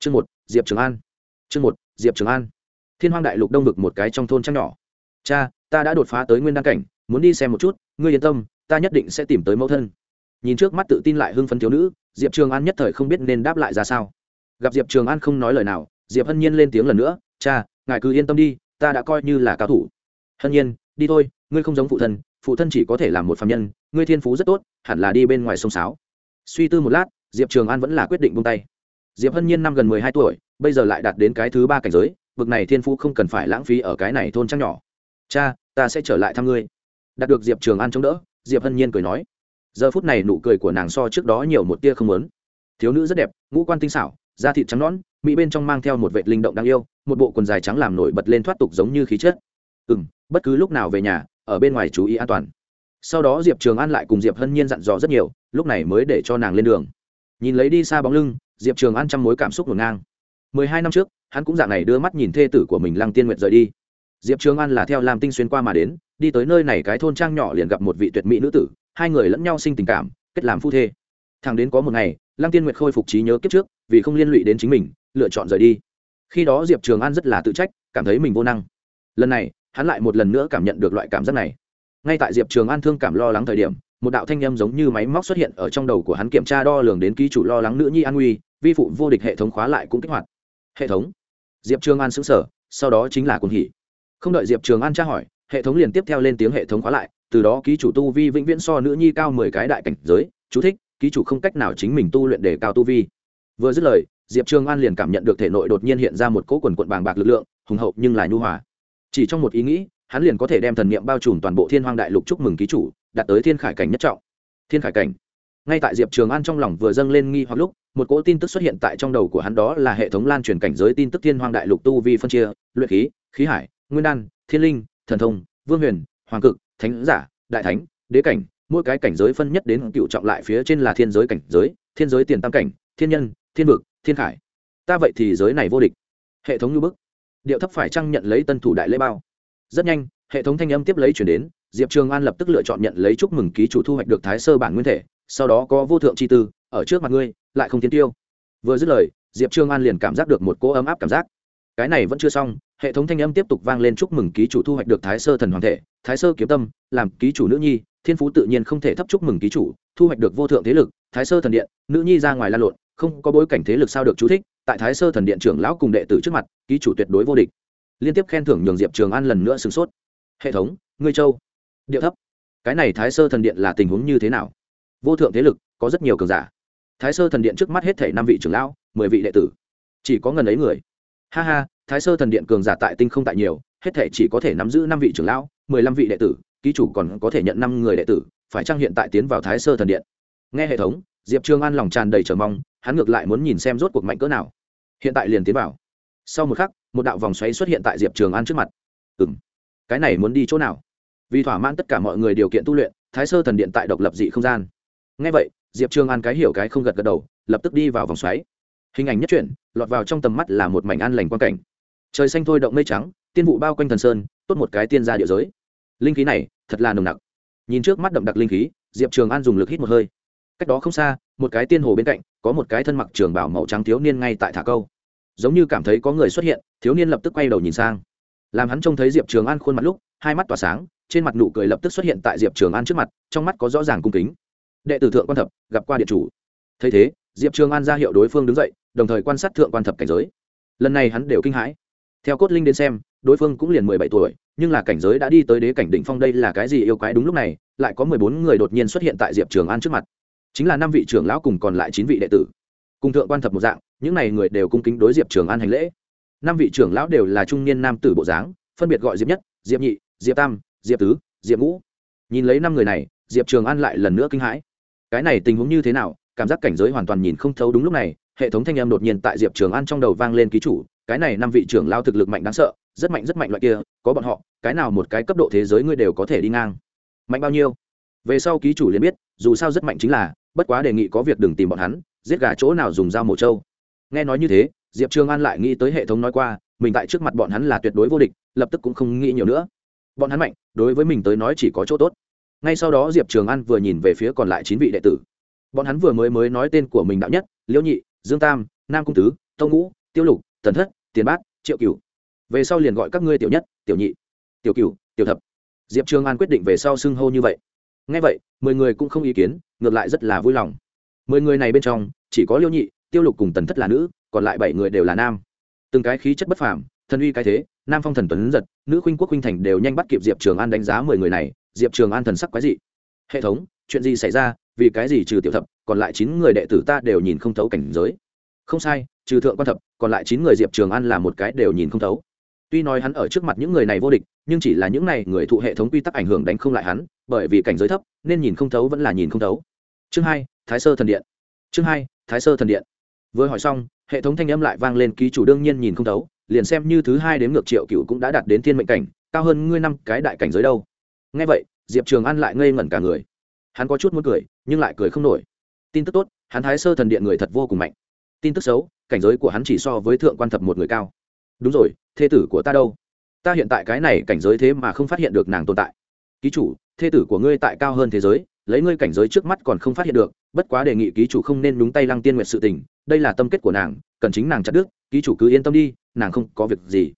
chương một, diệp trường an. Chương một, diệp trường an. Thiên hoang đại lục đông vực một cái trong thôn trăng nhỏ. Cha, ta đã đột phá tới nguyên đăng cảnh, muốn đi xem một chút, ngươi yên tâm, ta nhất định sẽ tìm tới mẫu thân. Nhìn trước mắt tự tin lại hưng phấn thiếu nữ, diệp trường an nhất thời không biết nên đáp lại ra sao. Gặp diệp trường an không nói lời nào, diệp hân nhiên lên tiếng lần nữa, cha, ngài cứ yên tâm đi, ta đã coi như là cao thủ. Hân nhiên, đi thôi, ngươi không giống phụ thân phụ thân chỉ có thể làm một phạm nhân, ngươi thiên phú rất tốt, hẳn là đi bên ngoài sông sáo. Suy tư một lát, diệp trường an vẫn là quyết định buông tay diệp hân nhiên năm gần mười hai tuổi, bây giờ lại đạt đến cái thứ ba cảnh giới vực này thiên phú không cần phải lãng phí ở cái này thôn trăng nhỏ. Cha, ta sẽ trở lại thăm ngươi. Đạt được diệp trường an chống đỡ, diệp hân nhiên cười nói. Giờ phút này nụ cười của nàng so trước đó nhiều một tia không lớn thiếu nữ rất đẹp, ngũ quan tinh xảo, da thịt trắng nõn, mỹ bên trong mang theo một vệ linh động đáng yêu, một bộ quần dài trắng làm nổi bật lên thoát tục giống như khí chất. Ừ m bất cứ lúc nào về nhà, ở bên ngoài chú ý an toàn. Sau đó diệp trường an lại cùng diệp hân nhiên dặn dò rất nhiều, lúc này mới để cho nàng lên đường. Nhìn lấy đi xa bóng lưng diệp trường an trăm mối cảm xúc ngổn ngang. Mười hai năm trước, hắn cũng dạng này đưa mắt nhìn thê tử của mình lăng tiên Nguyệt rời đi. Diệp trường an là theo làm tinh xuyên qua mà đến, đi tới nơi này cái thôn trang nhỏ liền gặp một vị tuyệt mỹ nữ tử, hai người lẫn nhau sinh tình cảm, kết làm phu thê. Thằng đến có một ngày, lăng tiên nguyệt khôi phục trí nhớ kiếp trước, vì không liên lụy đến chính mình, lựa chọn rời đi. Khi đó diệp trường an rất là tự trách, cảm thấy mình vô năng. Lần này, hắn lại một lần nữa cảm nhận được loại cảm giác này. Ngay tại diệp trường an thương cảm lo lắng thời điểm, một đạo thanh â m giống như máy móc xuất hiện ở trong đầu của hắn kiểm tra đo lường đến ký chủ lo lắng nữ nhi an nguy vi phụ vô địch hệ thống khóa lại cũng kích hoạt. Hệ thống. Diệp trường an xứng sở sau đó chính là cuồng hỉ. Không đợi diệp trường an tra hỏi, hệ thống liền tiếp theo lên tiếng hệ thống khóa lại, từ đó ký chủ tu vi vĩnh viễn so nữ nhi cao mười cái đại cảnh giới, chú thích, ký chủ không cách nào chính mình tu luyện để cao tu vi. Vừa dứt lời, diệp trường an liền cảm nhận được thể nội đột nhiên hiện ra một cỗ quần quận bàng bạc lực lượng, hùng hậu nhưng là nhu hòa. Chỉ trong một ý nghĩ, hắn liền có thể đem thần niệm bao trùm toàn bộ thiên hoang đại lục chúc mừng ký chủ, đạt tới thiên khải cảnh nhất trọng. Thiên khải cảnh. Ngay tại diệp trường an trong lòng vừa dâng lên nghi hoặc lúc một cỗ tin tức xuất hiện tại trong đầu của hắn đó là hệ thống lan truyền cảnh giới tin tức thiên hoang đại lục tu vi phân chia, luyện khí khí hải, nguyên đan, thiên linh, thần thông, vương huyền, hoàng cực, thánh giả, đại thánh, đế cảnh, mỗi cái cảnh giới phân nhất đến cựu trọng lại phía trên là thiên giới cảnh giới, thiên giới tiền tam cảnh, thiên nhân, thiên vực, thiên khải. Ta vậy thì giới này vô địch. Hệ thống như bức. Điệu thấp phải chăng nhận lấy tân thủ đại lễ bao. Rất nhanh, hệ thống thanh âm tiếp lấy chuyển đến, diệp trường an lập tức lựa chọn nhận lấy chúc mừng ký chủ thu hoạch được thái sơ bản nguyên thể sau đó có vô thượng chi tư, ở trước mặt ngươi, lại không tiến tiêu. Vừa dứt lời, diệp trường an liền cảm giác được một cỗ ấm áp cảm giác. Cái này vẫn chưa xong, hệ thống thanh âm tiếp tục vang lên chúc mừng ký chủ thu hoạch được thái sơ thần hoàng thể, thái sơ kiếm tâm, làm ký chủ nữ nhi, thiên phú tự nhiên không thể thấp chúc mừng ký chủ, thu hoạch được vô thượng thế lực, thái sơ thần điện, nữ nhi ra ngoài lan lộn, không có bối cảnh thế lực sao được chú thích, tại thái sơ thần điện trưởng lão cùng đệ tử trước mặt, ký chủ tuyệt đối vô địch. Liên tiếp khen thưởng nhường diệp trường an lần nữa sửng sốt. Hệ thống, ngươi châu điệu thấp. Cái này thái sơ thần điện là tình huống như thế nào? Vô thượng thế lực, có rất nhiều cường giả. Thái sơ thần điện trước mắt hết thể năm vị trưởng lão, mười vị đệ tử. Chỉ có ngần ấy người. Ha ha, thái sơ thần điện cường giả tại tinh không tại nhiều, hết thể chỉ có thể nắm giữ năm vị trưởng lão, mười lăm vị đệ tử, ký chủ còn có thể nhận năm người đệ tử, phải chăng hiện tại tiến vào thái sơ thần điện? Nghe hệ thống, diệp trường an lòng tràn đầy chờ mong, hắn ngược lại muốn nhìn xem rốt cuộc mạnh cỡ nào. Hiện tại liền tiến vào. Sau một khắc, một đạo vòng xoáy xuất hiện tại diệp trường an trước mặt. Ừ m cái này muốn đi chỗ nào? Vì thỏa mãn tất cả mọi người điều kiện tu luyện, thái sơ thần điện tại độc lập dị không gian ngay vậy, diệp trường an cái hiểu cái không gật gật đầu, lập tức đi vào vòng xoáy. Hình ảnh nhất chuyển lọt vào trong tầm mắt là một mảnh an lành quan cảnh. Trời xanh thôi động mây trắng, tiên vụ bao quanh thần sơn, tốt một cái tiên gia địa giới. Linh khí này, thật là nồng nặc. Nhìn trước mắt đậm đặc linh khí, diệp trường an dùng lực hít một hơi. Cách đó không xa, một cái tiên hồ bên cạnh, có một cái thân mặc trường bảo màu trắng thiếu niên ngay tại thả câu. Giống như cảm thấy có người xuất hiện, thiếu niên lập tức quay đầu nhìn sang. Làm hắn trông thấy diệp trường an khuôn mặt lúc, hai mắt tỏa sáng, trên mặt nụ cười lập tức xuất hiện tại diệp trường an trước mặt, trong mắt có rõ ràng cung kính đệ tử thượng quan thập, gặp qua điện chủ. Thấy thế, diệp trường an ra hiệu đối phương đứng dậy, đồng thời quan sát thượng quan thập cảnh giới. Lần này hắn đều kinh hãi. Theo cốt linh đến xem, đối phương cũng liền mười bảy tuổi, nhưng là cảnh giới đã đi tới đế cảnh đỉnh phong đây là cái gì yêu quái đúng lúc này, lại có mười bốn người đột nhiên xuất hiện tại diệp trường an trước mặt. Chính là năm vị trưởng lão cùng còn lại chín vị đệ tử. Cùng thượng quan thập một dạng, những n à y người đều cung kính đối diệp trường an hành lễ. Năm vị trưởng lão đều là trung niên nam tử bộ dáng, phân biệt gọi diệp nhất, diệp nhị, diệp tam, diệp tứ, diệp ngũ. Nhìn lấy năm người này, diệp trường an lại lần nữa kinh hãi cái này tình huống như thế nào? Cảm giác cảnh giới hoàn toàn nhìn không thấu đúng lúc này, hệ thống thanh âm đột nhiên tại diệp trường an trong đầu vang lên ký chủ, cái này năm vị trưởng lao thực lực mạnh đáng sợ, rất mạnh rất mạnh loại kia, có bọn họ, cái nào một cái cấp độ thế giới ngươi đều có thể đi ngang. Mạnh bao nhiêu? Về sau ký chủ liền biết, dù sao rất mạnh chính là, bất quá đề nghị có việc đừng tìm bọn hắn, giết gà chỗ nào dùng dao mổ trâu. Nghe nói như thế, diệp trường an lại nghĩ tới hệ thống nói qua, mình tại trước mặt bọn hắn là tuyệt đối vô địch, lập tức cũng không nghĩ nhiều nữa. Bọn hắn mạnh, đối với mình tới nói chỉ có chỗ tốt ngay sau đó diệp trường an vừa nhìn về phía còn lại chín vị đệ tử. Bọn hắn vừa mới mới nói tên của mình đạo nhất, liễu nhị, dương tam, nam cung tứ, tâu ngũ, tiêu lục, tần thất, tiền bát, triệu cửu. Về sau liền gọi các ngươi tiểu nhất, tiểu nhị, tiểu cửu, tiểu thập. Diệp trường an quyết định về sau xưng hô như vậy. Ngay vậy, mười người cũng không ý kiến, ngược lại rất là vui lòng. Mười người này bên trong, chỉ có liêu nhị, tiêu lục cùng tần thất là nữ, còn lại bảy người đều là nam. Từng cái khí chất bất phàm, thần uy cái thế, nam phong thần tuấn giật, nữ khuynh quốc khuynh thành đều nhanh bắt kịp diệp trường an đánh giá mười người này diệp trường an thần sắc quái dị. Hệ thống, chuyện gì xảy ra? Vì cái gì trừ tiểu thập, còn lại chín người đệ tử ta đều nhìn không thấu cảnh giới? Không sai, trừ thượng quan thập, còn lại chín người diệp trường an là một cái đều nhìn không thấu. Tuy nói hắn ở trước mặt những người này vô địch, nhưng chỉ là những này người thụ hệ thống quy tắc ảnh hưởng đánh không lại hắn, bởi vì cảnh giới thấp, nên nhìn không thấu vẫn là nhìn không thấu. Chương hai, thái sơ thần điện. Chương hai, thái sơ thần điện. Vừa hỏi xong, hệ thống thanh âm lại vang lên ký chủ đương nhiên nhìn không thấu, liền xem như thứ hai đến ngược triệu cựu cũng đã đạt đến thiên mệnh cảnh, cao hơn ngươi năm cái đại cảnh giới đâu ngay vậy, diệp trường an lại ngây ngẩn cả người. Hắn có chút muốn cười, nhưng lại cười không nổi. Tin tức tốt, hắn thái sơ thần điện người thật vô cùng mạnh. Tin tức xấu, cảnh giới của hắn chỉ so với thượng quan thập một người cao. Đúng rồi, thê tử của ta đâu? Ta hiện tại cái này cảnh giới thế mà không phát hiện được nàng tồn tại. Ký chủ, thê tử của ngươi tại cao hơn thế giới, lấy ngươi cảnh giới trước mắt còn không phát hiện được, bất quá đề nghị ký chủ không nên nhúng tay lăng tiên nguyệt sự tình, đây là tâm kết của nàng, cần chính nàng chặt đứt. ký chủ cứ yên tâm đi, nàng không có việc gì.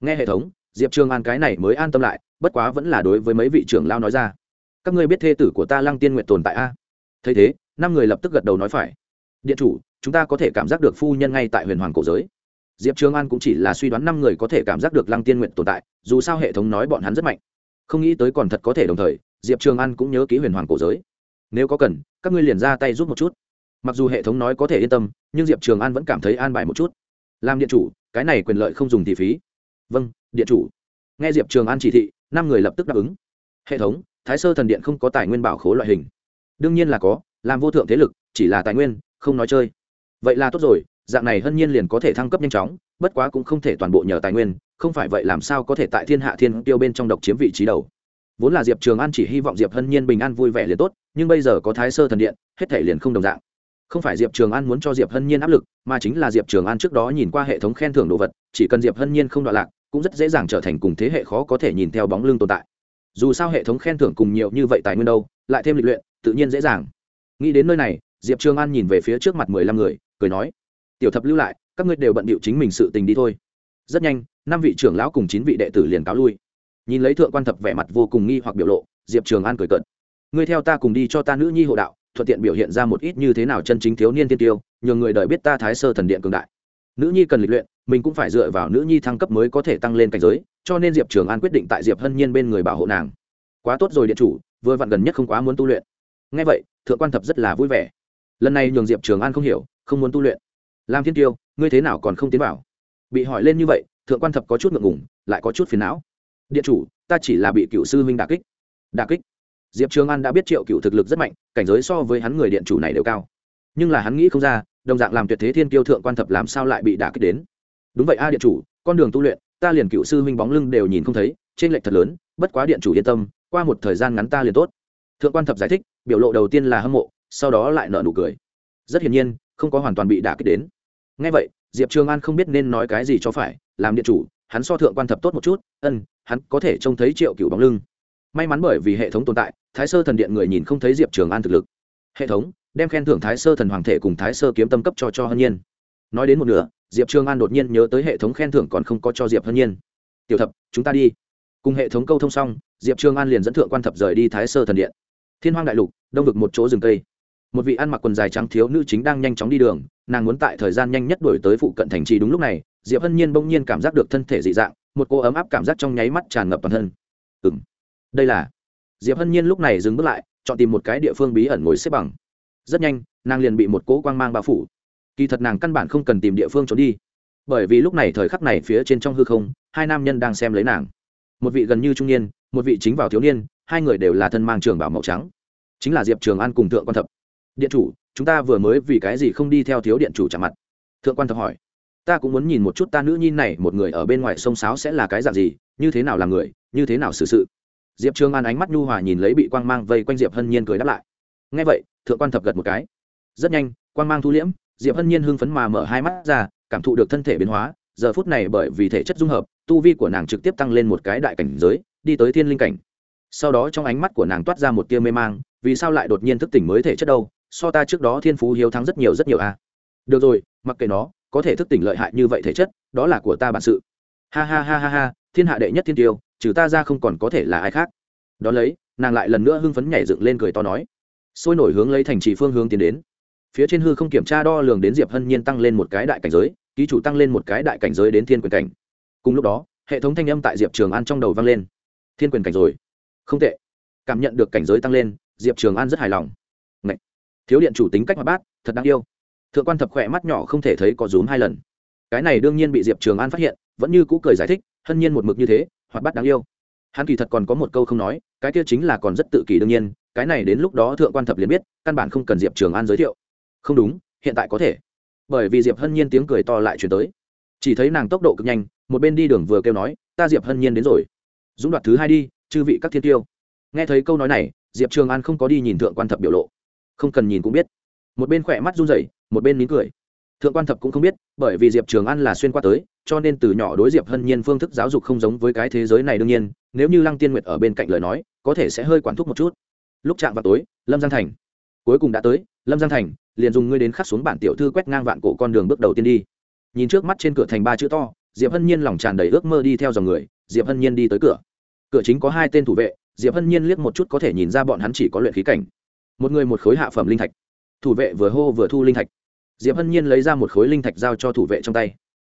Nghe hệ thống, diệp trường an cái này mới an tâm lại bất quá vẫn là đối với mấy vị trưởng lao nói ra. Các ngươi biết thê tử của ta lăng tiên nguyện tồn tại a? Thấy thế, năm người lập tức gật đầu nói phải. Điện chủ, chúng ta có thể cảm giác được phu nhân ngay tại huyền hoàng cổ giới. Diệp trường an cũng chỉ là suy đoán năm người có thể cảm giác được lăng tiên nguyện tồn tại, dù sao hệ thống nói bọn hắn rất mạnh. Không nghĩ tới còn thật có thể đồng thời, diệp trường an cũng nhớ ký huyền hoàng cổ giới. Nếu có cần, các ngươi liền ra tay giúp một chút. Mặc dù hệ thống nói có thể yên tâm, nhưng diệp trường an vẫn cảm thấy an bài một chút. Làm điện chủ, cái này quyền lợi không dùng thì phí. Vâng điện chủ. Nghe diệp trường an chỉ thị năm người lập tức đáp ứng. Hệ thống, thái sơ thần điện không có tài nguyên bảo khố loại hình. Đương nhiên là có, làm vô thượng thế lực, chỉ là tài nguyên, không nói chơi. Vậy là tốt rồi, dạng này hân nhiên liền có thể thăng cấp nhanh chóng, bất quá cũng không thể toàn bộ nhờ tài nguyên, không phải vậy làm sao có thể tại thiên hạ thiên tiêu bên trong độc chiếm vị trí đầu. Vốn là diệp trường an chỉ hy vọng diệp hân nhiên bình an vui vẻ liền tốt, nhưng bây giờ có thái sơ thần điện, hết thể liền không đồng dạng. Không phải diệp trường an muốn cho diệp hân nhiên áp lực, mà chính là diệp trường an trước đó nhìn qua hệ thống khen thưởng đồ vật, chỉ cần diệp hân nhiên không đoạn lạc cũng rất dễ dàng trở thành cùng thế hệ khó có thể nhìn theo bóng lưng tồn tại. Dù sao hệ thống khen thưởng cùng nhiều như vậy tài nguyên đâu, lại thêm lịch luyện, tự nhiên dễ dàng. Nghĩ đến nơi này, diệp trường an nhìn về phía trước mặt mười lăm người, cười nói, tiểu thập lưu lại, các ngươi đều bận bịu chính mình sự tình đi thôi. Rất nhanh, năm vị trưởng lão cùng chín vị đệ tử liền cáo lui. Nhìn lấy thượng quan thập vẻ mặt vô cùng nghi hoặc biểu lộ, diệp trường an cười cận ngươi theo ta cùng đi cho ta nữ nhi hộ đạo, thuận tiện biểu hiện ra một ít như thế nào chân chính thiếu niên tiên tiêu, nhờ người đợi biết ta thái sơ thần điện cường đại. Nữ nhi cần lịch luyện mình cũng phải dựa vào nữ nhi thăng cấp mới có thể tăng lên cảnh giới, cho nên diệp trường an quyết định tại diệp hân nhiên bên người bảo hộ nàng. Quá tốt rồi điện chủ, vừa vặn gần nhất không quá muốn tu luyện. Ngay vậy, thượng quan thập rất là vui vẻ. Lần này nhường diệp trường an không hiểu, không muốn tu luyện. Làm thiên tiêu, ngươi thế nào còn không tiến vào? Bị hỏi lên như vậy, thượng quan thập có chút ngượng ngùng, lại có chút phiền não. Điện chủ, ta chỉ là bị cựu sư huynh đà kích. Đà kích? Diệp trường an đã biết triệu cựu thực lực rất mạnh, cảnh giới so với hắn người điện chủ này đều cao. Nhưng là hắn nghĩ không ra, đồng dạng làm tuyệt thế thiên kiêu thượng quan thập làm sao lại bị đả kích đến? Đúng vậy a điện chủ, con đường tu luyện, ta liền cựu sư huynh bóng lưng đều nhìn không thấy, trên lệch thật lớn, bất quá điện chủ yên tâm, qua một thời gian ngắn ta liền tốt. Thượng quan thập giải thích, biểu lộ đầu tiên là hâm mộ, sau đó lại nợ nụ cười. Rất hiển nhiên, không có hoàn toàn bị đả kích đến. Ngay vậy, diệp trường an không biết nên nói cái gì cho phải, làm điện chủ, hắn so thượng quan thập tốt một chút, ân, hắn có thể trông thấy triệu cựu bóng lưng. May mắn bởi vì hệ thống tồn tại, thái sơ thần điện người nhìn không thấy diệp trường an thực lực. Hệ thống, đem khen thưởng thái sơ thần hoàng thể cùng thái sơ kiếm tâm cấp cho cho hân nhiên. Nói đến một nửa diệp trường an đột nhiên nhớ tới hệ thống khen thưởng còn không có cho diệp hân nhiên. Tiểu thập, chúng ta đi. Cùng hệ thống câu thông xong, diệp trường an liền dẫn thượng quan thập rời đi thái sơ thần điện. Thiên hoang đại lục, đông vực một chỗ rừng cây. Một vị ăn mặc quần dài trắng thiếu nữ chính đang nhanh chóng đi đường, nàng muốn tại thời gian nhanh nhất đổi tới phụ cận thành trì đúng lúc này, diệp hân nhiên bỗng nhiên cảm giác được thân thể dị dạng, một cô ấm áp cảm giác trong nháy mắt tràn ngập toàn thân. Ừ m đây là diệp hân nhiên lúc này dừng bước lại, chọn tìm một cái địa phương bí ẩn ngồi xếp bằng. Rất nhanh, nàng liền bị một cỗ quang mang bao phủ kỳ thật nàng căn bản không cần tìm địa phương trốn đi. Bởi vì lúc này thời khắc này phía trên trong hư không, hai nam nhân đang xem lấy nàng. Một vị gần như trung niên, một vị chính vào thiếu niên, hai người đều là thân mang trường bảo màu trắng. Chính là diệp trường an cùng thượng quan thập. Điện chủ, chúng ta vừa mới vì cái gì không đi theo thiếu điện chủ trả mặt? Thượng quan thập hỏi. Ta cũng muốn nhìn một chút ta nữ nhi này, một người ở bên ngoài sông sáo sẽ là cái dạng gì, như thế nào là người, như thế nào xử sự. Diệp trường an ánh mắt nhu hòa nhìn lấy bị quang mang vây quanh diệp hân nhiên cười đáp lại. Ngay vậy, thượng quan thập gật một cái. Rất nhanh, quang mang thu liễm diệp hân nhiên hưng phấn mà mở hai mắt ra, cảm thụ được thân thể biến hóa, giờ phút này bởi vì thể chất dung hợp, tu vi của nàng trực tiếp tăng lên một cái đại cảnh giới, đi tới thiên linh cảnh. Sau đó trong ánh mắt của nàng toát ra một tia mê mang, vì sao lại đột nhiên thức tỉnh mới thể chất đâu? So ta trước đó thiên phú hiếu thắng rất nhiều rất nhiều a à. được rồi, mặc kệ nó, có thể thức tỉnh lợi hại như vậy thể chất, đó là của ta bản sự. Ha ha ha ha ha, thiên hạ đệ nhất thiên tiêu, trừ ta ra không còn có thể là ai khác. Đón lấy, nàng lại lần nữa hưng phấn nhảy dựng lên cười to nói. Sôi nổi hướng lấy thành trì phương hướng tiến đến phía trên hư không kiểm tra đo lường đến diệp hân nhiên tăng lên một cái đại cảnh giới, ký chủ tăng lên một cái đại cảnh giới đến thiên quyền cảnh. Cùng lúc đó, hệ thống thanh âm tại diệp trường an trong đầu vang lên. Thiên quyền cảnh rồi. Không tệ. Cảm nhận được cảnh giới tăng lên, diệp trường an rất hài lòng. Ngậy! thiếu điện chủ tính cách hoạt bát, thật đáng yêu. Thượng quan thập khỏe mắt nhỏ không thể thấy có rúm hai lần. Cái này đương nhiên bị diệp trường an phát hiện, vẫn như cũ cười giải thích, hân nhiên một mực như thế, hoạt bát đáng yêu. Hắn kỳ thật còn có một câu không nói, cái kia chính là còn rất tự kỷ đương nhiên, cái này đến lúc đó thượng quan thập liền biết, căn bản không cần diệp trường an giới thiệu không đúng, hiện tại có thể. Bởi vì diệp hân nhiên tiếng cười to lại chuyển tới. Chỉ thấy nàng tốc độ cực nhanh, một bên đi đường vừa kêu nói, ta diệp hân nhiên đến rồi. Dũng đoạt thứ hai đi, chư vị các thiên tiêu. Nghe thấy câu nói này, diệp trường an không có đi nhìn thượng quan thập biểu lộ. Không cần nhìn cũng biết. Một bên khỏe mắt run rẩy, một bên nín cười. Thượng quan thập cũng không biết, bởi vì diệp trường an là xuyên qua tới, cho nên từ nhỏ đối diệp hân nhiên phương thức giáo dục không giống với cái thế giới này đương nhiên, nếu như lăng tiên nguyệt ở bên cạnh lời nói, có thể sẽ hơi quản thúc một chút. Lúc chạm vào tối, lâm giang thành. Cuối cùng đã tới, lâm giang thành liền dùng ngươi đến khắc xuống bản tiểu thư quét ngang vạn cổ con đường bước đầu tiên đi. Nhìn trước mắt trên cửa thành ba chữ to, diệp hân nhiên lòng tràn đầy ước mơ đi theo dòng người, diệp hân nhiên đi tới cửa. Cửa chính có hai tên thủ vệ, diệp hân nhiên liếc một chút có thể nhìn ra bọn hắn chỉ có luyện khí cảnh. Một người một khối hạ phẩm linh thạch. Thủ vệ vừa hô vừa thu linh thạch. Diệp hân nhiên lấy ra một khối linh thạch giao cho thủ vệ trong tay.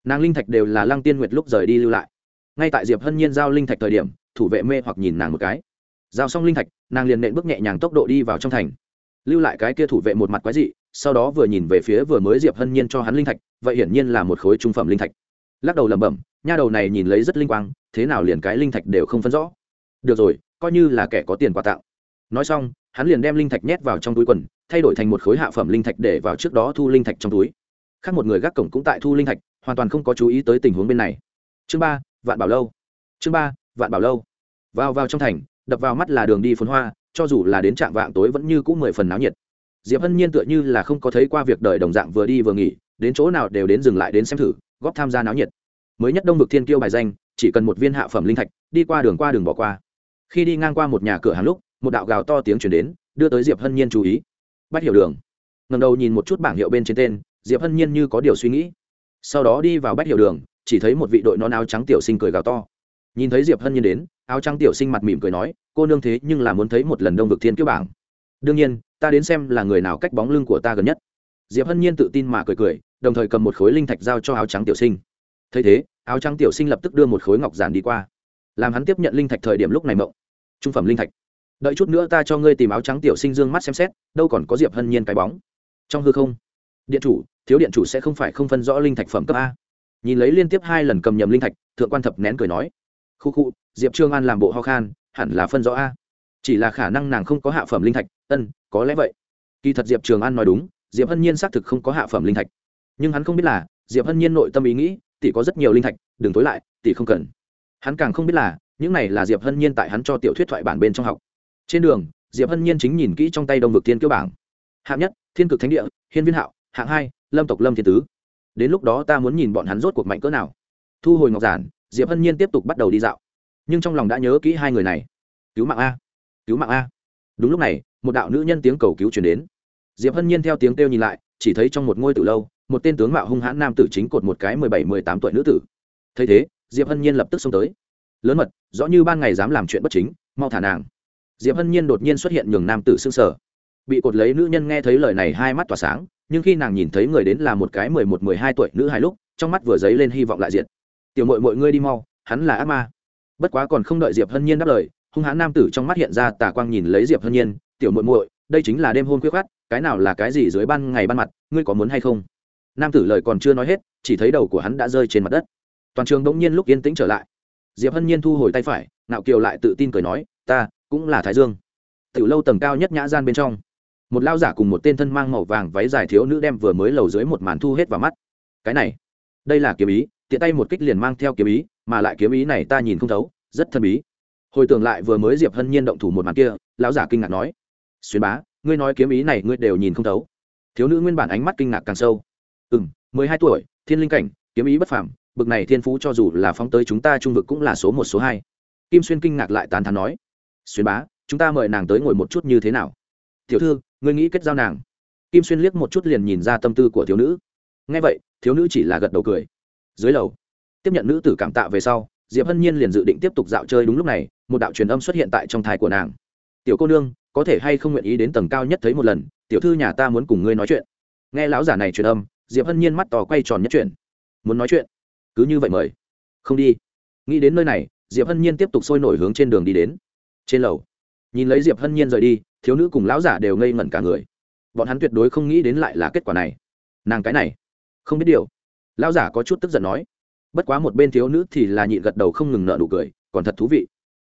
Nàng linh thạch đều là lăng tiên nguyệt lúc rời đi lưu lại. Ngay tại diệp hân nhiên giao linh thạch thời điểm, thủ vệ mê hoặc nhìn nàng một cái. Giao xong linh thạch, nàng liền nện bước nhẹ nhàng tốc độ đi vào trong thành lưu lại cái kia thủ vệ một mặt quái dị, sau đó vừa nhìn về phía vừa mới diệp hân nhiên cho hắn linh thạch, vậy hiển nhiên là một khối trung phẩm linh thạch. Lắc đầu lẩm bẩm, nha đầu này nhìn lấy rất linh quang, thế nào liền cái linh thạch đều không phân rõ. Được rồi, coi như là kẻ có tiền quà tặng. Nói xong, hắn liền đem linh thạch nhét vào trong túi quần, thay đổi thành một khối hạ phẩm linh thạch để vào trước đó thu linh thạch trong túi. Khác một người gác cổng cũng tại thu linh thạch, hoàn toàn không có chú ý tới tình huống bên này. Chương ba, vạn bảo lâu. Chương ba, vạn bảo lâu. Vào vào trong thành, đập vào mắt là đường đi phốn hoa cho dù là đến trạm vạng tối vẫn như cũ mười phần náo nhiệt. Diệp hân nhiên tựa như là không có thấy qua việc đời đồng dạng vừa đi vừa nghỉ, đến chỗ nào đều đến dừng lại đến xem thử, góp tham gia náo nhiệt. Mới nhất đông Bực thiên kiêu bài danh, chỉ cần một viên hạ phẩm linh thạch, đi qua đường qua đường bỏ qua. Khi đi ngang qua một nhà cửa hàng lúc, một đạo gào to tiếng chuyển đến, đưa tới diệp hân nhiên chú ý. Bắt hiểu đường. Ngầm đầu nhìn một chút bảng hiệu bên trên tên, diệp hân nhiên như có điều suy nghĩ. Sau đó đi vào bắt hiểu đường, chỉ thấy một vị đội nón áo trắng tiểu sinh cười gào to nhìn thấy diệp hân nhiên đến, áo trắng tiểu sinh mặt mỉm cười nói, cô nương thế nhưng là muốn thấy một lần đông vực thiên kiêu bảng. Đương nhiên, ta đến xem là người nào cách bóng lưng của ta gần nhất. Diệp hân nhiên tự tin mà cười cười, đồng thời cầm một khối linh thạch giao cho áo trắng tiểu sinh. Thấy thế, áo trắng tiểu sinh lập tức đưa một khối ngọc giản đi qua. Làm hắn tiếp nhận linh thạch thời điểm lúc này mộng. Trung phẩm linh thạch. Đợi chút nữa ta cho ngươi tìm áo trắng tiểu sinh dương mắt xem xét, đâu còn có diệp hân nhiên cái bóng. Trong hư không? Điện chủ, thiếu điện chủ sẽ không phải không phân rõ linh thạch phẩm cấp a. Nhìn lấy liên tiếp hai lần cầm nhầm linh thạch, thượng quan thập nén cười nói khu khu, diệp trương an làm bộ ho khan, hẳn là phân rõ a. Chỉ là khả năng nàng không có hạ phẩm linh thạch, ân, có lẽ vậy. Kỳ thật diệp trường an nói đúng, diệp hân nhiên xác thực không có hạ phẩm linh thạch. Nhưng hắn không biết là, diệp hân nhiên nội tâm ý nghĩ, tỷ có rất nhiều linh thạch, đừng tối lại, tỷ không cần. Hắn càng không biết là, những này là diệp hân nhiên tại hắn cho tiểu thuyết thoại bản bên trong học. Trên đường, diệp hân nhiên chính nhìn kỹ trong tay đông vực tiên kiêu bảng. Hạng nhất, thiên cực thánh địa, hiên viên hạo, hạng hai, lâm tộc lâm thiên tứ. Đến lúc đó ta muốn nhìn bọn hắn rốt cuộc mạnh cỡ nào. Thu hồi ngọc giản diệp hân nhiên tiếp tục bắt đầu đi dạo nhưng trong lòng đã nhớ kỹ hai người này cứu mạng a cứu mạng a đúng lúc này một đạo nữ nhân tiếng cầu cứu chuyển đến diệp hân nhiên theo tiếng kêu nhìn lại chỉ thấy trong một ngôi từ lâu một tên tướng mạo hung hãn nam tử chính cột một cái mười bảy mười tám tuổi nữ tử thấy thế diệp hân nhiên lập tức xông tới lớn mật rõ như ban ngày dám làm chuyện bất chính mau thả nàng diệp hân nhiên đột nhiên xuất hiện nhường nam tử s ư n g sở bị cột lấy nữ nhân nghe thấy lời này hai mắt tỏa sáng nhưng khi nàng nhìn thấy người đến là một cái mười một mười hai tuổi nữ hai lúc trong mắt vừa dấy lên hy vọng lại diện tiểu mội mọi ngươi đi mau, hắn là ác ma. Bất quá còn không đợi diệp hân nhiên đáp lời, hung hãn nam tử trong mắt hiện ra tà quang nhìn lấy diệp hân nhiên, tiểu mội mội đây chính là đêm hôn quyết khát cái nào là cái gì dưới ban ngày ban mặt, ngươi có muốn hay không? Nam tử lời còn chưa nói hết, chỉ thấy đầu của hắn đã rơi trên mặt đất. Toàn trường đống nhiên lúc yên tĩnh trở lại. Diệp hân nhiên thu hồi tay phải nạo kiều lại tự tin cười nói, ta cũng là thái dương. Tiểu lâu tầng cao nhất nhã gian bên trong, một lao giả cùng một tên thân mang màu vàng váy dài thiếu nữ đem vừa mới lầu dưới một màn thu hết vào mắt. Cái này, đây là kiếm ý tiện tay một kích liền mang theo kiếm ý, mà lại kiếm ý này ta nhìn không thấu, rất thân bí. Hồi tưởng lại vừa mới diệp hân nhiên động thủ một màn kia, lão giả kinh ngạc nói, xuyên bá, ngươi nói kiếm ý này ngươi đều nhìn không thấu. Thiếu nữ nguyên bản ánh mắt kinh ngạc càng sâu. Ừ m mười hai tuổi, thiên linh cảnh, kiếm ý bất phảm bực này thiên phú cho dù là phóng tới chúng ta trung vực cũng là số một, số hai. Kim xuyên kinh ngạc lại tán thán nói, xuyên bá, chúng ta mời nàng tới ngồi một chút như thế nào? Tiểu thư, ngươi nghĩ kết giao nàng? Kim xuyên liếc một chút liền nhìn ra tâm tư của thiếu nữ. Ngay vậy, thiếu nữ chỉ là gật đầu cười dưới lầu. Tiếp nhận nữ tử cảm tạ về sau, diệp hân nhiên liền dự định tiếp tục dạo chơi đúng lúc này, một đạo truyền âm xuất hiện tại trong thai của nàng. Tiểu cô nương, có thể hay không nguyện ý đến tầng cao nhất thấy một lần, tiểu thư nhà ta muốn cùng ngươi nói chuyện. Nghe lão giả này truyền âm, diệp hân nhiên mắt to quay tròn nhất chuyện muốn nói chuyện? Cứ như vậy mời. Không đi. Nghĩ đến nơi này, diệp hân nhiên tiếp tục sôi nổi hướng trên đường đi đến. Trên lầu, nhìn lấy diệp hân nhiên rời đi, thiếu nữ cùng lão giả đều ngây ngẩn cả người. Bọn hắn tuyệt đối không nghĩ đến lại là kết quả này. Nàng cái này, không biết điều lão giả có chút tức giận nói. Bất quá một bên thiếu nữ thì là nhịn gật đầu không ngừng nợ nụ cười, còn thật thú vị.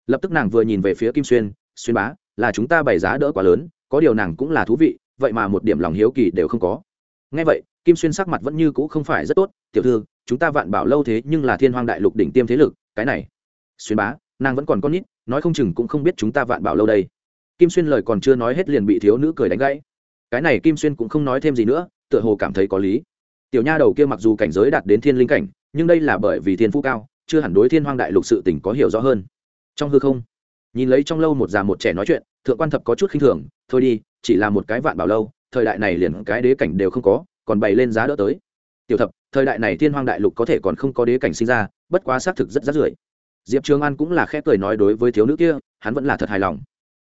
Lập tức nàng vừa nhìn về phía kim xuyên xuyên bá, là chúng ta bày giá đỡ quá lớn, có điều nàng cũng là thú vị, vậy mà một điểm lòng hiếu kỳ đều không có. Ngay vậy, kim xuyên sắc mặt vẫn như cũ không phải rất tốt, tiểu thư, chúng ta vạn bảo lâu thế nhưng là thiên hoang đại lục đỉnh tiêm thế lực, cái này. Xuyên bá, nàng vẫn còn con nít, nói không chừng cũng không biết chúng ta vạn bảo lâu đây. Kim xuyên lời còn chưa nói hết liền bị thiếu nữ cười đánh gãy. Cái này kim xuyên cũng không nói thêm gì nữa, tựa hồ cảm thấy có lý tiểu nha đầu kia mặc dù cảnh giới đạt đến thiên linh cảnh, nhưng đây là bởi vì thiên phú cao, chưa hẳn đối thiên hoang đại lục sự tỉnh có hiểu rõ hơn. Trong hư không, nhìn lấy trong lâu một già một trẻ nói chuyện, thượng quan thập có chút khinh thường, thôi đi, chỉ là một cái vạn bảo lâu, thời đại này liền cái đế cảnh đều không có, còn bày lên giá đỡ tới. Tiểu thập, thời đại này thiên hoang đại lục có thể còn không có đế cảnh sinh ra, bất quá xác thực rất rát rưởi. Diệp trường an cũng là khẽ cười nói đối với thiếu nữ kia, hắn vẫn là thật hài lòng.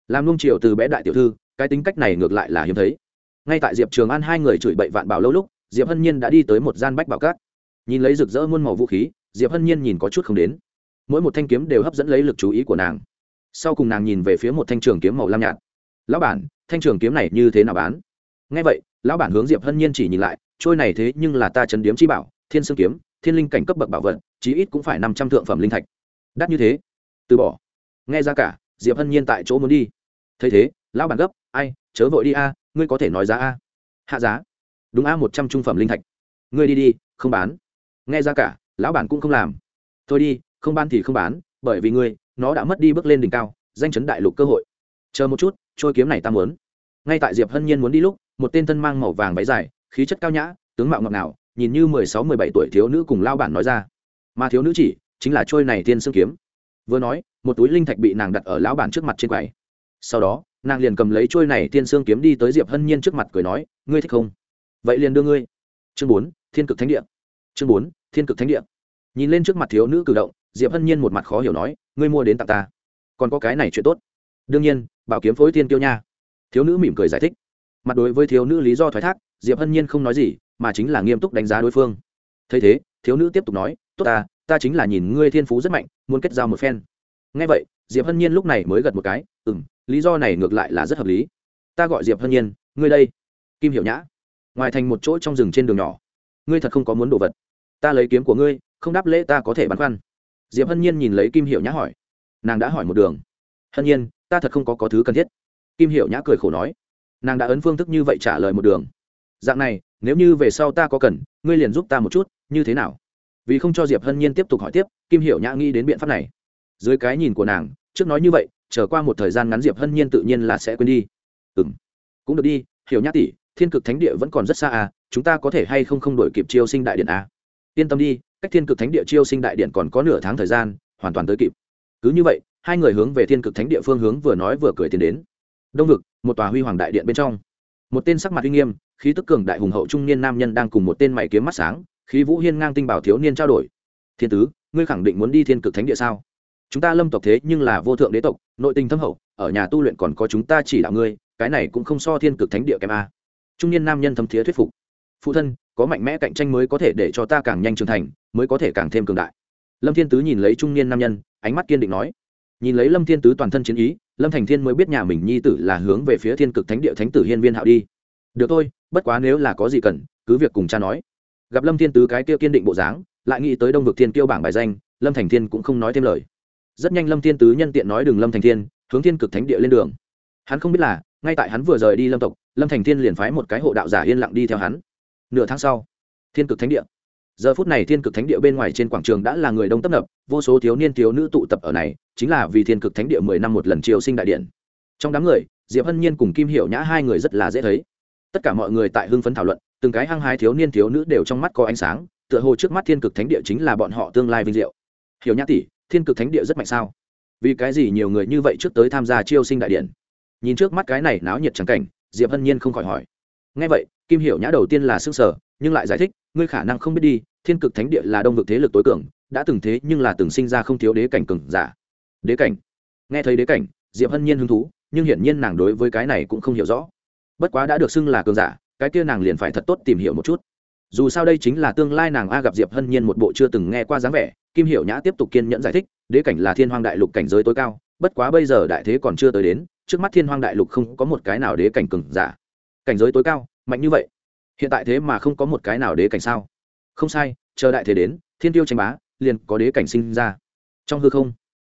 Làm nung triều từ bé đại tiểu thư, cái tính cách này ngược lại là hiếm thấy. Ngay tại diệp trường an hai người chửi bậy vạn bảo lâu lúc diệp hân nhiên đã đi tới một gian bách bảo cát. Nhìn lấy rực rỡ muôn màu vũ khí, diệp hân nhiên nhìn có chút không đến. Mỗi một thanh kiếm đều hấp dẫn lấy lực chú ý của nàng. Sau cùng nàng nhìn về phía một thanh trường kiếm màu lam nhạt. Lão bản, thanh trường kiếm này như thế nào bán? Ngay vậy, lão bản hướng diệp hân nhiên chỉ nhìn lại, trôi này thế nhưng là ta chấn điếm chi bảo, thiên sương kiếm, thiên linh cảnh cấp bậc bảo vật, chí ít cũng phải năm trăm thượng phẩm linh thạch. Đắt như thế? Từ bỏ. Nghe ra cả, diệp hân nhiên tại chỗ muốn đi. Thấy thế, lão bản gấp, ai, chớ vội đi a, ngươi có thể nói giá a. Hạ giá đúng a một trăm trung phẩm linh thạch. Ngươi đi đi, không bán. Nghe ra cả, lão bản cũng không làm. Thôi đi, không bán thì không bán, bởi vì ngươi, nó đã mất đi bước lên đỉnh cao, danh chấn đại lục cơ hội. Chờ một chút, trôi kiếm này ta muốn. Ngay tại diệp hân nhiên muốn đi lúc, một tên thân mang màu vàng váy dài, khí chất cao nhã, tướng mạo ngọc nào nhìn như mười sáu, mười bảy tuổi thiếu nữ cùng lao bản nói ra. Mà thiếu nữ chỉ, chính là trôi này tiên xương kiếm. Vừa nói, một túi linh thạch bị nàng đặt ở lão bản trước mặt trên quầy. Sau đó, nàng liền cầm lấy trôi này tiên xương kiếm đi tới diệp hân nhiên trước mặt cười nói, ngươi thích không? Vậy liền đưa ngươi. Chương bốn, thiên cực thánh địa. Chương bốn, thiên cực thánh địa. Nhìn lên trước mặt thiếu nữ cử động, diệp hân nhiên một mặt khó hiểu nói, ngươi mua đến tặng ta. Còn có cái này chuyện tốt. Đương nhiên, bảo kiếm phối tiên kiêu nha. Thiếu nữ mỉm cười giải thích. Mặt đối với thiếu nữ lý do thoái thác, diệp hân nhiên không nói gì, mà chính là nghiêm túc đánh giá đối phương. Thấy thế, thiếu nữ tiếp tục nói, tốt ta ta chính là nhìn ngươi thiên phú rất mạnh, muốn kết giao một phen. Ngay vậy, diệp hân nhiên lúc này mới gật một cái ừ m lý do này ngược lại là rất hợp lý. Ta gọi diệp hân nhiên, ngươi đây. Kim hiểu nhã ngoài thành một chỗ trong rừng trên đường nhỏ. Ngươi thật không có muốn đồ vật. Ta lấy kiếm của ngươi, không đáp lễ ta có thể băn khoăn. Diệp hân nhiên nhìn lấy kim hiểu nhã hỏi. Nàng đã hỏi một đường. Hân nhiên, ta thật không có có thứ cần thiết. Kim hiểu nhã cười khổ nói. Nàng đã ấn phương thức như vậy trả lời một đường. Dạng này, nếu như về sau ta có cần, ngươi liền giúp ta một chút, như thế nào? Vì không cho diệp hân nhiên tiếp tục hỏi tiếp, kim hiểu nhã nghĩ đến biện pháp này. Dưới cái nhìn của nàng, trước nói như vậy trở qua một thời gian ngắn diệp hân nhiên tự nhiên là sẽ quên đi. Ừ m cũng được đi, hiểu nhã tỷ thiên cực thánh địa vẫn còn rất xa à chúng ta có thể hay không không đổi kịp chiêu sinh đại điện à? Yên tâm đi, cách thiên cực thánh địa chiêu sinh đại điện còn có nửa tháng thời gian, hoàn toàn tới kịp. Cứ như vậy, hai người hướng về thiên cực thánh địa phương hướng vừa nói vừa cười tiến đến. Đông vực, một tòa huy hoàng đại điện bên trong. Một tên sắc mặt uy nghiêm, khí tức cường đại hùng hậu trung niên nam nhân đang cùng một tên mày kiếm mắt sáng, khí vũ hiên ngang tinh bảo thiếu niên trao đổi. Thiên tứ, ngươi khẳng định muốn đi thiên cực thánh địa sao? Chúng ta lâm tộc thế nhưng là vô thượng đế tộc, nội tình thâm hậu, ở nhà tu luyện còn có chúng ta chỉ đạo ngươi, cái này cũng không so thiên cực thánh địa kém a trung niên nam nhân thâm thiế thuyết phục. Phụ thân, có mạnh mẽ cạnh tranh mới có thể để cho ta càng nhanh trưởng thành, mới có thể càng thêm cường đại. Lâm thiên tứ nhìn lấy trung niên nam nhân, ánh mắt kiên định nói. Nhìn lấy lâm thiên tứ toàn thân chiến ý, lâm thành thiên mới biết nhà mình nhi tử là hướng về phía thiên cực thánh địa thánh tử hiên viên hạo đi. Được thôi, bất quá nếu là có gì cần, cứ việc cùng cha nói. Gặp lâm thiên tứ cái kia kiên định bộ dáng, lại nghĩ tới đông vực thiên kiêu bảng bài danh, lâm thành thiên cũng không nói thêm lời. Rất nhanh lâm thiên tứ nhân tiện nói đường lâm thành thiên, hướng thiên cực thánh địa lên đường. Hắn không biết là, ngay tại hắn vừa rời đi lâm tộc lâm thành thiên liền phái một cái hộ đạo giả yên lặng đi theo hắn. Nửa tháng sau, thiên cực thánh địa. Giờ phút này thiên cực thánh địa bên ngoài trên quảng trường đã là người đông tấp nập, vô số thiếu niên, thiếu nữ tụ tập ở này, chính là vì thiên cực thánh địa mười năm một lần triều sinh đại điện. Trong đám người, diệp hân nhiên cùng kim Hiểu nhã hai người rất là dễ thấy. Tất cả mọi người tại hưng phấn thảo luận, từng cái hăng hái thiếu niên, thiếu nữ đều trong mắt có ánh sáng, tựa hồ trước mắt thiên cực thánh địa chính là bọn họ tương lai vinh diệu. Hiểu nhã tỷ, thiên cực thánh địa rất mạnh sao? Vì cái gì nhiều người như vậy trước tới tham gia chiêu sinh đại điện? Nhìn trước mắt cái này náo nhiệt trắng cảnh diệp hân nhiên không khỏi hỏi. Ngay vậy, kim hiểu nhã đầu tiên là s ư ơ n g sở nhưng lại giải thích, ngươi khả năng không biết đi, thiên cực thánh địa là đông vực thế lực tối cường, đã từng thế nhưng là từng sinh ra không thiếu đế cảnh cừng giả. Đế cảnh? Nghe thấy đế cảnh, diệp hân nhiên hứng thú, nhưng hiển nhiên nàng đối với cái này cũng không hiểu rõ. Bất quá đã được xưng là cường giả, cái kia nàng liền phải thật tốt tìm hiểu một chút. Dù sao đây chính là tương lai nàng a gặp diệp hân nhiên một bộ chưa từng nghe qua dáng vẻ, kim hiểu nhã tiếp tục kiên nhẫn giải thích, đế cảnh là thiên hoàng đại lục cảnh giới tối cao, bất quá bây giờ đại thế còn chưa tới đến trước mắt thiên hoang đại lục không có một cái nào đế cảnh cường giả. Cảnh giới tối cao, mạnh như vậy. Hiện tại thế mà không có một cái nào đế cảnh sao? Không sai, chờ đại thế đến, thiên tiêu tranh bá, liền có đế cảnh sinh ra. Trong hư không,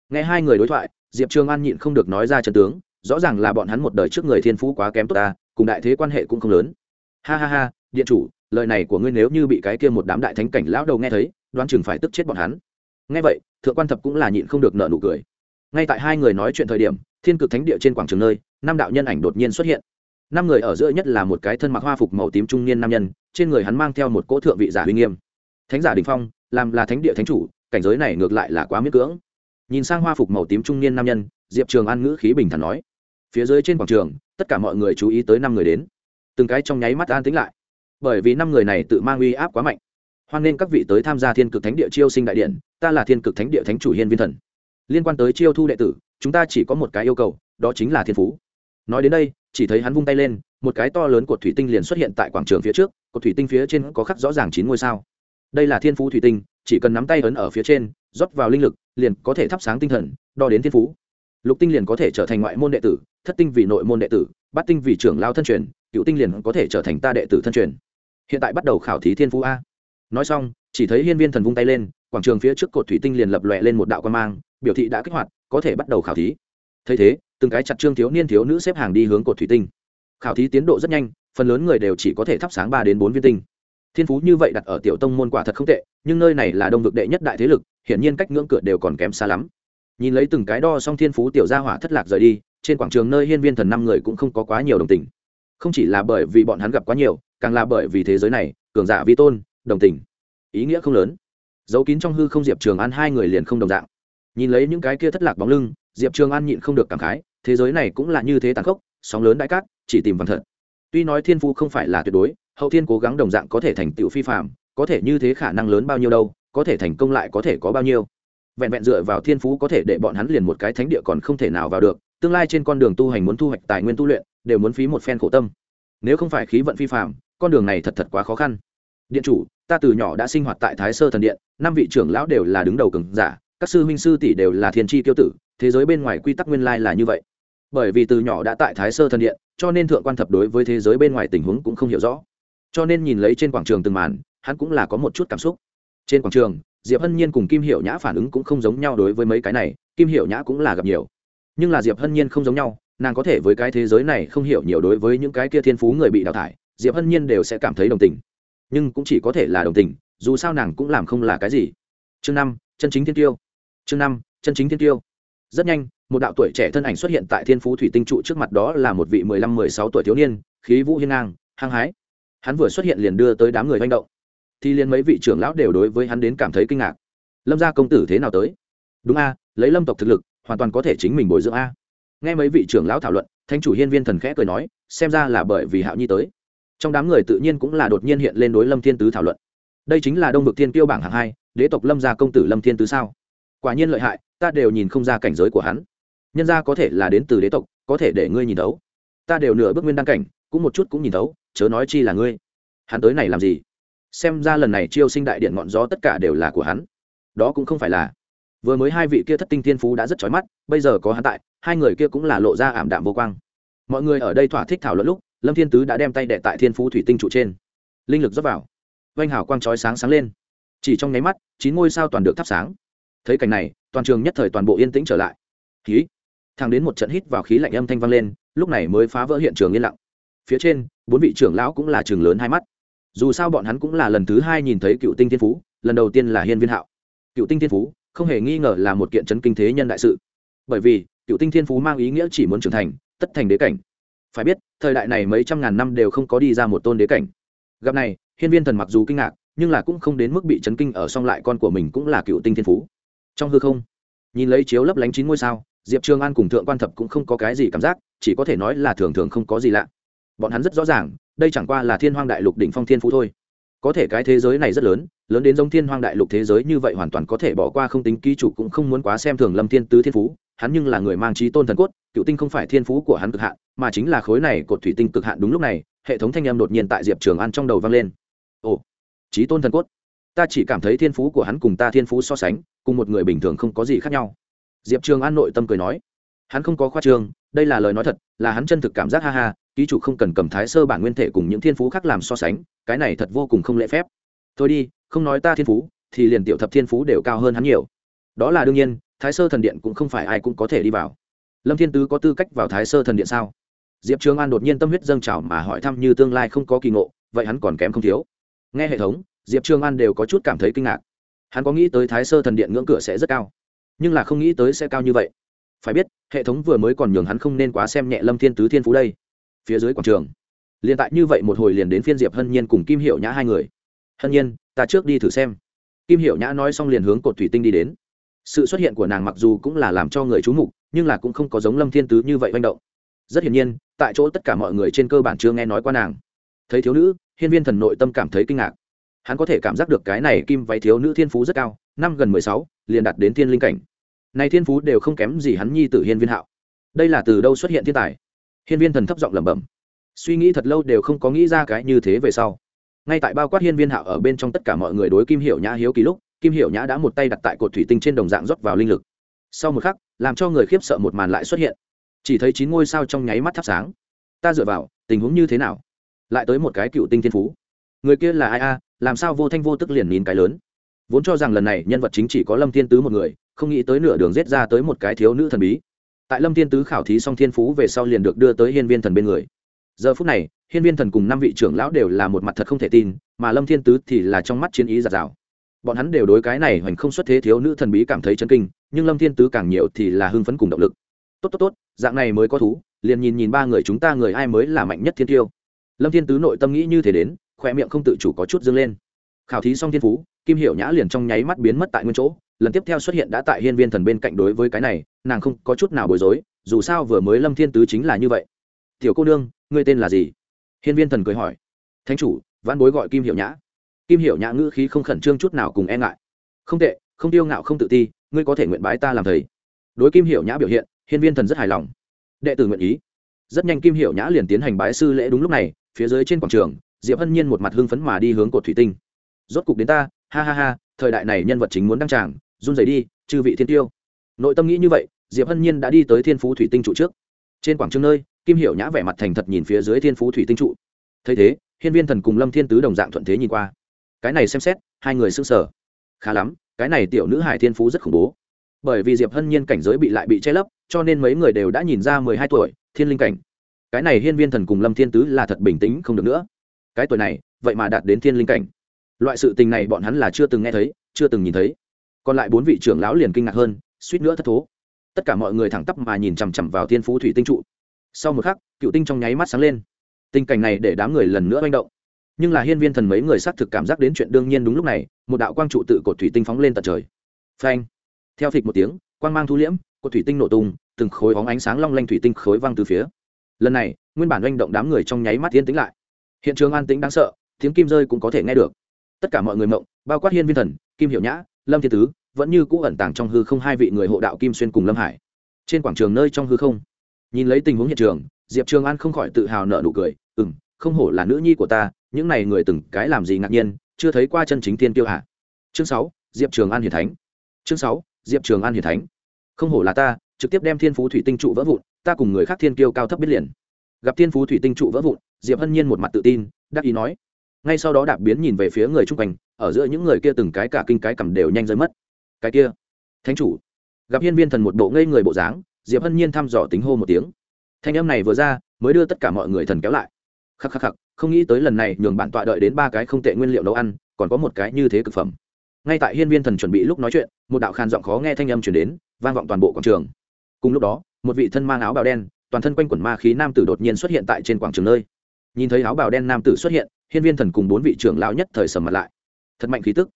nghe hai người đối thoại, diệp trường an nhịn không được nói ra trận tướng, rõ ràng là bọn hắn một đời trước người thiên phú quá kém tốt ta, cùng đại thế quan hệ cũng không lớn. Ha ha ha, điện chủ, lời này của ngươi nếu như bị cái kia một đám đại thánh cảnh lão đầu nghe thấy, đoán chừng phải tức chết bọn hắn. Nghe vậy, thượng quan thập cũng là nhịn không được nợ nụ cười ngay tại hai người nói chuyện thời điểm, thiên cực thánh địa trên quảng trường nơi, năm đạo nhân ảnh đột nhiên xuất hiện. Năm người ở giữa nhất là một cái thân mặc hoa phục màu tím trung niên nam nhân, trên người hắn mang theo một cỗ thượng vị giả uy nghiêm. Thánh giả đình phong, làm là thánh địa thánh chủ, cảnh giới này ngược lại là quá miễn cưỡng. Nhìn sang hoa phục màu tím trung niên nam nhân, diệp trường an ngữ khí bình thản nói. Phía dưới trên quảng trường, tất cả mọi người chú ý tới năm người đến. Từng cái trong nháy mắt an tính lại. Bởi vì năm người này tự mang uy áp quá mạnh. Hoan nên các vị tới tham gia thiên cực thánh địa chiêu sinh đại điện, ta là thiên cực thánh địa thánh chủ hiên viên thần liên quan tới chiêu thu đệ tử, chúng ta chỉ có một cái yêu cầu, đó chính là thiên phú. Nói đến đây, chỉ thấy hắn vung tay lên, một cái to lớn của thủy tinh liền xuất hiện tại quảng trường phía trước, cột thủy tinh phía trên có khắc rõ ràng chín ngôi sao. Đây là thiên phú thủy tinh, chỉ cần nắm tay ấn ở phía trên, rót vào linh lực, liền có thể thắp sáng tinh thần, đo đến thiên phú. Lục tinh liền có thể trở thành ngoại môn đệ tử, thất tinh vì nội môn đệ tử, bát tinh vì trưởng lao thân truyền, cựu tinh liền có thể trở thành ta đệ tử thân truyền. Hiện tại bắt đầu khảo thí thiên phú a. Nói xong, chỉ thấy hiên viên thần vung tay lên, quảng trường phía trước cột thủy tinh liền lập lòe lên một đạo quan mang biểu thị đã kích hoạt, có thể bắt đầu khảo thí. Thấy thế, từng cái chặt trương thiếu niên thiếu nữ xếp hàng đi hướng cột thủy tinh. Khảo thí tiến độ rất nhanh, phần lớn người đều chỉ có thể thắp sáng ba đến bốn viên tinh. Thiên phú như vậy đặt ở tiểu tông môn quả thật không tệ, nhưng nơi này là đông vực đệ nhất đại thế lực, hiển nhiên cách ngưỡng cửa đều còn kém xa lắm. Nhìn lấy từng cái đo xong thiên phú tiểu gia hỏa thất lạc rời đi, trên quảng trường nơi hiên viên thần năm người cũng không có quá nhiều đồng tình. Không chỉ là bởi vì bọn hắn gặp quá nhiều, càng là bởi vì thế giới này, cường giả vi tôn, đồng tình. Ý nghĩa không lớn. Giấu kín trong hư không diệp trường an hai người liền không đồng dạng nhìn lấy những cái kia thất lạc bóng lưng, diệp trường an nhịn không được cảm khái, thế giới này cũng là như thế tàn khốc, sóng lớn đại cát, chỉ tìm vàng thật. Tuy nói thiên phu không phải là tuyệt đối, hậu thiên cố gắng đồng dạng có thể thành tựu phi phạm có thể như thế khả năng lớn bao nhiêu đâu, có thể thành công lại có thể có bao nhiêu. Vẹn vẹn dựa vào thiên phú có thể để bọn hắn liền một cái thánh địa còn không thể nào vào được, tương lai trên con đường tu hành muốn thu hoạch tài nguyên tu luyện, đều muốn phí một phen khổ tâm. Nếu không phải khí vận phi phạm con đường này thật thật quá khó khăn. Điện chủ, ta từ nhỏ đã sinh hoạt tại thái sơ thần điện, năm vị trưởng lão đều là đứng đầu cường giả các sư huynh sư tỷ đều là thiên tri tiêu tử, thế giới bên ngoài quy tắc nguyên lai là như vậy. Bởi vì từ nhỏ đã tại thái sơ thần điện, cho nên thượng quan thập đối với thế giới bên ngoài tình huống cũng không hiểu rõ. Cho nên nhìn lấy trên quảng trường từng màn, hắn cũng là có một chút cảm xúc. Trên quảng trường, diệp hân nhiên cùng kim hiệu nhã phản ứng cũng không giống nhau đối với mấy cái này, kim hiệu nhã cũng là gặp nhiều. Nhưng là diệp hân nhiên không giống nhau, nàng có thể với cái thế giới này không hiểu nhiều đối với những cái kia thiên phú người bị đào thải, diệp hân nhiên đều sẽ cảm thấy đồng tình. Nhưng cũng chỉ có thể là đồng tình, dù sao nàng cũng làm không là cái gì. Chương năm, chân chính thiên tiêu chương năm, chân chính thiên tiêu. Rất nhanh, một đạo tuổi trẻ thân ảnh xuất hiện tại thiên phú thủy tinh trụ trước mặt đó là một vị mười lăm, mười sáu tuổi thiếu niên, khí vũ hiên ngang, hăng hái. Hắn vừa xuất hiện liền đưa tới đám người manh động. Thì liền mấy vị trưởng lão đều đối với hắn đến cảm thấy kinh ngạc. Lâm gia công tử thế nào tới? Đúng a, lấy lâm tộc thực lực, hoàn toàn có thể chính mình bồi dưỡng a. Nghe mấy vị trưởng lão thảo luận, thanh chủ hiên viên thần khẽ cười nói, xem ra là bởi vì hạo nhi tới. Trong đám người tự nhiên cũng là đột nhiên hiện lên đối lâm thiên tứ thảo luận. Đây chính là đông vực thiên tiêu bảng hạng hai, đế tộc lâm gia công tử lâm thiên tứ sao? Quả nhiên lợi hại, ta đều nhìn không ra cảnh giới của hắn. Nhân gia có thể là đến từ đế tộc, có thể để ngươi nhìn thấu. Ta đều nửa bước nguyên đăng cảnh, cũng một chút cũng nhìn thấu, chớ nói chi là ngươi. Hắn tới này làm gì? Xem ra lần này chiêu sinh đại điện ngọn gió tất cả đều là của hắn. Đó cũng không phải là. Vừa mới hai vị kia thất tinh thiên phú đã rất chói mắt, bây giờ có hắn tại, hai người kia cũng là lộ ra ảm đạm vô quang. Mọi người ở đây thỏa thích thảo luận lúc, lâm thiên tứ đã đem tay đệ tại thiên phú thủy tinh trụ trên. Linh lực dốc vào. Vanh hảo quang chói sáng sáng lên. Chỉ trong nháy mắt, chín ngôi sao toàn được thắp sáng thấy cảnh này, toàn trường nhất thời toàn bộ yên tĩnh trở lại. Khí. Thang đến một trận hít vào khí lạnh âm thanh vang lên, lúc này mới phá vỡ hiện trường yên lặng. Phía trên, bốn vị trưởng lão cũng là trường lớn hai mắt. Dù sao bọn hắn cũng là lần thứ hai nhìn thấy cựu tinh thiên phú, lần đầu tiên là hiên viên hạo. Cựu tinh thiên phú, không hề nghi ngờ là một kiện chấn kinh thế nhân đại sự. Bởi vì, cựu tinh thiên phú mang ý nghĩa chỉ muốn trưởng thành, tất thành đế cảnh. Phải biết, thời đại này mấy trăm ngàn năm đều không có đi ra một tôn đế cảnh. Gặp này, hiên viên thần mặc dù kinh ngạc, nhưng là cũng không đến mức bị chấn kinh ở song lại con của mình cũng là cựu tinh thiên phú trong hư không. Nhìn lấy chiếu lấp lánh chín ngôi sao, diệp trường an cùng thượng quan thập cũng không có cái gì cảm giác, chỉ có thể nói là thường thường không có gì lạ. Bọn hắn rất rõ ràng, đây chẳng qua là thiên hoang đại lục đỉnh phong thiên phú thôi. Có thể cái thế giới này rất lớn lớn đến giống thiên hoang đại lục thế giới như vậy hoàn toàn có thể bỏ qua không tính ký chủ cũng không muốn quá xem thường lâm thiên tứ thiên phú, hắn nhưng là người mang trí tôn thần cốt, cựu tinh không phải thiên phú của hắn cực hạn, mà chính là khối này cột thủy tinh cực hạn đúng lúc này, hệ thống thanh âm đột nhiên tại diệp trường an trong đầu vang lên. Ồ, trí tôn thần cốt ta chỉ cảm thấy thiên phú của hắn cùng ta thiên phú so sánh, cùng một người bình thường không có gì khác nhau. Diệp trường an nội tâm cười nói, hắn không có khoa trương, đây là lời nói thật, là hắn chân thực cảm giác ha ha, ký chủ không cần cầm thái sơ bản nguyên thể cùng những thiên phú khác làm so sánh, cái này thật vô cùng không lễ phép. Thôi đi, không nói ta thiên phú, thì liền tiểu thập thiên phú đều cao hơn hắn nhiều. Đó là đương nhiên, thái sơ thần điện cũng không phải ai cũng có thể đi vào. Lâm thiên tứ có tư cách vào thái sơ thần điện sao? Diệp trường an đột nhiên tâm huyết dâng trào mà hỏi thăm như tương lai không có kỳ ngộ, vậy hắn còn kém không thiếu. Nghe hệ thống diệp trường an đều có chút cảm thấy kinh ngạc. Hắn có nghĩ tới thái sơ thần điện ngưỡng cửa sẽ rất cao, nhưng là không nghĩ tới sẽ cao như vậy. Phải biết, hệ thống vừa mới còn nhường hắn không nên quá xem nhẹ lâm thiên tứ thiên phú đây. Phía dưới quảng trường, liền tại như vậy một hồi liền đến phiên diệp hân nhiên cùng kim hiệu nhã hai người. Hân nhiên, ta trước đi thử xem. Kim hiệu nhã nói xong liền hướng cột thủy tinh đi đến. Sự xuất hiện của nàng mặc dù cũng là làm cho người chú mục, nhưng là cũng không có giống lâm thiên tứ như vậy manh động. Rất hiển nhiên, tại chỗ tất cả mọi người trên cơ bản chưa nghe nói qua nàng. Thấy thiếu nữ, hiên viên thần nội tâm cảm thấy kinh ngạc hắn có thể cảm giác được cái này kim váy thiếu nữ thiên phú rất cao, năm gần mười sáu, liền đạt đến thiên linh cảnh. Này thiên phú đều không kém gì hắn nhi tử hiên viên hạo. Đây là từ đâu xuất hiện thiên tài? Hiên viên thần thấp giọng lẩm bẩm. Suy nghĩ thật lâu đều không có nghĩ ra cái như thế về sau. Ngay tại bao quát hiên viên hạo ở bên trong tất cả mọi người đối kim hiểu nhã hiếu kỳ lúc, kim hiểu nhã đã một tay đặt tại cột thủy tinh trên đồng dạng rót vào linh lực. Sau một khắc, làm cho người khiếp sợ một màn lại xuất hiện. Chỉ thấy chín ngôi sao trong nháy mắt thắp sáng. Ta dựa vào, tình huống như thế nào? Lại tới một cái cựu tinh thiên phú. Người kia là ai a? Làm sao vô thanh vô tức liền nín cái lớn? Vốn cho rằng lần này nhân vật chính chỉ có lâm thiên tứ một người, không nghĩ tới nửa đường rết ra tới một cái thiếu nữ thần bí. Tại lâm thiên tứ khảo thí xong thiên phú về sau liền được đưa tới hiên viên thần bên người. Giờ phút này, hiên viên thần cùng năm vị trưởng lão đều là một mặt thật không thể tin, mà lâm thiên tứ thì là trong mắt chiến ý giạt rào. Bọn hắn đều đối cái này hoành không xuất thế thiếu nữ thần bí cảm thấy chấn kinh, nhưng lâm thiên tứ càng nhiều thì là hưng phấn cùng động lực. Tốt tốt tốt, dạng này mới có thú, liền nhìn nhìn ba người chúng ta người ai mới là mạnh nhất thiên tiêu. Lâm thiên tứ nội tâm nghĩ như thế đến khoe miệng không tự chủ có chút dâng lên. Khảo thí xong thiên phú, kim hiểu nhã liền trong nháy mắt biến mất tại nguyên chỗ, lần tiếp theo xuất hiện đã tại hiên viên thần bên cạnh đối với cái này, nàng không có chút nào bối rối, dù sao vừa mới lâm thiên tứ chính là như vậy. Tiểu cô nương, ngươi tên là gì? Hiên viên thần cười hỏi. Thánh chủ văn bối gọi kim hiểu nhã. Kim hiểu nhã ngữ khí không khẩn trương chút nào cùng e ngại. Không tệ, không tiêu ngạo không tự ti, ngươi có thể nguyện bái ta làm thầy. Đối kim hiểu nhã biểu hiện, hiên viên thần rất hài lòng. Đệ tử nguyện ý. Rất nhanh kim hiểu nhã liền tiến hành bái sư lễ đúng lúc này, phía dưới trên quảng trường diệp hân nhiên một mặt hưng phấn mà đi hướng cột thủy tinh. Rốt cục đến ta ha ha ha thời đại này nhân vật chính muốn đăng tràng run rẩy đi chư vị thiên tiêu. Nội tâm nghĩ như vậy diệp hân nhiên đã đi tới thiên phú thủy tinh trụ trước. Trên quảng trường nơi kim hiểu nhã vẻ mặt thành thật nhìn phía dưới thiên phú thủy tinh trụ. Thấy thế hiên viên thần cùng lâm thiên tứ đồng dạng thuận thế nhìn qua. Cái này xem xét hai người sững sở, khá lắm cái này tiểu nữ hải thiên phú rất khủng bố. Bởi vì diệp hân nhiên cảnh giới bị lại bị che lấp cho nên mấy người đều đã nhìn ra mười hai tuổi thiên linh cảnh. Cái này hiên viên thần cùng lâm thiên tứ là thật bình tĩnh không được nữa cái tuổi này, vậy mà đạt đến thiên linh cảnh. Loại sự tình này bọn hắn là chưa từng nghe thấy, chưa từng nhìn thấy. Còn lại bốn vị trưởng lão liền kinh ngạc hơn, suýt nữa thất thố. Tất cả mọi người thẳng tắp mà nhìn chằm chằm vào thiên phú thủy tinh trụ. Sau một khắc, cựu tinh trong nháy mắt sáng lên. Tình cảnh này để đám người lần nữa manh động. Nhưng là hiên viên thần mấy người xác thực cảm giác đến chuyện đương nhiên đúng lúc này, một đạo quang trụ tự cột thủy tinh phóng lên tận trời. Phanh! Theo phịch một tiếng, quang mang thu liễm, cột thủy tinh nổ tung, từng khối óng ánh sáng long lanh thủy tinh khối văng từ phía. Lần này, nguyên bản manh động đám người trong nháy mắt tiến tĩnh lại hiện trường an tĩnh đáng sợ, tiếng kim rơi cũng có thể nghe được. Tất cả mọi người mộng, bao quát hiên viên thần, kim hiệu nhã, lâm thiên tứ, vẫn như cũ ẩn tàng trong hư không hai vị người hộ đạo kim xuyên cùng lâm hải. Trên quảng trường nơi trong hư không, nhìn lấy tình huống hiện trường, diệp trường an không khỏi tự hào nợ nụ cười ừ m không hổ là nữ nhi của ta, những này người từng cái làm gì ngạc nhiên, chưa thấy qua chân chính tiên tiêu hạ chương sáu, diệp trường an hiền thánh. Chương sáu, diệp trường an hiền thánh. Không hổ là ta, trực tiếp đem thiên phú thủy tinh trụ vỡ vụn, ta cùng người khác thiên kiêu cao thấp biết liền gặp thiên phú thủy tinh trụ vỡ vụn, diệp hân nhiên một mặt tự tin, đắc ý nói. Ngay sau đó đạp biến nhìn về phía người chung quanh, ở giữa những người kia từng cái cả kinh cái cầm đều nhanh rơi mất. Cái kia, thánh chủ. Gặp hiên viên thần một bộ ngây người bộ dáng, diệp hân nhiên thăm dò tính hô một tiếng. Thanh âm này vừa ra, mới đưa tất cả mọi người thần kéo lại. Khắc khắc khắc, không nghĩ tới lần này nhường bạn tọa đợi đến ba cái không tệ nguyên liệu nấu ăn, còn có một cái như thế cực phẩm. Ngay tại hiên viên thần chuẩn bị lúc nói chuyện, một đạo khàn giọng khó nghe thanh âm chuyển đến, vang vọng toàn bộ quảng trường. Cùng lúc đó, một vị thân mang áo bào đen toàn thân quanh quẩn ma khí nam tử đột nhiên xuất hiện tại trên quảng trường nơi. Nhìn thấy áo bào đen nam tử xuất hiện, hiên viên thần cùng bốn vị trưởng lão nhất thời sầm mặt lại. Thật mạnh khí tức.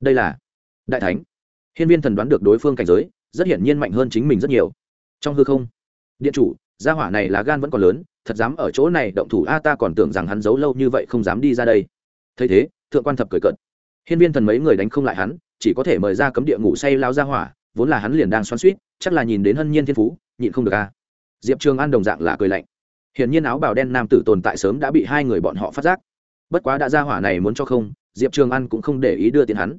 Đây là đại thánh. Hiên viên thần đoán được đối phương cảnh giới, rất hiển nhiên mạnh hơn chính mình rất nhiều. Trong hư không, điện chủ, gia hỏa này là gan vẫn còn lớn, thật dám ở chỗ này động thủ a, ta còn tưởng rằng hắn giấu lâu như vậy không dám đi ra đây. Thấy thế, thượng quan thập cười cận hiên viên thần mấy người đánh không lại hắn, chỉ có thể mời ra cấm địa ngủ say lao ra hỏa, vốn là hắn liền đang xoắn suýt chắc là nhìn đến hân nhiên thiên phú, nhịn không được a diệp trường an đồng dạng là cười lạnh. Hiển nhiên áo bào đen nam tử tồn tại sớm đã bị hai người bọn họ phát giác. Bất quá đã ra hỏa này muốn cho không, diệp trường an cũng không để ý đưa tiền hắn.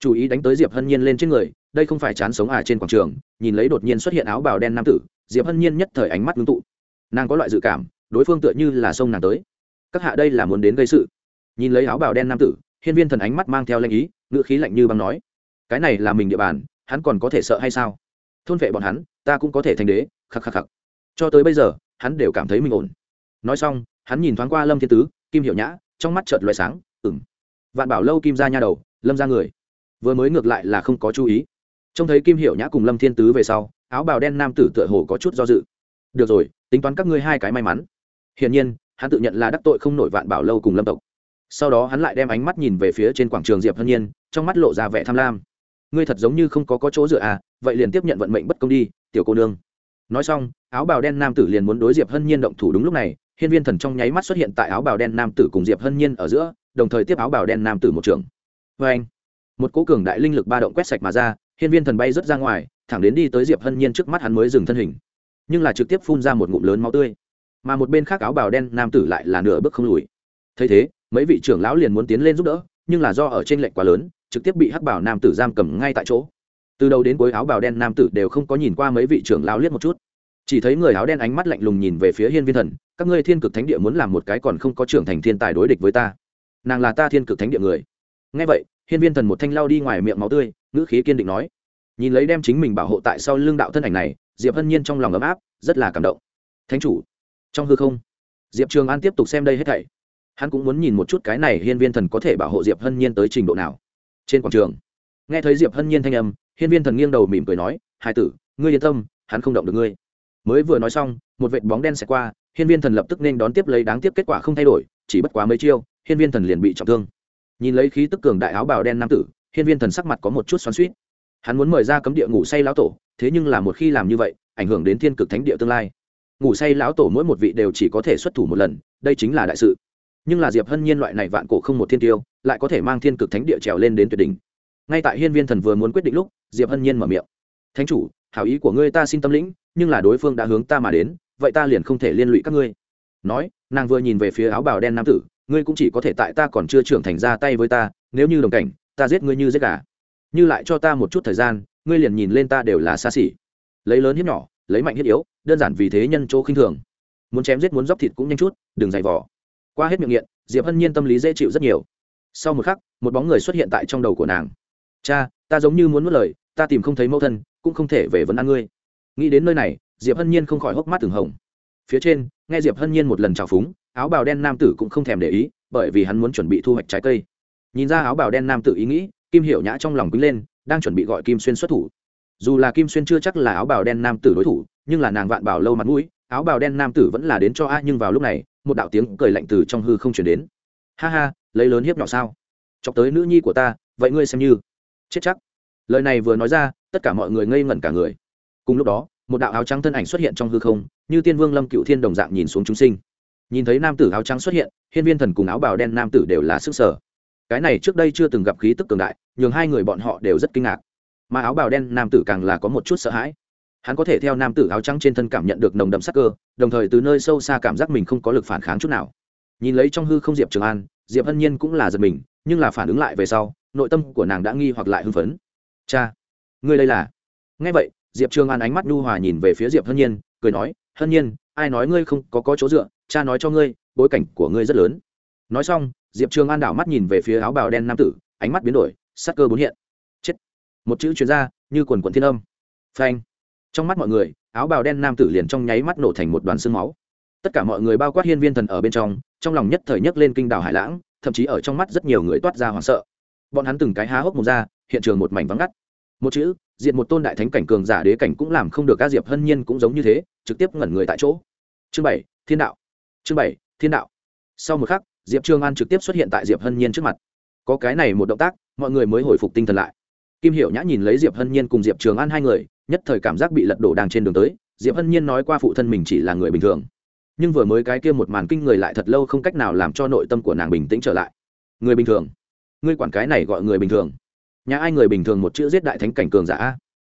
Chú ý đánh tới diệp hân nhiên lên trên người, đây không phải chán sống à trên quảng trường, nhìn lấy đột nhiên xuất hiện áo bào đen nam tử, diệp hân nhiên nhất thời ánh mắt ngưng tụ. Nàng có loại dự cảm, đối phương tựa như là sông nàng tới. Các hạ đây là muốn đến gây sự. Nhìn lấy áo bào đen nam tử, hiên viên thần ánh mắt mang theo lanh ý, ngữ khí lạnh như băng nói, cái này là mình địa bàn, hắn còn có thể sợ hay sao? Thôn vệ bọn hắn, ta cũng có thể thành đế, khắc khắc khắc cho tới bây giờ hắn đều cảm thấy mình ổn. Nói xong hắn nhìn thoáng qua lâm thiên tứ kim hiệu nhã trong mắt chợt loại sáng ừng vạn bảo lâu kim ra nha đầu lâm ra người. Vừa mới ngược lại là không có chú ý. Trông thấy kim hiệu nhã cùng lâm thiên tứ về sau áo bào đen nam tử tựa hồ có chút do dự. Được rồi tính toán các ngươi hai cái may mắn. Hiển nhiên hắn tự nhận là đắc tội không nổi vạn bảo lâu cùng lâm tộc. Sau đó hắn lại đem ánh mắt nhìn về phía trên quảng trường diệp hân nhiên trong mắt lộ ra vẻ tham lam. Ngươi thật giống như không có, có chỗ dựa à vậy liền tiếp nhận vận mệnh bất công đi tiểu cô nương. Nói xong áo bào đen nam tử liền muốn đối diệp hân nhiên động thủ đúng lúc này, hiên viên thần trong nháy mắt xuất hiện tại áo bào đen nam tử cùng diệp hân nhiên ở giữa, đồng thời tiếp áo bào đen nam tử một trường. Vê anh, một cố cường đại linh lực ba động quét sạch mà ra, hiên viên thần bay rớt ra ngoài, thẳng đến đi tới diệp hân nhiên trước mắt hắn mới dừng thân hình. Nhưng là trực tiếp phun ra một ngụm lớn máu tươi. Mà một bên khác áo bào đen nam tử lại là nửa bước không lùi. Thấy thế, mấy vị trưởng lão liền muốn tiến lên giúp đỡ, nhưng là do ở trên lệnh quá lớn, trực tiếp bị hắc bảo nam tử giam cầm ngay tại chỗ. Từ đầu đến cuối áo bào đen nam tử đều không có nhìn qua mấy vị trưởng lão liếc một chút chỉ thấy người áo đen ánh mắt lạnh lùng nhìn về phía hiên viên thần, các ngươi thiên cực thánh địa muốn làm một cái còn không có trưởng thành thiên tài đối địch với ta. Nàng là ta thiên cực thánh địa người. Ngay vậy, hiên viên thần một thanh lao đi ngoài miệng máu tươi, ngữ khí kiên định nói, nhìn lấy đem chính mình bảo hộ tại sau lưng đạo thân ảnh này, diệp hân nhiên trong lòng ấm áp, rất là cảm động. Thánh chủ, trong hư không, diệp trường an tiếp tục xem đây hết thảy. Hắn cũng muốn nhìn một chút cái này hiên viên thần có thể bảo hộ diệp hân nhiên tới trình độ nào. Trên quảng trường, nghe thấy diệp hân nhiên thanh âm, hiên viên thần nghiêng đầu mỉm cười nói hai tử, ngươi yên tâm, hắn không động được ngươi mới vừa nói xong, một vệt bóng đen xẹt qua, hiên viên thần lập tức nên đón tiếp lấy đáng tiếc kết quả không thay đổi, chỉ bất quá mấy chiêu, hiên viên thần liền bị trọng thương. Nhìn lấy khí tức cường đại áo bào đen nam tử, hiên viên thần sắc mặt có một chút xoắn suýt hắn muốn mời ra cấm địa ngủ say lão tổ, thế nhưng là một khi làm như vậy, ảnh hưởng đến thiên cực thánh địa tương lai. Ngủ say lão tổ mỗi một vị đều chỉ có thể xuất thủ một lần, đây chính là đại sự. Nhưng là diệp hân nhiên loại này vạn cổ không một thiên tiêu, lại có thể mang thiên cực thánh địa trèo lên đến tuyệt đỉnh. Ngay tại hiên viên thần vừa muốn quyết định lúc, diệp hân nhiên mở miệng. Thánh chủ, hảo ý của ngươi ta xin tâm lĩnh nhưng là đối phương đã hướng ta mà đến, vậy ta liền không thể liên lụy các ngươi. Nói, nàng vừa nhìn về phía áo bào đen nam tử, ngươi cũng chỉ có thể tại ta còn chưa trưởng thành ra tay với ta, nếu như đồng cảnh, ta giết ngươi như giết gà. Như lại cho ta một chút thời gian, ngươi liền nhìn lên ta đều là xa xỉ. Lấy lớn hiếp nhỏ, lấy mạnh hiếp yếu, đơn giản vì thế nhân chỗ khinh thường. Muốn chém giết muốn dóc thịt cũng nhanh chút, đừng dày vỏ qua hết miệng nghiện, diệp hân nhiên tâm lý dễ chịu rất nhiều. Sau một khắc, một bóng người xuất hiện tại trong đầu của nàng. Cha, ta giống như muốn mất lời, ta tìm không thấy mẫu thân, cũng không thể về vấn ăn ngươi nghĩ đến nơi này, diệp hân nhiên không khỏi hốc mắt từng hồng. Phía trên, nghe diệp hân nhiên một lần trào phúng, áo bào đen nam tử cũng không thèm để ý, bởi vì hắn muốn chuẩn bị thu hoạch trái cây. Nhìn ra áo bào đen nam tử ý nghĩ, kim hiểu nhã trong lòng quýnh lên, đang chuẩn bị gọi kim xuyên xuất thủ. Dù là kim xuyên chưa chắc là áo bào đen nam tử đối thủ, nhưng là nàng vạn bảo lâu mặt mũi, áo bào đen nam tử vẫn là đến cho a nhưng vào lúc này, một đạo tiếng cười lạnh từ trong hư không chuyển đến. Ha ha, lấy lớn hiếp nhỏ sao? Chọc tới nữ nhi của ta, vậy ngươi xem như. Chết chắc. Lời này vừa nói ra, tất cả mọi người ngây ngẩn cả người cùng lúc đó, một đạo áo trắng thân ảnh xuất hiện trong hư không, như tiên vương lâm cựu thiên đồng dạng nhìn xuống chúng sinh. Nhìn thấy nam tử áo trắng xuất hiện, hiên viên thần cùng áo bào đen nam tử đều là sức sở. Cái này trước đây chưa từng gặp khí tức cường đại, nhường hai người bọn họ đều rất kinh ngạc. Mà áo bào đen nam tử càng là có một chút sợ hãi. Hắn có thể theo nam tử áo trắng trên thân cảm nhận được nồng đậm sắc cơ, đồng thời từ nơi sâu xa cảm giác mình không có lực phản kháng chút nào. Nhìn lấy trong hư không diệp trường an, diệp hân nhiên cũng là giật mình, nhưng là phản ứng lại về sau, nội tâm của nàng đã nghi hoặc lại hưng phấn. Cha, ngươi đây là? Nghe vậy diệp trường an ánh mắt nhu hòa nhìn về phía diệp hân nhiên cười nói hân nhiên ai nói ngươi không có có chỗ dựa cha nói cho ngươi bối cảnh của ngươi rất lớn. Nói xong diệp trường an đảo mắt nhìn về phía áo bào đen nam tử ánh mắt biến đổi sắc cơ bốn hiện. Chết. Một chữ chuyên ra, như quần quần thiên âm. Phanh. Trong mắt mọi người áo bào đen nam tử liền trong nháy mắt nổ thành một đoàn xương máu. Tất cả mọi người bao quát hiên viên thần ở bên trong trong lòng nhất thời nhấc lên kinh đảo hải lãng thậm chí ở trong mắt rất nhiều người toát ra hoảng sợ. Bọn hắn từng cái há hốc mồm ra hiện trường một mảnh vắng ngắt một chữ diện một tôn đại thánh cảnh cường giả đế cảnh cũng làm không được ca diệp hân nhiên cũng giống như thế, trực tiếp ngẩn người tại chỗ. Chương bảy, thiên đạo. Chương bảy, thiên đạo. Sau một khắc, diệp trương an trực tiếp xuất hiện tại diệp hân nhiên trước mặt. Có cái này một động tác, mọi người mới hồi phục tinh thần lại. Kim hiểu nhã nhìn lấy diệp hân nhiên cùng diệp trường an hai người, nhất thời cảm giác bị lật đổ đang trên đường tới. Diệp hân nhiên nói qua phụ thân mình chỉ là người bình thường. Nhưng vừa mới cái kia một màn kinh người lại thật lâu không cách nào làm cho nội tâm của nàng bình tĩnh trở lại. Người bình thường. Ngươi quản cái này gọi người bình thường nhà ai người bình thường một chữ giết đại thánh cảnh cường giả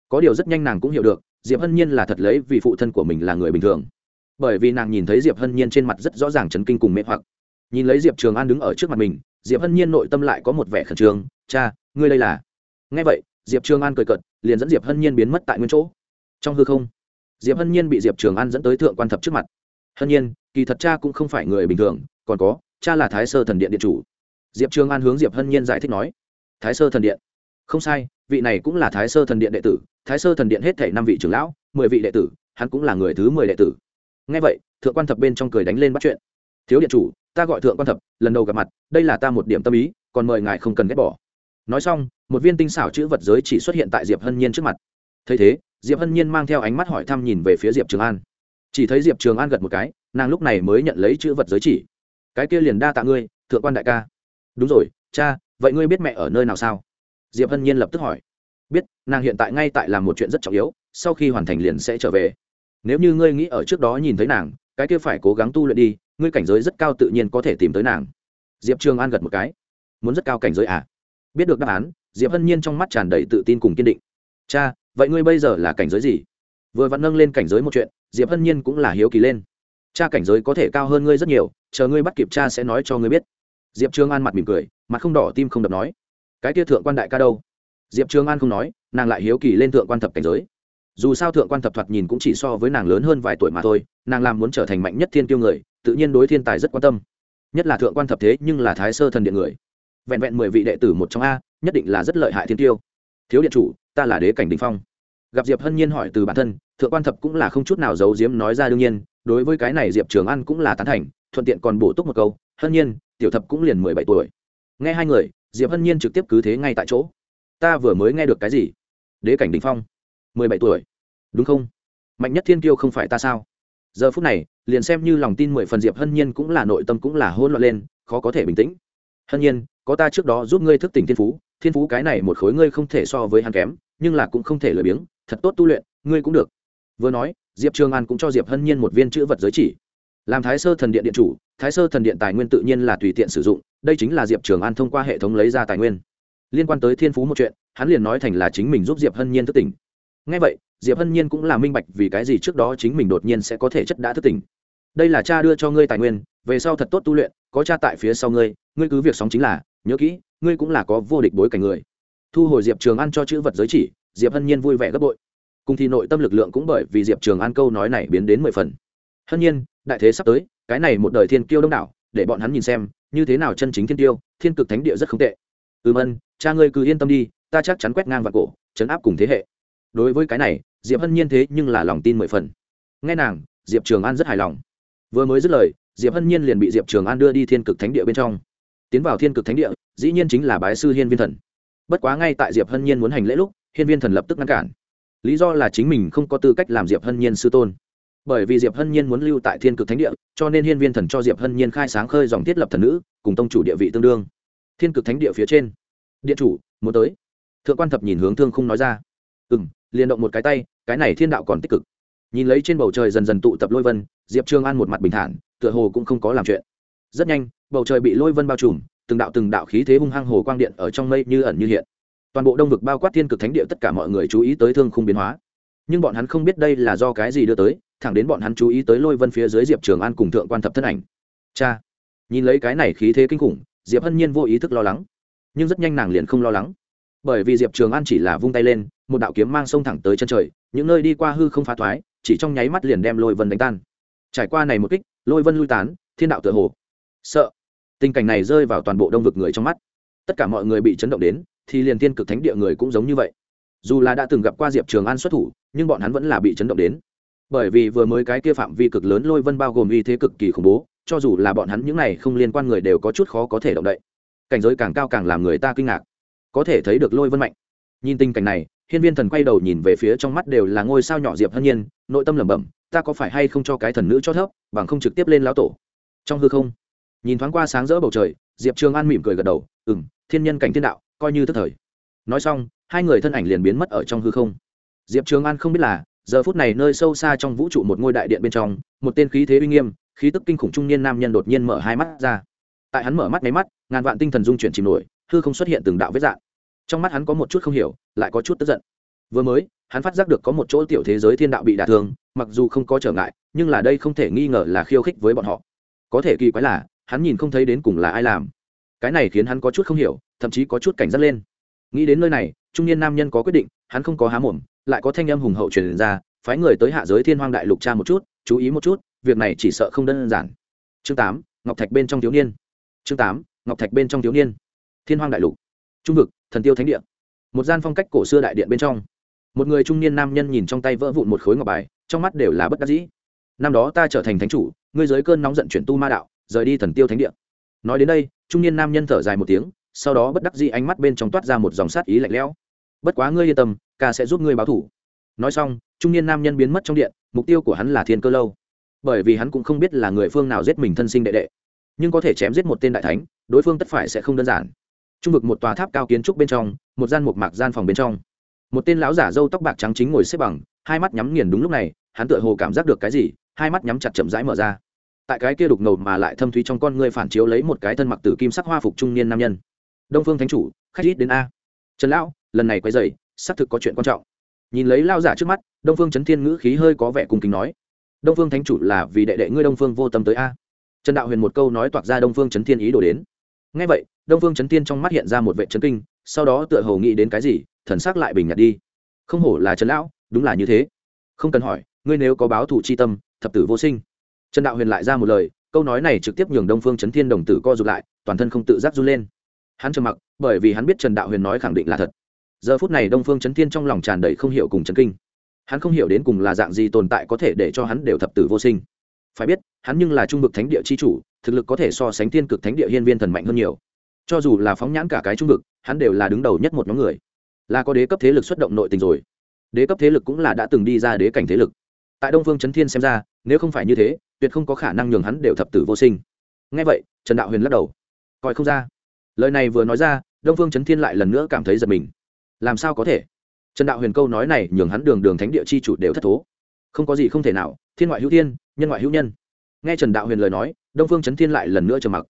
có điều rất nhanh nàng cũng hiểu được, diệp hân nhiên là thật lấy vì phụ thân của mình là người bình thường. Bởi vì nàng nhìn thấy diệp hân nhiên trên mặt rất rõ ràng chấn kinh cùng mê hoặc. Nhìn lấy diệp trường an đứng ở trước mặt mình, diệp hân nhiên nội tâm lại có một vẻ khẩn trương, cha, ngươi đây là? Nghe vậy, diệp trường an cười cợt, liền dẫn diệp hân nhiên biến mất tại nguyên chỗ. Trong hư không, diệp hân nhiên bị diệp trường an dẫn tới thượng quan thập trước mặt. Hân nhiên, kỳ thật cha cũng không phải người bình thường, còn có, cha là thái sơ thần điện điện chủ. Diệp trường an hướng diệp hân nhiên giải thích nói. Thái sơ thần điện không sai, vị này cũng là thái sơ thần điện đệ tử, thái sơ thần điện hết thể năm vị trưởng lão, mười vị đệ tử, hắn cũng là người thứ mười đệ tử. Ngay vậy, thượng quan thập bên trong cười đánh lên bắt chuyện. Thiếu điện chủ, ta gọi thượng quan thập, lần đầu gặp mặt, đây là ta một điểm tâm ý, còn mời ngài không cần ghét bỏ. Nói xong, một viên tinh xảo chữ vật giới chỉ xuất hiện tại diệp hân nhiên trước mặt. Thấy thế, diệp hân nhiên mang theo ánh mắt hỏi thăm nhìn về phía diệp trường an. Chỉ thấy diệp trường an gật một cái, nàng lúc này mới nhận lấy chữ vật giới chỉ. Cái kia liền đa tạ ngươi, thượng quan đại ca. Đúng rồi, cha, vậy ngươi biết mẹ ở nơi nào sao? Diệp hân nhiên lập tức hỏi. Biết, nàng hiện tại ngay tại làm một chuyện rất trọng yếu, sau khi hoàn thành liền sẽ trở về. Nếu như ngươi nghĩ ở trước đó nhìn thấy nàng, cái kia phải cố gắng tu luyện đi, ngươi cảnh giới rất cao tự nhiên có thể tìm tới nàng. Diệp trường an gật một cái. Muốn rất cao cảnh giới à? Biết được đáp án, diệp hân nhiên trong mắt tràn đầy tự tin cùng kiên định. Cha, vậy ngươi bây giờ là cảnh giới gì? Vừa vặn nâng lên cảnh giới một chuyện, diệp hân nhiên cũng là hiếu kỳ lên. Cha cảnh giới có thể cao hơn ngươi rất nhiều, chờ ngươi bắt kịp cha sẽ nói cho ngươi biết. Diệp Trương an mặt mỉm cười, mặt không đỏ, tim không đập nói cái kia thượng quan đại ca đâu? Diệp trường an không nói, nàng lại hiếu kỳ lên thượng quan thập cảnh giới. Dù sao thượng quan thập thoạt nhìn cũng chỉ so với nàng lớn hơn vài tuổi mà thôi, nàng làm muốn trở thành mạnh nhất thiên tiêu người, tự nhiên đối thiên tài rất quan tâm. Nhất là thượng quan thập thế nhưng là thái sơ thần điện người. Vẹn vẹn mười vị đệ tử một trong a, nhất định là rất lợi hại thiên tiêu thiếu điện chủ, ta là đế cảnh đình phong. Gặp diệp hân nhiên hỏi từ bản thân, thượng quan thập cũng là không chút nào giấu giếm nói ra đương nhiên, đối với cái này diệp trường an cũng là tán thành, thuận tiện còn bổ túc một câu, hân nhiên, tiểu thập cũng liền mười bảy tuổi. Nghe hai người diệp hân nhiên trực tiếp cứ thế ngay tại chỗ ta vừa mới nghe được cái gì đế cảnh đình phong mười bảy tuổi đúng không mạnh nhất thiên kiêu không phải ta sao giờ phút này liền xem như lòng tin mười phần diệp hân nhiên cũng là nội tâm cũng là hôn loạn lên khó có thể bình tĩnh hân nhiên có ta trước đó giúp ngươi thức tỉnh thiên phú thiên phú cái này một khối ngươi không thể so với hắn kém nhưng là cũng không thể lười biếng thật tốt tu luyện ngươi cũng được vừa nói diệp trường an cũng cho diệp hân nhiên một viên chữ vật giới chỉ làm thái sơ thần điện điện chủ, thái sơ thần điện tài nguyên tự nhiên là tùy tiện sử dụng, đây chính là diệp trường an thông qua hệ thống lấy ra tài nguyên. Liên quan tới thiên phú một chuyện, hắn liền nói thành là chính mình giúp diệp hân nhiên thức tỉnh. Ngay vậy, diệp hân nhiên cũng là minh bạch vì cái gì trước đó chính mình đột nhiên sẽ có thể chất đã thức tỉnh. Đây là cha đưa cho ngươi tài nguyên, về sau thật tốt tu luyện, có cha tại phía sau ngươi ngươi cứ việc sóng chính là, nhớ kỹ, ngươi cũng là có vô địch bối cảnh người. Thu hồi diệp trường an cho chữ vật giới chỉ, diệp hân nhiên vui vẻ gấp bội. Cùng thì nội tâm lực lượng cũng bởi vì diệp trường an câu nói này biến đến mười phần. Hân nhiên đại thế sắp tới, cái này một đời thiên kiêu đông đảo, để bọn hắn nhìn xem, như thế nào chân chính thiên tiêu thiên cực thánh địa rất không tệ. Ừm ân, cha ngươi cứ yên tâm đi, ta chắc chắn quét ngang và cổ chấn áp cùng thế hệ. Đối với cái này, diệp hân nhiên thế nhưng là lòng tin mười phần. Nghe nàng, diệp trường an rất hài lòng. Vừa mới dứt lời, diệp hân nhiên liền bị diệp trường an đưa đi thiên cực thánh địa bên trong. Tiến vào thiên cực thánh địa, dĩ nhiên chính là bái sư hiên viên thần. Bất quá ngay tại diệp hân nhiên muốn hành lễ lúc, hiên viên thần lập tức ngăn cản. Lý do là chính mình không có tư cách làm diệp hân nhiên sư tôn bởi vì diệp hân nhiên muốn lưu tại thiên cực thánh địa, cho nên hiên viên thần cho diệp hân nhiên khai sáng khơi dòng thiết lập thần nữ, cùng tông chủ địa vị tương đương. Thiên cực thánh địa phía trên. Điện chủ, muốn tới. Thượng quan thập nhìn hướng thương không nói ra. Ừ m liền động một cái tay, cái này thiên đạo còn tích cực. Nhìn lấy trên bầu trời dần dần tụ tập lôi vân, diệp trương an một mặt bình thản, tựa hồ cũng không có làm chuyện. Rất nhanh, bầu trời bị lôi vân bao trùm, từng đạo từng đạo khí thế hung hăng hồ quang điện ở trong mây như ẩn như hiện. Toàn bộ đông vực bao quát thiên cực thánh địa tất cả mọi người chú ý tới thương khung biến hóa. Nhưng bọn hắn không biết đây là do cái gì đưa tới thẳng đến bọn hắn chú ý tới lôi vân phía dưới diệp trường an cùng thượng quan thập thân ảnh. Cha, nhìn lấy cái này khí thế kinh khủng, diệp hân nhiên vô ý thức lo lắng. Nhưng rất nhanh nàng liền không lo lắng. Bởi vì diệp trường an chỉ là vung tay lên, một đạo kiếm mang sông thẳng tới chân trời, những nơi đi qua hư không phá thoái, chỉ trong nháy mắt liền đem lôi vân đánh tan. Trải qua này một kích, lôi vân lui tán, thiên đạo tựa hồ. Sợ. Tình cảnh này rơi vào toàn bộ đông vực người trong mắt. Tất cả mọi người bị chấn động đến, thì liền tiên cực thánh địa người cũng giống như vậy. Dù là đã từng gặp qua diệp trường an xuất thủ, nhưng bọn hắn vẫn là bị chấn động đến bởi vì vừa mới cái kia phạm vi cực lớn lôi vân bao gồm uy thế cực kỳ khủng bố, cho dù là bọn hắn những này không liên quan người đều có chút khó có thể động đậy. Cảnh giới càng cao càng làm người ta kinh ngạc. Có thể thấy được lôi vân mạnh. Nhìn tình cảnh này, hiên viên thần quay đầu nhìn về phía trong mắt đều là ngôi sao nhỏ diệp hân nhiên, nội tâm lẩm bẩm, ta có phải hay không cho cái thần nữ cho thấp, bằng không trực tiếp lên lão tổ? Trong hư không, nhìn thoáng qua sáng rỡ bầu trời, diệp trường an mỉm cười gật đầu ừ m thiên nhân cảnh thiên đạo, coi như tức thời. Nói xong, hai người thân ảnh liền biến mất ở trong hư không. Diệp trường an không biết là giờ phút này nơi sâu xa trong vũ trụ một ngôi đại điện bên trong, một tên khí thế uy nghiêm, khí tức kinh khủng trung niên nam nhân đột nhiên mở hai mắt ra. Tại hắn mở mắt máy mắt, ngàn vạn tinh thần dung chuyển chìm nổi, hư không xuất hiện từng đạo vết dạng. Trong mắt hắn có một chút không hiểu, lại có chút tức giận. Vừa mới, hắn phát giác được có một chỗ tiểu thế giới thiên đạo bị đả thương, mặc dù không có trở ngại, nhưng là đây không thể nghi ngờ là khiêu khích với bọn họ. Có thể kỳ quái là, hắn nhìn không thấy đến cùng là ai làm. Cái này khiến hắn có chút không hiểu, thậm chí có chút cảnh giác lên. Nghĩ đến nơi này, trung niên nam nhân có quyết định, hắn không có há mồm lại có thanh âm hùng hậu truyền ra, phái người tới hạ giới thiên hoang đại lục cha một chút, chú ý một chút, việc này chỉ sợ không đơn giản. Chương tám, ngọc thạch bên trong thiếu niên. Chương tám, ngọc thạch bên trong thiếu niên. Thiên hoang đại lục. Trung vực, thần tiêu thánh địa. Một gian phong cách cổ xưa đại điện bên trong. Một người trung niên nam nhân nhìn trong tay vỡ vụn một khối ngọc bài, trong mắt đều là bất đắc dĩ. Năm đó ta trở thành thánh chủ, ngươi giới cơn nóng giận chuyển tu ma đạo, rời đi thần tiêu thánh địa. Nói đến đây, trung niên nam nhân thở dài một tiếng, sau đó bất đắc dĩ ánh mắt bên trong toát ra một dòng sát ý lạnh lẽo bất quá ngươi yên tâm, ca sẽ giúp ngươi báo thủ. Nói xong, trung niên nam nhân biến mất trong điện, mục tiêu của hắn là thiên cơ lâu. Bởi vì hắn cũng không biết là người phương nào giết mình thân sinh đệ đệ. Nhưng có thể chém giết một tên đại thánh, đối phương tất phải sẽ không đơn giản. Trung vực một tòa tháp cao kiến trúc bên trong, một gian một mạc gian phòng bên trong. Một tên lão giả râu tóc bạc trắng chính ngồi xếp bằng, hai mắt nhắm nghiền đúng lúc này, hắn tựa hồ cảm giác được cái gì, hai mắt nhắm chặt chậm rãi mở ra. Tại cái kia đục ngầu mà lại thâm thúy trong con ngươi phản chiếu lấy một cái thân mặc tử kim sắc hoa phục trung niên nam nhân. Đông phương thánh chủ, khách ít đến a. Trần lão lần này quay dày xác thực có chuyện quan trọng. Nhìn lấy lao giả trước mắt, đông phương chấn thiên ngữ khí hơi có vẻ cung kính nói, đông phương thánh chủ là vì đệ đệ ngươi đông phương vô tâm tới a. Trần đạo huyền một câu nói toạc ra đông phương chấn thiên ý đồ đến. Ngay vậy, đông phương chấn thiên trong mắt hiện ra một vệ chấn kinh, sau đó tựa hồ nghĩ đến cái gì, thần sắc lại bình nhạt đi. Không hổ là trần lão, đúng là như thế. Không cần hỏi, ngươi nếu có báo thù chi tâm, thập tử vô sinh. Trần đạo huyền lại ra một lời, câu nói này trực tiếp nhường đông phương chấn thiên đồng tử co rụt lại, toàn thân không tự giác run lên. Hắn trầm mặc, bởi vì hắn biết trần đạo huyền nói khẳng định là thật giờ phút này đông phương chấn thiên trong lòng tràn đầy không hiểu cùng chấn kinh. Hắn không hiểu đến cùng là dạng gì tồn tại có thể để cho hắn đều thập tử vô sinh. Phải biết, hắn nhưng là trung vực thánh địa c h i chủ, thực lực có thể so sánh thiên cực thánh địa hiên viên thần mạnh hơn nhiều. Cho dù là phóng nhãn cả cái trung vực, hắn đều là đứng đầu nhất một nhóm người. Là có đế cấp thế lực xuất động nội tình rồi. Đế cấp thế lực cũng là đã từng đi ra đế cảnh thế lực. Tại đông phương trấn thiên xem ra, nếu không phải như thế, tuyệt không có khả năng nhường hắn đều thập tử vô sinh. Ngay vậy, trần đạo huyền lắc đầu. Coi không ra. Lời này vừa nói ra, đông phương trấn thiên lại lần nữa cảm thấy giật mình làm sao có thể? Trần đạo huyền câu nói này nhường hắn đường đường thánh địa chi chủ đều thất thố. Không có gì không thể nào, thiên ngoại hữu thiên, nhân ngoại hữu nhân. Nghe trần đạo huyền lời nói, đông phương trấn thiên lại lần nữa trầm mặc.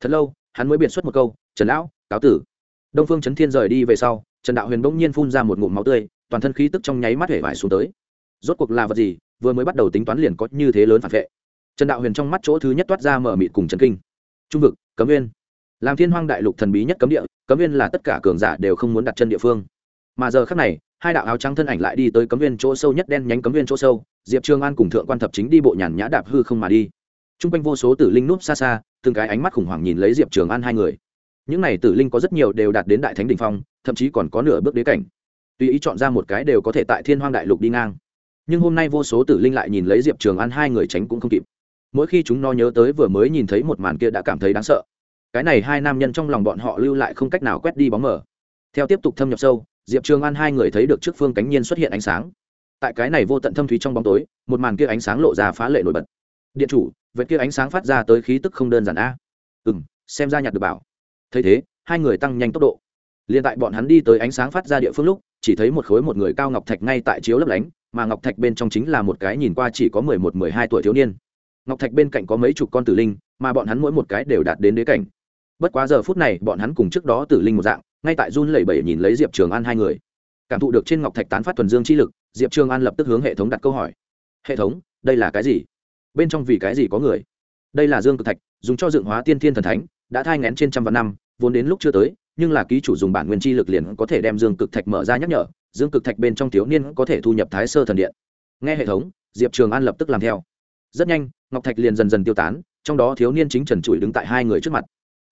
Thật lâu, hắn mới biện xuất một câu, trần lão, cáo tử. Đông phương trấn thiên rời đi về sau, trần đạo huyền bỗng nhiên phun ra một ngụm máu tươi, toàn thân khí tức trong nháy mắt hể vải xuống tới. Rốt cuộc là vật gì, vừa mới bắt đầu tính toán liền có như thế lớn phản vệ? Trần đạo huyền trong mắt chỗ thứ nhất toát ra mở mịt cùng trần kinh. Trung vực, cấm viên làm thiên hoang đại lục thần bí nhất cấm địa, cấm viên là tất cả cường giả đều không muốn đặt chân địa phương mà giờ khác này, hai đạo áo trắng thân ảnh lại đi tới cấm viên chỗ sâu nhất đen nhánh cấm viên chỗ sâu, diệp trương an cùng thượng quan thập chính đi bộ nhàn nhã đạp hư không mà đi. T r u n g quanh vô số tử linh núp xa xa, từng cái ánh mắt khủng hoảng nhìn lấy diệp trường an hai người. Những này tử linh có rất nhiều đều đạt đến đại thánh đình phong, thậm chí còn có nửa bước đế cảnh. Tùy ý chọn ra một cái đều có thể tại thiên hoang đại lục đi ngang, nhưng hôm nay vô số tử linh lại nhìn lấy diệp trường an hai người tránh cũng không kịp. Mỗi khi chúng nó nhớ tới vừa mới nhìn thấy một màn kia đã cảm thấy đáng sợ. Cái này hai nam nhân trong lòng bọn họ lưu lại không cách nào quét đi bóng mờ. Theo tiếp tục thâm nhập sâu diệp trường an hai người thấy được trước phương cánh nhiên xuất hiện ánh sáng. Tại cái này vô tận thâm thúy trong bóng tối, một màn kia ánh sáng lộ ra phá lệ nổi bật. Điện chủ vệt kia ánh sáng phát ra tới khí tức không đơn giản a. Ừ m xem ra nhặt được bảo. Thấy thế, hai người tăng nhanh tốc độ. L i ê n tại bọn hắn đi tới ánh sáng phát ra địa phương lúc, chỉ thấy một khối một người cao ngọc thạch ngay tại chiếu lấp lánh, mà ngọc thạch bên trong chính là một cái nhìn qua chỉ có mười một, mười hai tuổi thiếu niên. Ngọc thạch bên cạnh có mấy chục con tử linh, mà bọn hắn mỗi một cái đều đạt đến đế cảnh. Bất quá giờ phút này, bọn hắn cùng trước đó tử linh một dạng ngay tại run lẩy bẩy nhìn lấy diệp trường an hai người, cảm thụ được trên ngọc thạch tán phát thuần dương chi lực, diệp trường an lập tức hướng hệ thống đặt câu hỏi. Hệ thống, đây là cái gì? Bên trong vì cái gì có người? Đây là dương cực thạch, dùng cho dựng hóa tiên thiên thần thánh, đã thai ngén trên trăm vạn năm, vốn đến lúc chưa tới, nhưng là ký chủ dùng bản nguyên chi lực liền có thể đem dương cực thạch mở ra nhắc nhở, dương cực thạch bên trong thiếu niên có thể thu nhập thái sơ thần điện. Nghe hệ thống, diệp trường an lập tức làm theo. Rất nhanh, ngọc thạch liền dần dần tiêu tán, trong đó thiếu niên chính trần trụi đứng tại hai người trước mặt.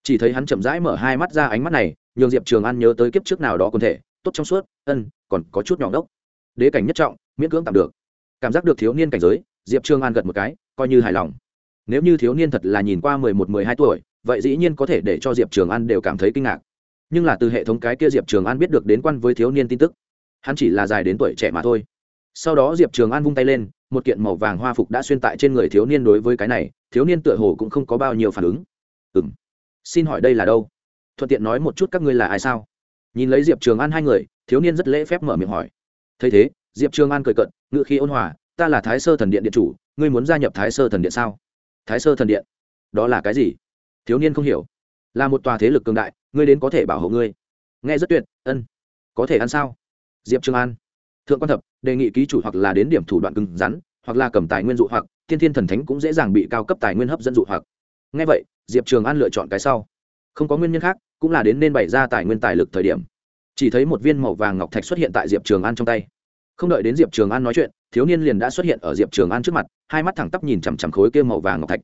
Chỉ thấy hắn chậm rãi mở hai mắt ra ánh mắt này nhường diệp trường an nhớ tới kiếp trước nào đó quân thể, tốt trong suốt, ân, còn có chút nhỏ đốc đế cảnh nhất trọng, miễn cưỡng tạm được. Cảm giác được thiếu niên cảnh giới, diệp trường an gật một cái, coi như hài lòng. Nếu như thiếu niên thật là nhìn qua mười một, mười hai tuổi, vậy dĩ nhiên có thể để cho diệp trường an đều cảm thấy kinh ngạc. Nhưng là từ hệ thống cái kia diệp trường an biết được đến quan với thiếu niên tin tức, hắn chỉ là dài đến tuổi trẻ mà thôi. Sau đó diệp trường an vung tay lên, một kiện màu vàng hoa phục đã xuyên tại trên người thiếu niên đối với cái này, thiếu niên tựa hồ cũng không có bao nhiêu phản ứng. Ừ m xin hỏi đây là đâu? Thuận tiện nói một chút các ngươi là ai sao? Nhìn lấy diệp trường an hai người, thiếu niên rất lễ phép mở miệng hỏi. Thấy thế, diệp trường an cười cận ngự khí ôn hòa, ta là thái sơ thần điện điện chủ, ngươi muốn gia nhập thái sơ thần điện sao? Thái sơ thần điện? Đó là cái gì? Thiếu niên không hiểu. Là một tòa thế lực cường đại, ngươi đến có thể bảo hộ ngươi. Nghe rất tuyệt, ân. Có thể ăn sao? Diệp trường an. Thượng quan thập, đề nghị ký chủ hoặc là đến điểm thủ đoạn cứng rắn, hoặc là cầm tài nguyên dụ hoặc thiên thiên thần thánh cũng dễ dàng bị cao cấp tài nguyên hấp dẫn dụ hoặc. Ngay vậy, diệp trường an lựa chọn cái sau không có nguyên nhân khác, cũng là đến nên bày ra tài nguyên tài lực thời điểm. Chỉ thấy một viên màu vàng ngọc thạch xuất hiện tại diệp trường an trong tay. Không đợi đến diệp trường an nói chuyện, thiếu niên liền đã xuất hiện ở diệp trường an trước mặt, hai mắt thẳng tắp nhìn chằm chằm khối kia màu vàng ngọc thạch.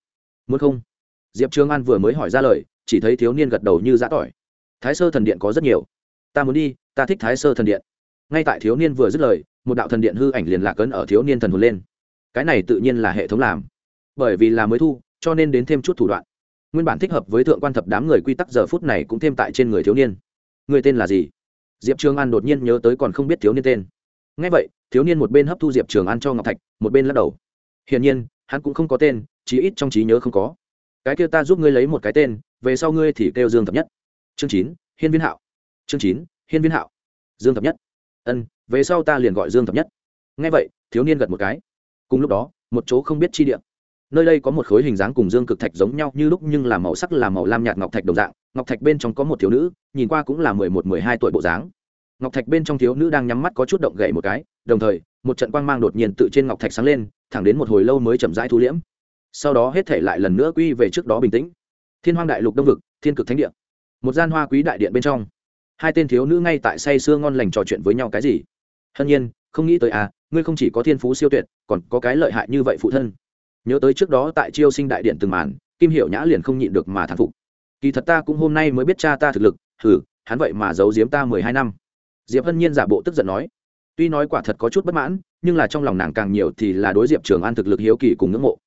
Muốn không? Diệp trường an vừa mới hỏi ra lời, chỉ thấy thiếu niên gật đầu như giã tỏi. Thái sơ thần điện có rất nhiều. Ta muốn đi, ta thích thái sơ thần điện. Ngay tại thiếu niên vừa dứt lời, một đạo thần điện hư ảnh liền lạc ấn ở thiếu niên thần hồn lên. Cái này tự nhiên là hệ thống làm. Bởi vì là mới thu, cho nên đến thêm chút thủ đoạn nguyên bản thích hợp với thượng quan thập đám người quy tắc giờ phút này cũng thêm tại trên người thiếu niên. Người tên là gì? Diệp trường an đột nhiên nhớ tới còn không biết thiếu niên tên. Ngay vậy, thiếu niên một bên hấp thu diệp trường an cho ngọc thạch, một bên lắc đầu. Hiển nhiên, hắn cũng không có tên, chí ít trong trí nhớ không có. Cái kêu ta giúp ngươi lấy một cái tên, về sau ngươi thì kêu dương thập nhất. Chương chín, hiên viên hạo. Chương chín, hiên viên hạo. Dương thập nhất. Ân, về sau ta liền gọi dương thập nhất. Ngay vậy, thiếu niên gật một cái. Cùng lúc đó, một chỗ không biết chi địa nơi đây có một khối hình dáng cùng dương cực thạch giống nhau như lúc nhưng là màu sắc là màu lam nhạt ngọc thạch đồng dạng. Ngọc thạch bên trong có một thiếu nữ, nhìn qua cũng là mười một, mười hai tuổi bộ dáng. Ngọc thạch bên trong thiếu nữ đang nhắm mắt có chút động gậy một cái, đồng thời, một trận quang mang đột nhiên tự trên ngọc thạch sáng lên, thẳng đến một hồi lâu mới chậm rãi thu liễm. Sau đó hết thể lại lần nữa quy về trước đó bình tĩnh. Thiên hoang đại lục đông vực, thiên cực thánh điện một gian hoa quý đại điện bên trong. Hai tên thiếu nữ ngay tại say sưa ngon lành trò chuyện với nhau cái gì? Hân nhiên, không nghĩ tới à ngươi không chỉ có thiên phú siêu tuyệt, còn có cái lợi hại như vậy phụ thân nhớ tới trước đó tại chiêu sinh đại điện từng màn, kim hiểu nhã liền không nhịn được mà thán phục. Kỳ thật ta cũng hôm nay mới biết cha ta thực lực thử hắn vậy mà giấu giếm ta mười hai năm. Diệp hân nhiên giả bộ tức giận nói. Tuy nói quả thật có chút bất mãn, nhưng là trong lòng nàng càng nhiều thì là đối diệp trường an thực lực hiếu kỳ cùng ngưỡng mộ.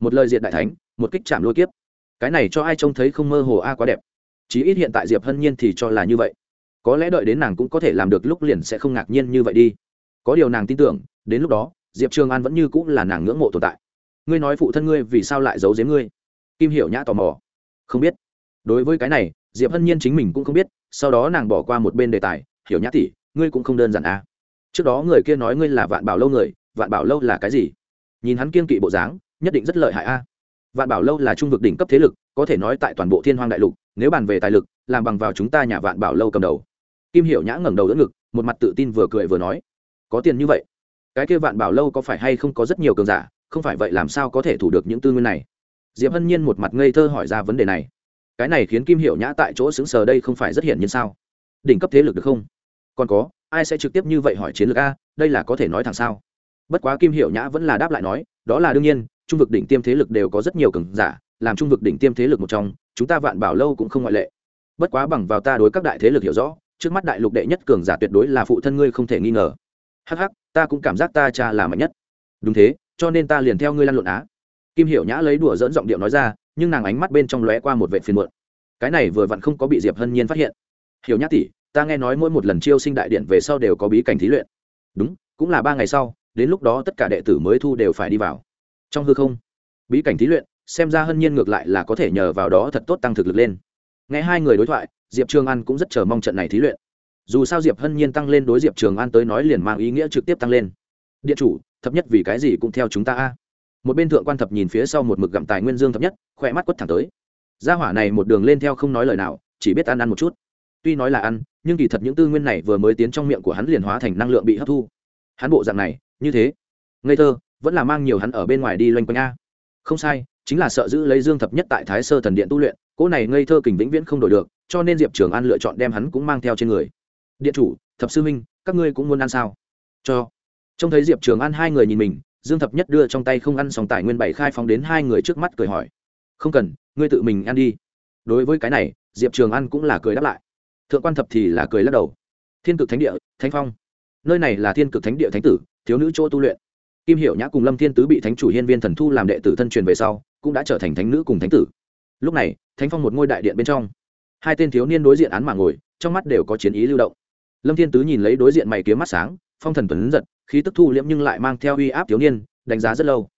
Một lời diện đại thánh, một kích chạm lôi kiếp. Cái này cho ai trông thấy không mơ hồ a à quá đẹp. Chí ít hiện tại diệp hân nhiên thì cho là như vậy. Có lẽ đợi đến nàng cũng có thể làm được lúc liền sẽ không ngạc nhiên như vậy đi. Có điều nàng tin tưởng, đến lúc đó, diệp trường an vẫn như cũng là nàng ngưỡng mộ tồn tại ngươi nói phụ thân ngươi vì sao lại giấu giếm ngươi? Kim hiểu nhã tò mò. Không biết. Đối với cái này, diệp hân nhiên chính mình cũng không biết, sau đó nàng bỏ qua một bên đề tài, hiểu nhã tỷ, ngươi cũng không đơn giản à. trước đó người kia nói ngươi là vạn bảo lâu người, vạn bảo lâu là cái gì? Nhìn hắn kiên kỵ bộ dáng, nhất định rất lợi hại a. Vạn bảo lâu là trung vực đỉnh cấp thế lực, có thể nói tại toàn bộ thiên hoang đại lục, nếu bàn về tài lực, làm bằng vào chúng ta nhà vạn bảo lâu cầm đầu. Kim hiểu nhã ngẩng đầu đỡ ngực, một mặt tự tin vừa cười vừa nói, có tiền như vậy? Cái kia vạn bảo lâu có phải hay không có rất nhiều cường giả không phải vậy làm sao có thể thủ được những tư nguyên này? Diệp hân nhiên một mặt ngây thơ hỏi ra vấn đề này. Cái này khiến kim Hiệu nhã tại chỗ xứng sờ đây không phải rất hiển nhiên sao? Đỉnh cấp thế lực được không? Còn có, ai sẽ trực tiếp như vậy hỏi chiến lược a, đây là có thể nói thẳng sao? Bất quá kim Hiệu nhã vẫn là đáp lại nói, đó là đương nhiên, trung vực đỉnh tiêm thế lực đều có rất nhiều cường giả, làm trung vực đỉnh tiêm thế lực một trong, chúng ta vạn bảo lâu cũng không ngoại lệ. Bất quá bằng vào ta đối các đại thế lực hiểu rõ, trước mắt đại lục đệ nhất cường giả tuyệt đối là phụ thân ngươi không thể nghi ngờ. Hắc hắc, ta cũng cảm giác ta cha là mạnh nhất. Đúng thế cho nên ta liền theo ngươi lăn lộn á. Kim hiểu nhã lấy đùa dẫn giọng điệu nói ra, nhưng nàng ánh mắt bên trong lóe qua một vệ phiền muộn. Cái này vừa vặn không có bị diệp hân nhiên phát hiện. Hiểu nhã tỷ, ta nghe nói mỗi một lần chiêu sinh đại điện về sau đều có bí cảnh thí luyện. Đúng, cũng là ba ngày sau, đến lúc đó tất cả đệ tử mới thu đều phải đi vào. Trong hư không, bí cảnh thí luyện, xem ra hân nhiên ngược lại là có thể nhờ vào đó thật tốt tăng thực lực lên. Nghe hai người đối thoại, diệp trường an cũng rất chờ mong trận này thí luyện. Dù sao diệp hân nhiên tăng lên đối diệp trường an tới nói liền mang ý nghĩa trực tiếp tăng lên điện chủ, thập nhất vì cái gì cũng theo chúng ta a? Một bên thượng quan thập nhìn phía sau một mực gặm tài nguyên dương thập nhất, khỏe mắt quất thẳng tới. Gia hỏa này một đường lên theo không nói lời nào, chỉ biết ăn ăn một chút. Tuy nói là ăn, nhưng kỳ thật những tư nguyên này vừa mới tiến trong miệng của hắn liền hóa thành năng lượng bị hấp thu. Hắn bộ dạng này, như thế. Ngây thơ, vẫn là mang nhiều hắn ở bên ngoài đi loanh quanh a. Không sai, chính là sợ giữ lấy dương thập nhất tại thái sơ thần điện tu luyện, cỗ này ngây thơ kình vĩnh viễn không đổi được, cho nên diệp trường an lựa chọn đem hắn cũng mang theo trên người. Điện chủ, thập sư minh các ngươi cũng muốn ăn sao? Cho trông thấy diệp trường an hai người nhìn mình, dương thập nhất đưa trong tay không ăn xong tài nguyên bảy khai phóng đến hai người trước mắt cười hỏi. Không cần, ngươi tự mình ăn đi. Đối với cái này, diệp trường an cũng là cười đáp lại. Thượng quan thập thì là cười lắc đầu. Thiên cực thánh địa, thánh phong. Nơi này là thiên cực thánh địa thánh tử, thiếu nữ chỗ tu luyện. Kim hiệu nhã cùng lâm thiên tứ bị thánh chủ hiên viên thần thu làm đệ tử thân truyền về sau, cũng đã trở thành thánh nữ cùng thánh tử. Lúc này, thánh phong một ngôi đại điện bên trong, hai tên thiếu niên đối diện án mà ngồi, trong mắt đều có chiến ý lưu động. Lâm thiên tứ nhìn lấy đối diện mày kiếm mắt sáng, phong thần tuấn giật khí tức thu liễm nhưng lại mang theo uy áp thiếu niên, đánh giá rất lâu.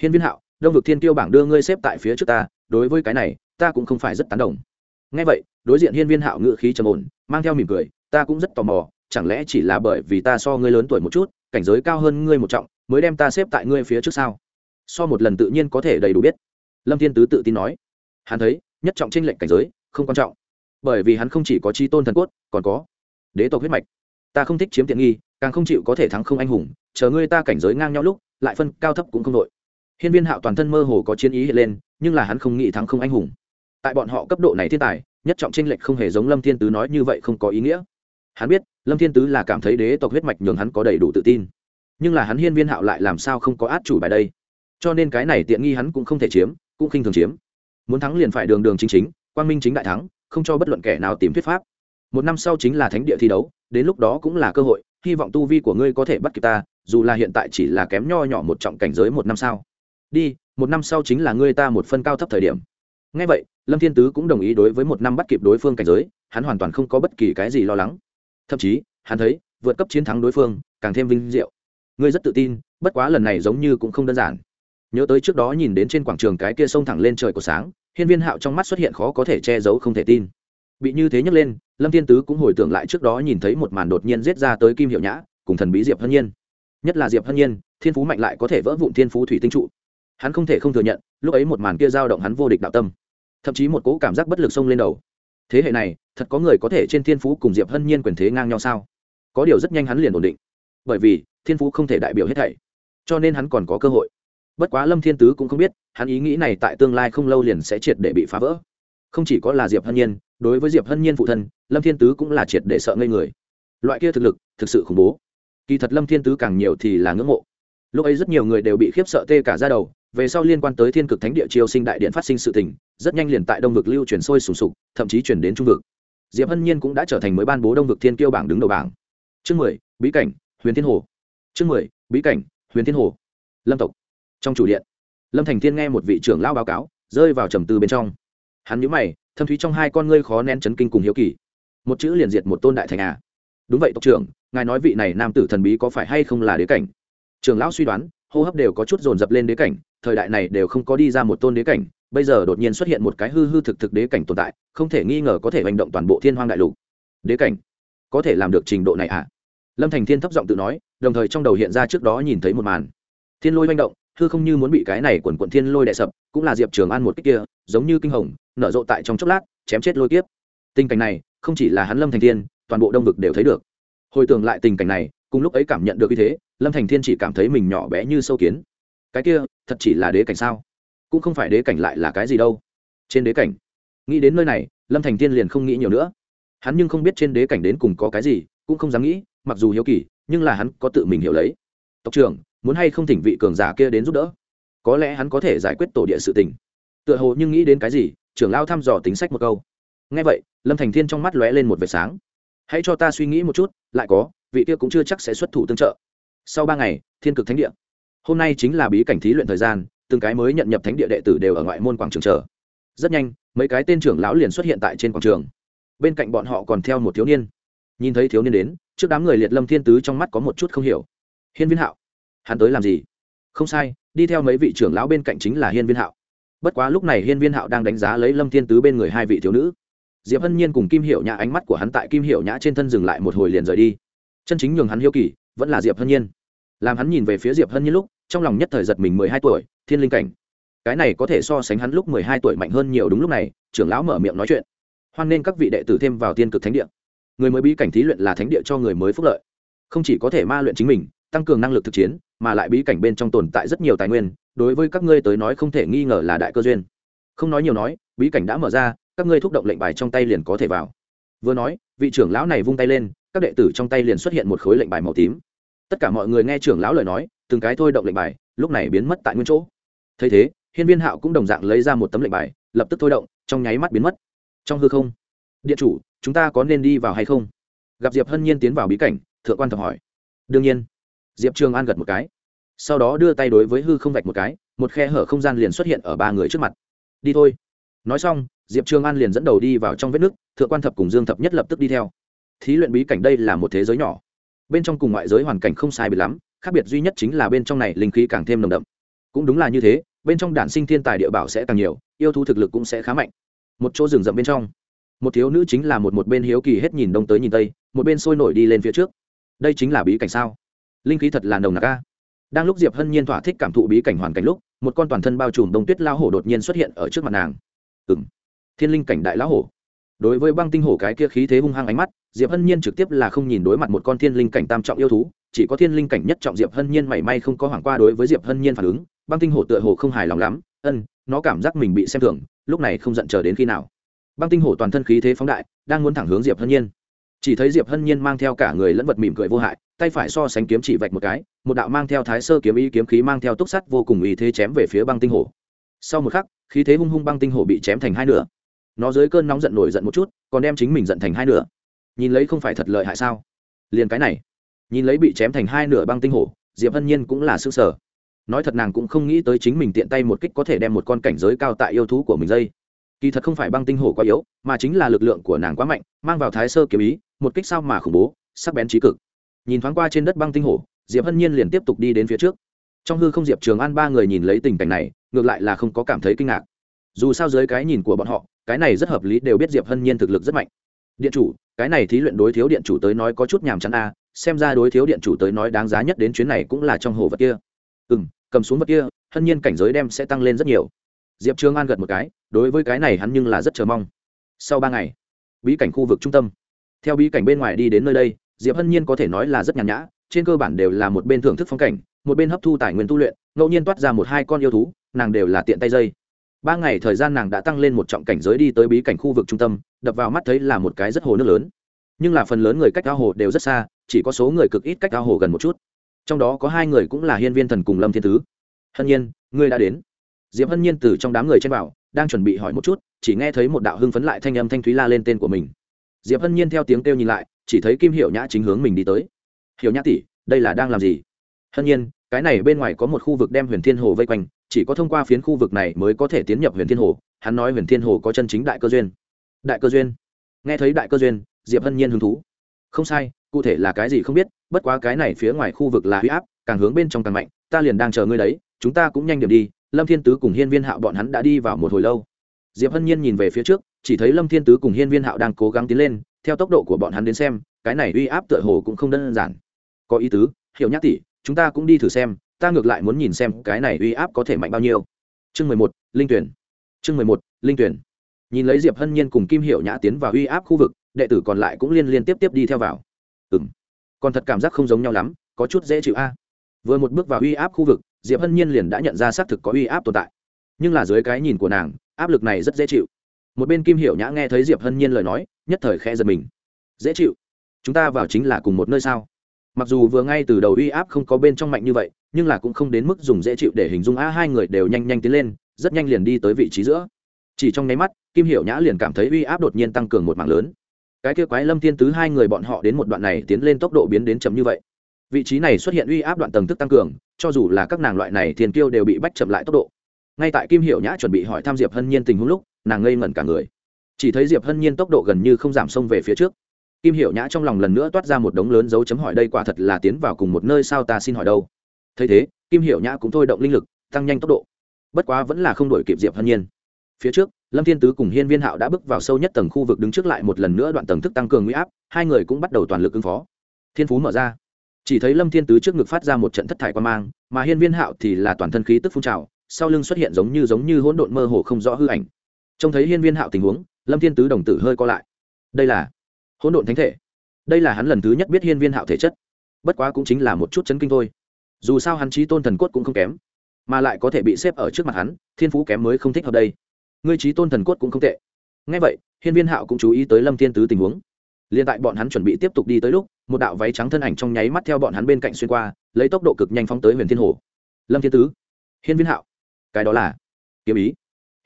Hiên viên hạo, đông vực thiên tiêu bảng đưa ngươi xếp tại phía trước ta, đối với cái này, ta cũng không phải rất tán đồng. Ngay vậy, đối diện hiên viên hạo ngự khí trầm ổn, mang theo mỉm cười, ta cũng rất tò mò, chẳng lẽ chỉ là bởi vì ta so ngươi lớn tuổi một chút, cảnh giới cao hơn ngươi một trọng, mới đem ta xếp tại ngươi phía trước sau so một lần tự nhiên có thể đầy đủ biết. Lâm thiên tứ tự tin nói. Hắn thấy, nhất trọng tranh lệnh cảnh giới, không quan trọng. Bởi vì hắn không chỉ có chi tôn thần cốt, còn có đế tộc huyết mạch. Ta không thích chiếm tiện nghi càng không chịu có thể thắng không anh hùng, chờ ngươi ta cảnh giới ngang nhau lúc, lại phân cao thấp cũng không đội. Hiên viên hạo toàn thân mơ hồ có chiến ý hiện lên, nhưng là hắn không nghĩ thắng không anh hùng. Tại bọn họ cấp độ này thiên tài, nhất trọng tranh lệch không hề giống lâm thiên tứ nói như vậy không có ý nghĩa. Hắn biết, lâm thiên tứ là cảm thấy đế tộc huyết mạch nhường hắn có đầy đủ tự tin. Nhưng là hắn hiên viên hạo lại làm sao không có át chủ bài đây? Cho nên cái này tiện nghi hắn cũng không thể chiếm, cũng khinh thường chiếm. Muốn thắng liền phải đường đường chính chính, quang minh chính đại thắng, không cho bất luận kẻ nào tìm thuyết pháp. Một năm sau chính là thánh địa thi đấu, đến lúc đó cũng là cơ hội hy vọng tu vi của ngươi có thể bắt kịp ta, dù là hiện tại chỉ là kém nho nhỏ một trọng cảnh giới một năm sau. Đi, một năm sau chính là ngươi ta một phân cao thấp thời điểm. Ngay vậy, lâm thiên tứ cũng đồng ý đối với một năm bắt kịp đối phương cảnh giới, hắn hoàn toàn không có bất kỳ cái gì lo lắng. Thậm chí, hắn thấy, vượt cấp chiến thắng đối phương, càng thêm vinh diệu. Ngươi rất tự tin, bất quá lần này giống như cũng không đơn giản. Nhớ tới trước đó nhìn đến trên quảng trường cái kia sông thẳng lên trời của sáng, hiên viên hạo trong mắt xuất hiện khó có thể che giấu không thể tin. Bị như thế nhấc lên lâm thiên tứ cũng hồi tưởng lại trước đó nhìn thấy một màn đột nhiên giết ra tới kim hiệu nhã, cùng thần bí diệp hân nhiên. Nhất là diệp hân nhiên, thiên phú mạnh lại có thể vỡ vụn thiên phú thủy tinh trụ. Hắn không thể không thừa nhận, lúc ấy một màn kia dao động hắn vô địch đạo tâm. Thậm chí một cỗ cảm giác bất lực xông lên đầu. Thế hệ này, thật có người có thể trên thiên phú cùng diệp hân nhiên quyền thế ngang nhau sao? Có điều rất nhanh hắn liền ổn định. Bởi vì, thiên phú không thể đại biểu hết thảy. Cho nên hắn còn có cơ hội. Bất quá lâm thiên tứ cũng không biết, hắn ý nghĩ này tại tương lai không lâu liền sẽ triệt để bị phá vỡ. Không chỉ có là diệp hân nhiên đối với diệp hân nhiên phụ thân, lâm thiên tứ cũng là triệt để sợ ngây người. Loại kia thực lực, thực sự khủng bố. Kỳ thật lâm thiên tứ càng nhiều thì là ngưỡng mộ. Lúc ấy rất nhiều người đều bị khiếp sợ tê cả ra đầu, về sau liên quan tới thiên cực thánh địa triều sinh đại điện phát sinh sự tình, rất nhanh liền tại đông vực lưu truyền sôi sùng sục, thậm chí chuyển đến trung vực. Diệp hân nhiên cũng đã trở thành mới ban bố đông vực thiên kiêu bảng đứng đầu bảng. Chương mười, bí cảnh, huyền thiên hồ. Chương mười, bí cảnh, huyền thiên hồ. Lâm tộc. Trong chủ điện, lâm thành thiên nghe một vị trưởng lao báo cáo, rơi vào trầm tư bên trong. Hắn nhíu mày thâm thúy trong hai con ngươi khó nén chấn kinh cùng hiếu kỳ. Một chữ liền diệt một tôn đại thành à? Đúng vậy tộc trưởng, ngài nói vị này nam tử thần bí có phải hay không là đế cảnh? Trường lão suy đoán, hô hấp đều có chút dồn dập lên đế cảnh, thời đại này đều không có đi ra một tôn đế cảnh, bây giờ đột nhiên xuất hiện một cái hư hư thực thực đế cảnh tồn tại, không thể nghi ngờ có thể hành động toàn bộ thiên hoang đại lục. Đế cảnh? Có thể làm được trình độ này à? Lâm thành thiên thấp giọng tự nói, đồng thời trong đầu hiện ra trước đó nhìn thấy một màn. Thiên lôi manh động, hư không như muốn bị cái này quần quận thiên lôi đè sập, cũng là diệp trường an một cách kia giống như kinh hồng, nở rộ tại trong chốc lát, chém chết lôi kiếp. Tình cảnh này, không chỉ là hắn lâm thành thiên, toàn bộ đông vực đều thấy được. Hồi tưởng lại tình cảnh này, cùng lúc ấy cảm nhận được như thế, lâm thành thiên chỉ cảm thấy mình nhỏ bé như sâu kiến. Cái kia, thật chỉ là đế cảnh sao? Cũng không phải đế cảnh lại là cái gì đâu. Trên đế cảnh. Nghĩ đến nơi này, lâm thành thiên liền không nghĩ nhiều nữa. Hắn nhưng không biết trên đế cảnh đến cùng có cái gì, cũng không dám nghĩ, mặc dù hiếu kỳ, nhưng là hắn có tự mình hiểu lấy. Tộc trưởng, muốn hay không thỉnh vị cường giả kia đến giúp đỡ? Có lẽ hắn có thể giải quyết tổ địa sự tình tựa hồ nhưng nghĩ đến cái gì, trưởng lao thăm dò tính sách một câu. Ngay vậy, lâm thành thiên trong mắt lóe lên một vệt sáng. Hãy cho ta suy nghĩ một chút, lại có, vị kia cũng chưa chắc sẽ xuất thủ tương trợ. Sau ba ngày, thiên cực thánh địa. Hôm nay chính là bí cảnh thí luyện thời gian, từng cái mới nhận nhập thánh địa đệ tử đều ở ngoại môn quảng trường chờ. Rất nhanh, mấy cái tên trưởng lão liền xuất hiện tại trên quảng trường. Bên cạnh bọn họ còn theo một thiếu niên. Nhìn thấy thiếu niên đến, trước đám người liệt lâm thiên tứ trong mắt có một chút không hiểu. Hiên viên hạo, hắn tới làm gì? Không sai, đi theo mấy vị trưởng lão bên cạnh chính là hiên viên hạo bất quá lúc này hiên viên hạo đang đánh giá lấy lâm thiên tứ bên người hai vị thiếu nữ. Diệp hân nhiên cùng kim hiệu nhã ánh mắt của hắn tại kim hiệu nhã trên thân dừng lại một hồi liền rời đi. Chân chính nhường hắn hiếu kỳ, vẫn là diệp hân nhiên. Làm hắn nhìn về phía diệp hân nhiên lúc, trong lòng nhất thời giật mình mười hai tuổi, thiên linh cảnh. Cái này có thể so sánh hắn lúc mười hai tuổi mạnh hơn nhiều đúng lúc này, trưởng lão mở miệng nói chuyện. Hoan nên các vị đệ tử thêm vào tiên cực thánh địa. Người mới bí cảnh thí luyện là thánh địa cho người mới phúc lợi. Không chỉ có thể ma luyện chính mình, tăng cường năng lực thực chiến, mà lại bí cảnh bên trong tồn tại rất nhiều tài nguyên đối với các ngươi tới nói không thể nghi ngờ là đại cơ duyên. Không nói nhiều nói, bí cảnh đã mở ra, các ngươi thúc động lệnh bài trong tay liền có thể vào. Vừa nói, vị trưởng lão này vung tay lên, các đệ tử trong tay liền xuất hiện một khối lệnh bài màu tím. Tất cả mọi người nghe trưởng lão lời nói, từng cái thôi động lệnh bài, lúc này biến mất tại nguyên chỗ. Thấy thế, hiên viên hạo cũng đồng dạng lấy ra một tấm lệnh bài, lập tức thôi động, trong nháy mắt biến mất. Trong hư không, điện chủ, chúng ta có nên đi vào hay không? Gặp diệp hân nhiên tiến vào bí cảnh, thượng quan thập hỏi. Đương nhiên. Diệp trường an gật một cái sau đó đưa tay đối với hư không vạch một cái, một khe hở không gian liền xuất hiện ở ba người trước mặt. Đi thôi. Nói xong, diệp trường an liền dẫn đầu đi vào trong vết nước, thượng quan thập cùng dương thập nhất lập tức đi theo. Thí luyện bí cảnh đây là một thế giới nhỏ. Bên trong cùng ngoại giới hoàn cảnh không sai bị lắm, khác biệt duy nhất chính là bên trong này linh khí càng thêm nồng đậm. Cũng đúng là như thế, bên trong đản sinh thiên tài địa bảo sẽ càng nhiều, yêu thú thực lực cũng sẽ khá mạnh. Một chỗ rừng rậm bên trong, một thiếu nữ chính là một một bên hiếu kỳ hết nhìn đông tới nhìn tây, một bên sôi nổi đi lên phía trước. Đây chính là bí cảnh sao? Linh khí thật là nồng nặc ca đang lúc diệp hân nhiên thỏa thích cảm thụ bí cảnh hoàn cảnh lúc, một con toàn thân bao trùm đông tuyết lao hổ đột nhiên xuất hiện ở trước mặt nàng. Ừ m thiên linh cảnh đại lão hổ. Đối với băng tinh hổ cái kia khí thế hung hăng ánh mắt, diệp hân nhiên trực tiếp là không nhìn đối mặt một con thiên linh cảnh tam trọng yêu thú, chỉ có thiên linh cảnh nhất trọng diệp hân nhiên mảy may không có hoảng qua đối với diệp hân nhiên phản ứng, băng tinh hổ tựa hồ không hài lòng lắm, ân, nó cảm giác mình bị xem thường, lúc này không giận chờ đến khi nào. Băng tinh hổ toàn thân khí thế phóng đại, đang muốn thẳng hướng diệp hân nhiên chỉ thấy diệp hân nhiên mang theo cả người lẫn vật mỉm cười vô hại, tay phải so sánh kiếm chỉ vạch một cái, một đạo mang theo thái sơ kiếm ý kiếm khí mang theo túc sắt vô cùng ý thế chém về phía băng tinh hổ. Sau một khắc, khí thế hung hung băng tinh hổ bị chém thành hai nửa. Nó dưới cơn nóng giận nổi giận một chút, còn đem chính mình giận thành hai nửa. Nhìn lấy không phải thật lợi hại sao? Liền cái này. Nhìn lấy bị chém thành hai nửa băng tinh hổ, diệp hân nhiên cũng là s ư ơ n g sở nói thật nàng cũng không nghĩ tới chính mình tiện tay một kích có thể đem một con cảnh giới cao tại yêu thú của mình dây kỳ thật không phải băng tinh hổ quá yếu, mà chính là lực lượng của nàng quá mạnh, mang vào thái sơ kiếm ý, một kích sao mà khủng bố, sắc bén trí cực. Nhìn thoáng qua trên đất băng tinh hổ, diệp hân nhiên liền tiếp tục đi đến phía trước. Trong hư không diệp trường an ba người nhìn lấy tình cảnh này, ngược lại là không có cảm thấy kinh ngạc. Dù sao dưới cái nhìn của bọn họ, cái này rất hợp lý đều biết diệp hân nhiên thực lực rất mạnh. Điện chủ, cái này thí luyện đối thiếu điện chủ tới nói có chút nhàm chán a, xem ra đối thiếu điện chủ tới nói đáng giá nhất đến chuyến này cũng là trong hồ vật kia. Ừ m cầm xuống vật kia, hân nhiên cảnh giới đem sẽ tăng lên rất nhiều diệp Trương an gật một cái, đối với cái này hắn nhưng là rất chờ mong. Sau ba ngày, bí cảnh khu vực trung tâm. Theo bí cảnh bên ngoài đi đến nơi đây, diệp hân nhiên có thể nói là rất nhàn nhã, trên cơ bản đều là một bên thưởng thức phong cảnh, một bên hấp thu tài nguyên tu luyện, ngẫu nhiên toát ra một hai con yêu thú, nàng đều là tiện tay dây. Ba ngày thời gian nàng đã tăng lên một trọng cảnh giới đi tới bí cảnh khu vực trung tâm, đập vào mắt thấy là một cái rất hồ nước lớn. Nhưng là phần lớn người cách ao hồ đều rất xa, chỉ có số người cực ít cách ao hồ gần một chút. Trong đó có hai người cũng là hiên viên thần cùng lâm thiên Thứ. hân nhiên, ngươi đã đến diệp hân nhiên từ trong đám người trên bảo đang chuẩn bị hỏi một chút, chỉ nghe thấy một đạo hưng phấn lại thanh âm thanh thúy la lên tên của mình. Diệp hân nhiên theo tiếng kêu nhìn lại, chỉ thấy kim Hiểu nhã chính hướng mình đi tới. Hiểu nhã tỷ, đây là đang làm gì? Hân nhiên, cái này bên ngoài có một khu vực đem huyền thiên hồ vây quanh, chỉ có thông qua phiến khu vực này mới có thể tiến nhập huyền thiên hồ. Hắn nói huyền thiên hồ có chân chính đại cơ duyên. Đại cơ duyên? Nghe thấy đại cơ duyên, diệp hân nhiên hứng thú. Không sai, cụ thể là cái gì không biết, bất quá cái này phía ngoài khu vực là huy áp, càng hướng bên trong càng mạnh, ta liền đang chờ ngươi đấy, chúng ta cũng nhanh điểm đi lâm thiên tứ cùng hiên viên hạo bọn hắn đã đi vào một hồi lâu. Diệp hân nhiên nhìn về phía trước, chỉ thấy lâm thiên tứ cùng hiên viên hạo đang cố gắng tiến lên, theo tốc độ của bọn hắn đến xem, cái này uy áp tựa hồ cũng không đơn giản. Có ý tứ, hiểu nhắc tỷ, chúng ta cũng đi thử xem, ta ngược lại muốn nhìn xem cái này uy áp có thể mạnh bao nhiêu. Chương mười một, linh tuyển. Chương mười một, linh tuyển. Nhìn lấy diệp hân nhiên cùng kim Hiểu nhã tiến vào uy áp khu vực, đệ tử còn lại cũng liên liên tiếp tiếp đi theo vào. Ừ m còn thật cảm giác không giống nhau lắm, có chút dễ chịu a. Vừa một bước vào uy áp khu vực diệp hân nhiên liền đã nhận ra xác thực có uy áp tồn tại. Nhưng là dưới cái nhìn của nàng, áp lực này rất dễ chịu. Một bên kim hiểu nhã nghe thấy diệp hân nhiên lời nói, nhất thời khe giật mình. Dễ chịu? Chúng ta vào chính là cùng một nơi sao? Mặc dù vừa ngay từ đầu uy áp không có bên trong mạnh như vậy, nhưng là cũng không đến mức dùng dễ chịu để hình dung, a, hai người đều nhanh nhanh tiến lên, rất nhanh liền đi tới vị trí giữa. Chỉ trong nháy mắt, kim hiểu nhã liền cảm thấy uy áp đột nhiên tăng cường một mạng lớn. Cái kia quái lâm thiên tứ hai người bọn họ đến một đoạn này tiến lên tốc độ biến đến chậm như vậy vị trí này xuất hiện uy áp đoạn tầng thức tăng cường, cho dù là các nàng loại này thiền kiêu đều bị bách chậm lại tốc độ. Ngay tại kim hiểu nhã chuẩn bị hỏi thăm diệp hân nhiên tình huống lúc, nàng ngây ngẩn cả người. Chỉ thấy diệp hân nhiên tốc độ gần như không giảm sông về phía trước. Kim hiểu nhã trong lòng lần nữa toát ra một đống lớn dấu chấm hỏi đây quả thật là tiến vào cùng một nơi sao ta xin hỏi đâu. Thấy thế, kim hiểu nhã cũng thôi động linh lực, tăng nhanh tốc độ. Bất quá vẫn là không đổi kịp diệp hân nhiên. Phía trước, lâm thiên tứ cùng hiên viên hạo đã bước vào sâu nhất tầng khu vực đứng trước lại một lần nữa đoạn tầng thức tăng cường nguy áp, hai người cũng bắt đầu toàn lực ứng phó. Thiên phú mở ra chỉ thấy lâm thiên tứ trước ngực phát ra một trận thất thải quan mang, mà hiên viên hạo thì là toàn thân khí tức phun trào, sau lưng xuất hiện giống như giống như hỗn độn mơ hồ không rõ hư ảnh. Trông thấy hiên viên hạo tình huống, lâm thiên tứ đồng tử hơi co lại. Đây là hỗn độn thánh thể. Đây là hắn lần thứ nhất biết hiên viên hạo thể chất. Bất quá cũng chính là một chút chấn kinh thôi. Dù sao hắn trí tôn thần cốt cũng không kém, mà lại có thể bị xếp ở trước mặt hắn, thiên phú kém mới không thích hợp đây. Ngươi trí tôn thần cốt cũng không tệ. Ngay vậy, hiên viên hạo cũng chú ý tới lâm thiên tứ tình huống liền tại bọn hắn chuẩn bị tiếp tục đi tới lúc, một đạo váy trắng thân ảnh trong nháy mắt theo bọn hắn bên cạnh xuyên qua, lấy tốc độ cực nhanh phóng tới huyền thiên hồ. Lâm thiên tứ, hiên viên hạo, cái đó là kiếm ý.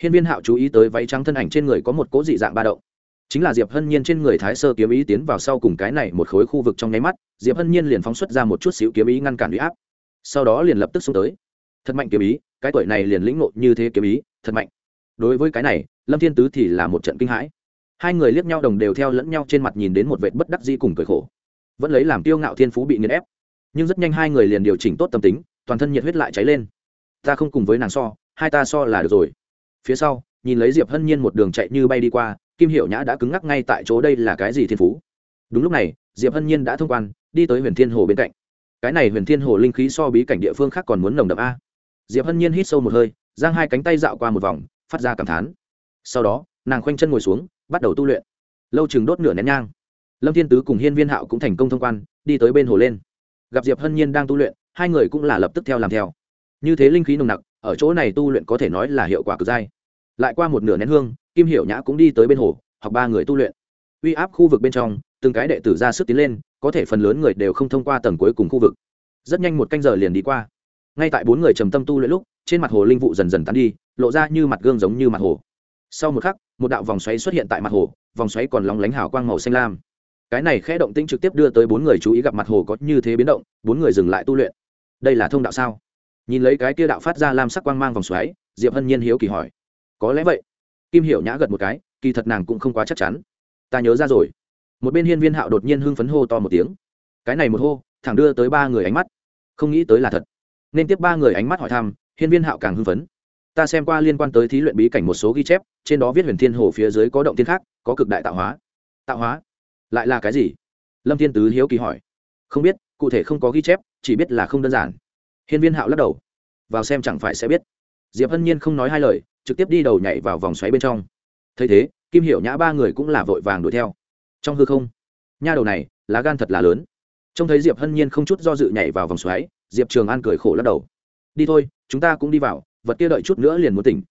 Hiên viên hạo chú ý tới váy trắng thân ảnh trên người có một cỗ dị dạng ba động. Chính là diệp hân nhiên trên người thái sơ kiếm ý tiến vào sau cùng cái này một khối khu vực trong nháy mắt, diệp hân nhiên liền phóng xuất ra một chút xíu kiếm ý ngăn cản uy áp. Sau đó liền lập tức xuống tới. Thật mạnh kiếm ý, cái tuổi này liền lĩnh ngộ như thế kiếm ý, thật mạnh. Đối với cái này, lâm thiên tứ thì là một trận kinh hãi hai người liếc nhau đồng đều theo lẫn nhau trên mặt nhìn đến một vệ bất đắc di cùng cười khổ. Vẫn lấy làm tiêu ngạo thiên phú bị nghiền ép. Nhưng rất nhanh hai người liền điều chỉnh tốt tâm tính, toàn thân nhiệt huyết lại cháy lên. Ta không cùng với nàng so, hai ta so là được rồi. Phía sau, nhìn lấy diệp hân nhiên một đường chạy như bay đi qua, kim hiệu nhã đã cứng ngắc ngay tại chỗ đây là cái gì thiên phú? Đúng lúc này, diệp hân nhiên đã thông quan, đi tới huyền thiên hồ bên cạnh. Cái này huyền thiên hồ linh khí so bí cảnh địa phương khác còn muốn nồng đậm a. Diệp hân nhiên hít sâu một hơi, giang hai cánh tay dạo qua một vòng, phát ra cảm thán. Sau đó, nàng khoanh chân ngồi xuống bắt đầu tu luyện. Lâu chừng đốt nửa nén nhang. Lâm thiên tứ cùng hiên viên hạo cũng thành công thông quan, đi tới bên hồ lên. Gặp diệp hân nhiên đang tu luyện, hai người cũng là lập tức theo làm theo. Như thế linh khí nồng nặc, ở chỗ này tu luyện có thể nói là hiệu quả cực dai. Lại qua một nửa nén hương, kim hiểu nhã cũng đi tới bên hồ, học ba người tu luyện. Uy áp khu vực bên trong, từng cái đệ tử ra sức tiến lên, có thể phần lớn người đều không thông qua tầng cuối cùng khu vực. Rất nhanh một canh giờ liền đi qua. Ngay tại bốn người trầm tâm tu luyện lúc, trên mặt hồ linh vụ dần dần tan đi, lộ ra như mặt gương giống như mặt hồ. Sau một khắc một đạo vòng xoáy xuất hiện tại mặt hồ, vòng xoáy còn lóng lánh hào quang màu xanh lam. Cái này khẽ động tĩnh trực tiếp đưa tới bốn người chú ý gặp mặt hồ có như thế biến động, bốn người dừng lại tu luyện. Đây là thông đạo sao? Nhìn lấy cái kia đạo phát ra lam sắc quang mang vòng xoáy, diệp hân nhiên hiếu kỳ hỏi. Có lẽ vậy. Kim hiểu nhã gật một cái, kỳ thật nàng cũng không quá chắc chắn. Ta nhớ ra rồi. Một bên hiên viên hạo đột nhiên hưng phấn hô to một tiếng. Cái này một hô, thẳng đưa tới ba người ánh mắt. Không nghĩ tới là thật. Nên tiếp ba người ánh mắt hỏi thăm, hiên viên hạo càng hưng phấn ta xem qua liên quan tới thí luyện bí cảnh một số ghi chép, trên đó viết huyền thiên hồ phía dưới có động tiên khác, có cực đại tạo hóa. Tạo hóa? Lại là cái gì? Lâm thiên tứ hiếu kỳ hỏi. Không biết, cụ thể không có ghi chép, chỉ biết là không đơn giản. Hiên viên hạo lắc đầu. Vào xem chẳng phải sẽ biết. Diệp hân nhiên không nói hai lời, trực tiếp đi đầu nhảy vào vòng xoáy bên trong. Thấy thế, kim hiểu nhã ba người cũng là vội vàng đuổi theo. Trong hư không, nha đầu này, lá gan thật là lớn. Trông thấy diệp hân nhiên không chút do dự nhảy vào vòng xoáy, diệp trường an cười khổ lắc đầu. Đi thôi, chúng ta cũng đi vào vật kia đợi chút nữa liền muốn tỉnh.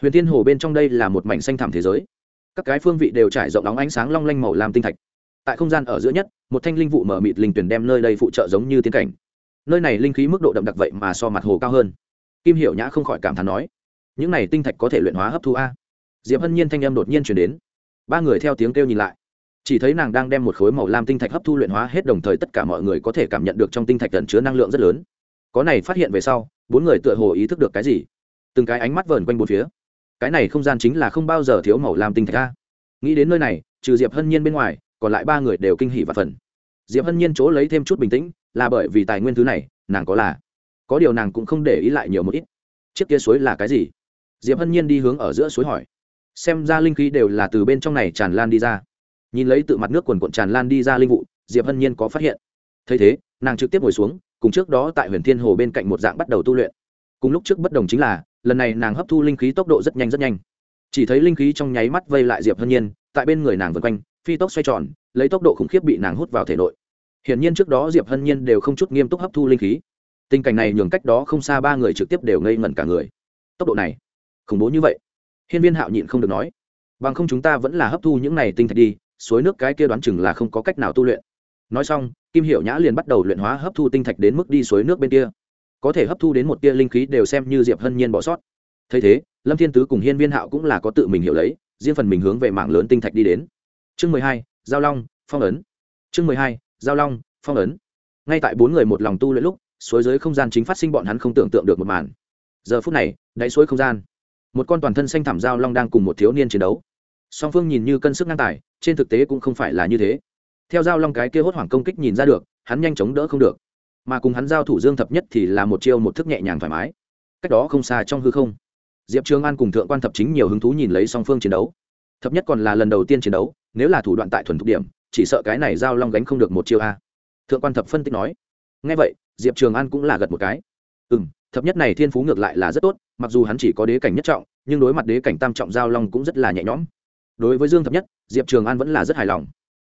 Huyền thiên hồ bên trong đây là một mảnh xanh thảm thế giới. Các cái phương vị đều trải rộng óng ánh sáng long lanh màu làm tinh thạch. Tại không gian ở giữa nhất, một thanh linh vụ mở mịt linh tuyển đem nơi đây phụ trợ giống như tiến cảnh. Nơi này linh khí mức độ đậm đặc vậy mà so mặt hồ cao hơn. Kim hiểu nhã không khỏi cảm thán nói, những này tinh thạch có thể luyện hóa hấp thu a? Diệp hân nhiên thanh âm đột nhiên chuyển đến. Ba người theo tiếng kêu nhìn lại. Chỉ thấy nàng đang đem một khối màu lam tinh thạch hấp thu luyện hóa hết đồng thời tất cả mọi người có thể cảm nhận được trong tinh thạch gần chứa năng lượng rất lớn. Có này phát hiện về sau, bốn người tựa hồ ý thức được cái gì? Từng cái ánh mắt vờn quanh bốn phía. Cái này không gian chính là không bao giờ thiếu màu làm tinh thạch ca nghĩ đến nơi này, trừ diệp hân nhiên bên ngoài, còn lại ba người đều kinh hỉ và phần diệp hân nhiên chỗ lấy thêm chút bình tĩnh, là bởi vì tài nguyên thứ này, nàng có là. Có điều nàng cũng không để ý lại nhiều một ít. Chiếc kia suối là cái gì? Diệp hân nhiên đi hướng ở giữa suối hỏi. Xem ra linh khí đều là từ bên trong này tràn lan đi ra. Nhìn lấy tự mặt nước quần cuộn tràn lan đi ra linh vụ, diệp hân nhiên có phát hiện. Thấy thế, nàng trực tiếp ngồi xuống, cùng trước đó tại huyền thiên hồ bên cạnh một dạng bắt đầu tu luyện. Cùng lúc trước bất đồng chính là lần này nàng hấp thu linh khí tốc độ rất nhanh rất nhanh. Chỉ thấy linh khí trong nháy mắt vây lại diệp hân nhiên, tại bên người nàng vân quanh, phi tốc xoay tròn, lấy tốc độ khủng khiếp bị nàng hút vào thể nội. Hiển nhiên trước đó diệp hân nhiên đều không chút nghiêm túc hấp thu linh khí. Tình cảnh này nhường cách đó không xa ba người trực tiếp đều ngây ngẩn cả người. Tốc độ này, khủng bố như vậy. Hiên viên hạo nhịn không được nói, bằng không chúng ta vẫn là hấp thu những này tinh thạch đi, suối nước cái kia đoán chừng là không có cách nào tu luyện. Nói xong, kim hiểu nhã liền bắt đầu luyện hóa hấp thu tinh thạch đến mức đi suối nước bên kia có thể hấp thu đến một tia linh khí đều xem như diệp hân nhiên bỏ sót. Thấy thế, lâm thiên tứ cùng hiên viên hạo cũng là có tự mình hiểu lấy, riêng phần mình hướng về mạng lớn tinh thạch đi đến. Chương mười hai, giao long, phong ấn. Chương mười hai, giao long, phong ấn. Ngay tại bốn người một lòng tu luyện lúc, suối dưới không gian chính phát sinh bọn hắn không tưởng tượng được một màn. Giờ phút này, đáy suối không gian, một con toàn thân xanh thảm giao long đang cùng một thiếu niên chiến đấu. Song phương nhìn như cân sức ngang tài, trên thực tế cũng không phải là như thế. Theo giao long cái kia hốt hoảng công kích nhìn ra được, hắn nhanh chóng đỡ không được mà cùng hắn giao thủ dương thập nhất thì là một chiêu một thức nhẹ nhàng thoải mái. Cách đó không xa trong hư không, diệp trường an cùng thượng quan thập chính nhiều hứng thú nhìn lấy song phương chiến đấu. Thập nhất còn là lần đầu tiên chiến đấu, nếu là thủ đoạn tại thuần thục điểm, chỉ sợ cái này giao long gánh không được một chiêu a. Thượng quan thập phân tích nói. Ngay vậy, diệp trường an cũng là gật một cái. Ừ m thập nhất này thiên phú ngược lại là rất tốt, mặc dù hắn chỉ có đế cảnh nhất trọng, nhưng đối mặt đế cảnh tam trọng giao long cũng rất là nhẹ nhõm. Đối với dương thập nhất, diệp trường an vẫn là rất hài lòng.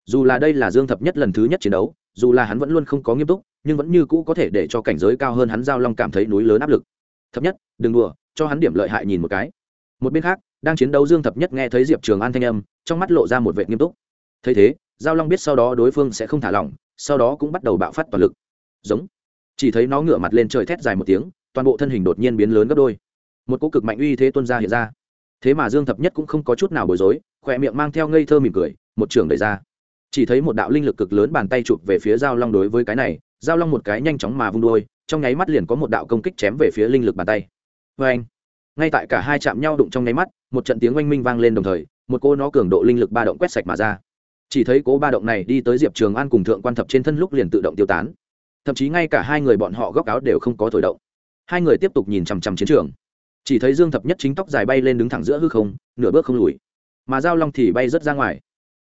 Dù là đây là dương thập nhất lần thứ nhất chiến đấu, dù là hắn vẫn luôn không có nghiêm túc nhưng vẫn như cũ có thể để cho cảnh giới cao hơn hắn giao long cảm thấy núi lớn áp lực. Thập nhất, đừng đùa, cho hắn điểm lợi hại nhìn một cái. Một bên khác, đang chiến đấu dương thập nhất nghe thấy diệp trường an thanh âm, trong mắt lộ ra một vệ nghiêm túc. Thấy thế, giao long biết sau đó đối phương sẽ không thả lỏng, sau đó cũng bắt đầu bạo phát toàn lực. Giống. Chỉ thấy nó ngửa mặt lên trời thét dài một tiếng, toàn bộ thân hình đột nhiên biến lớn gấp đôi. Một cỗ cực mạnh uy thế tuân ra hiện ra. Thế mà dương thập nhất cũng không có chút nào bối rối, khỏe miệng mang theo ngây thơ mỉm cười, một trường đẩy ra. Chỉ thấy một đạo linh lực cực lớn bàn tay chụp về phía giao long đối với cái này giao long một cái nhanh chóng mà vung đôi trong nháy mắt liền có một đạo công kích chém về phía linh lực bàn tay. Vê anh, ngay tại cả hai chạm nhau đụng trong nháy mắt, một trận tiếng oanh minh vang lên đồng thời, một cô nó cường độ linh lực ba động quét sạch mà ra. Chỉ thấy cố ba động này đi tới diệp trường an cùng thượng quan thập trên thân lúc liền tự động tiêu tán. Thậm chí ngay cả hai người bọn họ góc áo đều không có thổi động. Hai người tiếp tục nhìn chằm chằm chiến trường. Chỉ thấy dương thập nhất chính tóc dài bay lên đứng thẳng giữa hư không, nửa bước không lùi. Mà giao long thì bay rất ra ngoài.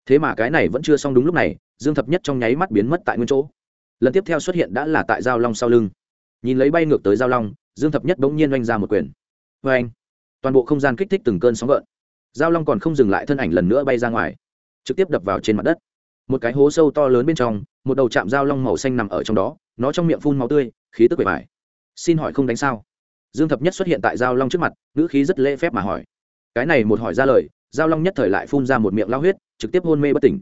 Thế mà cái này vẫn chưa xong đúng lúc này, dương thập nhất trong nháy mắt biến mất tại nguyên chỗ lần tiếp theo xuất hiện đã là tại giao long sau lưng. Nhìn lấy bay ngược tới giao long, dương thập nhất bỗng nhiên oanh ra một quyền. Vê anh, toàn bộ không gian kích thích từng cơn sóng gợn. Giao long còn không dừng lại thân ảnh lần nữa bay ra ngoài, trực tiếp đập vào trên mặt đất. Một cái hố sâu to lớn bên trong, một đầu chạm giao long màu xanh nằm ở trong đó, nó trong miệng phun máu tươi, khí tức bề bài xin hỏi không đánh sao? Dương thập nhất xuất hiện tại giao long trước mặt, ngữ khí rất lễ phép mà hỏi. Cái này một hỏi ra lời, giao long nhất thời lại phun ra một miệng lao huyết, trực tiếp hôn mê bất tỉnh.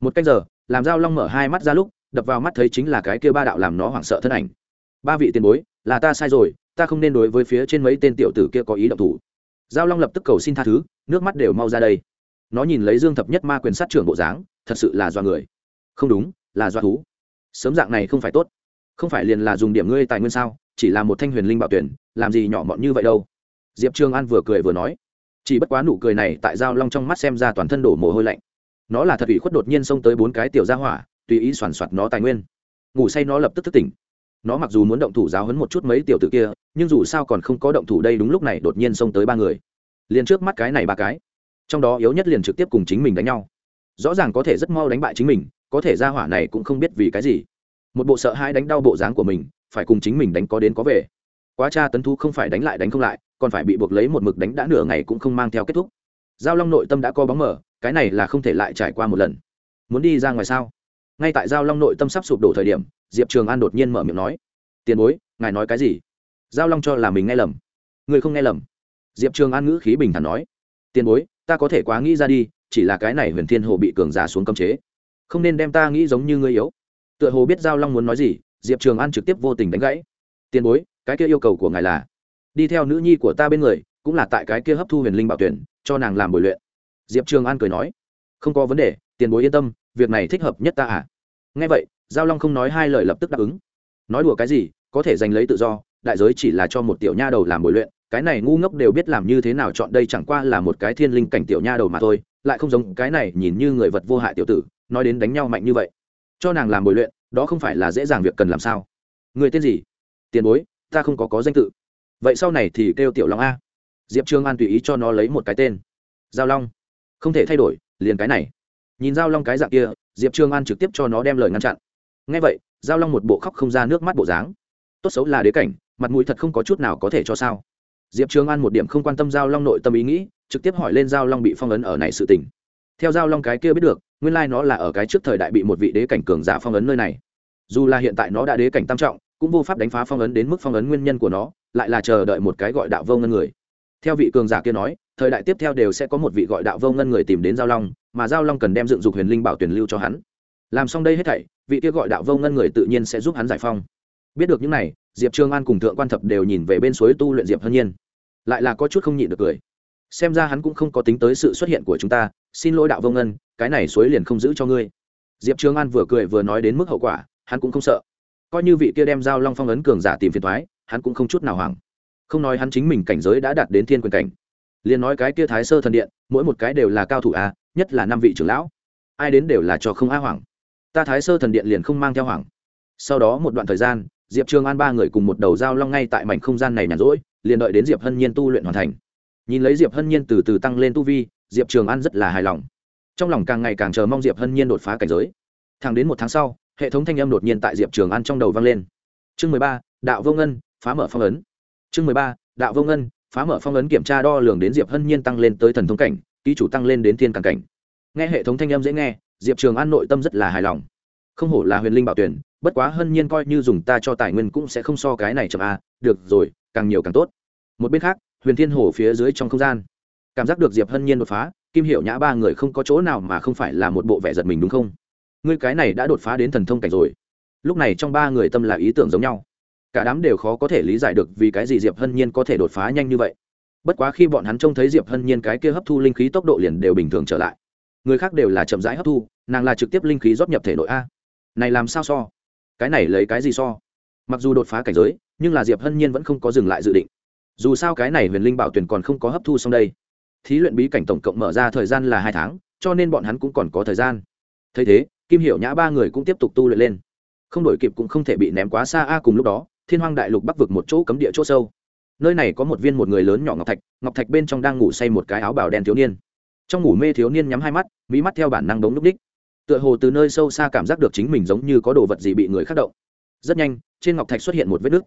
Một canh giờ, làm giao long mở hai mắt ra lúc đập vào mắt thấy chính là cái kia ba đạo làm nó hoảng sợ thân ảnh. Ba vị tiền bối, là ta sai rồi, ta không nên đối với phía trên mấy tên tiểu tử kia có ý động thủ. Giao long lập tức cầu xin tha thứ, nước mắt đều mau ra đây. Nó nhìn lấy dương thập nhất ma quyền sát trưởng bộ dáng, thật sự là do người. Không đúng, là do thú. Sớm dạng này không phải tốt. Không phải liền là dùng điểm ngươi tài nguyên sao, chỉ là một thanh huyền linh bảo tuyển, làm gì nhỏ mọn như vậy đâu. Diệp trường an vừa cười vừa nói. Chỉ bất quá nụ cười này tại giao long trong mắt xem ra toàn thân đổ mồ hôi lạnh. Nó là thật ủy khuất đột nhiên xông tới bốn cái tiểu gia hỏa tùy ý soàn soạt nó tài nguyên. Ngủ say nó lập tức thức tỉnh. Nó mặc dù muốn động thủ giáo hấn một chút mấy tiểu tử kia, nhưng dù sao còn không có động thủ đây đúng lúc này đột nhiên xông tới ba người. Liền trước mắt cái này ba cái. Trong đó yếu nhất liền trực tiếp cùng chính mình đánh nhau. Rõ ràng có thể rất mau đánh bại chính mình, có thể ra hỏa này cũng không biết vì cái gì. Một bộ sợ hãi đánh đau bộ dáng của mình, phải cùng chính mình đánh có đến có về. Quá cha tấn thu không phải đánh lại đánh không lại, còn phải bị buộc lấy một mực đánh đã nửa ngày cũng không mang theo kết thúc. Giao long nội tâm đã co bóng mở cái này là không thể lại trải qua một lần. Muốn đi ra ngoài sao? Ngay tại giao long nội tâm sắp sụp đổ thời điểm, diệp trường an đột nhiên mở miệng nói, tiền bối, ngài nói cái gì? Giao long cho là mình nghe lầm. Người không nghe lầm. Diệp trường an ngữ khí bình thản nói, tiền bối, ta có thể quá nghĩ ra đi, chỉ là cái này huyền thiên hồ bị cường giả xuống cấm chế. Không nên đem ta nghĩ giống như ngươi yếu. Tựa hồ biết giao long muốn nói gì, diệp trường an trực tiếp vô tình đánh gãy. Tiền bối, cái kia yêu cầu của ngài là, đi theo nữ nhi của ta bên người, cũng là tại cái kia hấp thu huyền linh bảo tuyển, cho nàng làm bồi luyện. Diệp trường an cười nói, không có vấn đề, tiền bối yên tâm việc này thích hợp nhất ta à? Nghe vậy, giao long không nói hai lời lập tức đáp ứng. Nói đùa cái gì, có thể giành lấy tự do, đại giới chỉ là cho một tiểu nha đầu làm bồi luyện, cái này ngu ngốc đều biết làm như thế nào chọn đây chẳng qua là một cái thiên linh cảnh tiểu nha đầu mà thôi, lại không giống cái này nhìn như người vật vô hại tiểu tử, nói đến đánh nhau mạnh như vậy. Cho nàng làm bồi luyện, đó không phải là dễ dàng việc cần làm sao? Người tên gì? Tiền bối, ta không có có danh tự. Vậy sau này thì kêu tiểu long a. Diệp trương an tùy ý cho nó lấy một cái tên. Giao long, không thể thay đổi, liền cái này nhìn giao long cái dạng kia, diệp trương an trực tiếp cho nó đem lời ngăn chặn. Ngay vậy, giao long một bộ khóc không ra nước mắt bộ dáng. Tốt xấu là đế cảnh, mặt mũi thật không có chút nào có thể cho sao. Diệp trương an một điểm không quan tâm giao long nội tâm ý nghĩ, trực tiếp hỏi lên giao long bị phong ấn ở này sự tình. Theo giao long cái kia biết được, nguyên lai nó là ở cái trước thời đại bị một vị đế cảnh cường giả phong ấn nơi này. Dù là hiện tại nó đã đế cảnh tam trọng, cũng vô pháp đánh phá phong ấn đến mức phong ấn nguyên nhân của nó, lại là chờ đợi một cái gọi đạo vô ngân người. Theo vị cường giả kia nói thời đại tiếp theo đều sẽ có một vị gọi đạo vô ngân người tìm đến giao long, mà giao long cần đem dựng dục huyền linh bảo tuyển lưu cho hắn. Làm xong đây hết thảy, vị kia gọi đạo vô ngân người tự nhiên sẽ giúp hắn giải phong. Biết được những này, diệp trương an cùng thượng quan thập đều nhìn về bên suối tu luyện diệp hân nhiên. Lại là có chút không nhịn được cười. Xem ra hắn cũng không có tính tới sự xuất hiện của chúng ta, xin lỗi đạo vô ngân, cái này suối liền không giữ cho ngươi. Diệp trương an vừa cười vừa nói đến mức hậu quả, hắn cũng không sợ. Coi như vị kia đem giao long phong ấn cường giả tìm phiền thoái hắn cũng không chút nào hoảng. Không nói hắn chính mình cảnh giới đã đạt đến thiên quyền cảnh liền nói cái kia thái sơ thần điện, mỗi một cái đều là cao thủ a, nhất là năm vị trưởng lão. Ai đến đều là cho không a hoàng ta thái sơ thần điện liền không mang theo hoàng sau đó một đoạn thời gian, diệp trường an ba người cùng một đầu dao long ngay tại mảnh không gian này nhàn rỗi, liền đợi đến diệp hân nhiên tu luyện hoàn thành. Nhìn lấy diệp hân nhiên từ từ tăng lên tu vi, diệp trường an rất là hài lòng. Trong lòng càng ngày càng chờ mong diệp hân nhiên đột phá cảnh giới. Thẳng đến một tháng sau, hệ thống thanh âm đột nhiên tại diệp trường an trong đầu vang lên. Chương mười ba, đạo vô ngân, phá mở phong ấn. Chương mười ba, đạo vô ngân phá mở phong ấn kiểm tra đo lường đến diệp hân nhiên tăng lên tới thần thông cảnh, ký chủ tăng lên đến thiên càng cảnh. Nghe hệ thống thanh âm dễ nghe, diệp trường an nội tâm rất là hài lòng. Không hổ là huyền linh bảo tuyển, bất quá hân nhiên coi như dùng ta cho tài nguyên cũng sẽ không so cái này chậm a, được rồi, càng nhiều càng tốt. Một bên khác, huyền thiên hồ phía dưới trong không gian, cảm giác được diệp hân nhiên đột phá, kim hiệu nhã ba người không có chỗ nào mà không phải là một bộ vẻ giật mình đúng không? Ngươi cái này đã đột phá đến thần thông cảnh rồi. Lúc này trong ba người tâm là ý tưởng giống nhau cả đám đều khó có thể lý giải được vì cái gì diệp hân nhiên có thể đột phá nhanh như vậy. Bất quá khi bọn hắn trông thấy diệp hân nhiên cái kia hấp thu linh khí tốc độ liền đều bình thường trở lại. Người khác đều là chậm rãi hấp thu, nàng là trực tiếp linh khí rót nhập thể nội a. Này làm sao so? Cái này lấy cái gì so? Mặc dù đột phá cảnh giới, nhưng là diệp hân nhiên vẫn không có dừng lại dự định. Dù sao cái này huyền linh bảo tuyển còn không có hấp thu xong đây. Thí luyện bí cảnh tổng cộng mở ra thời gian là hai tháng, cho nên bọn hắn cũng còn có thời gian. Thấy thế, kim hiểu nhã ba người cũng tiếp tục tu luyện lên. Không đổi kịp cũng không thể bị ném quá xa a cùng lúc đó thiên hoang đại lục bắc vực một chỗ cấm địa chỗ sâu. Nơi này có một viên một người lớn nhỏ ngọc thạch ngọc thạch bên trong đang ngủ say một cái áo bào đen thiếu niên. Trong ngủ mê thiếu niên nhắm hai mắt mỹ mắt theo bản năng đống núp đích. Tựa hồ từ nơi sâu xa cảm giác được chính mình giống như có đồ vật gì bị người khắc động. Rất nhanh, trên ngọc thạch xuất hiện một vết nứt.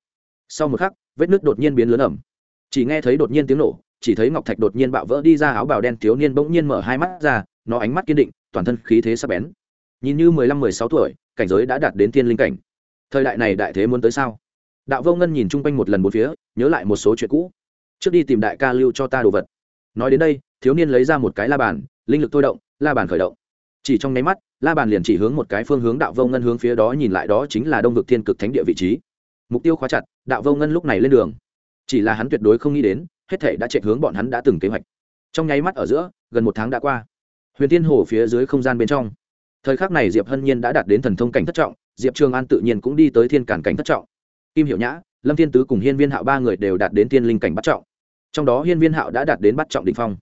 Sau một khắc, vết nứt đột nhiên biến lớn ẩm. Chỉ nghe thấy đột nhiên tiếng nổ, chỉ thấy ngọc thạch đột nhiên bạo vỡ đi ra, áo bào đen thiếu niên bỗng nhiên mở hai mắt ra, nó ánh mắt kiên định, toàn thân khí thế sắc bén. Nhìn như mười lăm, mười sáu tuổi, cảnh giới đã đạt đến thiên linh cảnh. Thời đại này đại thế muốn tới sao? Đạo vô ngân nhìn chung quanh một lần bốn phía, nhớ lại một số chuyện cũ. Trước đi tìm đại ca lưu cho ta đồ vật. Nói đến đây, thiếu niên lấy ra một cái la bàn, linh lực thôi động, la bàn khởi động. Chỉ trong nháy mắt, la bàn liền chỉ hướng một cái phương hướng đạo vô ngân hướng phía đó nhìn lại đó chính là đông vực thiên cực thánh địa vị trí. Mục tiêu khóa chặt, đạo vô ngân lúc này lên đường. Chỉ là hắn tuyệt đối không nghĩ đến, hết thể đã chạy hướng bọn hắn đã từng kế hoạch. Trong nháy mắt ở giữa, gần một tháng đã qua. Huyền tiên hồ phía dưới không gian bên trong. Thời khắc này diệp hân nhiên đã đạt đến thần thông cảnh thất trọng, diệp trường an tự nhiên cũng đi tới thiên cản cảnh thất trọng kim hiệu nhã, lâm thiên tứ cùng hiên viên hạo ba người đều đạt đến Tiên linh cảnh bắt trọng. Trong đó hiên viên hạo đã đạt đến bắt trọng đ ỉ n h phong.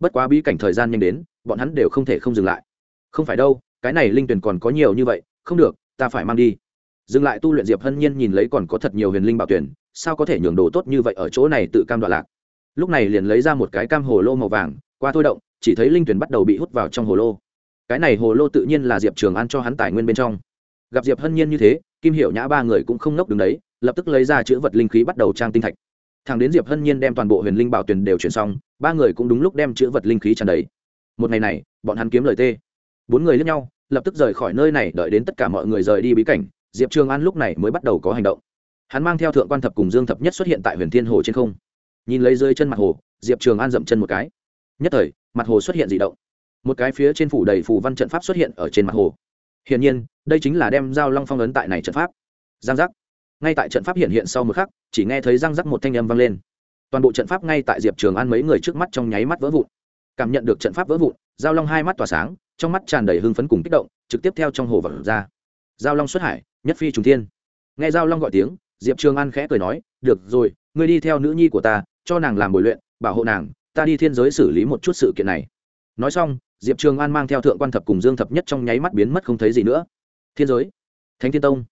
Bất quá bí cảnh thời gian nhanh đến, bọn hắn đều không thể không dừng lại. Không phải đâu, cái này linh tuyển còn có nhiều như vậy, không được, ta phải mang đi. Dừng lại tu luyện diệp hân nhiên nhìn lấy còn có thật nhiều huyền linh bảo tuyển, sao có thể nhường đồ tốt như vậy ở chỗ này tự cam đoạn lạc? Lúc này liền lấy ra một cái cam hồ lô màu vàng, qua thôi động, chỉ thấy linh tuyển bắt đầu bị hút vào trong hồ lô. Cái này hồ lô tự nhiên là diệp trường an cho hắn tài nguyên bên trong. Gặp diệp hân nhiên như thế, kim hiệu nhã ba người cũng không nốc đứng đấy lập tức lấy ra chữ vật linh khí bắt đầu trang tinh thạch. Thằng đến diệp hân nhiên đem toàn bộ huyền linh bảo tuyền đều chuyển xong, ba người cũng đúng lúc đem chữ vật linh khí tràn đầy. Một ngày này, bọn hắn kiếm lời tê. Bốn người lướt nhau, lập tức rời khỏi nơi này, đợi đến tất cả mọi người rời đi bí cảnh, diệp trường an lúc này mới bắt đầu có hành động. Hắn mang theo thượng quan thập cùng dương thập nhất xuất hiện tại huyền thiên hồ trên không. Nhìn lấy dưới chân mặt hồ, diệp trường an dậm chân một cái. Nhất thời, mặt hồ xuất hiện d ị động. Một cái phía trên phủ đầy phù văn trận pháp xuất hiện ở trên mặt hồ. Hiển nhiên, đây chính là đem giao long phong ấn tại này trận pháp. Giang giác ngay tại trận pháp hiện hiện sau một khắc, chỉ nghe thấy răng rắc một thanh âm vang lên. Toàn bộ trận pháp ngay tại diệp trường an mấy người trước mắt trong nháy mắt vỡ vụn. Cảm nhận được trận pháp vỡ vụn, giao long hai mắt tỏa sáng, trong mắt tràn đầy hưng phấn cùng kích động, trực tiếp theo trong hồ vật ra. Giao long xuất hải, nhất phi trùng thiên. Nghe giao long gọi tiếng, diệp trường an khẽ cười nói, được rồi, ngươi đi theo nữ nhi của ta, cho nàng làm bồi luyện, bảo hộ nàng, ta đi thiên giới xử lý một chút sự kiện này. Nói xong, diệp trường an mang theo thượng quan thập cùng dương thập nhất trong nháy mắt biến mất không thấy gì nữa. Thiên giới. Thánh thiên tông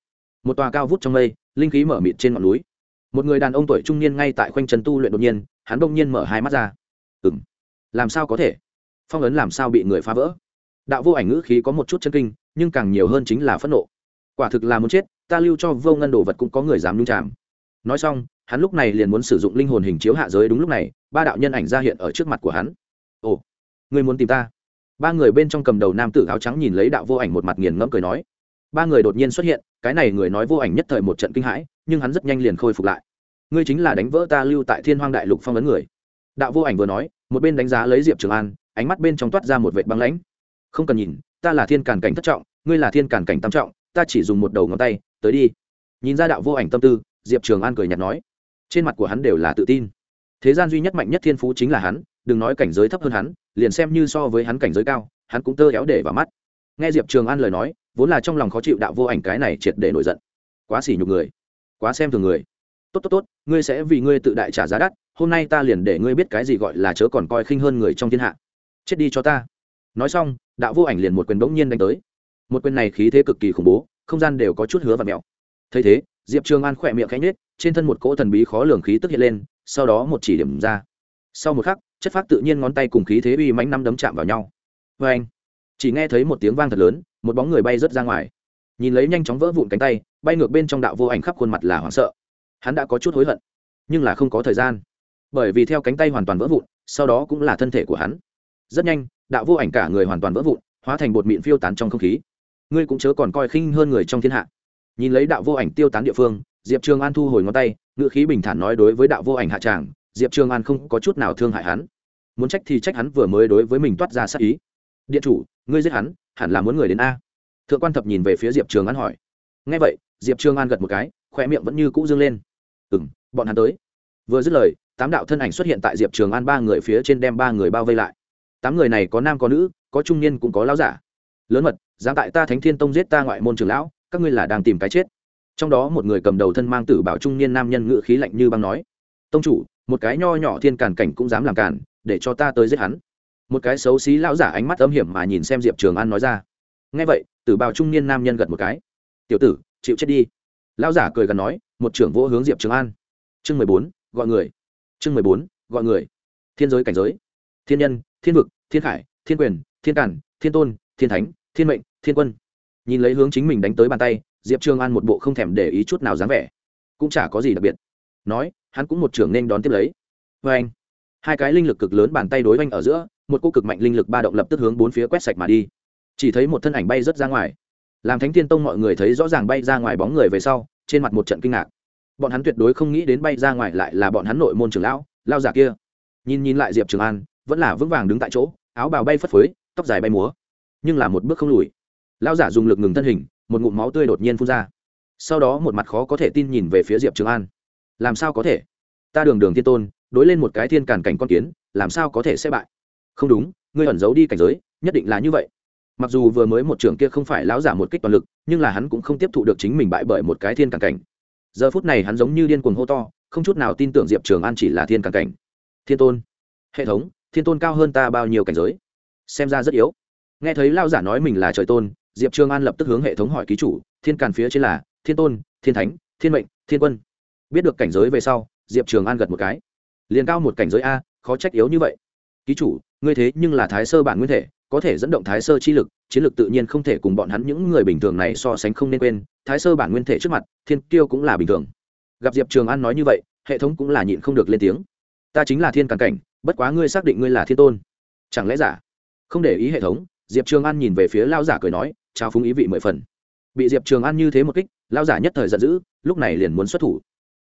một tòa cao vút trong mây, linh khí mở mịt trên ngọn núi. Một người đàn ông tuổi trung niên ngay tại khoanh trần tu luyện đột nhiên, hắn bỗng nhiên mở hai mắt ra. Ừ m làm sao có thể? Phong ấn làm sao bị người phá vỡ? Đạo vô ảnh ngữ khí có một chút chân kinh, nhưng càng nhiều hơn chính là phẫn nộ. Quả thực là muốn chết, ta lưu cho vô ngân đồ vật cũng có người dám nhung chạm nói xong, hắn lúc này liền muốn sử dụng linh hồn hình chiếu hạ giới đúng lúc này, ba đạo nhân ảnh ra hiện ở trước mặt của hắn. Ồ, người muốn tìm ta? Ba người bên trong cầm đầu nam tử áo trắng nhìn lấy đạo vô ảnh một mặt nghiền ngẫm cười nói. Ba người đột nhiên xuất hiện cái này người nói vô ảnh nhất thời một trận kinh hãi, nhưng hắn rất nhanh liền khôi phục lại. Ngươi chính là đánh vỡ ta lưu tại thiên hoang đại lục phong ấn người. Đạo vô ảnh vừa nói, một bên đánh giá lấy diệp trường an, ánh mắt bên trong toát ra một vệ băng lãnh. Không cần nhìn, ta là thiên càn cảnh thất trọng, ngươi là thiên càn cảnh tam trọng, ta chỉ dùng một đầu ngón tay, tới đi. Nhìn ra đạo vô ảnh tâm tư, diệp trường an cười nhạt nói. Trên mặt của hắn đều là tự tin. Thế gian duy nhất mạnh nhất thiên phú chính là hắn, đừng nói cảnh giới thấp hơn hắn, liền xem như so với hắn cảnh giới cao, hắn cũng tơ éo để vào mắt. Nghe diệp trường an lời nói vốn là trong lòng khó chịu đạo vô ảnh cái này triệt để nổi giận. Quá xỉ nhục người, quá xem thường người. Tốt tốt tốt, ngươi sẽ vì ngươi tự đại trả giá đắt, hôm nay ta liền để ngươi biết cái gì gọi là chớ còn coi khinh hơn người trong thiên hạ. Chết đi cho ta. Nói xong, đạo vô ảnh liền một quyền bỗng nhiên đánh tới. Một quyền này khí thế cực kỳ khủng bố, không gian đều có chút hứa và mẹo. Thấy thế, diệp trường an khỏe miệng khẽ nhết trên thân một cỗ thần bí khó lường khí tức hiện lên, sau đó một chỉ điểm ra. Sau một khắc, chất phát tự nhiên ngón tay cùng khí thế uy mánh năm đấm chạm vào nhau. Vê anh chỉ nghe thấy một tiếng vang thật lớn một bóng người bay rớt ra ngoài. Nhìn lấy nhanh chóng vỡ vụn cánh tay, bay ngược bên trong đạo vô ảnh khắp khuôn mặt là hoảng sợ. Hắn đã có chút hối hận, nhưng là không có thời gian. Bởi vì theo cánh tay hoàn toàn vỡ vụn, sau đó cũng là thân thể của hắn. Rất nhanh, đạo vô ảnh cả người hoàn toàn vỡ vụn, hóa thành bột mịn phiêu tán trong không khí. Ngươi cũng chớ còn coi khinh hơn người trong thiên hạ. Nhìn lấy đạo vô ảnh tiêu tán địa phương, diệp trường an thu hồi ngón tay, ngữ khí bình thản nói đối với đạo vô ảnh hạ tràng, diệp trường an không có chút nào thương hại hắn. Muốn trách thì trách hắn vừa mới đối với mình toát ra sát ý. Điện chủ, ngươi giết hắn hẳn là muốn người đến a. Thượng quan thập nhìn về phía diệp trường an hỏi. Ngay vậy, diệp trường an gật một cái khoe miệng vẫn như cũ dương lên. Ừ m bọn hắn tới. Vừa dứt lời, tám đạo thân ảnh xuất hiện tại diệp trường an ba người phía trên đem ba người bao vây lại. Tám người này có nam có nữ, có trung niên cũng có lão giả. Lớn mật, dám tại ta thánh thiên tông giết ta ngoại môn trường lão, các ngươi là đang tìm cái chết. Trong đó một người cầm đầu thân mang tử bảo trung niên nam nhân ngự khí lạnh như băng nói. Tông chủ, một cái nho nhỏ thiên càn cảnh cũng dám làm càn, để cho ta tới giết hắn một cái xấu xí lão giả ánh mắt âm hiểm mà nhìn xem diệp trường an nói ra. Ngay vậy, tử bào trung niên nam nhân gật một cái. Tiểu tử, chịu chết đi. Lão giả cười gần nói, một trưởng vô hướng diệp trường an. Chương mười bốn, gọi người. Chương mười bốn, gọi người. Thiên giới cảnh giới. Thiên nhân, thiên vực, thiên khải, thiên quyền, thiên cản thiên tôn, thiên thánh, thiên mệnh, thiên quân. Nhìn lấy hướng chính mình đánh tới bàn tay, diệp trường an một bộ không thèm để ý chút nào dáng vẻ. Cũng chả có gì đặc biệt. Nói, hắn cũng một trưởng nên đón tiếp lấy. Vê anh hai cái linh lực cực lớn bàn tay đối oanh ở giữa một cô cực mạnh linh lực ba động lập tức hướng bốn phía quét sạch mà đi. Chỉ thấy một thân ảnh bay rớt ra ngoài. Làm thánh thiên tông mọi người thấy rõ ràng bay ra ngoài bóng người về sau, trên mặt một trận kinh ngạc. Bọn hắn tuyệt đối không nghĩ đến bay ra ngoài lại là bọn hắn nội môn trưởng lão lao giả kia. Nhìn nhìn lại diệp trường an, vẫn là vững vàng đứng tại chỗ, áo bào bay phất phới, tóc dài bay múa. Nhưng là một bước không lùi. Lao giả dùng lực ngừng thân hình, một ngụm máu tươi đột nhiên phun ra. Sau đó một mặt khó có thể tin nhìn về phía diệp trường an. Làm sao có thể? Ta đường đường thiên tôn, đối lên một cái thiên càn cảnh con kiến, làm sao có thể sẽ bại? Không đúng, ngươi ẩn giấu đi cảnh giới, nhất định là như vậy. Mặc dù vừa mới một trưởng kia không phải lão giả một kích toàn lực, nhưng là hắn cũng không tiếp thụ được chính mình bại bởi một cái thiên càn cảnh. Giờ phút này hắn giống như điên cuồng hô to, không chút nào tin tưởng diệp trường an chỉ là thiên càn cảnh. Thiên tôn, hệ thống, thiên tôn cao hơn ta bao nhiêu cảnh giới? Xem ra rất yếu. Nghe thấy lao giả nói mình là trời tôn, diệp trường an lập tức hướng hệ thống hỏi ký chủ, thiên càn phía trên là, thiên tôn, thiên thánh, thiên mệnh, thiên quân. Biết được cảnh giới về sau, diệp trường an gật một cái. Liền cao một cảnh giới a, khó trách yếu như vậy. Ký chủ ngươi thế nhưng là thái sơ bản nguyên thể, có thể dẫn động thái sơ chi lực, chiến lực tự nhiên không thể cùng bọn hắn những người bình thường này so sánh không nên quên, thái sơ bản nguyên thể trước mặt, thiên kiêu cũng là bình thường. Gặp diệp trường an nói như vậy, hệ thống cũng là nhịn không được lên tiếng. Ta chính là thiên càn cảnh, bất quá ngươi xác định ngươi là thiên tôn. Chẳng lẽ giả? Không để ý hệ thống, diệp trường an nhìn về phía lao giả cười nói, trao phúng ý vị mười phần. Bị diệp trường an như thế một kích lao giả nhất thời giận dữ, lúc này liền muốn xuất thủ.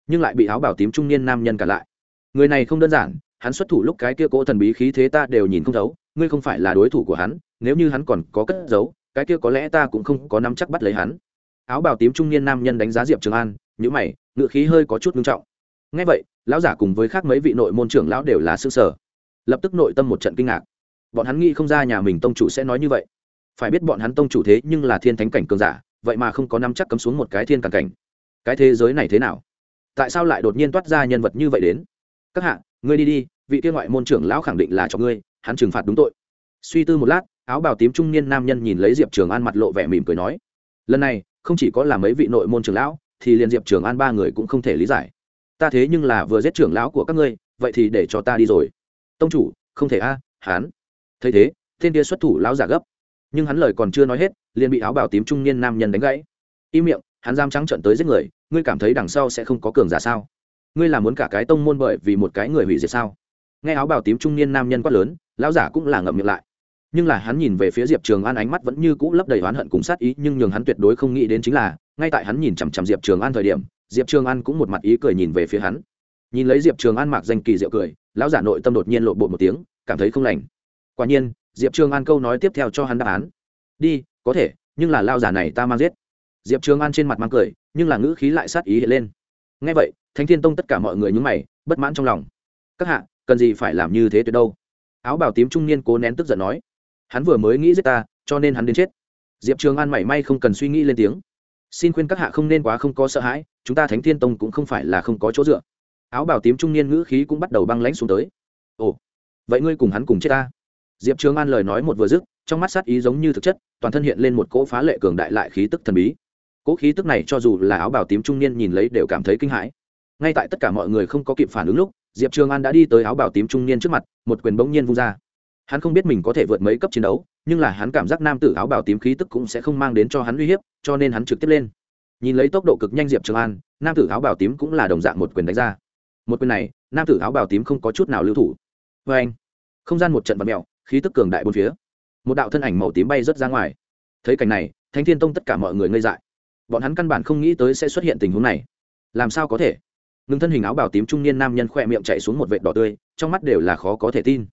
Nhưng lại bị áo bảo tím trung niên nam nhân cả lại. Người này không đơn giản hắn xuất thủ lúc cái kia cỗ thần bí khí thế ta đều nhìn không thấu, ngươi không phải là đối thủ của hắn, nếu như hắn còn có cất giấu, cái kia có lẽ ta cũng không có nắm chắc bắt lấy hắn. Áo bào tím trung niên nam nhân đánh giá diệp trường an nhữ mày ngự khí hơi có chút nghiêm trọng. Ngay vậy, lão giả cùng với khác mấy vị nội môn trưởng lão đều là s ư sở lập tức nội tâm một trận kinh ngạc. Bọn hắn nghĩ không ra nhà mình tông chủ sẽ nói như vậy. Phải biết bọn hắn tông chủ thế nhưng là thiên thánh cảnh cường giả, vậy mà không có nắm chắc cấm xuống một cái thiên càng cảnh. Cái thế giới này thế nào? Tại sao lại đột nhiên toát ra nhân vật như vậy đến? Các hạ ngươi đi đi vị kia ngoại môn trưởng lão khẳng định là cho ngươi hắn trừng phạt đúng tội. Suy tư một lát áo bào tím trung niên nam nhân nhìn lấy diệp trường an mặt lộ vẻ mỉm cười nói lần này không chỉ có là mấy vị nội môn trưởng lão thì liền diệp trường an ba người cũng không thể lý giải. Ta thế nhưng là vừa giết trưởng lão của các ngươi vậy thì để cho ta đi rồi. Tông chủ không thể a à, hán thấy thế thiên kia xuất thủ lão giả gấp. Nhưng hắn lời còn chưa nói hết liền bị áo bào tím trung niên nam nhân đánh gãy. Im miệng hắn giam trắng trận tới giết người ngươi cảm thấy đằng sau sẽ không có cường giả sao? Ngươi là muốn cả cái tông môn bởi vì một cái người hủy diệt sao? Nghe áo bào tím trung niên nam nhân quát lớn, lão giả cũng là ngậm miệng lại. Nhưng là hắn nhìn về phía diệp trường an ánh mắt vẫn như cũ lấp đầy oán hận cùng sát ý, nhưng nhường hắn tuyệt đối không nghĩ đến chính là, ngay tại hắn nhìn chằm chằm diệp trường an thời điểm, diệp trường an cũng một mặt ý cười nhìn về phía hắn. Nhìn lấy diệp trường an mặc danh kỳ diệu cười, lão giả nội tâm đột nhiên lộ bộ một tiếng, cảm thấy không lành. Quả nhiên, diệp trường an câu nói tiếp theo cho hắn đáp án. Đi, có thể, nhưng là lao giả này ta mang giết. Diệp trường an trên mặt mang cười, nhưng là ngữ khí lại sát ý hiện lên. Ngay vậy thánh thiên tông tất cả mọi người nhúng mày, bất mãn trong lòng. Các hạ, cần gì phải làm như thế tuyệt đâu? Áo bào tím trung niên cố nén tức giận nói. Hắn vừa mới nghĩ giết ta, cho nên hắn đến chết. Diệp trường an mảy may không cần suy nghĩ lên tiếng. Xin khuyên các hạ không nên quá không có sợ hãi, chúng ta thánh thiên tông cũng không phải là không có chỗ dựa. Áo bào tím trung niên ngữ khí cũng bắt đầu băng lãnh xuống tới. Ồ, vậy ngươi cùng hắn cùng chết ta? Diệp trường an lời nói một vừa dứt, trong mắt sát ý giống như thực chất, toàn thân hiện lên một cỗ phá lệ cường đại lại khí tức thần bí. Cỗ khí tức này cho dù là áo bào tím trung niên nhìn lấy đều cảm thấy kinh hãi ngay tại tất cả mọi người không có kịp phản ứng lúc, diệp trường an đã đi tới áo bào tím trung niên trước mặt, một quyền bỗng nhiên vung ra. Hắn không biết mình có thể vượt mấy cấp chiến đấu, nhưng là hắn cảm giác nam tử áo bào tím khí tức cũng sẽ không mang đến cho hắn uy hiếp, cho nên hắn trực tiếp lên. Nhìn lấy tốc độ cực nhanh diệp trường an, nam tử áo bào tím cũng là đồng dạng một quyền đánh ra. Một quyền này, nam tử áo bào tím không có chút nào lưu thủ. Vê anh, không gian một trận vật mẹo khí tức cường đại bốn phía. Một đạo thân ảnh màu tím bay rớt ra ngoài. Thấy cảnh này, thánh thiên tông tất cả mọi người ngây dại. Bọn hắn căn bản không nghĩ tới sẽ xuất hiện tình huống này. Làm sao có thể? Ngưng thân hình áo bào tím trung niên nam nhân khoe miệng chạy xuống một vệt đỏ tươi, trong mắt đều là khó có thể tin.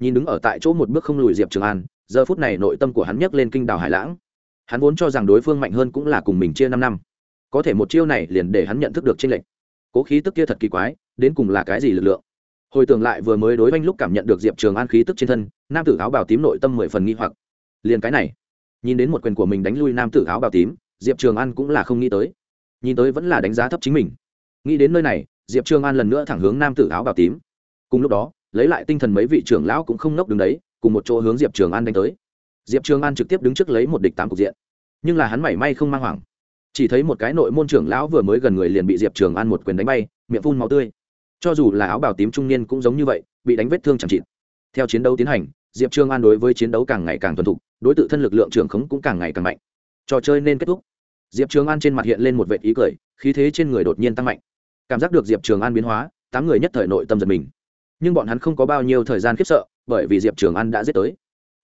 Nhìn đứng ở tại chỗ một bước không lùi diệp trường an, giờ phút này nội tâm của hắn nhấc lên kinh đào hải lãng. Hắn vốn cho rằng đối phương mạnh hơn cũng là cùng mình chia năm năm. Có thể một chiêu này liền để hắn nhận thức được tranh lệch. Cố khí tức kia thật kỳ quái, đến cùng là cái gì lực lượng? Hồi tưởng lại vừa mới đối oanh lúc cảm nhận được diệp trường an khí tức trên thân, nam tử áo bào tím nội tâm mười phần nghi hoặc. Liền cái này, nhìn đến một quyền của mình đánh lui nam tử áo bào tím, diệp trường an cũng là không nghĩ tới. Nhìn tới vẫn là đánh giá thấp chính mình nghĩ đến nơi này, diệp trường an lần nữa thẳng hướng nam tử áo bào tím. Cùng lúc đó, lấy lại tinh thần mấy vị trưởng lão cũng không nốc đứng đấy, cùng một chỗ hướng diệp trường an đánh tới. Diệp trường an trực tiếp đứng trước lấy một địch tám cục diện. Nhưng là hắn mảy may không mang hoảng. Chỉ thấy một cái nội môn trưởng lão vừa mới gần người liền bị diệp trường an một quyền đánh bay, miệng phun màu tươi. Cho dù là áo bào tím trung niên cũng giống như vậy, bị đánh vết thương chẳng chịt. Theo chiến đấu tiến hành, diệp trường an đối với chiến đấu càng ngày càng thuần thục, đối t thân lực lượng trưởng khống cũng càng ngày càng mạnh. Trò chơi nên kết thúc. Diệp trường an trên mặt hiện lên một vệ ý cười, khí thế trên người đột nhiên tăng mạnh cảm giác được diệp trường an biến hóa, tám người nhất thời nội tâm giật mình. Nhưng bọn hắn không có bao nhiêu thời gian khiếp sợ, bởi vì diệp trường an đã giết tới.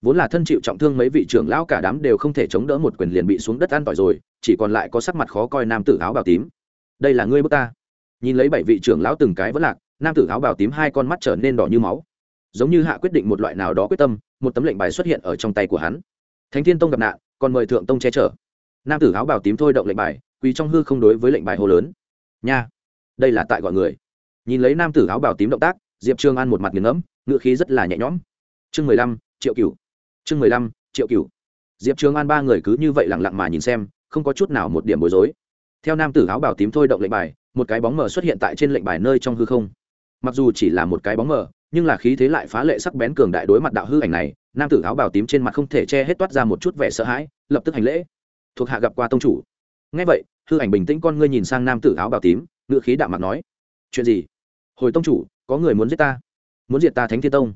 Vốn là thân chịu trọng thương mấy vị trưởng lão cả đám đều không thể chống đỡ một quyền liền bị xuống đất an tỏi rồi, chỉ còn lại có sắc mặt khó coi nam tử áo bào tím. Đây là ngươi bước ta. Nhìn lấy bảy vị trưởng lão từng cái vẫn lạc, nam tử áo bào tím hai con mắt trở nên đỏ như máu. Giống như hạ quyết định một loại nào đó quyết tâm, một tấm lệnh bài xuất hiện ở trong tay của hắn. Thánh thiên tông gặp nạn, còn mời thượng tông che chở. Nam tử áo bào tím thôi động lệnh bài, quỳ trong hư không đối với lệnh bài hô lớn. Nha đây là tại gọi người. Nhìn lấy nam tử áo bào tím động tác, diệp trương an một mặt nghiền ngẫm ngựa khí rất là nhẹ nhõm. Chương mười lăm, triệu cửu. Chương mười lăm, triệu cửu. Diệp trương an ba người cứ như vậy lặng lặng mà nhìn xem, không có chút nào một điểm bối rối. Theo nam tử áo bào tím thôi động lệnh bài, một cái bóng mờ xuất hiện tại trên lệnh bài nơi trong hư không. Mặc dù chỉ là một cái bóng mờ, nhưng là khí thế lại phá lệ sắc bén cường đại đối mặt đạo hư ảnh này, nam tử áo bào tím trên mặt không thể che hết toát ra một chút vẻ sợ hãi, lập tức hành lễ. Thuộc hạ gặp qua tông chủ. Ngay vậy, hư ảnh bình tĩnh con ngươi nhìn sang nam tử áo bào tím ngự khí đạm mạc nói, chuyện gì? Hồi tông chủ, có người muốn giết ta? Muốn diệt ta thánh thiên tông?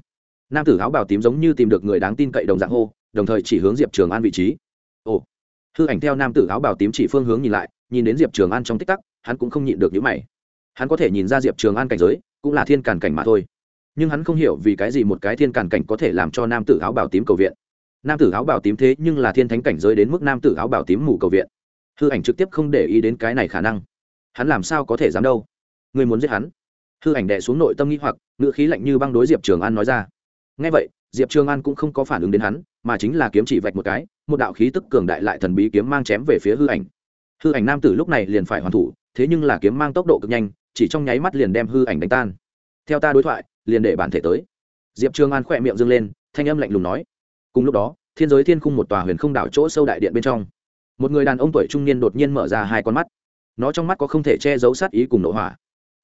Nam tử áo bào tím giống như tìm được người đáng tin cậy đồng dạng hô, đồng thời chỉ hướng diệp trường an vị trí. Ồ! Hư ảnh theo nam tử áo bào tím chỉ phương hướng nhìn lại, nhìn đến diệp trường an trong tích tắc, hắn cũng không nhịn được những mày. Hắn có thể nhìn ra diệp trường an cảnh giới, cũng là thiên càn cảnh mà thôi. Nhưng hắn không hiểu vì cái gì một cái thiên càn cảnh có thể làm cho nam tử áo bào tím cầu viện. Nam tử áo bào tím thế nhưng là thiên thánh cảnh giới đến mức nam tử áo bào tím mù cầu viện. Hư ảnh trực tiếp không để ý đến cái này khả năng hắn làm sao có thể dám đâu? Người muốn giết hắn? Hư ảnh đẻ xuống nội tâm nghĩ hoặc ngựa khí lạnh như băng đối diệp trường an nói ra. Ngay vậy, diệp trường an cũng không có phản ứng đến hắn, mà chính là kiếm chỉ vạch một cái, một đạo khí tức cường đại lại thần bí kiếm mang chém về phía hư ảnh. Hư ảnh nam tử lúc này liền phải hoàn thủ, thế nhưng là kiếm mang tốc độ cực nhanh, chỉ trong nháy mắt liền đem hư ảnh đánh tan. Theo ta đối thoại, liền để bản thể tới. Diệp trường an khỏe miệng dâng lên, thanh âm lạnh lùng nói. Cùng lúc đó, thiên giới thiên khung một tòa huyền không đảo chỗ sâu đại điện bên trong, một người đàn ông tuổi trung niên đột nhiên mở ra hai con mắt nó trong mắt có không thể che giấu sát ý cùng nội hỏa.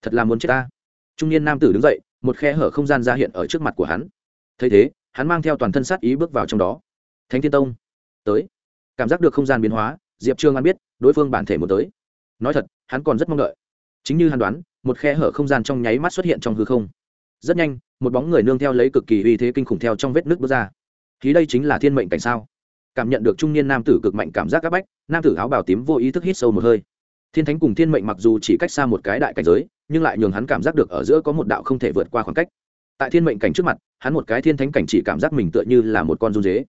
Thật là muốn chết ta. Trung niên nam tử đứng dậy, một khe hở không gian ra hiện ở trước mặt của hắn. Thấy thế, hắn mang theo toàn thân sát ý bước vào trong đó. Thánh thiên tông, tới. Cảm giác được không gian biến hóa, diệp trương an biết, đối phương bản thể muốn tới. Nói thật, hắn còn rất mong đợi. Chính như hắn đoán, một khe hở không gian trong nháy mắt xuất hiện trong hư không. Rất nhanh, một bóng người nương theo lấy cực kỳ uy thế kinh khủng theo trong vết nước bước ra. Thì đây chính là thiên mệnh cảnh sao? Cảm nhận được trung niên nam tử cực mạnh cảm giác áp bách, nam tử áo bào tím vô ý thức hít sâu một hơi thiên thánh cùng thiên mệnh mặc dù chỉ cách xa một cái đại cảnh giới, nhưng lại nhường hắn cảm giác được ở giữa có một đạo không thể vượt qua khoảng cách. Tại thiên mệnh cảnh trước mặt, hắn một cái thiên thánh cảnh chỉ cảm giác mình tựa như là một con run dế.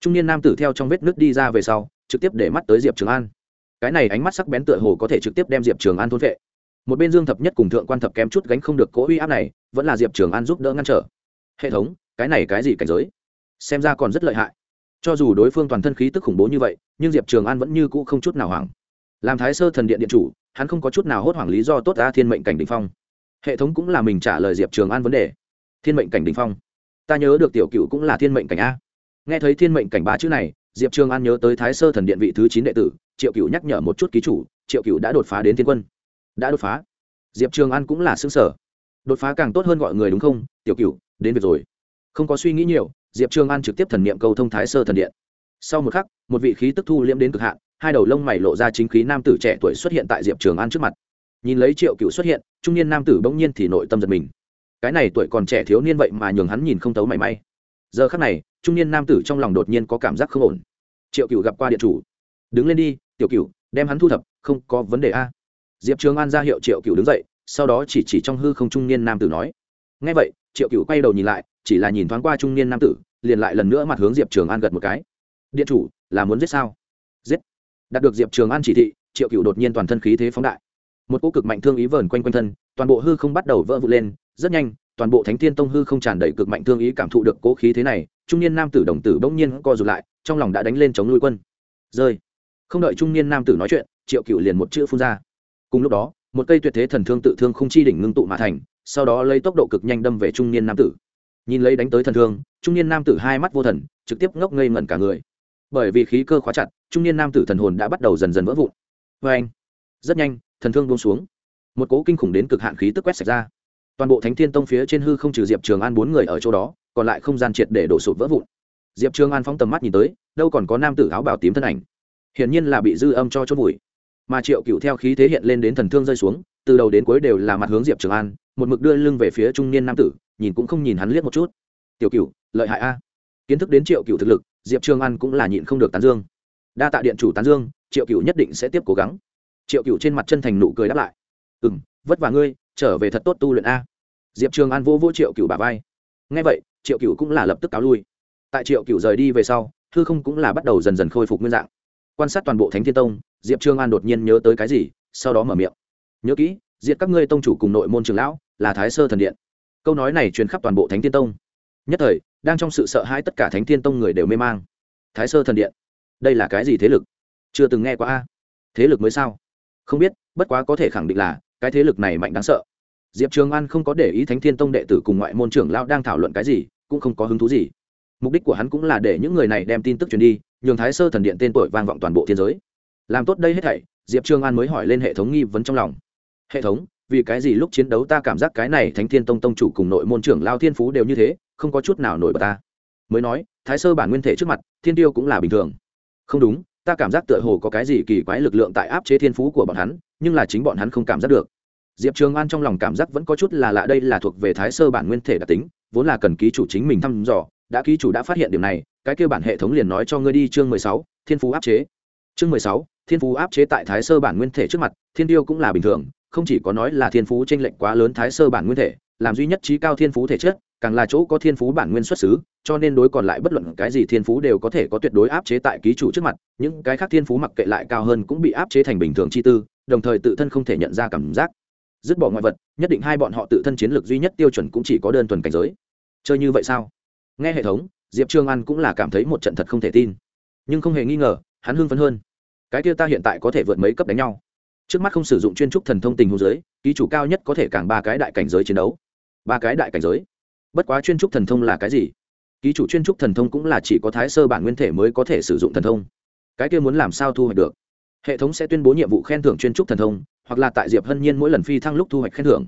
Trung niên nam tử theo trong vết nước đi ra về sau, trực tiếp để mắt tới diệp trường an. Cái này ánh mắt sắc bén tựa hồ có thể trực tiếp đem diệp trường an thôn vệ một bên dương thập nhất cùng thượng quan thập kém chút gánh không được cố uy áp này, vẫn là diệp trường an giúp đỡ ngăn trở. Hệ thống, cái này cái gì cảnh giới? Xem ra còn rất lợi hại. Cho dù đối phương toàn thân khí tức khủng bố như vậy, nhưng diệp trường an vẫn như cũ không chút nào hoảng làm thái sơ thần điện điện chủ, hắn không có chút nào hốt hoảng lý do tốt ra thiên mệnh cảnh đ ỉ n h phong. Hệ thống cũng là mình trả lời diệp trường an vấn đề. Thiên mệnh cảnh đ ỉ n h phong. Ta nhớ được tiểu cựu cũng là thiên mệnh cảnh a. Nghe thấy thiên mệnh cảnh ba chữ này, diệp trường an nhớ tới thái sơ thần điện vị thứ chín đệ tử, triệu cựu nhắc nhở một chút ký chủ, triệu cựu đã đột phá đến thiên quân. Đã đột phá. Diệp trường an cũng là xứng sở đột phá càng tốt hơn gọi người đúng không? Tiểu cựu, đến việc rồi. Không có suy nghĩ nhiều, diệp trường an trực tiếp thần niệm cầu thông thái sơ thần điện. Sau một khắc, một vị khí tức thu liễm đến cực hạn hai đầu lông mày lộ ra chính khí nam tử trẻ tuổi xuất hiện tại diệp trường an trước mặt. Nhìn lấy triệu cựu xuất hiện, trung niên nam tử bỗng nhiên thì nội tâm giật mình. Cái này tuổi còn trẻ thiếu niên vậy mà nhường hắn nhìn không tấu mảy may. Giờ khắc này, trung niên nam tử trong lòng đột nhiên có cảm giác không ổn. Triệu cựu gặp qua điện chủ. Đứng lên đi, tiểu cựu đem hắn thu thập, không có vấn đề a. Diệp trường an ra hiệu triệu cựu đứng dậy, sau đó chỉ chỉ trong hư không trung niên nam tử nói. Ngay vậy, triệu cựu quay đầu nhìn lại, chỉ là nhìn thoáng qua trung niên nam tử, liền lại lần nữa mặt hướng diệp trường an gật một cái. Điện chủ, là muốn giết sao? Đạt được diệp trường an chỉ thị, triệu cựu đột nhiên toàn thân khí thế phóng đại. Một cỗ cực mạnh thương ý vờn quanh quanh thân, toàn bộ hư không bắt đầu vỡ vụt lên, rất nhanh, toàn bộ thánh thiên tông hư không tràn đầy cực mạnh thương ý cảm thụ được cỗ khí thế này, trung niên nam tử đồng tử bỗng nhiên co rụt lại, trong lòng đã đánh lên chống nuôi quân. Rơi. Không đợi trung niên nam tử nói chuyện, triệu cựu liền một chữ phun ra. Cùng lúc đó, một cây tuyệt thế thần thương tự thương không chi đỉnh ngưng tụ mà thành, sau đó lấy tốc độ cực nhanh đâm về trung niên nam tử. Nhìn lấy đánh tới thần thương, trung niên nam tử hai mắt vô thần, trực tiếp ngốc ngây ngẩn cả người. Bởi vì khí cơ khóa chặt trung niên nam tử thần hồn đã bắt đầu dần dần vỡ vụn. Vê anh, rất nhanh, thần thương buông xuống. Một cố kinh khủng đến cực hạn khí tức quét sạch ra. Toàn bộ thánh thiên tông phía trên hư không trừ diệp trường an bốn người ở chỗ đó, còn lại không gian triệt để đổ sụt vỡ vụn. Diệp trường an phóng tầm mắt nhìn tới, đâu còn có nam tử áo bảo tím thân ảnh. Hiển nhiên là bị dư âm cho chốt vùi. Mà triệu cựu theo khí thế hiện lên đến thần thương rơi xuống, từ đầu đến cuối đều là mặt hướng diệp trường an, một mực đưa lưng về phía trung niên nam tử, nhìn cũng không nhìn hắn liếc một chút. Tiểu cựu lợi hại a. Kiến thức đến triệu cựu thực lực, diệp trường an cũng là nhịn không được tán dương đa tạ điện chủ tán dương, triệu cựu nhất định sẽ tiếp cố gắng. Triệu cựu trên mặt chân thành nụ cười đáp lại. Ừ m vất vả ngươi, trở về thật tốt tu luyện a. Diệp trường an vô vô triệu cựu bà vai. Ngay vậy, triệu cựu cũng là lập tức cáo lui. Tại triệu cựu rời đi về sau thư không cũng là bắt đầu dần dần khôi phục nguyên dạng. Quan sát toàn bộ thánh thiên tông, diệp trường an đột nhiên nhớ tới cái gì, sau đó mở miệng. Nhớ kỹ, diệt các ngươi tông chủ cùng nội môn trường lão, là thái sơ thần điện. Câu nói này truyền khắp toàn bộ thánh thiên tông. Nhất thời, đang trong sự sợ hãi tất cả thánh thiên tông người đều mê mang. Thái sơ thần điện đây là cái gì thế lực? Chưa từng nghe qua a. Thế lực mới sao? Không biết, bất quá có thể khẳng định là, cái thế lực này mạnh đáng sợ. Diệp trường an không có để ý thánh thiên tông đệ tử cùng ngoại môn trưởng lão đang thảo luận cái gì, cũng không có hứng thú gì. Mục đích của hắn cũng là để những người này đem tin tức truyền đi, nhường thái sơ thần điện tên tuổi vang vọng toàn bộ thiên giới. Làm tốt đây hết thảy, diệp trường an mới hỏi lên hệ thống nghi vấn trong lòng. Hệ thống, vì cái gì lúc chiến đấu ta cảm giác cái này thánh thiên tông tông chủ cùng nội môn trưởng lao thiên phú đều như thế, không có chút nào nổi bật ta. Mới nói, thái sơ bản nguyên thể trước mặt, thiên tiêu cũng là bình thường không đúng, ta cảm giác tựa hồ có cái gì kỳ quái lực lượng tại áp chế thiên phú của bọn hắn, nhưng là chính bọn hắn không cảm giác được. Diệp trường an trong lòng cảm giác vẫn có chút là lạ đây là thuộc về thái sơ bản nguyên thể đặc tính, vốn là cần ký chủ chính mình thăm dò, đã ký chủ đã phát hiện điểm này, cái kêu bản hệ thống liền nói cho ngươi đi chương mười sáu, thiên phú áp chế. Chương mười sáu, thiên phú áp chế tại thái sơ bản nguyên thể trước mặt, thiên tiêu cũng là bình thường, không chỉ có nói là thiên phú t r ê n lệch quá lớn thái sơ bản nguyên thể, làm duy nhất trí cao thiên phú thể chất càng là chỗ có thiên phú bản nguyên xuất xứ, cho nên đối còn lại bất luận cái gì thiên phú đều có thể có tuyệt đối áp chế tại ký chủ trước mặt, những cái khác thiên phú mặc kệ lại cao hơn cũng bị áp chế thành bình thường chi tư, đồng thời tự thân không thể nhận ra cảm giác. Dứt bỏ ngoại vật, nhất định hai bọn họ tự thân chiến lược duy nhất tiêu chuẩn cũng chỉ có đơn thuần cảnh giới. Chơi như vậy sao? Nghe hệ thống, diệp trương an cũng là cảm thấy một trận thật không thể tin. Nhưng không hề nghi ngờ, hắn hưng phấn hơn. Cái kia ta hiện tại có thể vượt mấy cấp đánh nhau? Trước mắt không sử dụng chuyên trúc thần thông tình hô giới, ký chủ cao nhất có thể càng ba cái đại cảnh giới chiến đấu. Ba cái đại cảnh giới? Bất quá chuyên trúc thần thông là cái gì? Ký chủ chuyên trúc thần thông cũng là chỉ có thái sơ bản nguyên thể mới có thể sử dụng thần thông. Cái kia muốn làm sao thu hoạch được? Hệ thống sẽ tuyên bố nhiệm vụ khen thưởng chuyên trúc thần thông, hoặc là tại diệp hân nhiên mỗi lần phi thăng lúc thu hoạch khen thưởng.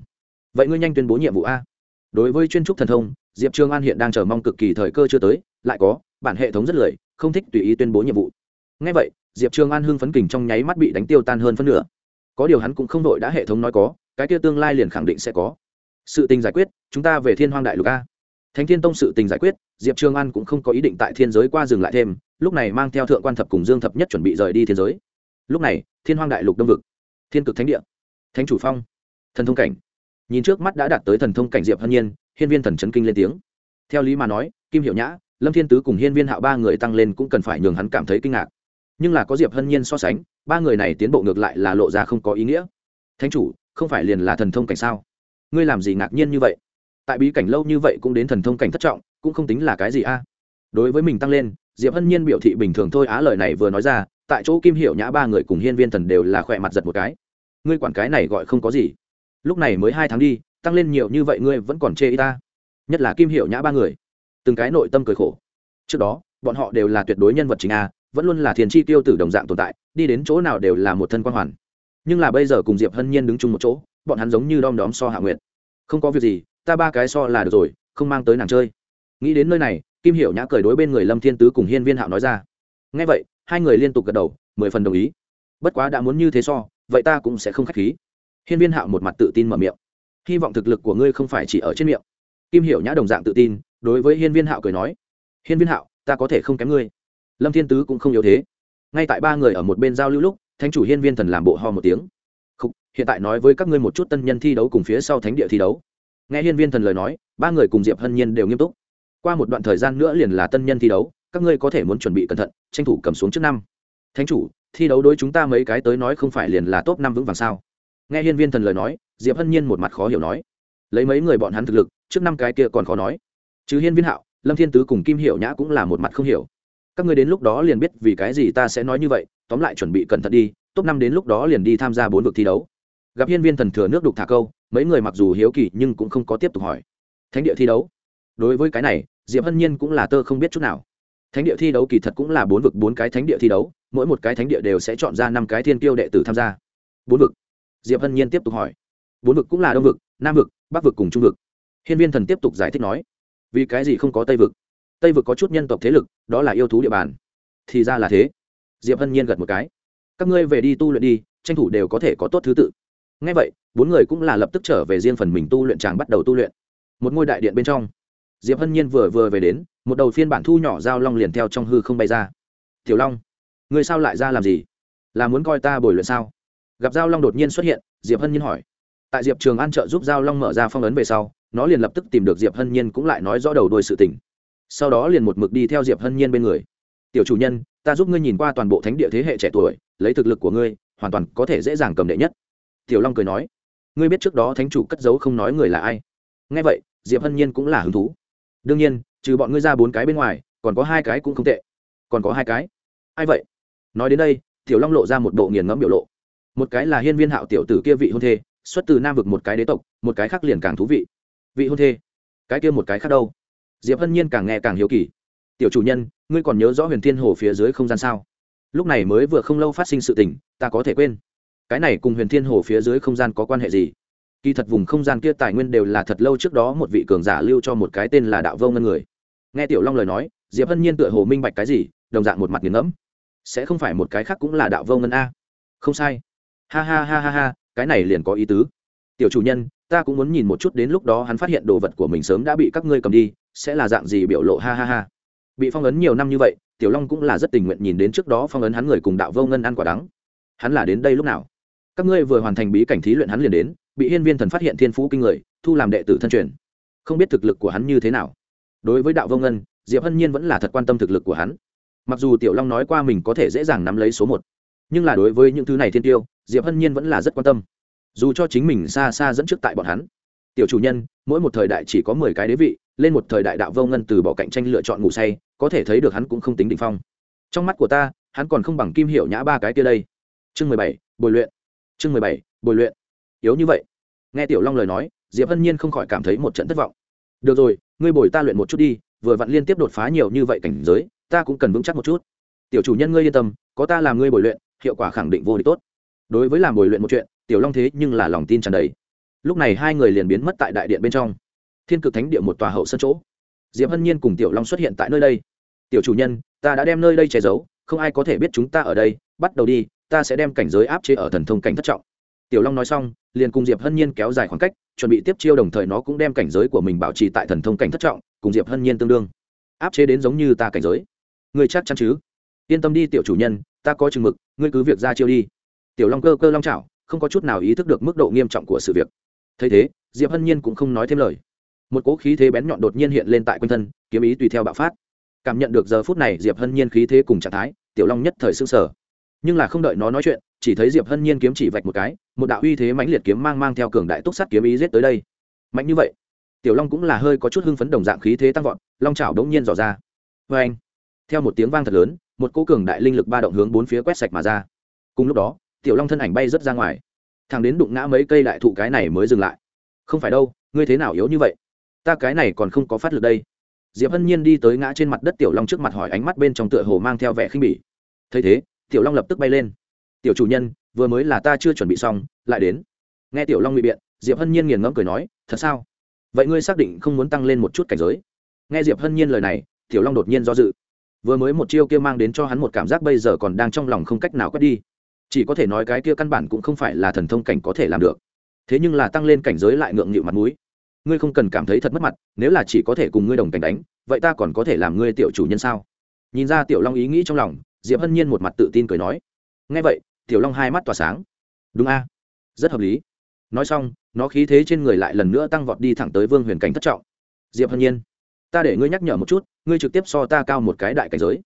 Vậy ngươi nhanh tuyên bố nhiệm vụ a. Đối với chuyên trúc thần thông, diệp trường an hiện đang chờ mong cực kỳ thời cơ chưa tới, lại có, bản hệ thống rất lười, không thích tùy ý tuyên bố nhiệm vụ. Ngay vậy, diệp trường an hưng phấn kình trong nháy mắt bị đánh tiêu tan hơn phân nửa. Có điều hắn cũng không đội đã hệ thống nói có, cái kia tương lai liền khẳng định sẽ có sự tình giải quyết, chúng ta về thiên hoang đại lục a. Thánh thiên tông sự tình giải quyết, diệp trường an cũng không có ý định tại thiên giới qua dừng lại thêm, lúc này mang theo thượng quan thập cùng dương thập nhất chuẩn bị rời đi thiên giới. Lúc này, thiên hoang đại lục đông vực, thiên cực thánh địa, thánh chủ phong, thần thông cảnh. Nhìn trước mắt đã đạt tới thần thông cảnh diệp hân nhiên, hiên viên thần chấn kinh lên tiếng. Theo lý mà nói, kim hiệu nhã, lâm thiên tứ cùng hiên viên hạo ba người tăng lên cũng cần phải nhường hắn cảm thấy kinh ngạc. Nhưng là có diệp hân nhiên so sánh, ba người này tiến bộ ngược lại là lộ ra không có ý nghĩa. Thánh chủ, không phải liền là thần thông cảnh sao? Ngươi làm gì ngạc nhiên như vậy? Tại bí cảnh lâu như vậy cũng đến thần thông cảnh thất trọng, cũng không tính là cái gì a. Đối với mình tăng lên, diệp hân nhiên biểu thị bình thường thôi á lời này vừa nói ra, tại chỗ kim hiệu nhã ba người cùng hiên viên thần đều là khỏe mặt giật một cái. Ngươi quản cái này gọi không có gì. Lúc này mới hai tháng đi, tăng lên nhiều như vậy ngươi vẫn còn chê y ta. Nhất là kim hiệu nhã ba người. Từng cái nội tâm cười khổ. Trước đó, bọn họ đều là tuyệt đối nhân vật chính a, vẫn luôn là thiền chi tiêu tử đồng dạng tồn tại, đi đến chỗ nào đều là một thân quan hoàn. Nhưng là bây giờ cùng diệp hân nhiên đứng chung một chỗ bọn hắn giống như đom đóm so hạ nguyệt. Không có việc gì, ta ba cái so là được rồi, không mang tới nàng chơi. Nghĩ đến nơi này, kim hiểu nhã cười đối bên người lâm thiên tứ cùng hiên viên hạo nói ra. Ngay vậy, hai người liên tục gật đầu, mười phần đồng ý. Bất quá đã muốn như thế so, vậy ta cũng sẽ không k h á c h khí. Hiên viên hạo một mặt tự tin mở miệng. Hy vọng thực lực của ngươi không phải chỉ ở trên miệng. Kim hiểu nhã đồng dạng tự tin, đối với hiên viên hạo cười nói. Hiên viên hạo, ta có thể không kém ngươi. Lâm thiên tứ cũng không yếu thế. Ngay tại ba người ở một bên giao lưu lúc, thánh chủ hiên viên thần làm bộ ho một tiếng hiện tại nói với các ngươi một chút tân nhân thi đấu cùng phía sau thánh địa thi đấu. Nghe hiên viên thần lời nói, ba người cùng diệp hân nhiên đều nghiêm túc. Qua một đoạn thời gian nữa liền là tân nhân thi đấu, các ngươi có thể muốn chuẩn bị cẩn thận, tranh thủ cầm xuống trước năm. Thánh chủ, thi đấu đối chúng ta mấy cái tới nói không phải liền là top năm vững vàng sao? Nghe hiên viên thần lời nói, diệp hân nhiên một mặt khó hiểu nói. Lấy mấy người bọn hắn thực lực, trước năm cái kia còn khó nói. Chứ hiên viên hạo, lâm thiên tứ cùng kim hiểu nhã cũng là một mặt không hiểu. Các ngươi đến lúc đó liền biết vì cái gì ta sẽ nói như vậy, tóm lại chuẩn bị cẩn thận đi, top năm đến lúc đó liền đi tham gia bốn vực thi đấu gặp hiên viên thần thừa nước đục thả câu, mấy người mặc dù hiếu kỳ nhưng cũng không có tiếp tục hỏi. Thánh địa thi đấu. Đối với cái này, diệp hân nhiên cũng là tơ không biết chút nào. Thánh địa thi đấu kỳ thật cũng là bốn vực bốn cái thánh địa thi đấu, mỗi một cái thánh địa đều sẽ chọn ra năm cái thiên kiêu đệ tử tham gia. Bốn vực. Diệp hân nhiên tiếp tục hỏi. Bốn vực cũng là đông vực, nam vực, bắc vực cùng trung vực. Hiên viên thần tiếp tục giải thích nói, vì cái gì không có tây vực? Tây vực có chút nhân tộc thế lực, đó là yêu thú địa bàn. Thì ra là thế. Diệp hân nhiên gật một cái. Các ngươi về đi tu luyện đi, tranh thủ đều có thể có tốt thứ tự ngay vậy, bốn người cũng là lập tức trở về riêng phần mình tu luyện chàng bắt đầu tu luyện. Một ngôi đại điện bên trong, diệp hân nhiên vừa vừa về đến, một đầu phiên bản thu nhỏ giao long liền theo trong hư không bay ra. Tiểu long người sao lại ra làm gì? Là muốn coi ta bồi luyện sao? Gặp giao long đột nhiên xuất hiện, diệp hân nhiên hỏi. Tại diệp trường an trợ giúp giao long mở ra phong ấn về sau, nó liền lập tức tìm được diệp hân nhiên cũng lại nói rõ đầu đôi sự tình. Sau đó liền một mực đi theo diệp hân nhiên bên người. Tiểu chủ nhân, ta giúp ngươi nhìn qua toàn bộ thánh địa thế hệ trẻ tuổi, lấy thực lực của ngươi, hoàn toàn có thể dễ dàng cầm đệ nhất tiểu long cười nói, ngươi biết trước đó thánh chủ cất giấu không nói người là ai? Ngay vậy, diệp hân nhiên cũng là hứng thú. Đương nhiên, trừ bọn ngươi ra bốn cái bên ngoài, còn có hai cái cũng không tệ. Còn có hai cái? Ai vậy? Nói đến đây, tiểu long lộ ra một bộ nghiền ngẫm biểu lộ. Một cái là hiên viên hạo tiểu tử kia vị hôn thê, xuất từ nam vực một cái đế tộc, một cái khác liền càng thú vị. Vị hôn thê? Cái kia một cái khác đâu? Diệp hân nhiên càng nghe càng hiếu kỳ. Tiểu chủ nhân, ngươi còn nhớ rõ huyền thiên hồ phía dưới không gian sao? Lúc này mới vừa không lâu phát sinh sự tình, ta có thể quên cái này cùng huyền thiên hồ phía dưới không gian có quan hệ gì? Kỳ thật vùng không gian kia tài nguyên đều là thật lâu trước đó một vị cường giả lưu cho một cái tên là đạo vô ngân người. Nghe tiểu long lời nói, diệp hân nhiên tựa hồ minh bạch cái gì, đồng dạng một mặt nghiền ngẫm. Sẽ không phải một cái khác cũng là đạo vô ngân a. Không sai. Ha ha ha ha ha, cái này liền có ý tứ. Tiểu chủ nhân, ta cũng muốn nhìn một chút đến lúc đó hắn phát hiện đồ vật của mình sớm đã bị các ngươi cầm đi, sẽ là dạng gì biểu lộ? Ha ha ha. Bị phong ấn nhiều năm như vậy, tiểu long cũng là rất tình nguyện nhìn đến trước đó phong ấn hắn người cùng đạo vô ngân ăn quả đắng. Hắn là đến đây lúc nào? Các ngươi vừa hoàn thành bí cảnh thí luyện hắn liền đến, bị hiên viên thần phát hiện thiên phú kinh người, thu làm đệ tử thân truyền. Không biết thực lực của hắn như thế nào. Đối với đạo vô ngân, diệp hân nhiên vẫn là thật quan tâm thực lực của hắn. Mặc dù tiểu long nói qua mình có thể dễ dàng nắm lấy số một, nhưng là đối với những thứ này thiên tiêu, diệp hân nhiên vẫn là rất quan tâm. Dù cho chính mình xa xa dẫn trước tại bọn hắn. Tiểu chủ nhân, mỗi một thời đại chỉ có mười cái đế vị, lên một thời đại đạo vô ngân từ bỏ cạnh tranh lựa chọn ngủ say, có thể thấy được hắn cũng không tính định phong. Trong mắt của ta, hắn còn không bằng kim hiệu nhã ba cái kia đây. Chương mười bảy, bồi luyện chương mười bảy, bồi luyện. Yếu như vậy. Nghe tiểu long lời nói, diệp hân nhiên không khỏi cảm thấy một trận thất vọng. Được rồi, ngươi bồi ta luyện một chút đi, vừa vặn liên tiếp đột phá nhiều như vậy cảnh giới, ta cũng cần vững chắc một chút. Tiểu chủ nhân ngươi yên tâm, có ta làm ngươi bồi luyện, hiệu quả khẳng định vô địch tốt. Đối với làm bồi luyện một chuyện, tiểu long thế nhưng là lòng tin tràn đầy. Lúc này hai người liền biến mất tại đại điện bên trong. Thiên cực thánh địa một tòa hậu sân chỗ. Diệp hân nhiên cùng tiểu long xuất hiện tại nơi đây. Tiểu chủ nhân, ta đã đem nơi đây che giấu, không ai có thể biết chúng ta ở đây, bắt đầu đi ta sẽ đem cảnh giới áp chế ở thần thông cảnh thất trọng. Tiểu long nói xong, liền cùng diệp hân nhiên kéo dài khoảng cách, chuẩn bị tiếp chiêu đồng thời nó cũng đem cảnh giới của mình bảo trì tại thần thông cảnh thất trọng, cùng diệp hân nhiên tương đương. Áp chế đến giống như ta cảnh giới. Người chắc chắn chứ? Yên tâm đi, tiểu chủ nhân, ta có chừng mực, ngươi cứ việc ra chiêu đi. Tiểu long cơ cơ long chảo, không có chút nào ý thức được mức độ nghiêm trọng của sự việc. Thấy thế, diệp hân nhiên cũng không nói thêm lời. Một cỗ khí thế bén nhọn đột nhiên hiện lên tại quanh thân, kiếm ý tùy theo bạo phát. Cảm nhận được giờ phút này, diệp hân nhiên khí thế cùng trạng thái, tiểu long nhất thời s ư n g sở nhưng là không đợi nó nói chuyện, chỉ thấy diệp hân nhiên kiếm chỉ vạch một cái, một đạo uy thế mãnh liệt kiếm mang mang theo cường đại túc sắt kiếm ý giết tới đây. Mạnh như vậy, tiểu long cũng là hơi có chút hưng phấn đồng dạng khí thế tăng vọt, long Chảo đống nhiên dò ra. Vê anh theo một tiếng vang thật lớn, một cỗ cường đại linh lực ba động hướng bốn phía quét sạch mà ra. Cùng lúc đó, tiểu long thân ảnh bay rớt ra ngoài. Thằng đến đụng ngã mấy cây đại thụ cái này mới dừng lại. Không phải đâu, ngươi thế nào yếu như vậy? Ta cái này còn không có phát lực đây. Diệp hân nhiên đi tới ngã trên mặt đất tiểu long trước mặt hỏi ánh mắt bên trong tựa hồ mang theo vẻ khinh bỉ. Thấy thế tiểu long lập tức bay lên. Tiểu chủ nhân, vừa mới là ta chưa chuẩn bị xong, lại đến. Nghe tiểu long bị biện, diệp hân nhiên nghiền ngẫm cười nói, thật sao? Vậy ngươi xác định không muốn tăng lên một chút cảnh giới? Nghe diệp hân nhiên lời này, tiểu long đột nhiên do dự. Vừa mới một chiêu kia mang đến cho hắn một cảm giác bây giờ còn đang trong lòng không cách nào quét đi. Chỉ có thể nói cái kia căn bản cũng không phải là thần thông cảnh có thể làm được. Thế nhưng là tăng lên cảnh giới lại ngượng nghịu mặt mũi. Ngươi không cần cảm thấy thật mất mặt, nếu là chỉ có thể cùng ngươi đồng cảnh đánh, vậy ta còn có thể làm ngươi tiểu chủ nhân sao? Nhìn ra tiểu long ý nghĩ trong lòng diệp hân nhiên một mặt tự tin cười nói. Ngay vậy, tiểu long hai mắt tỏa sáng. Đúng a. Rất hợp lý. Nói xong, nó khí thế trên người lại lần nữa tăng vọt đi thẳng tới vương huyền cảnh thất trọng. Diệp hân nhiên, ta để ngươi nhắc nhở một chút, ngươi trực tiếp so ta cao một cái đại cảnh giới.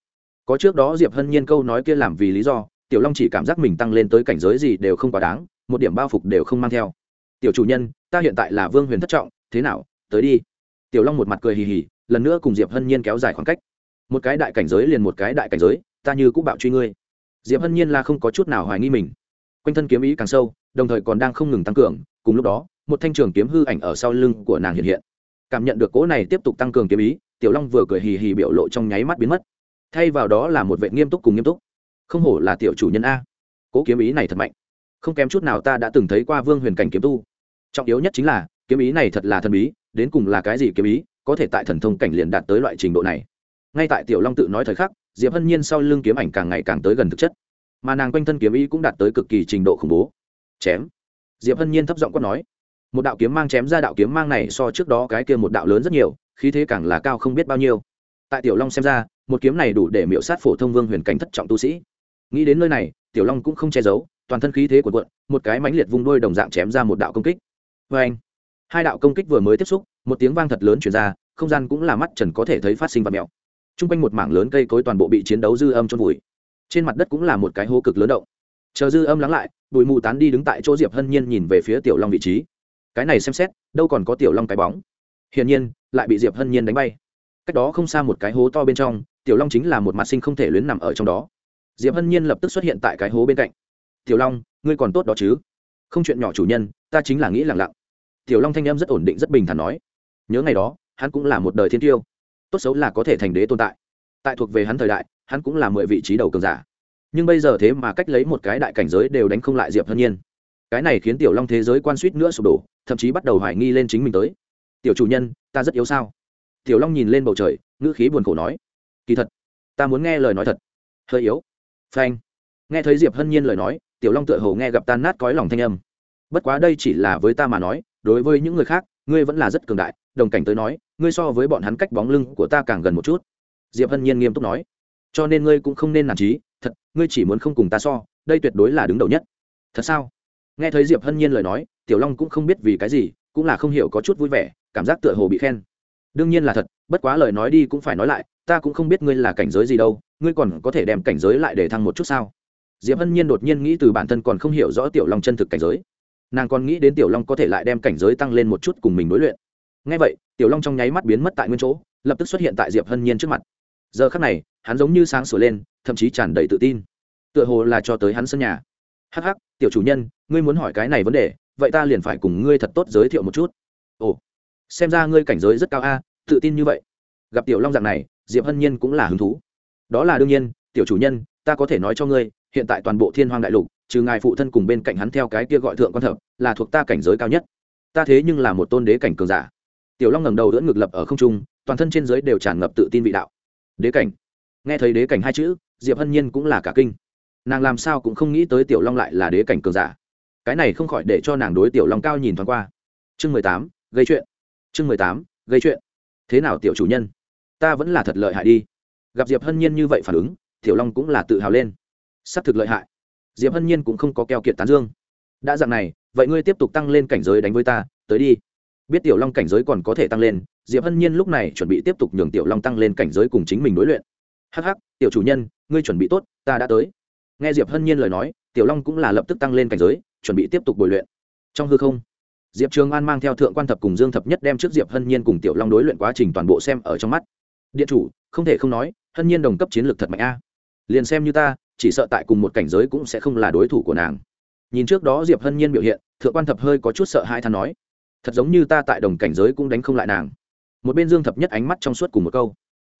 Có trước đó diệp hân nhiên câu nói kia làm vì lý do, tiểu long chỉ cảm giác mình tăng lên tới cảnh giới gì đều không quá đáng, một điểm bao phục đều không mang theo. Tiểu chủ nhân, ta hiện tại là vương huyền thất trọng, thế nào, tới đi. Tiểu long một mặt cười hì hì, lần nữa cùng diệp hân nhiên kéo dài khoảng cách. Một cái đại cảnh giới liền một cái đại cảnh giới ta như cũng bạo truy ngươi. Diệp hân nhiên là không có chút nào hoài nghi mình. Quanh thân kiếm ý càng sâu, đồng thời còn đang không ngừng tăng cường, cùng lúc đó, một thanh trường kiếm hư ảnh ở sau lưng của nàng hiện hiện. Cảm nhận được cỗ này tiếp tục tăng cường kiếm ý, tiểu long vừa cười hì hì biểu lộ trong nháy mắt biến mất. Thay vào đó là một vệ nghiêm túc cùng nghiêm túc. Không hổ là tiểu chủ nhân a. Cố kiếm ý này thật mạnh. Không kém chút nào ta đã từng thấy qua vương huyền cảnh kiếm tu. Trọng yếu nhất chính là, kiếm ý này thật là thần bí, đến cùng là cái gì kiếm ý, có thể tại thần thông cảnh liền đạt tới loại trình độ này. Ngay tại tiểu long tự nói thời khắc diệp hân nhiên sau lưng kiếm ảnh càng ngày càng tới gần thực chất. Mà nàng quanh thân kiếm ý cũng đạt tới cực kỳ trình độ khủng bố. Chém. Diệp hân nhiên thấp giọng quát nói. Một đạo kiếm mang chém ra đạo kiếm mang này so trước đó cái kia một đạo lớn rất nhiều, khí thế càng là cao không biết bao nhiêu. Tại tiểu long xem ra, một kiếm này đủ để miễu sát phổ thông vương huyền cảnh thất trọng tu sĩ. Nghĩ đến nơi này, tiểu long cũng không che giấu, toàn thân khí thế của quận một cái mãnh liệt vung đôi đồng dạng chém ra một đạo công kích. Vê anh, hai đạo công kích vừa mới tiếp xúc, một tiếng vang thật lớn chuyển ra, không gian cũng là mắt trần có thể thấy phát sinh và mèo t r u n g quanh một mảng lớn cây cối toàn bộ bị chiến đấu dư âm trong vùi. Trên mặt đất cũng là một cái hố cực lớn động. Chờ dư âm lắng lại, bụi mù tán đi đứng tại chỗ diệp hân nhiên nhìn về phía tiểu long vị trí. Cái này xem xét, đâu còn có tiểu long cái bóng? Hiển nhiên, lại bị diệp hân nhiên đánh bay. Cách đó không xa một cái hố to bên trong, tiểu long chính là một mặt sinh không thể luyến nằm ở trong đó. Diệp hân nhiên lập tức xuất hiện tại cái hố bên cạnh. Tiểu long, ngươi còn tốt đó chứ? Không chuyện nhỏ chủ nhân, ta chính là nghĩ lẳng lặng. Tiểu long thanh em rất ổn định, rất bình thản nói. Nhớ ngày đó, hắn cũng là một đời thiên tiêu tốt xấu là có thể thành đế tồn tại. Tại thuộc về hắn thời đại, hắn cũng là mười vị trí đầu cường giả. Nhưng bây giờ thế mà cách lấy một cái đại cảnh giới đều đánh không lại diệp hân nhiên. Cái này khiến tiểu long thế giới quan suýt nữa sụp đổ, thậm chí bắt đầu hoài nghi lên chính mình tới. Tiểu chủ nhân, ta rất yếu sao? Tiểu long nhìn lên bầu trời, ngữ khí buồn khổ nói, kỳ thật, ta muốn nghe lời nói thật. Hơi yếu. Phanh. Nghe thấy diệp hân nhiên lời nói, tiểu long tựa hồ nghe gặp tan nát cõi lòng thanh âm. Bất quá đây chỉ là với ta mà nói, đối với những người khác ngươi vẫn là rất cường đại, đồng cảnh tới nói, ngươi so với bọn hắn cách bóng lưng của ta càng gần một chút. Diệp hân nhiên nghiêm túc nói. Cho nên ngươi cũng không nên nản trí, thật, ngươi chỉ muốn không cùng ta so, đây tuyệt đối là đứng đầu nhất. Thật sao? Nghe thấy diệp hân nhiên lời nói, tiểu long cũng không biết vì cái gì, cũng là không hiểu có chút vui vẻ, cảm giác tựa hồ bị khen. Đương nhiên là thật, bất quá lời nói đi cũng phải nói lại, ta cũng không biết ngươi là cảnh giới gì đâu, ngươi còn có thể đem cảnh giới lại để thăng một chút sao? Diệp hân nhiên đột nhiên nghĩ từ bản thân còn không hiểu rõ tiểu long chân thực cảnh giới nàng còn nghĩ đến tiểu long có thể lại đem cảnh giới tăng lên một chút cùng mình đối luyện. Ngay vậy, tiểu long trong nháy mắt biến mất tại nguyên chỗ, lập tức xuất hiện tại diệp hân nhiên trước mặt. Giờ khắc này, hắn giống như sáng sửa lên, thậm chí tràn đầy tự tin. Tựa hồ là cho tới hắn sân nhà. Hắc hắc, tiểu chủ nhân, ngươi muốn hỏi cái này vấn đề, vậy ta liền phải cùng ngươi thật tốt giới thiệu một chút. Ồ, xem ra ngươi cảnh giới rất cao a, tự tin như vậy. Gặp tiểu long dạng này, diệp hân nhiên cũng là hứng thú. Đó là đương nhiên, tiểu chủ nhân, ta có thể nói cho ngươi, hiện tại toàn bộ thiên hoàng đại lục trừ ngài phụ thân cùng bên cạnh hắn theo cái kia gọi thượng quan thập, là thuộc ta cảnh giới cao nhất. Ta thế nhưng là một tôn đế cảnh cường giả. Tiểu long ngẩng đầu đỡ ngực lập ở không trung, toàn thân trên giới đều tràn ngập tự tin vị đạo. Đế cảnh. Nghe thấy đế cảnh hai chữ, diệp hân nhiên cũng là cả kinh. Nàng làm sao cũng không nghĩ tới tiểu long lại là đế cảnh cường giả. Cái này không khỏi để cho nàng đối tiểu long cao nhìn thoáng qua. Chương mười tám, gây chuyện. Chương mười tám, gây chuyện. Thế nào tiểu chủ nhân? Ta vẫn là thật lợi hại đi. Gặp diệp hân nhiên như vậy phản ứng, tiểu long cũng là tự hào lên. S ắ c thực lợi hại diệp hân nhiên cũng không có keo kiệt tán dương. Đã dặn này, vậy ngươi tiếp tục tăng lên cảnh giới đánh với ta, tới đi. Biết tiểu long cảnh giới còn có thể tăng lên, diệp hân nhiên lúc này chuẩn bị tiếp tục nhường tiểu long tăng lên cảnh giới cùng chính mình đối luyện. Hh ắ c ắ c tiểu chủ nhân, ngươi chuẩn bị tốt, ta đã tới. Nghe diệp hân nhiên lời nói, tiểu long cũng là lập tức tăng lên cảnh giới, chuẩn bị tiếp tục bồi luyện. Trong hư không, diệp trường an mang theo thượng quan thập cùng dương thập nhất đem trước diệp hân nhiên cùng tiểu long đối luyện quá trình toàn bộ xem ở trong mắt. Điện chủ, không thể không nói, hân nhiên đồng cấp chiến lược thật mạnh a. Liền xem như ta chỉ sợ tại cùng một cảnh giới cũng sẽ không là đối thủ của nàng. Nhìn trước đó diệp hân nhiên biểu hiện, thượng quan thập hơi có chút sợ hai than nói, thật giống như ta tại đồng cảnh giới cũng đánh không lại nàng. Một bên dương thập nhất ánh mắt trong suốt cùng một câu,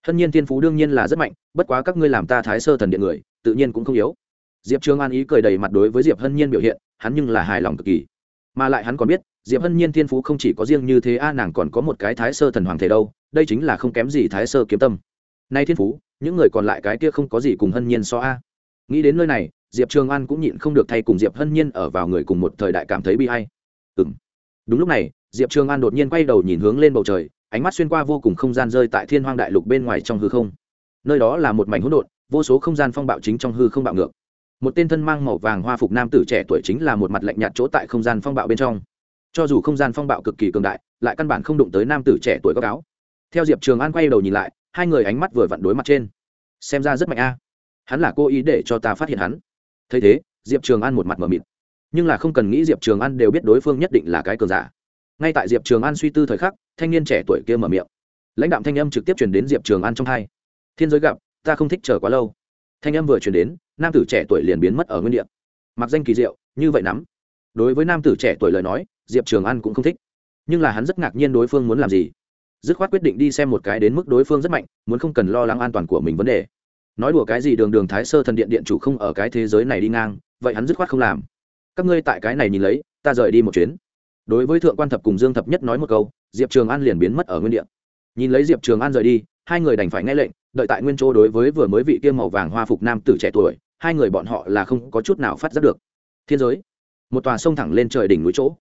hân nhiên thiên phú đương nhiên là rất mạnh, bất quá các ngươi làm ta thái sơ thần điện người, tự nhiên cũng không yếu. Diệp trương an ý cười đầy mặt đối với diệp hân nhiên biểu hiện, hắn nhưng là hài lòng cực kỳ. Mà lại hắn còn biết, diệp hân nhiên thiên phú không chỉ có riêng như thế, a, nàng còn có một cái thái sơ thần hoàng thể đâu, đây chính là không kém gì thái sơ kiếm tâm. Nay thiên phú, những người còn lại cái kia không có gì cùng hân nhiên so, a nghĩ đến nơi này, diệp trường an cũng nhịn không được thay cùng diệp hân nhiên ở vào người cùng một thời đại cảm thấy bi hay ừ m đúng lúc này, diệp trường an đột nhiên quay đầu nhìn hướng lên bầu trời, ánh mắt xuyên qua vô cùng không gian rơi tại thiên hoang đại lục bên ngoài trong hư không. Nơi đó là một mảnh hỗn độn, vô số không gian phong bạo chính trong hư không bạo ngược. Một tên thân mang màu vàng hoa phục nam tử trẻ tuổi chính là một mặt lạnh nhạt chỗ tại không gian phong bạo bên trong. Cho dù không gian phong bạo cực kỳ cường đại, lại căn bản không đụng tới nam tử trẻ tuổi có cáo theo diệp trường an quay đầu nhìn lại, hai người ánh mắt vừa vặn đối mặt trên. Xem ra rất mạnh a hắn là cố ý để cho ta phát hiện hắn. Thấy thế, diệp trường an một mặt mờ mịt. Nhưng là không cần nghĩ diệp trường an đều biết đối phương nhất định là cái cường giả. Ngay tại diệp trường an suy tư thời khắc, thanh niên trẻ tuổi kia mở miệng. Lãnh đạo thanh âm trực tiếp chuyển đến diệp trường an trong hai. Thiên giới gặp, ta không thích chờ quá lâu. Thanh âm vừa chuyển đến, nam tử trẻ tuổi liền biến mất ở nguyên đ ị a mặc danh kỳ diệu, như vậy nắm. Đối với nam tử trẻ tuổi lời nói, diệp trường an cũng không thích. Nhưng là hắn rất ngạc nhiên đối phương muốn làm gì. Dứt khoát quyết định đi xem một cái đến mức đối phương rất mạnh, muốn không cần lo lắng an toàn của mình vấn đề nói đùa cái gì đường đường thái sơ thần điện điện chủ không ở cái thế giới này đi ngang, vậy hắn dứt khoát không làm. Các ngươi tại cái này nhìn lấy, ta rời đi một chuyến. Đối với thượng quan thập cùng dương thập nhất nói một câu, diệp trường an liền biến mất ở nguyên điện nhìn lấy diệp trường an rời đi, hai người đành phải nghe lệnh, đợi tại nguyên chỗ đối với vừa mới vị kia màu vàng hoa phục nam tử trẻ tuổi, hai người bọn họ là không có chút nào phát giác được. Thiên giới. Một tòa sông thẳng lên trời đỉnh núi chỗ.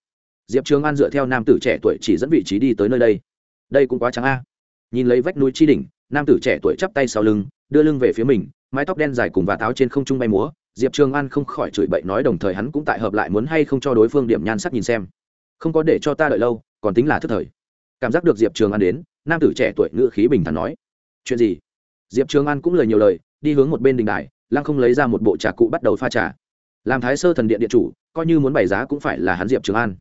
Diệp trường an dựa theo nam tử trẻ tuổi chỉ dẫn vị trí đi tới nơi đây. Đây cũng quá trắng a nhìn lấy vách núi chi đỉnh, nam tử trẻ tuổi chắp tay sau lưng, đưa lưng về phía mình, mái tóc đen dài cùng và táo trên không trung bay múa. Diệp trường an không khỏi chửi bậy nói đồng thời hắn cũng tại hợp lại muốn hay không cho đối phương điểm nhan sắc nhìn xem. Không có để cho ta đợi lâu, còn tính là thức thời. Cảm giác được diệp trường an đến, nam tử trẻ tuổi ngữ khí bình thản nói. Chuyện gì? Diệp trường an cũng lời nhiều lời, đi hướng một bên đình đài, lăng không lấy ra một bộ trà cụ bắt đầu pha trà. Làm thái sơ thần điện điện chủ, coi như muốn bày giá cũng phải là hắn diệp trường an.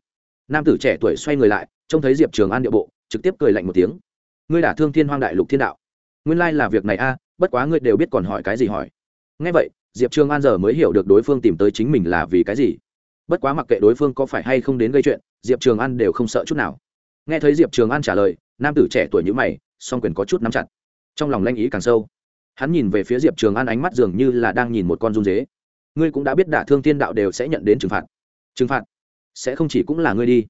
Nam tử trẻ tuổi xoay người lại, trông thấy diệp trường an địa bộ, trực tiếp cười lạnh một tiếng ngươi đả thương thiên hoang đại lục thiên đạo. Nguyên lai là việc này a, bất quá ngươi đều biết còn hỏi cái gì hỏi. Ngay vậy, diệp trường an giờ mới hiểu được đối phương tìm tới chính mình là vì cái gì. Bất quá mặc kệ đối phương có phải hay không đến gây chuyện, diệp trường an đều không sợ chút nào. Nghe thấy diệp trường an trả lời, nam tử trẻ tuổi như mày, song quyền có chút nắm chặt. Trong lòng lanh ý càng sâu. Hắn nhìn về phía diệp trường an ánh mắt dường như là đang nhìn một con run dế. Ngươi cũng đã biết đả thương thiên đạo đều sẽ nhận đến trừng phạt. Trừng phạt? Sẽ không chỉ cũng là ngươi đi.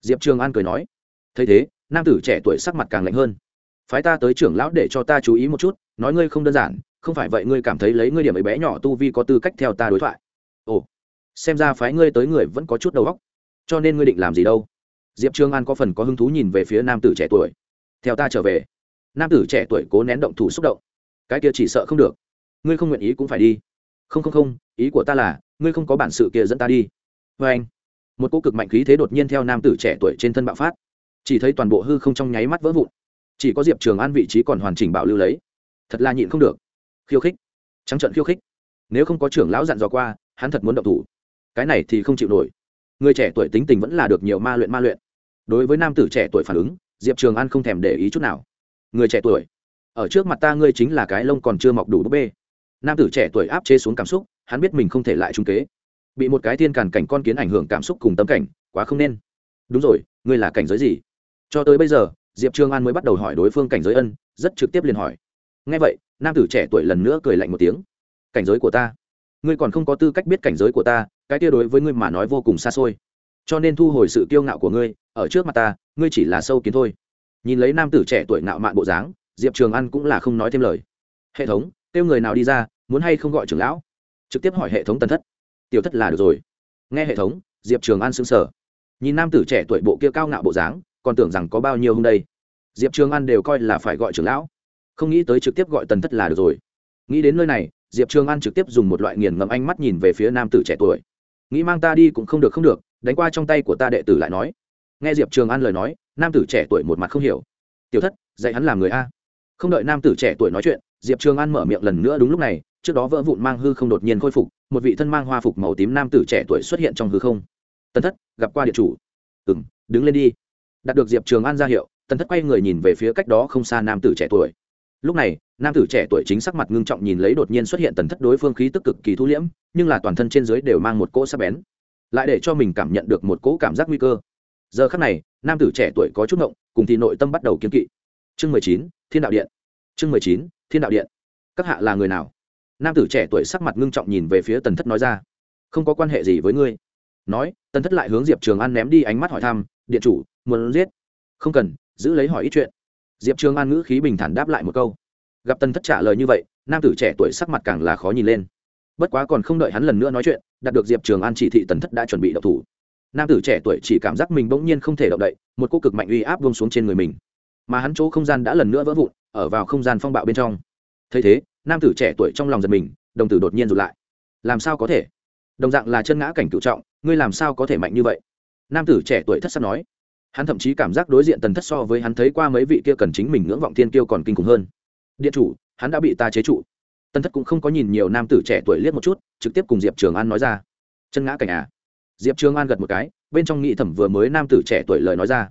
Diệp trường an cười nói. Thấy thế nam tử trẻ tuổi sắc mặt càng lạnh hơn. Phái ta tới trưởng lão để cho ta chú ý một chút, nói ngươi không đơn giản, không phải vậy ngươi cảm thấy lấy ngươi điểm ấy bé nhỏ tu vi có tư cách theo ta đối thoại. Ồ, xem ra phái ngươi tới người vẫn có chút đầu óc. Cho nên ngươi định làm gì đâu? Diệp Trương an có phần có hứng thú nhìn về phía nam tử trẻ tuổi. Theo ta trở về. Nam tử trẻ tuổi cố nén động thủ xúc động. Cái kia chỉ sợ không được. Ngươi không nguyện ý cũng phải đi. Không không không, ý của ta là, ngươi không có bản sự kia dẫn ta đi. Vê anh một cô cực mạnh khí thế đột nhiên theo nam tử trẻ tuổi trên thân bạo phát chỉ thấy toàn bộ hư không trong nháy mắt vỡ vụn. Chỉ có diệp trường an vị trí còn hoàn chỉnh bảo lưu lấy. Thật là nhịn không được. Khiêu khích. Trắng trận khiêu khích. Nếu không có trưởng lão dặn dò qua, hắn thật muốn động thủ. Cái này thì không chịu nổi. Người trẻ tuổi tính tình vẫn là được nhiều ma luyện ma luyện. Đối với nam tử trẻ tuổi phản ứng, diệp trường an không thèm để ý chút nào. Người trẻ tuổi, ở trước mặt ta ngươi chính là cái lông còn chưa mọc đủ búp bê. Nam tử trẻ tuổi áp chế xuống cảm xúc, hắn biết mình không thể lại trung kế. Bị một cái thiên càn cảnh con kiến ảnh hưởng cảm xúc cùng tâm cảnh, quá không nên. Đúng rồi, ngươi là cảnh giới gì? Cho tới bây giờ, diệp trường an mới bắt đầu hỏi đối phương cảnh giới ân, rất trực tiếp liền hỏi. Ngay vậy, nam tử trẻ tuổi lần nữa cười lạnh một tiếng. Cảnh giới của ta? Ngươi còn không có tư cách biết cảnh giới của ta, cái tia đối với ngươi mà nói vô cùng xa xôi. Cho nên thu hồi sự kiêu ngạo của ngươi, ở trước mặt ta, ngươi chỉ là sâu kiến thôi. Nhìn lấy nam tử trẻ tuổi ngạo mạn bộ dáng, diệp trường an cũng là không nói thêm lời. Hệ thống, kêu người nào đi ra, muốn hay không gọi trưởng lão? Trực tiếp hỏi hệ thống tân thất. Tiểu thất là được rồi. Nghe hệ thống, diệp trường an s ư n g sở nhìn nam tử trẻ tuổi bộ kia cao ngạo bộ dáng còn tưởng rằng có bao nhiêu hôm đây. Diệp trường an đều coi là phải gọi trưởng lão. Không nghĩ tới trực tiếp gọi tần thất là được rồi. Nghĩ đến nơi này, diệp trường an trực tiếp dùng một loại nghiền ngẫm ánh mắt nhìn về phía nam tử trẻ tuổi. Nghĩ mang ta đi cũng không được không được, đánh qua trong tay của ta đệ tử lại nói. Nghe diệp trường an lời nói, nam tử trẻ tuổi một mặt không hiểu. Tiểu thất, dạy hắn làm người a. Không đợi nam tử trẻ tuổi nói chuyện, diệp trường an mở miệng lần nữa đúng lúc này, trước đó vỡ vụn mang hư không đột nhiên khôi phục, một vị thân mang hoa phục màu tím nam tử trẻ tuổi xuất hiện trong hư không. Tân thất, gặp qua địa chủ. Ừ m đứng lên đi đạt được diệp trường an ra hiệu, tần thất quay người nhìn về phía cách đó không xa nam tử trẻ tuổi. Lúc này, nam tử trẻ tuổi chính sắc mặt ngưng trọng nhìn lấy đột nhiên xuất hiện tần thất đối phương khí tức cực kỳ thu liễm, nhưng là toàn thân trên dưới đều mang một cỗ sắc bén. Lại để cho mình cảm nhận được một cỗ cảm giác nguy cơ. Giờ khắc này, nam tử trẻ tuổi có chút ngộng, cùng thì nội tâm bắt đầu kiếm kỵ. Chương mười chín, thiên đạo điện. Chương mười chín, thiên đạo điện. Các hạ là người nào? Nam tử trẻ tuổi sắc mặt ngưng trọng nhìn về phía tần thất nói ra. Không có quan hệ gì với ngươi. Nói, tần thất lại hướng diệp trường an ném đi ánh mắt hỏi thăm điện chủ, muốn giết. Không cần, giữ lấy hỏi ít chuyện. Diệp trường an ngữ khí bình thản đáp lại một câu. Gặp tần thất trả lời như vậy, nam tử trẻ tuổi sắc mặt càng là khó nhìn lên. Bất quá còn không đợi hắn lần nữa nói chuyện, đạt được diệp trường an chỉ thị tần thất đã chuẩn bị đậu thủ. Nam tử trẻ tuổi chỉ cảm giác mình bỗng nhiên không thể động đậy, một cô cực mạnh uy áp vông xuống trên người mình. Mà hắn chỗ không gian đã lần nữa vỡ vụn, ở vào không gian phong bạo bên trong. Thấy thế, nam tử trẻ tuổi trong lòng giật mình, đồng tử đột nhiên rụt lại. Làm sao có thể? Đồng dạng là chân ngã cảnh cựu trọng, ngươi làm sao có thể mạnh như vậy? Nam tử trẻ tuổi thất sắc nói. Hắn thậm chí cảm giác đối diện tần thất so với hắn thấy qua mấy vị kia cần chính mình ngưỡng vọng thiên kiêu còn kinh khủng hơn. Điện chủ, hắn đã bị ta chế trụ. Tần thất cũng không có nhìn nhiều nam tử trẻ tuổi liếc một chút, trực tiếp cùng diệp trường an nói ra. Chân ngã cảnh à? Diệp trường an gật một cái, bên trong nghị thẩm vừa mới nam tử trẻ tuổi lời nói ra.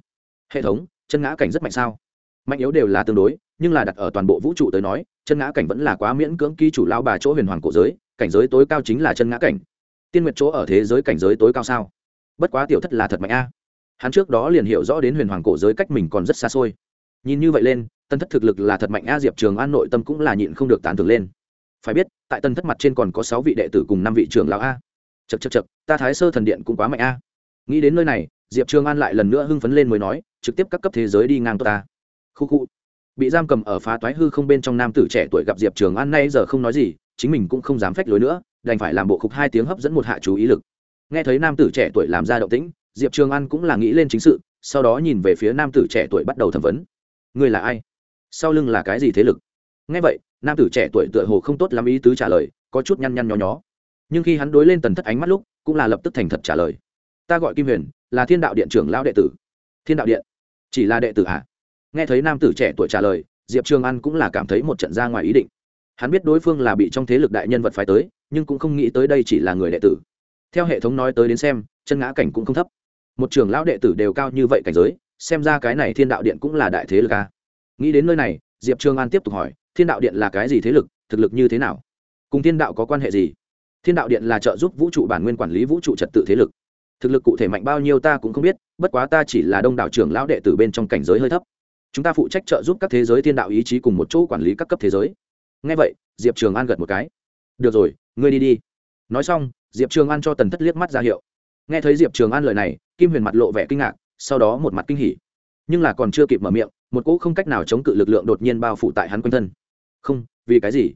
Hệ thống, chân ngã cảnh rất mạnh sao? Mạnh yếu đều là tương đối, nhưng là đặt ở toàn bộ vũ trụ tới nói, chân ngã cảnh vẫn là quá miễn cưỡng ký chủ lao bà chỗ huyền hoàng cổ giới, cảnh giới tối cao chính là chân ngã cảnh. Tiên nguyệt chỗ ở thế giới cảnh giới tối cao sao? Bất quá tiểu thất là thật mạnh a. À. Hắn trước đó liền hiểu rõ đến huyền hoàng cổ giới cách mình còn rất xa xôi. Nhìn như vậy lên, tân thất thực lực là thật mạnh a, diệp trường an nội tâm cũng là nhịn không được tán thưởng lên. Phải biết, tại tân thất mặt trên còn có sáu vị đệ tử cùng năm vị trưởng lão a. Chật chật chật ta thái sơ thần điện cũng quá mạnh a. Nghĩ đến nơi này, diệp trường an lại lần nữa hưng phấn lên mới nói, trực tiếp các cấp thế giới đi ngang tốt ta. Khu khu. Bị giam cầm ở phá toái hư không bên trong nam tử trẻ tuổi gặp diệp trường an nay giờ không nói gì, chính mình cũng không dám phách lối nữa, đành phải làm bộ khúc hai tiếng hấp dẫn một hạ chú ý lực nghe thấy nam tử trẻ tuổi làm ra động tĩnh, diệp trường an cũng là nghĩ lên chính sự, sau đó nhìn về phía nam tử trẻ tuổi bắt đầu thẩm vấn. Ngươi là ai? Sau lưng là cái gì thế lực? Nghe vậy, nam tử trẻ tuổi tựa hồ không tốt lắm ý tứ trả lời, có chút nhăn nhăn nhó nhó. Nhưng khi hắn đối lên tần thất ánh mắt lúc, cũng là lập tức thành thật trả lời. Ta gọi kim huyền, là thiên đạo điện trưởng lão đệ tử. Thiên đạo điện? Chỉ là đệ tử à nghe thấy nam tử trẻ tuổi trả lời, diệp trường an cũng là cảm thấy một trận ra ngoài ý định. Hắn biết đối phương là bị trong thế lực đại nhân vật phái tới, nhưng cũng không nghĩ tới đây chỉ là người đệ tử theo hệ thống nói tới đến xem, chân ngã cảnh cũng không thấp. Một trường lão đệ tử đều cao như vậy cảnh giới, xem ra cái này thiên đạo điện cũng là đại thế lực à. nghĩ đến nơi này, diệp trường an tiếp tục hỏi, thiên đạo điện là cái gì thế lực, thực lực như thế nào? Cùng thiên đạo có quan hệ gì? Thiên đạo điện là trợ giúp vũ trụ bản nguyên quản lý vũ trụ trật tự thế lực. Thực lực cụ thể mạnh bao nhiêu ta cũng không biết, bất quá ta chỉ là đông đảo trưởng lão đệ tử bên trong cảnh giới hơi thấp. Chúng ta phụ trách trợ giúp các thế giới thiên đạo ý chí cùng một chỗ quản lý các cấp thế giới. Ngay vậy, diệp trường an gật một cái. Được rồi, ngươi đi đi. Nói xong diệp trường an cho tần thất liếc mắt ra hiệu. Nghe thấy diệp trường an lời này, kim huyền mặt lộ vẻ kinh ngạc, sau đó một mặt kinh hỉ. Nhưng là còn chưa kịp mở miệng, một cỗ không cách nào chống cự lực lượng đột nhiên bao phủ tại hắn quanh thân. Không, vì cái gì?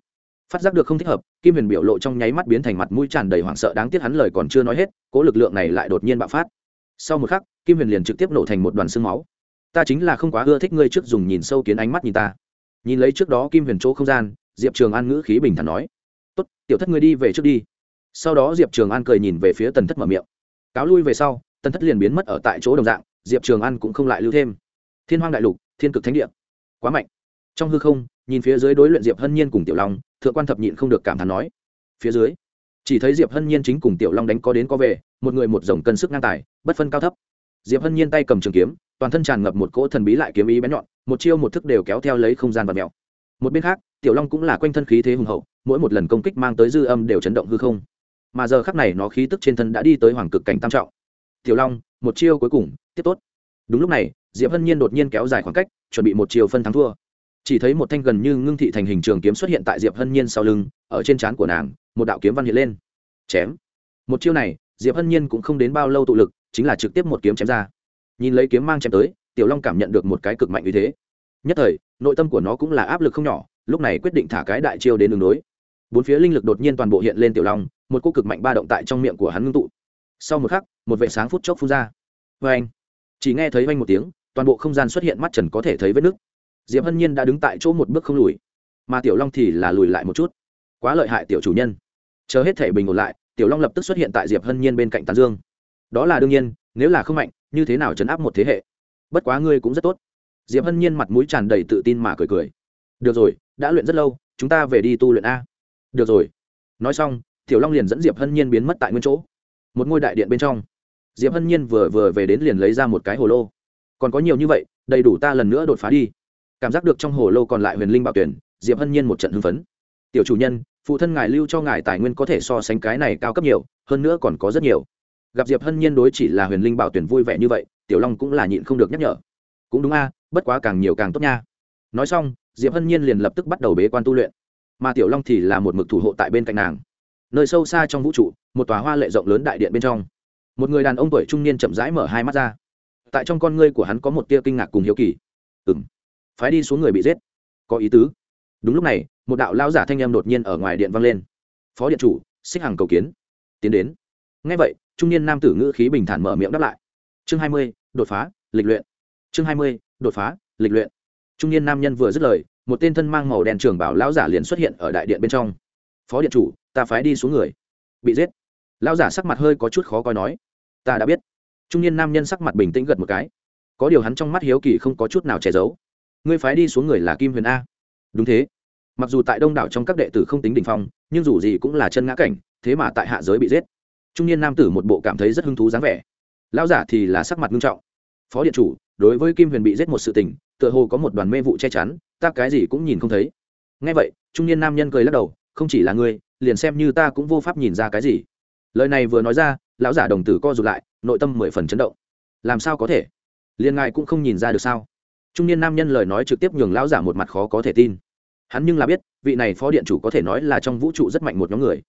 Phát giác được không thích hợp, kim huyền biểu lộ trong nháy mắt biến thành mặt mũi tràn đầy hoảng sợ đáng tiếc hắn lời còn chưa nói hết, cỗ lực lượng này lại đột nhiên bạo phát. Sau một khắc, kim huyền liền trực tiếp nổ thành một đoàn xương máu. Ta chính là không quá ưa thích ngươi trước dùng nhìn sâu kiến ánh mắt nhìn ta. Nhìn lấy trước đó kim huyền chỗ không gian, diệp trường an ngữ khí bình thản nói. Tốt, tiểu thất ngươi đi về trước đi sau đó diệp trường an cười nhìn về phía tần thất mở miệng. Cáo lui về sau, tần thất liền biến mất ở tại chỗ đồng dạng, diệp trường an cũng không lại lưu thêm. Thiên hoang đại lục, thiên cực thánh địa. Quá mạnh. Trong hư không, nhìn phía dưới đối luyện diệp hân nhiên cùng tiểu long, thượng quan thập nhịn không được cảm thán nói. Phía dưới, chỉ thấy diệp hân nhiên chính cùng tiểu long đánh có đến có về, một người một dòng cân sức ngang tài, bất phân cao thấp. Diệp hân nhiên tay cầm trường kiếm, toàn thân tràn ngập một cỗ thần bí lại kiếm ý bén nhọn, một chiêu một thức đều kéo theo lấy không gian và mèo. Một bên khác, tiểu long cũng là quanh thân khí thế hùng hậu, mỗi một lần công kích mang tới dư âm đều chấn động hư không mà giờ khắc này nó khí tức trên thân đã đi tới hoàng cực cảnh tam trọng. Tiểu long, một chiêu cuối cùng, tiếp tốt. Đúng lúc này, diệp hân nhiên đột nhiên kéo dài khoảng cách, chuẩn bị một chiều phân thắng thua. Chỉ thấy một thanh gần như ngưng thị thành hình trường kiếm xuất hiện tại diệp hân nhiên sau lưng, ở trên trán của nàng, một đạo kiếm văn hiện lên. Chém. Một chiêu này, diệp hân nhiên cũng không đến bao lâu tụ lực, chính là trực tiếp một kiếm chém ra. Nhìn lấy kiếm mang chém tới, tiểu long cảm nhận được một cái cực mạnh như thế. Nhất thời, nội tâm của nó cũng là áp lực không nhỏ, lúc này quyết định thả cái đại chiêu đến đường đối. Bốn phía linh lực đột nhiên toàn bộ hiện lên tiểu long một cô cực mạnh ba động tại trong miệng của hắn ngưng tụ. Sau một khắc, một vệ sáng phút chốc phun ra. Vê anh, chỉ nghe thấy vanh một tiếng, toàn bộ không gian xuất hiện mắt trần có thể thấy vết nứt. Diệp hân nhiên đã đứng tại chỗ một bước không lùi, mà tiểu long thì là lùi lại một chút. Quá lợi hại tiểu chủ nhân. Chờ hết thể bình ổn lại, tiểu long lập tức xuất hiện tại diệp hân nhiên bên cạnh tàn dương. Đó là đương nhiên, nếu là không mạnh, như thế nào chấn áp một thế hệ? Bất quá ngươi cũng rất tốt. Diệp hân nhiên mặt mũi tràn đầy tự tin mà cười cười. Được rồi, đã luyện rất lâu, chúng ta về đi tu luyện a. Được rồi. Nói xong tiểu long liền dẫn diệp hân nhiên biến mất tại nguyên chỗ. Một ngôi đại điện bên trong, diệp hân nhiên vừa vừa về đến liền lấy ra một cái hồ lô. Còn có nhiều như vậy, đầy đủ ta lần nữa đột phá đi. Cảm giác được trong hồ lô còn lại huyền linh bảo tuyển, diệp hân nhiên một trận hưng phấn. Tiểu chủ nhân, phụ thân ngài lưu cho ngài tài nguyên có thể so sánh cái này cao cấp nhiều, hơn nữa còn có rất nhiều. Gặp diệp hân nhiên đối chỉ là huyền linh bảo tuyển vui vẻ như vậy, tiểu long cũng là nhịn không được nhắc nhở. Cũng đúng a, bất quá càng nhiều càng tốt nha. Nói xong, diệp hân nhiên liền lập tức bắt đầu bế quan tu luyện. Mà tiểu long thì là một mực thủ hộ tại bên cạnh nàng nơi sâu xa trong vũ trụ, một tòa hoa lệ rộng lớn đại điện bên trong. Một người đàn ông tuổi trung niên chậm rãi mở hai mắt ra. Tại trong con ngươi của hắn có một tia kinh ngạc cùng hiếu kỳ. Ừ m phái đi xuống người bị giết. Có ý tứ. Đúng lúc này, một đạo lao giả thanh em đột nhiên ở ngoài điện vang lên. Phó điện chủ, xích hàng cầu kiến. Tiến đến. Ngay vậy, trung niên nam tử ngữ khí bình thản mở miệng đáp lại. Chương hai mươi, đột phá, lịch luyện. Chương hai mươi, đột phá, lịch luyện. Trung niên nam nhân vừa dứt lời, một tên thân mang màu đen trường bảo lão giả liền xuất hiện ở đại điện bên trong. Phó điện chủ ta phái đi xuống người. Bị giết. Lão giả sắc mặt hơi có chút khó coi nói. Ta đã biết. Trung niên nam nhân sắc mặt bình tĩnh gật một cái. Có điều hắn trong mắt hiếu kỳ không có chút nào che giấu. Ngươi phái đi xuống người là kim huyền a. Đúng thế. Mặc dù tại đông đảo trong các đệ tử không tính đình phong, nhưng dù gì cũng là chân ngã cảnh, thế mà tại hạ giới bị giết. Trung niên nam tử một bộ cảm thấy rất hứng thú dáng vẻ. Lão giả thì là sắc mặt nghiêm trọng. Phó điện chủ, đối với kim huyền bị giết một sự tình, tựa hồ có một đoàn mê vụ che chắn, ta cái gì cũng nhìn không thấy. Ngay vậy, trung niên nam nhân cười lắc đầu, không chỉ là ngươi liền xem như ta cũng vô pháp nhìn ra cái gì. Lời này vừa nói ra, lão giả đồng tử co rụt lại, nội tâm mười phần chấn động. Làm sao có thể? Liền ngài cũng không nhìn ra được sao? Trung niên nam nhân lời nói trực tiếp nhường lão giả một mặt khó có thể tin. Hắn nhưng là biết, vị này phó điện chủ có thể nói là trong vũ trụ rất mạnh một nhóm người.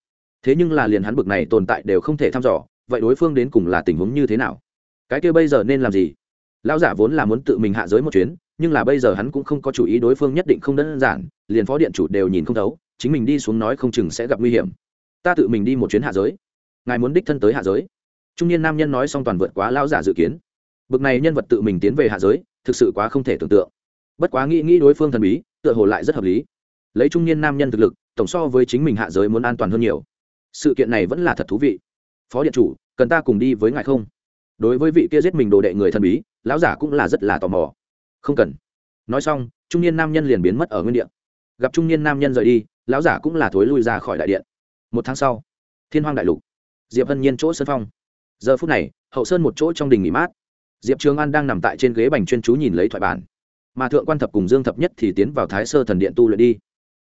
Thế nhưng là liền hắn bực này tồn tại đều không thể thăm dò, vậy đối phương đến cùng là tình huống như thế nào? Cái kia bây giờ nên làm gì? Lão giả vốn là muốn tự mình hạ giới một chuyến, nhưng là bây giờ hắn cũng không có chủ ý đối phương nhất định không đơn giản, liền phó điện chủ đều nhìn không thấu chính mình đi xuống nói không chừng sẽ gặp nguy hiểm. Ta tự mình đi một chuyến hạ giới. Ngài muốn đích thân tới hạ giới. Trung niên nam nhân nói xong toàn vượt quá lao giả dự kiến. Bực này nhân vật tự mình tiến về hạ giới, thực sự quá không thể tưởng tượng. Bất quá nghĩ nghĩ đối phương thần bí, tựa hồ lại rất hợp lý. Lấy trung niên nam nhân thực lực, tổng so với chính mình hạ giới muốn an toàn hơn nhiều. Sự kiện này vẫn là thật thú vị. Phó điện chủ, cần ta cùng đi với ngài không? Đối với vị kia giết mình đồ đệ người thần bí, lão giả cũng là rất là tò mò. Không cần. Nói xong, trung niên nam nhân liền biến mất ở nguyên điện gặp trung niên nam nhân rời đi lão giả cũng là thối lui ra khỏi đại điện. Một tháng sau, thiên hoang đại lục, diệp hân nhiên chỗ sân phong. Giờ phút này, hậu sơn một chỗ trong đình nghỉ mát. Diệp trường an đang nằm tại trên ghế bành chuyên chú nhìn lấy thoại bản. Mà thượng quan thập cùng dương thập nhất thì tiến vào thái sơ thần điện tu luyện đi.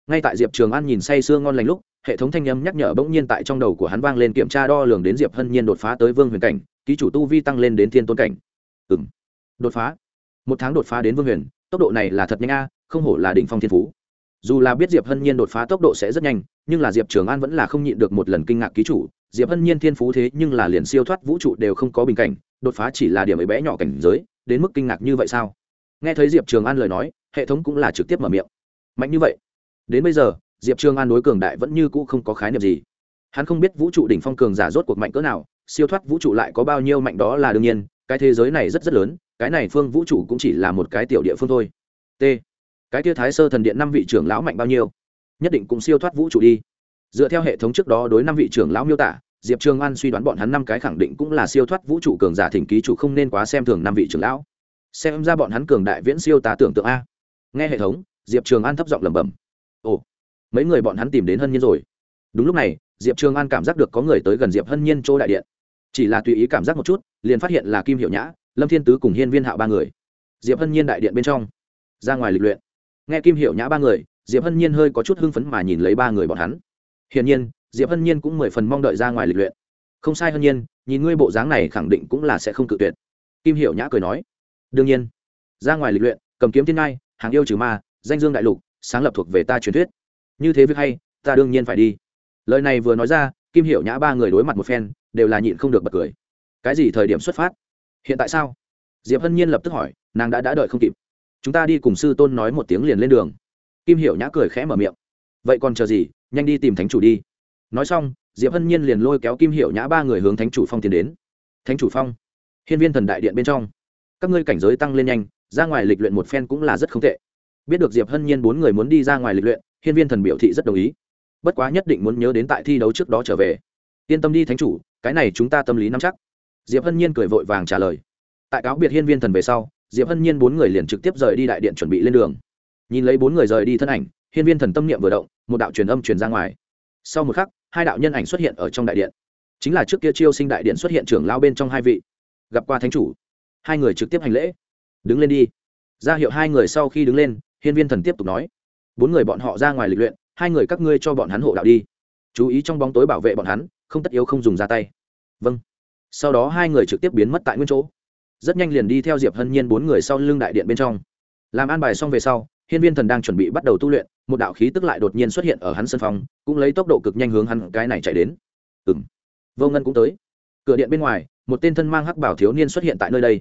Ngay tại diệp trường an nhìn say sưa ngon lành lúc, hệ thống thanh âm nhắc nhở bỗng nhiên tại trong đầu của hắn vang lên kiểm tra đo lường đến diệp hân nhiên đột phá tới vương huyền cảnh, ký chủ tu vi tăng lên đến thiên tôn cảnh. Ừ m đột phá. Một tháng đột phá đến vương huyền, tốc độ này là thật nhanh a, không hổ là đỉnh phong thiên phú dù là biết diệp hân nhiên đột phá tốc độ sẽ rất nhanh nhưng là diệp trường an vẫn là không nhịn được một lần kinh ngạc ký chủ diệp hân nhiên thiên phú thế nhưng là liền siêu thoát vũ trụ đều không có bình cảnh đột phá chỉ là điểm ấy bé nhỏ cảnh giới đến mức kinh ngạc như vậy sao nghe thấy diệp trường an lời nói hệ thống cũng là trực tiếp mở miệng mạnh như vậy đến bây giờ diệp trường an đối cường đại vẫn như cũ không có khái niệm gì hắn không biết vũ trụ đỉnh phong cường giả rốt cuộc mạnh cỡ nào siêu thoát vũ trụ lại có bao nhiêu mạnh đó là đương nhiên cái thế giới này rất rất lớn cái này phương vũ trụ cũng chỉ là một cái tiểu địa phương thôi t cái tia thái sơ thần điện năm vị trưởng lão mạnh bao nhiêu? Nhất định cũng siêu thoát vũ trụ đi. Dựa theo hệ thống trước đó đối năm vị trưởng lão miêu tả, diệp trường an suy đoán bọn hắn năm cái khẳng định cũng là siêu thoát vũ trụ cường giả thỉnh ký chủ không nên quá xem thường năm vị trưởng lão. Xem ra bọn hắn cường đại viễn siêu tá tưởng tượng a. Nghe hệ thống, diệp trường an thấp giọng lẩm bẩm. Ồ, mấy người bọn hắn tìm đến hân nhiên rồi. Đúng lúc này, diệp trường an cảm giác được có người tới gần diệp hân nhiên chỗ đại điện. Chỉ là tùy ý cảm giác một chút, liền phát hiện là kim hiệu nhã, lâm thiên tứ cùng hiên viên hạo ba người. Diệp hân nhiên đại điện bên trong. Ra ngoài lịch luyện nghe kim hiệu nhã ba người, diệp hân nhiên hơi có chút hưng phấn mà nhìn lấy ba người bọn hắn. Hiển nhiên, diệp hân nhiên cũng mười phần mong đợi ra ngoài lịch luyện. Không sai hân nhiên, nhìn ngươi bộ dáng này khẳng định cũng là sẽ không cự tuyệt. Kim hiệu nhã cười nói, đương nhiên, ra ngoài lịch luyện, cầm kiếm thiên ngai, hàng yêu trừ ma, danh dương đại lục, sáng lập thuộc về ta truyền thuyết. Như thế việc hay, ta đương nhiên phải đi. Lời này vừa nói ra, kim hiệu nhã ba người đối mặt một phen, đều là nhịn không được bật cười. Cái gì thời điểm xuất phát? Hiện tại sao? Diệp hân nhiên lập tức hỏi, nàng đã đã đợi không kịp chúng ta đi cùng sư tôn nói một tiếng liền lên đường. Kim hiểu nhã cười khẽ mở miệng. Vậy còn chờ gì? Nhanh đi tìm thánh chủ đi. Nói xong, diệp hân nhiên liền lôi kéo kim hiểu nhã ba người hướng thánh chủ phong tiến đến. Thánh chủ phong, hiên viên thần đại điện bên trong. Các ngươi cảnh giới tăng lên nhanh, ra ngoài lịch luyện một phen cũng là rất không tệ. Biết được diệp hân nhiên bốn người muốn đi ra ngoài lịch luyện, hiên viên thần biểu thị rất đồng ý. Bất quá nhất định muốn nhớ đến tại thi đấu trước đó trở về. Yên tâm đi thánh chủ, cái này chúng ta tâm lý nắm chắc. Diệp hân nhiên cười vội vàng trả lời. Tại cáo biệt hiên viên thần về sau diệp hân nhiên bốn người liền trực tiếp rời đi đại điện chuẩn bị lên đường. Nhìn lấy bốn người rời đi thân ảnh, hiên viên thần tâm niệm vừa động, một đạo truyền âm truyền ra ngoài. Sau một khắc, hai đạo nhân ảnh xuất hiện ở trong đại điện. Chính là trước kia chiêu sinh đại điện xuất hiện trưởng lao bên trong hai vị. Gặp qua thánh chủ. Hai người trực tiếp hành lễ. Đứng lên đi. Ra hiệu hai người sau khi đứng lên, hiên viên thần tiếp tục nói. Bốn người bọn họ ra ngoài lịch luyện, hai người các ngươi cho bọn hắn hộ đạo đi. Chú ý trong bóng tối bảo vệ bọn hắn, không tất yếu không dùng ra tay. Vâng. Sau đó hai người trực tiếp biến mất tại nguyên chỗ rất nhanh liền đi theo diệp hân nhiên bốn người sau lưng đại điện bên trong. Làm an bài xong về sau, hiên viên thần đang chuẩn bị bắt đầu tu luyện, một đạo khí tức lại đột nhiên xuất hiện ở hắn sân phòng, cũng lấy tốc độ cực nhanh hướng hắn cái này chạy đến. Ừng vô ngân cũng tới. Cửa điện bên ngoài, một tên thân mang hắc bảo thiếu niên xuất hiện tại nơi đây.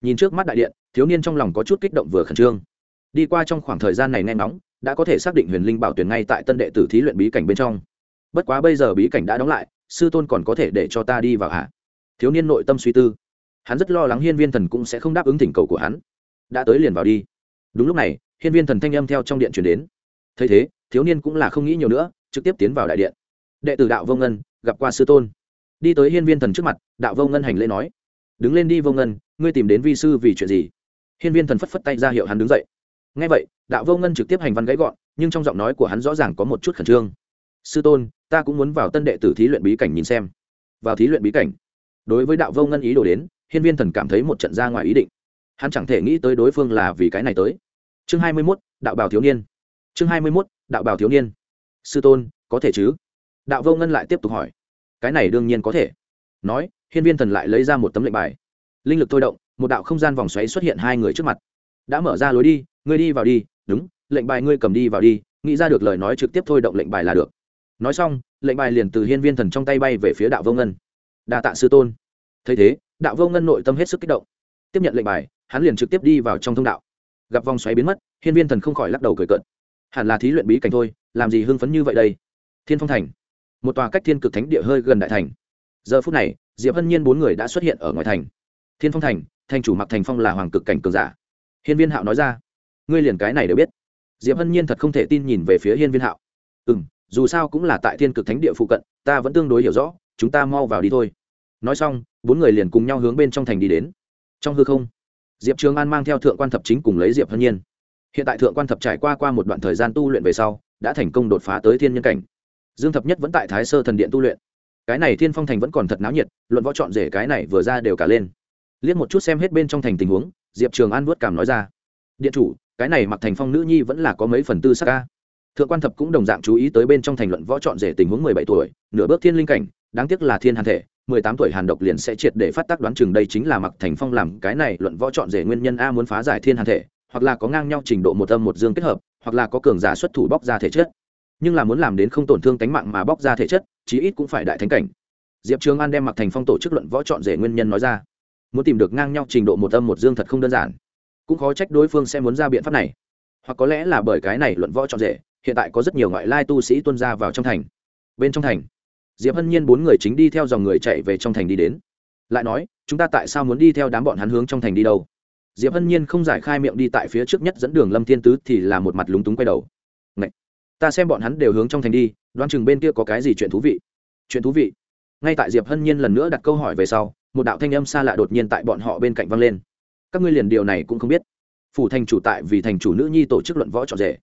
Nhìn trước mắt đại điện, thiếu niên trong lòng có chút kích động vừa khẩn trương. Đi qua trong khoảng thời gian này nghe nóng đã có thể xác định huyền linh bảo tuyển ngay tại tân đệ tử thí luyện bí cảnh bên trong. Bất quá bây giờ bí cảnh đã đóng lại, sư tôn còn có thể để cho ta đi vào hả? Thiếu niên nội tâm suy tư hắn rất lo lắng hiên viên thần cũng sẽ không đáp ứng thỉnh cầu của hắn. Đã tới liền vào đi. Đúng lúc này, hiên viên thần thanh âm theo trong điện chuyển đến. Thấy thế, thiếu niên cũng là không nghĩ nhiều nữa, trực tiếp tiến vào đại điện. Đệ tử đạo vô ngân, gặp qua sư tôn. Đi tới hiên viên thần trước mặt, đạo vô ngân hành lễ nói. Đứng lên đi vô ngân, ngươi tìm đến vi sư vì chuyện gì? Hiên viên thần phất phất tay ra hiệu hắn đứng dậy. Ngay vậy, đạo vô ngân trực tiếp hành văn gãy gọn, nhưng trong giọng nói của hắn rõ ràng có một chút khẩn trương. Sư tôn, ta cũng muốn vào tân đệ tử thí luyện bí cảnh nhìn xem. Vào thí luyện bí cảnh. Đối với đạo vô ngân ý đồ đến hiên viên thần cảm thấy một trận ra ngoài ý định. Hắn chẳng thể nghĩ tới đối phương là vì cái này tới. Chương hai mươi mốt, đạo bào thiếu niên. Chương hai mươi mốt, đạo bào thiếu niên. Sư tôn, có thể chứ? Đạo vô ngân lại tiếp tục hỏi. Cái này đương nhiên có thể. Nói, hiên viên thần lại lấy ra một tấm lệnh bài. Linh lực thôi động, một đạo không gian vòng xoáy xuất hiện hai người trước mặt. Đã mở ra lối đi, ngươi đi vào đi. Đúng, lệnh bài ngươi cầm đi vào đi. Nghĩ ra được lời nói trực tiếp thôi động lệnh bài là được. Nói xong, lệnh bài liền từ hiên viên thần trong tay bay về phía đạo vô ngân. Đa tạ sư tôn. Thấy thế đạo vô ngân nội tâm hết sức kích động. Tiếp nhận lệnh bài, hắn liền trực tiếp đi vào trong thông đạo. Gặp vòng xoáy biến mất, hiên viên thần không khỏi lắc đầu cười cợt. Hẳn là thí luyện bí cảnh thôi, làm gì hưng phấn như vậy đây? Thiên phong thành. Một tòa cách thiên cực thánh địa hơi gần đại thành. Giờ phút này, diệp hân nhiên bốn người đã xuất hiện ở ngoài thành. Thiên phong thành thành chủ mặc thành phong là hoàng cực cảnh cường giả. Hiên viên hạo nói ra. Ngươi liền cái này đều biết. Diệp hân nhiên thật không thể tin nhìn về phía hiên viên hạo. Ừ m dù sao cũng là tại thiên cực thánh địa phụ cận, ta vẫn tương đối hiểu rõ, chúng ta mau vào đi thôi nói xong, bốn người liền cùng nhau hướng bên trong thành đi đến. Trong hư không, diệp trường an mang theo thượng quan thập chính cùng lấy diệp hân nhiên. Hiện tại thượng quan thập trải qua qua một đoạn thời gian tu luyện về sau, đã thành công đột phá tới thiên nhân cảnh. Dương thập nhất vẫn tại thái sơ thần điện tu luyện. Cái này thiên phong thành vẫn còn thật náo nhiệt, luận võ chọn rể cái này vừa ra đều cả lên. Liếc một chút xem hết bên trong thành tình huống, diệp trường an vuốt cảm nói ra. Điện chủ, cái này mặc thành phong nữ nhi vẫn là có mấy phần tư sắc ca thượng quan thập cũng đồng dạng chú ý tới bên trong thành luận võ chọn rể tình huống mười bảy tuổi, nửa bước thiên linh cảnh, đáng tiếc là thiên hàn thể mười tám tuổi hàn độc liền sẽ triệt để phát tác đoán chừng đây chính là mặc thành phong làm cái này luận võ chọn rể nguyên nhân a muốn phá giải thiên hàn thể, hoặc là có ngang nhau trình độ một âm một dương kết hợp, hoặc là có cường giả xuất thủ bóc ra thể chất. Nhưng là muốn làm đến không tổn thương tánh mạng mà bóc ra thể chất, chí ít cũng phải đại thánh cảnh. Diệp trường an đem mặc thành phong tổ chức luận võ chọn rể nguyên nhân nói ra. Muốn tìm được ngang nhau trình độ một âm một dương thật không đơn giản. Cũng khó trách đối phương sẽ muốn ra biện pháp này. Hoặc có lẽ là bởi cái này luận võ chọn rể, hiện tại có rất nhiều ngoại lai tu sĩ tuân ra vào trong thành. Bên trong thành diệp hân nhiên bốn người chính đi theo dòng người chạy về trong thành đi đến. Lại nói, chúng ta tại sao muốn đi theo đám bọn hắn hướng trong thành đi đâu? Diệp hân nhiên không giải khai miệng đi tại phía trước nhất dẫn đường lâm thiên tứ thì là một mặt lúng túng quay đầu. Ngậy! ta xem bọn hắn đều hướng trong thành đi, đoán chừng bên kia có cái gì chuyện thú vị. Chuyện thú vị? Ngay tại diệp hân nhiên lần nữa đặt câu hỏi về sau, một đạo thanh âm xa lạ đột nhiên tại bọn họ bên cạnh vang lên. Các ngươi liền điều này cũng không biết. Phủ thành chủ tại vì thành chủ nữ nhi tổ chức luận võ trọn rể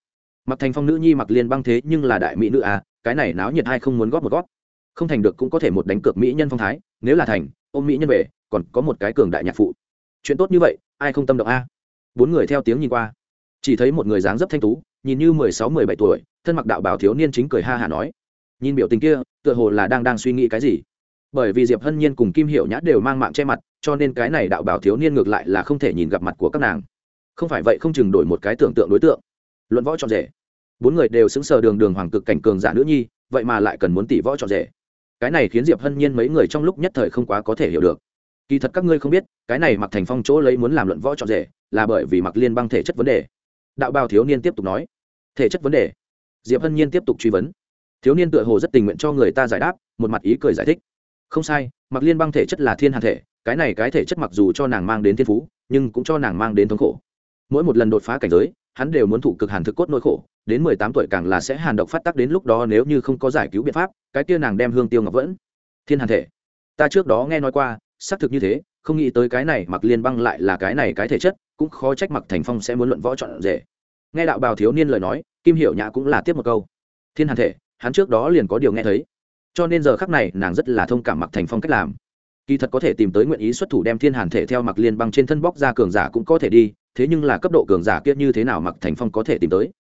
mặc thành phong nữ nhi mặc liên băng thế nhưng là đại mỹ nữ à cái này náo nhiệt hay không muốn góp một góp? Không thành được cũng có thể một đánh cược mỹ nhân phong thái, nếu là thành, ôm mỹ nhân về, còn có một cái cường đại nhạc phụ. Chuyện tốt như vậy, ai không tâm động a? Bốn người theo tiếng nhìn qua. Chỉ thấy một người dáng dấp thanh tú, nhìn như mười sáu, mười bảy tuổi, thân mặc đạo bảo thiếu niên chính cười ha hả nói. Nhìn biểu tình kia, tựa hồ là đang đang suy nghĩ cái gì. Bởi vì diệp hân nhiên cùng kim hiệu nhã đều mang mạng che mặt, cho nên cái này đạo bảo thiếu niên ngược lại là không thể nhìn gặp mặt của các nàng. Không phải vậy không chừng đổi một cái tưởng tượng đối tượng. Luận võ trọn rể. Bốn người đều xứng sờ đường đường hoàng cực cảnh cường giả nữ nhi, vậy mà lại cần muốn tỷ võ trọn rể cái này khiến diệp hân nhiên mấy người trong lúc nhất thời không quá có thể hiểu được. Kỳ thật các ngươi không biết, cái này mặc thành phong chỗ lấy muốn làm luận võ trọn rể, là bởi vì mặc liên băng thể chất vấn đề. Đạo bào thiếu niên tiếp tục nói. Thể chất vấn đề. Diệp hân nhiên tiếp tục truy vấn. Thiếu niên tựa hồ rất tình nguyện cho người ta giải đáp, một mặt ý cười giải thích. Không sai mặc liên băng thể chất là thiên hàn thể, cái này cái thể chất mặc dù cho nàng mang đến thiên phú, nhưng cũng cho nàng mang đến thống khổ. Mỗi một lần đột phá cảnh giới hắn đều muốn thụ cực hàn thực cốt nỗi khổ, đến mười tám tuổi càng là sẽ hàn độc phát tác đến lúc đó nếu như không có giải cứu biện pháp, cái kia nàng đem hương tiêu ngọc vẫn. Thiên hàn thể, ta trước đó nghe nói qua, xác thực như thế, không nghĩ tới cái này mặc liên băng lại là cái này cái thể chất, cũng khó trách mặc thành phong sẽ muốn luận võ chọn rể. Nghe đạo bào thiếu niên lời nói, kim hiểu nhã cũng là tiếp một câu. Thiên hàn thể, hắn trước đó liền có điều nghe thấy. Cho nên giờ khắc này, nàng rất là thông cảm mặc thành phong cách làm. Kỳ thật có thể tìm tới nguyện ý xuất thủ đem thiên hàn thể theo mặc liên băng trên thân bóc ra cường giả cũng có thể đi thế nhưng là cấp độ cường giả kia như thế nào mặc thành phong có thể tìm tới?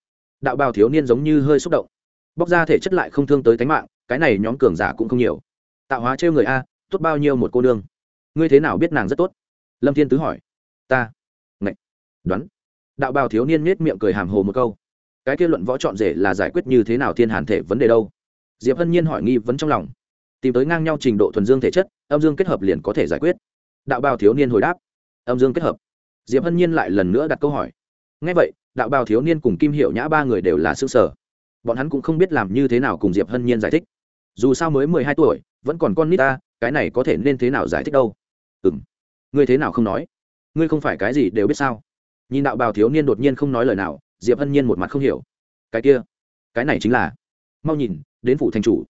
Đạo bào thiếu niên giống như hơi xúc động. Bóc ra thể chất lại không thương tới tánh mạng, cái này nhóm cường giả cũng không nhiều. Tạo hóa trêu người a, tốt bao nhiêu một cô nương. Ngươi thế nào biết nàng rất tốt? Lâm thiên tứ hỏi. Ta. Ngạch đoán. Đạo bào thiếu niên nết miệng cười hàm hồ một câu. Cái kết luận võ chọn rể là giải quyết như thế nào thiên hàn thể vấn đề đâu? Diệp hân nhiên hỏi nghi vấn trong lòng. Tìm tới ngang nhau trình độ thuần dương thể chất, âm dương kết hợp liền có thể giải quyết. Đạo bào thiếu niên hồi đáp. Âm dương kết hợp diệp hân nhiên lại lần nữa đặt câu hỏi. Ngay vậy, đạo bào thiếu niên cùng kim hiệu nhã ba người đều là s ư ơ sở bọn hắn cũng không biết làm như thế nào cùng diệp hân nhiên giải thích. Dù sao mới mười hai tuổi, vẫn còn con nít ta, cái này có thể nên thế nào giải thích đâu? Ừ m ngươi thế nào không nói? Ngươi không phải cái gì đều biết sao? Nhìn đạo bào thiếu niên đột nhiên không nói lời nào, diệp hân nhiên một mặt không hiểu. Cái kia, cái này chính là, mau nhìn, đến phủ thành chủ.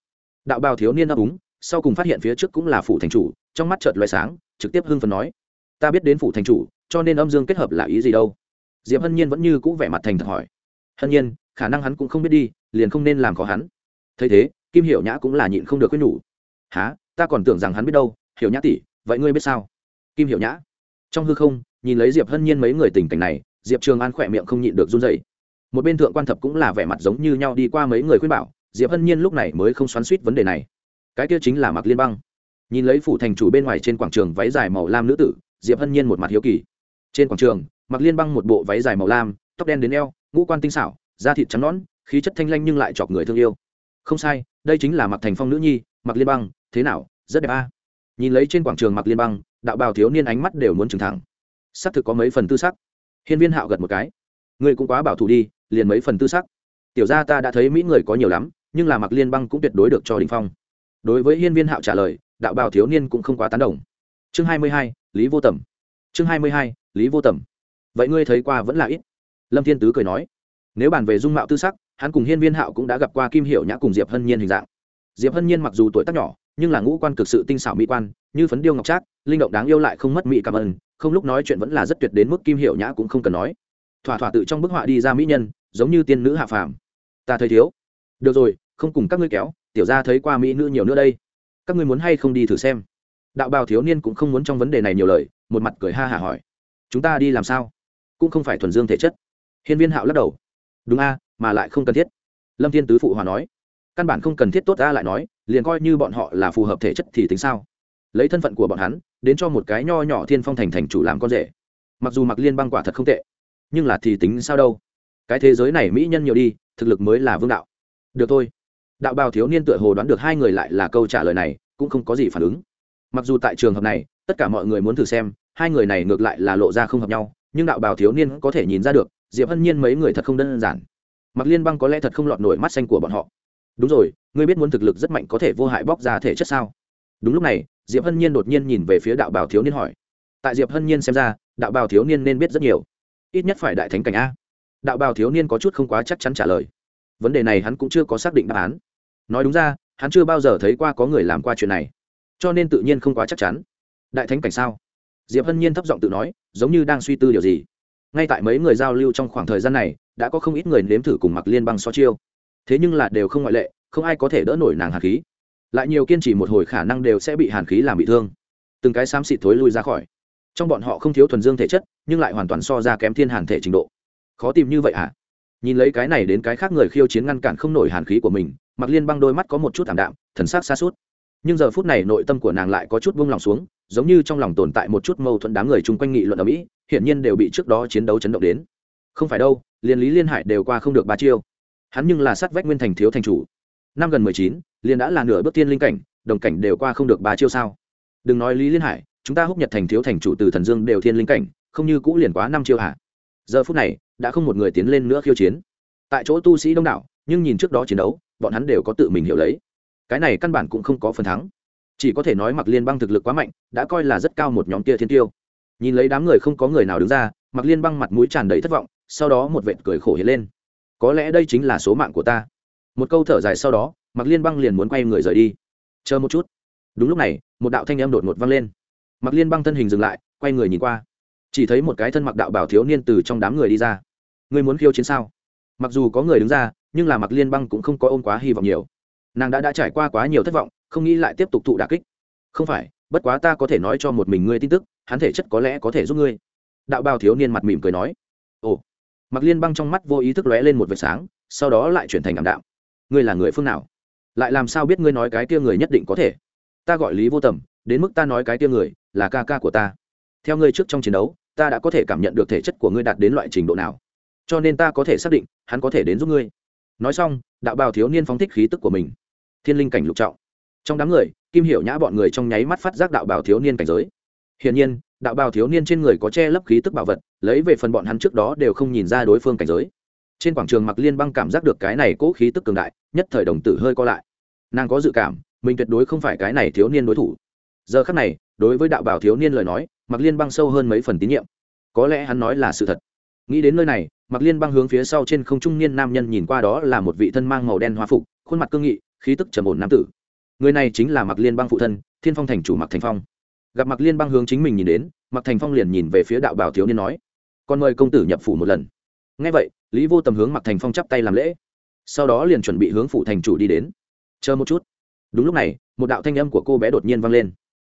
Đạo bào thiếu niên đáp úng sau cùng phát hiện phía trước cũng là phủ thành chủ, trong mắt chợt loài sáng, trực tiếp hưng phần nói ta biết đến phủ thành chủ, cho nên âm dương kết hợp là ý gì đâu? Diệp hân nhiên vẫn như cũ vẻ mặt thành thật hỏi. Hân nhiên, khả năng hắn cũng không biết đi, liền không nên làm khó hắn. Thấy thế, kim hiểu nhã cũng là nhịn không được quyết nhủ. Há ta còn tưởng rằng hắn biết đâu, hiểu nhã tỷ, vậy ngươi biết sao? Kim hiểu nhã. Trong hư không, nhìn lấy diệp hân nhiên mấy người tình cảnh này, diệp trường an khỏe miệng không nhịn được run dày một bên thượng quan thập cũng là vẻ mặt giống như nhau đi qua mấy người khuyên bảo, diệp hân nhiên lúc này mới không xoắn suýt vấn đề này. Cái kia chính là mặc liên băng. Nhìn lấy phủ thành chủ bên ngoài trên quảng trường váy dài màu lam nữ tử diệp hân nhiên một mặt hiếu kỳ. Trên quảng trường, mặc liên băng một bộ váy dài màu lam, tóc đen đến eo, ngũ quan tinh xảo, da thịt trắng nõn, khí chất thanh lanh nhưng lại chọc người thương yêu. Không sai, đây chính là mặc thành phong nữ nhi mặc liên băng, thế nào, rất đẹp a. Nhìn lấy trên quảng trường mặc liên băng, đạo bào thiếu niên ánh mắt đều muốn trừng thẳng. Xác thực có mấy phần tư sắc. Hiên viên hạo gật một cái. Ngươi cũng quá bảo thủ đi, liền mấy phần tư sắc. Tiểu ra ta đã thấy mỹ người có nhiều lắm, nhưng là mặc liên băng cũng tuyệt đối được cho đình phong. Đối với hiên viên hạo trả lời, đạo bào thiếu niên cũng không quá tán đồng. Chương hai mươi hai lý vô tầm. Chương hai mươi hai, lý vô tầm. Vậy ngươi thấy qua vẫn là ít? Lâm thiên tứ cười nói. Nếu bàn về dung mạo tư sắc, hắn cùng hiên viên hạo cũng đã gặp qua kim hiệu nhã cùng diệp hân nhiên hình dạng. Diệp hân nhiên mặc dù tuổi tác nhỏ, nhưng là ngũ quan cực sự tinh xảo mỹ quan, như phấn điêu ngọc trác, linh động đáng yêu lại không mất mỹ cảm ơn, không lúc nói chuyện vẫn là rất tuyệt đến mức kim hiệu nhã cũng không cần nói. Thỏa thỏa tự trong bức họa đi ra mỹ nhân, giống như tiên nữ hạ phàm. Ta thấy thiếu. Được rồi, không cùng các ngươi kéo, tiểu ra thấy qua mỹ nữ nhiều nữa đây. Các ngươi muốn hay không đi thử xem? Đạo bào thiếu niên cũng không muốn trong vấn đề này nhiều lời, một mặt cười ha hả hỏi. Chúng ta đi làm sao? Cũng không phải thuần dương thể chất. Hiên viên hạo lắc đầu. Đúng a, mà lại không cần thiết. Lâm thiên tứ phụ hòa nói. Căn bản không cần thiết tốt ta lại nói, liền coi như bọn họ là phù hợp thể chất thì tính sao? Lấy thân phận của bọn hắn, đến cho một cái nho nhỏ thiên phong thành thành chủ làm con rể. Mặc dù mặc liên băng quả thật không tệ, nhưng là thì tính sao đâu? Cái thế giới này mỹ nhân nhiều đi, thực lực mới là vương đạo. Được thôi. Đạo bào thiếu niên tựa hồ đoán được hai người lại là câu trả lời này, cũng không có gì phản ứng mặc dù tại trường hợp này, tất cả mọi người muốn thử xem, hai người này ngược lại là lộ ra không hợp nhau, nhưng đạo bào thiếu niên có thể nhìn ra được, diệp hân nhiên mấy người thật không đơn giản. Mặc liên băng có lẽ thật không lọt nổi mắt xanh của bọn họ. Đúng rồi, ngươi biết muốn thực lực rất mạnh có thể vô hại bóc ra thể chất sao? Đúng lúc này, diệp hân nhiên đột nhiên nhìn về phía đạo bào thiếu niên hỏi. Tại diệp hân nhiên xem ra, đạo bào thiếu niên nên biết rất nhiều. Ít nhất phải đại thánh cảnh a. Đạo bào thiếu niên có chút không quá chắc chắn trả lời. Vấn đề này hắn cũng chưa có xác định đáp án. Nói đúng ra, hắn chưa bao giờ thấy qua có người làm qua chuyện này cho nên tự nhiên không quá chắc chắn. Đại thánh cảnh sao? Diệp hân nhiên thấp giọng tự nói, giống như đang suy tư điều gì. Ngay tại mấy người giao lưu trong khoảng thời gian này, đã có không ít người nếm thử cùng mặc liên băng so chiêu. Thế nhưng là đều không ngoại lệ, không ai có thể đỡ nổi nàng hàn khí. Lại nhiều kiên trì một hồi khả năng đều sẽ bị hàn khí làm bị thương. Từng cái xám xịt thối lui ra khỏi. Trong bọn họ không thiếu thuần dương thể chất, nhưng lại hoàn toàn so ra kém thiên hàn thể trình độ. Khó tìm như vậy à nhìn lấy cái này đến cái khác người khiêu chiến ngăn cản không nổi hàn khí của mình, mặc liên băng đôi mắt có một chút thảm đạm, thần sắc xa suốt nhưng giờ phút này nội tâm của nàng lại có chút buông lòng xuống, giống như trong lòng tồn tại một chút mâu thuẫn đám người chung quanh nghị luận ở mỹ, hiển nhiên đều bị trước đó chiến đấu chấn động đến. Không phải đâu, liền lý liên hải đều qua không được ba chiêu. Hắn nhưng là sát vách nguyên thành thiếu thành chủ. Năm gần mười chín, liền đã là nửa bước tiên linh cảnh, đồng cảnh đều qua không được ba chiêu sao? Đừng nói lý liên hải, chúng ta húc nhật thành thiếu thành chủ từ thần dương đều thiên linh cảnh, không như cũ liền quá năm chiêu hả? Giờ phút này, đã không một người tiến lên nữa khiêu chiến. Tại chỗ tu sĩ đông đảo, nhưng nhìn trước đó chiến đấu, bọn hắn đều có tự mình hiểu lấy cái này căn bản cũng không có phần thắng. Chỉ có thể nói mặc liên băng thực lực quá mạnh, đã coi là rất cao một nhóm kia thiên tiêu. Nhìn lấy đám người không có người nào đứng ra mặc liên băng mặt mũi tràn đầy thất vọng, sau đó một vệt cười khổ hiện lên. Có lẽ đây chính là số mạng của ta. Một câu thở dài sau đó mặc liên băng liền muốn quay người rời đi. Chờ một chút. Đúng lúc này, một đạo thanh âm đột ngột vang lên. Mặc liên băng thân hình dừng lại, quay người nhìn qua. Chỉ thấy một cái thân mặc đạo bảo thiếu niên từ trong đám người đi ra. Người muốn khiêu chiến sao? Mặc dù có người đứng ra, nhưng là mặc liên băng cũng không có ôm quá hy vọng nhiều nàng đã đã trải qua quá nhiều thất vọng, không nghĩ lại tiếp tục thụ đà kích. Không phải, bất quá ta có thể nói cho một mình ngươi tin tức, hắn thể chất có lẽ có thể giúp ngươi. Đạo bào thiếu niên mặt mỉm cười nói. Ồ. Mặc liên băng trong mắt vô ý thức lóe lên một vệt sáng, sau đó lại chuyển thành ảm đạm. Ngươi là người phương nào? Lại làm sao biết ngươi nói cái kia người nhất định có thể? Ta gọi lý vô tầm, đến mức ta nói cái kia người là ca ca của ta. Theo ngươi trước trong chiến đấu, ta đã có thể cảm nhận được thể chất của ngươi đạt đến loại trình độ nào. Cho nên ta có thể xác định, hắn có thể đến giúp ngươi. Nói xong, đạo bào thiếu niên phóng thích khí tức của mình thiên linh cảnh lục trọng. Trong đám người, kim hiểu nhã bọn người trong nháy mắt phát giác đạo bào thiếu niên cảnh giới. Hiển nhiên, đạo bào thiếu niên trên người có che lấp khí tức bảo vật, lấy về phần bọn hắn trước đó đều không nhìn ra đối phương cảnh giới. Trên quảng trường mặc liên băng cảm giác được cái này cố khí tức cường đại, nhất thời đồng tử hơi co lại. Nàng có dự cảm, mình tuyệt đối không phải cái này thiếu niên đối thủ. Giờ khắc này, đối với đạo bảo thiếu niên lời nói mặc liên băng sâu hơn mấy phần tín nhiệm. Có lẽ hắn nói là sự thật. Nghĩ đến nơi này mặc liên băng hướng phía sau trên không trung niên nam nhân nhìn qua đó là một vị thân mang màu đen hoa phục, khuôn mặt cương nghị khí tức trầm ổn nam tử. Người này chính là mặc liên Bang phụ thân, thiên phong thành chủ mặc thành phong. Gặp mặc liên Bang hướng chính mình nhìn đến mặc thành phong liền nhìn về phía đạo bảo thiếu niên nói, con mời công tử nhập phủ một lần. Ngay vậy, lý vô tầm hướng mặc thành phong chắp tay làm lễ. Sau đó liền chuẩn bị hướng phủ thành chủ đi đến. Chờ một chút. Đúng lúc này, một đạo thanh âm của cô bé đột nhiên vang lên.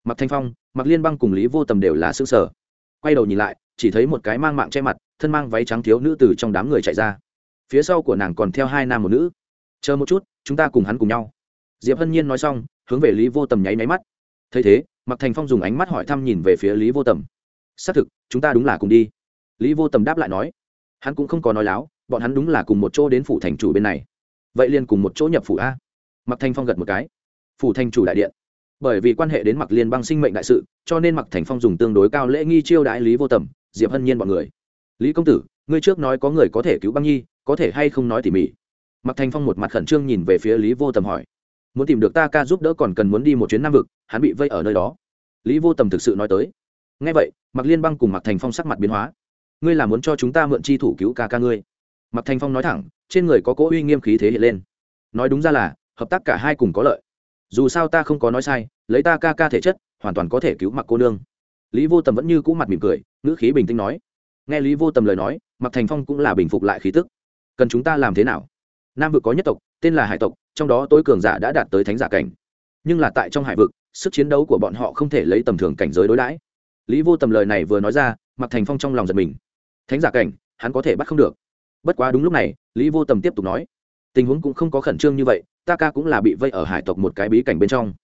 Mặc thanh phong mặc liên Bang cùng lý vô tầm đều là xương sở quay đầu nhìn lại, chỉ thấy một cái mang mạng che mặt, thân mang váy trắng thiếu nữ từ trong đám người chạy ra. Phía sau của nàng còn theo hai nam một nữ chờ một chút, chúng ta cùng hắn cùng nhau. Diệp hân nhiên nói xong, hướng về lý vô tầm nháy máy mắt. Thấy thế mặc thành phong dùng ánh mắt hỏi thăm nhìn về phía lý vô tầm. Xác thực, chúng ta đúng là cùng đi. Lý vô tầm đáp lại nói, hắn cũng không có nói láo, bọn hắn đúng là cùng một chỗ đến phủ thành chủ bên này. Vậy liền cùng một chỗ nhập phủ a. Mặc thành phong gật một cái. Phủ thành chủ đại điện. Bởi vì quan hệ đến mặc liên bang sinh mệnh đại sự, cho nên mặc thành phong dùng tương đối cao lễ nghi chiêu đại lý vô tầm, diệp hân nhiên b ọ n người. Lý công tử, ngươi trước nói có người có thể cứu băng nhi, có thể hay không nói tỉ mỉ? Mặc thành phong một mặt khẩn trương nhìn về phía lý vô tầm hỏi, muốn tìm được ta ca giúp đỡ còn cần muốn đi một chuyến nam vực, hắn bị vây ở nơi đó. Lý vô tầm thực sự nói tới ngay vậy mặc liên bang cùng mặc thành phong sắc mặt biến hóa, ngươi là muốn cho chúng ta mượn chi thủ cứu ca ca ngươi? Mặc thành phong nói thẳng, trên người có cỗ uy nghiêm khí thế hiện lên. Nói đúng ra là, hợp tác cả hai cùng có lợi. Dù sao ta không có nói sai, lấy ta ca ca thể chất, hoàn toàn có thể cứu mặc cô nương. Lý vô tầm vẫn như cũ mặt mỉm cười, ngữ khí bình tĩnh nói. Nghe lý vô tầm lời nói mặc thành phong cũng là bình phục lại khí tức. Cần chúng ta làm thế nào? Nam vực có nhất tộc, tên là hải tộc, trong đó tối cường giả đã đạt tới thánh giả cảnh. Nhưng là tại trong hải vực, sức chiến đấu của bọn họ không thể lấy tầm thường cảnh giới đối đãi. Lý vô tầm lời này vừa nói ra mặc thành phong trong lòng giật mình. Thánh giả cảnh, hắn có thể bắt không được. Bất quá đúng lúc này, lý vô tầm tiếp tục nói, tình huống cũng không có khẩn trương như vậy, ta ca cũng là bị vây ở hải tộc một cái bí cảnh bên trong.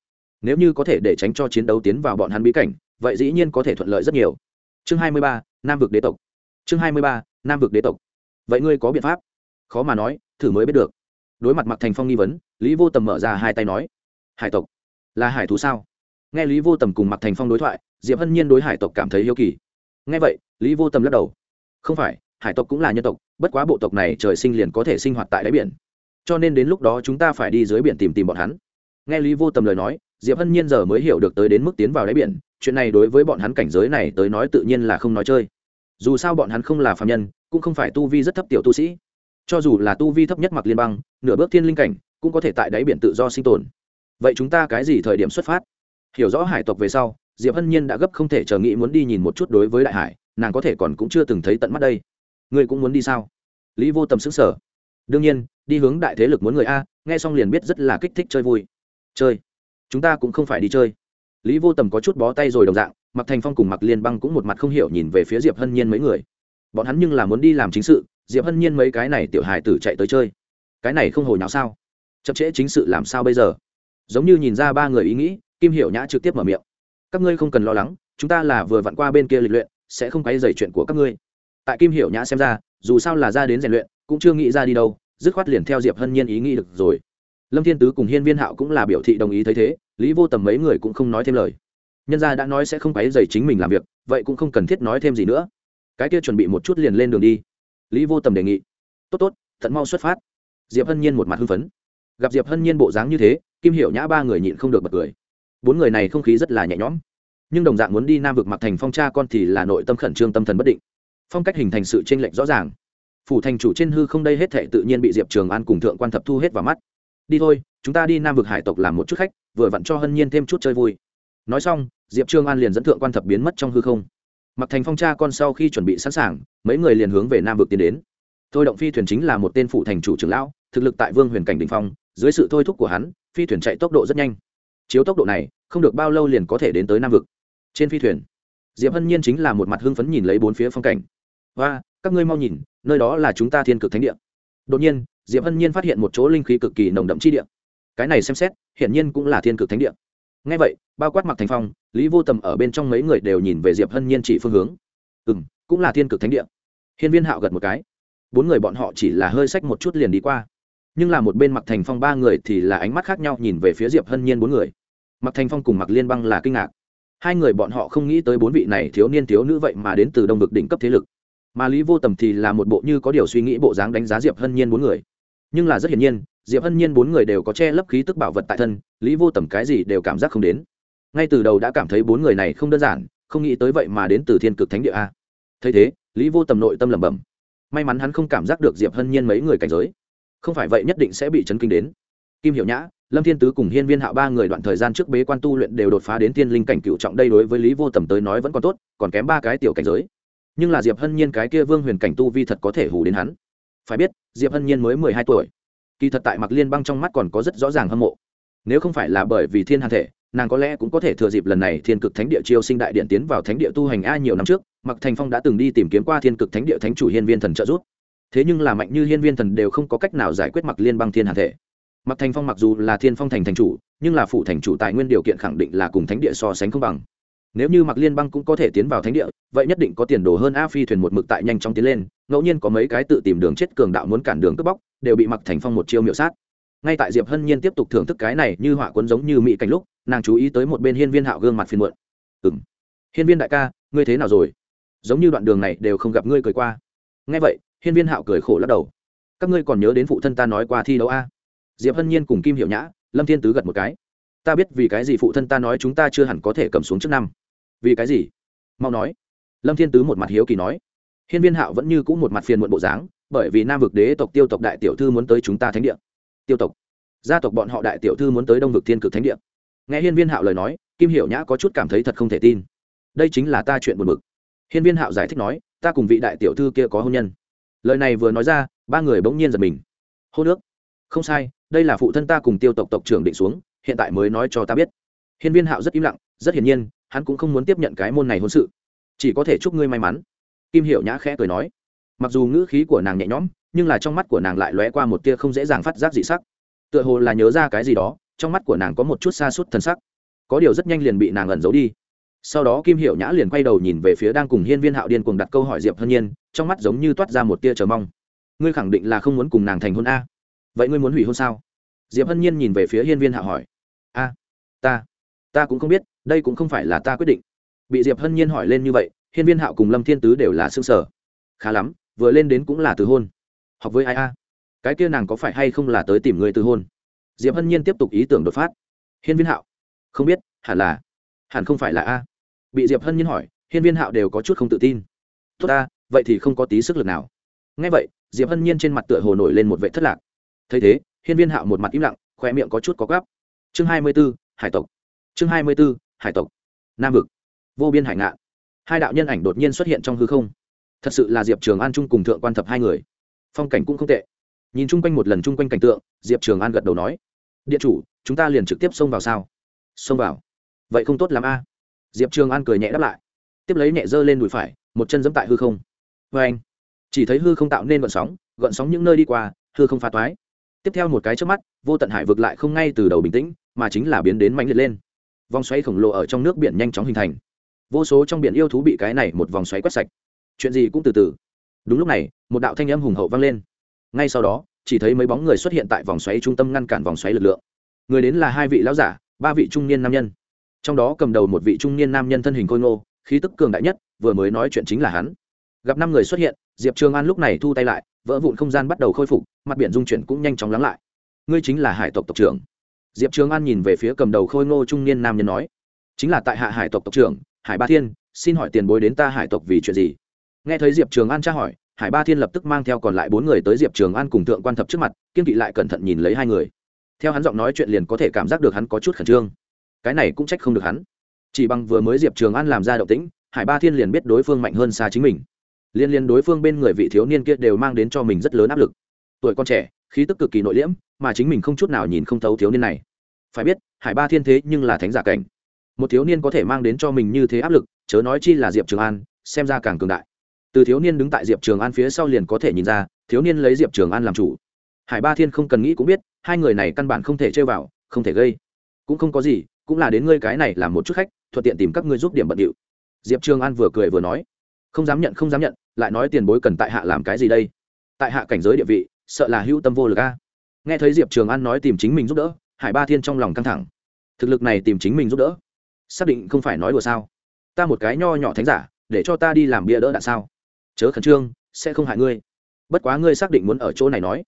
Nếu như có thể để tránh cho chiến đấu tiến vào bọn hắn bí cảnh, vậy dĩ nhiên có thể thuận lợi rất nhiều. Chương hai mươi ba, nam vực đế tộc. Chương hai mươi ba, nam vực đế tộc. Vậy ngươi có biện pháp? Khó mà nói thử mới biết được. Đối mặt mặc thành phong nghi vấn, lý vô tầm mở ra hai tay nói, hải tộc, là hải thú sao? Nghe lý vô tầm cùng mặc thành phong đối thoại, diệp hân nhiên đối hải tộc cảm thấy yêu kỳ. Nghe vậy, lý vô tầm lắc đầu. Không phải, hải tộc cũng là nhân tộc, bất quá bộ tộc này trời sinh liền có thể sinh hoạt tại đáy biển. Cho nên đến lúc đó chúng ta phải đi dưới biển tìm tìm bọn hắn. Nghe lý vô tầm lời nói, diệp hân nhiên giờ mới hiểu được tới đến mức tiến vào đáy biển, chuyện này đối với bọn hắn cảnh giới này tới nói tự nhiên là không nói chơi. Dù sao bọn hắn không là phạm nhân, cũng không phải tu vi rất thấp tiểu tu sĩ cho dù là tu vi thấp nhất mặc liên bang, nửa bước thiên linh cảnh, cũng có thể tại đáy biển tự do sinh tồn. Vậy chúng ta cái gì thời điểm xuất phát? Hiểu rõ hải tộc về sau, diệp hân nhiên đã gấp không thể chờ nghĩ muốn đi nhìn một chút đối với đại hải, nàng có thể còn cũng chưa từng thấy tận mắt đây. Ngươi cũng muốn đi sao? Lý vô tầm xứng sở đương nhiên, đi hướng đại thế lực muốn người a, nghe xong liền biết rất là kích thích chơi vui. Chơi. Chúng ta cũng không phải đi chơi. Lý vô tầm có chút bó tay rồi đồng dạng mặc thành phong cùng mặc liên băng cũng một mặt không hiểu nhìn về phía diệp hân nhiên mấy người. Bọn hắn nhưng là muốn đi làm chính sự diệp hân nhiên mấy cái này tiểu hài tử chạy tới chơi cái này không hồi nào sao chậm trễ chính sự làm sao bây giờ giống như nhìn ra ba người ý nghĩ kim hiểu nhã trực tiếp mở miệng các ngươi không cần lo lắng chúng ta là vừa vặn qua bên kia lịch luyện sẽ không quay dày chuyện của các ngươi tại kim hiểu nhã xem ra dù sao là ra đến rèn luyện cũng chưa nghĩ ra đi đâu dứt khoát liền theo diệp hân nhiên ý nghĩ được rồi lâm thiên tứ cùng hiên viên hạo cũng là biểu thị đồng ý thấy thế lý vô tầm mấy người cũng không nói thêm lời nhân gia đã nói sẽ không quấy dày chính mình làm việc vậy cũng không cần thiết nói thêm gì nữa cái kia chuẩn bị một chút liền lên đường đi lý vô tầm đề nghị tốt tốt thận mau xuất phát diệp hân nhiên một mặt hưng phấn gặp diệp hân nhiên bộ dáng như thế kim hiểu nhã ba người nhịn không được bật cười bốn người này không khí rất là nhẹ nhõm nhưng đồng dạng muốn đi nam vực mặc thành phong cha con thì là nội tâm khẩn trương tâm thần bất định phong cách hình thành sự tranh lệch rõ ràng phủ thành chủ trên hư không đây hết thệ tự nhiên bị diệp trường an cùng thượng quan thập thu hết vào mắt đi thôi chúng ta đi nam vực hải tộc làm một chút khách vừa vặn cho hân nhiên thêm chút chơi vui nói xong diệp trường an liền dẫn thượng quan thập biến mất trong hư không mặc thành phong cha con sau khi chuẩn bị sẵn sàng, mấy người liền hướng về nam vực tiến đến. Thôi động phi thuyền chính là một tên phụ thành chủ trưởng lão, thực lực tại vương huyền cảnh đình phong, dưới sự thôi thúc của hắn, phi thuyền chạy tốc độ rất nhanh. Chiếu tốc độ này, không được bao lâu liền có thể đến tới nam vực. Trên phi thuyền, diệp hân nhiên chính là một mặt hưng phấn nhìn lấy bốn phía phong cảnh. Và các ngươi mau nhìn, nơi đó là chúng ta thiên cực thánh địa. Đột nhiên, diệp hân nhiên phát hiện một chỗ linh khí cực kỳ nồng đậm chi địa. Cái này xem xét, hiển nhiên cũng là thiên cực thánh địa. Ngay vậy, bao quát mặc thành phong lý vô tầm ở bên trong mấy người đều nhìn về diệp hân nhiên chỉ phương hướng. Ừ m cũng là thiên cực thánh địa. Hiên viên hạo gật một cái. Bốn người bọn họ chỉ là hơi sách một chút liền đi qua. Nhưng là một bên mặc thành phong ba người thì là ánh mắt khác nhau nhìn về phía diệp hân nhiên bốn người. Mặc thành phong cùng mặc liên băng là kinh ngạc. Hai người bọn họ không nghĩ tới bốn vị này thiếu niên thiếu nữ vậy mà đến từ đông vực đỉnh cấp thế lực. Mà lý vô tầm thì là một bộ như có điều suy nghĩ bộ dáng đánh giá diệp hân nhiên bốn người. Nhưng là rất hiển nhiên, diệp hân nhiên bốn người đều có che lấp khí tức bảo vật tại thân, lý vô tầm cái gì đều cảm giác không đến ngay từ đầu đã cảm thấy bốn người này không đơn giản, không nghĩ tới vậy mà đến từ thiên cực thánh địa a. Thấy thế, lý vô tầm nội tâm lẩm bẩm. May mắn hắn không cảm giác được diệp hân nhiên mấy người cảnh giới. Không phải vậy nhất định sẽ bị chấn kinh đến. Kim hiểu nhã, lâm thiên tứ cùng hiên viên hạo ba người đoạn thời gian trước bế quan tu luyện đều đột phá đến tiên linh cảnh cựu trọng, đây đối với lý vô tầm tới nói vẫn còn tốt, còn kém ba cái tiểu cảnh giới. Nhưng là diệp hân nhiên cái kia vương huyền cảnh tu vi thật có thể hù đến hắn. Phải biết, diệp hân nhiên mới mười hai tuổi. Kỳ thật tại mặc liên băng trong mắt còn có rất rõ ràng hâm mộ. Nếu không phải là bởi vì thiên hàn thể nàng có lẽ cũng có thể thừa dịp lần này thiên cực thánh địa chiêu sinh đại điện tiến vào thánh địa tu hành a nhiều năm trước mặc thành phong đã từng đi tìm kiếm qua thiên cực thánh địa thánh chủ hiên viên thần trợ giúp. Thế nhưng là mạnh như hiên viên thần đều không có cách nào giải quyết mặc liên Bang thiên hạ thể. Mặc thành phong mặc dù là thiên phong thành thành chủ, nhưng là phụ thành chủ tài nguyên điều kiện khẳng định là cùng thánh địa so sánh không bằng. Nếu như mặc liên Bang cũng có thể tiến vào thánh địa, vậy nhất định có tiền đồ hơn a phi thuyền một mực tại nhanh chóng tiến lên, ngẫu nhiên có mấy cái tự tìm đường chết cường đạo muốn cản đường cướp bóc, đều bị mặc thành phong một chiêu miệu sát. Ngay tại diệp hân nhiên tiếp tục thưởng thức cái này như họa cuốn giống như mỹ cảnh lúc nàng chú ý tới một bên hiên viên hạo gương mặt phiền muộn. Ừ m hiên viên đại ca, ngươi thế nào rồi? Giống như đoạn đường này đều không gặp ngươi cười qua. Ngay vậy, hiên viên hạo cười khổ lắc đầu. Các ngươi còn nhớ đến phụ thân ta nói qua thi đấu a? Diệp hân nhiên cùng kim Hiểu nhã, lâm thiên tứ gật một cái. Ta biết vì cái gì phụ thân ta nói chúng ta chưa hẳn có thể cầm xuống trước năm. Vì cái gì? Mau nói. Lâm thiên tứ một mặt hiếu kỳ nói. Hiên viên hạo vẫn như cũ một mặt phiền muộn bộ dáng, bởi vì nam vực đế tộc tiêu tộc đại tiểu thư muốn tới chúng ta thánh địa. Tiêu tộc. Gia tộc bọn họ đại tiểu thư muốn tới đông vực thiên cực thánh địa nghe hiên viên hạo lời nói, kim hiểu nhã có chút cảm thấy thật không thể tin. Đây chính là ta chuyện buồn bực. Hiên viên hạo giải thích nói, ta cùng vị đại tiểu thư kia có hôn nhân. Lời này vừa nói ra, ba người bỗng nhiên giật mình. Hô nước. Không sai, đây là phụ thân ta cùng tiêu tộc tộc trưởng định xuống, hiện tại mới nói cho ta biết. Hiên viên hạo rất im lặng, rất hiển nhiên, hắn cũng không muốn tiếp nhận cái môn này hôn sự. Chỉ có thể chúc ngươi may mắn. Kim hiểu nhã khẽ cười nói. Mặc dù ngữ khí của nàng nhẹ nhõm, nhưng là trong mắt của nàng lại lóe qua một tia không dễ dàng phát giác dị sắc. Tựa hồ là nhớ ra cái gì đó trong mắt của nàng có một chút xa suốt thân sắc. Có điều rất nhanh liền bị nàng ẩn giấu đi. Sau đó kim hiểu nhã liền quay đầu nhìn về phía đang cùng hiên viên hạo điên cùng đặt câu hỏi diệp hân nhiên, trong mắt giống như toát ra một tia chờ mong. Ngươi khẳng định là không muốn cùng nàng thành hôn a? Vậy ngươi muốn hủy hôn sao? Diệp hân nhiên nhìn về phía hiên viên hạo hỏi. A, ta ta cũng không biết, đây cũng không phải là ta quyết định. Bị diệp hân nhiên hỏi lên như vậy, hiên viên hạo cùng lâm thiên tứ đều là xương sở khá lắm, vừa lên đến cũng là từ hôn. Học với ai a? Cái kia nàng có phải hay không là tới tìm người từ hôn? Diệp hân nhiên tiếp tục ý tưởng đột phát. Hiên viên hạo, không biết, hẳn là, hẳn không phải là a. Bị diệp hân nhiên hỏi, hiên viên hạo đều có chút không tự tin. Tốt ta vậy thì không có tí sức lực nào. Ngay vậy, diệp hân nhiên trên mặt tựa hồ nổi lên một vệ thất lạc. Thấy thế, hiên viên hạo một mặt im lặng khoe miệng có chút có gắp. Chương hai mươi b ố hải tộc. Chương hai mươi b ố hải tộc. Nam vực. Vô biên hải ngạn. Hai đạo nhân ảnh đột nhiên xuất hiện trong hư không. Thật sự là diệp trường an trung cùng thượng quan thập hai người. Phong cảnh cũng không tệ. Nhìn chung quanh một lần chung quanh cảnh tượng, diệp trường an gật đầu nói điện chủ, chúng ta liền trực tiếp xông vào sao? Xông vào? Vậy không tốt l ắ m a. Diệp trường an cười nhẹ đáp lại. Tiếp lấy nhẹ dơ lên đùi phải, một chân dẫm tại hư không. Vê anh, chỉ thấy hư không tạo nên gợn sóng gợn sóng những nơi đi qua, hư không phá toái. Tiếp theo một cái trước mắt, vô tận hải vực lại không ngay từ đầu bình tĩnh, mà chính là biến đến mạnh liệt lên. Vòng xoáy khổng lồ ở trong nước biển nhanh chóng hình thành. Vô số trong biển yêu thú bị cái này một vòng xoáy quét sạch. Chuyện gì cũng từ từ. Đúng lúc này, một đạo thanh âm hùng hậu vang lên. Ngay sau đó chỉ thấy mấy bóng người xuất hiện tại vòng xoáy trung tâm ngăn cản vòng xoáy lực lượng. Người đến là hai vị lão giả, ba vị trung niên nam nhân. Trong đó cầm đầu một vị trung niên nam nhân thân hình khôi ngô, khí tức cường đại nhất, vừa mới nói chuyện chính là hắn. Gặp năm người xuất hiện, diệp trường an lúc này thu tay lại, vỡ vụn không gian bắt đầu khôi phục, mặt biển dung chuyển cũng nhanh chóng lắng lại. Ngươi chính là hải tộc tộc trưởng. Diệp trường an nhìn về phía cầm đầu khôi ngô trung niên nam nhân nói. Chính là tại hạ hải tộc tộc trưởng, hải ba thiên, xin hỏi tiền bối đến ta hải tộc vì chuyện gì? Nghe thấy diệp trường an tra hỏi hải ba thiên lập tức mang theo còn lại bốn người tới diệp trường an cùng thượng quan thập trước mặt, kiên kỵ lại cẩn thận nhìn lấy hai người. Theo hắn giọng nói chuyện liền có thể cảm giác được hắn có chút khẩn trương. Cái này cũng trách không được hắn. Chỉ bằng vừa mới diệp trường an làm ra động tĩnh, hải ba thiên liền biết đối phương mạnh hơn xa chính mình. Liên liên đối phương bên người vị thiếu niên kia đều mang đến cho mình rất lớn áp lực. Tuổi con trẻ, khí tức cực kỳ nội liễm, mà chính mình không chút nào nhìn không thấu thiếu niên này. Phải biết, hải ba thiên thế nhưng là thánh giả cảnh. Một thiếu niên có thể mang đến cho mình như thế áp lực, chớ nói chi là diệp trường an, xem ra càng cường đại từ thiếu niên đứng tại diệp trường an phía sau liền có thể nhìn ra, thiếu niên lấy diệp trường an làm chủ. Hải ba thiên không cần nghĩ cũng biết, hai người này căn bản không thể chơi vào, không thể gây. Cũng không có gì, cũng là đến ngươi cái này làm một chút khách, thuận tiện tìm các ngươi giúp điểm bận điệu. Diệp trường an vừa cười vừa nói. Không dám nhận, không dám nhận, lại nói tiền bối cần tại hạ làm cái gì đây? Tại hạ cảnh giới địa vị, sợ là hữu tâm vô lực a. Nghe thấy diệp trường an nói tìm chính mình giúp đỡ, hải ba thiên trong lòng căng thẳng. Thực lực này tìm chính mình giúp đỡ, xác định không phải nói đùa sao? Ta một cái nho nhỏ thánh giả, để cho ta đi làm bia đỡ đạn sao? Chớ khẩn trương, sẽ không hại ngươi. Bất quá ngươi xác định muốn ở chỗ này nói.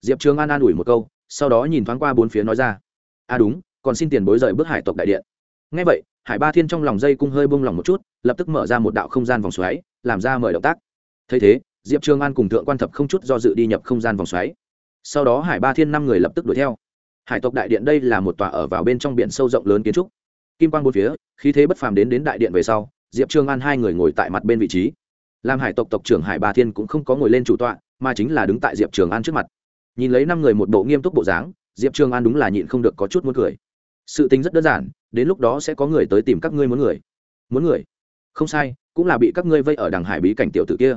Diệp trường an an ủi một câu, sau đó nhìn thoáng qua bốn phía nói ra. À đúng, còn xin tiền bối rời bước hải tộc đại điện. Ngay vậy, hải ba thiên trong lòng dây cung hơi bông lòng một chút, lập tức mở ra một đạo không gian vòng xoáy, làm ra mời động tác. Thấy thế, diệp trường an cùng thượng quan thập không chút do dự đi nhập không gian vòng xoáy. Sau đó hải ba thiên năm người lập tức đuổi theo. Hải tộc đại điện đây là một tòa ở vào bên trong biển sâu rộng lớn kiến trúc. Kim quang bốn phía, khí thế bất phàm đến đến đại điện về sau, diệp trường an hai người ngồi tại mặt bên vị trí làm hải tộc tộc trưởng hải ba thiên cũng không có ngồi lên chủ tọa, mà chính là đứng tại diệp trường an trước mặt. Nhìn lấy năm người một bộ nghiêm túc bộ dáng, diệp trường an đúng là nhịn không được có chút muốn cười. Sự tính rất đơn giản, đến lúc đó sẽ có người tới tìm các ngươi muốn người. Muốn người? Không sai, cũng là bị các ngươi vây ở đằng hải bí cảnh tiểu tử kia.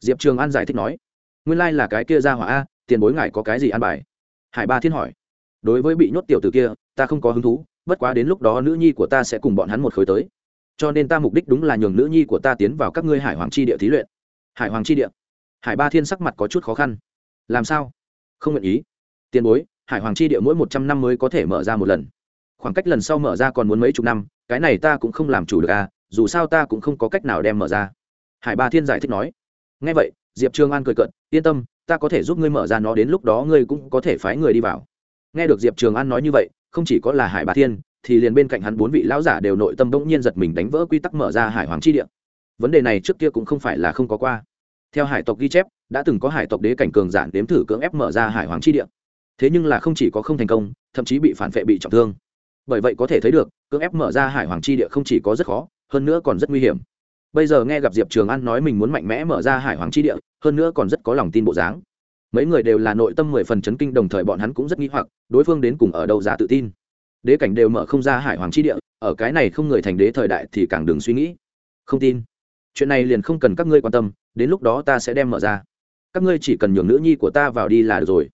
Diệp trường an giải thích nói. Nguyên lai là cái kia ra hỏa a, tiền bối ngài có cái gì an bài? Hải ba thiên hỏi. Đối với bị nhốt tiểu tử kia, ta không có hứng thú, bất quá đến lúc đó nữ nhi của ta sẽ cùng bọn hắn một khối tới cho nên ta mục đích đúng là nhường nữ nhi của ta tiến vào các ngươi hải hoàng chi địa thí luyện. Hải hoàng chi địa? Hải ba thiên sắc mặt có chút khó khăn. Làm sao? Không nguyện ý. Tiền bối, hải hoàng chi địa mỗi một trăm năm mới có thể mở ra một lần. Khoảng cách lần sau mở ra còn muốn mấy chục năm, cái này ta cũng không làm chủ được à dù sao ta cũng không có cách nào đem mở ra. Hải ba thiên giải thích nói. Ngay vậy, diệp trương an cười cận yên tâm, ta có thể giúp ngươi mở ra nó đến lúc đó ngươi cũng có thể phái người đi vào. Nghe được diệp trường an nói như vậy, không chỉ có là hải ba thiên thì liền bên cạnh hắn bốn vị lão giả đều nội tâm bỗng nhiên giật mình đánh vỡ quy tắc mở ra hải hoàng chi địa. Vấn đề này trước kia cũng không phải là không có qua. Theo hải tộc ghi chép, đã từng có hải tộc đế cảnh cường giản đếm thử cưỡng ép mở ra hải hoàng chi địa. Thế nhưng là không chỉ có không thành công, thậm chí bị phản vệ bị trọng thương. Bởi vậy có thể thấy được, cưỡng ép mở ra hải hoàng chi địa không chỉ có rất khó, hơn nữa còn rất nguy hiểm. Bây giờ nghe gặp diệp trường an nói mình muốn mạnh mẽ mở ra hải hoàng chi địa, hơn nữa còn rất có lòng tin bộ dáng. Mấy người đều là nội tâm mười phần chấn kinh, đồng thời bọn hắn cũng rất nghi hoặc, đối phương đến cùng ở đâu ra tự tin đế cảnh đều mở không ra hải hoàng chi địa, ở cái này không người thành đế thời đại thì càng đừng suy nghĩ. Không tin. Chuyện này liền không cần các ngươi quan tâm, đến lúc đó ta sẽ đem mở ra. Các ngươi chỉ cần nhường nữ nhi của ta vào đi là được rồi.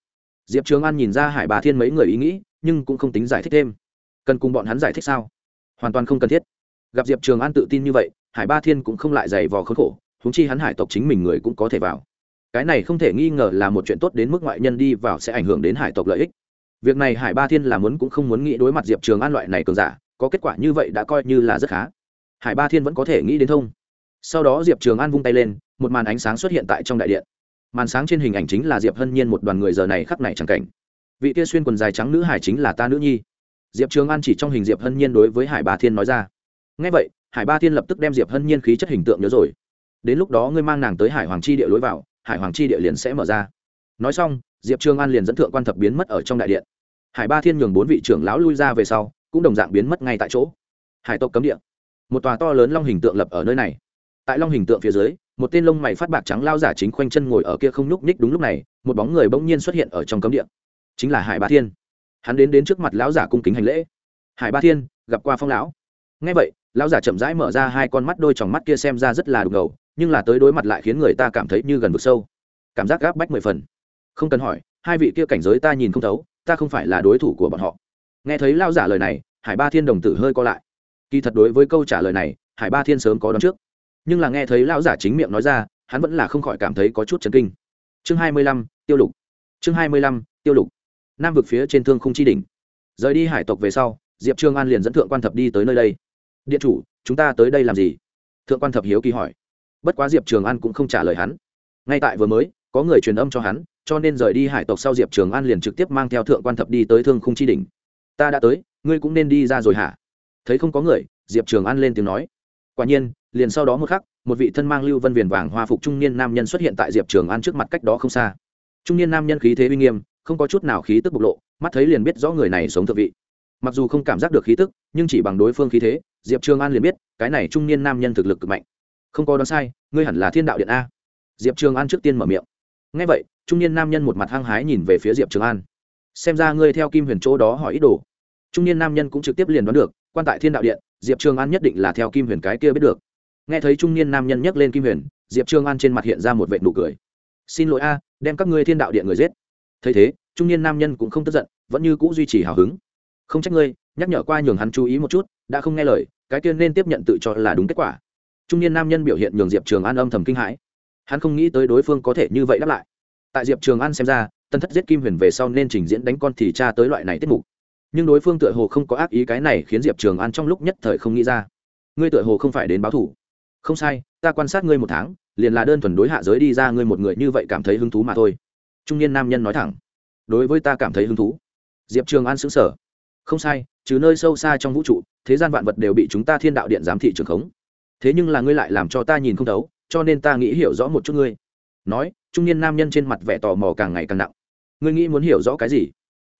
Diệp trường an nhìn ra hải bà thiên mấy người ý nghĩ, nhưng cũng không tính giải thích thêm. Cần cùng bọn hắn giải thích sao? Hoàn toàn không cần thiết. Gặp diệp trường an tự tin như vậy, hải ba thiên cũng không lại dày vò khốn khổ húng chi hắn hải tộc chính mình người cũng có thể vào. Cái này không thể nghi ngờ là một chuyện tốt đến mức ngoại nhân đi vào sẽ ảnh hưởng đến hải tộc lợi ích việc này hải ba thiên là muốn cũng không muốn nghĩ đối mặt diệp trường an loại này cường giả, có kết quả như vậy đã coi như là rất khá. Hải ba thiên vẫn có thể nghĩ đến thông. Sau đó diệp trường an vung tay lên, một màn ánh sáng xuất hiện tại trong đại điện. Màn sáng trên hình ảnh chính là diệp hân nhiên một đoàn người giờ này khắc này chẳng cảnh. Vị kia xuyên quần dài trắng nữ hải chính là ta nữ nhi. Diệp trường an chỉ trong hình diệp hân nhiên đối với hải ba thiên nói ra. Ngay vậy, hải ba thiên lập tức đem diệp hân nhiên khí chất hình tượng nhớ rồi. Đến lúc đó ngươi mang nàng tới hải hoàng chi địa lối vào, hải hoàng chi địa liền sẽ mở ra. Nói xong, diệp trường an liền dẫn thượng quan thập biến mất ở trong đại điện hải ba thiên nhường bốn vị trưởng lão lui ra về sau, cũng đồng dạng biến mất ngay tại chỗ. Hải tộc cấm địa. Một tòa to lớn long hình tượng lập ở nơi này. Tại long hình tượng phía dưới, một tên lông mày phát bạc trắng lao giả chính khoanh chân ngồi ở kia không nhúc nhích đúng lúc này, một bóng người bỗng nhiên xuất hiện ở trong cấm địa. Chính là hải ba thiên. Hắn đến đến trước mặt lão giả cung kính hành lễ. Hải ba thiên, gặp qua phong lão. Ngay vậy, lão giả chậm rãi mở ra hai con mắt đôi tròng mắt kia xem ra rất là đục ngầu, nhưng là tới đối mặt lại khiến người ta cảm thấy như gần vực sâu. Cảm giác gáp bách mười phần. Không cần hỏi, hai vị kia cảnh giới ta nhìn không thấu ta không phải là đối thủ của bọn họ. Nghe thấy lao giả lời này, hải ba thiên đồng tử hơi co lại. Kỳ thật đối với câu trả lời này, hải ba thiên sớm có đón trước. Nhưng là nghe thấy lão giả chính miệng nói ra, hắn vẫn là không khỏi cảm thấy có chút chấn kinh. Chương hai mươi lăm, tiêu lục. Chương hai mươi lăm, tiêu lục. Nam vực phía trên thương không chi đỉnh. Rời đi hải tộc về sau, diệp trương an liền dẫn thượng quan thập đi tới nơi đây. Điện chủ, chúng ta tới đây làm gì? Thượng quan thập hiếu kỳ hỏi. Bất quá diệp trường an cũng không trả lời hắn. Ngay tại vừa mới có người truyền âm cho hắn, cho nên rời đi hải tộc sau diệp trường an liền trực tiếp mang theo thượng quan thập đi tới thương khung chi đỉnh. Ta đã tới, ngươi cũng nên đi ra rồi hả? Thấy không có người, diệp trường an lên tiếng nói. Quả nhiên, liền sau đó một khắc, một vị thân mang lưu vân viền vàng hoa phục trung niên nam nhân xuất hiện tại diệp trường an trước mặt cách đó không xa. Trung niên nam nhân khí thế uy nghiêm, không có chút nào khí tức bộc lộ, mắt thấy liền biết rõ người này sống thượng vị. Mặc dù không cảm giác được khí tức, nhưng chỉ bằng đối phương khí thế, diệp trường an liền biết, cái này trung niên nam nhân thực lực cực mạnh. Không có đoán sai, ngươi hẳn là thiên đạo điện a. Diệp trường an trước tiên mở miệng ngay vậy, trung niên nam nhân một mặt hăng hái nhìn về phía diệp trường an. Xem ra ngươi theo kim huyền chỗ đó hỏi ý đồ. Trung niên nam nhân cũng trực tiếp liền đoán được, quan tại thiên đạo điện, diệp trường an nhất định là theo kim huyền cái kia biết được. Nghe thấy trung niên nam nhân nhắc lên kim huyền, diệp trường an trên mặt hiện ra một vệ nụ cười. Xin lỗi a, đem các ngươi thiên đạo điện người giết. Thấy thế, trung niên nam nhân cũng không tức giận, vẫn như c ũ duy trì hào hứng. Không trách ngươi, nhắc nhở qua nhường hắn chú ý một chút, đã không nghe lời, cái kia nên tiếp nhận tự cho là đúng kết quả. Trung niên nam nhân biểu hiện nhường diệp trường an âm thầm kinh hãi hắn không nghĩ tới đối phương có thể như vậy đáp lại. Tại diệp trường an xem ra tân thất giết kim huyền về sau nên trình diễn đánh con thì cha tới loại này tiết mục. Nhưng đối phương tựa hồ không có ác ý cái này khiến diệp trường an trong lúc nhất thời không nghĩ ra. Ngươi tựa hồ không phải đến báo thủ. Không sai, ta quan sát ngươi một tháng, liền là đơn thuần đối hạ giới đi ra ngươi một người như vậy cảm thấy hứng thú mà thôi. Trung niên nam nhân nói thẳng. Đối với ta cảm thấy hứng thú. Diệp trường an xứng sở không sai chứ nơi sâu xa trong vũ trụ, thế gian vạn vật đều bị chúng ta thiên đạo điện giám thị trường khống. Thế nhưng là ngươi lại làm cho ta nhìn không thấu cho nên ta nghĩ hiểu rõ một chút ngươi. Nói, trung niên nam nhân trên mặt vẻ tò mò càng ngày càng nặng. Ngươi nghĩ muốn hiểu rõ cái gì?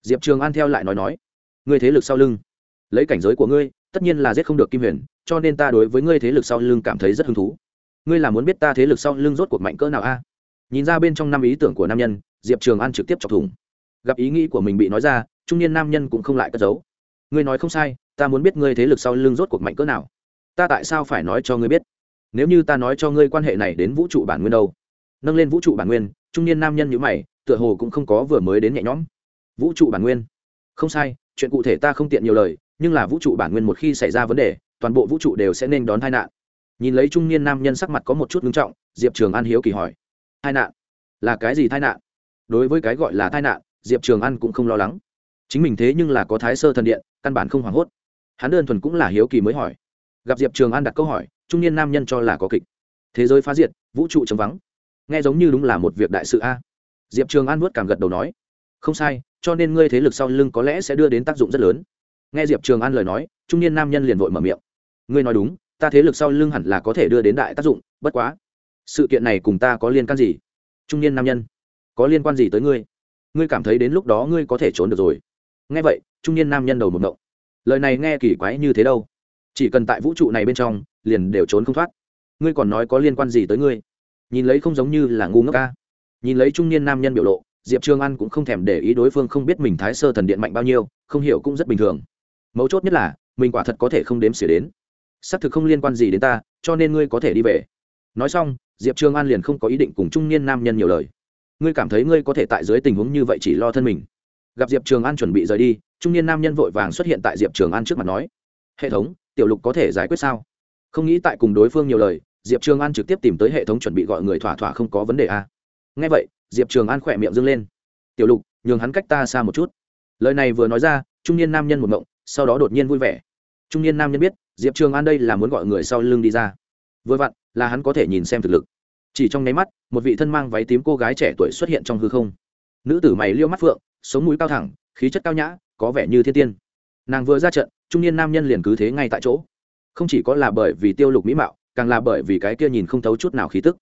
Diệp trường an theo lại nói nói. Ngươi thế lực sau lưng. Lấy cảnh giới của ngươi, tất nhiên là giết không được kim huyền, cho nên ta đối với ngươi thế lực sau lưng cảm thấy rất hứng thú. Ngươi là muốn biết ta thế lực sau lưng rốt cuộc mạnh cỡ nào a? Nhìn ra bên trong năm ý tưởng của nam nhân, diệp trường an trực tiếp chọc thủng. Gặp ý nghĩ của mình bị nói ra, trung niên nam nhân cũng không lại cất giấu. Ngươi nói không sai, ta muốn biết ngươi thế lực sau lưng rốt cuộc mạnh cỡ nào. Ta tại sao phải nói cho ngươi biết? Nếu như ta nói cho ngươi quan hệ này đến vũ trụ bản nguyên đâu? Nâng lên vũ trụ bản nguyên, trung niên nam nhân như mày, tựa hồ cũng không có vừa mới đến nhẹ nhõm. Vũ trụ bản nguyên? Không sai, chuyện cụ thể ta không tiện nhiều lời, nhưng là vũ trụ bản nguyên một khi xảy ra vấn đề, toàn bộ vũ trụ đều sẽ nên đón tai nạn. Nhìn lấy trung niên nam nhân sắc mặt có một chút ngưng trọng, diệp trường an hiếu kỳ hỏi. Tai nạn? Là cái gì tai nạn? Đối với cái gọi là tai nạn, diệp trường an cũng không lo lắng. Chính mình thế nhưng là có thái sơ thần điện, căn bản không hoảng hốt. Hắn đơn thuần cũng là hiếu kỳ mới hỏi. Gặp diệp trường an đặt câu hỏi trung niên nam nhân cho là có kịch. Thế giới phá diệt, vũ trụ trống vắng. Nghe giống như đúng là một việc đại sự a. Diệp trường an vuốt cảm gật đầu nói, không sai, cho nên ngươi thế lực sau lưng có lẽ sẽ đưa đến tác dụng rất lớn. Nghe diệp trường an lời nói, trung niên nam nhân liền vội mở miệng, ngươi nói đúng, ta thế lực sau lưng hẳn là có thể đưa đến đại tác dụng, bất quá, sự kiện này cùng ta có liên can gì? Trung niên nam nhân, có liên quan gì tới ngươi? Ngươi cảm thấy đến lúc đó ngươi có thể trốn được rồi. Nghe vậy, trung niên nam nhân đầu một động lời này nghe kỳ quái như thế đâu. Chỉ cần tại vũ trụ này bên trong liền đều trốn không thoát. Ngươi còn nói có liên quan gì tới ngươi? Nhìn lấy không giống như là ngu ngốc ca nhìn lấy trung niên nam nhân biểu lộ, diệp trường an cũng không thèm để ý đối phương không biết mình thái sơ thần điện mạnh bao nhiêu, không hiểu cũng rất bình thường. Mấu chốt nhất là, mình quả thật có thể không đếm xỉa đến. Xác thực không liên quan gì đến ta, cho nên ngươi có thể đi về. Nói xong, diệp trường an liền không có ý định cùng trung niên nam nhân nhiều lời. Ngươi cảm thấy ngươi có thể tại dưới tình huống như vậy chỉ lo thân mình. Gặp diệp trường an chuẩn bị rời đi, trung niên nam nhân vội vàng xuất hiện tại diệp trường an trước mặt nói, hệ thống, tiểu lục có thể giải quyết sao? Không nghĩ tại cùng đối phương nhiều lời, diệp trường an trực tiếp tìm tới hệ thống chuẩn bị gọi người thỏa thỏa không có vấn đề a à. ngay vậy, diệp trường an khỏe miệng dâng lên. Tiểu lục, nhường hắn cách ta xa một chút. Lời này vừa nói ra, trung niên nam nhân một mộng sau đó đột nhiên vui vẻ. Trung niên nam nhân biết, diệp trường an đây là muốn gọi người sau lưng đi ra. Vừa vặn, là hắn có thể nhìn xem thực lực. Chỉ trong nháy mắt, một vị thân mang váy tím cô gái trẻ tuổi xuất hiện trong hư không. Nữ tử mày liêu mắt phượng, sống mũi cao thẳng, khí chất cao nhã, có vẻ như thiên tiên. Nàng vừa ra trận, trung niên nam nhân liền cứ thế ngay tại chỗ không chỉ có là bởi vì tiêu lục mỹ mạo, càng là bởi vì cái kia nhìn không thấu chút nào khí tức.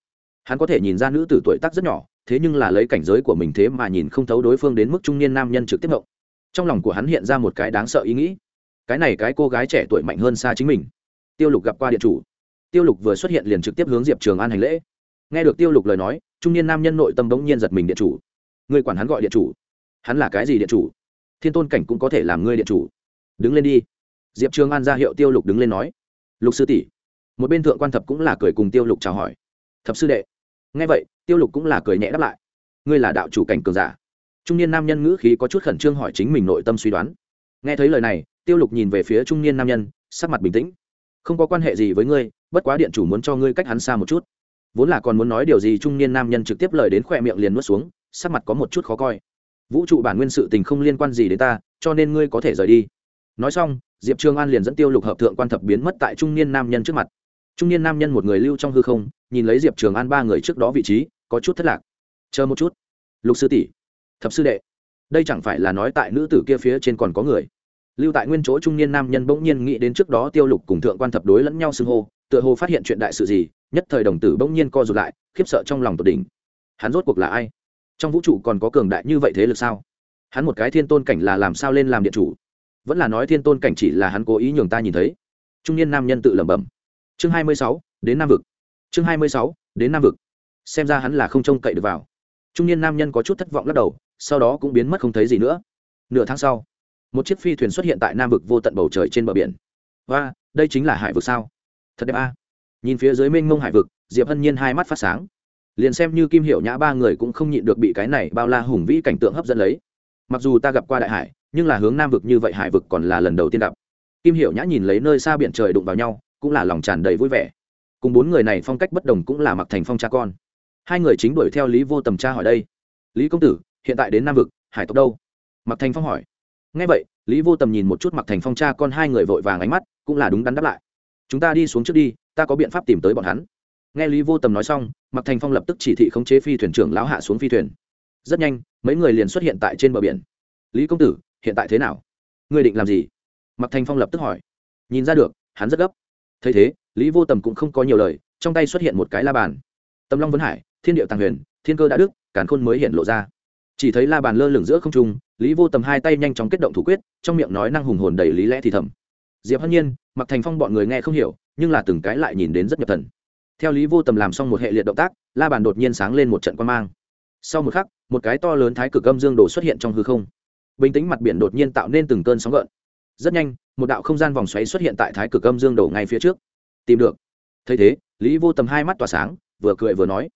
Hắn có thể nhìn ra nữ tử tuổi tác rất nhỏ, thế nhưng là lấy cảnh giới của mình thế mà nhìn không thấu đối phương đến mức trung niên nam nhân trực tiếp ngộng. Trong lòng của hắn hiện ra một cái đáng sợ ý nghĩ. Cái này cái cô gái trẻ tuổi mạnh hơn xa chính mình. Tiêu lục gặp qua điện chủ. Tiêu lục vừa xuất hiện liền trực tiếp hướng diệp trường an hành lễ. Nghe được tiêu lục lời nói, trung niên nam nhân nội tâm bỗng nhiên giật mình điện chủ. Người quản hắn gọi điện chủ. Hắn là cái gì điện chủ? Thiên tôn cảnh cũng có thể làm ngươi điện chủ. Đứng lên đi. Diệp trường an ra hiệu tiêu lục đứng lên nói lục sư tỷ. Một bên thượng quan thập cũng là cười cùng tiêu lục chào hỏi. Thập sư đệ. Nghe vậy, tiêu lục cũng là cười nhẹ đáp lại. Ngươi là đạo chủ cảnh cường giả. Trung niên nam nhân ngữ khí có chút khẩn trương hỏi chính mình nội tâm suy đoán. Nghe thấy lời này, tiêu lục nhìn về phía trung niên nam nhân, sắc mặt bình tĩnh. Không có quan hệ gì với ngươi, bất quá điện chủ muốn cho ngươi cách hắn xa một chút. Vốn là còn muốn nói điều gì trung niên nam nhân trực tiếp lời đến khỏe miệng liền nuốt xuống, sắc mặt có một chút khó coi. Vũ trụ bản nguyên sự tình không liên quan gì đến ta, cho nên ngươi có thể rời đi. Nói xong diệp Trường an liền dẫn tiêu lục hợp thượng quan thập biến mất tại trung niên nam nhân trước mặt. Trung niên nam nhân một người lưu trong hư không, nhìn lấy diệp trường an ba người trước đó vị trí, có chút thất lạc. Chờ một chút, lục sư tỷ, thập sư đệ. Đây chẳng phải là nói tại nữ tử kia phía trên còn có người? Lưu tại nguyên chỗ trung niên nam nhân bỗng nhiên nghĩ đến trước đó tiêu lục cùng thượng quan thập đối lẫn nhau xưng hô, tựa hồ phát hiện chuyện đại sự gì, nhất thời đồng tử bỗng nhiên co rụt lại, khiếp sợ trong lòng tột đỉnh. Hắn rốt cuộc là ai? Trong vũ trụ còn có cường đại như vậy thế lực sao? Hắn một cái thiên tôn cảnh là làm sao lên làm điện chủ? Vẫn là nói thiên tôn cảnh chỉ là hắn cố ý nhường ta nhìn thấy. Trung niên nam nhân tự lẩm bẩm. Chương hai mươi sáu, đến nam vực. Chương hai mươi sáu, đến nam vực. Xem ra hắn là không trông cậy được vào. Trung niên nam nhân có chút thất vọng lắc đầu, sau đó cũng biến mất không thấy gì nữa. Nửa tháng sau, một chiếc phi thuyền xuất hiện tại nam vực vô tận bầu trời trên bờ biển. Và đây chính là hải vực sao? Thật đẹp a. Nhìn phía dưới mênh mông hải vực, diệp hân nhiên hai mắt phát sáng. Liền xem như kim Hiểu nhã ba người cũng không nhịn được bị cái này bao la hùng vĩ cảnh tượng hấp dẫn lấy. Mặc dù ta gặp qua đại hải nhưng là hướng nam vực như vậy hải vực còn là lần đầu tiên gặp. Kim hiệu nhã nhìn lấy nơi xa biển trời đụng vào nhau, cũng là lòng tràn đầy vui vẻ. Cùng bốn người này phong cách bất đồng cũng là mặc thành phong cha con. Hai người chính đuổi theo lý vô tầm cha hỏi đây. Lý công tử, hiện tại đến nam vực, hải tộc đâu? Mặc thành phong hỏi. Ngay vậy, lý vô tầm nhìn một chút mặc thành phong cha con hai người vội vàng ánh mắt, cũng là đúng đắn đáp lại. Chúng ta đi xuống trước đi, ta có biện pháp tìm tới bọn hắn. Nghe lý vô tầm nói xong, mặc thành phong lập tức chỉ thị khống chế phi thuyền trưởng lão hạ xuống phi thuyền. Rất nhanh, mấy người liền xuất hiện tại trên bờ biển. Lý công tử hiện tại thế nào? Ngươi định làm gì? Mặc thành phong lập tức hỏi. Nhìn ra được, hắn rất gấp. Thấy thế, lý vô tầm cũng không có nhiều lời, trong tay xuất hiện một cái la bàn. Tầm long vân hải, thiên điệu tàng huyền, thiên cơ đã đức, càn khôn mới hiện lộ ra. Chỉ thấy la bàn lơ lửng giữa không trung, lý vô tầm hai tay nhanh chóng kết động thủ quyết, trong miệng nói năng hùng hồn đầy lý lẽ thì thầm. Diệp hân nhiên mặc thành phong bọn người nghe không hiểu, nhưng là từng cái lại nhìn đến rất nhập thần. Theo lý vô tầm làm xong một hệ liệt động tác, la bàn đột nhiên sáng lên một trận quan mang. Sau một khắc, một cái to lớn thái cực âm dương đồ xuất hiện trong hư không bình tĩnh mặt biển đột nhiên tạo nên từng cơn sóng gợn. Rất nhanh, một đạo không gian vòng xoáy xuất hiện tại thái cực âm dương Đổ ngay phía trước. Tìm được. Thấy thế, lý vô tầm hai mắt tỏa sáng, vừa cười vừa nói.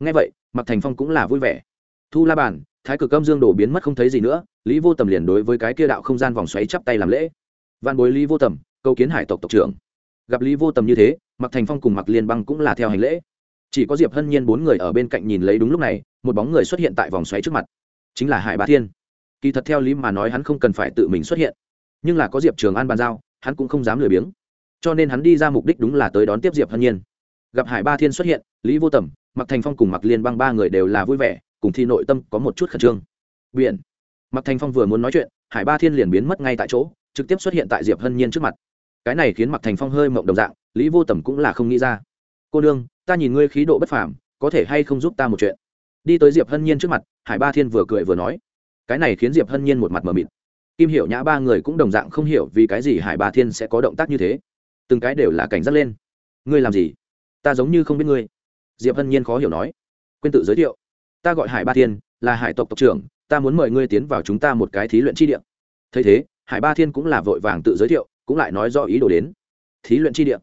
Ngay vậy Mặt thành phong cũng là vui vẻ. Thu la bàn, thái cực âm dương Đổ biến mất không thấy gì nữa, lý vô tầm liền đối với cái kia đạo không gian vòng xoáy chắp tay làm lễ. Văn bối lý vô tầm câu kiến hải tộc tộc trưởng. Gặp lý vô tầm như thế mặc thành phong cùng mặc liên băng cũng là theo hành lễ. Chỉ có diệp hân nhiên bốn người ở bên cạnh nhìn lấy đúng lúc này, một bóng người xuất hiện tại vòng xoáy trước mặt. Chính là hải bá thiên kỳ thật theo lý mà nói hắn không cần phải tự mình xuất hiện. Nhưng là có diệp trường an bàn giao, hắn cũng không dám lười biếng. Cho nên hắn đi ra mục đích đúng là tới đón tiếp diệp hân nhiên. Gặp hải ba thiên xuất hiện, lý vô tầm mặc thành phong cùng mặc liên băng ba người đều là vui vẻ, cùng thi nội tâm có một chút khẩn trương. Biển. Mặc thành phong vừa muốn nói chuyện, hải ba thiên liền biến mất ngay tại chỗ, trực tiếp xuất hiện tại diệp hân nhiên trước mặt. Cái này khiến mặc thành phong hơi mộng đồng dạng, lý vô tầm cũng là không nghĩ ra. Cô đương ta nhìn ngươi khí độ bất phàm, có thể hay không giúp ta một chuyện? Đi tới diệp hân nhiên trước mặt, hải ba thiên vừa cười vừa nói cái này khiến diệp hân nhiên một mặt mờ mịt. Kim hiểu nhã ba người cũng đồng dạng không hiểu vì cái gì hải ba thiên sẽ có động tác như thế. Từng cái đều là cảnh giác lên. Ngươi làm gì? Ta giống như không biết ngươi. Diệp hân nhiên khó hiểu nói. Quên tự giới thiệu. Ta gọi hải ba thiên, là hải tộc tộc trưởng, ta muốn mời ngươi tiến vào chúng ta một cái thí luyện chi địa. Thấy thế, hải ba thiên cũng là vội vàng tự giới thiệu, cũng lại nói do ý đồ đến. Thí luyện chi địa.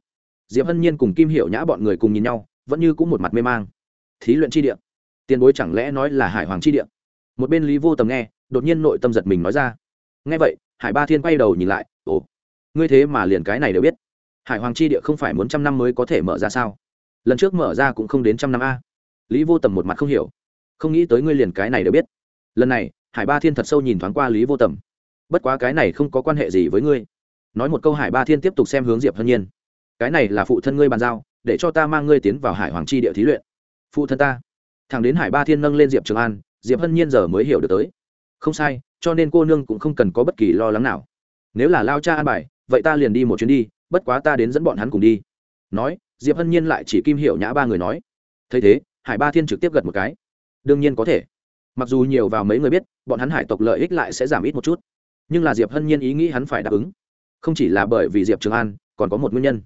Diệp hân nhiên cùng kim hiểu nhã bọn người cùng nhìn nhau, vẫn như cũng một mặt mê mang. Thí luyện chi địa. Tiền bối chẳng lẽ nói là hải hoàng chi địa? Một bên lý vô tầm nghe, đột nhiên nội tâm giật mình nói ra. Nghe vậy, hải ba thiên quay đầu nhìn lại, ồ, ngươi thế mà liền cái này đều biết. Hải hoàng chi địa không phải muốn trăm năm mới có thể mở ra sao? Lần trước mở ra cũng không đến trăm năm a. Lý vô tầm một mặt không hiểu, không nghĩ tới ngươi liền cái này đều biết. Lần này, hải ba thiên thật sâu nhìn thoáng qua lý vô tầm. Bất quá cái này không có quan hệ gì với ngươi. Nói một câu, hải ba thiên tiếp tục xem hướng diệp hân nhiên. Cái này là phụ thân ngươi bàn giao, để cho ta mang ngươi tiến vào hải hoàng chi địa thí luyện. Phụ thân ta. Thằng đến hải ba thiên nâng lên diệp trường an diệp hân nhiên giờ mới hiểu được tới. Không sai, cho nên cô nương cũng không cần có bất kỳ lo lắng nào. Nếu là lao cha an bài, vậy ta liền đi một chuyến đi, bất quá ta đến dẫn bọn hắn cùng đi. Nói, diệp hân nhiên lại chỉ kim hiểu nhã ba người nói. Thấy thế, hải ba thiên trực tiếp gật một cái. Đương nhiên có thể. Mặc dù nhiều vào mấy người biết, bọn hắn hải tộc lợi ích lại sẽ giảm ít một chút. Nhưng là diệp hân nhiên ý nghĩ hắn phải đáp ứng. Không chỉ là bởi vì diệp trường an, còn có một nguyên nhân.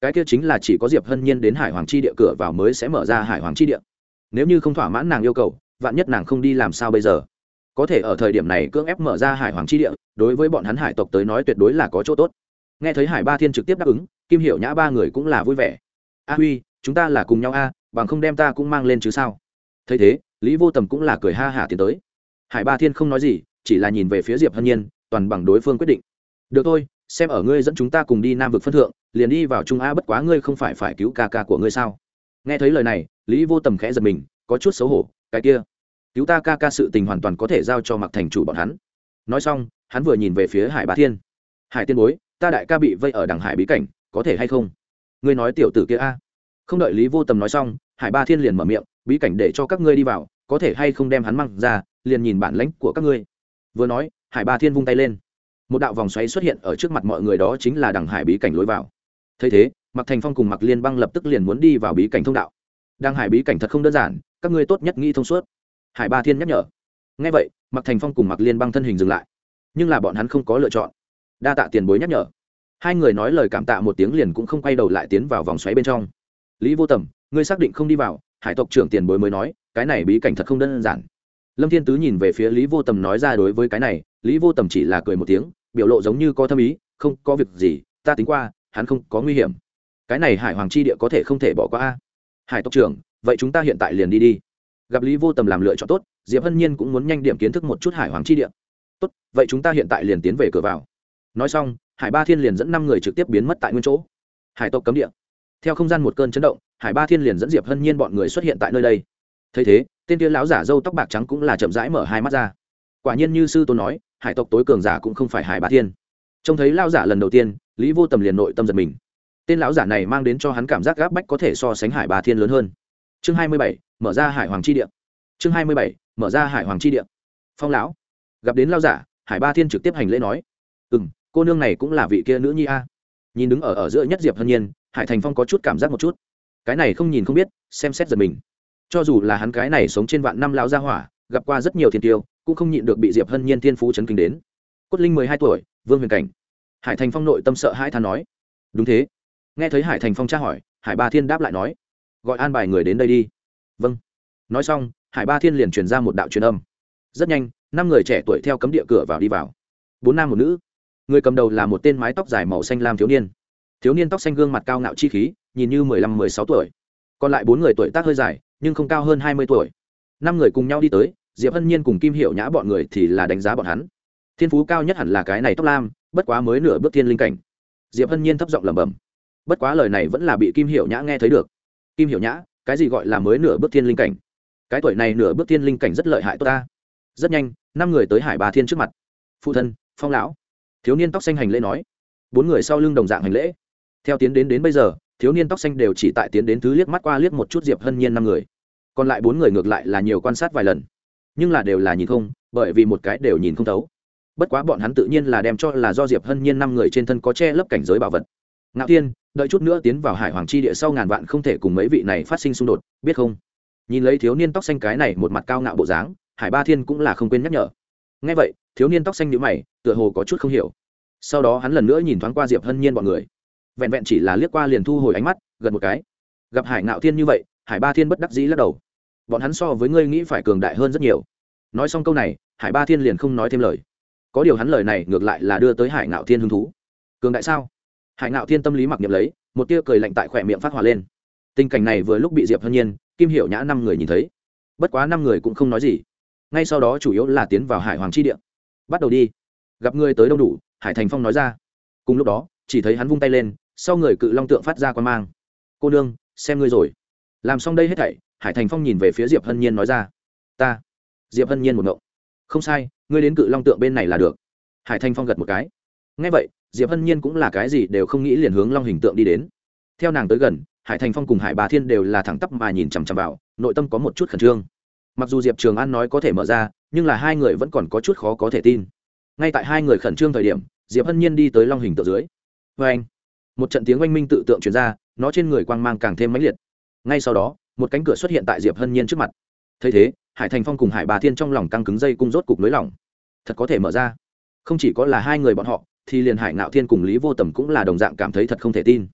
Cái kia chính là chỉ có diệp hân nhiên đến hải hoàng chi địa cửa vào mới sẽ mở ra hải hoàng chi địa. Nếu như không thỏa mãn nàng yêu cầu vạn nhất nàng không đi làm sao bây giờ? Có thể ở thời điểm này cưỡng ép mở ra hải hoàng chi địa, đối với bọn hắn hải tộc tới nói tuyệt đối là có chỗ tốt. Nghe thấy hải ba thiên trực tiếp đáp ứng, kim hiểu nhã ba người cũng là vui vẻ. A huy, chúng ta là cùng nhau a, bằng không đem ta cũng mang lên chứ sao? Thấy thế, lý vô tầm cũng là cười ha hả tiến tới. Hải ba thiên không nói gì, chỉ là nhìn về phía diệp hân nhiên, toàn bằng đối phương quyết định. Được thôi, xem ở ngươi dẫn chúng ta cùng đi nam vực phân thượng, liền đi vào trung a bất quá ngươi không phải phải cứu ca ca của ngươi sao? Nghe thấy lời này, lý vô tầm khẽ giật mình, có chút xấu hổ cái kia. Cứu ta ca ca sự tình hoàn toàn có thể giao cho mặc thành chủ bọn hắn. Nói xong, hắn vừa nhìn về phía hải bá thiên. Hải tiên bối, ta đại ca bị vây ở đằng hải bí cảnh, có thể hay không? Ngươi nói tiểu tử kia a. Không đợi lý vô tầm nói xong, hải ba thiên liền mở miệng, bí cảnh để cho các ngươi đi vào, có thể hay không đem hắn măng ra, liền nhìn bản lãnh của các ngươi. Vừa nói, hải ba thiên vung tay lên. Một đạo vòng xoáy xuất hiện ở trước mặt mọi người đó chính là đằng hải bí cảnh lối vào. Thấy thế mặc thành phong cùng mặc liên băng lập tức liền muốn đi vào bí cảnh thông đạo. Đằng hải bí cảnh thật không đơn giản các ngươi tốt nhất nghĩ thông suốt. Hải ba thiên nhắc nhở. Ngay vậy mặc thành phong cùng mặc liên băng thân hình dừng lại. Nhưng là bọn hắn không có lựa chọn. Đa tạ tiền bối nhắc nhở. Hai người nói lời cảm tạ một tiếng liền cũng không quay đầu lại tiến vào vòng xoáy bên trong. Lý vô tầm, ngươi xác định không đi vào, hải tộc trưởng tiền bối mới nói, cái này bí cảnh thật không đơn giản. Lâm thiên tứ nhìn về phía lý vô tầm nói ra đối với cái này, lý vô tầm chỉ là cười một tiếng, biểu lộ giống như có thâm ý, không có việc gì, ta tính qua, hắn không có nguy hiểm. Cái này hải hoàng chi địa có thể không thể bỏ qua a. Hải tộc trưởng vậy chúng ta hiện tại liền đi đi. Gặp lý vô tầm làm lựa chọn tốt, diệp hân nhiên cũng muốn nhanh điểm kiến thức một chút hải hoàng chi địa. Tốt, vậy chúng ta hiện tại liền tiến về cửa vào. Nói xong, hải ba thiên liền dẫn năm người trực tiếp biến mất tại nguyên chỗ. Hải tộc cấm địa. Theo không gian một cơn chấn động, hải ba thiên liền dẫn diệp hân nhiên bọn người xuất hiện tại nơi đây. Thấy thế, tên kia lão giả dâu tóc bạc trắng cũng là chậm rãi mở hai mắt ra. Quả nhiên như sư tôn nói, hải tộc tối cường giả cũng không phải hải ba thiên. Trông thấy lão giả lần đầu tiên, lý vô tầm liền nội tâm giật mình. Tên lão giả này mang đến cho hắn cảm giác gáp bách có thể so sánh hải ba thiên lớn hơn chương hai mươi bảy, mở ra hải hoàng chi địa. Chương hai mươi bảy, mở ra hải hoàng chi địa. Phong lão, gặp đến lão giả, hải ba thiên trực tiếp hành lễ nói. Ừ m cô nương này cũng là vị kia nữ nhi a. Nhìn đứng ở ở giữa nhất diệp hân nhiên, hải thành phong có chút cảm giác một chút. Cái này không nhìn không biết, xem xét giật mình. Cho dù là hắn cái này sống trên vạn năm lão gia hỏa, gặp qua rất nhiều thiên tiêu, cũng không nhịn được bị diệp hân nhiên thiên phú chấn kinh đến. Cốt linh mười hai tuổi, vương huyền cảnh. Hải thành phong nội tâm sợ hai than nói. Đúng thế. Nghe thấy hải thành phong tra hỏi, hải ba thiên đáp lại nói gọi an bài người đến đây đi. Vâng. Nói xong, hải ba thiên liền truyền ra một đạo truyền âm. Rất nhanh, năm người trẻ tuổi theo cấm địa cửa vào đi vào. Bốn nam một nữ. Người cầm đầu là một tên mái tóc dài màu xanh lam thiếu niên. Thiếu niên tóc xanh gương mặt cao ngạo chi khí, nhìn như mười lăm, mười sáu tuổi. Còn lại bốn người tuổi tác hơi dài, nhưng không cao hơn hai mươi tuổi. Năm người cùng nhau đi tới, diệp hân nhiên cùng kim hiệu nhã bọn người thì là đánh giá bọn hắn. Thiên phú cao nhất hẳn là cái này tóc lam, bất quá mới nửa bước thiên linh cảnh. Diệp hân nhiên thấp giọng lẩm bẩm. Bất quá lời này vẫn là bị kim hiệu nhã nghe thấy được kim Hiểu nhã, cái gì gọi là mới nửa bước thiên linh cảnh? Cái tuổi này nửa bước thiên linh cảnh rất lợi hại tốt ta. Rất nhanh, năm người tới hải bà thiên trước mặt. Phụ thân, phong lão. Thiếu niên tóc xanh hành lễ nói. Bốn người sau lưng đồng dạng hành lễ. Theo tiến đến đến bây giờ, thiếu niên tóc xanh đều chỉ tại tiến đến thứ liếc mắt qua liếc một chút diệp hân nhiên năm người. Còn lại bốn người ngược lại là nhiều quan sát vài lần. Nhưng là đều là nhìn không, bởi vì một cái đều nhìn không thấu. Bất quá bọn hắn tự nhiên là đem cho là do diệp hân nhiên năm người trên thân có che lấp cảnh giới bảo vật. Ngạo thiên đợi chút nữa tiến vào hải hoàng chi địa sau ngàn vạn không thể cùng mấy vị này phát sinh xung đột, biết không? Nhìn lấy thiếu niên tóc xanh cái này một mặt cao ngạo bộ dáng, hải ba thiên cũng là không quên nhắc nhở. Ngay vậy, thiếu niên tóc xanh nhữ mày, tựa hồ có chút không hiểu. Sau đó hắn lần nữa nhìn thoáng qua diệp hân nhiên b ọ n người. Vẹn vẹn chỉ là liếc qua liền thu hồi ánh mắt gần một cái. Gặp hải ngạo thiên như vậy, hải ba thiên bất đắc dĩ lắc đầu. Bọn hắn so với ngươi nghĩ phải cường đại hơn rất nhiều. Nói xong câu này, hải ba thiên liền không nói thêm lời. Có điều hắn lời này ngược lại là đưa tới hải ngạo thiên hứng thú. Cường đại sao? Hải ngạo thiên tâm lý mặc niệm lấy, một tia cười lạnh tại khỏe miệng phát hòa lên. Tình cảnh này vừa lúc bị diệp hân nhiên, kim hiểu nhã năm người nhìn thấy. Bất quá năm người cũng không nói gì. Ngay sau đó chủ yếu là tiến vào hải hoàng chi địa. Bắt đầu đi. Gặp người tới đông đủ, hải thành phong nói ra. Cùng lúc đó, chỉ thấy hắn vung tay lên, sau người cự long tượng phát ra quan mang. Cô nương, xem ngươi rồi. Làm xong đây hết thảy, hải thành phong nhìn về phía diệp hân nhiên nói ra. Ta. Diệp hân nhiên một ngộng. Không sai, ngươi đến cự long tượng bên này là được. Hải thành phong gật một cái. Ngay vậy diệp hân nhiên cũng là cái gì đều không nghĩ liền hướng long hình tượng đi đến. Theo nàng tới gần, hải thành phong cùng hải bà thiên đều là thẳng tắp mà nhìn chằm chằm vào, nội tâm có một chút khẩn trương. Mặc dù diệp trường an nói có thể mở ra, nhưng là hai người vẫn còn có chút khó có thể tin. Ngay tại hai người khẩn trương thời điểm, diệp hân nhiên đi tới long hình tượng dưới. Vê anh một trận tiếng oanh minh tự tượng chuyển ra, nó trên người quang mang càng thêm mãnh liệt. Ngay sau đó, một cánh cửa xuất hiện tại diệp hân nhiên trước mặt. Thấy thế, hải thành phong cùng hải bà thiên trong lòng căng cứng dây cung rốt cục nới lỏng. Thật có thể mở ra. Không chỉ có là hai người bọn họ thì liền hải ngạo thiên cùng lý vô tầm cũng là đồng dạng cảm thấy thật không thể tin.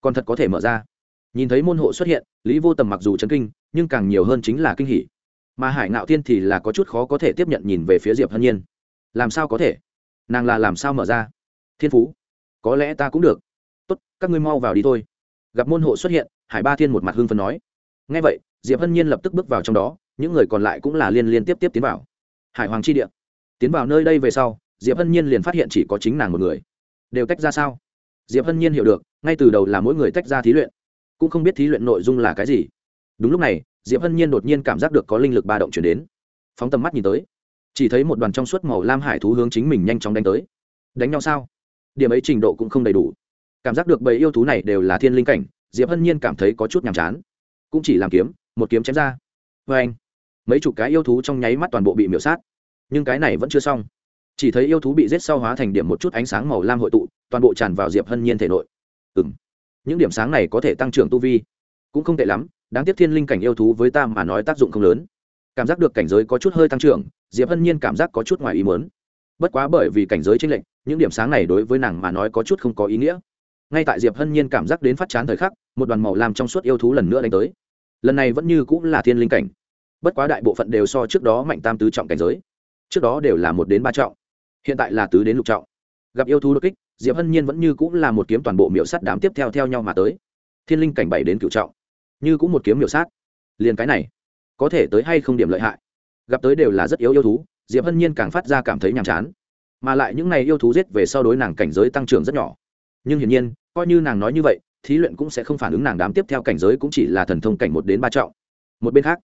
Còn thật có thể mở ra. Nhìn thấy môn hộ xuất hiện, lý vô tầm mặc dù chấn kinh, nhưng càng nhiều hơn chính là kinh hỉ. Mà hải ngạo thiên thì là có chút khó có thể tiếp nhận nhìn về phía diệp hân nhiên. Làm sao có thể? Nàng là làm sao mở ra? Thiên phú. Có lẽ ta cũng được. Tốt, các ngươi mau vào đi thôi. Gặp môn hộ xuất hiện, hải ba thiên một mặt hưng phấn nói. Ngay vậy, diệp hân nhiên lập tức bước vào trong đó, những người còn lại cũng là liên liên tiếp tiếp tiến vào. Hải hoàng chi địa. Tiến vào nơi đây về sau diệp hân nhiên liền phát hiện chỉ có chính nàng một người đều tách ra sao diệp hân nhiên hiểu được ngay từ đầu là mỗi người tách ra thí luyện cũng không biết thí luyện nội dung là cái gì đúng lúc này diệp hân nhiên đột nhiên cảm giác được có linh lực ba động chuyển đến phóng tầm mắt nhìn tới chỉ thấy một đoàn trong suốt màu lam hải thú hướng chính mình nhanh chóng đánh tới đánh nhau sao điểm ấy trình độ cũng không đầy đủ cảm giác được bầy yêu thú này đều là thiên linh cảnh diệp hân nhiên cảm thấy có chút nhàm chán cũng chỉ làm kiếm một kiếm chém ra vê anh mấy chục cái yêu thú trong nháy mắt toàn bộ bị miểu sát nhưng cái này vẫn chưa xong chỉ thấy yêu thú bị giết sau hóa thành điểm một chút ánh sáng màu lam hội tụ, toàn bộ tràn vào diệp hân nhiên thể nội. Ừ m những điểm sáng này có thể tăng trưởng tu vi. Cũng không tệ lắm, đáng tiếc thiên linh cảnh yêu thú với ta mà nói tác dụng không lớn. Cảm giác được cảnh giới có chút hơi tăng trưởng, diệp hân nhiên cảm giác có chút ngoài ý mớn bất quá bởi vì cảnh giới tranh lệch, những điểm sáng này đối với nàng mà nói có chút không có ý nghĩa. Ngay tại diệp hân nhiên cảm giác đến phát chán thời khắc, một đoàn màu làm trong suốt yêu thú lần nữa đánh tới. Lần này vẫn như cũng là thiên linh cảnh. Bất quá đại bộ phận đều so trước đó mạnh tam tứ trọng cảnh giới. Trước đó đều là một đến ba trọng hiện tại là tứ đến lục trọng. Gặp yêu thú đột kích, diệp hân nhiên vẫn như cũng là một kiếm toàn bộ miệu sắt đám tiếp theo theo nhau mà tới. Thiên linh cảnh bảy đến cựu trọng. Như cũng một kiếm miệu sát. Liền cái này, có thể tới hay không điểm lợi hại. Gặp tới đều là rất yếu yêu thú, diệp hân nhiên càng phát ra cảm thấy nhàm chán. Mà lại những này yêu thú giết về sau đối nàng cảnh giới tăng trưởng rất nhỏ. Nhưng hiển nhiên, coi như nàng nói như vậy, thí luyện cũng sẽ không phản ứng nàng đám tiếp theo cảnh giới cũng chỉ là thần thông cảnh một đến ba trọng. Một bên khác,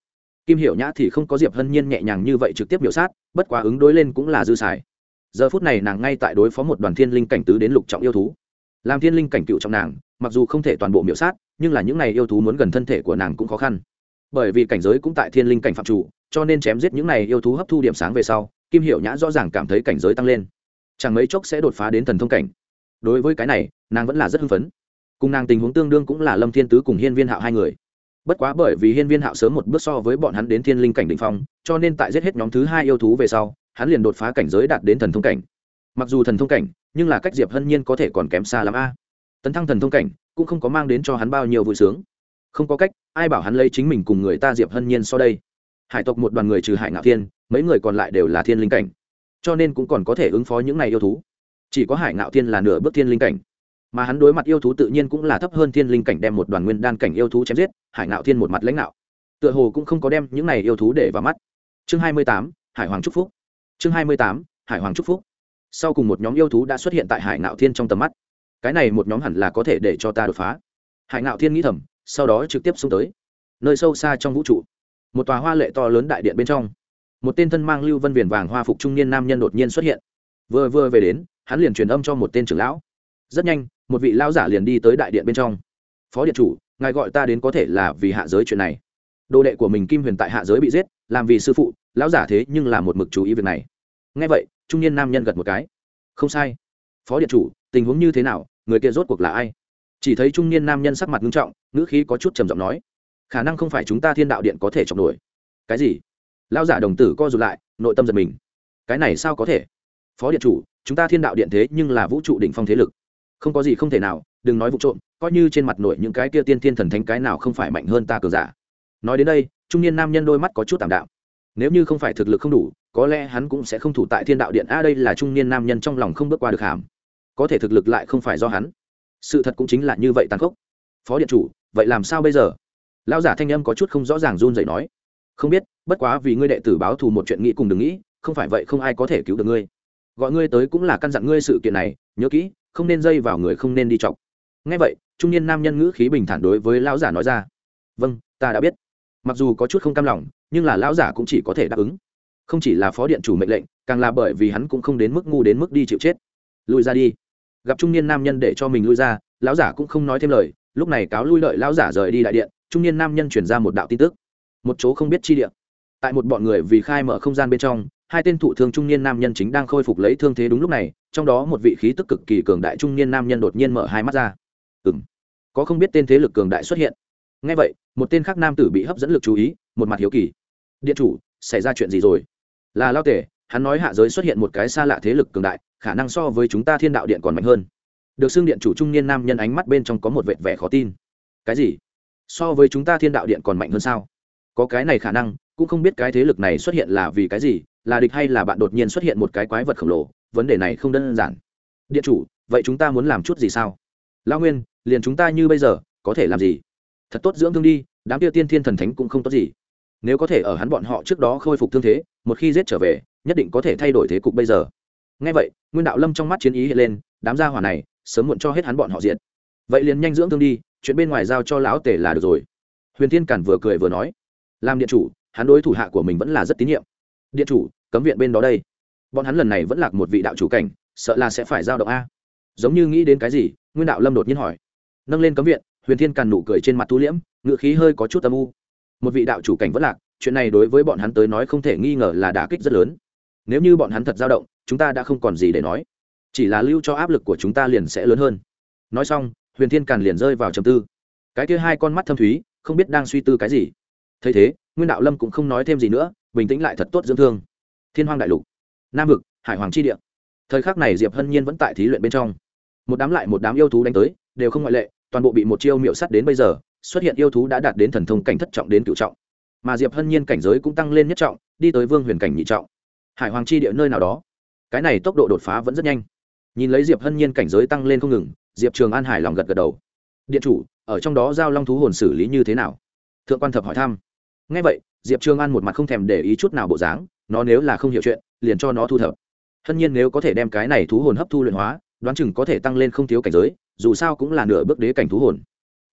kim hiểu nhã thì không có diệp hân nhiên nhẹ nhàng như vậy trực tiếp biểu sát, bất quá ứng đối lên cũng là dư xài giờ phút này nàng ngay tại đối phó một đoàn thiên linh cảnh tứ đến lục trọng yêu thú. Làm thiên linh cảnh cựu trọng nàng, mặc dù không thể toàn bộ miễu sát, nhưng là những này yêu thú muốn gần thân thể của nàng cũng khó khăn. Bởi vì cảnh giới cũng tại thiên linh cảnh phạm chủ, cho nên chém giết những này yêu thú hấp thu điểm sáng về sau, kim hiệu nhã rõ ràng cảm thấy cảnh giới tăng lên. Chẳng mấy chốc sẽ đột phá đến thần thông cảnh. Đối với cái này, nàng vẫn là rất hưng phấn. Cùng nàng tình huống tương đương cũng là lâm thiên tứ cùng hiên viên hạo hai người. Bất quá bởi vì hiên viên hạo sớm một bước so với bọn hắn đến thiên linh cảnh đ ỉ n h phong, cho nên tại giết hết nhóm thứ hai yêu thú về sau hắn liền đột phá cảnh giới đạt đến thần thông cảnh. Mặc dù thần thông cảnh, nhưng là cách diệp hân nhiên có thể còn kém xa lắm a. Tấn thăng thần thông cảnh, cũng không có mang đến cho hắn bao nhiêu vui sướng. Không có cách, ai bảo hắn lấy chính mình cùng người ta diệp hân nhiên so đây? Hải tộc một đoàn người trừ hải ngạo thiên, mấy người còn lại đều là thiên linh cảnh. Cho nên cũng còn có thể ứng phó những này yêu thú. Chỉ có hải ngạo thiên là nửa bước thiên linh cảnh. Mà hắn đối mặt yêu thú tự nhiên cũng là thấp hơn thiên linh cảnh đem một đoàn nguyên đan cảnh yêu thú chém giết, hải ngạo thiên một mặt lãnh đạo. Tựa hồ cũng không có đem những này yêu thú để vào mắt. Chương hai mươi tám, hải hoàng trúc phúc chương hai mươi tám, hải hoàng trúc phúc. Sau cùng một nhóm yêu thú đã xuất hiện tại hải ngạo thiên trong tầm mắt. Cái này một nhóm hẳn là có thể để cho ta đột phá. Hải ngạo thiên nghĩ thầm, sau đó trực tiếp xuống tới. Nơi sâu xa trong vũ trụ, một tòa hoa lệ to lớn đại điện bên trong, một tên thân mang lưu vân viền vàng hoa phục trung niên nam nhân đột nhiên xuất hiện. Vừa vừa về đến, hắn liền truyền âm cho một tên trưởng lão. Rất nhanh, một vị lão giả liền đi tới đại điện bên trong. Phó điện chủ, ngài gọi ta đến có thể là vì hạ giới chuyện này. Đồ đệ của mình kim huyền tại hạ giới bị giết, làm vì sư phụ lão giả thế nhưng là một mực chú ý việc này. Ngay vậy, trung niên nam nhân gật một cái. Không sai. Phó điện chủ, tình huống như thế nào, người kia rốt cuộc là ai? Chỉ thấy trung niên nam nhân sắc mặt nghiêm trọng, ngữ khí có chút trầm giọng nói. Khả năng không phải chúng ta thiên đạo điện có thể chọc nổi cái gì? Lão giả đồng tử co rụt lại, nội tâm giật mình. Cái này sao có thể? Phó điện chủ, chúng ta thiên đạo điện thế nhưng là vũ trụ đỉnh phong thế lực. Không có gì không thể nào, đừng nói vụ trộm, coi như trên mặt nội những cái kia tiên thiên thần thánh cái nào không phải mạnh hơn ta cờ giả. Nói đến đây, trung niên nam nhân đôi mắt có chút tảm đạo nếu như không phải thực lực không đủ, có lẽ hắn cũng sẽ không thủ tại thiên đạo điện. A, đây là trung niên nam nhân trong lòng không bước qua được hàm. Có thể thực lực lại không phải do hắn. Sự thật cũng chính là như vậy tàn khốc. Phó điện chủ, vậy làm sao bây giờ? Lão giả thanh âm có chút không rõ ràng run dậy nói. Không biết, bất quá vì ngươi đệ tử báo thù một chuyện nghĩ cùng đừng nghĩ, không phải vậy không ai có thể cứu được ngươi. Gọi ngươi tới cũng là căn dặn ngươi sự kiện này, nhớ kỹ, không nên dây vào người không nên đi chọc. Ngay vậy, trung niên nam nhân ngữ khí bình thản đối với lão giả nói ra. Vâng ta đã biết. Mặc dù có chút không cam lòng nhưng là lão giả cũng chỉ có thể đáp ứng. Không chỉ là phó điện chủ mệnh lệnh, càng là bởi vì hắn cũng không đến mức ngu đến mức đi chịu chết. Lùi ra đi. Gặp trung niên nam nhân để cho mình lui ra, lão giả cũng không nói thêm lời, lúc này cáo lui lợi lão giả rời đi đại điện, trung niên nam nhân chuyển ra một đạo tin tức. Một chỗ không biết chi điện tại một bọn người vì khai mở không gian bên trong, hai tên thụ thương trung niên nam nhân chính đang khôi phục lấy thương thế đúng lúc này, trong đó một vị khí tức cực kỳ cường đại trung niên nam nhân đột nhiên mở hai mắt ra. Ừ m có không biết tên thế lực cường đại xuất hiện. Ngay vậy, một tên khác nam tử bị hấp dẫn lực chú ý một mặt hiếu kỳ. Điện chủ, xảy ra chuyện gì rồi? Là lao tể, hắn nói hạ giới xuất hiện một cái xa lạ thế lực cường đại, khả năng so với chúng ta thiên đạo điện còn mạnh hơn. Được xưng điện chủ trung niên nam nhân ánh mắt bên trong có một vệt vẻ khó tin. Cái gì? So với chúng ta thiên đạo điện còn mạnh hơn sao? Có cái này khả năng, cũng không biết cái thế lực này xuất hiện là vì cái gì, là địch hay là bạn đột nhiên xuất hiện một cái quái vật khổng lồ, vấn đề này không đơn giản. Điện chủ, vậy chúng ta muốn làm chút gì sao? Lao nguyên, liền chúng ta như bây giờ, có thể làm gì? Thật tốt dưỡng thương đi, đám tiêu tiên thiên thần thánh cũng không tốt gì nếu có thể ở hắn bọn họ trước đó khôi phục thương thế, một khi giết trở về, nhất định có thể thay đổi thế cục bây giờ. Ngay vậy, nguyên đạo lâm trong mắt chiến ý hiện lên, đám gia hỏa này sớm muộn cho hết hắn bọn họ diện vậy liền nhanh dưỡng thương đi, chuyện bên ngoài giao cho lão tể là được rồi. Huyền thiên cản vừa cười vừa nói, làm điện chủ, hắn đối thủ hạ của mình vẫn là rất tín nhiệm. Điện chủ, cấm viện bên đó đây. Bọn hắn lần này vẫn lạc một vị đạo chủ cảnh, sợ là sẽ phải giao động a. Giống như nghĩ đến cái gì, nguyên đạo lâm đột nhiên hỏi. Nâng lên cấm viện, huyền thiên càn nụ cười trên mặt thu liễm ngự khí hơi có chút âm u một vị đạo chủ cảnh vất lạc, chuyện này đối với bọn hắn tới nói không thể nghi ngờ là đả kích rất lớn. Nếu như bọn hắn thật dao động, chúng ta đã không còn gì để nói. Chỉ là lưu cho áp lực của chúng ta liền sẽ lớn hơn. Nói xong, huyền thiên càn liền rơi vào trầm tư. Cái kia hai con mắt thâm thúy, không biết đang suy tư cái gì. Thấy thế, nguyên đạo lâm cũng không nói thêm gì nữa, bình tĩnh lại thật tốt dưỡng thương. Thiên hoàng đại lục, nam vực, hải hoàng tri địa. Thời khắc này diệp hân nhiên vẫn tại thí luyện bên trong. Một đám lại một đám yêu thú đánh tới, đều không ngoại lệ, toàn bộ bị một chiêu miệu sắt đến bây giờ xuất hiện yêu thú đã đạt đến thần thông cảnh thất trọng đến cựu trọng. Mà diệp hân nhiên cảnh giới cũng tăng lên nhất trọng, đi tới vương huyền cảnh nhị trọng. Hải hoàng chi địa nơi nào đó. Cái này tốc độ đột phá vẫn rất nhanh. Nhìn lấy diệp hân nhiên cảnh giới tăng lên không ngừng, diệp trường an hải lòng gật gật đầu. Điện chủ, ở trong đó giao long thú hồn xử lý như thế nào? Thượng quan thập hỏi thăm. Ngay vậy, diệp trường an một mặt không thèm để ý chút nào bộ dáng, nó nếu là không hiểu chuyện, liền cho nó thu thập. Hân nhiên nếu có thể đem cái này thú hồn hấp thu luyện hóa, đoán chừng có thể tăng lên không thiếu cảnh giới, dù sao cũng là nửa bước đế cảnh thú hồn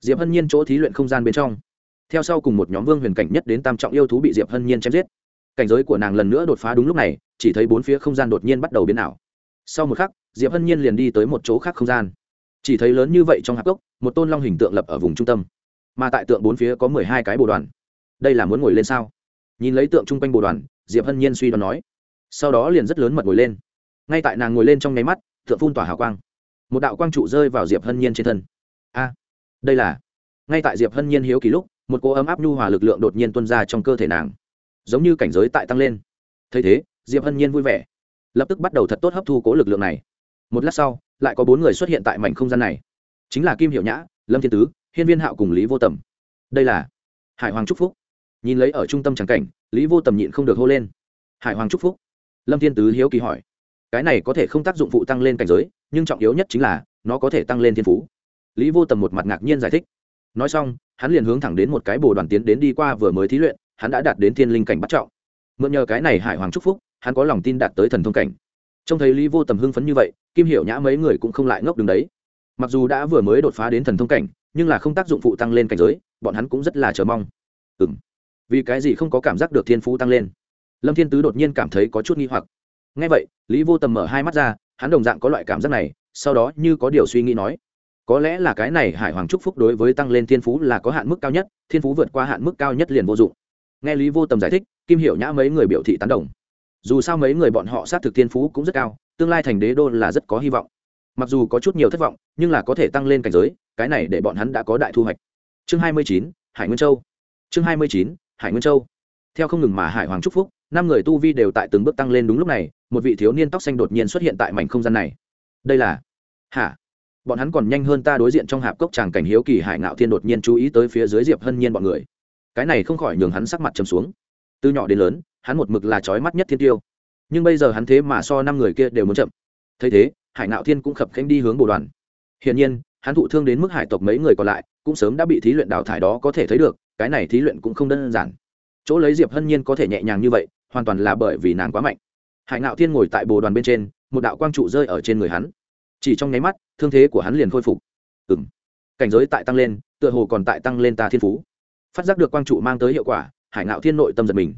diệp hân nhiên chỗ thí luyện không gian bên trong. Theo sau cùng một nhóm vương huyền cảnh nhất đến tam trọng yêu thú bị diệp hân nhiên chém giết. Cảnh giới của nàng lần nữa đột phá đúng lúc này, chỉ thấy bốn phía không gian đột nhiên bắt đầu biến ảo. Sau một khắc, diệp hân nhiên liền đi tới một chỗ khác không gian. Chỉ thấy lớn như vậy trong hạp cốc, một tôn long hình tượng lập ở vùng trung tâm. Mà tại tượng bốn phía có mười hai cái bồ đoàn. Đây là muốn ngồi lên sao? Nhìn lấy tượng chung quanh bồ đoàn, diệp hân nhiên suy đoán nói. Sau đó liền rất lớn mật ngồi lên. Ngay tại nàng ngồi lên trong nháy mắt, tượng phun tỏa hào quang. Một đạo quang trụ rơi vào diệp hân nhiên trên thân. A! Đây là ngay tại diệp hân nhiên hiếu kỳ lúc một cô ấm áp nhu hòa lực lượng đột nhiên tuân ra trong cơ thể nàng giống như cảnh giới tại tăng lên thấy thế diệp hân nhiên vui vẻ lập tức bắt đầu thật tốt hấp thu cố lực lượng này một lát sau lại có bốn người xuất hiện tại mảnh không gian này chính là kim hiệu nhã lâm thiên tứ hiên viên hạo cùng lý vô tầm đây là hải hoàng trúc phúc nhìn lấy ở trung tâm tràng cảnh lý vô tầm nhịn không được hô lên hải hoàng trúc phúc lâm thiên tứ hiếu kỳ hỏi cái này có thể không tác dụng phụ tăng lên cảnh giới nhưng trọng yếu nhất chính là nó có thể tăng lên thiên phú lý vô tầm một mặt ngạc nhiên giải thích. Nói xong, hắn liền hướng thẳng đến một cái bồ đoàn tiến đến đi qua vừa mới thí luyện, hắn đã đạt đến thiên linh cảnh bắt trọng. Mượn nhờ cái này hải hoàng trúc phúc, hắn có lòng tin đạt tới thần thông cảnh. Trông thấy lý vô tầm hưng phấn như vậy, kim hiểu nhã mấy người cũng không lại ngốc đứng đấy. Mặc dù đã vừa mới đột phá đến thần thông cảnh, nhưng là không tác dụng phụ tăng lên cảnh giới, bọn hắn cũng rất là chờ mong. Ừ m vì cái gì không có cảm giác được thiên phú tăng lên? Lâm thiên tứ đột nhiên cảm thấy có chút nghi hoặc. Ngay vậy, lý vô tầm mở hai mắt ra, hắn đồng dạng có loại cảm giác này, sau đó như có điều suy nghĩ nói có lẽ là cái này hải hoàng trúc phúc đối với tăng lên thiên phú là có hạn mức cao nhất, thiên phú vượt qua hạn mức cao nhất liền vô dụng. Nghe lý vô tầm giải thích, kim hiểu nhã mấy người biểu thị tán đồng. Dù sao mấy người bọn họ xác thực thiên phú cũng rất cao, tương lai thành đế đô là rất có hy vọng. Mặc dù có chút nhiều thất vọng, nhưng là có thể tăng lên cảnh giới, cái này để bọn hắn đã có đại thu hoạch. Chương hai mươi chín, hải nguyên châu. Chương hai mươi chín, hải nguyên châu. Theo không ngừng mà hải hoàng trúc phúc, năm người tu vi đều tại từng bước tăng lên đúng lúc này, một vị thiếu niên tóc xanh đột nhiên xuất hiện tại mảnh không gian này. Đây là? Hả? Bọn hắn còn nhanh hơn ta đối diện trong hạp cốc tràng cảnh hiếu kỳ hải ngạo thiên đột nhiên chú ý tới phía dưới diệp hân nhiên bọn người. Cái này không khỏi nhường hắn sắc mặt trầm xuống. Từ nhỏ đến lớn, hắn một mực là trói mắt nhất thiên tiêu. Nhưng bây giờ hắn thế mà so năm người kia đều muốn chậm. Thấy thế, hải ngạo thiên cũng khập khanh đi hướng bồ đoàn. Hiển nhiên, hắn thụ thương đến mức hải tộc mấy người còn lại, cũng sớm đã bị thí luyện đào thải đó có thể thấy được, cái này thí luyện cũng không đơn giản. Chỗ lấy diệp hân nhiên có thể nhẹ nhàng như vậy, hoàn toàn là bởi vì nàng quá mạnh. Hải ngạo thiên ngồi tại bồ đoàn bên trên, một đạo quang trụ rơi ở trên người hắn chỉ trong nháy mắt, thương thế của hắn liền khôi phục. Ừ m cảnh giới tại tăng lên, tựa hồ còn tại tăng lên ta thiên phú. Phát giác được quang trụ mang tới hiệu quả, hải ngạo thiên nội tâm giật mình.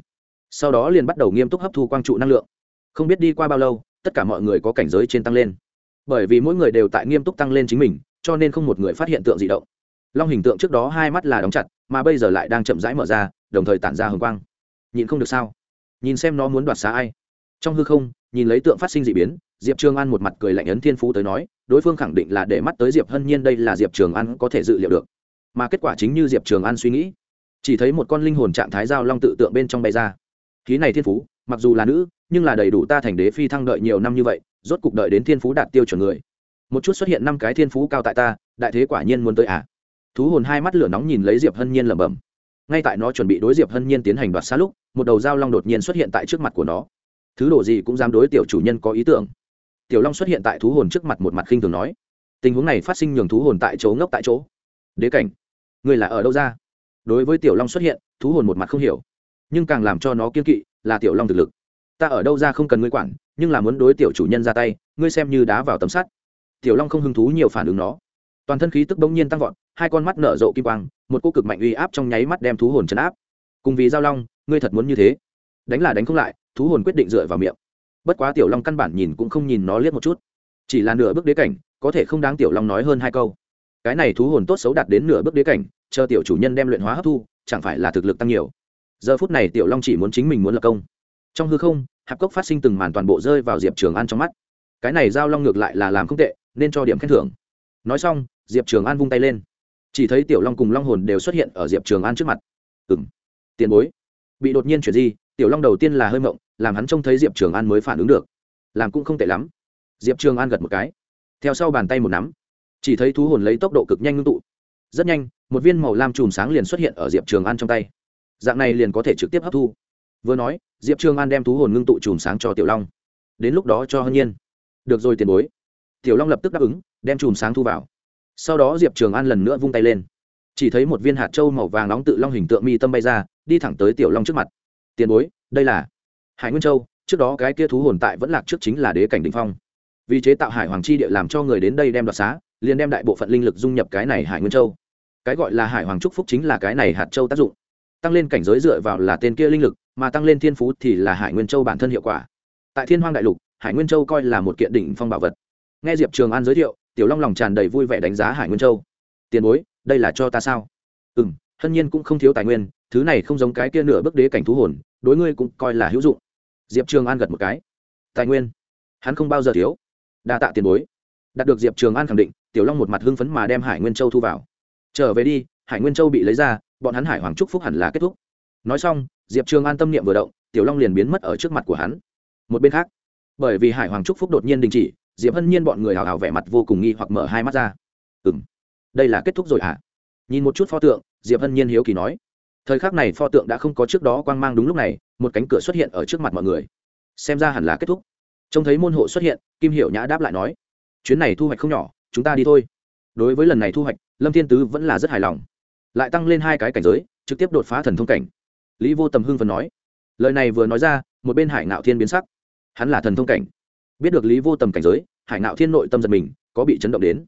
Sau đó liền bắt đầu nghiêm túc hấp thu quang trụ năng lượng. Không biết đi qua bao lâu, tất cả mọi người có cảnh giới trên tăng lên. Bởi vì mỗi người đều tại nghiêm túc tăng lên chính mình, cho nên không một người phát hiện tượng di động. Long hình tượng trước đó hai mắt là đóng chặt, mà bây giờ lại đang chậm rãi mở ra, đồng thời tản ra hồng quang. Nhìn không được sao? Nhìn xem nó muốn đoạt xá ai. Trong hư không, nhìn lấy tượng phát sinh d ị biến diệp trường an một mặt cười lạnh ấn thiên phú tới nói, đối phương khẳng định là để mắt tới diệp hân nhiên đây là diệp trường an có thể dự liệu được. Mà kết quả chính như diệp trường an suy nghĩ. Chỉ thấy một con linh hồn trạng thái giao long tự tượng bên trong bay ra. Khí này thiên phú, mặc dù là nữ, nhưng là đầy đủ ta thành đế phi thăng đợi nhiều năm như vậy, rốt cục đợi đến thiên phú đạt tiêu chuẩn người. Một chút xuất hiện năm cái thiên phú cao tại ta, đại thế quả nhiên muốn tới à. Thú hồn hai mắt lửa nóng nhìn lấy diệp hân nhiên lẩm bẩm. Ngay tại nó chuẩn bị đối diệp hân nhiên tiến hành đoạt xa lúc, một đầu dao long đột nhiên xuất hiện tại trước mặt của nó. Thứ đồ gì cũng dám đối tiểu chủ nhân có ý tưởng tiểu long xuất hiện tại thú hồn trước mặt một mặt khinh thường nói. Tình huống này phát sinh nhường thú hồn tại chỗ ngốc tại chỗ. Đế cảnh, người là ở đâu ra? Đối với tiểu long xuất hiện, thú hồn một mặt không hiểu. Nhưng càng làm cho nó kiên kỵ là tiểu long thực lực. Ta ở đâu ra không cần ngươi quản, nhưng là muốn đối tiểu chủ nhân ra tay, ngươi xem như đá vào tấm sắt. Tiểu long không hứng thú nhiều phản ứng nó. Toàn thân khí tức bỗng nhiên tăng vọt, hai con mắt nở rộ kim quang, một cô cực mạnh uy áp trong nháy mắt đem thú hồn chấn áp. Cùng vì giao long, ngươi thật muốn như thế. Đánh là đánh không lại, thú hồn quyết định dựa vào miệng bất quá tiểu long căn bản nhìn cũng không nhìn nó liếc một chút. Chỉ là nửa bước đế cảnh, có thể không đáng tiểu long nói hơn hai câu. Cái này thú hồn tốt xấu đạt đến nửa bước đế cảnh, chờ tiểu chủ nhân đem luyện hóa hấp thu, chẳng phải là thực lực tăng nhiều. Giờ phút này tiểu long chỉ muốn chính mình muốn lập công. Trong hư không, hạp cốc phát sinh từng màn toàn bộ rơi vào diệp trường an trong mắt. Cái này giao long ngược lại là làm không tệ, nên cho điểm khen thưởng. Nói xong, diệp trường an vung tay lên. Chỉ thấy tiểu long cùng long hồn đều xuất hiện ở diệp trường an trước mặt. Ừng tiền bối. Bị đột nhiên chuyển di tiểu long đầu tiên là hơi mộng, làm hắn trông thấy diệp trường an mới phản ứng được. Làm cũng không tệ lắm. Diệp trường an gật một cái. Theo sau bàn tay một nắm. Chỉ thấy thú hồn lấy tốc độ cực nhanh ngưng tụ. Rất nhanh, một viên màu lam chùm sáng liền xuất hiện ở diệp trường an trong tay. Dạng này liền có thể trực tiếp hấp thu. Vừa nói, diệp trường an đem thú hồn ngưng tụ chùm sáng cho tiểu long. Đến lúc đó cho hân nhiên. Được rồi tiền bối. Tiểu long lập tức đáp ứng, đem chùm sáng thu vào. Sau đó diệp trường an lần nữa vung tay lên. Chỉ thấy một viên hạt trâu màu vàng nóng tự long hình tượng mi tâm bay ra, đi thẳng tới tiểu long trước mặt tiền bối, đây là hải nguyên châu, trước đó cái kia thú hồn tại vẫn lạc trước chính là đế cảnh đình phong. Vì chế tạo hải hoàng chi địa làm cho người đến đây đem đoạt xá, liền đem đại bộ phận linh lực dung nhập cái này hải nguyên châu. Cái gọi là hải hoàng trúc phúc chính là cái này hạt châu tác dụng. Tăng lên cảnh giới dựa vào là tên kia linh lực, mà tăng lên thiên phú thì là hải nguyên châu bản thân hiệu quả. Tại thiên hoang đại lục, hải nguyên châu coi là một kiện đỉnh phong bảo vật. Nghe diệp trường an giới thiệu, tiểu long lòng tràn đầy vui vẻ đánh giá hải nguyên châu. Tiền bối, đây là cho ta sao? Ừ m hân nhiên cũng không thiếu tài nguyên, thứ này không giống cái kia nửa bức đế cảnh thú hồn, đối ngươi cũng coi là hữu dụng. Diệp trường an gật một cái. Tài nguyên? Hắn không bao giờ thiếu. Đa tạ tiền bối. Đạt được diệp trường an khẳng định, tiểu long một mặt hưng phấn mà đem hải nguyên châu thu vào. Trở về đi, hải nguyên châu bị lấy ra, bọn hắn hải hoàng trúc phúc hẳn là kết thúc. Nói xong, diệp trường an tâm niệm vừa động, tiểu long liền biến mất ở trước mặt của hắn. Một bên khác, bởi vì hải hoàng trúc phúc đột nhiên đình chỉ, diệp hân nhiên bọn người hào hào vẻ mặt vô cùng nghi hoặc mở hai mắt ra. Ừ m đây là kết thúc rồi ạ à? Nhìn một chút pho tượng, diệp hân nhiên hiếu kỳ nói. Thời khắc này pho tượng đã không có trước đó quang mang đúng lúc này, một cánh cửa xuất hiện ở trước mặt mọi người. Xem ra hẳn là kết thúc. Trông thấy môn hộ xuất hiện, kim hiệu nhã đáp lại nói. Chuyến này thu hoạch không nhỏ, chúng ta đi thôi. Đối với lần này thu hoạch, lâm thiên tứ vẫn là rất hài lòng. Lại tăng lên hai cái cảnh giới, trực tiếp đột phá thần thông cảnh. Lý vô tầm hưng phần nói. Lời này vừa nói ra, một bên hải ngạo thiên biến sắc. Hắn là thần thông cảnh. Biết được lý vô tầm cảnh giới, hải ngạo thiên nội tâm giật mình, có bị chấn động đến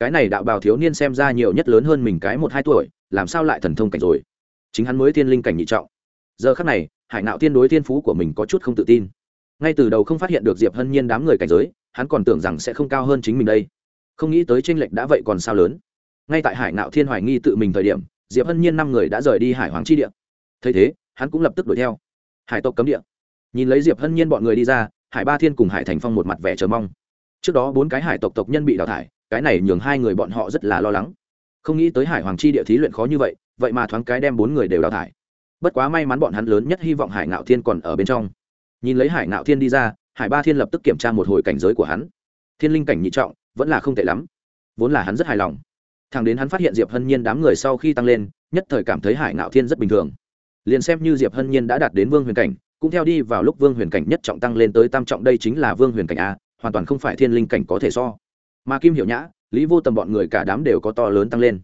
cái này đạo bào thiếu niên xem ra nhiều nhất lớn hơn mình cái một hai tuổi, làm sao lại thần thông cảnh rồi? Chính hắn mới thiên linh cảnh nhị trọng. Giờ khắc này, hải ngạo thiên đối thiên phú của mình có chút không tự tin. Ngay từ đầu không phát hiện được diệp hân nhiên đám người cảnh giới, hắn còn tưởng rằng sẽ không cao hơn chính mình đây. Không nghĩ tới tranh lệch đã vậy còn sao lớn. Ngay tại hải ngạo thiên hoài nghi tự mình thời điểm, diệp hân nhiên năm người đã rời đi hải hoàng chi địa. Thấy thế, hắn cũng lập tức đuổi theo. Hải tộc cấm địa. Nhìn lấy diệp hân nhiên bọn người đi ra, hải ba thiên cùng hải thành phong một mặt vẻ chờ mong. Trước đó bốn cái hải tộc tộc nhân bị đào thải cái này nhường hai người bọn họ rất là lo lắng. Không nghĩ tới hải hoàng chi địa thí luyện khó như vậy vậy mà thoáng cái đem bốn người đều đào thải. Bất quá may mắn bọn hắn lớn nhất hy vọng hải ngạo thiên còn ở bên trong. Nhìn lấy hải ngạo thiên đi ra, hải ba thiên lập tức kiểm tra một hồi cảnh giới của hắn. Thiên linh cảnh nhị trọng, vẫn là không tệ lắm. Vốn là hắn rất hài lòng. Thằng đến hắn phát hiện diệp hân nhiên đám người sau khi tăng lên, nhất thời cảm thấy hải ngạo thiên rất bình thường. Liền xem như diệp hân nhiên đã đạt đến vương huyền cảnh, cũng theo đi vào lúc vương huyền cảnh nhất trọng tăng lên tới tam trọng đây chính là vương huyền cảnh a, hoàn toàn không phải thiên linh cảnh có thể so mà kim hiểu nhã, lý vô tầm bọn người cả đám đều có to lớn tăng lên.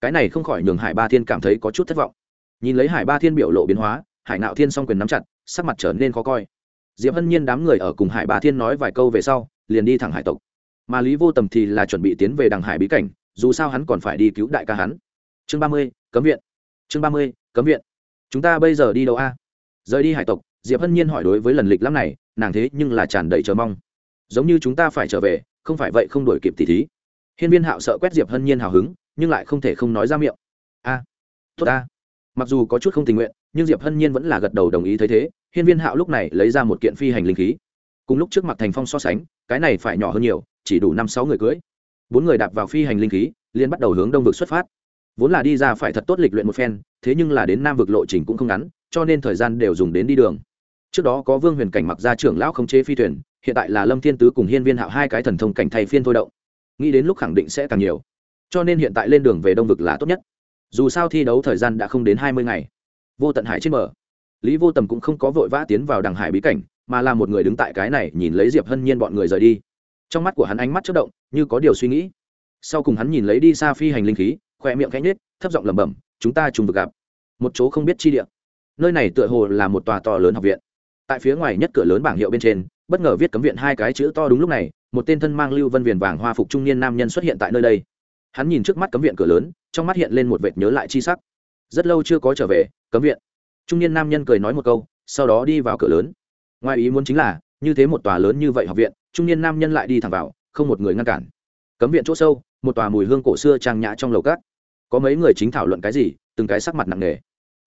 Cái này không khỏi nhường hải ba thiên cảm thấy có chút thất vọng. Nhìn lấy hải ba thiên biểu lộ biến hóa, hải nạo thiên s o n g quyền nắm chặt, sắc mặt trở nên khó coi. Diệp hân nhiên đám người ở cùng hải ba thiên nói vài câu về sau, liền đi thẳng hải tộc. Mà lý vô tầm thì là chuẩn bị tiến về đằng hải bí cảnh, dù sao hắn còn phải đi cứu đại ca hắn. Chương ba mươi, cấm viện. Chương ba mươi, cấm viện. Chúng ta bây giờ đi đâu a? Rời đi hải tộc, diệp hân nhiên hỏi đối với lần lịch lắm này, nàng thế nhưng là tràn đầy chờ mong. Giống như chúng ta phải trở về không phải vậy không đổi kịp tỷ thí. Hiên viên hạo sợ quét diệp hân nhiên hào hứng, nhưng lại không thể không nói ra miệng. A, tốt a mặc dù có chút không tình nguyện, nhưng diệp hân nhiên vẫn là gật đầu đồng ý thấy thế, hiên viên hạo lúc này lấy ra một kiện phi hành linh khí. Cùng lúc trước mặt thành phong so sánh, cái này phải nhỏ hơn nhiều, chỉ đủ năm sáu người cưới. Bốn người đạp vào phi hành linh khí liên bắt đầu hướng đông vực xuất phát. Vốn là đi ra phải thật tốt lịch luyện một phen, thế nhưng là đến nam vực lộ trình cũng không ngắn, cho nên thời gian đều dùng đến đi đường. Trước đó có vương huyền cảnh mặc ra trưởng lão không chế phi thuyền hiện tại là lâm thiên tứ cùng hiên viên hạo hai cái thần thông cảnh thay phiên thôi động. Nghĩ đến lúc khẳng định sẽ càng nhiều. Cho nên hiện tại lên đường về đông vực là tốt nhất. Dù sao thi đấu thời gian đã không đến hai mươi ngày. Vô tận hải trên bờ. Lý vô tầm cũng không có vội vã tiến vào đằng hải bí cảnh, mà là một người đứng tại cái này nhìn lấy diệp hân nhiên bọn người rời đi. Trong mắt của hắn ánh mắt chất động, như có điều suy nghĩ. Sau cùng hắn nhìn lấy đi xa phi hành linh khí khoe miệng khẽ nhết thấp giọng lẩm bẩm, chúng ta trùng vực gặp. Một chỗ không biết chi địa. Nơi này tựa hồ là một tòa to lớn học viện. Tại phía ngoài nhất cửa lớn bảng hiệu bên trên bất ngờ viết cấm viện hai cái chữ to đúng lúc này, một tên thân mang lưu vân viền vàng hoa phục trung niên nam nhân xuất hiện tại nơi đây. Hắn nhìn trước mắt cấm viện cửa lớn, trong mắt hiện lên một vệt nhớ lại chi sắc. Rất lâu chưa có trở về, cấm viện. Trung niên nam nhân cười nói một câu, sau đó đi vào cửa lớn. Ngoài ý muốn chính là, như thế một tòa lớn như vậy học viện, trung niên nam nhân lại đi thẳng vào, không một người ngăn cản. Cấm viện chỗ sâu, một tòa mùi hương cổ xưa trang nhã trong lầu cát có mấy người chính thảo luận cái gì, từng cái sắc mặt nặng nề.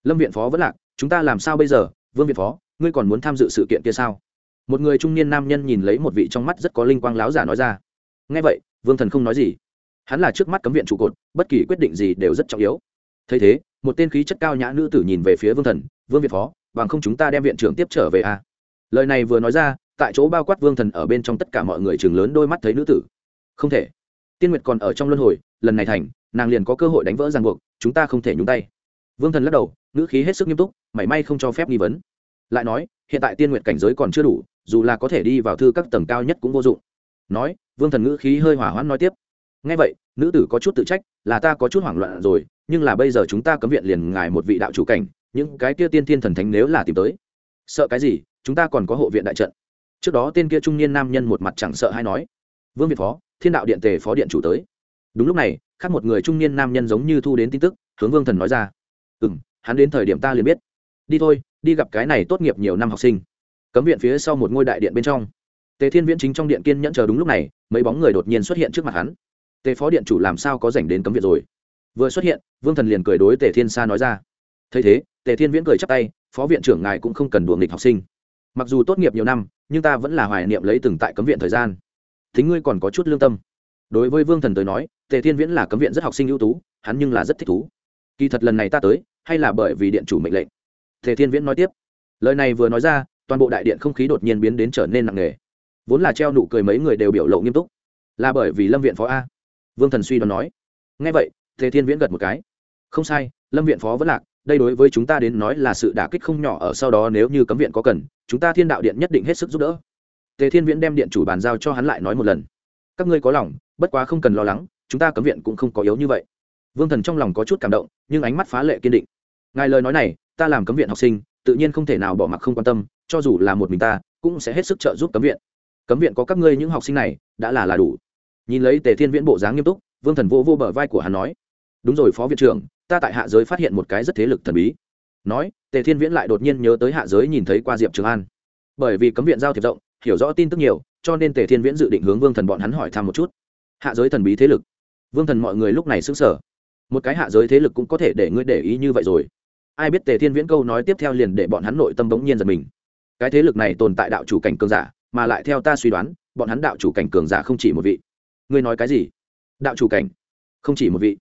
Lâm viện phó vẫn lạc, chúng ta làm sao bây giờ? Vương viện phó, ngươi còn muốn tham dự sự kiện kia sao? Một người trung niên nam nhân nhìn lấy một vị trong mắt rất có linh quang láo giả nói ra. Ngay vậy, vương thần không nói gì. Hắn là trước mắt cấm viện trụ cột, bất kỳ quyết định gì đều rất trọng yếu. Thấy thế, một tên khí chất cao nhã nữ tử nhìn về phía vương thần, vương việt phó, bằng không chúng ta đem viện trưởng tiếp trở về à. lời này vừa nói ra, tại chỗ bao quát vương thần ở bên trong tất cả mọi người trường lớn đôi mắt thấy nữ tử. Không thể. Tiên nguyệt còn ở trong luân hồi, lần này thành, nàng liền có cơ hội đánh vỡ ràng buộc, chúng ta không thể nhúng tay. Vương thần lắc đầu, ngữ khí hết sức nghiêm túc, mảy may không cho phép nghi vấn. Lại nói, hiện tại tiên nguyệt cảnh giới còn chưa đủ dù là có thể đi vào thư các tầng cao nhất cũng vô dụng. Nói, vương thần ngữ khí hơi hỏa hoãn nói tiếp. Ngay vậy, nữ tử có chút tự trách, là ta có chút hoảng loạn rồi, nhưng là bây giờ chúng ta cấm viện liền ngài một vị đạo chủ cảnh, những cái kia tiên thiên thần thánh nếu là tìm tới, sợ cái gì, chúng ta còn có hộ viện đại trận. Trước đó tên kia trung niên nam nhân một mặt chẳng sợ hay nói, vương việt phó, thiên đạo điện tề phó điện chủ tới. Đúng lúc này, khác một người trung niên nam nhân giống như thu đến tin tức, hướng vương thần nói ra ừ m hắn đến thời điểm ta liền biết. Đi thôi, đi gặp cái này tốt nghiệp nhiều năm học sinh cấm viện phía sau một ngôi đại điện bên trong. Tề thiên viễn chính trong điện kiên nhẫn chờ đúng lúc này, mấy bóng người đột nhiên xuất hiện trước mặt hắn. Tề phó điện chủ làm sao có dành đến cấm viện rồi? Vừa xuất hiện, vương thần liền cười đối tề thiên sa nói ra. Thấy thế, tề thiên viễn cười chắp tay, phó viện trưởng ngài cũng không cần đùa nghịch học sinh. Mặc dù tốt nghiệp nhiều năm, nhưng ta vẫn là hoài niệm lấy từng tại cấm viện thời gian. Thính ngươi còn có chút lương tâm. Đối với vương thần tới nói, tề thiên viễn là cấm viện rất học sinh ưu tú, hắn nhưng là rất thích thú. Kỳ thật lần này ta tới, hay là bởi vì điện chủ mệnh lệnh? Tề thiên viễn nói tiếp. Lời này vừa nói ra toàn bộ đại điện không khí đột nhiên biến đến trở nên nặng nề. Vốn là treo nụ cười mấy người đều biểu lộ nghiêm túc. Là bởi vì lâm viện phó a. Vương thần suy đoán nói. Ngay vậy, thế thiên viễn gật một cái. Không sai, lâm viện phó vẫn lạc, đây đối với chúng ta đến nói là sự đả kích không nhỏ ở sau đó nếu như cấm viện có cần, chúng ta thiên đạo điện nhất định hết sức giúp đỡ. Tề thiên viễn đem điện chủ bàn giao cho hắn lại nói một lần. Các ngươi có lòng, bất quá không cần lo lắng, chúng ta cấm viện cũng không có yếu như vậy. Vương thần trong lòng có chút cảm động, nhưng ánh mắt phá lệ kiên định. Ngài lời nói này, ta làm cấm viện học sinh, tự nhiên không thể nào bỏ mặc không quan tâm cho dù là một mình ta, cũng sẽ hết sức trợ giúp cấm viện. Cấm viện có các ngươi những học sinh này, đã là là đủ. Nhìn lấy tề thiên viễn bộ dáng nghiêm túc, vương thần vô vô bờ vai của hắn nói, đúng rồi, phó viện trưởng, ta tại hạ giới phát hiện một cái rất thế lực thần bí. Nói, tề thiên viễn lại đột nhiên nhớ tới hạ giới nhìn thấy qua diệp trường an. Bởi vì cấm viện giao thiệp rộng, hiểu rõ tin tức nhiều, cho nên tề thiên viễn dự định hướng vương thần bọn hắn hỏi thăm một chút. Hạ giới thần bí thế lực. Vương thần mọi người lúc này xứng sở một cái hạ giới thế lực cũng có thể để ngươi để ý như vậy rồi. Ai biết tề thiên viễn câu nói tiếp theo liền để bọn hắn nội tâm bỗng nhiên giật mình cái thế lực này tồn tại đạo chủ cảnh cường giả, mà lại theo ta suy đoán, bọn hắn đạo chủ cảnh cường giả không chỉ một vị. Ngươi nói cái gì? Đạo chủ cảnh? Không chỉ một vị.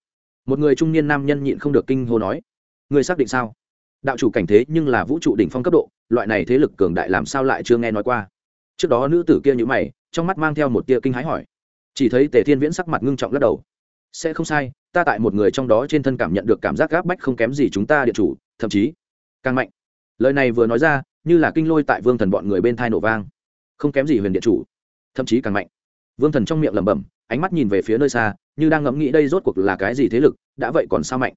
Một người trung niên nam nhân nhịn không được kinh hô nói. Ngươi xác định sao? Đạo chủ cảnh thế nhưng là vũ trụ đỉnh phong cấp độ, loại này thế lực cường đại làm sao lại chưa nghe nói qua? Trước đó nữ tử kia nhữ mày, trong mắt mang theo một tia kinh hãi hỏi. Chỉ thấy tề thiên viễn sắc mặt ngưng trọng lắc đầu. Sẽ không sai, ta tại một người trong đó trên thân cảm nhận được cảm giác gáp bách không kém gì chúng ta địa chủ, thậm chí càng mạnh. Lời này vừa nói ra như là kinh lôi tại vương thần bọn người bên thai nổ vang, không kém gì huyền điện chủ, thậm chí càng mạnh. Vương thần trong miệng lẩm bẩm, ánh mắt nhìn về phía nơi xa, như đang ngẫm nghĩ đây rốt cuộc là cái gì thế lực, đã vậy còn sao mạnh.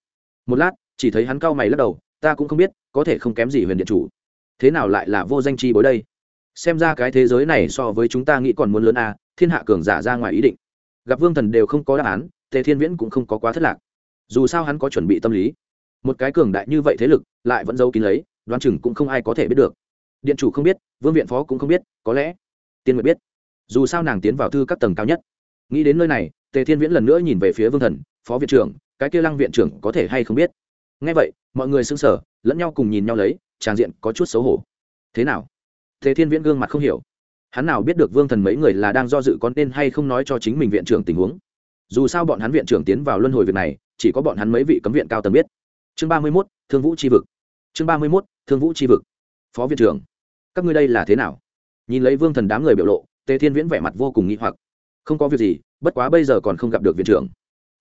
Một lát, chỉ thấy hắn cau mày lắc đầu, ta cũng không biết, có thể không kém gì huyền điện chủ. Thế nào lại là vô danh chi bối đây? Xem ra cái thế giới này so với chúng ta nghĩ còn muốn lớn a thiên hạ cường giả ra ngoài ý định. Gặp vương thần đều không có đáp án, tề thiên viễn cũng không có quá thất lạc. Dù sao hắn có chuẩn bị tâm lý. Một cái cường đại như vậy thế lực, lại vẫn giấu kín lấy đoán chừng cũng không ai có thể biết được. Điện chủ không biết, vương viện phó cũng không biết, có lẽ tiên nguyệt biết. Dù sao nàng tiến vào thư các tầng cao nhất. Nghĩ đến nơi này, tề thiên viễn lần nữa nhìn về phía vương thần, phó viện trưởng, cái kia lăng viện trưởng có thể hay không biết? Ngay vậy, mọi người sững sờ, lẫn nhau cùng nhìn nhau lấy tràng diện có chút xấu hổ. Thế nào? Tề thiên viễn gương mặt không hiểu. Hắn nào biết được vương thần mấy người là đang do dự con nên hay không nói cho chính mình viện trưởng tình huống. Dù sao bọn hắn viện trưởng tiến vào luân hồi việc này, chỉ có bọn hắn mấy vị cấm viện cao tầng biết. Chương ba mươi mốt, thương vũ tri vực. Chương ba mươi mốt thương vũ tri vực. Phó viện trưởng, các ngươi đây là thế nào? Nhìn lấy vương thần đám người biểu lộ, tề thiên viễn vẻ mặt vô cùng nghĩ hoặc. Không có việc gì, bất quá bây giờ còn không gặp được viện trưởng.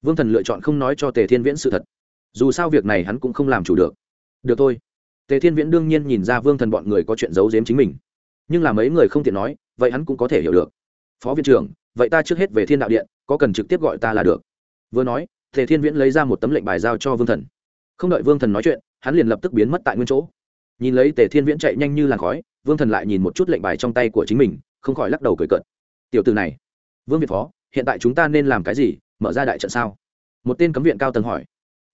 Vương thần lựa chọn không nói cho tề thiên viễn sự thật. Dù sao việc này hắn cũng không làm chủ được. Được thôi. Tề thiên viễn đương nhiên nhìn ra vương thần bọn người có chuyện giấu giếm chính mình. Nhưng là mấy người không tiện nói, vậy hắn cũng có thể hiểu được. Phó viện trưởng, vậy ta trước hết về thiên đạo điện, có cần trực tiếp gọi ta là được. Vừa nói, tề thiên viễn lấy ra một tấm lệnh bài giao cho vương thần. Không đợi vương thần nói chuyện, hắn liền lập tức biến mất tại nguyên chỗ nhìn lấy tề thiên viễn chạy nhanh như làn khói, vương thần lại nhìn một chút lệnh bài trong tay của chính mình, không khỏi lắc đầu cười cợt. Tiểu từ này, vương việt phó, hiện tại chúng ta nên làm cái gì, mở ra đại trận sao? Một tên cấm viện cao tầng hỏi.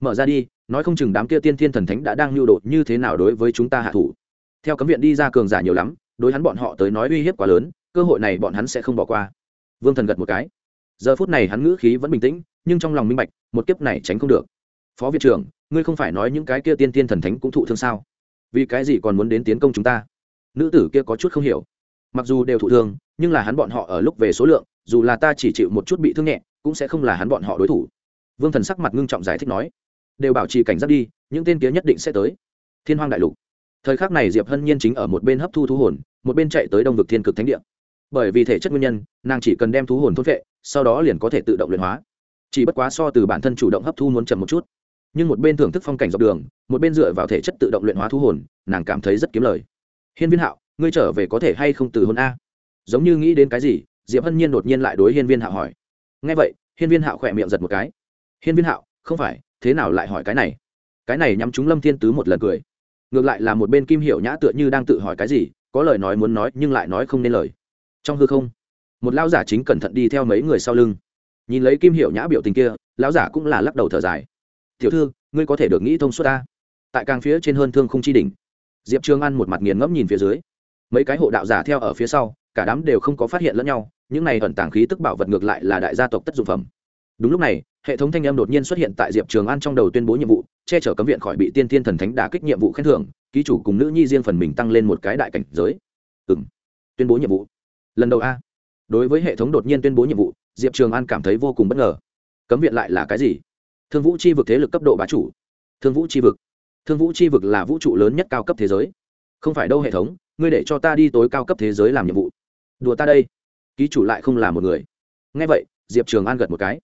Mở ra đi, nói không chừng đám kia tiên thiên thần thánh đã đang lưu đột như thế nào đối với chúng ta hạ thủ? Theo cấm viện đi ra cường giả nhiều lắm, đối hắn bọn họ tới nói uy hiếp quá lớn, cơ hội này bọn hắn sẽ không bỏ qua. Vương thần gật một cái. Giờ phút này hắn ngữ khí vẫn bình tĩnh, nhưng trong lòng minh bạch, một kiếp này tránh không được. Phó viện trưởng, ngươi không phải nói những cái kia tiên tiên thần thánh cũng thụ thương sao? Vì cái gì còn muốn đến tiến công chúng ta? Nữ tử kia có chút không hiểu. Mặc dù đều thụ thương, nhưng là hắn bọn họ ở lúc về số lượng, dù là ta chỉ chịu một chút bị thương nhẹ, cũng sẽ không là hắn bọn họ đối thủ. Vương thần sắc mặt ngưng trọng giải thích nói, đều bảo trì cảnh giác đi, những tên kia nhất định sẽ tới. Thiên hoang đại lục. Thời khắc này diệp hân nhiên chính ở một bên hấp thu thú hồn, một bên chạy tới đông vực thiên cực thánh địa. Bởi vì thể chất nguyên nhân, nàng chỉ cần đem thú hồn thốt vệ sau đó liền có thể tự động luyện hóa. Chỉ bất quá so từ bản thân chủ động hấp thu muốn chậm một chút nhưng một bên thưởng thức phong cảnh dọc đường, một bên dựa vào thể chất tự động luyện hóa thu hồn, nàng cảm thấy rất kiếm lời. Hiên viên hạo, ngươi trở về có thể hay không từ hôn a? Giống như nghĩ đến cái gì, diệp hân nhiên đột nhiên lại đối hiên viên hạo hỏi. Ngay vậy, hiên viên hạo khỏe miệng giật một cái. Hiên viên hạo, không phải, thế nào lại hỏi cái này? Cái này nhắm chúng lâm thiên tứ một lần cười. Ngược lại là một bên kim hiểu nhã tựa như đang tự hỏi cái gì, có lời nói muốn nói nhưng lại nói không nên lời. Trong hư không, một lão giả chính cẩn thận đi theo mấy người sau lưng. Nhìn lấy kim hiểu nhã biểu tình kia, lão giả cũng là lắc đầu thở dài tiểu thư, ngươi có thể được nghĩ thông suốt ta. Tại càng phía trên hơn thương không chi đỉnh, diệp trường ăn một mặt nghiền ngẫm nhìn phía dưới. Mấy cái hộ đạo giả theo ở phía sau, cả đám đều không có phát hiện lẫn nhau, những này ẩn tàng khí tức bảo vật ngược lại là đại gia tộc tất dụng phẩm. Đúng lúc này, hệ thống thanh âm đột nhiên xuất hiện tại diệp trường an trong đầu tuyên bố nhiệm vụ, che chở cấm viện khỏi bị tiên thiên thần thánh đả kích nhiệm vụ khen thưởng, ký chủ cùng nữ nhi riêng phần mình tăng lên một cái đại cảnh giới. Ừ m tuyên bố nhiệm vụ. Lần đầu a. Đối với hệ thống đột nhiên tuyên bố nhiệm vụ, diệp trường an cảm thấy vô cùng bất ngờ. Cấm viện lại là cái gì? Thương vũ c h i vực thế lực cấp độ bá chủ. Thương vũ c h i vực. Thương vũ c h i vực là vũ trụ lớn nhất cao cấp thế giới. Không phải đâu hệ thống, ngươi để cho ta đi tối cao cấp thế giới làm nhiệm vụ. Đùa ta đây. Ký chủ lại không là một người. Ngay vậy, diệp trường an gật một cái.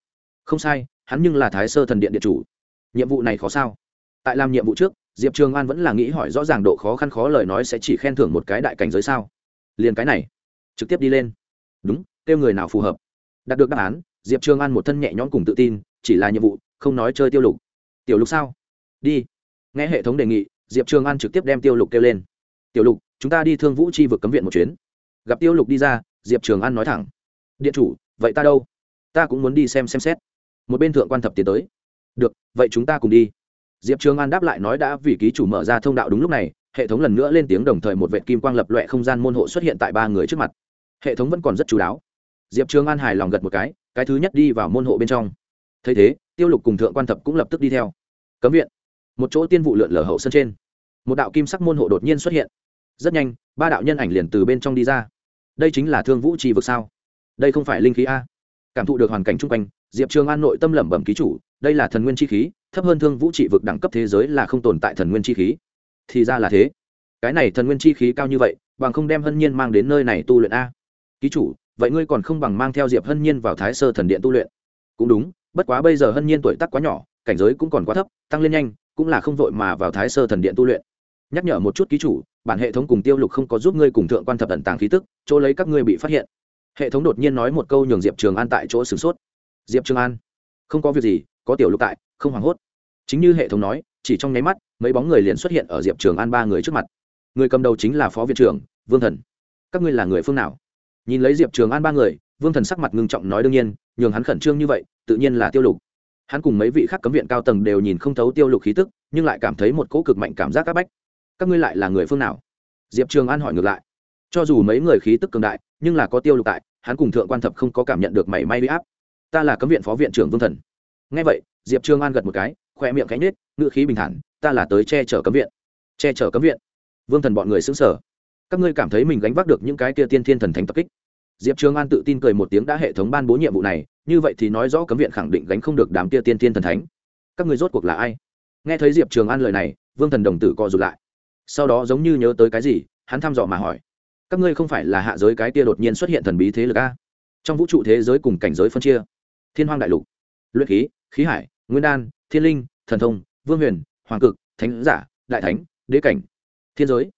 Không sai, hắn nhưng là thái sơ thần điện điện chủ. Nhiệm vụ này khó sao? Tại làm nhiệm vụ trước, diệp trường an vẫn là nghĩ hỏi rõ ràng độ khó khăn khó lời nói sẽ chỉ khen thưởng một cái đại cảnh giới sao? Liền cái này. Trực tiếp đi lên. Đúng, kêu người nào phù hợp? Đạt được đáp án diệp trường an một thân nhẹ nhõm cùng tự tin, chỉ là nhiệm vụ, không nói chơi tiêu lục. Tiểu lục sao? Đi. Nghe hệ thống đề nghị, diệp trường an trực tiếp đem tiêu lục kêu lên. Tiểu lục, chúng ta đi thương vũ chi vực cấm viện một chuyến. Gặp tiêu lục đi ra, diệp trường an nói thẳng. Điện chủ, vậy ta đâu? Ta cũng muốn đi xem xem xét. Một bên thượng quan thập tiến tới. Được, vậy chúng ta cùng đi. Diệp trường an đáp lại nói đã vì ký chủ mở ra thông đạo đúng lúc này, hệ thống lần nữa lên tiếng đồng thời một vệ kim quang lập loẹ không gian môn hộ xuất hiện tại ba người trước mặt. Hệ thống vẫn còn rất chú đáo. Diệp trường an hài lòng gật một cái cái thứ nhất đi vào môn hộ bên trong. Thấy thế, tiêu lục cùng thượng quan thập cũng lập tức đi theo. Cấm viện. Một chỗ tiên vụ lượn lở hậu sân trên. Một đạo kim sắc môn hộ đột nhiên xuất hiện. Rất nhanh, ba đạo nhân ảnh liền từ bên trong đi ra. Đây chính là thương vũ trì vực sao? Đây không phải linh khí a? Cảm thụ được hoàn cảnh chung quanh, diệp trường an nội tâm lẩm bẩm ký chủ, đây là thần nguyên chi khí, thấp hơn thương vũ trị vực đẳng cấp thế giới là không tồn tại thần nguyên chi khí. Thì ra là thế. Cái này thần nguyên chi khí cao như vậy, bằng không đem hân nhiên mang đến nơi này tu luyện a? Ký chủ vậy ngươi còn không bằng mang theo diệp hân nhiên vào thái sơ thần điện tu luyện. Cũng đúng, bất quá bây giờ hân nhiên tuổi tác quá nhỏ, cảnh giới cũng còn quá thấp, tăng lên nhanh, cũng là không vội mà vào thái sơ thần điện tu luyện. Nhắc nhở một chút ký chủ, bản hệ thống cùng tiêu lục không có giúp ngươi cùng thượng quan thập tận tàng khí tức, chỗ lấy các ngươi bị phát hiện. Hệ thống đột nhiên nói một câu nhường diệp trường an tại chỗ sửng sốt. Diệp trường an, không có việc gì, có tiểu lục tại, không hoảng hốt. Chính như hệ thống nói, chỉ trong nháy mắt, mấy bóng người liền xuất hiện ở diệp trường an ba người trước mặt. Người cầm đầu chính là phó viện trưởng, vương thần. Các ngươi là người phương nào? Nhìn lấy diệp trường an ba người, vương thần sắc mặt ngưng trọng nói đương nhiên, nhường hắn khẩn trương như vậy, tự nhiên là tiêu lục. Hắn cùng mấy vị khác cấm viện cao tầng đều nhìn không thấu tiêu lục khí tức, nhưng lại cảm thấy một cỗ cực mạnh cảm giác áp bách. Các ngươi lại là người phương nào? Diệp trường an hỏi ngược lại. Cho dù mấy người khí tức cường đại, nhưng là có tiêu lục tại, hắn cùng thượng quan thập không có cảm nhận được mảy may huy áp. Ta là cấm viện phó viện trưởng vương thần. Ngay vậy, diệp trường an gật một cái, khoe miệng cánh nết ngựa khí bình thản, ta là tới che chở cấm viện. Che chở cấm viện. Vương thần bọn người xứng sở các ngươi cảm thấy mình gánh vác được những cái kia tiên thiên thần thánh tập kích. Diệp trường an tự tin cười một tiếng đã hệ thống ban bố nhiệm vụ này, như vậy thì nói rõ cấm viện khẳng định gánh không được đám kia tiên thiên thần thánh. Các ngươi rốt cuộc là ai? Nghe thấy diệp trường an lời này, vương thần đồng tử co rụt lại. Sau đó giống như nhớ tới cái gì, hắn thăm dò mà hỏi. Các ngươi không phải là hạ giới cái kia đột nhiên xuất hiện thần bí thế lực a? Trong vũ trụ thế giới cùng cảnh giới phân chia, thiên hoang đại lục, luyện khí khí hải, nguyên đan, thiên linh, thần thông, vương huyền, hoàng cực, thánh giả, đại thánh, đế cảnh, thiên giới,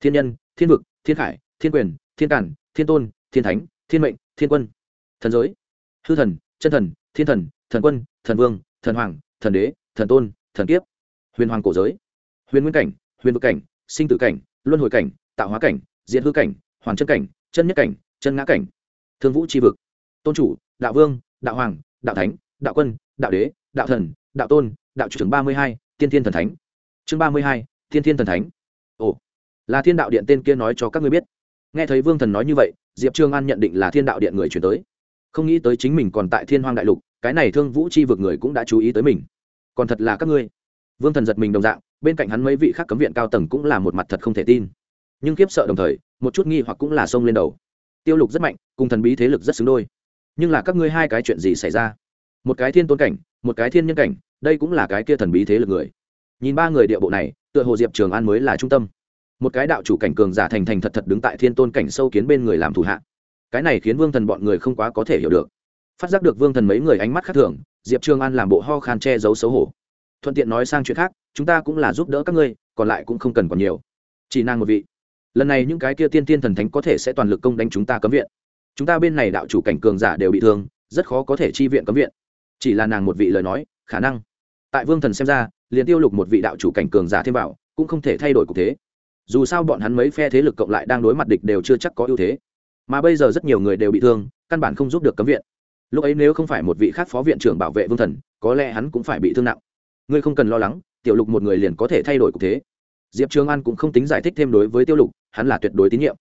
thiên nhân thiên vực, thiên khải, thiên quyền, thiên cản thiên tôn, thiên thánh, thiên mệnh, thiên quân. Thần giới. Hư thần, chân thần, thiên thần thần quân, thần vương, thần hoàng, thần đế, thần tôn, thần kiếp. Huyền hoàng cổ giới. Huyền nguyên cảnh, huyền vực cảnh, sinh tử cảnh, luân hồi cảnh, tạo hóa cảnh diện hư cảnh hoàng chân cảnh, chân nhất cảnh, chân ngã cảnh. Thương vũ tri vực. Tôn chủ, đạo vương, đạo hoàng, đạo thánh, đạo quân, đạo đế, đạo thần, đạo tôn, đạo trưởng ba mươi hai, tiên thiên thần thánh. Chương ba mươi hai, tiên thiên thần thánh. Ồ là thiên đạo điện tên kia nói cho các ngươi biết. Nghe thấy vương thần nói như vậy, diệp trương an nhận định là thiên đạo điện người chuyển tới. Không nghĩ tới chính mình còn tại thiên hoang đại lục, cái này thương vũ chi vực người cũng đã chú ý tới mình. Còn thật là các ngươi. Vương thần giật mình đồng dạng, bên cạnh hắn mấy vị khác cấm viện cao tầng cũng là một mặt thật không thể tin. Nhưng kiếp sợ đồng thời, một chút nghi hoặc cũng là xông lên đầu. Tiêu lục rất mạnh, cùng thần bí thế lực rất xứng đôi. Nhưng là các ngươi hai cái chuyện gì xảy ra? Một cái thiên tôn cảnh, một cái thiên nhân cảnh, đây cũng là cái kia thần bí thế lực người. Nhìn ba người địa bộ này, tựa hồ diệp trường an mới là trung tâm một cái đạo chủ cảnh cường giả thành thành thật thật đứng tại thiên tôn cảnh sâu kiến bên người làm thủ hạ. Cái này khiến vương thần bọn người không quá có thể hiểu được. Phát giác được vương thần mấy người ánh mắt khác thường, diệp trương an làm bộ ho khan che giấu xấu hổ. Thuận tiện nói sang chuyện khác, chúng ta cũng là giúp đỡ các ngươi, còn lại cũng không cần còn nhiều. Chỉ nàng một vị. Lần này những cái kia tiên tiên thần thánh có thể sẽ toàn lực công đánh chúng ta cấm viện. Chúng ta bên này đạo chủ cảnh cường giả đều bị thương, rất khó có thể chi viện cấm viện. Chỉ là nàng một vị lời nói, khả năng. Tại vương thần xem ra, liền tiêu lục một vị đạo chủ cảnh cường giả thêm vào, cũng không thể thay đổi cục thế dù sao bọn hắn mấy phe thế lực cộng lại đang đối mặt địch đều chưa chắc có ưu thế. Mà bây giờ rất nhiều người đều bị thương, căn bản không giúp được cấm viện. Lúc ấy nếu không phải một vị khác phó viện trưởng bảo vệ vương thần, có lẽ hắn cũng phải bị thương nặng. Ngươi không cần lo lắng, tiểu lục một người liền có thể thay đổi cục thế. Diệp trường an cũng không tính giải thích thêm đối với tiêu lục, hắn là tuyệt đối tín nhiệm.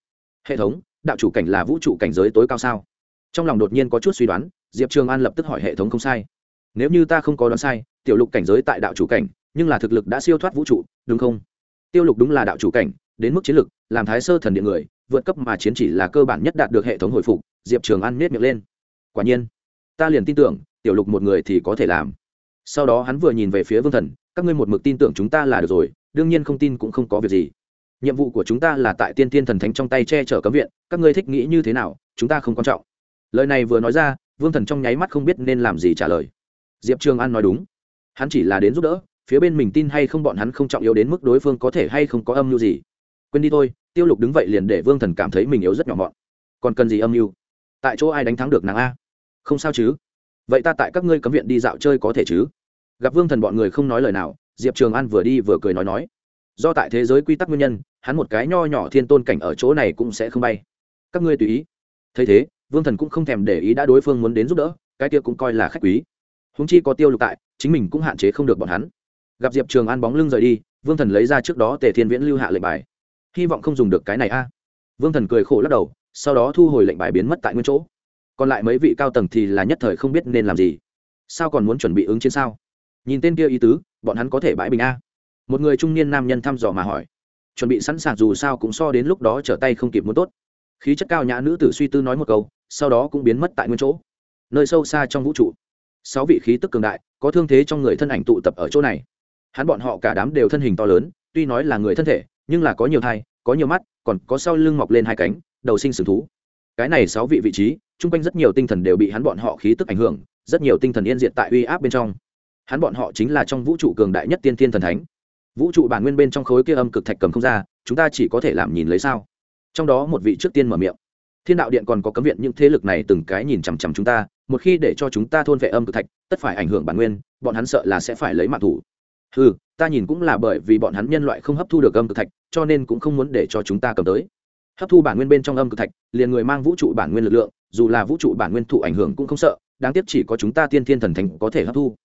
Hệ thống, đạo chủ cảnh là vũ trụ cảnh giới tối cao sao? Trong lòng đột nhiên có chút suy đoán, diệp trường an lập tức hỏi hệ thống không sai. Nếu như ta không có đoán sai, tiểu lục cảnh giới tại đạo chủ cảnh, nhưng là thực lực đã siêu thoát vũ trụ, đúng không? Tiêu lục đúng là đạo chủ cảnh, đến mức chiến lực, làm thái sơ thần điện người, vượt cấp mà chiến chỉ là cơ bản nhất đạt được hệ thống hồi phục, diệp trường an nết miệng lên. Quả nhiên, ta liền tin tưởng, tiểu lục một người thì có thể làm. Sau đó hắn vừa nhìn về phía vương thần, các ngươi một mực tin tưởng chúng ta là được rồi, đương nhiên không tin cũng không có việc gì. Nhiệm vụ của chúng ta là tại tiên tiên thần thánh trong tay che chở cấm viện, các ngươi thích nghĩ như thế nào, chúng ta không quan trọng. Lời này vừa nói ra, vương thần trong nháy mắt không biết nên làm gì trả lời. Diệp trường an nói đúng, hắn chỉ là đến giúp đỡ phía bên mình tin hay không bọn hắn không trọng yếu đến mức đối phương có thể hay không có âm mưu gì. Quên đi thôi, tiêu lục đứng vậy liền để vương thần cảm thấy mình yếu rất nhỏ mọn. Còn cần gì âm mưu? Tại chỗ ai đánh thắng được nàng a? Không sao chứ? Vậy ta tại các ngươi cấm viện đi dạo chơi có thể chứ? Gặp vương thần bọn người không nói lời nào, diệp trường an vừa đi vừa cười nói nói. Do tại thế giới quy tắc nguyên nhân, hắn một cái nho nhỏ thiên tôn cảnh ở chỗ này cũng sẽ không bay. Các ngươi tùy ý. Thấy thế, vương thần cũng không thèm để ý đã đối phương muốn đến giúp đỡ, cái kia cũng coi là khách quý. Húng chi có tiêu lục tại, chính mình cũng hạn chế không được bọn hắn gặp diệp trường an bóng lưng rời đi vương thần lấy ra trước đó tề thiên viễn lưu hạ lệnh bài hy vọng không dùng được cái này a vương thần cười khổ lắc đầu sau đó thu hồi lệnh bài biến mất tại nguyên chỗ còn lại mấy vị cao tầng thì là nhất thời không biết nên làm gì sao còn muốn chuẩn bị ứng chiến sao nhìn tên kia ý tứ bọn hắn có thể bãi bình a một người trung niên nam nhân thăm dò mà hỏi chuẩn bị sẵn sàng dù sao cũng so đến lúc đó trở tay không kịp muốn tốt khí chất cao nhã nữ tử suy tư nói một câu sau đó cũng biến mất tại nguyên chỗ nơi sâu xa trong vũ trụ sáu vị khí tức cường đại có thương thế trong người thân ảnh tụ tập ở chỗ này hắn bọn họ cả đám đều thân hình to lớn, tuy nói là người thân thể, nhưng là có nhiều thai, có nhiều mắt, còn có sau lưng mọc lên hai cánh, đầu sinh sừng thú. Cái này sáu vị vị trí, chung quanh rất nhiều tinh thần đều bị hắn bọn họ khí tức ảnh hưởng, rất nhiều tinh thần yên diện tại uy áp bên trong. Hắn bọn họ chính là trong vũ trụ cường đại nhất tiên thiên thần thánh. Vũ trụ bản nguyên bên trong khối kia âm cực thạch cầm không ra, chúng ta chỉ có thể làm nhìn lấy sao? Trong đó một vị trước tiên mở miệng. Thiên đạo điện còn có cấm viện, những thế lực này từng cái nhìn chằm chằm chúng ta, một khi để cho chúng ta thôn vệ âm cực thạch, tất phải ảnh hưởng bản nguyên, bọn hắn sợ là sẽ phải lấy mạng thủ ừ ta nhìn cũng là bởi vì bọn hắn nhân loại không hấp thu được âm cực thạch, cho nên cũng không muốn để cho chúng ta cầm tới. Hấp thu bản nguyên bên trong âm cực thạch, liền người mang vũ trụ bản nguyên lực lượng, dù là vũ trụ bản nguyên thụ ảnh hưởng cũng không sợ, đáng tiếc chỉ có chúng ta tiên thiên thần thánh có thể hấp thu.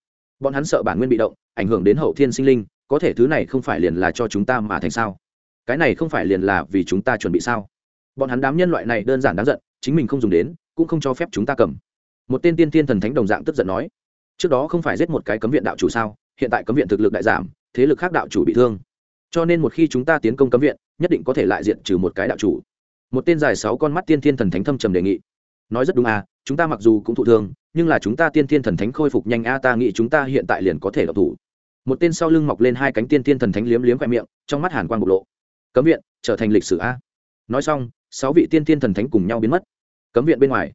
Bọn hắn sợ bản nguyên bị động, ảnh hưởng đến hậu thiên sinh linh, có thể thứ này không phải liền là cho chúng ta mà thành sao? Cái này không phải liền là vì chúng ta chuẩn bị sao? Bọn hắn đám nhân loại này đơn giản đáng giận, chính mình không dùng đến, cũng không cho phép chúng ta cầm. Một tên tiên thiên thần thánh đồng dạng tức giận nói, trước đó không phải giết một cái cấm viện đạo chủ sao? Hiện tại cấm viện thực lực đại giảm, thế lực khác đạo chủ bị thương. Cho nên một khi chúng ta tiến công cấm viện, nhất định có thể lại diện trừ một cái đạo chủ. Một tên dài sáu con mắt tiên thiên thần thánh thâm trầm đề nghị. Nói rất đúng à chúng ta mặc dù cũng thụ thương, nhưng là chúng ta tiên thiên thần thánh khôi phục nhanh a, ta nghĩ chúng ta hiện tại liền có thể độc thủ. Một tên sau lưng mọc lên hai cánh tiên thiên thần thánh liếm liếm khoe miệng, trong mắt hàn quang bộc lộ. Cấm viện, trở thành lịch sử a. Nói xong, sáu vị tiên thiên thần thánh cùng nhau biến mất. Cấm viện bên ngoài,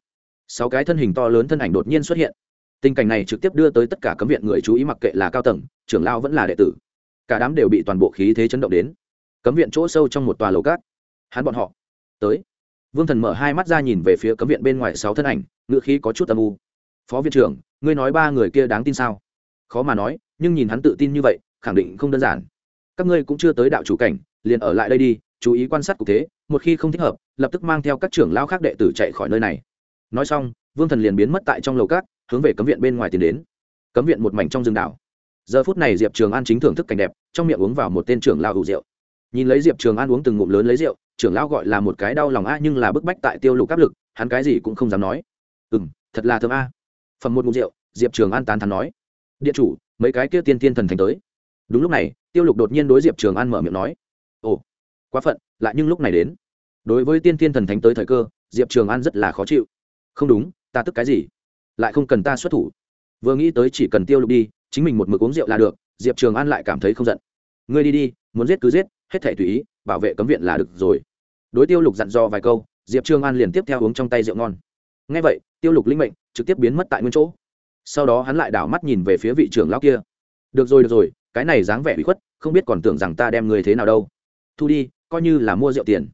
sáu cái thân hình to lớn thân ảnh đột nhiên xuất hiện tình cảnh này trực tiếp đưa tới tất cả cấm viện người chú ý mặc kệ là cao tầng, trưởng lao vẫn là đệ tử. Cả đám đều bị toàn bộ khí thế chấn động đến. Cấm viện chỗ sâu trong một tòa lầu cát. Hắn bọn họ tới. Vương thần mở hai mắt ra nhìn về phía cấm viện bên ngoài sáu thân ảnh ngựa khí có chút âm u. Phó viện trưởng, ngươi nói ba người kia đáng tin sao? Khó mà nói, nhưng nhìn hắn tự tin như vậy, khẳng định không đơn giản. Các ngươi cũng chưa tới đạo chủ cảnh, liền ở lại đây đi, chú ý quan sát cục thế, một khi không thích hợp, lập tức mang theo các trưởng lao khác đệ tử chạy khỏi nơi này. Nói xong vương thần liền biến mất tại trong lầu cát hướng về cấm viện bên ngoài tiến đến. Cấm viện một mảnh trong rừng đảo. Giờ phút này diệp trường an chính thưởng thức cảnh đẹp, trong miệng uống vào một tên trưởng lao hữu rượu. Nhìn lấy diệp trường an uống từng ngụm lớn lấy rượu, trưởng lao gọi là một cái đau lòng a, nhưng là bức bách tại tiêu lục áp lực, hắn cái gì cũng không dám nói. Ừ m thật là thơm a. Phẩm một ngụm rượu, diệp trường an tán thắn nói. Điện chủ, mấy cái kia tiên tiên thần thành tới. Đúng lúc này, tiêu lục đột nhiên đối diệp trường an mở miệng nói. Ồ, quá phận, lại nhưng lúc này đến. Đối với tiên tiên thần thánh tới thời cơ, diệp trường an rất là khó chịu. Không đúng ta tức cái gì? Lại không cần ta xuất thủ. Vừa nghĩ tới chỉ cần tiêu lục đi, chính mình một mực uống rượu là được, diệp trường an lại cảm thấy không giận. Ngươi đi đi, muốn giết cứ giết, hết thể tùy ý, bảo vệ cấm viện là được rồi. Đối tiêu lục dặn dò vài câu, diệp trường an liền tiếp theo uống trong tay rượu ngon. Ngay vậy, tiêu lục linh mệnh, trực tiếp biến mất tại nguyên chỗ. Sau đó hắn lại đảo mắt nhìn về phía vị trưởng lão kia. Được rồi được rồi, cái này dáng vẻ bị khuất, không biết còn tưởng rằng ta đem người thế nào đâu. Thu đi, coi như là mua rượu tiền.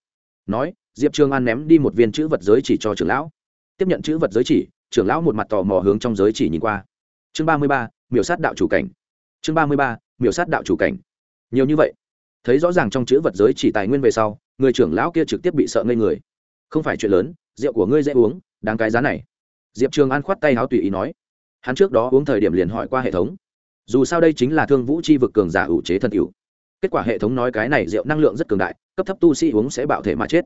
Nói, diệp trường an ném đi một viên chữ vật giới chỉ cho trưởng lão tiếp nhận chữ vật giới chỉ, trưởng lão một mặt tò mò hướng trong giới chỉ nhìn qua. Chương ba mươi ba, miểu sát đạo chủ cảnh. Chương ba mươi ba, miểu sát đạo chủ cảnh. Nhiều như vậy, thấy rõ ràng trong chữ vật giới chỉ tài nguyên về sau, người trưởng lão kia trực tiếp bị sợ ngây người. Không phải chuyện lớn, rượu của ngươi dễ uống, đáng cái giá này. Diệp trường an khoát tay háo tùy ý nói. Hắn trước đó uống thời điểm liền hỏi qua hệ thống. Dù sao đây chính là thương vũ c h i vực cường giả ủ chế thân cựu kết quả hệ thống nói cái này rượu năng lượng rất cường đại, cấp thấp tu sĩ uống sẽ bạo thể mà chết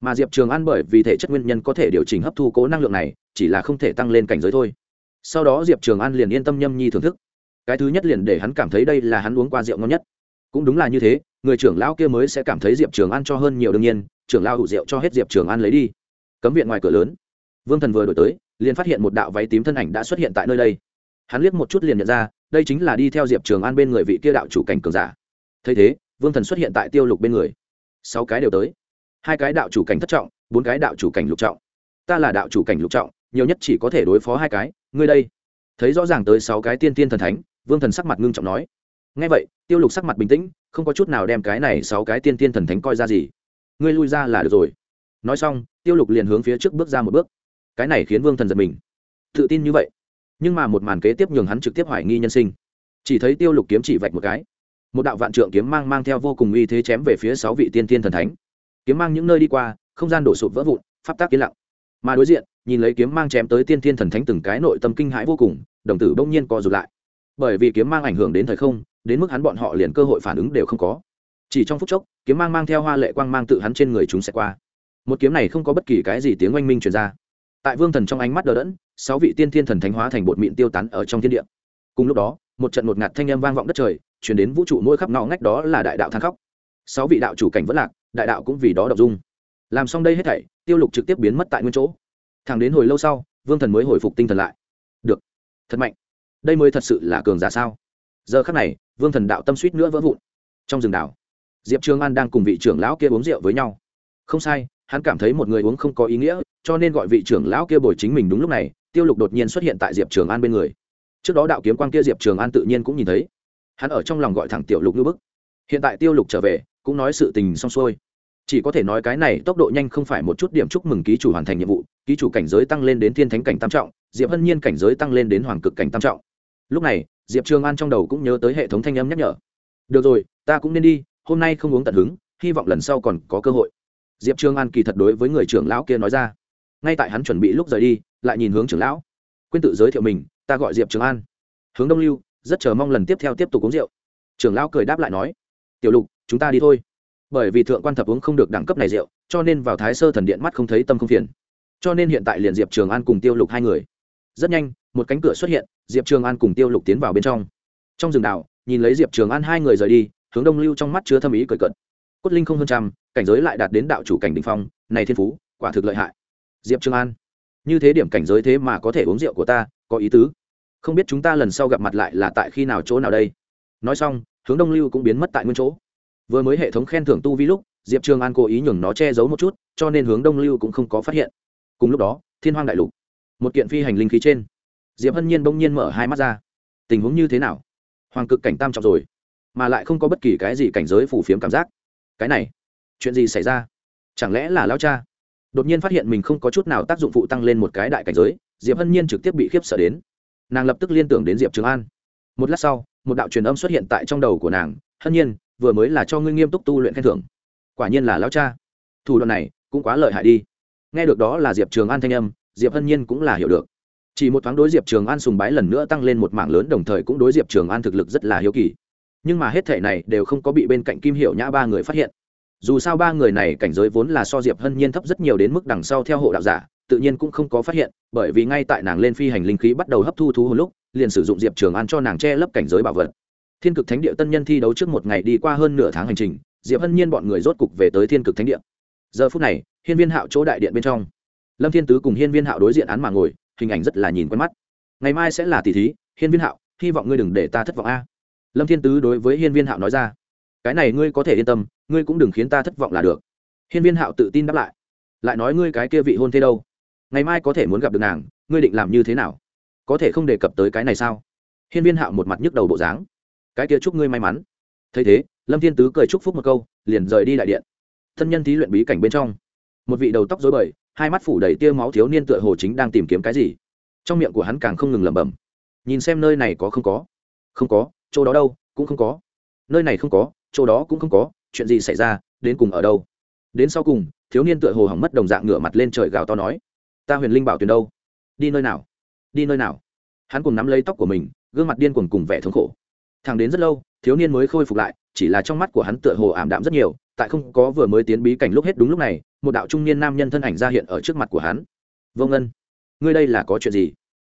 mà diệp trường an bởi vì thể chất nguyên nhân có thể điều chỉnh hấp thu cố năng lượng này, chỉ là không thể tăng lên cảnh giới thôi. Sau đó diệp trường an liền yên tâm nhâm nhi thưởng thức. Cái thứ nhất liền để hắn cảm thấy đây là hắn uống qua rượu ngon nhất. Cũng đúng là như thế, người trưởng lão kia mới sẽ cảm thấy diệp trường an cho hơn nhiều đương nhiên, trưởng lão hủ rượu cho hết diệp trường an lấy đi. Cấm viện ngoài cửa lớn, vương thần vừa đổi tới, liền phát hiện một đạo váy tím thân ảnh đã xuất hiện tại nơi đây. Hắn liếc một chút liền nhận ra, đây chính là đi theo diệp trường an bên người vị kia đạo chủ cảnh cường giả. Thấy thế, vương thần xuất hiện tại tiêu lục bên người. Sáu cái đều tới hai cái đạo chủ cảnh thất trọng, bốn cái đạo chủ cảnh lục trọng. Ta là đạo chủ cảnh lục trọng, nhiều nhất chỉ có thể đối phó hai cái, ngươi đây. Thấy rõ ràng tới sáu cái tiên tiên thần thánh, vương thần sắc mặt ngưng trọng nói. Ngay vậy, tiêu lục sắc mặt bình tĩnh, không có chút nào đem cái này sáu cái tiên tiên thần thánh coi ra gì. Ngươi lui ra là được rồi. Nói xong, tiêu lục liền hướng phía trước bước ra một bước. Cái này khiến vương thần giật mình. Tự tin như vậy. Nhưng mà một màn kế tiếp nhường hắn trực tiếp hoài nghi nhân sinh. Chỉ thấy tiêu lục kiếm chỉ vạch một cái. Một đạo vạn trượng kiếm mang mang theo vô cùng uy thế chém về phía sáu vị tiên tiên thần thánh kiếm mang những nơi đi qua, không gian đổ sụp vỡ vụn, pháp tác yên lặng. Mà đối diện, nhìn lấy kiếm mang chém tới tiên thiên thần thánh từng cái nội tâm kinh hãi vô cùng, đồng tử bỗng nhiên co rụt lại. Bởi vì kiếm mang ảnh hưởng đến thời không, đến mức hắn bọn họ liền cơ hội phản ứng đều không có. Chỉ trong phút chốc, kiếm mang mang theo hoa lệ quang mang tự hắn trên người chúng sẽ qua. Một kiếm này không có bất kỳ cái gì tiếng oanh minh truyền ra. Tại vương thần trong ánh mắt đờ đẫn, sáu vị tiên thiên thần thánh hóa thành bột mịn tiêu tán ở trong thiên địa. Cùng lúc đó, một trận một ngạt thanh âm vang vọng đất trời chuyển đến vũ trụ mỗi khắp ngõ ngách đó là đại đạo than khóc. Sáu vị đạo chủ cảnh vẫn lạc đại đạo cũng vì đó đọc dung. Làm xong đây hết thảy, tiêu lục trực tiếp biến mất tại nguyên chỗ. Thẳng đến hồi lâu sau, vương thần mới hồi phục tinh thần lại. Được. Thật mạnh. Đây mới thật sự là cường giả sao? Giờ khắc này, vương thần đạo tâm suýt nữa vỡ vụn. Trong rừng đảo, diệp trường an đang cùng vị trưởng lão kia uống rượu với nhau. Không sai, hắn cảm thấy một người uống không có ý nghĩa, cho nên gọi vị trưởng lão kia bồi chính mình đúng lúc này, tiêu lục đột nhiên xuất hiện tại diệp trường an bên người. Trước đó đạo kiếm quan kia diệp trường an tự nhiên cũng nhìn thấy. Hắn ở trong lòng gọi thẳng tiểu lục như bức. Hiện tại tiêu lục trở về cũng nói sự tình xong xuôi. Chỉ có thể nói cái này tốc độ nhanh không phải một chút điểm chúc mừng ký chủ hoàn thành nhiệm vụ, ký chủ cảnh giới tăng lên đến thiên thánh cảnh tam trọng, diệp hân nhiên cảnh giới tăng lên đến hoàng cực cảnh tam trọng. Lúc này, diệp trường an trong đầu cũng nhớ tới hệ thống thanh âm nhắc nhở. Được rồi, ta cũng nên đi, hôm nay không uống tận hứng, hy vọng lần sau còn có cơ hội. Diệp trường an kỳ thật đối với người trưởng lão kia nói ra. Ngay tại hắn chuẩn bị lúc rời đi, lại nhìn hướng trưởng lão. Quên tự giới thiệu mình, ta gọi diệp trường an. Hướng đông lưu, rất chờ mong lần tiếp theo tiếp tục uống rượu. Trưởng lão cười đáp lại nói tiểu lục, chúng ta đi thôi. Bởi vì thượng quan thập uống không được đẳng cấp này rượu, cho nên vào thái sơ thần điện mắt không thấy tâm không phiền. Cho nên hiện tại liền diệp trường an cùng tiêu lục hai người. Rất nhanh, một cánh cửa xuất hiện, diệp trường an cùng tiêu lục tiến vào bên trong. Trong rừng đảo, nhìn lấy diệp trường an hai người rời đi, hướng đông lưu trong mắt chứa thâm ý cười cận cốt linh không hơn trăm, cảnh giới lại đạt đến đạo chủ cảnh đình phong, này thiên phú, quả thực lợi hại. Diệp trường an, như thế điểm cảnh giới thế mà có thể uống rượu của ta, có ý tứ. Không biết chúng ta lần sau gặp mặt lại là tại khi nào chỗ nào đây? Nói xong hướng đông lưu cũng biến mất tại nguyên chỗ. Vừa mới hệ thống khen thưởng tu vi lúc, diệp trường an cố ý nhường nó che giấu một chút, cho nên hướng đông lưu cũng không có phát hiện. Cùng lúc đó, thiên hoang đại lục, một kiện phi hành linh khí trên. Diệp hân nhiên bỗng nhiên mở hai mắt ra. Tình huống như thế nào? Hoàng cực cảnh tam trọng rồi, mà lại không có bất kỳ cái gì cảnh giới phủ phiếm cảm giác. Cái này, chuyện gì xảy ra? Chẳng lẽ là lao cha? Đột nhiên phát hiện mình không có chút nào tác dụng phụ tăng lên một cái đại cảnh giới, diệp hân nhiên trực tiếp bị khiếp sợ đến. Nàng lập tức liên tưởng đến diệp trường an. Một lát sau một đạo truyền âm xuất hiện tại trong đầu của nàng, hân nhiên, vừa mới là cho ngươi nghiêm túc tu luyện khen thưởng. Quả nhiên là lao cha. Thủ đoạn này cũng quá lợi hại đi. Nghe được đó là diệp trường an thanh âm, diệp hân nhiên cũng là hiểu được. Chỉ một thoáng đối diệp trường an sùng bái lần nữa tăng lên một mảng lớn, đồng thời cũng đối diệp trường an thực lực rất là hiếu kỳ. Nhưng mà hết thể này đều không có bị bên cạnh kim hiệu nhã ba người phát hiện. Dù sao ba người này cảnh giới vốn là so diệp hân nhiên thấp rất nhiều đến mức đằng sau theo hộ đạo giả, tự nhiên cũng không có phát hiện, bởi vì ngay tại nàng lên phi hành linh khí bắt đầu hấp thu thú hồi lúc liền sử dụng diệp trường an cho nàng che lấp cảnh giới bảo vật. Thiên cực thánh địa tân nhân thi đấu trước một ngày đi qua hơn nửa tháng hành trình, diệp hân nhiên bọn người rốt cục về tới thiên cực thánh địa. Giờ phút này, hiên viên hạo chỗ đại điện bên trong. Lâm thiên tứ cùng hiên viên hạo đối diện án mà ngồi, hình ảnh rất là nhìn quen mắt. Ngày mai sẽ là tỷ thí, hiên viên hạo, hy vọng ngươi đừng để ta thất vọng a. Lâm thiên tứ đối với hiên viên hạo nói ra. Cái này ngươi có thể yên tâm, ngươi cũng đừng khiến ta thất vọng là được. Hiên viên hạo tự tin đáp lại. Lại nói ngươi cái kia vị hôn thế đâu? Ngày mai có thể muốn gặp được nàng, ngươi định làm như thế nào? Có thể không đề cập tới cái này sao? Hiên viên hạo một mặt nhức đầu bộ dáng. Cái kia chúc ngươi may mắn. Thấy thế, lâm thiên tứ cười chúc phúc một câu, liền rời đi đại điện. Thân nhân thí luyện bí cảnh bên trong. Một vị đầu tóc dối bời, hai mắt phủ đầy tia máu thiếu niên tựa hồ chính đang tìm kiếm cái gì. Trong miệng của hắn càng không ngừng lẩm bẩm. Nhìn xem nơi này có không có. Không có, chỗ đó đâu, cũng không có. Nơi này không có, chỗ đó cũng không có, chuyện gì xảy ra, đến cùng ở đâu? Đến sau cùng, thiếu niên tựa hồ hỏng mất đồng dạng ngửa mặt lên trời gào to nói, ta huyền linh bảo tuyền đâu? Đi nơi nào? Đi nơi nào? Hắn cùng nắm lấy tóc của mình, gương mặt điên cuồng cùng vẻ thống khổ. Thằng đến rất lâu, thiếu niên mới khôi phục lại, chỉ là trong mắt của hắn tựa hồ ảm đạm rất nhiều, tại không có vừa mới tiến bí cảnh lúc hết đúng lúc này, một đạo trung niên nam nhân thân ảnh ra hiện ở trước mặt của hắn. Vô ngân, ngươi đây là có chuyện gì?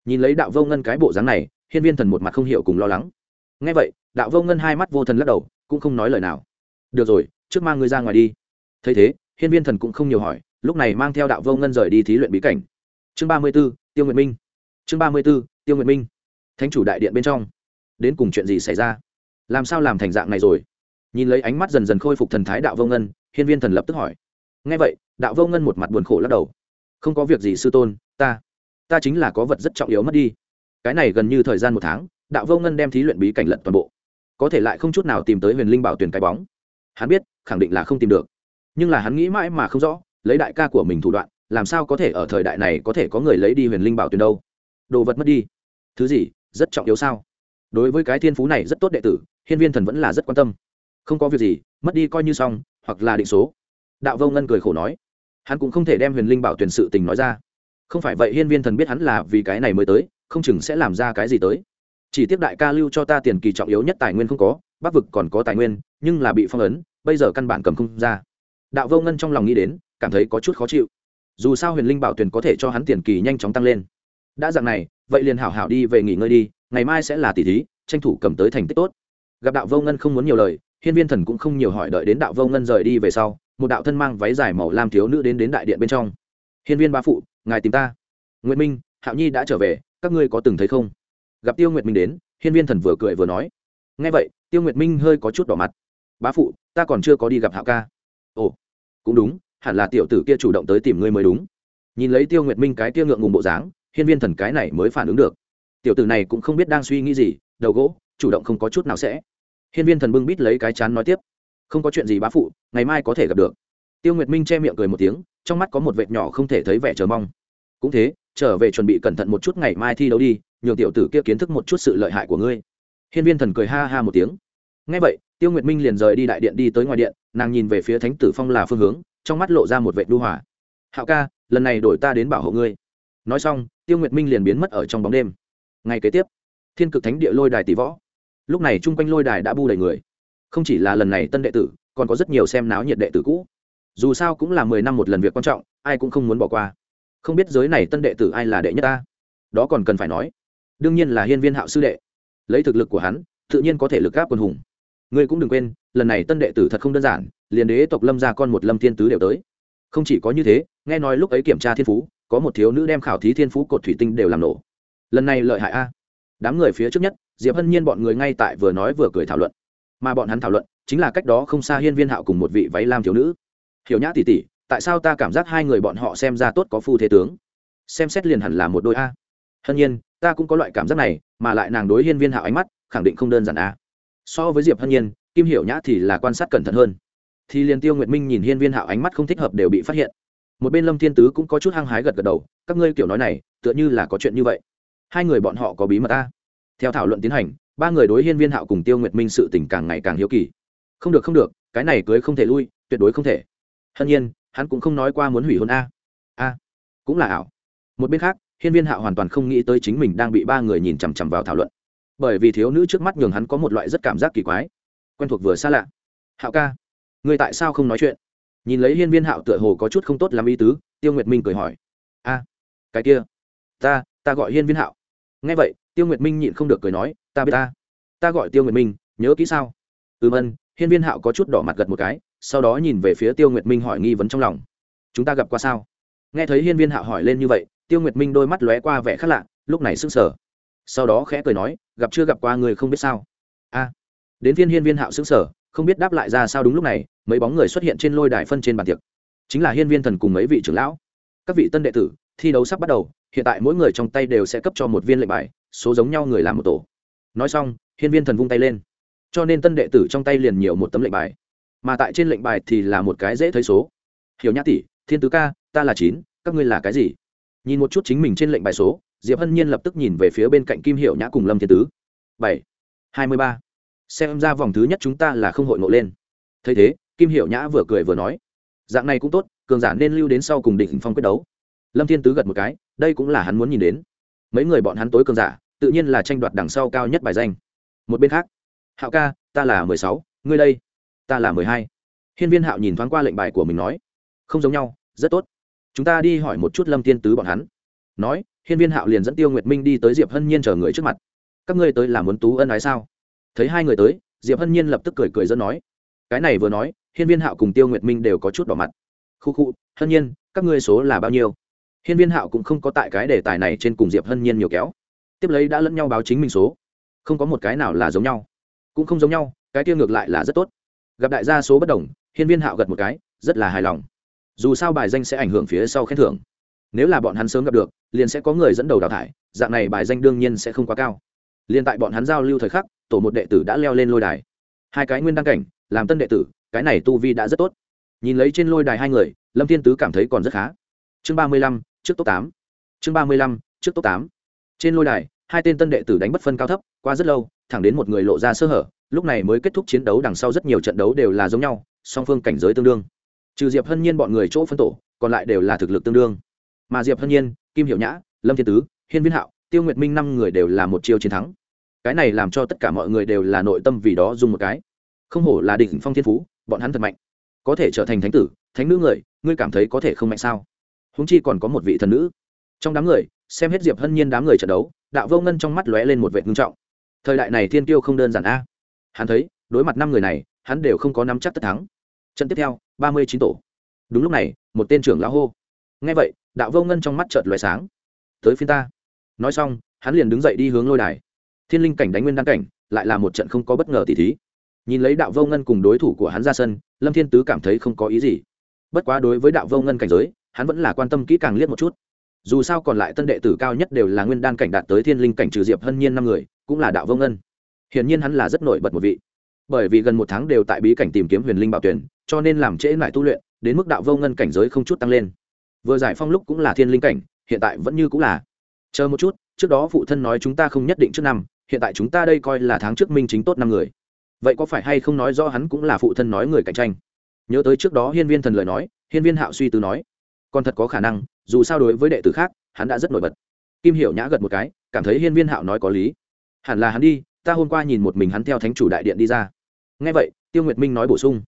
Nhìn lấy đạo vô ngân cái bộ dáng này, hiên viên thần một mặt không hiểu cùng lo lắng. Ngay vậy, đạo vô ngân hai mắt vô thần lắc đầu, cũng không nói lời nào. Được rồi, trước mang ngươi ra ngoài đi. Thấy thế, hiên viên thần cũng không nhiều hỏi, lúc này mang theo đạo vô ngân rời đi thí luyện bí cảnh. Chương ba mươi b ố tiêu nguyệt minh chương ba mươi b ố tiêu nguyệt minh. Thánh chủ đại điện bên trong. Đến cùng chuyện gì xảy ra? Làm sao làm thành dạng này rồi? Nhìn lấy ánh mắt dần dần khôi phục thần thái đạo vô ngân, hiên viên thần lập tức hỏi. Ngay vậy, đạo vô ngân một mặt buồn khổ lắc đầu. Không có việc gì sư tôn, ta ta chính là có vật rất trọng yếu mất đi. Cái này gần như thời gian một tháng, đạo vô ngân đem thí luyện bí cảnh lận toàn bộ. Có thể lại không chút nào tìm tới huyền linh bảo tuyển cái bóng. Hắn biết, khẳng định là không tìm được. Nhưng là hắn nghĩ mãi mà không rõ, lấy đại ca của mình thủ đoạn, làm sao có thể ở thời đại này có thể có người lấy đi huyền linh bảo tuyển đâu? Đồ vật mất đi. Thứ gì, rất trọng yếu sao? Đối với cái thiên phú này rất tốt đệ tử, hiên viên thần vẫn là rất quan tâm. Không có việc gì, mất đi coi như xong, hoặc là định số. Đạo vô ngân cười khổ nói. Hắn cũng không thể đem huyền linh bảo tuyển sự tình nói ra. Không phải vậy hiên viên thần biết hắn là vì cái này mới tới, không chừng sẽ làm ra cái gì tới. Chỉ tiếp đại ca lưu cho ta tiền kỳ trọng yếu nhất tài nguyên không có bắc vực còn có tài nguyên, nhưng là bị phong ấn, bây giờ căn bản cầm không ra. Đạo vô ngân trong lòng nghĩ đến, cảm thấy có chút khó chịu. Dù sao huyền linh bảo tuyển có thể cho hắn tiền kỳ nhanh chóng tăng lên đã dạng này, vậy liền hảo hảo đi về nghỉ ngơi đi, ngày mai sẽ là tỷ thí, tranh thủ cầm tới thành tích tốt. Gặp đạo vô ngân không muốn nhiều lời, hiên viên thần cũng không nhiều hỏi đợi đến đạo vô ngân rời đi về sau, một đạo thân mang váy dài màu lam thiếu nữ đến đến đại điện bên trong. Hiên viên ba phụ, ngài tìm ta. Nguyễn minh, hạo nhi đã trở về, các ngươi có từng thấy không? Gặp tiêu nguyệt minh đến, hiên viên thần vừa cười vừa nói. Ngay vậy, tiêu nguyệt minh hơi có chút đỏ mặt. Bá phụ, ta còn chưa có đi gặp hạo ca. Ồ, cũng đúng, hẳn là tiểu tử kia chủ động tới tìm ngươi mới đúng. Nhìn lấy tiêu nguyệt minh cái kia ngượng ngùng bộ dáng hiên viên thần cái này mới phản ứng được. Tiểu tử này cũng không biết đang suy nghĩ gì, đầu gỗ, chủ động không có chút nào sẽ. Hiên viên thần bưng bít lấy cái chán nói tiếp. Không có chuyện gì bá phụ, ngày mai có thể gặp được. Tiêu nguyệt minh che miệng cười một tiếng, trong mắt có một vệt nhỏ không thể thấy vẻ chờ mong. Cũng thế, trở về chuẩn bị cẩn thận một chút ngày mai thi đấu đi, nhường tiểu tử kia kiến thức một chút sự lợi hại của ngươi. Hiên viên thần cười ha ha một tiếng. Ngay vậy, tiêu nguyệt minh liền rời đi đại điện đi tới ngoài điện, nàng nhìn về phía thánh tử phong là phương hướng, trong mắt lộ ra một vệ đu hỏa hạo ca, lần này đổi ta đến bảo hộ ngươi nói xong, tiêu nguyệt minh liền biến mất ở trong bóng đêm. Ngày kế tiếp, thiên cực thánh địa lôi đài tỷ võ. Lúc này chung quanh lôi đài đã bu đầy người. Không chỉ là lần này tân đệ tử, còn có rất nhiều xem náo nhiệt đệ tử cũ. Dù sao cũng là mười năm một lần việc quan trọng, ai cũng không muốn bỏ qua. Không biết giới này tân đệ tử ai là đệ nhất ta? Đó còn cần phải nói. Đương nhiên là hiên viên hạo sư đệ. Lấy thực lực của hắn, tự nhiên có thể lực gáp quân hùng. Ngươi cũng đừng quên, lần này tân đệ tử thật không đơn giản, liền đế tộc lâm ra con một lâm thiên tứ đều tới. Không chỉ có như thế, nghe nói lúc ấy kiểm tra thiên phú có một thiếu nữ đem khảo thí thiên phú cột thủy tinh đều làm nổ. Lần này lợi hại a. Đám người phía trước nhất, diệp hân nhiên bọn người ngay tại vừa nói vừa cười thảo luận. Mà bọn hắn thảo luận, chính là cách đó không xa hiên viên hạo cùng một vị váy lam thiếu nữ. Hiểu nhã tỷ tỷ, tại sao ta cảm giác hai người bọn họ xem ra tốt có phu thế tướng? Xem xét liền hẳn là một đôi a. Hân nhiên, ta cũng có loại cảm giác này, mà lại nàng đối hiên viên hạo ánh mắt, khẳng định không đơn giản a. So với diệp hân nhiên, kim hiểu nhã thì là quan sát cẩn thận hơn. Thì liền tiêu nguyệt minh nhìn hiên viên hạo ánh mắt không thích hợp đều bị phát hiện một bên lâm thiên tứ cũng có chút hăng hái gật gật đầu, các ngươi kiểu nói này, tựa như là có chuyện như vậy. Hai người bọn họ có bí mật ta theo thảo luận tiến hành, ba người đối hiên viên hạo cùng tiêu nguyệt minh sự tình càng ngày càng hiếu kỳ. Không được không được, cái này cưới không thể lui, tuyệt đối không thể. Hân nhiên, hắn cũng không nói qua muốn hủy hôn a. A, cũng là ảo. Một bên khác, hiên viên hạo hoàn toàn không nghĩ tới chính mình đang bị ba người nhìn chằm chằm vào thảo luận. Bởi vì thiếu nữ trước mắt nhường hắn có một loại rất cảm giác kỳ quái. Quen thuộc vừa xa lạ. Hạo ca người tại sao không nói chuyện? Nhìn lấy hiên viên hạo tựa hồ có chút không tốt làm ý tứ, tiêu nguyệt minh cười hỏi. A, cái kia, ta ta gọi hiên viên hạo. Nghe vậy, tiêu nguyệt minh nhịn không được cười nói, ta biết ta ta gọi tiêu nguyệt minh, nhớ kỹ sao? Ừm, ân. Hiên viên hạo có chút đỏ mặt gật một cái, sau đó nhìn về phía tiêu nguyệt minh hỏi nghi vấn trong lòng. Chúng ta gặp qua sao? Nghe thấy hiên viên hạo hỏi lên như vậy, tiêu nguyệt minh đôi mắt lóe qua vẻ khác lạ, lúc này sững sờ. Sau đó khẽ cười nói, gặp chưa gặp qua người không biết sao? A. Đến phiên hiên viên hạo sững sờ, không biết đáp lại ra sao đúng lúc này mấy bóng người xuất hiện trên lôi đài phân trên bàn tiệc. Chính là hiên viên thần cùng mấy vị trưởng lão. Các vị tân đệ tử, thi đấu sắp bắt đầu, hiện tại mỗi người trong tay đều sẽ cấp cho một viên lệnh bài, số giống nhau người làm một tổ. Nói xong, hiên viên thần vung tay lên. Cho nên tân đệ tử trong tay liền nhiều một tấm lệnh bài. Mà tại trên lệnh bài thì là một cái dễ thấy số. Hiểu nhã tỷ, thiên tứ ca, ta là chín, các ngươi là cái gì? Nhìn một chút chính mình trên lệnh bài số, diệp hân nhiên lập tức nhìn về phía bên cạnh kim hiệu nhã cùng lâm thiên tứ. Bảy, hai mươi ba. Xem ra vòng thứ nhất chúng ta là không hội ngộ lên. Thấy thế kim hiệu nhã vừa cười vừa nói, dạng này cũng tốt, cường giả nên lưu đến sau cùng đỉnh phong quyết đấu. Lâm thiên tứ gật một cái, đây cũng là hắn muốn nhìn đến. Mấy người bọn hắn tối cường giả, tự nhiên là tranh đoạt đằng sau cao nhất bài danh. Một bên khác, hạo ca, ta là mười sáu, ngươi đây, ta là mười hai. Hiên viên hạo nhìn thoáng qua lệnh bài của mình nói, không giống nhau, rất tốt. Chúng ta đi hỏi một chút lâm thiên tứ bọn hắn. Nói, hiên viên hạo liền dẫn tiêu nguyệt minh đi tới diệp hân nhiên chờ người trước mặt. Các ngươi tới là muốn tú ân ái sao? Thấy hai người tới, diệp hân nhiên lập tức cười cười dẫn nói, cái này vừa nói hiên viên hạo cùng tiêu nguyệt minh đều có chút đỏ mặt. Khu khu, hân nhiên, các ngươi số là bao nhiêu? Hiên viên hạo cũng không có tại cái đề tài này trên cùng diệp hân nhiên nhiều kéo. Tiếp lấy đã lẫn nhau báo chính mình số. Không có một cái nào là giống nhau. Cũng không giống nhau, cái tiêu ngược lại là rất tốt. Gặp đại gia số bất đồng, hiên viên hạo gật một cái, rất là hài lòng. Dù sao bài danh sẽ ảnh hưởng phía sau khen thưởng. Nếu là bọn hắn sớm gặp được, liền sẽ có người dẫn đầu đào thải, dạng này bài danh đương nhiên sẽ không quá cao. Liền tại bọn hắn giao lưu thời khắc, tổ một đệ tử đã leo lên lôi đài. Hai cái nguyên đăng cảnh làm tân đệ tử, cái này tu vi đã rất tốt. Nhìn lấy trên lôi đài hai người, lâm thiên tứ cảm thấy còn rất khá. Chương ba mươi lăm, trước top tám. Chương ba mươi lăm, trước top tám. Trên lôi đài, hai tên tân đệ tử đánh bất phân cao thấp, qua rất lâu, thẳng đến một người lộ ra sơ hở, lúc này mới kết thúc chiến đấu đằng sau rất nhiều trận đấu đều là giống nhau, song phương cảnh giới tương đương. Trừ diệp hân nhiên bọn người chỗ phân tổ, còn lại đều là thực lực tương đương. Mà diệp hân nhiên, kim hiệu nhã, lâm thiên tứ, hiên viên hạo, tiêu nguyệt minh năm người đều là một chiêu chiến thắng. Cái này làm cho tất cả mọi người đều là nội tâm vì đó dùng một cái không hổ là đỉnh phong thiên phú, bọn hắn thật mạnh. Có thể trở thành thánh tử, thánh nữ người, ngươi cảm thấy có thể không mạnh sao? Húng chi còn có một vị thần nữ. Trong đám người, xem hết diệp hân nhiên đám người trận đấu, đạo vô ngân trong mắt lóe lên một vệ ngưng trọng. Thời đại này thiên tiêu không đơn giản a. Hắn thấy, đối mặt năm người này, hắn đều không có nắm chắc tất thắng. Trận tiếp theo, ba mươi chín tổ. Đúng lúc này, một tên trưởng lão hô. Nghe vậy, đạo vô ngân trong mắt chợt lóe sáng. Tới phiên ta. Nói xong, hắn liền đứng dậy đi hướng lôi đài. Thiên linh cảnh đánh nguyên đăng cảnh, lại là một trận không có bất ngờ tỷ thí nhìn lấy đạo vô ngân cùng đối thủ của hắn ra sân, lâm thiên tứ cảm thấy không có ý gì. Bất quá đối với đạo vô ngân cảnh giới, hắn vẫn là quan tâm kỹ càng liếc một chút. Dù sao còn lại tân đệ tử cao nhất đều là nguyên đan cảnh đạt tới thiên linh cảnh trừ diệp hân nhiên năm người, cũng là đạo vô ngân. Hiển nhiên hắn là rất nổi bật một vị. Bởi vì gần một tháng đều tại bí cảnh tìm kiếm huyền linh bảo tuyển, cho nên làm trễ lại tu luyện, đến mức đạo vô ngân cảnh giới không chút tăng lên. Vừa giải phong lúc cũng là thiên linh cảnh, hiện tại vẫn như cũng là. Chờ một chút, trước đó phụ thân nói chúng ta không nhất định trước năm, hiện tại chúng ta đây coi là tháng trước minh chính tốt năm người vậy có phải hay không nói rõ hắn cũng là phụ thân nói người cạnh tranh? Nhớ tới trước đó hiên viên thần lời nói, hiên viên hạo suy tư nói, còn thật có khả năng, dù sao đối với đệ tử khác, hắn đã rất nổi bật. Kim hiểu nhã gật một cái, cảm thấy hiên viên hạo nói có lý. Hẳn là hắn đi, ta hôm qua nhìn một mình hắn theo thánh chủ đại điện đi ra. Ngay vậy, tiêu nguyệt minh nói bổ sung,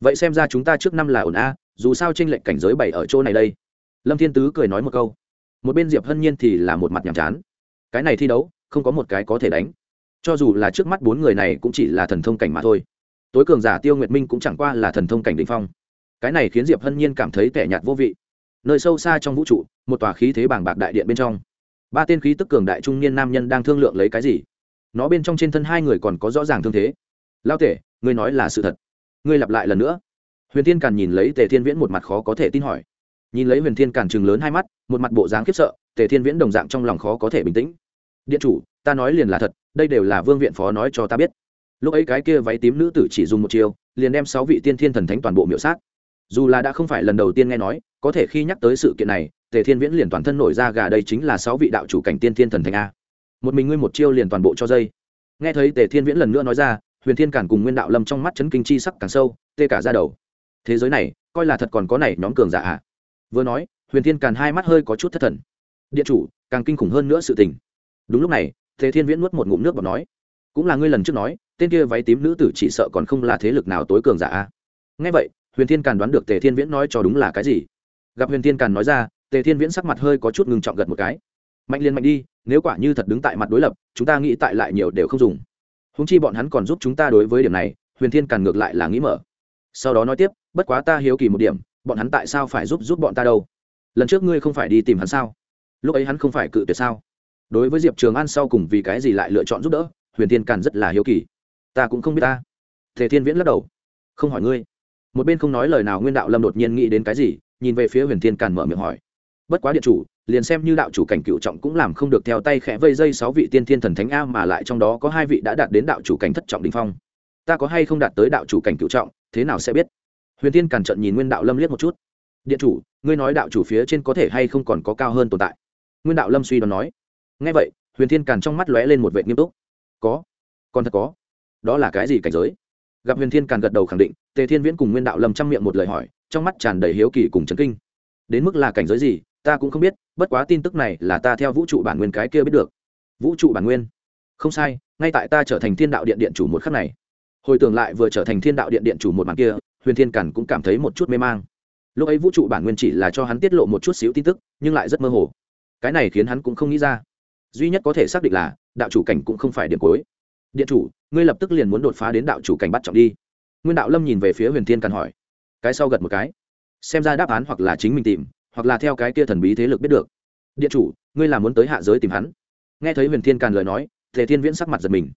vậy xem ra chúng ta trước năm là ổn a, dù sao tranh lệnh cảnh giới bảy ở chỗ này đây. Lâm thiên tứ cười nói một câu, một bên diệp hân nhiên thì là một mặt nhàm chán. Cái này thi đấu, không có một cái có thể đánh cho dù là trước mắt bốn người này cũng chỉ là thần thông cảnh mà thôi. Tối cường giả tiêu nguyệt minh cũng chẳng qua là thần thông cảnh định phong. Cái này khiến diệp hân nhiên cảm thấy tẻ nhạt vô vị. Nơi sâu xa trong vũ trụ, một tòa khí thế bảng bạc đại điện bên trong. Ba tên khí tức cường đại trung niên nam nhân đang thương lượng lấy cái gì? Nó bên trong trên thân hai người còn có rõ ràng thương thế. Lao tể, ngươi nói là sự thật. Ngươi lặp lại lần nữa. Huyền thiên càn nhìn lấy tề thiên viễn một mặt khó có thể tin hỏi. Nhìn lấy huyền thiên càn chừng lớn hai mắt, một mặt bộ dáng khiếp sợ, tề thiên viễn đồng dạng trong lòng khó có thể bình tĩnh điện chủ, ta nói liền là thật, đây đều là vương viện phó nói cho ta biết. Lúc ấy cái kia váy tím nữ tử chỉ dùng một chiêu, liền đem sáu vị tiên thiên thần thánh toàn bộ miểu sát. Dù là đã không phải lần đầu tiên nghe nói, có thể khi nhắc tới sự kiện này, tề thiên viễn liền toàn thân nổi ra gà đây chính là sáu vị đạo chủ cảnh tiên thiên thần thánh a. Một mình ngươi một chiêu liền toàn bộ cho dây. Nghe thấy tề thiên viễn lần nữa nói ra, huyền thiên cản cùng nguyên đạo lâm trong mắt chấn kinh chi sắc càng sâu, tê cả ra đầu. Thế giới này, coi là thật còn có này nhóm cường giả ạ vừa nói, huyền thiên càn hai mắt hơi có chút thất thần. Điện chủ, càng kinh khủng hơn nữa sự tình đúng lúc này tề thiên viễn nuốt một ngụm nước và nói, cũng là ngươi lần trước nói, tên kia váy tím nữ tử chỉ sợ còn không là thế lực nào tối cường giả a. Nghe vậy, huyền thiên càn đoán được tề thiên viễn nói cho đúng là cái gì. Gặp huyền thiên càn nói ra, tề thiên viễn sắc mặt hơi có chút ngừng trọng gật một cái. Mạnh liền mạnh đi, nếu quả như thật đứng tại mặt đối lập, chúng ta nghĩ tại lại nhiều đều không dùng. Húng chi bọn hắn còn giúp chúng ta đối với điểm này, huyền thiên càn ngược lại là nghĩ mở. Sau đó nói tiếp, bất quá ta hiếu kỳ một điểm, bọn hắn tại sao phải giúp giúp bọn ta đâu? Lần trước ngươi không phải đi tìm hắn sao? Lúc ấy hắn không phải cự tuyệt sao? Đối với diệp trường an sau cùng vì cái gì lại lựa chọn giúp đỡ, huyền thiên càn rất là hiếu kỳ. Ta cũng không biết ta. Thể thiên viễn lắc đầu. Không hỏi ngươi. Một bên không nói lời nào, nguyên đạo lâm đột nhiên nghĩ đến cái gì, nhìn về phía huyền thiên càn mở miệng hỏi. Bất quá điện chủ, liền xem như đạo chủ cảnh cựu trọng cũng làm không được theo tay khẽ vây dây sáu vị tiên thiên thần thánh a mà lại trong đó có hai vị đã đạt đến đạo chủ cảnh thất trọng đình phong. Ta có hay không đạt tới đạo chủ cảnh cựu trọng, thế nào sẽ biết? Huyền thiên càn trận nhìn nguyên đạo lâm liếc một chút. Điện chủ, ngươi nói đạo chủ phía trên có thể hay không còn có cao hơn tồn tại? Nguyên đạo lâm suy đoán nói ngay vậy, huyền thiên càn trong mắt lóe lên một vệ nghiêm túc. Có, còn thật có. Đó là cái gì cảnh giới? Gặp huyền thiên càn gật đầu khẳng định, tề thiên viễn cùng nguyên đạo lâm chăm miệng một lời hỏi, trong mắt tràn đầy hiếu kỳ cùng chấn kinh. Đến mức là cảnh giới gì, ta cũng không biết, bất quá tin tức này là ta theo vũ trụ bản nguyên cái kia biết được. Vũ trụ bản nguyên? Không sai, ngay tại ta trở thành thiên đạo điện điện chủ một khắc này. Hồi tưởng lại vừa trở thành thiên đạo điện điện chủ một màn kia, huyền thiên càn cũng cảm thấy một chút mê mang. Lúc ấy vũ trụ bản nguyên chỉ là cho hắn tiết lộ một chút xíu tin tức, nhưng lại rất mơ hồ. Cái này khiến hắn cũng không nghĩ ra duy nhất có thể xác định là đạo chủ cảnh cũng không phải điểm cuối. Điện chủ, ngươi lập tức liền muốn đột phá đến đạo chủ cảnh bắt trọng đi. Nguyên đạo lâm nhìn về phía huyền thiên càn hỏi. Cái sau gật một cái. Xem ra đáp án hoặc là chính mình tìm, hoặc là theo cái kia thần bí thế lực biết được. Điện chủ, ngươi là muốn tới hạ giới tìm hắn. Nghe thấy huyền thiên càn lời nói, tề thiên viễn sắc mặt giật mình.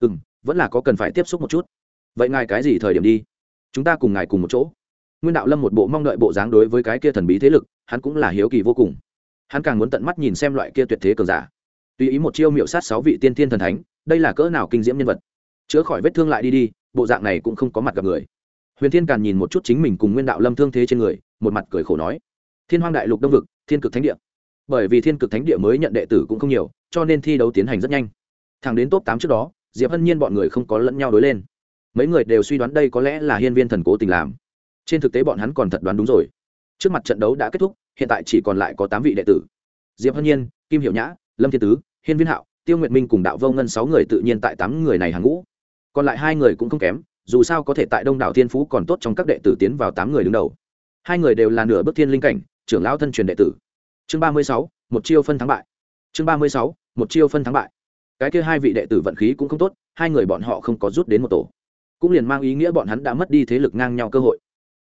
Ừ m vẫn là có cần phải tiếp xúc một chút. Vậy ngài cái gì thời điểm đi? Chúng ta cùng ngài cùng một chỗ. Nguyên đạo lâm một bộ mong đợi bộ dáng đối với cái kia thần bí thế lực, hắn cũng là hiếu kỳ vô cùng. Hắn càng muốn tận mắt nhìn xem loại kia tuyệt thế cường giả tùy ý một chiêu miệu sát sáu vị tiên thiên thần thánh, đây là cỡ nào kinh diễm nhân vật? Chữa khỏi vết thương lại đi đi, bộ dạng này cũng không có mặt gặp người. Huyền thiên càn nhìn một chút chính mình cùng nguyên đạo lâm thương thế trên người, một mặt cười khổ nói, thiên hoang đại lục đông vực, thiên cực thánh địa. Bởi vì thiên cực thánh địa mới nhận đệ tử cũng không nhiều, cho nên thi đấu tiến hành rất nhanh. Thẳng đến top tám trước đó, diệp hân nhiên bọn người không có lẫn nhau đối lên. Mấy người đều suy đoán đây có lẽ là hiên viên thần cố tình làm. Trên thực tế bọn hắn còn thật đoán đúng rồi. Trước mặt trận đấu đã kết thúc, hiện tại chỉ còn lại có tám vị đệ tử. Diệp hân nhiên, kim hiệu nhã lâm thiên tứ, hiên viên hạo, tiêu nguyệt minh cùng đạo vô ngân sáu người tự nhiên tại tám người này hàng ngũ. còn lại hai người cũng không kém, dù sao có thể tại đông đảo thiên phú còn tốt trong các đệ tử tiến vào tám người đứng đầu. hai người đều là nửa bước thiên linh cảnh, trưởng lão thân truyền đệ tử. chương ba mươi sáu, một chiêu phân thắng bại. chương ba mươi sáu, một chiêu phân thắng bại. cái kia hai vị đệ tử vận khí cũng không tốt, hai người bọn họ không có rút đến một tổ. cũng liền mang ý nghĩa bọn hắn đã mất đi thế lực ngang nhau cơ hội.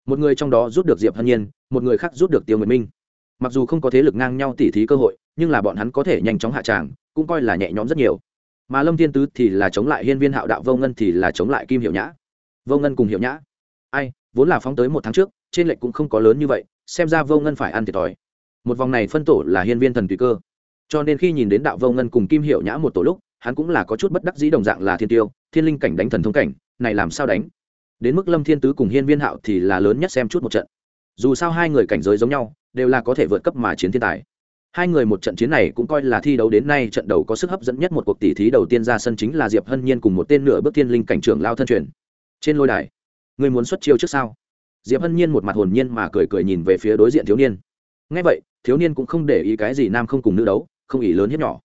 một người trong đó rút được diệp hân nhiên, một người khác rút được tiêu nguyệt minh mặc dù không có thế lực ngang nhau tỉ thí cơ hội, nhưng là bọn hắn có thể nhanh chóng hạ tràng, cũng coi là nhẹ nhõm rất nhiều. Mà lâm thiên tứ thì là chống lại hiên viên hạo đạo vô ngân thì là chống lại kim hiệu nhã. Vô ngân cùng hiệu nhã. Ai, vốn là phóng tới một tháng trước, trên lệnh cũng không có lớn như vậy, xem ra vô ngân phải ăn thiệt thòi. Một vòng này phân tổ là hiên viên thần tùy cơ. Cho nên khi nhìn đến đạo vô ngân cùng kim hiệu nhã một tổ lúc, hắn cũng là có chút bất đắc dĩ đồng dạng là thiên tiêu, thiên linh cảnh đánh thần thông cảnh, này làm sao đánh? Đến mức lâm thiên tứ cùng hiên viên hạo thì là lớn nhất xem chút một trận. Dù sao hai người cảnh giới giống nhau đều là có thể vượt cấp mà chiến thiên tài. Hai người một trận chiến này cũng coi là thi đấu đến nay trận đầu có sức hấp dẫn nhất một cuộc tỷ thí đầu tiên ra sân chính là diệp hân nhiên cùng một tên nửa bước thiên linh cảnh trưởng lao thân truyền. Trên lôi đài, người muốn xuất chiêu trước sao? Diệp hân nhiên một mặt hồn nhiên mà cười cười nhìn về phía đối diện thiếu niên. Ngay vậy, thiếu niên cũng không để ý cái gì nam không cùng nữ đấu, không ỉ lớn hiếp nhỏ.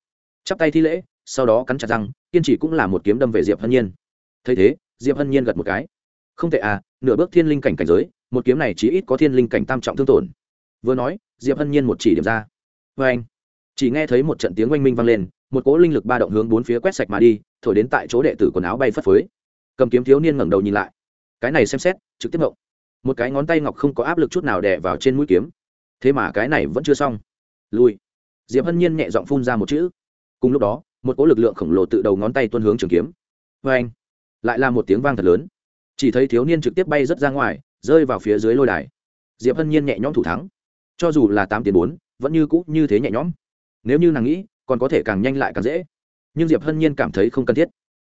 Chắp tay thi lễ, sau đó cắn chặt răng, kiên trì cũng là một kiếm đâm về diệp hân nhiên. Thấy thế, diệp hân nhiên gật một cái. Không tệ à nửa bước thiên linh cảnh cảnh giới, một kiếm này chí ít có thiên linh cảnh tam trọng thương tổn vừa nói, diệp hân nhiên một chỉ điểm ra. Vê anh, chỉ nghe thấy một trận tiếng oanh minh vang lên, một cỗ linh lực ba động hướng bốn phía quét sạch mà đi, thổi đến tại chỗ đệ tử quần áo bay phất phới. Cầm kiếm thiếu niên ngẩng đầu nhìn lại. Cái này xem xét, trực tiếp ngộng một cái ngón tay ngọc không có áp lực chút nào đè vào trên mũi kiếm. Thế mà cái này vẫn chưa xong. Lui diệp hân nhiên nhẹ giọng phun ra một chữ. Cùng lúc đó, một cỗ lực lượng khổng lồ tự đầu ngón tay tuân hướng trường kiếm. Vê anh, lại là một tiếng vang thật lớn. Chỉ thấy thiếu niên trực tiếp bay rớt ra ngoài, rơi vào phía dưới lôi đài. Diệp hân nhiên nhẹ nhõm thủ thắng cho dù là tám tiền bốn, vẫn như cũ như thế nhẹ nhõm. Nếu như nàng nghĩ, còn có thể càng nhanh lại càng dễ. Nhưng diệp hân nhiên cảm thấy không cần thiết.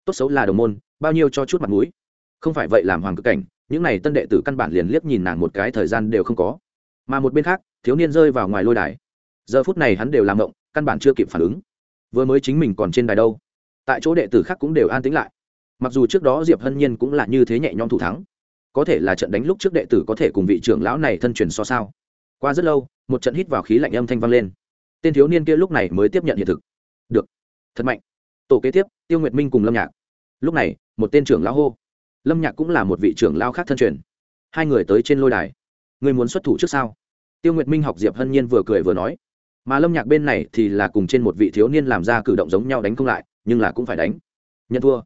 Tốt xấu là đồng môn, bao nhiêu cho chút mặt mũi. Không phải vậy làm hoàng cực cảnh, những n à y tân đệ tử căn bản liền liếc nhìn nàng một cái thời gian đều không có. Mà một bên khác, thiếu niên rơi vào ngoài lôi đài. Giờ phút này hắn đều làm động căn bản chưa kịp phản ứng. Vừa mới chính mình còn trên đài đâu. Tại chỗ đệ tử khác cũng đều an tĩnh lại. Mặc dù trước đó diệp hân nhiên cũng là như thế nhẹ nhõm thủ thắng. Có thể là trận đánh lúc trước đệ tử có thể cùng vị trưởng lão này thân truyền so sao? Qua rất lâu, một trận hít vào khí lạnh âm thanh vang lên. Tên thiếu niên kia lúc này mới tiếp nhận hiện thực. Được. Thật mạnh. Tổ kế tiếp, tiêu nguyệt minh cùng lâm nhạc. Lúc này, một tên trưởng lão hô. Lâm nhạc cũng là một vị trưởng lao khác thân truyền. Hai người tới trên lôi đài. Người muốn xuất thủ trước sao? Tiêu nguyệt minh học diệp hân nhiên vừa cười vừa nói. Mà lâm nhạc bên này thì là cùng trên một vị thiếu niên làm ra cử động giống nhau đánh không lại, nhưng là cũng phải đánh. Nhận thua.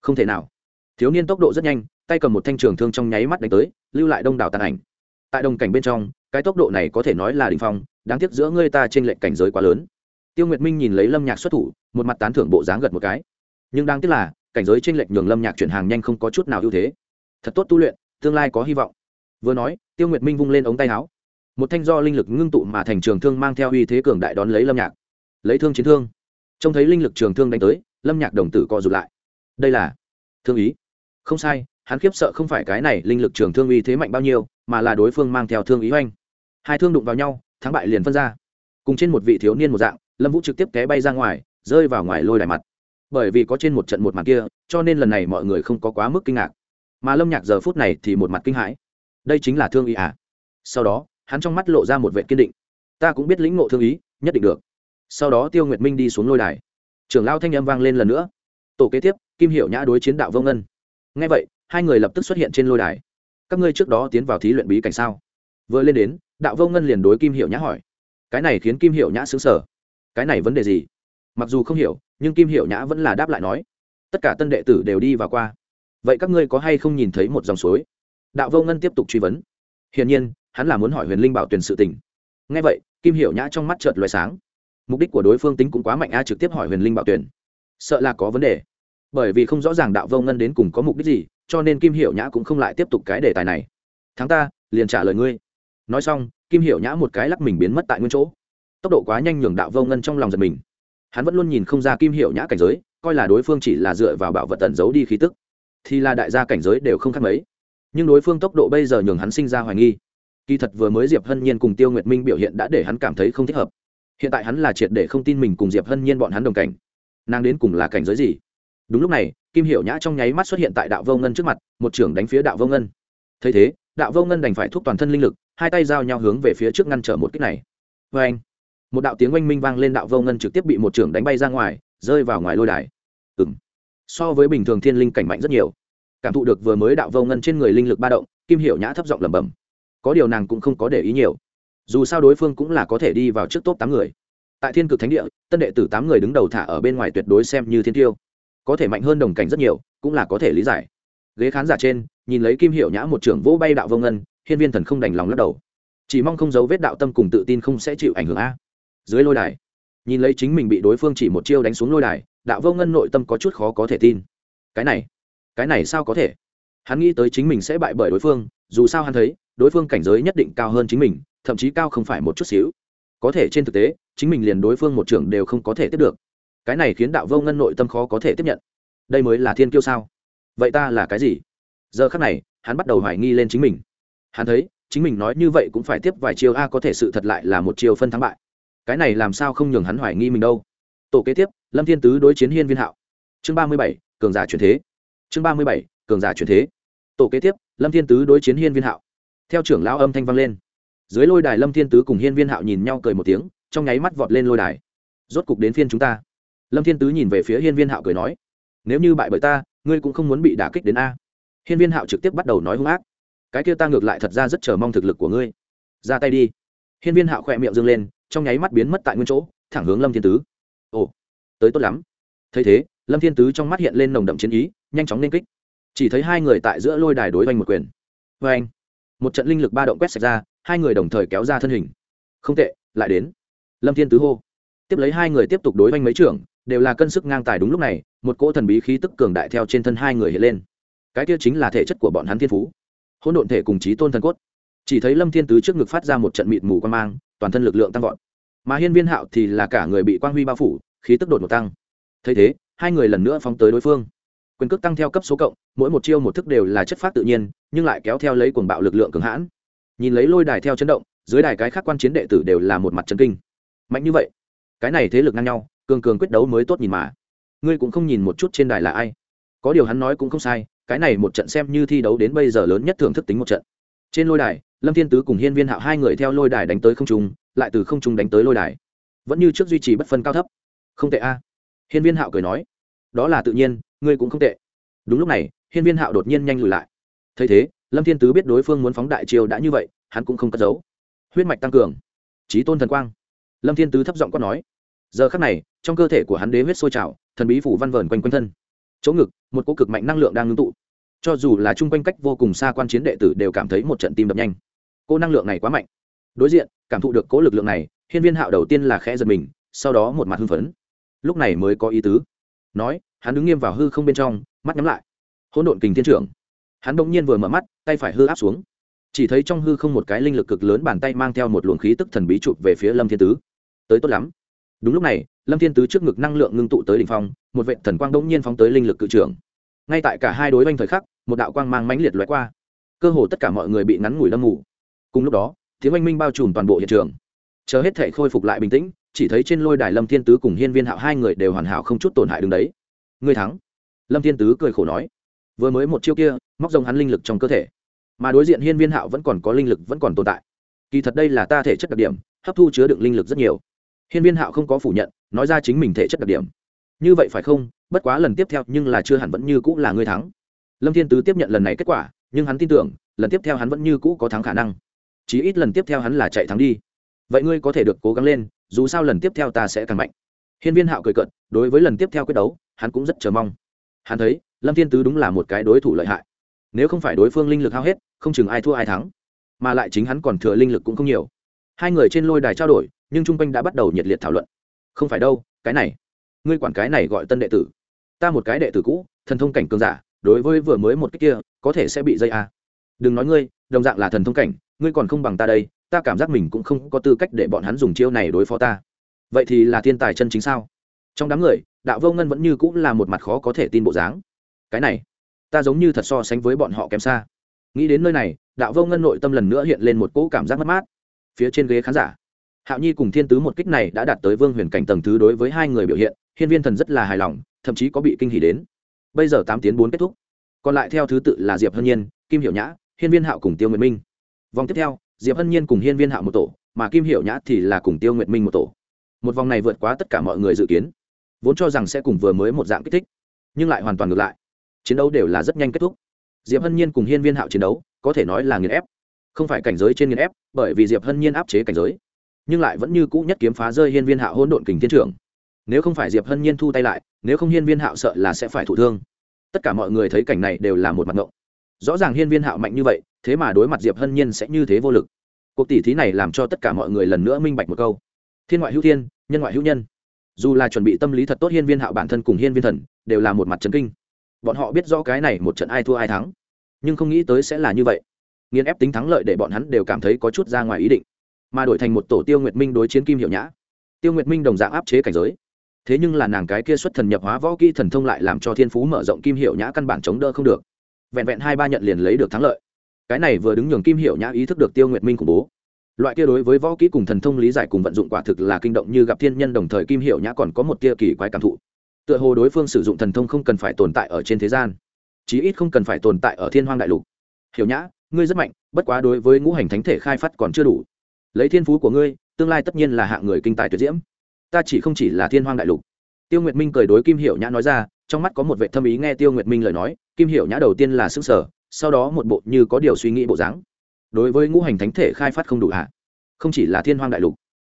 Không thể nào. Thiếu niên tốc độ rất nhanh, tay cầm một thanh trường thương trong nháy mắt đánh tới, lưu lại đông đảo tàn ảnh. Tại đồng cảnh bên trong cái tốc độ này có thể nói là đình phong, đáng tiếc giữa ngươi ta trên lệnh cảnh giới quá lớn. Tiêu nguyệt minh nhìn lấy lâm nhạc xuất thủ, một mặt tán thưởng bộ dáng gật một cái. Nhưng đáng tiếc là, cảnh giới trên lệnh nhường lâm nhạc chuyển hàng nhanh không có chút nào ưu thế. Thật tốt tu luyện, tương lai có hy vọng. Vừa nói, tiêu nguyệt minh vung lên ống tay áo. Một thanh do linh lực ngưng tụ mà thành trường thương mang theo uy thế cường đại đón lấy lâm nhạc. Lấy thương chiến thương. Trông thấy linh lực trường thương đánh tới, lâm nhạc đồng tử co rụt lại. Đây là thương ý. Không sai, hắn khiếp sợ không phải cái này linh lực trường thương uy thế mạnh bao nhiêu, mà là đối phương mang theo thương ý oanh hai thương đụng vào nhau, thắng bại liền phân ra. Cùng trên một vị thiếu niên một dạng, lâm vũ trực tiếp té bay ra ngoài, rơi vào ngoài lôi đài mặt. Bởi vì có trên một trận một mặt kia, cho nên lần này mọi người không có quá mức kinh ngạc. Mà lâm nhạc giờ phút này thì một mặt kinh hãi. Đây chính là thương ý à? Sau đó, hắn trong mắt lộ ra một vệ kiên định. Ta cũng biết lĩnh ngộ thương ý, nhất định được. Sau đó tiêu nguyệt minh đi xuống lôi đài. Trưởng lao thanh âm vang lên lần nữa. Tổ kế tiếp, kim hiệu nhã đối chiến đạo vô ngân. Ngay vậy, hai người lập tức xuất hiện trên lôi đài. Các ngươi trước đó tiến vào thí luyện bí cảnh sao? Vừa lên đến đạo vô ngân liền đối kim hiệu nhã hỏi, cái này khiến kim hiệu nhã xứng sở cái này vấn đề gì? Mặc dù không hiểu, nhưng kim hiệu nhã vẫn là đáp lại nói, tất cả tân đệ tử đều đi vào qua. Vậy các ngươi có hay không nhìn thấy một dòng suối? Đạo vô ngân tiếp tục truy vấn, hiển nhiên, hắn là muốn hỏi huyền linh bảo tuyển sự tình. Ngay vậy, kim hiệu nhã trong mắt chợt loài sáng. Mục đích của đối phương tính cũng quá mạnh a, trực tiếp hỏi huyền linh bảo tuyển sợ là có vấn đề. Bởi vì không rõ ràng đạo vô ngân đến cùng có mục đích gì, cho nên kim hiệu nhã cũng không lại tiếp tục cái đề tài này. Thắng ta, liền trả lời ngươi nói xong, kim Hiểu nhã một cái lắc mình biến mất tại nguyên chỗ. Tốc độ quá nhanh nhường đạo vô ngân trong lòng giật mình. Hắn vẫn luôn nhìn không ra kim Hiểu nhã cảnh giới, coi là đối phương chỉ là dựa vào bảo vật tẩn giấu đi khí tức, thì là đại gia cảnh giới đều không khác mấy. Nhưng đối phương tốc độ bây giờ nhường hắn sinh ra hoài nghi. Kỳ thật vừa mới diệp hân nhiên cùng tiêu nguyệt minh biểu hiện đã để hắn cảm thấy không thích hợp. Hiện tại hắn là triệt để không tin mình cùng diệp hân nhiên bọn hắn đồng cảnh. Nàng đến cùng là cảnh giới gì? Đúng lúc này, kim Hiểu nhã trong nháy mắt xuất hiện tại đạo vô ngân trước mặt, một trưởng đánh phía đạo vô ngân. Thấy thế, đạo vô ngân đành phải thúc toàn thân linh lực hai tay giao nhau hướng về phía trước ngăn trở một kích này. Vê anh, một đạo tiếng oanh minh vang lên đạo vô ngân trực tiếp bị một trưởng đánh bay ra ngoài, rơi vào ngoài lôi đài. Ừ m so với bình thường thiên linh cảnh mạnh rất nhiều. Cảm thụ được vừa mới đạo vô ngân trên người linh lực ba động, kim hiệu nhã thấp giọng lẩm bẩm. Có điều nàng cũng không có để ý nhiều. Dù sao đối phương cũng là có thể đi vào trước top tám người. Tại thiên cực thánh địa, tân đệ tử tám người đứng đầu thả ở bên ngoài tuyệt đối xem như thiên tiêu. Có thể mạnh hơn đồng cảnh rất nhiều, cũng là có thể lý giải. Ghế khán giả trên, nhìn lấy kim hiệu nhã một trưởng vỗ bay đạo vô ngân hiên viên thần không đành lòng lắc đầu. Chỉ mong không giấu vết đạo tâm cùng tự tin không sẽ chịu ảnh hưởng a. Dưới lôi đài, nhìn lấy chính mình bị đối phương chỉ một chiêu đánh xuống lôi đài, đạo vô ngân nội tâm có chút khó có thể tin. Cái này cái này sao có thể? Hắn nghĩ tới chính mình sẽ bại bởi đối phương, dù sao hắn thấy, đối phương cảnh giới nhất định cao hơn chính mình, thậm chí cao không phải một chút xíu. Có thể trên thực tế, chính mình liền đối phương một trưởng đều không có thể tiếp được. Cái này khiến đạo vô ngân nội tâm khó có thể tiếp nhận. Đây mới là thiên kiêu sao? Vậy ta là cái gì? Giờ khắc này, hắn bắt đầu hoài nghi lên chính mình hắn thấy, chính mình nói như vậy cũng phải tiếp vài chiêu, a, có thể sự thật lại là một chiêu phân thắng bại. Cái này làm sao không nhường hắn hoài nghi mình đâu. Tổ kế tiếp, lâm thiên tứ đối chiến hiên viên hạo. Chương ba mươi bảy, cường giả truyền thế. Chương ba mươi bảy, cường giả truyền thế. Tổ kế tiếp, lâm thiên tứ đối chiến hiên viên hạo. Theo trưởng lão âm thanh vang lên. Dưới lôi đài lâm thiên tứ cùng hiên viên hạo nhìn nhau cười một tiếng, trong nháy mắt vọt lên lôi đài. Rốt cục đến phiên chúng ta. Lâm thiên tứ nhìn về phía hiên viên hạo cười nói, nếu như bại bởi ta, ngươi cũng không muốn bị đả kích đến a. Hiên viên hạo trực tiếp bắt đầu nói hung ác cái kia ta ngược lại thật ra rất chờ mong thực lực của ngươi. Ra tay đi. Hiên viên hạo khỏe miệng dâng lên, trong nháy mắt biến mất tại nguyên chỗ, thẳng hướng lâm thiên tứ. Ồ, tới tốt lắm. Thấy thế, lâm thiên tứ trong mắt hiện lên nồng đậm chiến ý, nhanh chóng nên kích. Chỉ thấy hai người tại giữa lôi đài đối oanh một quyền. Vê anh một trận linh lực ba động quét sạch ra, hai người đồng thời kéo ra thân hình. Không tệ, lại đến. Lâm thiên tứ hô. Tiếp lấy hai người tiếp tục đối oanh mấy trưởng, đều là cân sức ngang tài đúng lúc này, một cỗ thần bí khí tức cường đại theo trên thân hai người hiện lên. Cái kia chính là thể chất của bọn hắn thiên phú hỗn độn thể cùng chí tôn thần cốt. Chỉ thấy lâm thiên tứ trước ngực phát ra một trận mịt mù quan mang, toàn thân lực lượng tăng vọt. Mà hiên viên hạo thì là cả người bị quang huy bao phủ, khí tức đột ngột tăng. Thấy thế, hai người lần nữa phóng tới đối phương. Quyền cước tăng theo cấp số cộng, mỗi một chiêu một thức đều là chất phát tự nhiên, nhưng lại kéo theo lấy cuồng bạo lực lượng cường hãn. Nhìn lấy lôi đài theo chấn động, dưới đài cái khác quan chiến đệ tử đều là một mặt chân kinh. Mạnh như vậy, cái này thế lực ngang nhau, cường cường quyết đấu mới tốt nhìn mà. Ngươi cũng không nhìn một chút trên đài là ai. Có điều hắn nói cũng không sai cái này một trận xem như thi đấu đến bây giờ lớn nhất thưởng thức tính một trận. Trên lôi đài, lâm thiên tứ cùng hiên viên hạo hai người theo lôi đài đánh tới không trung, lại từ không trung đánh tới lôi đài. Vẫn như trước duy trì bất phân cao thấp. Không tệ a. Hiên viên hạo cười nói, đó là tự nhiên, ngươi cũng không tệ. Đúng lúc này, hiên viên hạo đột nhiên nhanh lùi lại. Thấy thế, lâm thiên tứ biết đối phương muốn phóng đại triều đã như vậy, hắn cũng không cất giấu. Huyết mạch tăng cường trí tôn thần quang. Lâm thiên tứ thấp giọng quát nói, giờ khắc này, trong cơ thể của hắn đế huyết sôi trào, thần bí phủ văn vờn quanh quanh thân chỗ ngực, một cỗ cực mạnh năng lượng đang ngưng tụ. Cho dù là chung quanh cách vô cùng xa quan chiến đệ tử đều cảm thấy một trận tim đập nhanh. Cô năng lượng này quá mạnh. Đối diện, cảm thụ được cố lực lượng này, hiên viên hạo đầu tiên là khẽ giật mình, sau đó một mặt hưng phấn. Lúc này mới có ý tứ. Nói, hắn đứng nghiêm vào hư không bên trong, mắt nhắm lại. Hỗn độn kình thiên trưởng. Hắn bỗng nhiên vừa mở mắt, tay phải hư áp xuống. Chỉ thấy trong hư không một cái linh lực cực lớn bàn tay mang theo một luồng khí tức thần bí chụp về phía lâm thiên tứ. Tới tốt lắm. Đúng lúc này, lâm thiên tứ trước ngực năng lượng ngưng tụ tới đ ỉ n h phong một vệ thần quang đ nhiên phóng tới linh lực cự trưởng. Ngay tại cả hai đối oanh thời khắc, một đạo quang mang mãnh liệt loại qua. Cơ hồ tất cả mọi người bị ngắn ngủi lâm ngủ cùng lúc đó, tiếng oanh minh bao trùm toàn bộ hiện trường. Chờ hết thể khôi phục lại bình tĩnh, chỉ thấy trên lôi đài lâm thiên tứ cùng hiên viên hạo hai người đều hoàn hảo không chút tổn hại đứng đấy. Ngươi thắng. Lâm thiên tứ cười khổ nói. Vừa mới một chiêu kia, móc rồng hắn linh lực trong cơ thể. Mà đối diện hiên viên hạo vẫn còn có linh lực vẫn còn tồn tại. Kỳ thật đây là ta thể chất đặc điểm, hấp thu chứa đựng linh lực rất nhiều. Hiên viên hạo không có phủ nhận, nói ra chính mình thể chất đặc điểm như vậy phải không? Bất quá lần tiếp theo nhưng là chưa hẳn vẫn như cũ là ngươi thắng. Lâm thiên tứ tiếp nhận lần này kết quả, nhưng hắn tin tưởng, lần tiếp theo hắn vẫn như cũ có thắng khả năng. Chí ít lần tiếp theo hắn là chạy thắng đi. Vậy ngươi có thể được cố gắng lên, dù sao lần tiếp theo ta sẽ càng mạnh. Hiên viên hạo cười cận đối với lần tiếp theo quyết đấu, hắn cũng rất chờ mong. Hắn thấy, lâm thiên tứ đúng là một cái đối thủ lợi hại. Nếu không phải đối phương linh lực hao hết, không chừng ai thua ai thắng. Mà lại chính hắn còn thừa linh lực cũng không nhiều. Hai người trên lôi đài trao đổi, nhưng chung quanh đã bắt đầu nhiệt liệt thảo luận. Không phải đâu, cái này ngươi quản cái này gọi tân đệ tử. Ta một cái đệ tử cũ, thần thông cảnh cường giả, đối với vừa mới một cái kia, có thể sẽ bị dây a. À. đừng nói ngươi, đồng dạng là thần thông cảnh, ngươi còn không bằng ta đây, ta cảm giác mình cũng không có tư cách để bọn hắn dùng chiêu này đối phó ta. Vậy thì là thiên tài chân chính sao? Trong đám người, đạo vô ngân vẫn như cũng là một mặt khó có thể tin bộ dáng. Cái này, ta giống như thật so sánh với bọn họ kém xa. Nghĩ đến nơi này, đạo vô ngân nội tâm lần nữa hiện lên một cỗ cảm giác mất mát. Phía trên ghế khán giả hạo nhi cùng thiên tứ một kích này đã đạt tới vương huyền cảnh tầng thứ đối với hai người biểu hiện, hiên viên thần rất là hài lòng, thậm chí có bị kinh hỉ đến. Bây giờ tám tiến bốn kết thúc. Còn lại theo thứ tự là diệp hân nhiên, kim hiểu nhã, hiên viên hạo cùng tiêu nguyệt minh. Vòng tiếp theo, diệp hân nhiên cùng hiên viên hạo một tổ, mà kim hiểu nhã thì là cùng tiêu nguyệt minh một tổ. Một vòng này vượt quá tất cả mọi người dự kiến. Vốn cho rằng sẽ cùng vừa mới một dạng kích thích, nhưng lại hoàn toàn ngược lại. Chiến đấu đều là rất nhanh kết thúc. Diệp hân nhiên cùng hiên viên hạo chiến đấu, có thể nói là nghiền ép. Không phải cảnh giới trên nghiền ép, bởi vì diệp hân nhiên áp chế cảnh giới nhưng lại vẫn như cũ nhất kiếm phá rơi hiên viên hạo hôn độn kình thiên trưởng. Nếu không phải diệp hân nhiên thu tay lại, nếu không hiên viên hạo sợ là sẽ phải thụ thương. Tất cả mọi người thấy cảnh này đều là một mặt ngộng. Rõ ràng hiên viên hạo mạnh như vậy, thế mà đối mặt diệp hân nhiên sẽ như thế vô lực. Cuộc tỷ thí này làm cho tất cả mọi người lần nữa minh bạch một câu. Thiên ngoại hữu thiên, nhân ngoại hữu nhân. Dù là chuẩn bị tâm lý thật tốt hiên viên hạo bản thân cùng hiên viên thần, đều là một mặt trấn kinh. Bọn họ biết rõ cái này một trận ai thua ai thắng. Nhưng không nghĩ tới sẽ là như vậy. Nghiên ép tính thắng lợi để bọn hắn đều cảm thấy có chút ra ngoài ý định mà đổi thành một tổ tiêu nguyệt minh đối chiến kim hiệu nhã. Tiêu nguyệt minh đồng dạng áp chế cảnh giới. Thế nhưng là nàng cái kia xuất thần nhập hóa võ kỹ thần thông lại làm cho thiên phú mở rộng kim hiệu nhã căn bản chống đỡ không được. Vẹn vẹn hai ba nhận liền lấy được thắng lợi. Cái này vừa đứng nhường kim hiệu nhã ý thức được tiêu nguyệt minh khủng bố. Loại kia đối với võ kỹ cùng thần thông lý giải cùng vận dụng quả thực là kinh động như gặp thiên nhân, đồng thời kim hiệu nhã còn có một tia kỳ quái cảm thụ. Tựa hồ đối phương sử dụng thần thông không cần phải tồn tại ở trên thế gian, chí ít không cần phải tồn tại ở thiên hoang đại lục. Hiểu nhã, ngươi rất mạnh, bất quá đối với ngũ hành thánh thể khai phát còn chưa đủ lấy thiên phú của ngươi, tương lai tất nhiên là hạng người kinh tài tuyệt diễm. Ta chỉ không chỉ là thiên hoang đại lục. Tiêu nguyệt minh cười đối kim hiệu nhã nói ra, trong mắt có một vệ thâm ý nghe tiêu nguyệt minh lời nói, kim hiệu nhã đầu tiên là xứng sở sau đó một bộ như có điều suy nghĩ bộ dáng. Đối với ngũ hành thánh thể khai phát không đủ hạ không chỉ là thiên hoang đại lục.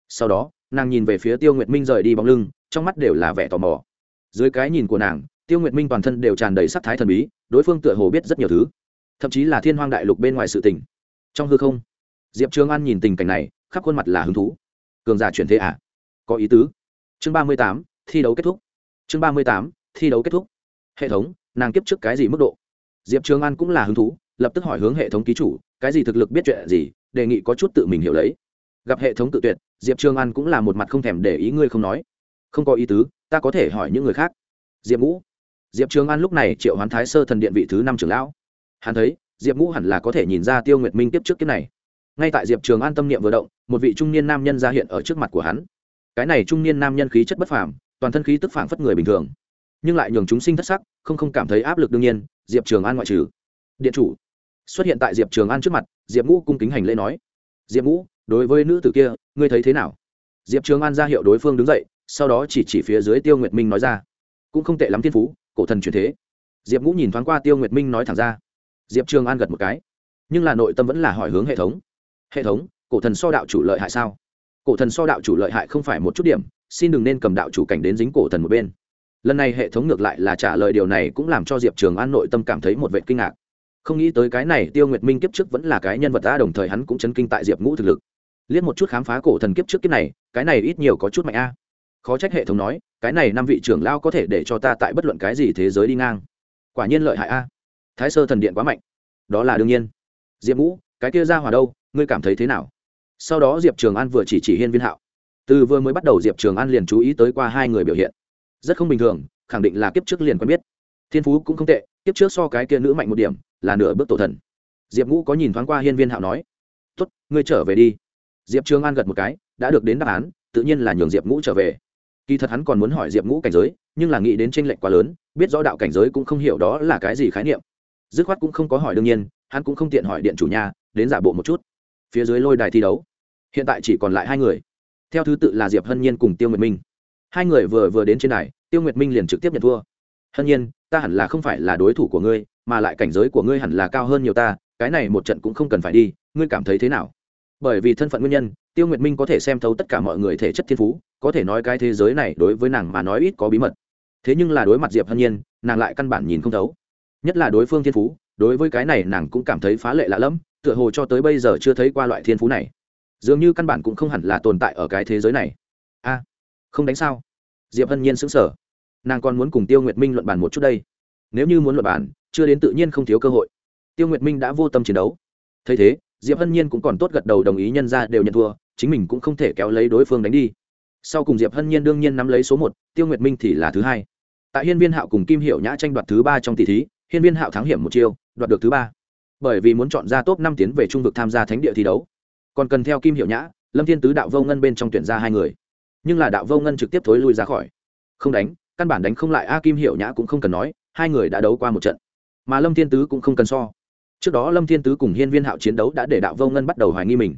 Sau đó, nàng nhìn về phía tiêu nguyệt minh rời đi bóng lưng, trong mắt đều là vẻ tò mò. Dưới cái nhìn của nàng, tiêu nguyệt minh toàn thân đều tràn đầy sắc thái thần bí, đối phương tựa hồ biết rất nhiều thứ, thậm chí là thiên hoang đại lục bên ngoài sự tình. Trong hư không diệp trường an nhìn tình cảnh này, khắp khuôn mặt là hứng thú. Cường giả chuyển thế à? Có ý tứ. Chương ba mươi tám, thi đấu kết thúc. Chương ba mươi tám, thi đấu kết thúc. Hệ thống, nàng kiếp trước cái gì mức độ? Diệp trường an cũng là hứng thú, lập tức hỏi hướng hệ thống ký chủ, cái gì thực lực biết chuyện gì, đề nghị có chút tự mình hiểu lấy. Gặp hệ thống tự tuyệt, diệp trường an cũng là một mặt không thèm để ý ngươi không nói. Không có ý tứ, ta có thể hỏi những người khác. Diệp ngũ. Diệp trường an lúc này triệu hoán thái sơ thần điện vị thứ năm trưởng lão. Hắn thấy, diệp ngũ hẳn là có thể nhìn ra tiêu nguyệt minh tiếp trước kiếp này ngay tại diệp trường an tâm niệm vừa động, một vị trung niên nam nhân ra hiện ở trước mặt của hắn. Cái này trung niên nam nhân khí chất bất phàm, toàn thân khí tức phảng phất người bình thường. Nhưng lại nhường chúng sinh thất sắc, không không cảm thấy áp lực đương nhiên, diệp trường an ngoại trừ. Điện chủ. Xuất hiện tại diệp trường an trước mặt, diệp ngũ cung kính hành lễ nói. Diệp ngũ, đối với nữ tử kia, ngươi thấy thế nào? Diệp trường an ra hiệu đối phương đứng dậy, sau đó chỉ chỉ phía dưới tiêu nguyệt minh nói ra. Cũng không tệ lắm thiên phú, cổ thần truyền thế. Diệp ngũ nhìn thoáng qua tiêu nguyệt minh nói thẳng ra. Diệp trường an gật một cái. Nhưng là nội tâm vẫn là hỏi hướng hệ thống hệ thống, cổ thần so đạo chủ lợi hại sao? Cổ thần so đạo chủ lợi hại không phải một chút điểm, xin đừng nên cầm đạo chủ cảnh đến dính cổ thần một bên. Lần này hệ thống ngược lại là trả lời điều này cũng làm cho diệp trường an nội tâm cảm thấy một vệ kinh ngạc. Không nghĩ tới cái này tiêu nguyệt minh kiếp trước vẫn là cái nhân vật ta đồng thời hắn cũng chấn kinh tại diệp ngũ thực lực. Liếc một chút khám phá cổ thần kiếp trước kiếp này, cái này ít nhiều có chút mạnh a. Khó trách hệ thống nói, cái này năm vị trưởng lao có thể để cho ta tại bất luận cái gì thế giới đi ngang. Quả nhiên lợi hại a. Thái sơ thần điện quá mạnh. Đó là đương nhiên. Diệp ngũ, cái kia ra hòa đâu? Ngươi cảm thấy thế nào? Sau đó diệp trường an vừa chỉ chỉ hiên viên hạo. Từ vừa mới bắt đầu diệp trường an liền chú ý tới qua hai người biểu hiện. Rất không bình thường, khẳng định là kiếp trước liền quen biết. Thiên phú cũng không tệ, kiếp trước so cái kia nữ mạnh một điểm, là nửa bước tổ thần. Diệp ngũ có nhìn thoáng qua hiên viên hạo nói, tốt, ngươi trở về đi. Diệp trường an gật một cái, đã được đến đáp án, tự nhiên là nhường diệp ngũ trở về. Kỳ thật hắn còn muốn hỏi diệp ngũ cảnh giới, nhưng là nghĩ đến tranh lệch quá lớn, biết rõ đạo cảnh giới cũng không hiểu đó là cái gì khái niệm. Dứt khoát cũng không có hỏi đương nhiên, hắn cũng không tiện hỏi điện chủ nhà, đến giả bộ một chút phía dưới lôi đài thi đấu. Hiện tại chỉ còn lại hai người. Theo thứ tự là diệp hân nhiên cùng tiêu nguyệt minh. Hai người vừa vừa đến trên đài, tiêu nguyệt minh liền trực tiếp nhận thua. Hân nhiên, ta hẳn là không phải là đối thủ của ngươi, mà lại cảnh giới của ngươi hẳn là cao hơn nhiều ta, cái này một trận cũng không cần phải đi, ngươi cảm thấy thế nào? Bởi vì thân phận nguyên nhân, tiêu nguyệt minh có thể xem thấu tất cả mọi người thể chất thiên phú, có thể nói cái thế giới này đối với nàng mà nói ít có bí mật. Thế nhưng là đối mặt diệp hân nhiên, nàng lại căn bản nhìn không thấu. Nhất là đối phương thiên phú, đối với cái này nàng cũng cảm thấy phá lệ lạ lẫm tựa hồ cho tới bây giờ chưa thấy qua loại thiên phú này. Dường như căn bản cũng không hẳn là tồn tại ở cái thế giới này. A, không đánh sao? Diệp hân nhiên xứng sở nàng còn muốn cùng tiêu nguyệt minh luận bàn một chút đây. Nếu như muốn luận bàn, chưa đến tự nhiên không thiếu cơ hội. Tiêu nguyệt minh đã vô tâm chiến đấu. Thấy thế, diệp hân nhiên cũng còn tốt gật đầu đồng ý nhân ra đều nhận thua, chính mình cũng không thể kéo lấy đối phương đánh đi. Sau cùng diệp hân nhiên đương nhiên nắm lấy số một, tiêu nguyệt minh thì là thứ hai. Tại hiên viên hạo cùng kim hiệu nhã tranh đoạt thứ ba trong tỷ thí, hiên viên hạo thắng hiểm một chiêu, đoạt được thứ ba bởi vì muốn chọn ra top năm tiến về trung vực tham gia thánh địa thi đấu. Còn cần theo kim hiệu nhã, lâm thiên tứ, đạo vô ngân bên trong tuyển ra hai người. Nhưng là đạo vô ngân trực tiếp thối lui ra khỏi. Không đánh, căn bản đánh không lại a kim hiệu nhã cũng không cần nói, hai người đã đấu qua một trận. Mà lâm thiên tứ cũng không cần so. Trước đó lâm thiên tứ cùng hiên viên hạo chiến đấu đã để đạo vô ngân bắt đầu hoài nghi mình.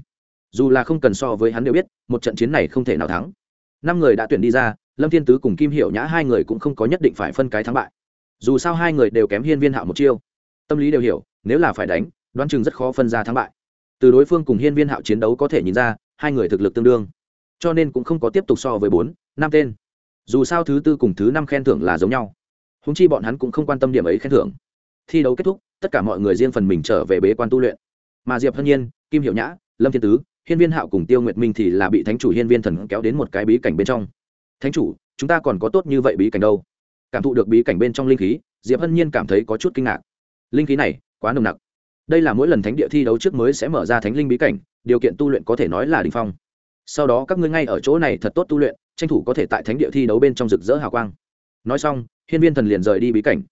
Dù là không cần so với hắn đều biết, một trận chiến này không thể nào thắng. Năm người đã tuyển đi ra, lâm thiên tứ cùng kim hiệu nhã hai người cũng không có nhất định phải phân cái thắng bại. Dù sao hai người đều kém hiên viên hạo một chiêu tâm lý đều hiểu, nếu là phải đánh, đoán chừng rất khó phân ra thắng bại. Từ đối phương cùng hiên viên hạo chiến đấu có thể nhìn ra, hai người thực lực tương đương. Cho nên cũng không có tiếp tục so với bốn, năm tên. Dù sao thứ tư cùng thứ năm khen thưởng là giống nhau. Húng chi bọn hắn cũng không quan tâm điểm ấy khen thưởng. Thi đấu kết thúc, tất cả mọi người riêng phần mình trở về bế quan tu luyện. Mà diệp hân nhiên, kim hiệu nhã, lâm thiên tứ, hiên viên hạo cùng tiêu nguyệt minh thì là bị thánh chủ hiên viên thần kéo đến một cái bí cảnh bên trong. Thánh chủ, chúng ta còn có tốt như vậy bí cảnh đâu? Cảm thụ được bí cảnh bên trong linh khí, diệp hân nhiên cảm thấy có chút kinh ngạc linh khí này, quá nồng nặc. Đây là mỗi lần thánh địa thi đấu trước mới sẽ mở ra thánh linh bí cảnh, điều kiện tu luyện có thể nói là đình phong. Sau đó các ngươi ngay ở chỗ này thật tốt tu luyện, tranh thủ có thể tại thánh địa thi đấu bên trong rực rỡ hào quang. Nói xong, hiên viên thần liền rời đi bí cảnh.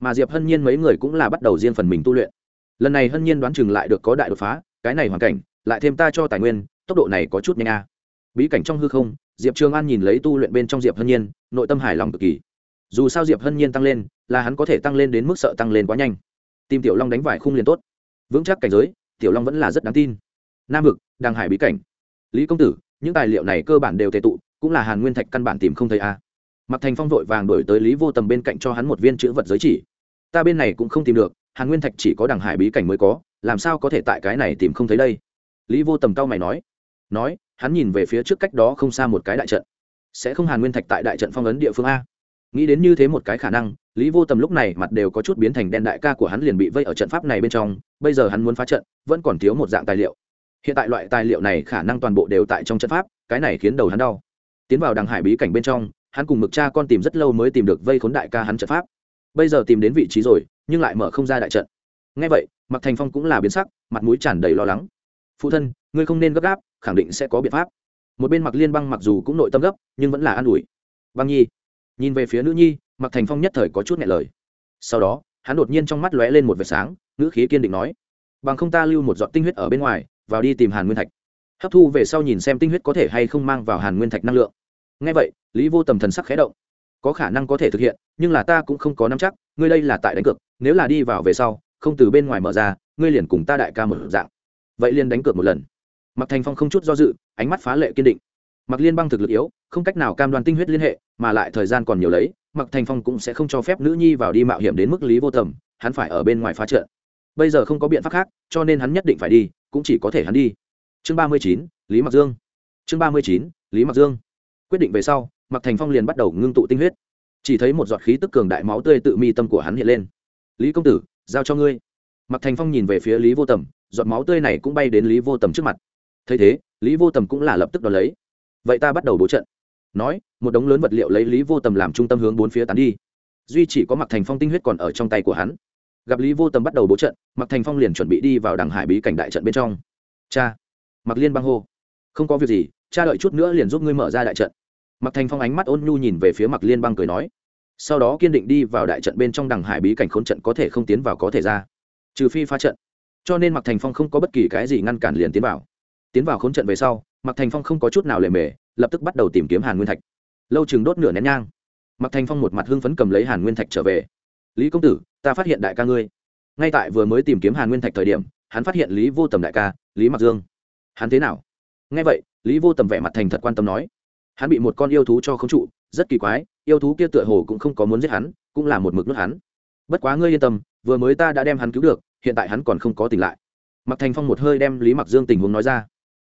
Mà diệp hân nhiên mấy người cũng là bắt đầu riêng phần mình tu luyện. Lần này hân nhiên đoán chừng lại được có đại đột phá, cái này hoàn cảnh, lại thêm ta cho tài nguyên, tốc độ này có chút nhanh a. Bí cảnh trong hư không, diệp trường an nhìn lấy tu luyện bên trong diệp hân nhiên, nội tâm hài lòng cực kỳ. Dù sao diệp hân nhiên tăng lên, là hắn có thể tăng lên đến mức sợ tăng lên quá nhanh tìm tiểu long đánh vải khung liền tốt. Vững chắc cảnh giới, tiểu long vẫn là rất đáng tin. Nam vực đàng hải bí cảnh. Lý công tử, những tài liệu này cơ bản đều tệ tụ, cũng là hàn nguyên thạch căn bản tìm không thấy a. À. mặc thành phong vội vàng đổi tới lý vô tầm bên cạnh cho hắn một viên chữ vật giới chỉ. Ta bên này cũng không tìm được, hàn nguyên thạch chỉ có đằng hải bí cảnh mới có, làm sao có thể tại cái này tìm không thấy đây? Lý vô tầm cao mày nói. Nói, hắn nhìn về phía trước cách đó không xa một cái đại trận. Sẽ không hàn nguyên thạch tại đại trận phong ấn địa phương a? Nghĩ đến như thế một cái khả năng lý vô tầm lúc này mặt đều có chút biến thành đen đại ca của hắn liền bị vây ở trận pháp này bên trong, bây giờ hắn muốn phá trận, vẫn còn thiếu một dạng tài liệu. Hiện tại loại tài liệu này khả năng toàn bộ đều tại trong trận pháp, cái này khiến đầu hắn đau. Tiến vào đằng hải bí cảnh bên trong, hắn cùng mực cha con tìm rất lâu mới tìm được vây khốn đại ca hắn trận pháp. Bây giờ tìm đến vị trí rồi, nhưng lại mở không ra đại trận. Ngay vậy mặc thành phong cũng là biến sắc, mặt mũi tràn đầy lo lắng. Phụ thân, ngươi không nên gấp gáp, khẳng định sẽ có biện pháp. Một bên mặc liên băng mặc dù cũng nội tâm gấp, nhưng vẫn là an ủi. Băng nhi, nhìn về phía nữ nhi mặc thành phong nhất thời có chút nhẹ lời. Sau đó, hắn đột nhiên trong mắt lóe lên một vệt sáng, ngữ khí kiên định nói, bằng không ta lưu một giọt tinh huyết ở bên ngoài, vào đi tìm hàn nguyên thạch. Hấp thu về sau nhìn xem tinh huyết có thể hay không mang vào hàn nguyên thạch năng lượng. Ngay vậy, lý vô tầm thần sắc khé động. Có khả năng có thể thực hiện, nhưng là ta cũng không có nắm chắc, ngươi đây là tại đánh cược, nếu là đi vào về sau, không từ bên ngoài mở ra, ngươi liền cùng ta đại ca mở dạng. Vậy liền đánh cược một lần. Mặc thành phong không chút do dự, ánh mắt phá lệ kiên định mặc liên băng thực lực yếu, không cách nào cam đoan tinh huyết liên hệ, mà lại thời gian còn nhiều lấy, mặc thành phong cũng sẽ không cho phép nữ nhi vào đi mạo hiểm đến mức lý vô tầm, hắn phải ở bên ngoài phá trợ. bây giờ không có biện pháp khác, cho nên hắn nhất định phải đi, cũng chỉ có thể hắn đi. Chương ba mươi chín, lý mặc dương. Chương ba mươi chín, lý mặc dương. Quyết định về sau, mặc thành phong liền bắt đầu ngưng tụ tinh huyết. Chỉ thấy một giọt khí tức cường đại máu tươi tự mi tâm của hắn hiện lên. Lý công tử, giao cho ngươi. Mặc thành phong nhìn về phía lý vô tầm, giọt máu tươi này cũng bay đến lý vô tầm trước mặt. Thấy thế, lý vô tầm cũng là lập tức đ ó lấy vậy ta bắt đầu bố trận. Nói, một đống lớn vật liệu lấy lý vô tầm làm trung tâm hướng bốn phía tán đi. Duy chỉ có mặc thành phong tinh huyết còn ở trong tay của hắn. Gặp lý vô tầm bắt đầu bố trận mặc thành phong liền chuẩn bị đi vào đằng hải bí cảnh đại trận bên trong. Cha! Mặc liên băng hô. Không có việc gì, cha đợi chút nữa liền giúp ngươi mở ra đại trận. Mặc thành phong ánh mắt ôn nhu nhìn về phía mặc liên băng cười nói. Sau đó kiên định đi vào đại trận bên trong đằng hải bí cảnh khốn trận có thể không tiến vào có thể ra. Trừ phi phá trận. Cho nên mặc thành phong không có bất kỳ cái gì ngăn cản liền tiến vào tiến vào khốn trận về sau mặc thành phong không có chút nào lề mề, lập tức bắt đầu tìm kiếm hàn nguyên thạch. Lâu chừng đốt nửa nén nhang mặc thành phong một mặt hưng phấn cầm lấy hàn nguyên thạch trở về. Lý công tử, ta phát hiện đại ca ngươi. Ngay tại vừa mới tìm kiếm hàn nguyên thạch thời điểm, hắn phát hiện lý vô tầm đại ca, lý mặc dương. Hắn thế nào? Nghe vậy, lý vô tầm vẻ mặt thành thật quan tâm nói. Hắn bị một con yêu thú cho khống trụ, rất kỳ quái, yêu thú kia tựa hồ cũng không có muốn giết hắn, cũng là một mực nước hắn. Bất quá ngươi yên tâm, vừa mới ta đã đem hắn cứu được, hiện tại hắn còn không có tỉnh lại. Mặc thành phong một hơi đem lý mặc dương tình huống nói ra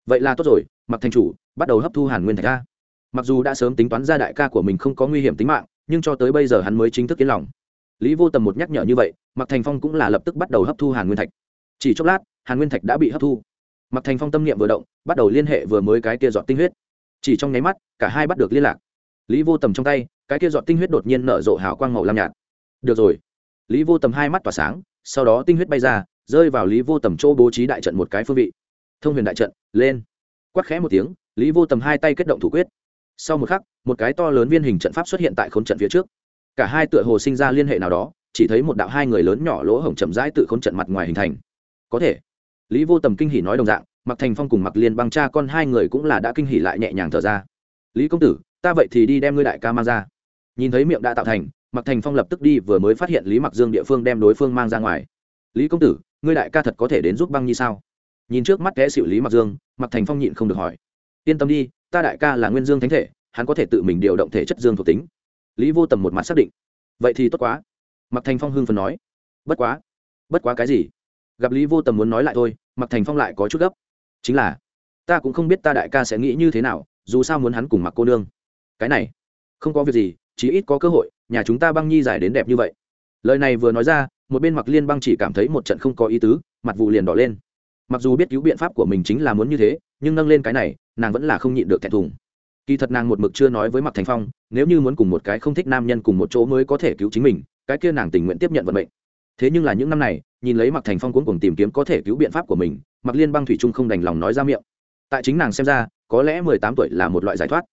vậy là tốt rồi mặc thành chủ, bắt đầu hấp thu hàn nguyên thạch ca mặc dù đã sớm tính toán ra đại ca của mình không có nguy hiểm tính mạng, nhưng cho tới bây giờ hắn mới chính thức yên lòng. Lý vô tầm một nhắc nhở như vậy mặc thành phong cũng là lập tức bắt đầu hấp thu hàn nguyên thạch. Chỉ chốc lát, hàn nguyên thạch đã bị hấp thu. Mặc thành phong tâm niệm vừa động, bắt đầu liên hệ vừa mới cái kia dọn tinh huyết. Chỉ trong nháy mắt, cả hai bắt được liên lạc. Lý vô tầm trong tay, cái kia dọn tinh huyết đột nhiên nở rộ hào quang màu lam nhạt. Được rồi. Lý vô tầm hai mắt tỏa sáng, sau đó tinh huyết bay ra, rơi vào lý vô tầm chỗ bố trí đại trận một cái phương vị thông huyền đại trận, lên. Quắc khẽ một tiếng, lý vô tầm hai tay kết động thủ quyết. Sau một khắc, một cái to lớn viên hình trận pháp xuất hiện tại khốn trận phía trước. Cả hai tựa hồ sinh ra liên hệ nào đó, chỉ thấy một đạo hai người lớn nhỏ lỗ hổng chậm rãi tự khốn trận mặt ngoài hình thành. Có thể, lý vô tầm kinh hỉ nói đồng dạng mặc thành phong cùng mặc liên băng cha con hai người cũng là đã kinh hỉ lại nhẹ nhàng thở ra. Lý công tử, ta vậy thì đi đem ngươi đại ca mang ra. Nhìn thấy miệng đã tạo thành mặc thành phong lập tức đi vừa mới phát hiện lý mặc dương địa phương đem đối phương mang ra ngoài. Lý công tử, ngươi đại ca thật có thể đến giúp băng như sao? Nhìn trước mắt kẽ xịu lý mặc dương mặc thành phong nhịn không được hỏi. Yên tâm đi, ta đại ca là nguyên dương thánh thể, hắn có thể tự mình điều động thể chất dương thuộc tính. Lý vô tầm một mặt xác định. Vậy thì tốt quá. Mặc thành phong hưng phần nói. Bất quá. Bất quá cái gì? Gặp lý vô tầm muốn nói lại thôi mặc thành phong lại có chút gấp. Chính là, ta cũng không biết ta đại ca sẽ nghĩ như thế nào, dù sao muốn hắn cùng mặc cô nương. Cái này, không có việc gì, chí ít có cơ hội, nhà chúng ta băng nhi giải đến đẹp như vậy. Lời này vừa nói ra, một bên mặc liên băng chỉ cảm thấy một trận không có ý tứ, mặt vụ liền đỏ lên mặc dù biết cứu biện pháp của mình chính là muốn như thế, nhưng nâng lên cái này, nàng vẫn là không nhịn được thẹn thùng. Kỳ thật nàng một mực chưa nói với mặc thành phong, nếu như muốn cùng một cái không thích nam nhân cùng một chỗ mới có thể cứu chính mình, cái kia nàng tình nguyện tiếp nhận vận mệnh. Thế nhưng là những năm này, nhìn lấy mặc thành phong cuốn cùng tìm kiếm có thể cứu biện pháp của mình mặc liên băng thủy trung không đành lòng nói ra miệng. Tại chính nàng xem ra, có lẽ mười tám tuổi là một loại giải thoát.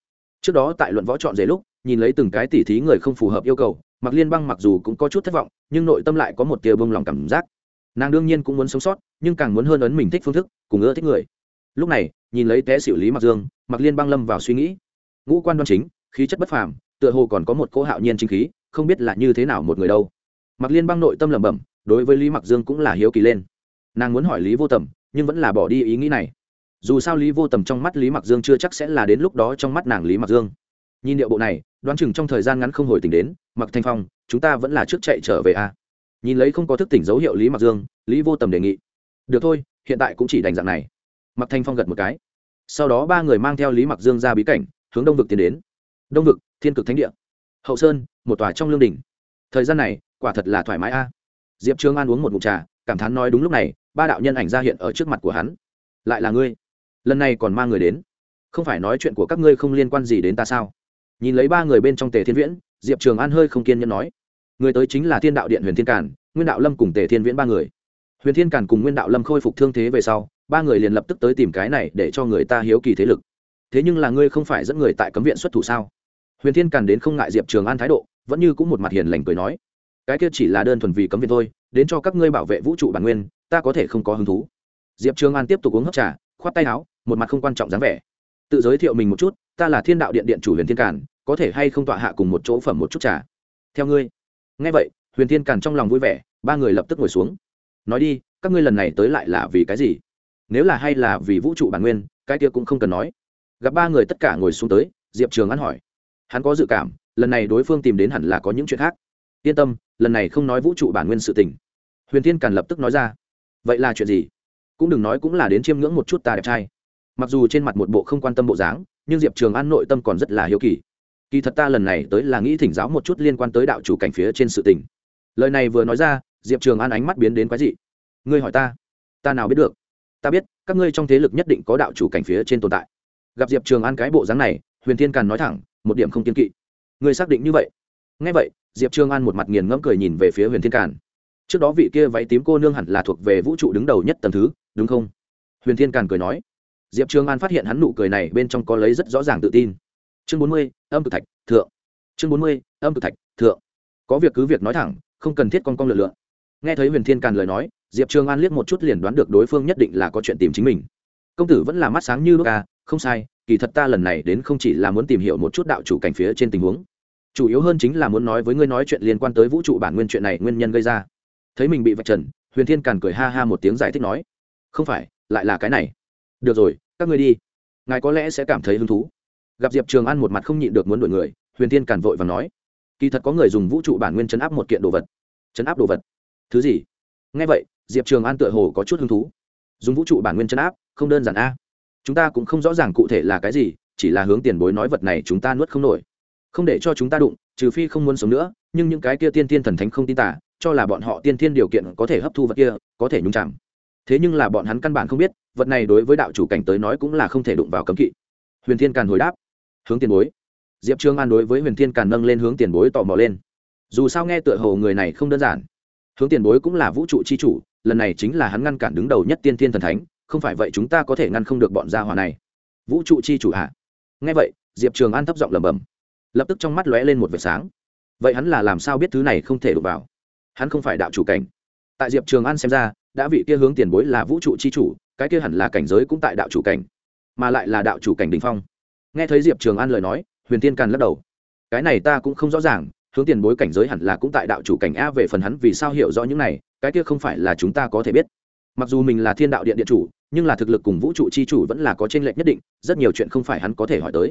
Trước đó tại luận võ chọn dễ lúc, nhìn lấy từng cái tỉ thí người không phù hợp yêu cầu mặc liên băng mặc dù cũng có chút thất vọng, nhưng nội tâm lại có một tia bông lòng cảm giác nàng đương nhiên cũng muốn sống sót, nhưng càng muốn hơn ấn mình thích phương thức, cùng ưa thích người. Lúc này, nhìn lấy té xử lý mặc dương mặc liên băng lâm vào suy nghĩ. Ngũ quan đoan chính, khí chất bất phàm, tựa hồ còn có một cỗ hạo nhiên chính khí, không biết là như thế nào một người đâu. Mặc liên băng nội tâm lẩm bẩm, đối với lý mặc dương cũng là hiếu kỳ lên. Nàng muốn hỏi lý vô tầm, nhưng vẫn là bỏ đi ý nghĩ này. Dù sao lý vô tầm trong mắt lý mặc dương chưa chắc sẽ là đến lúc đó trong mắt nàng lý mặc dương. Nhìn điệu bộ này, đoán chừng trong thời gian ngắn không hồi tình đến mặc thanh phong, chúng ta vẫn là trước chạy trở về a nhìn lấy không có thức tỉnh dấu hiệu lý mặc dương lý vô tầm đề nghị được thôi hiện tại cũng chỉ đành dạng này mặc thanh phong gật một cái sau đó ba người mang theo lý mặc dương ra bí cảnh hướng đông vực tiến đến đông vực thiên cực thánh địa hậu sơn một tòa trong lương đình thời gian này quả thật là thoải mái a à. diệp trương an uống một mụt trà cảm thán nói đúng lúc này ba đạo nhân ảnh ra hiện ở trước mặt của hắn lại là ngươi lần này còn mang người đến không phải nói chuyện của các ngươi không liên quan gì đến ta sao nhìn lấy ba người bên trong tề thiên viễn diệp trường an hơi không kiên nhẫn nói người tới chính là thiên đạo điện huyền thiên cản nguyên đạo lâm cùng tề thiên viễn ba người. Huyền thiên cản cùng nguyên đạo lâm khôi phục thương thế về sau, ba người liền lập tức tới tìm cái này để cho người ta hiếu kỳ thế lực. Thế nhưng là ngươi không phải dẫn người tại cấm viện xuất thủ sao? Huyền thiên cản đến không ngại diệp trường an thái độ, vẫn như cũng một mặt hiền lành cười nói. Cái kia chỉ là đơn thuần vì cấm viện thôi, đến cho các ngươi bảo vệ vũ trụ bản nguyên, ta có thể không có hứng thú. Diệp trường an tiếp tục uống hấp trà, khoát tay áo, một mặt không quan trọng dáng vẻ. Tự giới thiệu mình một chút, ta là thiên đạo điện điện chủ huyền thiên cản có thể hay không tọa hạ cùng một chỗ phẩm một chút trà? Theo ngươi ngay vậy, huyền thiên cản trong lòng vui vẻ, ba người lập tức ngồi xuống. Nói đi, các ngươi lần này tới lại là vì cái gì? Nếu là hay là vì vũ trụ bản nguyên, cái kia cũng không cần nói. Gặp ba người tất cả ngồi xuống tới, diệp trường an hỏi. Hắn có dự cảm, lần này đối phương tìm đến hẳn là có những chuyện khác. Yên tâm, lần này không nói vũ trụ bản nguyên sự tình. Huyền thiên càn lập tức nói ra. Vậy là chuyện gì? Cũng đừng nói cũng là đến chiêm ngưỡng một chút ta đẹp trai. Mặc dù trên mặt một bộ không quan tâm bộ dáng, nhưng diệp trường an nội tâm còn rất là hiếu kỳ kỳ thật ta lần này tới là nghĩ thỉnh giáo một chút liên quan tới đạo chủ cảnh phía trên sự tình. Lời này vừa nói ra, diệp trường an ánh mắt biến đến quái dị. Ngươi hỏi ta ta nào biết được? Ta biết, các ngươi trong thế lực nhất định có đạo chủ cảnh phía trên tồn tại. Gặp diệp trường an cái bộ dáng này, huyền thiên càn nói thẳng, một điểm không kiên kỵ. Ngươi xác định như vậy? Ngay vậy, diệp trường an một mặt nghiền ngẫm cười nhìn về phía huyền thiên càn. Trước đó vị kia váy tím cô nương hẳn là thuộc về vũ trụ đứng đầu nhất tầng thứ, đúng không? Huyền thiên càn cười nói. Diệp trường an phát hiện hắn nụ cười này bên trong có lấy rất rõ ràng tự tin chương bốn mươi, âm cực thạch, thượng. Chương bốn mươi, âm cực thạch, thượng. Có việc cứ việc nói thẳng, không cần thiết con con lựa lượn nghe thấy huyền thiên càn lời nói, diệp trường an liếc một chút liền đoán được đối phương nhất định là có chuyện tìm chính mình. Công tử vẫn là mắt sáng như đ ca à, không sai, kỳ thật ta lần này đến không chỉ là muốn tìm hiểu một chút đạo chủ cảnh phía trên tình huống. Chủ yếu hơn chính là muốn nói với ngươi nói chuyện liên quan tới vũ trụ bản nguyên chuyện này nguyên nhân gây ra. Thấy mình bị vạch trần, huyền thiên càn cười ha ha một tiếng giải thích nói, không phải, lại là cái này. Được rồi, các ngươi đi. Ngài có lẽ sẽ cảm thấy hứng thú gặp diệp trường an một mặt không nhịn được muốn đuổi người, huyền thiên càn vội và nói, kỳ thật có người dùng vũ trụ bản nguyên chấn áp một kiện đồ vật. Chấn áp đồ vật? Thứ gì? Ngay vậy, diệp trường an tựa hồ có chút hứng thú. Dùng vũ trụ bản nguyên chấn áp, không đơn giản a. Chúng ta cũng không rõ ràng cụ thể là cái gì, chỉ là hướng tiền bối nói vật này chúng ta nuốt không nổi. Không để cho chúng ta đụng, trừ phi không muốn sống nữa, nhưng những cái kia tiên tiên thần thánh không tin tả, cho là bọn họ tiên thiên điều kiện có thể hấp thu vật kia, có thể nhung chẳng thế nhưng là bọn hắn căn bản không biết, vật này đối với đạo chủ cảnh tới nói cũng là không thể đụng vào cấm kỵ. Huyền thiên càn hồi đáp hướng tiền bối. Diệp trương an đối với huyền thiên càn nâng lên hướng tiền bối tò mò lên. Dù sao nghe tựa hồ người này không đơn giản. Hướng tiền bối cũng là vũ trụ c h i chủ, lần này chính là hắn ngăn cản đứng đầu nhất tiên thiên thần thánh, không phải vậy chúng ta có thể ngăn không được bọn gia hòa này. Vũ trụ c h i chủ hạ nghe vậy, diệp trường an thấp giọng lẩm bẩm. Lập tức trong mắt lóe lên một vệt sáng. Vậy hắn là làm sao biết thứ này không thể đụng vào? Hắn không phải đạo chủ cảnh. Tại diệp trường an xem ra, đã vị kia hướng tiền bối là vũ trụ c h i chủ, cái kia hẳn là cảnh giới cũng tại đạo chủ cảnh, mà lại là đạo chủ cảnh đình phong nghe thấy diệp trường an lời nói, huyền tiên càn lắc đầu. Cái này ta cũng không rõ ràng, hướng tiền bối cảnh giới hẳn là cũng tại đạo chủ cảnh a về phần hắn vì sao hiểu rõ những này, cái kia không phải là chúng ta có thể biết. Mặc dù mình là thiên đạo điện điện chủ, nhưng là thực lực cùng vũ trụ chi chủ vẫn là có t r ê n lệch nhất định, rất nhiều chuyện không phải hắn có thể hỏi tới.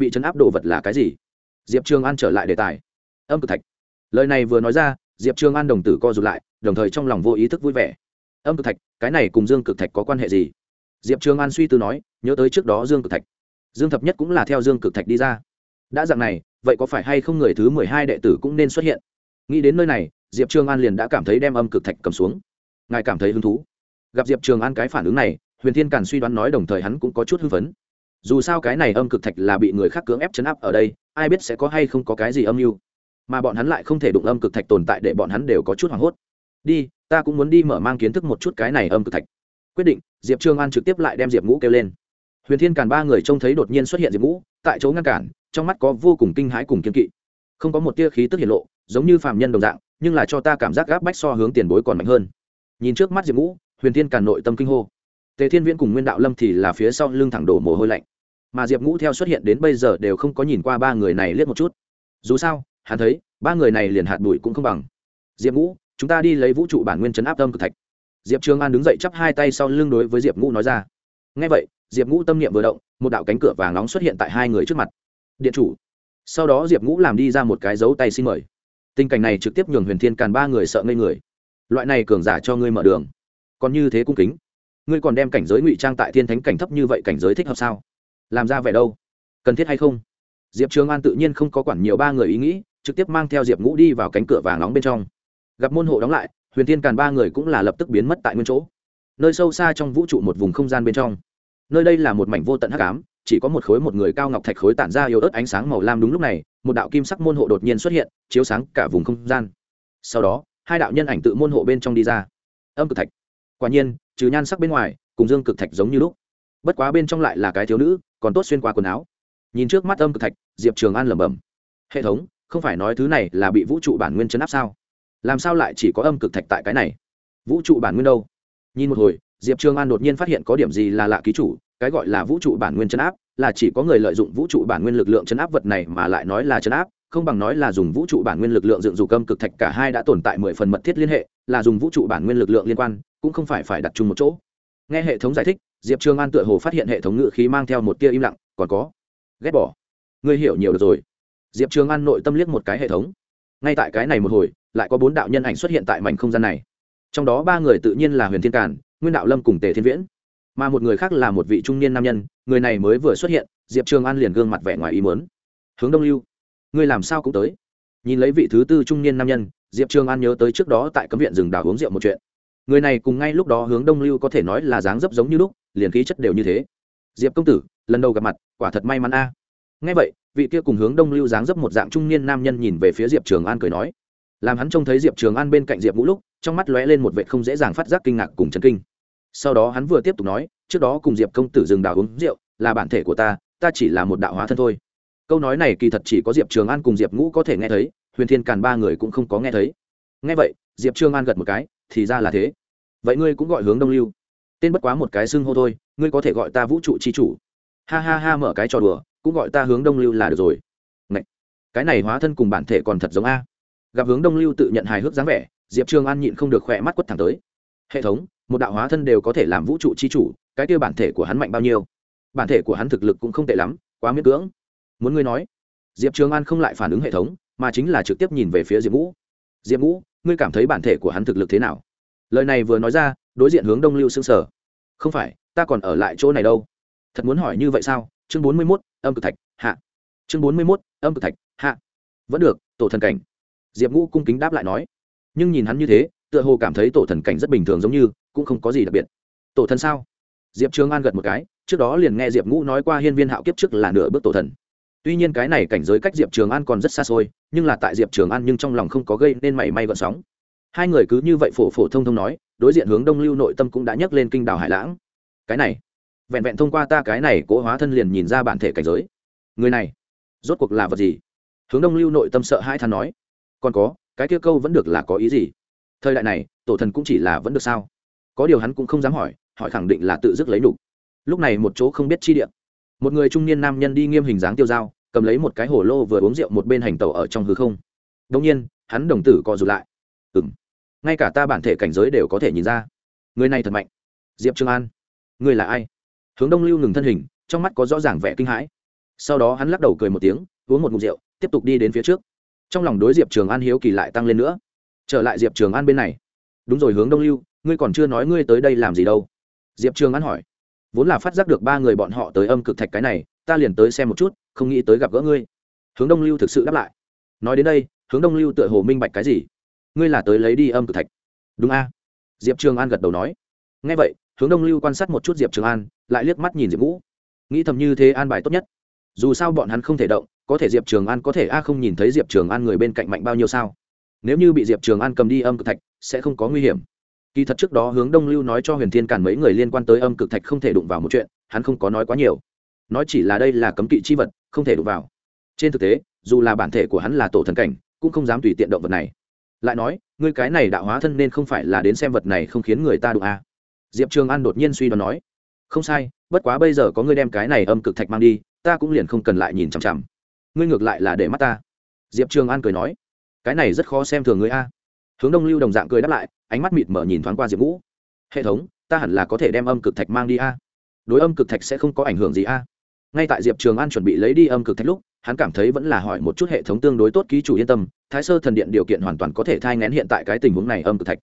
Bị chấn áp đồ vật là cái gì? Diệp trường an trở lại đề tài. Âm cực thạch. Lời này vừa nói ra, diệp trường an đồng tử co r ụ t lại, đồng thời trong lòng vô ý thức vui vẻ. Âm cực thạch, cái này cùng dương cực thạch có quan hệ gì? Diệp trường an suy tư nói, nhớ tới trước đó dương cực thạch dương thập nhất cũng là theo dương cực thạch đi ra. Đã dạng này, vậy có phải hay không người thứ mười hai đệ tử cũng nên xuất hiện? Nghĩ đến nơi này, diệp trường an liền đã cảm thấy đem âm cực thạch cầm xuống. Ngài cảm thấy hứng thú. Gặp diệp trường an cái phản ứng này, huyền thiên càn suy đoán nói đồng thời hắn cũng có chút hưng phấn. Dù sao cái này âm cực thạch là bị người khác cưỡng ép chấn áp ở đây, ai biết sẽ có hay không có cái gì âm mưu. Mà bọn hắn lại không thể đụng âm cực thạch tồn tại để bọn hắn đều có chút hoảng hốt. Đi, ta cũng muốn đi mở mang kiến thức một chút cái này âm cực thạch. Quyết định, diệp trương an trực tiếp lại đem diệp ngũ kêu lên huyền thiên càn ba người trông thấy đột nhiên xuất hiện diệp ngũ, tại chỗ ngăn cản, trong mắt có vô cùng kinh hãi cùng kiên kỵ. Không có một tia khí tức hiện lộ, giống như phàm nhân đồng dạng, nhưng là cho ta cảm giác gáp bách so hướng tiền bối còn mạnh hơn. Nhìn trước mắt diệp ngũ, huyền thiên càn nội tâm kinh hô. Tề thiên viễn cùng nguyên đạo lâm thì là phía sau lưng thẳng đổ mồ hôi lạnh. Mà diệp ngũ theo xuất hiện đến bây giờ đều không có nhìn qua ba người này liếc một chút. Dù sao, hắn thấy, ba người này liền hạt bụi cũng không bằng. Diệp ngũ, chúng ta đi lấy vũ trụ bản nguyên chấn áp tâm cực thạch. Diệp trường an đứng dậy chắp hai tay sau lưng đối với diệp ngũ nói ra. Ngay vậy diệp ngũ tâm niệm vừa động, một đạo cánh cửa vàng nóng xuất hiện tại hai người trước mặt. Điện chủ. Sau đó diệp ngũ làm đi ra một cái dấu tay xin mời. Tình cảnh này trực tiếp nhường huyền thiên càn ba người sợ ngây người. Loại này cường giả cho ngươi mở đường, còn như thế cung kính, ngươi còn đem cảnh giới ngụy trang tại thiên thánh cảnh thấp như vậy cảnh giới thích hợp sao? Làm ra vẻ đâu? Cần thiết hay không? Diệp trường an tự nhiên không có quản nhiều ba người ý nghĩ, trực tiếp mang theo diệp ngũ đi vào cánh cửa vàng nóng bên trong. Gặp môn hộ đóng lại, huyền thiên càn ba người cũng là lập tức biến mất tại nguyên chỗ. Nơi sâu xa trong vũ trụ một vùng không gian bên trong nơi đây là một mảnh vô tận hắc ám, chỉ có một khối một người cao ngọc thạch khối tản ra yếu ớt ánh sáng màu lam đúng lúc này, một đạo kim sắc môn hộ đột nhiên xuất hiện, chiếu sáng cả vùng không gian. Sau đó, hai đạo nhân ảnh tự môn hộ bên trong đi ra. Âm cực thạch. Quả nhiên, trừ nhan sắc bên ngoài, cùng dương cực thạch giống như lúc. Bất quá bên trong lại là cái thiếu nữ, còn tốt xuyên qua quần áo. Nhìn trước mắt âm cực thạch, diệp trường an lẩm bẩm. Hệ thống, không phải nói thứ này là bị vũ trụ bản nguyên chấn áp sao? Làm sao lại chỉ có âm cực thạch tại cái này? Vũ trụ bản nguyên đâu? Nhìn một hồi diệp trường an đột nhiên phát hiện có điểm gì là lạ ký chủ, cái gọi là vũ trụ bản nguyên chấn áp, là chỉ có người lợi dụng vũ trụ bản nguyên lực lượng chấn áp vật này mà lại nói là chấn áp, không bằng nói là dùng vũ trụ bản nguyên lực lượng dựng dù câm cực thạch cả hai đã tồn tại mười phần mật thiết liên hệ, là dùng vũ trụ bản nguyên lực lượng liên quan, cũng không phải phải đặt chung một chỗ. Nghe hệ thống giải thích, diệp trường an tựa hồ phát hiện hệ thống ngự khí mang theo một tia im lặng, còn có, ghét bỏ. Ngươi hiểu nhiều được rồi. Diệp trường an nội tâm liếc một cái hệ thống. Ngay tại cái này một hồi, lại có bốn đạo nhân ảnh xuất hiện tại mảnh không gian này. Trong đó ba người tự nhiên là huyền thiên cản nguyên đạo lâm cùng tề thiên viễn. Mà một người khác là một vị trung niên nam nhân, người này mới vừa xuất hiện, diệp trường an liền gương mặt vẻ ngoài ý mớn hướng đông lưu, ngươi làm sao cũng tới. Nhìn lấy vị thứ tư trung niên nam nhân, diệp trường an nhớ tới trước đó tại cấm viện rừng đào uống rượu một chuyện. Người này cùng ngay lúc đó hướng đông lưu có thể nói là dáng dấp giống như lúc, liền khí chất đều như thế. Diệp công tử, lần đầu gặp mặt, quả thật may mắn a. À. ngay vậy, vị kia cùng hướng đông lưu dáng dấp một dạng trung niên nam nhân nhìn về phía diệp trường an cười nói. Làm hắn trông thấy diệp trường an bên cạnh diệp ngũ lúc trong mắt lóe lên một vệ không dễ dàng phát giác kinh ngạc cùng chấn kinh. Sau đó hắn vừa tiếp tục nói, trước đó cùng diệp công tử dừng đào uống rượu, là bản thể của ta ta chỉ là một đạo hóa thân thôi. Câu nói này kỳ thật chỉ có diệp trường an cùng diệp ngũ có thể nghe thấy, huyền thiên càn ba người cũng không có nghe thấy. Nghe vậy, diệp trường an gật một cái, thì ra là thế. Vậy ngươi cũng gọi hướng đông lưu. Tên bất quá một cái xưng hô thôi, ngươi có thể gọi ta vũ trụ c h i chủ. Ha ha ha, mở cái trò đùa, cũng gọi ta hướng đông lưu là được rồi. Ngậy! cái này hóa thân cùng bản thể còn thật giống a. Gặp hướng đông lưu tự nhận hài hước dáng vẻ diệp trường an nhịn không được khỏe mắt quất thẳng tới. Hệ thống, một đạo hóa thân đều có thể làm vũ trụ chi chủ, cái tiêu bản thể của hắn mạnh bao nhiêu? Bản thể của hắn thực lực cũng không tệ lắm, quá miễn cưỡng. Muốn ngươi nói? Diệp trường an không lại phản ứng hệ thống, mà chính là trực tiếp nhìn về phía diệp ngũ. Diệp ngũ, ngươi cảm thấy bản thể của hắn thực lực thế nào? Lời này vừa nói ra, đối diện hướng đông lưu xương sở không phải, ta còn ở lại chỗ này đâu. Thật muốn hỏi như vậy sao? Chương bốn mươi mốt, âm cực thạch, hạ. Chương bốn mươi mốt, âm cực thạch, hạ. Vẫn được, tổ thần cảnh. Diệp ngũ cung kính đáp lại nói nhưng nhìn hắn như thế, tựa hồ cảm thấy tổ thần cảnh rất bình thường giống như, cũng không có gì đặc biệt. Tổ thần sao? Diệp trường an gật một cái, trước đó liền nghe diệp ngũ nói qua hiên viên hạo kiếp trước là nửa bước tổ thần. Tuy nhiên cái này cảnh giới cách diệp trường an còn rất xa xôi, nhưng là tại diệp trường an nhưng trong lòng không có gây nên mảy may gợn sóng. Hai người cứ như vậy phổ phổ thông thông nói, đối diện hướng đông lưu nội tâm cũng đã nhấc lên kinh đảo hải lãng. Cái này, vẹn vẹn thông qua ta cái này cố hóa thân liền nhìn ra bản thể cảnh giới. Người này, rốt cuộc là vật gì? Hướng đông lưu nội tâm sợ hai than nói. Còn có cái kia câu vẫn được là có ý gì? Thời đại này, tổ thần cũng chỉ là vẫn được sao? Có điều hắn cũng không dám hỏi hỏi khẳng định là tự dứt lấy đủ. lúc này một chỗ không biết chi địa. Một người trung niên nam nhân đi nghiêm hình dáng tiêu dao, cầm lấy một cái hồ lô vừa uống rượu một bên hành tàu ở trong hư không. Đông nhiên, hắn đồng tử co rụt lại. Ừng ngay cả ta bản thể cảnh giới đều có thể nhìn ra. Người này thật mạnh. Diệp trương an. Người là ai? Hướng đông lưu ngừng thân hình, trong mắt có rõ ràng vẻ kinh hãi. Sau đó hắn lắc đầu cười một tiếng, uống một ngụm rượu, tiếp tục đi đến phía trước trong lòng đối diệp trường an hiếu kỳ lại tăng lên nữa. Trở lại diệp trường an bên này. Đúng rồi, hướng đông lưu, ngươi còn chưa nói ngươi tới đây làm gì đâu. Diệp trường an hỏi. Vốn là phát giác được ba người bọn họ tới âm cực thạch cái này, ta liền tới xem một chút, không nghĩ tới gặp gỡ ngươi. Hướng đông lưu thực sự đáp lại. Nói đến đây, hướng đông lưu tựa hồ minh bạch cái gì? Ngươi là tới lấy đi âm cực thạch. Đúng a. Diệp trường an gật đầu nói. Ngay vậy, hướng đông lưu quan sát một chút diệp trường an, lại liếc mắt nhìn diệp ngũ. Nghĩ thầm như thế an bài tốt nhất. Dù sao bọn hắn không thể động có thể diệp trường an có thể a không nhìn thấy diệp trường an người bên cạnh mạnh bao nhiêu sao? Nếu như bị diệp trường an cầm đi âm cực thạch, sẽ không có nguy hiểm. Kỳ thật trước đó hướng đông lưu nói cho huyền thiên cản mấy người liên quan tới âm cực thạch không thể đụng vào một chuyện, hắn không có nói quá nhiều. Nói chỉ là đây là cấm kỵ chi vật, không thể đụng vào. Trên thực tế, dù là bản thể của hắn là tổ thần cảnh, cũng không dám tùy tiện động vật này. Lại nói, ngươi cái này đạo hóa thân nên không phải là đến xem vật này không khiến người ta đụng à. diệp trường an đột nhiên suy đoán nói. Không sai, bất quá bây giờ có ngươi đem cái này âm cực thạch mang đi, ta cũng liền không cần lại nhìn chằm chằm ngươi ngược lại là để mắt ta. Diệp trường an cười nói, cái này rất khó xem thường ngươi a. Hướng đông lưu đồng dạng cười đáp lại, ánh mắt mịt mở nhìn thoáng qua diệp vũ. Hệ thống, ta hẳn là có thể đem âm cực thạch mang đi a. Đối âm cực thạch sẽ không có ảnh hưởng gì a. Ngay tại diệp trường an chuẩn bị lấy đi âm cực thạch lúc, hắn cảm thấy vẫn là hỏi một chút hệ thống tương đối tốt ký chủ yên tâm, thái sơ thần điện điều kiện hoàn toàn có thể thai ngén hiện tại cái tình huống này âm cực thạch.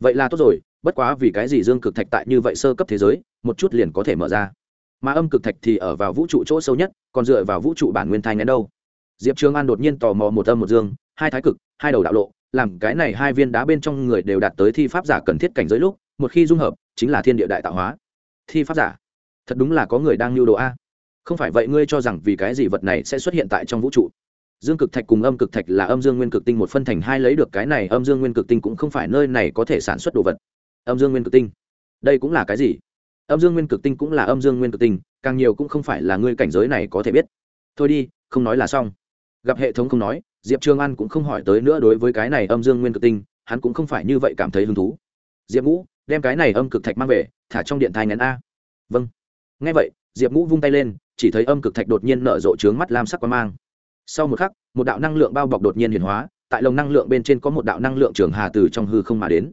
Vậy là tốt rồi, bất quá vì cái gì dương cực thạch tại như vậy sơ cấp thế giới, một chút liền có thể mở ra? Mà âm cực thạch thì ở vào vũ trụ chỗ sâu nhất, còn dựa vào vũ trụ bản nguyên thai ngén đâu? Diệp trường an đột nhiên tò mò một âm một dương, hai thái cực, hai đầu đạo lộ, làm cái này hai viên đá bên trong người đều đạt tới thi pháp giả cần thiết cảnh giới lúc, một khi dung hợp, chính là thiên địa đại tạo hóa. Thi pháp giả? Thật đúng là có người đang lưu đồ a. Không phải vậy ngươi cho rằng vì cái gì vật này sẽ xuất hiện tại trong vũ trụ? Dương cực thạch cùng âm cực thạch là âm dương nguyên cực tinh một phân thành hai lấy được cái này, âm dương nguyên cực tinh cũng không phải nơi này có thể sản xuất đồ vật. Âm dương nguyên cực tinh? Đây cũng là cái gì? Âm dương nguyên cực tinh cũng là âm dương nguyên cực tinh, càng nhiều cũng không phải là ngươi cảnh giới này có thể biết. Thôi đi, không nói là xong. Gặp hệ thống không nói, diệp trường an cũng không hỏi tới nữa đối với cái này âm dương nguyên cực tinh, hắn cũng không phải như vậy cảm thấy hứng thú. Diệp ngũ, đem cái này âm cực thạch mang về, thả trong điện thai ngắn a. Vâng. Ngay vậy, diệp ngũ vung tay lên, chỉ thấy âm cực thạch đột nhiên nở rộ trướng mắt lam sắc quan mang. Sau một khắc, một đạo năng lượng bao bọc đột nhiên hiển hóa, tại lồng năng lượng bên trên có một đạo năng lượng trường hà từ trong hư không mà đến.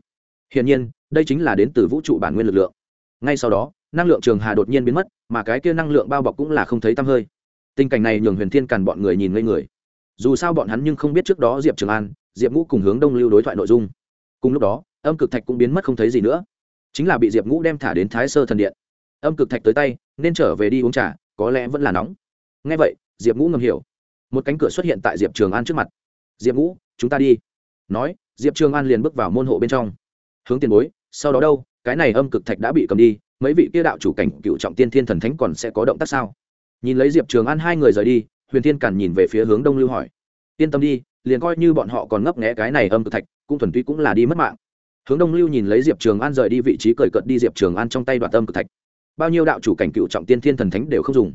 Hiển nhiên, đây chính là đến từ vũ trụ bản nguyên lực lượng ngay sau đó, năng lượng trường hà đột nhiên biến mất, mà cái kia năng lượng bao bọc cũng là không thấy tăm hơi. Tình cảnh này nhường huyền thiên càn bọn người nhìn ngây người. Dù sao bọn hắn nhưng không biết trước đó diệp trường an, diệp ngũ cùng hướng đông lưu đối thoại nội dung. Cùng lúc đó, âm cực thạch cũng biến mất không thấy gì nữa. Chính là bị diệp ngũ đem thả đến thái sơ thần điện. Âm cực thạch tới tay, nên trở về đi uống trà, có lẽ vẫn là nóng. Ngay vậy, diệp ngũ ngầm hiểu. Một cánh cửa xuất hiện tại diệp trường an trước mặt. Diệp ngũ, chúng ta đi. Nói, diệp trường an liền bước vào môn hộ bên trong. Hướng tiền bối, sau đó đâu? Cái này âm cực thạch đã bị cầm đi, mấy vị kia đạo chủ cảnh cựu trọng tiên thiên thần thánh còn sẽ có động tác sao? Nhìn lấy diệp trường an hai người rời đi, huyền thiên càn nhìn về phía hướng đông lưu hỏi. Yên tâm đi, liền coi như bọn họ còn ngấp nghẽ cái này âm cực thạch, cũng thuần túy cũng là đi mất mạng. Hướng đông lưu nhìn lấy diệp trường an rời đi vị trí cởi cợt đi diệp trường an trong tay đoạt âm cực thạch. Bao nhiêu đạo chủ cảnh cựu trọng tiên thiên thần thánh đều không dùng.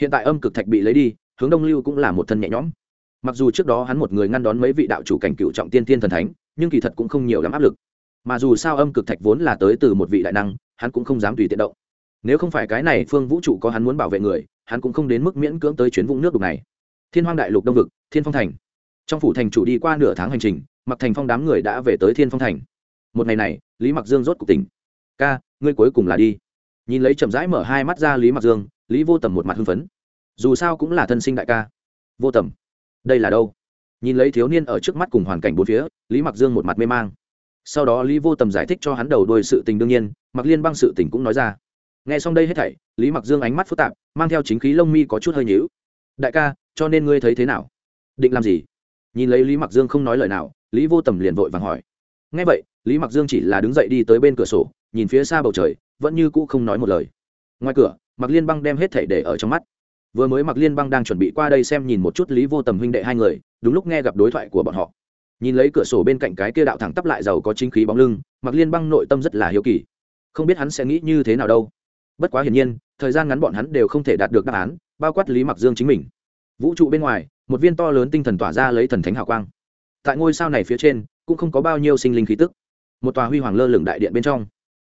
Hiện tại âm cực thạch bị lấy đi, hướng đông lưu cũng là một thân nhẹ nhõm. Mặc dù trước đó hắn một người ngăn đón mấy vị đạo chủ cảnh cựu trọng tiên thiên thần thánh, nhưng kỳ thật cũng không nhiều lắm áp lực mà dù sao âm cực thạch vốn là tới từ một vị đại năng, hắn cũng không dám tùy tiện động. Nếu không phải cái này phương vũ trụ có hắn muốn bảo vệ người, hắn cũng không đến mức miễn cưỡng tới chuyến vũng nước đục này. Thiên hoang đại lục đông vực, thiên phong thành. Trong phủ thành chủ đi qua nửa tháng hành trình mặc thành phong đám người đã về tới thiên phong thành. Một ngày này, lý mặc dương rốt cuộc tỉnh. Ca, ngươi cuối cùng là đi. Nhìn lấy chậm rãi mở hai mắt ra lý mặc dương, lý vô tầm một mặt hưng phấn. Dù sao cũng là thân sinh đại ca. Vô tầm, đây là đâu? Nhìn lấy thiếu niên ở trước mắt cùng hoàn cảnh bốn phía, lý mặc dương một mặt mê mang sau đó lý vô tầm giải thích cho hắn đầu đôi sự tình đương nhiên mặc liên băng sự tình cũng nói ra. Nghe xong đây hết thảy, lý mặc dương ánh mắt phức tạp, mang theo chính khí lông mi có chút hơi nhữu đại ca, cho nên ngươi thấy thế nào? Định làm gì? Nhìn lấy lý mặc dương không nói lời nào, lý vô tầm liền vội vàng hỏi. Ngay vậy, lý mặc dương chỉ là đứng dậy đi tới bên cửa sổ, nhìn phía xa bầu trời, vẫn như cũ không nói một lời. Ngoài cửa mặc liên băng đem hết thảy để ở trong mắt. Vừa mới mặc liên băng đang chuẩn bị qua đây xem nhìn một chút lý vô tầm huynh đệ hai người, đúng lúc nghe gặp đối thoại của bọn họ nhìn lấy cửa sổ bên cạnh cái kia đạo thẳng tắp lại giàu có chính khí bóng lưng mặc liên băng nội tâm rất là hiếu kỳ. Không biết hắn sẽ nghĩ như thế nào đâu. Bất quá hiển nhiên, thời gian ngắn bọn hắn đều không thể đạt được đáp án, bao quát lý mặc dương chính mình. Vũ trụ bên ngoài, một viên to lớn tinh thần tỏa ra lấy thần thánh hào quang. Tại ngôi sao này phía trên, cũng không có bao nhiêu sinh linh khí tức. Một tòa huy hoàng lơ lửng đại điện bên trong.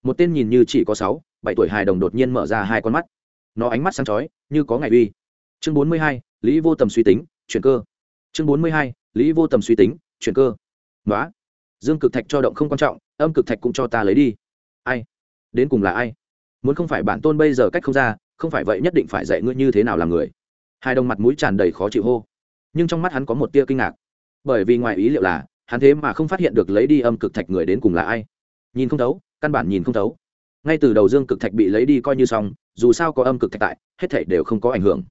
Một tên nhìn như chỉ có sáu, bảy tuổi hài đồng đột nhiên mở ra hai con mắt. Nó ánh mắt sáng chói, như có ngày uy. Chương bốn mươi hai, lý vô tầm suy tính, chuyển cơ. Chương bốn mươi hai, lý vô tầm suy tính chuyển cơ. Nói dương cực thạch cho động không quan trọng, âm cực thạch cũng cho ta lấy đi. Ai? Đến cùng là ai? Muốn không phải bản tôn bây giờ cách không ra, không phải vậy nhất định phải dạy ngươi như thế nào làm người. Hai đồng mặt mũi tràn đầy khó chịu hô. Nhưng trong mắt hắn có một tia kinh ngạc. Bởi vì ngoài ý liệu là, hắn thế mà không phát hiện được lấy đi âm cực thạch người đến cùng là ai. Nhìn không thấu, căn bản nhìn không thấu. Ngay từ đầu dương cực thạch bị lấy đi coi như xong, dù sao có âm cực thạch tại, hết thảy đều không có ảnh hưởng.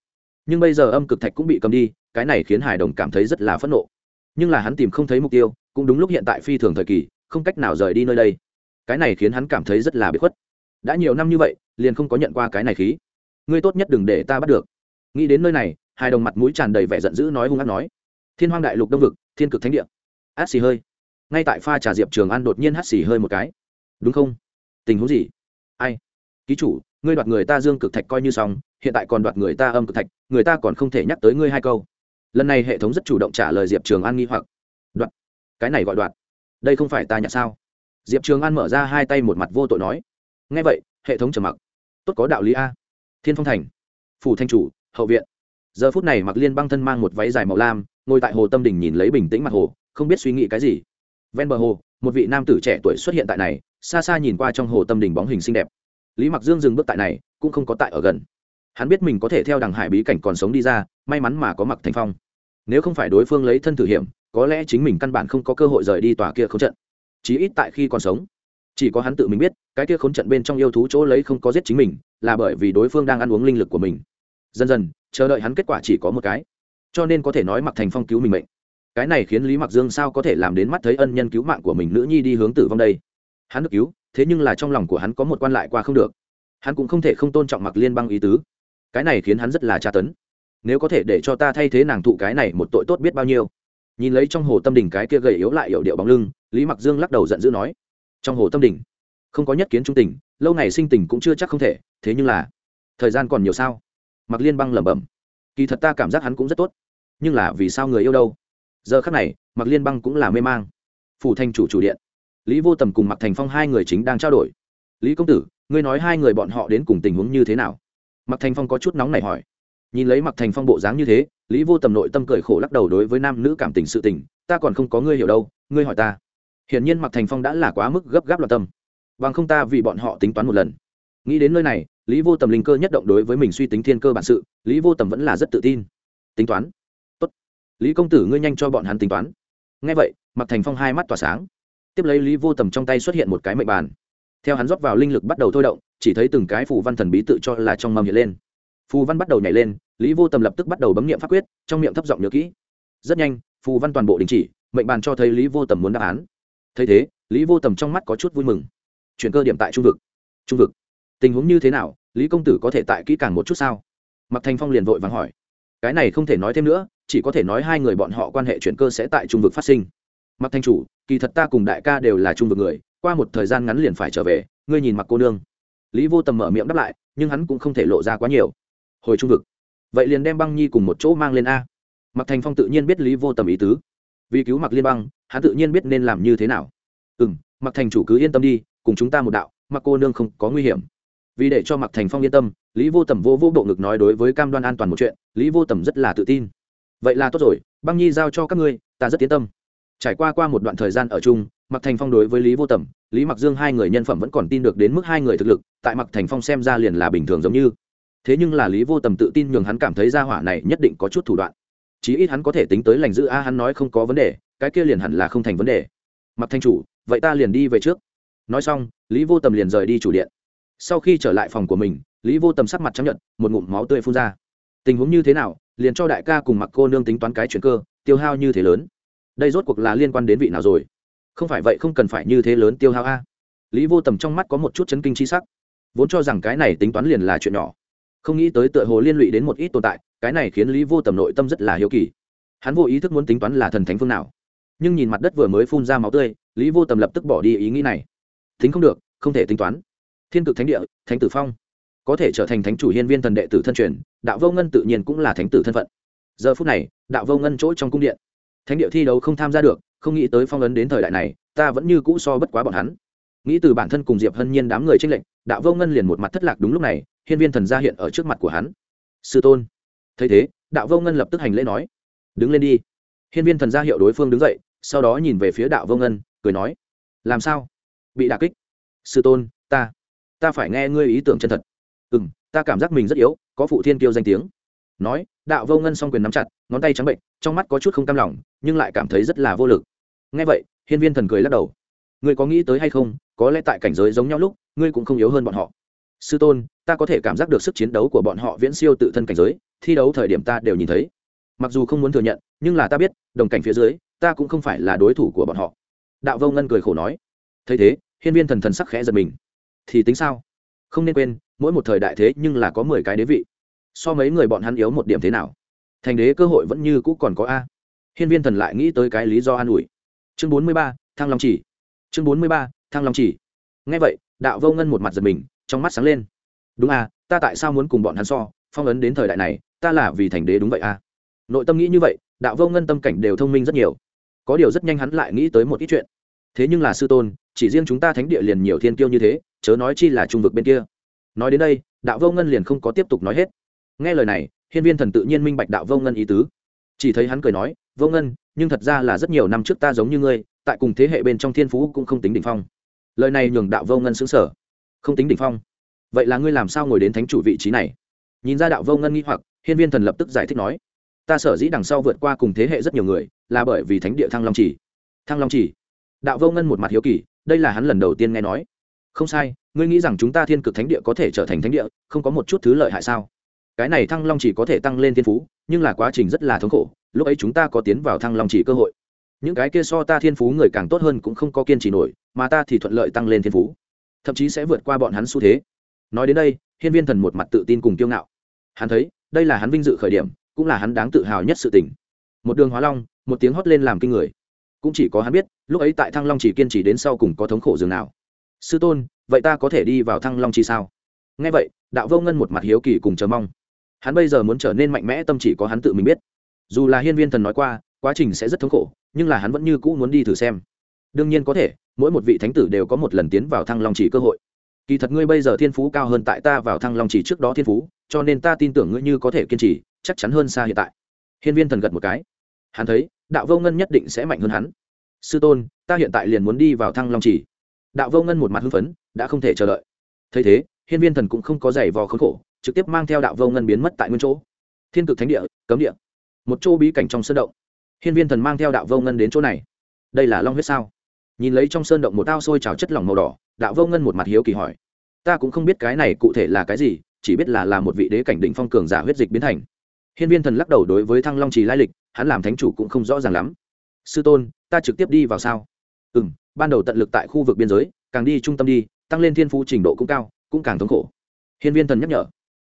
Nhưng bây giờ âm cực thạch cũng bị cầm đi, cái này khiến hải đồng cảm thấy rất là phẫn nộ nhưng là hắn tìm không thấy mục tiêu, cũng đúng lúc hiện tại phi thường thời kỳ, không cách nào rời đi nơi đây. Cái này khiến hắn cảm thấy rất là bị khuất. Đã nhiều năm như vậy, liền không có nhận qua cái này khí. Ngươi tốt nhất đừng để ta bắt được. Nghĩ đến nơi này, hai đồng mặt mũi tràn đầy vẻ giận dữ nói hung hát nói. Thiên hoang đại lục đông vực, thiên cực thánh địa. Át xì hơi. Ngay tại pha trà diệp trường an đột nhiên hắt xì hơi một cái. Đúng không? Tình huống gì? Ai? Ký chủ, ngươi đoạt người ta dương cực thạch coi như xong, hiện tại còn đoạt người ta âm cực thạch, người ta còn không thể nhắc tới ngươi hai câu lần này hệ thống rất chủ động trả lời diệp trường an nghi hoặc. Đoạt cái này gọi đoạt đây không phải ta nhặt sao? Diệp trường an mở ra hai tay một mặt vô tội nói. Ngay vậy, hệ thống trầm mặc. Tốt có đạo lý a. Thiên phong thành. Phủ thanh chủ, hậu viện. Giờ phút này mặc liên băng thân mang một váy dài màu lam, ngồi tại hồ tâm đình nhìn lấy bình tĩnh mặt hồ, không biết suy nghĩ cái gì. Ven bờ hồ, một vị nam tử trẻ tuổi xuất hiện tại này, xa xa nhìn qua trong hồ tâm đình bóng hình xinh đẹp. Lý mặc dương dừng bước tại này, cũng không có tại ở gần hắn biết mình có thể theo đằng hải bí cảnh còn sống đi ra, may mắn mà có mặc thành phong. Nếu không phải đối phương lấy thân thử hiểm, có lẽ chính mình căn bản không có cơ hội rời đi tòa kia không trận. Chí ít tại khi còn sống, chỉ có hắn tự mình biết, cái kia khốn trận bên trong yêu thú chỗ lấy không có giết chính mình, là bởi vì đối phương đang ăn uống linh lực của mình. Dần dần, chờ đợi hắn kết quả chỉ có một cái. Cho nên có thể nói mặc thành phong cứu mình mệnh. Cái này khiến lý mặc dương sao có thể làm đến mắt thấy ân nhân cứu mạng của mình nữ nhi đi hướng tử vong đây? Hắn được cứu, thế nhưng là trong lòng của hắn có một quan lại qua không được. Hắn cũng không thể không tôn trọng mặc liên băng ý tứ cái này khiến hắn rất là tra tấn. Nếu có thể để cho ta thay thế nàng thụ cái này một tội tốt biết bao nhiêu. Nhìn lấy trong hồ tâm đỉnh cái kia gầy yếu lại yểu điệu bóng lưng, lý mặc dương lắc đầu giận dữ nói, trong hồ tâm đỉnh, không có nhất kiến trung tình, lâu ngày sinh tình cũng chưa chắc không thể, thế nhưng là, thời gian còn nhiều sao? Mặc liên băng lẩm bẩm, kỳ thật ta cảm giác hắn cũng rất tốt, nhưng là vì sao người yêu đâu? Giờ khắc này mặc liên băng cũng là mê mang. Phủ thành chủ chủ điện, lý vô tầm cùng mặc thành phong hai người chính đang trao đổi. Lý công tử, ngươi nói hai người bọn họ đến cùng tình huống như thế nào? Mặc thành phong có chút nóng này hỏi. Nhìn lấy mặc thành phong bộ dáng như thế, lý vô tầm nội tâm cười khổ lắc đầu đối với nam nữ cảm tình sự tình, ta còn không có ngươi hiểu đâu, ngươi hỏi ta. Hiển nhiên mặc thành phong đã là quá mức gấp gáp loạn tâm. Bằng không ta vì bọn họ tính toán một lần. Nghĩ đến nơi này, lý vô tầm linh cơ nhất động đối với mình suy tính thiên cơ bản sự, lý vô tầm vẫn là rất tự tin. Tính toán? Tốt. Lý công tử ngươi nhanh cho bọn hắn tính toán. Ngay vậy mặc thành phong hai mắt tỏa sáng. Tiếp lấy lý vô tầm trong tay xuất hiện một cái mệnh bàn theo hắn rót vào linh lực bắt đầu thôi động, chỉ thấy từng cái phù văn thần bí tự cho là trong mầm hiện lên. Phù văn bắt đầu nhảy lên, lý vô tầm lập tức bắt đầu bấm nghiệm pháp quyết, trong miệng thấp giọng nhớ kỹ. Rất nhanh, phù văn toàn bộ đình chỉ, mệnh bàn cho thấy lý vô tầm muốn đáp án. Thấy thế, lý vô tầm trong mắt có chút vui mừng. Chuyển cơ điểm tại trung vực. Trung vực. Tình huống như thế nào, lý công tử có thể tại kỹ càng một chút sao? Mặc thành phong liền vội vàng hỏi. Cái này không thể nói thêm nữa, chỉ có thể nói hai người bọn họ quan hệ chuyển cơ sẽ tại trung vực phát sinh. Mặc thanh chủ, kỳ thật ta cùng đại ca đều là trung vực người qua một thời gian ngắn liền phải trở về, ngươi nhìn mặc cô nương. Lý vô tầm mở miệng đáp lại, nhưng hắn cũng không thể lộ ra quá nhiều. Hồi trung vực. Vậy liền đem băng nhi cùng một chỗ mang lên a. Mặc thành phong tự nhiên biết lý vô tầm ý tứ. Vì cứu mặc liên băng, hắn tự nhiên biết nên làm như thế nào. Ừ m mặc thành chủ cứ yên tâm đi, cùng chúng ta một đạo mặc cô nương không có nguy hiểm. Vì để cho mặc thành phong yên tâm, lý vô tầm vô vô bộ ngực nói đối với cam đoan an toàn một chuyện, lý vô tầm rất là tự tin. Vậy là tốt rồi, băng nhi giao cho các ngươi, ta rất yên tâm. Trải qua qua một đoạn thời gian ở chung Mạc thành phong đối với lý vô tầm, lý mặc dương hai người nhân phẩm vẫn còn tin được đến mức hai người thực lực, tại Mạc thành phong xem ra liền là bình thường giống như. Thế nhưng là lý vô tầm tự tin nhường hắn cảm thấy gia hỏa này nhất định có chút thủ đoạn. Chí ít hắn có thể tính tới lành giữ a, hắn nói không có vấn đề, cái kia liền hẳn là không thành vấn đề. Mạc Thành chủ, vậy ta liền đi về trước. Nói xong, lý vô tầm liền rời đi chủ điện. Sau khi trở lại phòng của mình, lý vô tầm sắc mặt trắng nhận một ngụm máu tươi phun ra. Tình huống như thế nào, liền cho đại ca cùng Mạc cô nương tính toán cái chuyện cơ, tiêu hao như thế lớn. Đây rốt cuộc là liên quan đến vị nào rồi? Không phải vậy không cần phải như thế lớn tiêu hao a. Lý vô tầm trong mắt có một chút chấn kinh c h i sắc. Vốn cho rằng cái này tính toán liền là chuyện nhỏ. Không nghĩ tới tựa hồ liên lụy đến một ít tồn tại, cái này khiến lý vô tầm nội tâm rất là hiếu kỳ. Hắn vô ý thức muốn tính toán là thần thánh phương nào. Nhưng nhìn mặt đất vừa mới phun ra máu tươi, lý vô tầm lập tức bỏ đi ý nghĩ này. Thính không được, không thể tính toán. Thiên cực thánh địa, thánh tử phong. Có thể trở thành thánh chủ hiên viên thần đệ tử thân truyền, đạo vô ngân tự nhiên cũng là thánh tử thân phận. Giờ phút này, đạo vô ngân chỗ trong cung điện. Thánh địa thi đấu không tham gia được không nghĩ tới phong ấn đến thời đại này, ta vẫn như cũ so bất quá bọn hắn. Nghĩ từ bản thân cùng diệp hân nhiên đám người tranh lệnh đạo vô ngân liền một mặt thất lạc đúng lúc này, hiên viên thần ra hiện ở trước mặt của hắn. Sư tôn. Thấy thế, đạo vô ngân lập tức hành lễ nói. Đứng lên đi. Hiên viên thần ra hiệu đối phương đứng dậy, sau đó nhìn về phía đạo vô ngân, cười nói. Làm sao? Bị đà kích. Sư tôn, ta. Ta phải nghe ngươi ý tưởng chân thật. Ừ m ta cảm giác mình rất yếu, có phụ thiên kiêu danh tiếng. Nói, đạo vô ngân s o n g quyền nắm chặt, ngón tay trắng bệnh, trong mắt có chút không cam lòng, nhưng lại cảm thấy rất là vô lực ngay vậy, hiên viên thần cười lắc đầu. Ngươi có nghĩ tới hay không, có lẽ tại cảnh giới giống nhau lúc, ngươi cũng không yếu hơn bọn họ. Sư tôn, ta có thể cảm giác được sức chiến đấu của bọn họ viễn siêu tự thân cảnh giới, thi đấu thời điểm ta đều nhìn thấy. Mặc dù không muốn thừa nhận, nhưng là ta biết, đồng cảnh phía dưới, ta cũng không phải là đối thủ của bọn họ. Đạo vô ngân cười khổ nói. Thấy thế, hiên viên thần thần sắc khẽ giật mình. Thì tính sao? Không nên quên, mỗi một thời đại thế nhưng là có mười cái đế vị. So mấy người bọn hắn yếu một điểm thế nào? Thành đế cơ hội vẫn như cũ còn có a. Hiên viên thần lại nghĩ tới cái lý do an ủi chương bốn mươi ba thăng long chỉ. Chương bốn mươi ba thăng long chỉ. Ngay vậy đạo vô ngân một mặt giật mình trong mắt sáng lên. Đúng à, ta tại sao muốn cùng bọn hắn so phong ấn đến thời đại này ta là vì thành đế đúng vậy à, nội tâm nghĩ như vậy đạo vô ngân tâm cảnh đều thông minh rất nhiều. Có điều rất nhanh hắn lại nghĩ tới một ít chuyện. Thế nhưng là sư tôn chỉ riêng chúng ta thánh địa liền nhiều thiên kiêu như thế chớ nói chi là trung vực bên kia. Nói đến đây đạo vô ngân liền không có tiếp tục nói hết. Nghe lời này hiên viên thần tự nhiên minh bạch đạo vô ngân ý tứ. Chỉ thấy hắn cười nói vô ngân, nhưng thật ra là rất nhiều năm trước ta giống như ngươi, tại cùng thế hệ bên trong thiên phú cũng không tính đỉnh phong. Lời này nhường đạo vô ngân xứng sở không tính đỉnh phong. Vậy là ngươi làm sao ngồi đến thánh chủ vị trí này? Nhìn ra đạo vô ngân nghĩ hoặc, hiên viên thần lập tức giải thích nói. Ta sở dĩ đằng sau vượt qua cùng thế hệ rất nhiều người, là bởi vì thánh địa thăng long chỉ. Thăng long chỉ. Đạo vô ngân một mặt hiếu kỳ, đây là hắn lần đầu tiên nghe nói. Không sai, ngươi nghĩ rằng chúng ta thiên cực thánh địa có thể trở thành thánh địa, không có một chút thứ lợi hại sao? Cái này thăng long chỉ có thể tăng lên thiên phú, nhưng là quá trình rất là thống khổ lúc ấy chúng ta có tiến vào thăng long chỉ cơ hội. Những cái kia so ta thiên phú người càng tốt hơn cũng không có kiên trì nổi, mà ta thì thuận lợi tăng lên thiên phú. Thậm chí sẽ vượt qua bọn hắn xu thế. Nói đến đây, hiên viên thần một mặt tự tin cùng kiêu ngạo. Hắn thấy, đây là hắn vinh dự khởi điểm, cũng là hắn đáng tự hào nhất sự tình. Một đường hóa long, một tiếng hót lên làm kinh người. Cũng chỉ có hắn biết, lúc ấy tại thăng long chỉ kiên trì đến sau cùng có thống khổ dường nào. Sư tôn, vậy ta có thể đi vào thăng long chi sao? Nghe vậy, đạo vô ngân một mặt hiếu kỳ cùng chờ mong. Hắn bây giờ muốn trở nên mạnh mẽ, tâm chỉ có hắn tự mình biết dù là hiên viên thần nói qua, quá trình sẽ rất thống khổ, nhưng là hắn vẫn như cũ muốn đi thử xem. Đương nhiên có thể, mỗi một vị thánh tử đều có một lần tiến vào thăng long chỉ cơ hội. Kỳ thật ngươi bây giờ thiên phú cao hơn tại ta vào thăng long chỉ trước đó thiên phú, cho nên ta tin tưởng ngươi như có thể kiên trì, chắc chắn hơn xa hiện tại. Hiên viên thần gật một cái. Hắn thấy, đạo vô ngân nhất định sẽ mạnh hơn hắn. Sư tôn, ta hiện tại liền muốn đi vào thăng long chỉ. Đạo vô ngân một mặt hưng phấn, đã không thể chờ đợi. Thấy thế, hiên viên thần cũng không có giày vò khốn khổ, trực tiếp mang theo đạo vô ngân biến mất tại nguyên chỗ. Thiên cực thánh địa, cấm địa một chỗ bí cảnh trong sơn động. Hiên viên thần mang theo đạo vô ngân đến chỗ này. Đây là long huyết sao? Nhìn lấy trong sơn động một ao sôi trào chất lỏng màu đỏ, đạo vô ngân một mặt hiếu kỳ hỏi. Ta cũng không biết cái này cụ thể là cái gì, chỉ biết là là một vị đế cảnh định phong cường giả huyết dịch biến thành. Hiên viên thần lắc đầu đối với thăng long trì lai lịch, hắn làm thánh chủ cũng không rõ ràng lắm. Sư tôn, ta trực tiếp đi vào sao? Ừ m ban đầu tận lực tại khu vực biên giới, càng đi trung tâm đi, tăng lên thiên phú trình độ cũng cao, cũng càng thống khổ. Hiên viên thần nhắc nhở.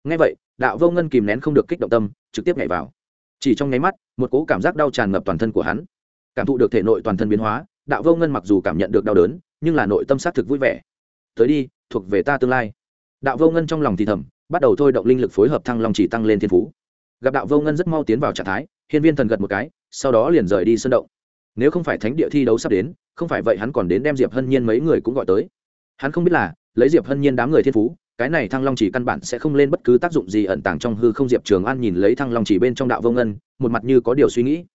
Ngay vậy, đạo vô ngân kìm nén không được kích động tâm, trực tiếp nhảy vào chỉ trong nháy mắt, một cỗ cảm giác đau tràn ngập toàn thân của hắn. Cảm thụ được thể nội toàn thân biến hóa, đạo vô ngân mặc dù cảm nhận được đau đớn, nhưng là nội tâm xác thực vui vẻ. Tới đi, thuộc về ta tương lai. Đạo vô ngân trong lòng thì thầm, bắt đầu thôi động linh lực phối hợp thăng long chỉ tăng lên thiên phú. Gặp đạo vô ngân rất mau tiến vào trạng thái, hiên viên thần gật một cái, sau đó liền rời đi sân động. Nếu không phải thánh địa thi đấu sắp đến, không phải vậy hắn còn đến đem diệp hân nhiên mấy người cũng gọi tới. Hắn không biết là, lấy diệp hân nhiên đám người thiên phú cái này thăng long chỉ căn bản sẽ không lên bất cứ tác dụng gì ẩn tàng trong hư không diệp trường an nhìn lấy thăng long chỉ bên trong đạo vô ngân, một mặt như có điều suy nghĩ.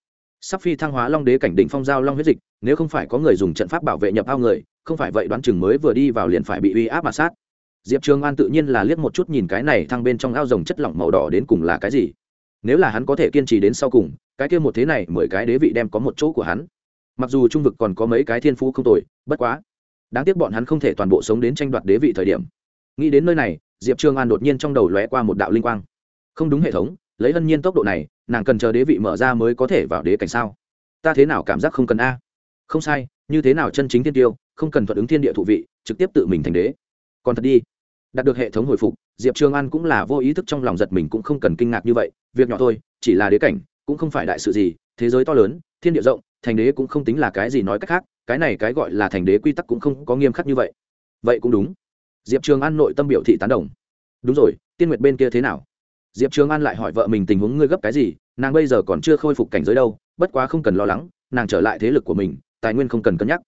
Sắp phi thăng hóa long đế cảnh đỉnh phong giao long huyết dịch, nếu không phải có người dùng trận pháp bảo vệ nhập ao người, không phải vậy đoán chừng mới vừa đi vào liền phải bị uy áp mà sát. Diệp trường an tự nhiên là liếc một chút nhìn cái này thăng bên trong ao rồng chất lỏng màu đỏ đến cùng là cái gì. Nếu là hắn có thể kiên trì đến sau cùng, cái kia một thế này mười cái đế vị đem có một chỗ của hắn. Mặc dù trung vực còn có mấy cái thiên phú không tồi, bất quá, đáng tiếc bọn hắn không thể toàn bộ sống đến tranh đoạt đế vị thời điểm nghĩ đến nơi này, diệp trường an đột nhiên trong đầu lóe qua một đạo linh quang. Không đúng hệ thống, lấy hân nhiên tốc độ này, nàng cần chờ đế vị mở ra mới có thể vào đế cảnh sao? Ta thế nào cảm giác không cần a? Không sai, như thế nào chân chính thiên tiêu, không cần thuận ứng thiên địa thụ vị, trực tiếp tự mình thành đế. Còn thật đi. Đạt được hệ thống hồi phục, diệp trường an cũng là vô ý thức trong lòng giật mình cũng không cần kinh ngạc như vậy, việc nhỏ thôi, chỉ là đế cảnh, cũng không phải đại sự gì, thế giới to lớn, thiên địa rộng, thành đế cũng không tính là cái gì nói cách khác, cái này cái gọi là thành đế quy tắc cũng không có nghiêm khắc như vậy. Vậy cũng đúng diệp trường an nội tâm biểu thị tán đồng. Đúng rồi, tiên nguyệt bên kia thế nào? Diệp trường an lại hỏi vợ mình tình huống ngươi gấp cái gì, nàng bây giờ còn chưa khôi phục cảnh giới đâu, bất quá không cần lo lắng, nàng trở lại thế lực của mình, tài nguyên không cần cân nhắc.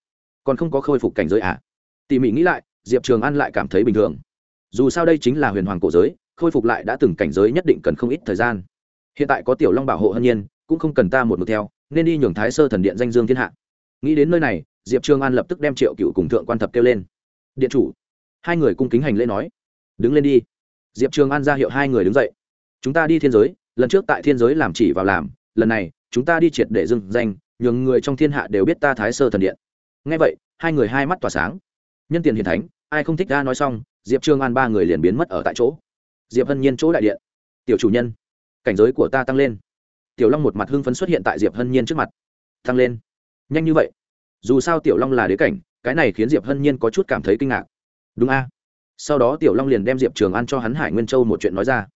Còn không có khôi phục cảnh giới à? Tỉ mỉ nghĩ lại, diệp trường an lại cảm thấy bình thường. Dù sao đây chính là huyền hoàng cổ giới, khôi phục lại đã từng cảnh giới nhất định cần không ít thời gian. Hiện tại có tiểu long bảo hộ hân nhiên, cũng không cần ta một mực theo, nên đi nhường thái sơ thần điện danh dương thiên hạ. Nghĩ đến nơi này, diệp trường an lập tức đem triệu cựu cùng thượng quan thập kêu lên. Điện chủ hai người cung kính hành lễ nói, đứng lên đi. Diệp trường an ra hiệu hai người đứng dậy. Chúng ta đi thiên giới, lần trước tại thiên giới làm chỉ vào làm, lần này, chúng ta đi triệt để dừng danh, nhường người trong thiên hạ đều biết ta thái sơ thần điện. Ngay vậy, hai người hai mắt tỏa sáng. Nhân tiền hiền thánh, ai không thích ra nói xong, diệp trường an ba người liền biến mất ở tại chỗ. Diệp hân nhiên chỗ đại điện. Tiểu chủ nhân, cảnh giới của ta tăng lên. Tiểu long một mặt hưng phấn xuất hiện tại diệp hân nhiên trước mặt. Tăng lên. Nhanh như vậy. Dù sao tiểu long là đế cảnh, cái này khiến diệp hân nhiên có chút cảm thấy kinh ngạc đúng a. Sau đó tiểu long liền đem diệp trường an cho hắn hải nguyên châu một chuyện nói ra.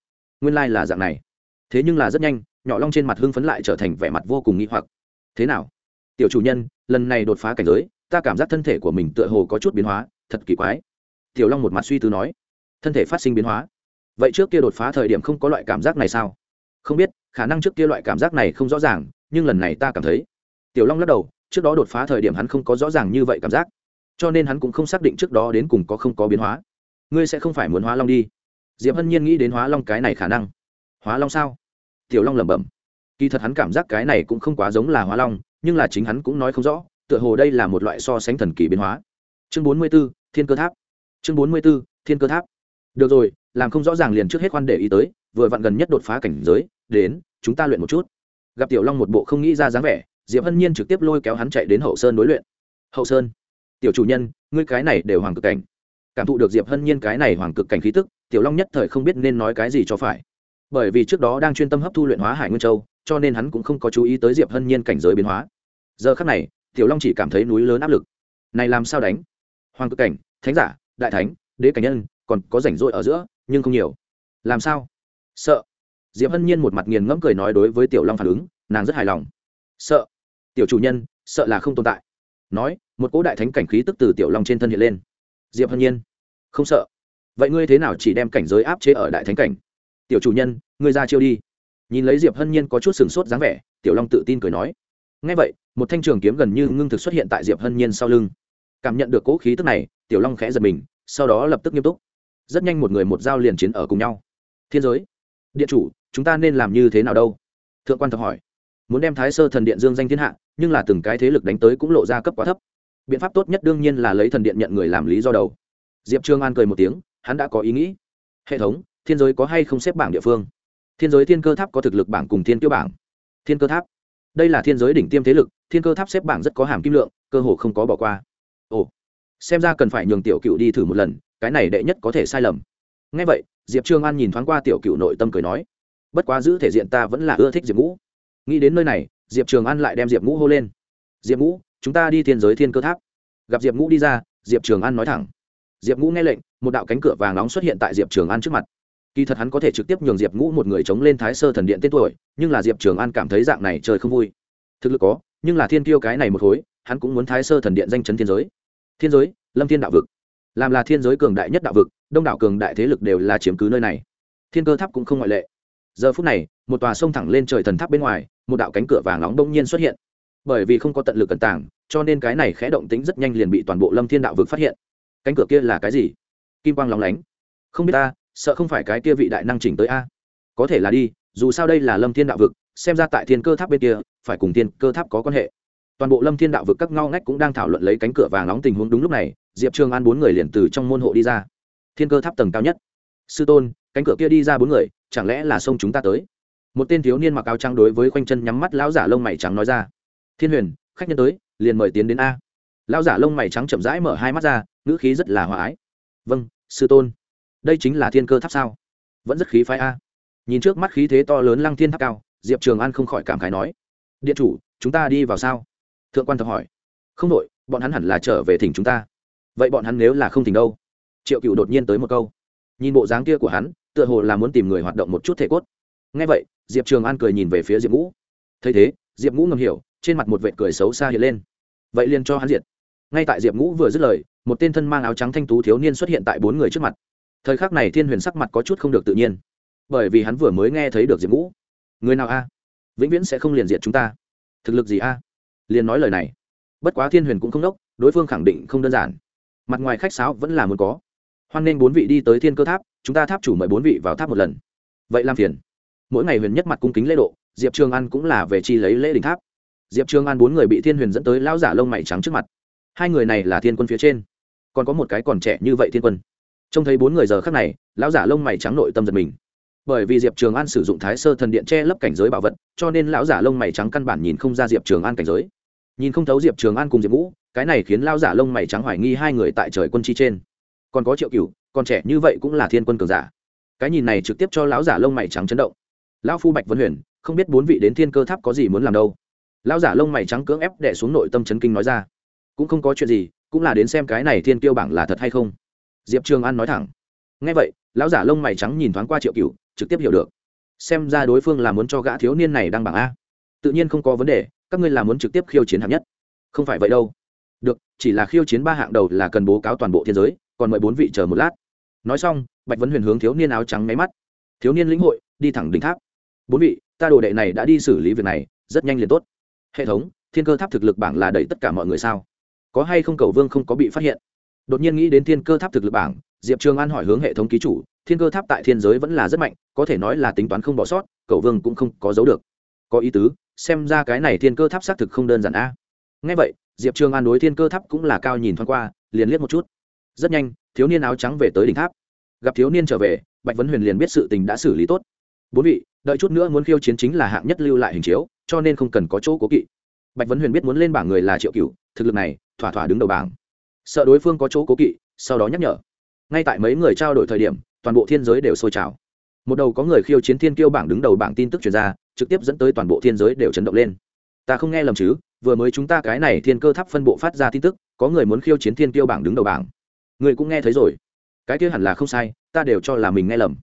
Nguyên lai、like、là dạng này. Thế nhưng là rất nhanh, nhỏ long trên mặt hưng phấn lại trở thành vẻ mặt vô cùng nghĩ hoặc. Thế nào? Tiểu chủ nhân, lần này đột phá cảnh giới, ta cảm giác thân thể của mình tựa hồ có chút biến hóa, thật kỳ quái. Tiểu long một mặt suy tư nói. Thân thể phát sinh biến hóa. Vậy trước kia đột phá thời điểm không có loại cảm giác này sao? Không biết, khả năng trước kia loại cảm giác này không rõ ràng, nhưng lần này ta cảm thấy. Tiểu long lắc đầu, trước đó đột phá thời điểm hắn không có rõ ràng như vậy cảm giác cho nên hắn cũng không xác định trước đó đến cùng có không có biến hóa. Ngươi sẽ không phải muốn hóa long đi. Diệp hân nhiên nghĩ đến hóa long cái này khả năng. Hóa long sao? Tiểu long lẩm bẩm. Kỳ thật hắn cảm giác cái này cũng không quá giống là hóa long, nhưng là chính hắn cũng nói không rõ, tựa hồ đây là một loại so sánh thần kỳ biến hóa. Chương bốn mươi b ố thiên cơ tháp. Chương bốn mươi b ố thiên cơ tháp. Được rồi, làm không rõ ràng liền trước hết quan để ý tới, vừa vặn gần nhất đột phá cảnh giới, đến, chúng ta luyện một chút. Gặp tiểu long một bộ không nghĩ ra dáng vẻ, diệp hân nhiên trực tiếp lôi kéo hắn chạy đến hậu sơn đối luyện. Hậu sơn tiểu chủ nhân, ngươi cái này đều hoàng cực cảnh. Cảm thụ được diệp hân nhiên cái này hoàng cực cảnh khí tức, tiểu long nhất thời không biết nên nói cái gì cho phải. Bởi vì trước đó đang chuyên tâm hấp thu luyện hóa hải nguyên châu, cho nên hắn cũng không có chú ý tới diệp hân nhiên cảnh giới biến hóa. Giờ khắc này, tiểu long chỉ cảm thấy núi lớn áp lực. Này làm sao đánh? Hoàng cực cảnh, thánh giả, đại thánh, đế cảnh nhân, còn có rảnh rỗi ở giữa, nhưng không nhiều. Làm sao? Sợ. Diệp hân nhiên một mặt nghiền ngẫm cười nói đối với tiểu long phản ứng, nàng rất hài lòng. Sợ. Tiểu chủ nhân, sợ là không tồn tại nói, một cỗ đại thánh cảnh khí tức từ tiểu long trên thân hiện lên. Diệp hân nhiên, không sợ. Vậy ngươi thế nào chỉ đem cảnh giới áp chế ở đại thánh cảnh? Tiểu chủ nhân, ngươi ra chiêu đi. Nhìn lấy diệp hân nhiên có chút sừng sốt dáng vẻ, tiểu long tự tin cười nói. Ngay vậy, một thanh trường kiếm gần như ngưng thực xuất hiện tại diệp hân nhiên sau lưng. Cảm nhận được cỗ khí tức này, tiểu long khẽ giật mình, sau đó lập tức nghiêm túc. Rất nhanh một người một dao liền chiến ở cùng nhau. Thiên giới. Điện chủ, chúng ta nên làm như thế nào đâu? Thượng quan thập hỏi muốn đem thái sơ thần điện dương danh thiên hạ, nhưng là từng cái thế lực đánh tới cũng lộ ra cấp quá thấp. Biện pháp tốt nhất đương nhiên là lấy thần điện nhận người làm lý do đầu. Diệp trương an cười một tiếng, hắn đã có ý nghĩ. Hệ thống, thiên giới có hay không xếp bảng địa phương? Thiên giới thiên cơ tháp có thực lực bảng cùng thiên tiêu bảng. Thiên cơ tháp. Đây là thiên giới đỉnh tiêm thế lực, thiên cơ tháp xếp bảng rất có hàm kim lượng, cơ hồ không có bỏ qua. Ồ, xem ra cần phải nhường tiểu cựu đi thử một lần, cái này đệ nhất có thể sai lầm. Ngay vậy, diệp trương an nhìn thoáng qua tiểu cựu nội tâm cười nói, bất quá giữ thể diện ta vẫn là ưa thích diệp ngũ nghĩ đến nơi này, diệp trường an lại đem diệp ngũ hô lên. Diệp ngũ, chúng ta đi thiên giới thiên cơ tháp. Gặp diệp ngũ đi ra, diệp trường an nói thẳng. Diệp ngũ nghe lệnh, một đạo cánh cửa vàng nóng xuất hiện tại diệp trường an trước mặt. Kỳ thật hắn có thể trực tiếp nhường diệp ngũ một người chống lên thái sơ thần điện tên tuổi, nhưng là diệp trường an cảm thấy dạng này trời không vui. Thực lực có, nhưng là thiên tiêu cái này một khối, hắn cũng muốn thái sơ thần điện danh chấn thiên giới. Thiên giới, lâm thiên đạo vực. Làm là thiên giới cường đại nhất đạo vực, đông đảo cường đại thế lực đều là chiếm cứ nơi này. Thiên cơ tháp cũng không ngoại lệ giờ phút này, một tòa sông thẳng lên trời thần tháp bên ngoài, một đạo cánh cửa vàng nóng đông nhiên xuất hiện. Bởi vì không có tận lực cẩn tảng cho nên cái này khẽ động tính rất nhanh liền bị toàn bộ lâm thiên đạo vực phát hiện. Cánh cửa kia là cái gì? Kim quang lóng lánh. Không biết ta, sợ không phải cái kia vị đại năng chỉnh tới a? Có thể là đi, dù sao đây là lâm thiên đạo vực, xem ra tại thiên cơ tháp bên kia, phải cùng thiên cơ tháp có quan hệ. Toàn bộ lâm thiên đạo vực các ngao ngách cũng đang thảo luận lấy cánh cửa vàng nóng tình huống đúng lúc này, diệp trường an bốn người liền từ trong môn hộ đi ra. Thiên cơ tháp tầng cao nhất. Sư tôn, cánh cửa kia đi ra bốn người chẳng lẽ là sông chúng ta tới? Một tên thiếu niên mặc áo trắng đối với khoanh chân nhắm mắt lão giả lông mày trắng nói ra. Thiên huyền, khách nhân tới, liền mời tiến đến a. Lão giả lông mày trắng chậm rãi mở hai mắt ra, ngữ khí rất là hòa ái. Vâng sư tôn. Đây chính là thiên cơ tháp sao? Vẫn rất khí phái a. Nhìn trước mắt khí thế to lớn lăng thiên tháp cao, diệp trường an không khỏi cảm khái nói. Điện chủ, chúng ta đi vào sao? Thượng quan thập hỏi. Không đội bọn hắn hẳn là trở về thỉnh chúng ta. Vậy bọn hắn nếu là không thỉnh đâu? Triệu cựu đột nhiên tới một câu. Nhìn bộ dáng kia của hắn tựa hồ là muốn tìm người hoạt động một chút thể cốt. Ngay vậy, diệp trường an cười nhìn về phía diệp ngũ. Thấy thế, diệp ngũ ngầm hiểu, trên mặt một vệt cười xấu xa hiện lên. Vậy liền cho hắn diệt. Ngay tại diệp ngũ vừa dứt lời, một tên thân mang áo trắng thanh tú thiếu niên xuất hiện tại bốn người trước mặt. Thời khắc này thiên huyền sắc mặt có chút không được tự nhiên. Bởi vì hắn vừa mới nghe thấy được diệp ngũ. Người nào a? Vĩnh viễn sẽ không liền diệt chúng ta. Thực lực gì a? Liền nói lời này. Bất quá thiên huyền cũng không đốc, đối phương khẳng định không đơn giản. Mặt ngoài khách sáo vẫn là muốn có hoan nên bốn vị đi tới thiên cơ tháp, chúng ta tháp chủ mời bốn vị vào tháp một lần. Vậy làm phiền. Mỗi ngày huyền nhất mặt cung kính lễ độ, diệp trường an cũng là về chi lấy lễ đình tháp. Diệp trường an bốn người bị thiên huyền dẫn tới lão giả lông mày trắng trước mặt. Hai người này là thiên quân phía trên. Còn có một cái còn trẻ như vậy thiên quân. Trông thấy bốn người giờ khác này, lão giả lông mày trắng nội tâm giật mình. Bởi vì diệp trường an sử dụng thái sơ thần điện che lấp cảnh giới bảo vật, cho nên lão giả lông mày trắng căn bản nhìn không ra diệp trường an cảnh giới. Nhìn không thấu diệp trường an cùng diệp ngũ, cái này khiến lão giả lông mày trắng hoài nghi hai người tại trời quân chi trên còn có triệu cửu, còn trẻ như vậy cũng là thiên quân cường giả. Cái nhìn này trực tiếp cho lão giả lông mày trắng chấn động. Lão phu bạch vân huyền, không biết bốn vị đến thiên cơ tháp có gì muốn làm đâu. Lão giả lông mày trắng cưỡng ép đẻ xuống nội tâm chấn kinh nói ra. Cũng không có chuyện gì, cũng là đến xem cái này thiên tiêu bảng là thật hay không. Diệp trường an nói thẳng. Ngay vậy, lão giả lông mày trắng nhìn thoáng qua triệu cựu trực tiếp hiểu được. Xem ra đối phương là muốn cho gã thiếu niên này đăng bảng a. Tự nhiên không có vấn đề, các ngươi là muốn trực tiếp khiêu chiến hạng nhất. Không phải vậy đâu được, chỉ là khiêu chiến ba hạng đầu là cần bố cáo toàn bộ thiên giới, còn mời bốn vị chờ một lát. Nói xong, bạch vấn huyền hướng thiếu niên áo trắng máy mắt. Thiếu niên lĩnh hội, đi thẳng đỉnh tháp. Bốn vị, ta đồ đệ này đã đi xử lý việc này, rất nhanh liền tốt. Hệ thống, thiên cơ tháp thực lực bảng là đẩy tất cả mọi người sao? Có hay không cầu vương không có bị phát hiện? Đột nhiên nghĩ đến thiên cơ tháp thực lực bảng, diệp trường an hỏi hướng hệ thống ký chủ, thiên cơ tháp tại thiên giới vẫn là rất mạnh, có thể nói là tính toán không bỏ sót, cầu vương cũng không có dấu được. Có ý tứ, xem ra cái này thiên cơ tháp xác thực không đơn giản a. Ngay vậy diệp trường an đối thiên cơ tháp cũng là cao nhìn thoáng qua, liền liếc một chút. Rất nhanh, thiếu niên áo trắng về tới đỉnh tháp. Gặp thiếu niên trở về, bạch vấn huyền liền biết sự tình đã xử lý tốt. Bốn vị, đợi chút nữa muốn khiêu chiến chính là hạng nhất lưu lại hình chiếu, cho nên không cần có chỗ cố kỵ. Bạch vấn huyền biết muốn lên bảng người là triệu cựu thực lực này, thỏa thỏa đứng đầu bảng. Sợ đối phương có chỗ cố kỵ, sau đó nhắc nhở. Ngay tại mấy người trao đổi thời điểm, toàn bộ thiên giới đều sôi trào. Một đầu có người khiêu chiến thiên kiêu bảng đứng đầu bảng tin tức truyền ra, trực tiếp dẫn tới toàn bộ thiên giới đều chấn động lên. Ta không nghe lầm chứ? Vừa mới chúng ta cái này thiên cơ tháp phân bộ phát ra tin tức, có người muốn khiêu chiến thiên tiêu bảng đứng đầu bảng. Người cũng nghe thấy rồi. Cái kia hẳn là không sai, ta đều cho là mình nghe lầm.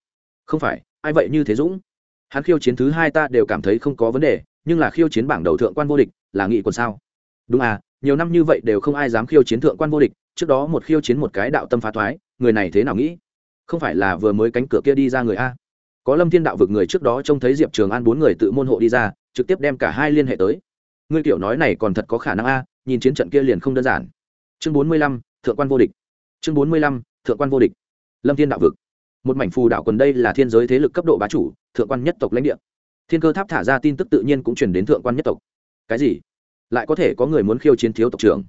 Không phải, ai vậy như thế dũng? Hắn khiêu chiến thứ hai ta đều cảm thấy không có vấn đề, nhưng là khiêu chiến bảng đầu thượng quan vô địch, là nghị còn sao? Đúng à nhiều năm như vậy đều không ai dám khiêu chiến thượng quan vô địch, trước đó một khiêu chiến một cái đạo tâm phá thoái, người này thế nào nghĩ? Không phải là vừa mới cánh cửa kia đi ra người a? Có lâm thiên đạo vực người trước đó trông thấy diệp trường an bốn người tự môn hộ đi ra, trực tiếp đem cả hai liên hệ tới ngươi kiểu nói này còn thật có khả năng a, nhìn chiến trận kia liền không đơn giản. Chương bốn mươi lăm, thượng quan vô địch. Chương bốn mươi lăm, thượng quan vô địch. Lâm thiên đạo vực. Một mảnh phù đạo quần đây là thiên giới thế lực cấp độ bá chủ, thượng quan nhất tộc lãnh địa. Thiên cơ tháp thả ra tin tức tự nhiên cũng truyền đến thượng quan nhất tộc. Cái gì? Lại có thể có người muốn khiêu chiến thiếu tộc trưởng?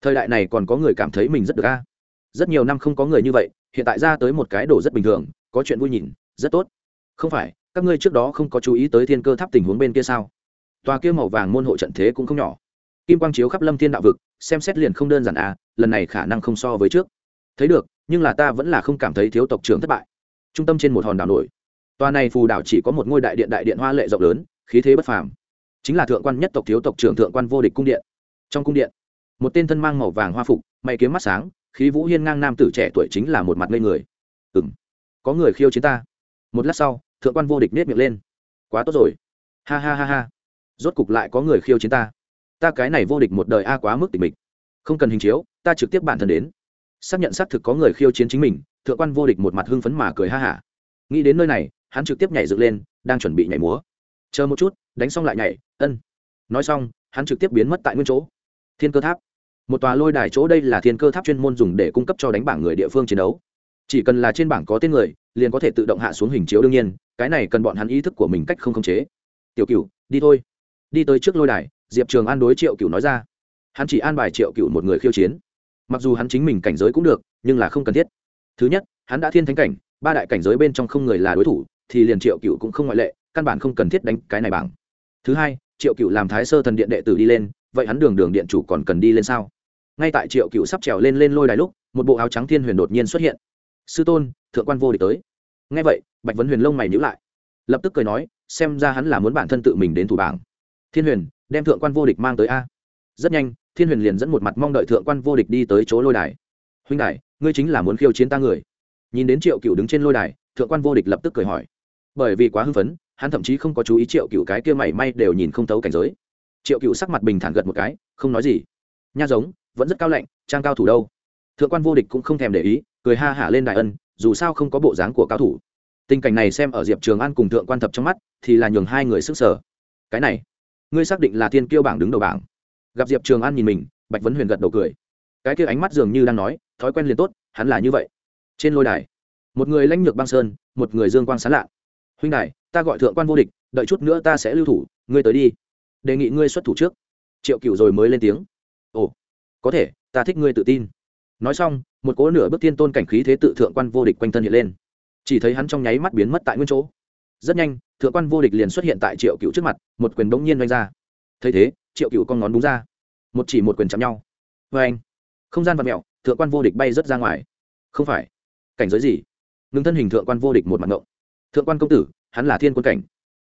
Thời đại này còn có người cảm thấy mình rất được a. Rất nhiều năm không có người như vậy, hiện tại ra tới một cái đồ rất bình thường, có chuyện vui nhìn, rất tốt. Không phải, các ngươi trước đó không có chú ý tới thiên cơ tháp tình huống bên kia sao? Tòa kia màu vàng môn hộ trận thế cũng không nhỏ. Kim quang chiếu khắp lâm thiên đạo vực, xem xét liền không đơn giản à lần này khả năng không so với trước. Thấy được, nhưng là ta vẫn là không cảm thấy thiếu tộc trưởng thất bại. Trung tâm trên một hòn đảo nổi. Tòa này phù đảo chỉ có một ngôi đại điện đại điện hoa lệ rộng lớn, khí thế bất phàm. Chính là thượng quan nhất tộc thiếu tộc trưởng thượng quan vô địch cung điện. Trong cung điện, một tên thân mang màu vàng hoa phục, mày kiếm mắt sáng, khí vũ hiên ngang nam tử trẻ tuổi chính là một mặt ngây người. Ừng có người khiêu chiến ta. Một lát sau, thượng quan vô địch nết miệng lên. Quá tốt rồi. Ha ha ha ha rốt cục lại có người khiêu chiến ta. Ta cái này vô địch một đời a quá mức tình mịch. Không cần hình chiếu, ta trực tiếp bản thân đến. Xác nhận xác thực có người khiêu chiến chính mình, thượng quan vô địch một mặt hưng phấn mà cười ha hả. Nghĩ đến nơi này, hắn trực tiếp nhảy dựng lên, đang chuẩn bị nhảy múa. Chờ một chút, đánh xong lại nhảy, ân. Nói xong, hắn trực tiếp biến mất tại nguyên chỗ. Thiên cơ tháp. Một tòa lôi đài chỗ đây là thiên cơ tháp chuyên môn dùng để cung cấp cho đánh bảng người địa phương chiến đấu. Chỉ cần là trên bảng có tên người, liền có thể tự động hạ xuống hình chiếu đương nhiên, cái này cần bọn hắn ý thức của mình cách không khống chế. Tiểu cựu đi thôi đi tới trước lôi đài, diệp trường an đối triệu cựu nói ra. Hắn chỉ an bài triệu cựu một người khiêu chiến. Mặc dù hắn chính mình cảnh giới cũng được, nhưng là không cần thiết. Thứ nhất, hắn đã thiên thánh cảnh, ba đại cảnh giới bên trong không người là đối thủ, thì liền triệu cựu cũng không ngoại lệ, căn bản không cần thiết đánh cái này bảng. Thứ hai, triệu cựu làm thái sơ thần điện đệ tử đi lên, vậy hắn đường đường điện chủ còn cần đi lên sao? Ngay tại triệu cựu sắp trèo lên lên lôi đài lúc, một bộ áo trắng thiên huyền đột nhiên xuất hiện. Sư tôn, thượng quan vô địch tới. Ngay vậy, bạch vấn huyền lông mày nhữ lại. Lập tức cười nói, xem ra hắn là muốn bản thân tự mình đến thủ bảng thiên huyền, đem thượng quan vô địch mang tới a. Rất nhanh, thiên huyền liền dẫn một mặt mong đợi thượng quan vô địch đi tới chỗ lôi đài. Huynh đài, ngươi chính là muốn khiêu chiến ta người. Nhìn đến triệu cựu đứng trên lôi đài, thượng quan vô địch lập tức cười hỏi. Bởi vì quá hưng phấn, hắn thậm chí không có chú ý triệu cựu cái kia mảy may đều nhìn không thấu cảnh giới. Triệu cựu sắc mặt bình thản gật một cái, không nói gì. Nha giống, vẫn rất cao lạnh, trang cao thủ đâu? Thượng quan vô địch cũng không thèm để ý, cười ha hả lên đại ân, dù sao không có bộ dáng của cao thủ. Tình cảnh này xem ở diệp trường an cùng thượng quan thập trong mắt, thì là nhường hai người sức sở. Cái này ngươi xác định là thiên kiêu bảng đứng đầu bảng. Gặp diệp trường an nhìn mình, bạch vấn huyền gật đầu cười. Cái kia ánh mắt dường như đang nói, thói quen liền tốt, hắn là như vậy. Trên lôi đài, một người lãnh lược băng sơn, một người dương quang sán lạ. Huynh đài, ta gọi thượng quan vô địch, đợi chút nữa ta sẽ lưu thủ, ngươi tới đi. Đề nghị ngươi xuất thủ trước. Triệu cựu rồi mới lên tiếng. Ồ, có thể, ta thích ngươi tự tin. Nói xong, một cố nửa bước thiên tôn cảnh khí thế tự thượng quan vô địch quanh thân hiện lên. Chỉ thấy hắn trong nháy mắt biến mất tại nguyên chỗ. Rất nhanh thượng quan vô địch liền xuất hiện tại triệu cựu trước mặt, một quyền đống nhiên đánh ra. Thấy thế, triệu cựu con ngón đúng ra. Một chỉ một quyền chạm nhau. Vê anh. Không gian vật mẹo thượng quan vô địch bay rớt ra ngoài. Không phải. Cảnh giới gì? Ngưng thân hình thượng quan vô địch một mặt ngộng. Thượng quan công tử, hắn là thiên quân cảnh.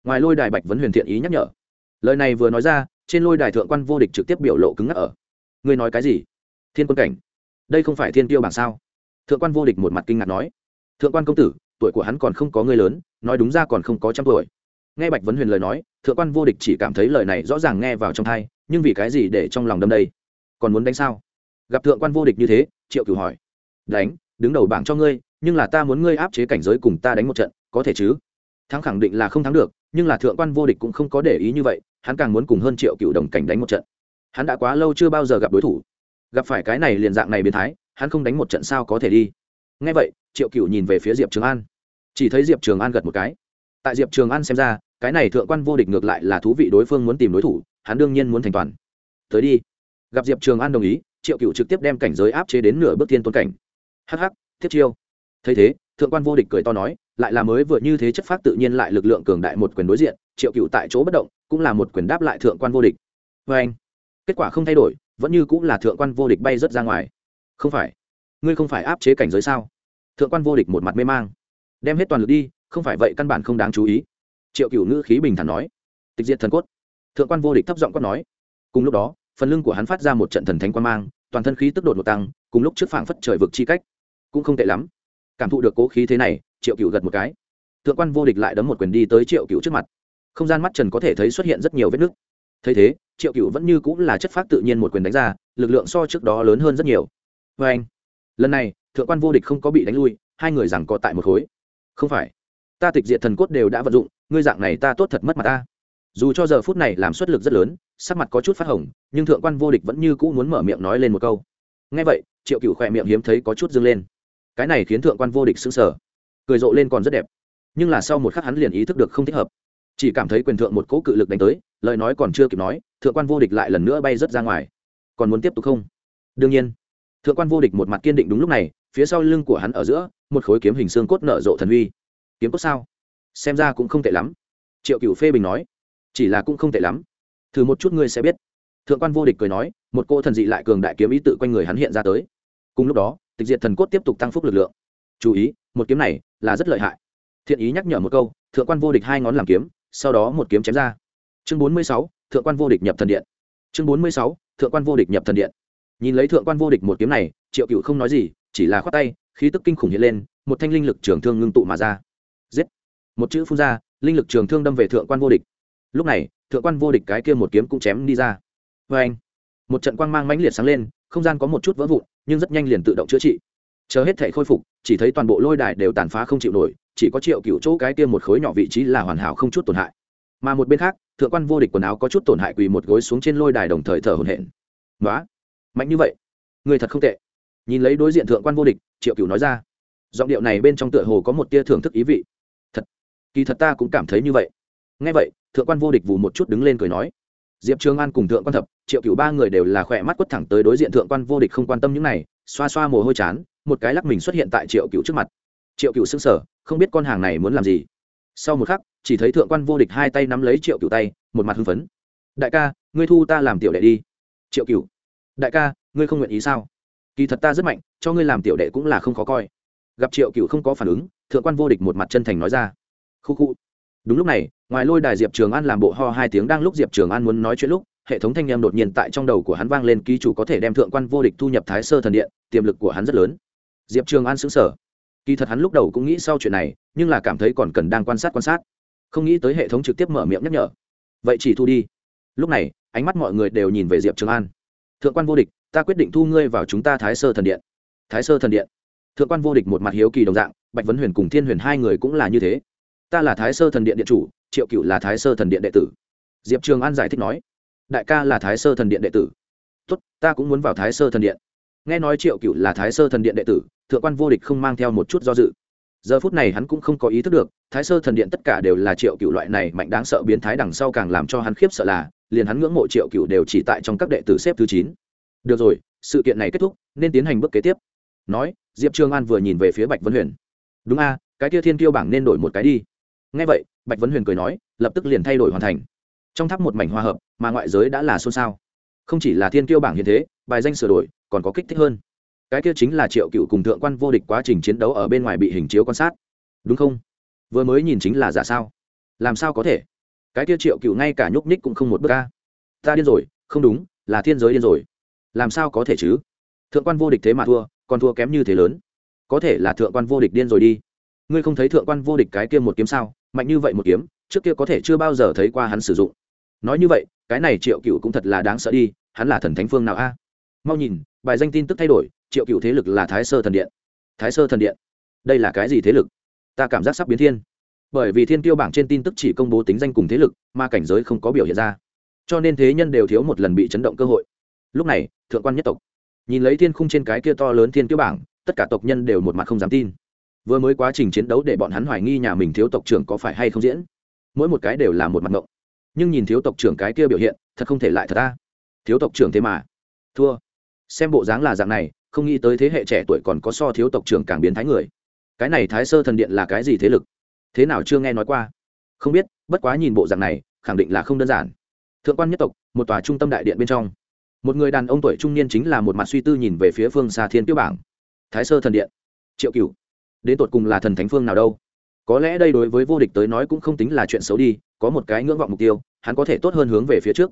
Ngoài lôi đài bạch vấn huyền thiện ý nhắc nhở. Lời này vừa nói ra, trên lôi đài thượng quan vô địch trực tiếp biểu lộ cứng ngắc ở. Ngươi nói cái gì? Thiên quân cảnh. Đây không phải thiên tiêu bảng sao? Thượng quan vô địch một mặt kinh ngạc nói. Thượng quan công tử tuổi của hắn còn không có người lớn, nói đúng ra còn không có trăm tuổi. Nghe bạch vấn huyền lời nói, thượng quan vô địch chỉ cảm thấy lời này rõ ràng nghe vào trong thai nhưng vì cái gì để trong lòng đâm đây? Còn muốn đánh sao? Gặp thượng quan vô địch như thế, triệu cửu hỏi. Đánh, đứng đầu bảng cho ngươi, nhưng là ta muốn ngươi áp chế cảnh giới cùng ta đánh một trận, có thể chứ? Thắng khẳng định là không thắng được, nhưng là thượng quan vô địch cũng không có để ý như vậy, hắn càng muốn cùng hơn triệu cựu đồng cảnh đánh một trận. Hắn đã quá lâu chưa bao giờ gặp đối thủ. Gặp phải cái này liền dạng này biến thái, hắn không đánh một trận sao có thể đi? Ngay vậy, triệu cựu nhìn về phía diệp trường an chỉ thấy diệp trường an gật một cái. Tại diệp trường an xem ra, cái này thượng quan vô địch ngược lại là thú vị đối phương muốn tìm đối thủ, hắn đương nhiên muốn thành toàn. Tới đi. Gặp diệp trường an đồng ý, triệu cựu trực tiếp đem cảnh giới áp chế đến nửa bước thiên tôn cảnh. Hh thiết chiêu. Thấy thế, thượng quan vô địch cười to nói, lại là mới vừa như thế chất phát tự nhiên lại lực lượng cường đại một quyền đối diện, triệu cựu tại chỗ bất động, cũng là một quyền đáp lại thượng quan vô địch. Vê anh, kết quả không thay đổi, vẫn như cũng là thượng quan vô địch bay rớt ra ngoài. Không phải, ngươi không phải áp chế cảnh giới sao? Thượng quan vô địch một mặt mê mang đem hết toàn lực đi, không phải vậy căn bản không đáng chú ý. Triệu cựu ngữ khí bình thản nói. Tịch diệt thần cốt. Thượng quan vô địch thấp giọng quát nói. Cùng lúc đó, phần lưng của hắn phát ra một trận thần thánh quan mang, toàn thân khí tức đột một tăng, cùng lúc trước phảng phất trời vực chi cách. Cũng không tệ lắm. Cảm thụ được cố khí thế này, triệu cựu gật một cái. Thượng quan vô địch lại đấm một quyền đi tới triệu cựu trước mặt. Không gian mắt trần có thể thấy xuất hiện rất nhiều vết nứt. Thấy thế, triệu cựu vẫn như cũng là chất phát tự nhiên một quyền đánh ra, lực lượng so trước đó lớn hơn rất nhiều. Vê anh lần này, thượng quan vô địch không có bị đánh lui, hai người rằng có tại một khối không phải. Ta tịch diệt thần cốt đều đã vận dụng, ngươi dạng này ta tốt thật mất mặt ta. Dù cho giờ phút này làm suất lực rất lớn, sắc mặt có chút phát hồng, nhưng thượng quan vô địch vẫn như cũ muốn mở miệng nói lên một câu. Ngay vậy, triệu cựu khỏe miệng hiếm thấy có chút dâng lên. Cái này khiến thượng quan vô địch sững sờ, cười rộ lên còn rất đẹp. Nhưng là sau một khắc hắn liền ý thức được không thích hợp. Chỉ cảm thấy quyền thượng một cỗ cự lực đánh tới, lời nói còn chưa kịp nói, thượng quan vô địch lại lần nữa bay rớt ra ngoài. Còn muốn tiếp tục không? Đương nhiên. Thượng quan vô địch một mặt kiên định đúng lúc này phía sau lưng của hắn ở giữa, một khối kiếm hình xương cốt nở rộ thần uy. Kiếm cốt sao? Xem ra cũng không tệ lắm. Triệu cửu phê bình nói. Chỉ là cũng không tệ lắm. Thử một chút ngươi sẽ biết. Thượng quan vô địch cười nói, một cô thần dị lại cường đại kiếm ý tự quanh người hắn hiện ra tới. Cùng lúc đó, tịch diệt thần cốt tiếp tục tăng phúc lực lượng. Chú ý, một kiếm này là rất lợi hại. Thiện ý nhắc nhở một câu, thượng quan vô địch hai ngón làm kiếm, sau đó một kiếm chém ra. Chương bốn mươi sáu, thượng quan vô địch nhập thần điện. Chương bốn mươi sáu, thượng quan vô địch nhập thần điện. Nhìn lấy thượng quan vô địch một kiếm này, triệu cựu không nói gì chỉ là khoát tay, khí tức kinh khủng hiện lên, một thanh linh lực trường thương ngưng tụ mà ra. Giết! Một chữ phun ra, linh lực trường thương đâm về thượng quan vô địch. Lúc này, thượng quan vô địch cái kia một kiếm cũng chém đi ra. Vê anh một trận quang mang mãnh liệt sáng lên, không gian có một chút vỡ vụn, nhưng rất nhanh liền tự động chữa trị. Chờ hết thể khôi phục, chỉ thấy toàn bộ lôi đài đều tàn phá không chịu nổi, chỉ có triệu cựu chỗ cái kia một khối nhỏ vị trí là hoàn hảo không chút tổn hại. Mà một bên khác, thượng quan vô địch quần áo có chút tổn hại quỳ một gối xuống trên lôi đài đồng thời thở hổn hển. Nói mạnh như vậy, người thật không tệ nhìn lấy đối diện thượng quan vô địch, triệu cựu nói ra, giọng điệu này bên trong tựa hồ có một tia thưởng thức ý vị. Thật, kỳ thật ta cũng cảm thấy như vậy. Ngay vậy, thượng quan vô địch vù một chút đứng lên cười nói, diệp trường an cùng thượng quan thập, triệu cựu ba người đều là khỏe mắt quất thẳng tới đối diện thượng quan vô địch không quan tâm những này, xoa xoa mồ hôi chán, một cái lắc mình xuất hiện tại triệu cựu trước mặt. Triệu cựu sững sở không biết con hàng này muốn làm gì. Sau một khắc, chỉ thấy thượng quan vô địch hai tay nắm lấy triệu cựu tay, một mặt hưng phấn. Đại ca, ngươi thu ta làm tiểu đệ đi. Triệu cựu đại ca, ngươi không nguyện ý sao? Kỳ thật ta rất mạnh, cho ngươi làm tiểu đệ cũng là không khó coi. Gặp triệu cựu không có phản ứng, thượng quan vô địch một mặt chân thành nói ra. Khu khu. Đúng lúc này, ngoài lôi đài diệp trường an làm bộ ho hai tiếng đang lúc diệp trường an muốn nói chuyện lúc, hệ thống thanh em đột nhiên tại trong đầu của hắn vang lên ký chủ có thể đem thượng quan vô địch thu nhập thái sơ thần điện, tiềm lực của hắn rất lớn. Diệp trường an xứng sở kỳ thật hắn lúc đầu cũng nghĩ sau chuyện này, nhưng là cảm thấy còn cần đang quan sát quan sát. Không nghĩ tới hệ thống trực tiếp mở miệng nhắc nhở. Vậy chỉ thu đi. Lúc này, ánh mắt mọi người đều nhìn về diệp trường an thượng quan vô địch, ta quyết định thu ngươi vào chúng ta thái sơ thần điện. Thái sơ thần điện. Thượng quan vô địch một mặt hiếu kỳ đồng dạng, bạch vấn huyền cùng thiên huyền hai người cũng là như thế. Ta là thái sơ thần điện điện chủ, triệu cựu là thái sơ thần điện đệ tử. Diệp trường an giải thích nói, đại ca là thái sơ thần điện đệ tử. Tốt, ta cũng muốn vào thái sơ thần điện. Nghe nói triệu cựu là thái sơ thần điện đệ tử, thượng quan vô địch không mang theo một chút do dự. Giờ phút này hắn cũng không có ý thức được, thái sơ thần điện tất cả đều là triệu cựu loại này mạnh đáng sợ biến thái đằng sau càng làm cho hắn khiếp sợ là liền hắn ngưỡng mộ triệu cựu đều chỉ tại trong các đệ tử xếp thứ chín. Được rồi, sự kiện này kết thúc, nên tiến hành bước kế tiếp. Nói, diệp trương an vừa nhìn về phía bạch vân huyền. Đúng a, cái kia thiên tiêu bảng nên đổi một cái đi. Ngay vậy, bạch vân huyền cười nói, lập tức liền thay đổi hoàn thành. Trong tháp một mảnh hòa hợp, mà ngoại giới đã là xôn xao. Không chỉ là thiên tiêu bảng hiện thế, bài danh sửa đổi, còn có kích thích hơn. Cái kia chính là triệu cựu cùng thượng quan vô địch quá trình chiến đấu ở bên ngoài bị hình chiếu quan sát. Đúng không? Vừa mới nhìn chính là giả sao? Làm sao có thể? Cái kia triệu cựu ngay cả nhúc nhích cũng không một bước ca ta điên rồi, không đúng, là thiên giới điên rồi. Làm sao có thể chứ? Thượng quan vô địch thế mà thua, còn thua kém như thế lớn. Có thể là thượng quan vô địch điên rồi đi. Ngươi không thấy thượng quan vô địch cái kia một kiếm sao? Mạnh như vậy một kiếm, trước kia có thể chưa bao giờ thấy qua hắn sử dụng. Nói như vậy, cái này triệu cựu cũng thật là đáng sợ đi, hắn là thần thánh phương nào a? Mau nhìn, bài danh tin tức thay đổi, triệu cựu thế lực là thái sơ thần điện. Thái sơ thần điện? Đây là cái gì thế lực? Ta cảm giác sắp biến thiên bởi vì thiên tiêu bảng trên tin tức chỉ công bố tính danh cùng thế lực, mà cảnh giới không có biểu hiện ra. Cho nên thế nhân đều thiếu một lần bị chấn động cơ hội. Lúc này, thượng quan nhất tộc. Nhìn lấy thiên khung trên cái kia to lớn thiên tiêu bảng, tất cả tộc nhân đều một mặt không dám tin. Vừa mới quá trình chiến đấu để bọn hắn hoài nghi nhà mình thiếu tộc trưởng có phải hay không diễn. Mỗi một cái đều là một mặt ngộng. Nhưng nhìn thiếu tộc trưởng cái kia biểu hiện, thật không thể lại thật ta. Thiếu tộc trưởng thế mà. Thua. Xem bộ dáng là dạng này, không nghĩ tới thế hệ trẻ tuổi còn có so thiếu tộc trưởng càng biến thái người. Cái này thái sơ thần điện là cái gì thế lực? Thế nào chưa nghe nói qua? Không biết, bất quá nhìn bộ dạng này, khẳng định là không đơn giản. Thượng quan nhất tộc, một tòa trung tâm đại điện bên trong. Một người đàn ông tuổi trung niên chính là một mặt suy tư nhìn về phía phương xa thiên tiêu bảng. Thái sơ thần điện. Triệu cửu. Đến tột cùng là thần thánh phương nào đâu? Có lẽ đây đối với vô địch tới nói cũng không tính là chuyện xấu đi, có một cái ngưỡng vọng mục tiêu, hắn có thể tốt hơn hướng về phía trước.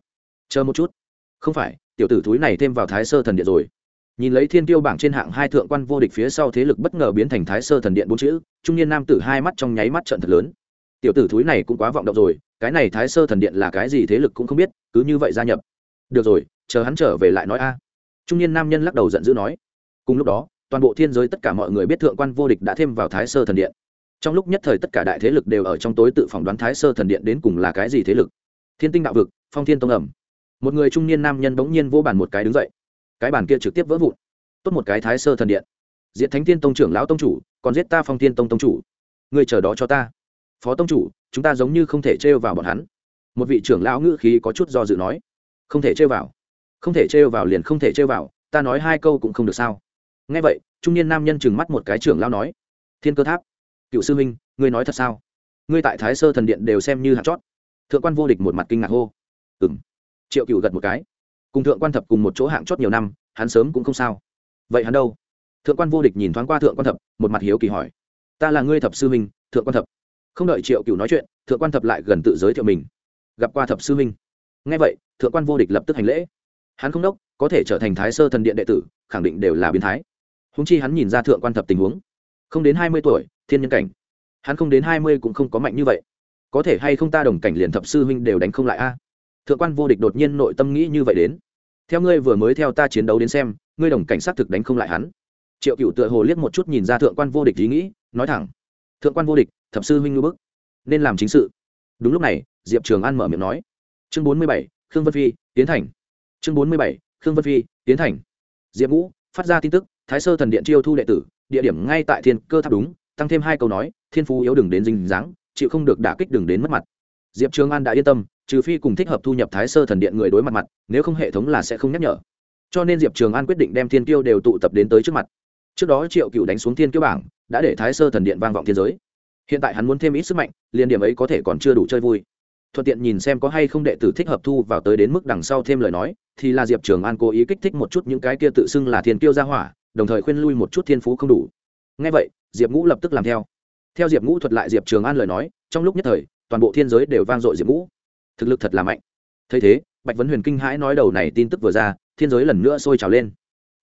Chờ một chút. Không phải, tiểu tử thúi này thêm vào thái sơ thần điện rồi nhìn lấy thiên tiêu bảng trên hạng hai thượng quan vô địch phía sau thế lực bất ngờ biến thành thái sơ thần điện bốn chữ, trung niên nam tử hai mắt trong nháy mắt trận thật lớn. Tiểu tử thúi này cũng quá vọng động rồi, cái này thái sơ thần điện là cái gì thế lực cũng không biết, cứ như vậy gia nhập. Được rồi, chờ hắn trở về lại nói a. Trung niên nam nhân lắc đầu giận dữ nói. Cùng lúc đó, toàn bộ thiên giới tất cả mọi người biết thượng quan vô địch đã thêm vào thái sơ thần điện. Trong lúc nhất thời tất cả đại thế lực đều ở trong tối tự phỏng đoán thái sơ thần điện đến cùng là cái gì thế lực. Thiên tinh đạo vực, phong thiên tông ẩm. Một người trung niên nam nhân bỗng nhiên vô bàn một cái đứng dậy cái bàn kia trực tiếp vỡ vụn. Tốt một cái thái sơ thần điện. Diệt thánh Tiên tông trưởng lão tông chủ còn giết ta phong Tiên tông tông chủ. Người chờ đó cho ta. Phó tông chủ chúng ta giống như không thể trêu vào bọn hắn. Một vị trưởng lão ngữ khí có chút do dự nói. Không thể trêu vào. Không thể trêu vào liền không thể trêu vào ta nói hai câu cũng không được sao. Nghe vậy trung niên nam nhân chừng mắt một cái trưởng lão nói. Thiên cơ tháp. Cựu sư huynh, ngươi nói thật sao? Ngươi tại thái sơ thần điện đều xem như hạt chót. Thượng quan vô địch một mặt kinh ngạc hô. Ừng triệu cựu gật một cái cùng thượng quan thập cùng một chỗ hạng chót nhiều năm, hắn sớm cũng không sao. Vậy hắn đâu? Thượng quan vô địch nhìn thoáng qua thượng quan thập, một mặt hiếu kỳ hỏi. Ta là ngươi thập sư minh thượng quan thập. Không đợi triệu cựu nói chuyện, thượng quan thập lại gần tự giới thiệu mình. Gặp qua thập sư minh ngay vậy, thượng quan vô địch lập tức hành lễ. Hắn không đốc, có thể trở thành thái sơ thần điện đệ tử, khẳng định đều là biến thái. Húng chi hắn nhìn ra thượng quan thập tình huống. Không đến hai mươi tuổi, thiên nhân cảnh. Hắn không đến hai mươi cũng không có mạnh như vậy. Có thể hay không ta đồng cảnh liền thập sư huynh đều đánh không lại a? Thượng quan vô địch đột nhiên nội tâm nghĩ như vậy đến. Theo ngươi vừa mới theo ta chiến đấu đến xem, ngươi đồng cảnh sát thực đánh không lại hắn. Triệu cựu tựa hồ liếc một chút nhìn ra thượng quan vô địch ý nghĩ, nói thẳng. Thượng quan vô địch, thập sư huynh ngư bức. Nên làm chính sự. Đúng lúc này, diệp trường an mở miệng nói. Chương bốn mươi bảy, khương vân phi, tiến thành. Chương bốn mươi bảy, khương vân phi, tiến thành. Diệp ngũ, phát ra tin tức, thái sơ thần điện chiêu thu đệ tử, địa điểm ngay tại thiên cơ tháp đúng, tăng thêm hai câu nói, thiên phú yếu đừng đến dinh dáng, chịu không được đả kích đừng đến mất mặt. Diệp trường an đã yên tâm trừ phi cùng thích hợp thu nhập thái sơ thần điện người đối mặt mặt, nếu không hệ thống là sẽ không nhắc nhở. Cho nên diệp trường an quyết định đem thiên tiêu đều tụ tập đến tới trước mặt. Trước đó triệu cựu đánh xuống thiên kiêu bảng, đã để thái sơ thần điện vang vọng thiên giới. Hiện tại hắn muốn thêm ít sức mạnh liền điểm ấy có thể còn chưa đủ chơi vui. Thuận tiện nhìn xem có hay không đệ tử thích hợp thu vào tới đến mức đằng sau thêm lời nói, thì là diệp trường an cố ý kích thích một chút những cái kia tự xưng là thiên kiêu ra hỏa, đồng thời khuyên lui một chút thiên phú không đủ. Ngay vậy, diệp ngũ lập tức làm theo. Theo diệp ngũ thuật lại diệp trường an lời nói, trong lúc nhất thời, toàn bộ thiên giới đều vang dội diệp ngũ thực lực thật là mạnh. Thấy thế bạch vấn huyền kinh hãi nói đầu này tin tức vừa ra thiên giới lần nữa sôi trào lên.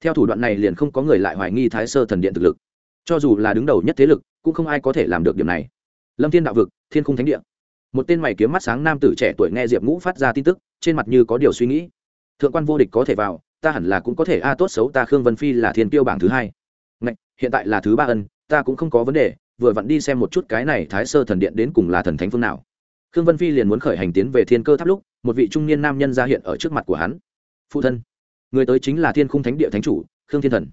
Theo thủ đoạn này liền không có người lại hoài nghi thái sơ thần điện thực lực. Cho dù là đứng đầu nhất thế lực cũng không ai có thể làm được điểm này. Lâm thiên đạo vực thiên khung thánh địa. Một tên mày kiếm mắt sáng nam tử trẻ tuổi nghe diệp ngũ phát ra tin tức trên mặt như có điều suy nghĩ. Thượng quan vô địch có thể vào ta hẳn là cũng có thể a tốt xấu ta khương vân phi là thiên tiêu bảng thứ hai. Ngạch, hiện tại là thứ ba ân ta cũng không có vấn đề vừa vặn đi xem một chút cái này thái sơ thần điện đến cùng là thần thánh phương nào khương vân phi liền muốn khởi hành tiến về thiên cơ tháp lúc, một vị trung niên nam nhân ra hiện ở trước mặt của hắn. Phụ thân, người tới chính là thiên khung thánh địa thánh chủ, khương thiên thần.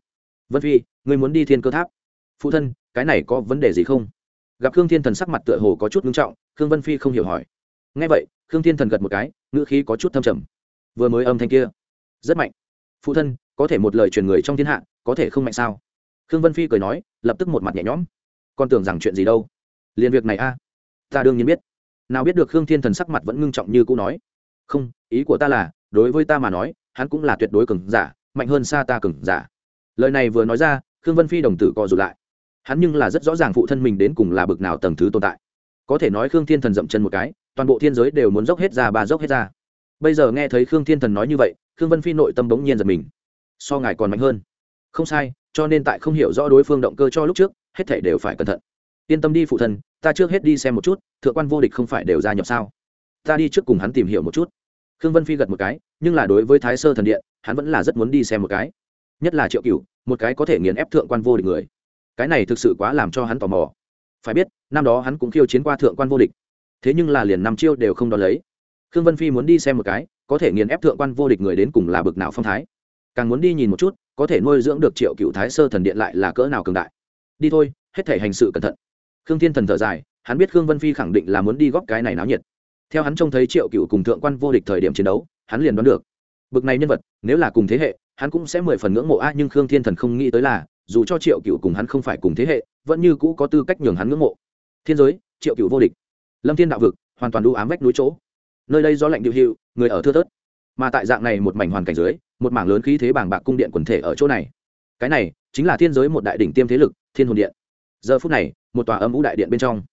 Vân phi, người muốn đi thiên cơ tháp. Phụ thân, cái này có vấn đề gì không? Gặp khương thiên thần sắc mặt tựa hồ có chút ngưng trọng, khương vân phi không hiểu hỏi. Ngay vậy, khương thiên thần gật một cái, ngữ khí có chút thâm trầm. Vừa mới âm thanh kia, rất mạnh. Phụ thân, có thể một lời truyền người trong thiên hạ, có thể không mạnh sao? Khương vân phi cười nói, lập tức một mặt nhẹ nhõm. Con tưởng rằng chuyện gì đâu. Liền việc này a. Ta đương nhiên biết nào biết được khương thiên thần sắc mặt vẫn ngưng trọng như cũ nói. Không, ý của ta là, đối với ta mà nói, hắn cũng là tuyệt đối cường giả, mạnh hơn xa ta cường giả. Lời này vừa nói ra, khương vân phi đồng tử co rụt lại. Hắn nhưng là rất rõ ràng phụ thân mình đến cùng là bực nào tầng thứ tồn tại. Có thể nói khương thiên thần dậm chân một cái, toàn bộ thiên giới đều muốn dốc hết ra ba dốc hết ra. Bây giờ nghe thấy khương thiên thần nói như vậy, khương vân phi nội tâm bỗng nhiên giật mình. So ngài còn mạnh hơn. Không sai, cho nên tại không hiểu rõ đối phương động cơ cho lúc trước, hết thể đều phải cẩn thận yên tâm đi phụ thân, ta trước hết đi xem một chút, thượng quan vô địch không phải đều gia nhập sao? Ta đi trước cùng hắn tìm hiểu một chút. Khương vân phi gật một cái, nhưng là đối với thái sơ thần điện, hắn vẫn là rất muốn đi xem một cái. Nhất là triệu cựu một cái có thể nghiền ép thượng quan vô địch người. Cái này thực sự quá làm cho hắn tò mò. Phải biết, năm đó hắn cũng khiêu chiến qua thượng quan vô địch. Thế nhưng là liền năm chiêu đều không đón lấy. Khương vân phi muốn đi xem một cái, có thể nghiền ép thượng quan vô địch người đến cùng là bực nào phong thái. Càng muốn đi nhìn một chút, có thể nuôi dưỡng được triệu cựu thái sơ thần điện lại là cỡ nào cường đại. Đi thôi, hết thể hành sự cẩn thận khương thiên thần thở dài, hắn biết khương vân phi khẳng định là muốn đi góp cái này náo nhiệt. Theo hắn trông thấy triệu cựu cùng thượng quan vô địch thời điểm chiến đấu, hắn liền đoán được. Bực này nhân vật, nếu là cùng thế hệ, hắn cũng sẽ mười phần ngưỡng mộ a, nhưng khương thiên thần không nghĩ tới là, dù cho triệu cựu cùng hắn không phải cùng thế hệ, vẫn như cũ có tư cách nhường hắn ngưỡng mộ. Thiên giới, triệu cựu vô địch. Lâm thiên đạo vực, hoàn toàn đu ám vách núi chỗ. Nơi đây gió lạnh điệu hiệu, người ở thưa thớt. Mà tại dạng này một mảnh hoàn cảnh dưới, một mảng lớn khí thế bảng bạc cung điện quần thể ở chỗ này. Cái này, chính là thiên giới một đại đỉnh tiêm thế lực, thiên hồn điện. Giờ phút này một tòa âm vũ đại điện bên trong.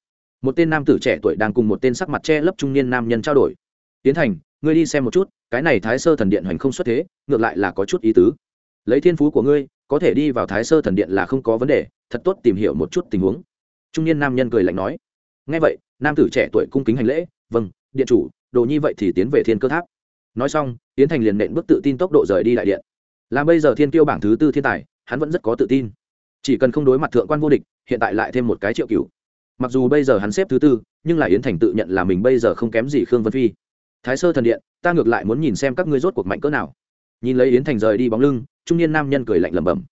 Một tên nam tử trẻ tuổi đang cùng một tên sắc mặt che lấp trung niên nam nhân trao đổi. Tiến thành, ngươi đi xem một chút, cái này thái sơ thần điện hoành không xuất thế, ngược lại là có chút ý tứ. Lấy thiên phú của ngươi, có thể đi vào thái sơ thần điện là không có vấn đề, thật tốt tìm hiểu một chút tình huống. Trung niên nam nhân cười lạnh nói. Ngay vậy, nam tử trẻ tuổi cung kính hành lễ vâng điện chủ, đồ như vậy thì tiến về thiên cơ tháp. Nói xong, tiến thành liền nện bước tự tin tốc độ rời đi đại điện. Làm bây giờ thiên tiêu bảng thứ tư thiên tài, hắn vẫn rất có tự tin chỉ cần không đối mặt thượng quan vô địch, hiện tại lại thêm một cái triệu cửu. Mặc dù bây giờ hắn xếp thứ tư, nhưng là yến thành tự nhận là mình bây giờ không kém gì khương vân phi. Thái sơ thần điện, ta ngược lại muốn nhìn xem các ngươi rốt cuộc mạnh cỡ nào. Nhìn lấy yến thành rời đi bóng lưng, trung niên nam nhân cười lạnh lẩm bẩm.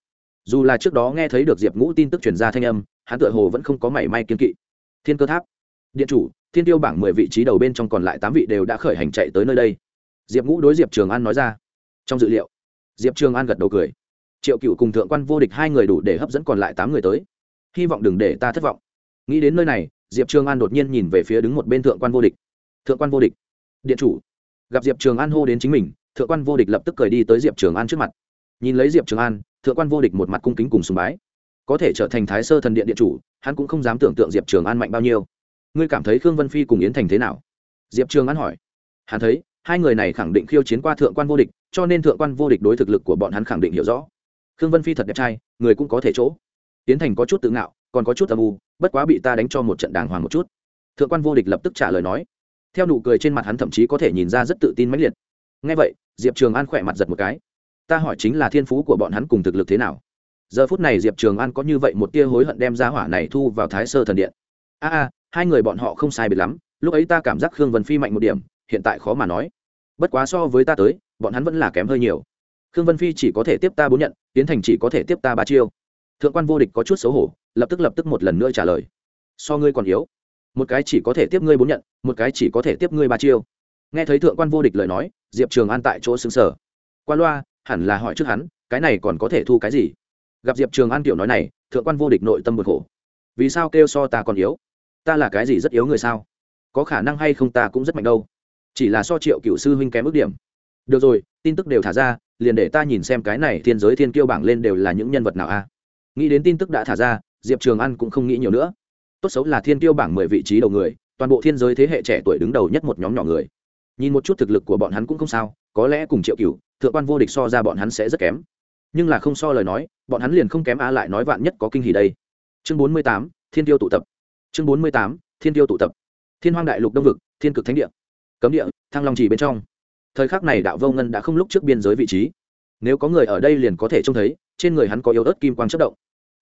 Dù là trước đó nghe thấy được diệp ngũ tin tức truyền ra thanh âm, hắn tựa hồ vẫn không có mảy may kiên kỵ. Thiên cơ tháp. Điện chủ, thiên tiêu bảng mười vị trí đầu bên trong còn lại tám vị đều đã khởi hành chạy tới nơi đây. Diệp ngũ đối diệp trường an nói ra. Trong dự liệu, diệp trường an gật đầu cười triệu cựu cùng thượng quan vô địch hai người đủ để hấp dẫn còn lại tám người tới. Hy vọng đừng để ta thất vọng. Nghĩ đến nơi này, diệp trường an đột nhiên nhìn về phía đứng một bên thượng quan vô địch. Thượng quan vô địch. Điện chủ. Gặp diệp trường an hô đến chính mình, thượng quan vô địch lập tức cười đi tới diệp trường an trước mặt. Nhìn lấy diệp trường an, thượng quan vô địch một mặt cung kính cùng sùng bái. Có thể trở thành thái sơ thần điện điện chủ, hắn cũng không dám tưởng tượng diệp trường an mạnh bao nhiêu. Ngươi cảm thấy khương vân phi cùng yến thành thế nào? Diệp trường an hỏi. Hắn thấy, hai người này khẳng định khiêu chiến qua thượng quan vô địch, cho nên thượng quan vô địch đối thực lực của bọn hắn khẳng định hiểu rõ khương vân phi thật đẹp trai, người cũng có thể chỗ. Tiến thành có chút tự ngạo, còn có chút âm u, bất quá bị ta đánh cho một trận đàng hoàng một chút. Thượng quan vô địch lập tức trả lời nói. Theo nụ cười trên mặt hắn thậm chí có thể nhìn ra rất tự tin mãnh liệt. Ngay vậy, diệp trường an khỏe mặt giật một cái. Ta hỏi chính là thiên phú của bọn hắn cùng thực lực thế nào? Giờ phút này diệp trường an có như vậy một tia hối hận đem ra hỏa này thu vào thái sơ thần điện. A a, hai người bọn họ không sai biệt lắm, lúc ấy ta cảm giác khương vân phi mạnh một điểm, hiện tại khó mà nói. Bất quá so với ta tới, bọn hắn vẫn là kém hơi nhiều. Khương vân phi chỉ có thể tiếp ta bốn nhận tiến thành chỉ có thể tiếp ta ba chiêu. Thượng quan vô địch có chút xấu hổ, lập tức lập tức một lần nữa trả lời. So ngươi còn yếu. Một cái chỉ có thể tiếp ngươi bốn nhận, một cái chỉ có thể tiếp ngươi ba chiêu. Nghe thấy thượng quan vô địch lời nói, diệp trường an tại chỗ xứng sở qua loa, hẳn là hỏi trước hắn, cái này còn có thể thu cái gì? Gặp diệp trường an tiểu nói này, thượng quan vô địch nội tâm bực khổ. Vì sao kêu so ta còn yếu? Ta là cái gì rất yếu người sao? Có khả năng hay không ta cũng rất mạnh đâu. Chỉ là so triệu cựu sư huynh kém ước điểm được rồi, tin tức đều thả ra, liền để ta nhìn xem cái này thiên giới thiên kiêu bảng lên đều là những nhân vật nào a. Nghĩ đến tin tức đã thả ra, diệp trường an cũng không nghĩ nhiều nữa. Tốt xấu là thiên kiêu bảng mười vị trí đầu người, toàn bộ thiên giới thế hệ trẻ tuổi đứng đầu nhất một nhóm nhỏ người. Nhìn một chút thực lực của bọn hắn cũng không sao, có lẽ cùng triệu cựu thượng quan vô địch so ra bọn hắn sẽ rất kém. Nhưng là không so lời nói, bọn hắn liền không kém a lại nói vạn nhất có kinh hỉ đây. Chương bốn mươi tám, thiên tiêu tụ tập. Chương bốn mươi tám, thiên tiêu tụ tập. Thiên hoang đại lục đông vực, thiên cực thánh địa. Cấm địa, thăng long trì bên trong thời khắc này đạo vô ngân đã không lúc trước biên giới vị trí. Nếu có người ở đây liền có thể trông thấy, trên người hắn có yếu ớt kim quang chất động.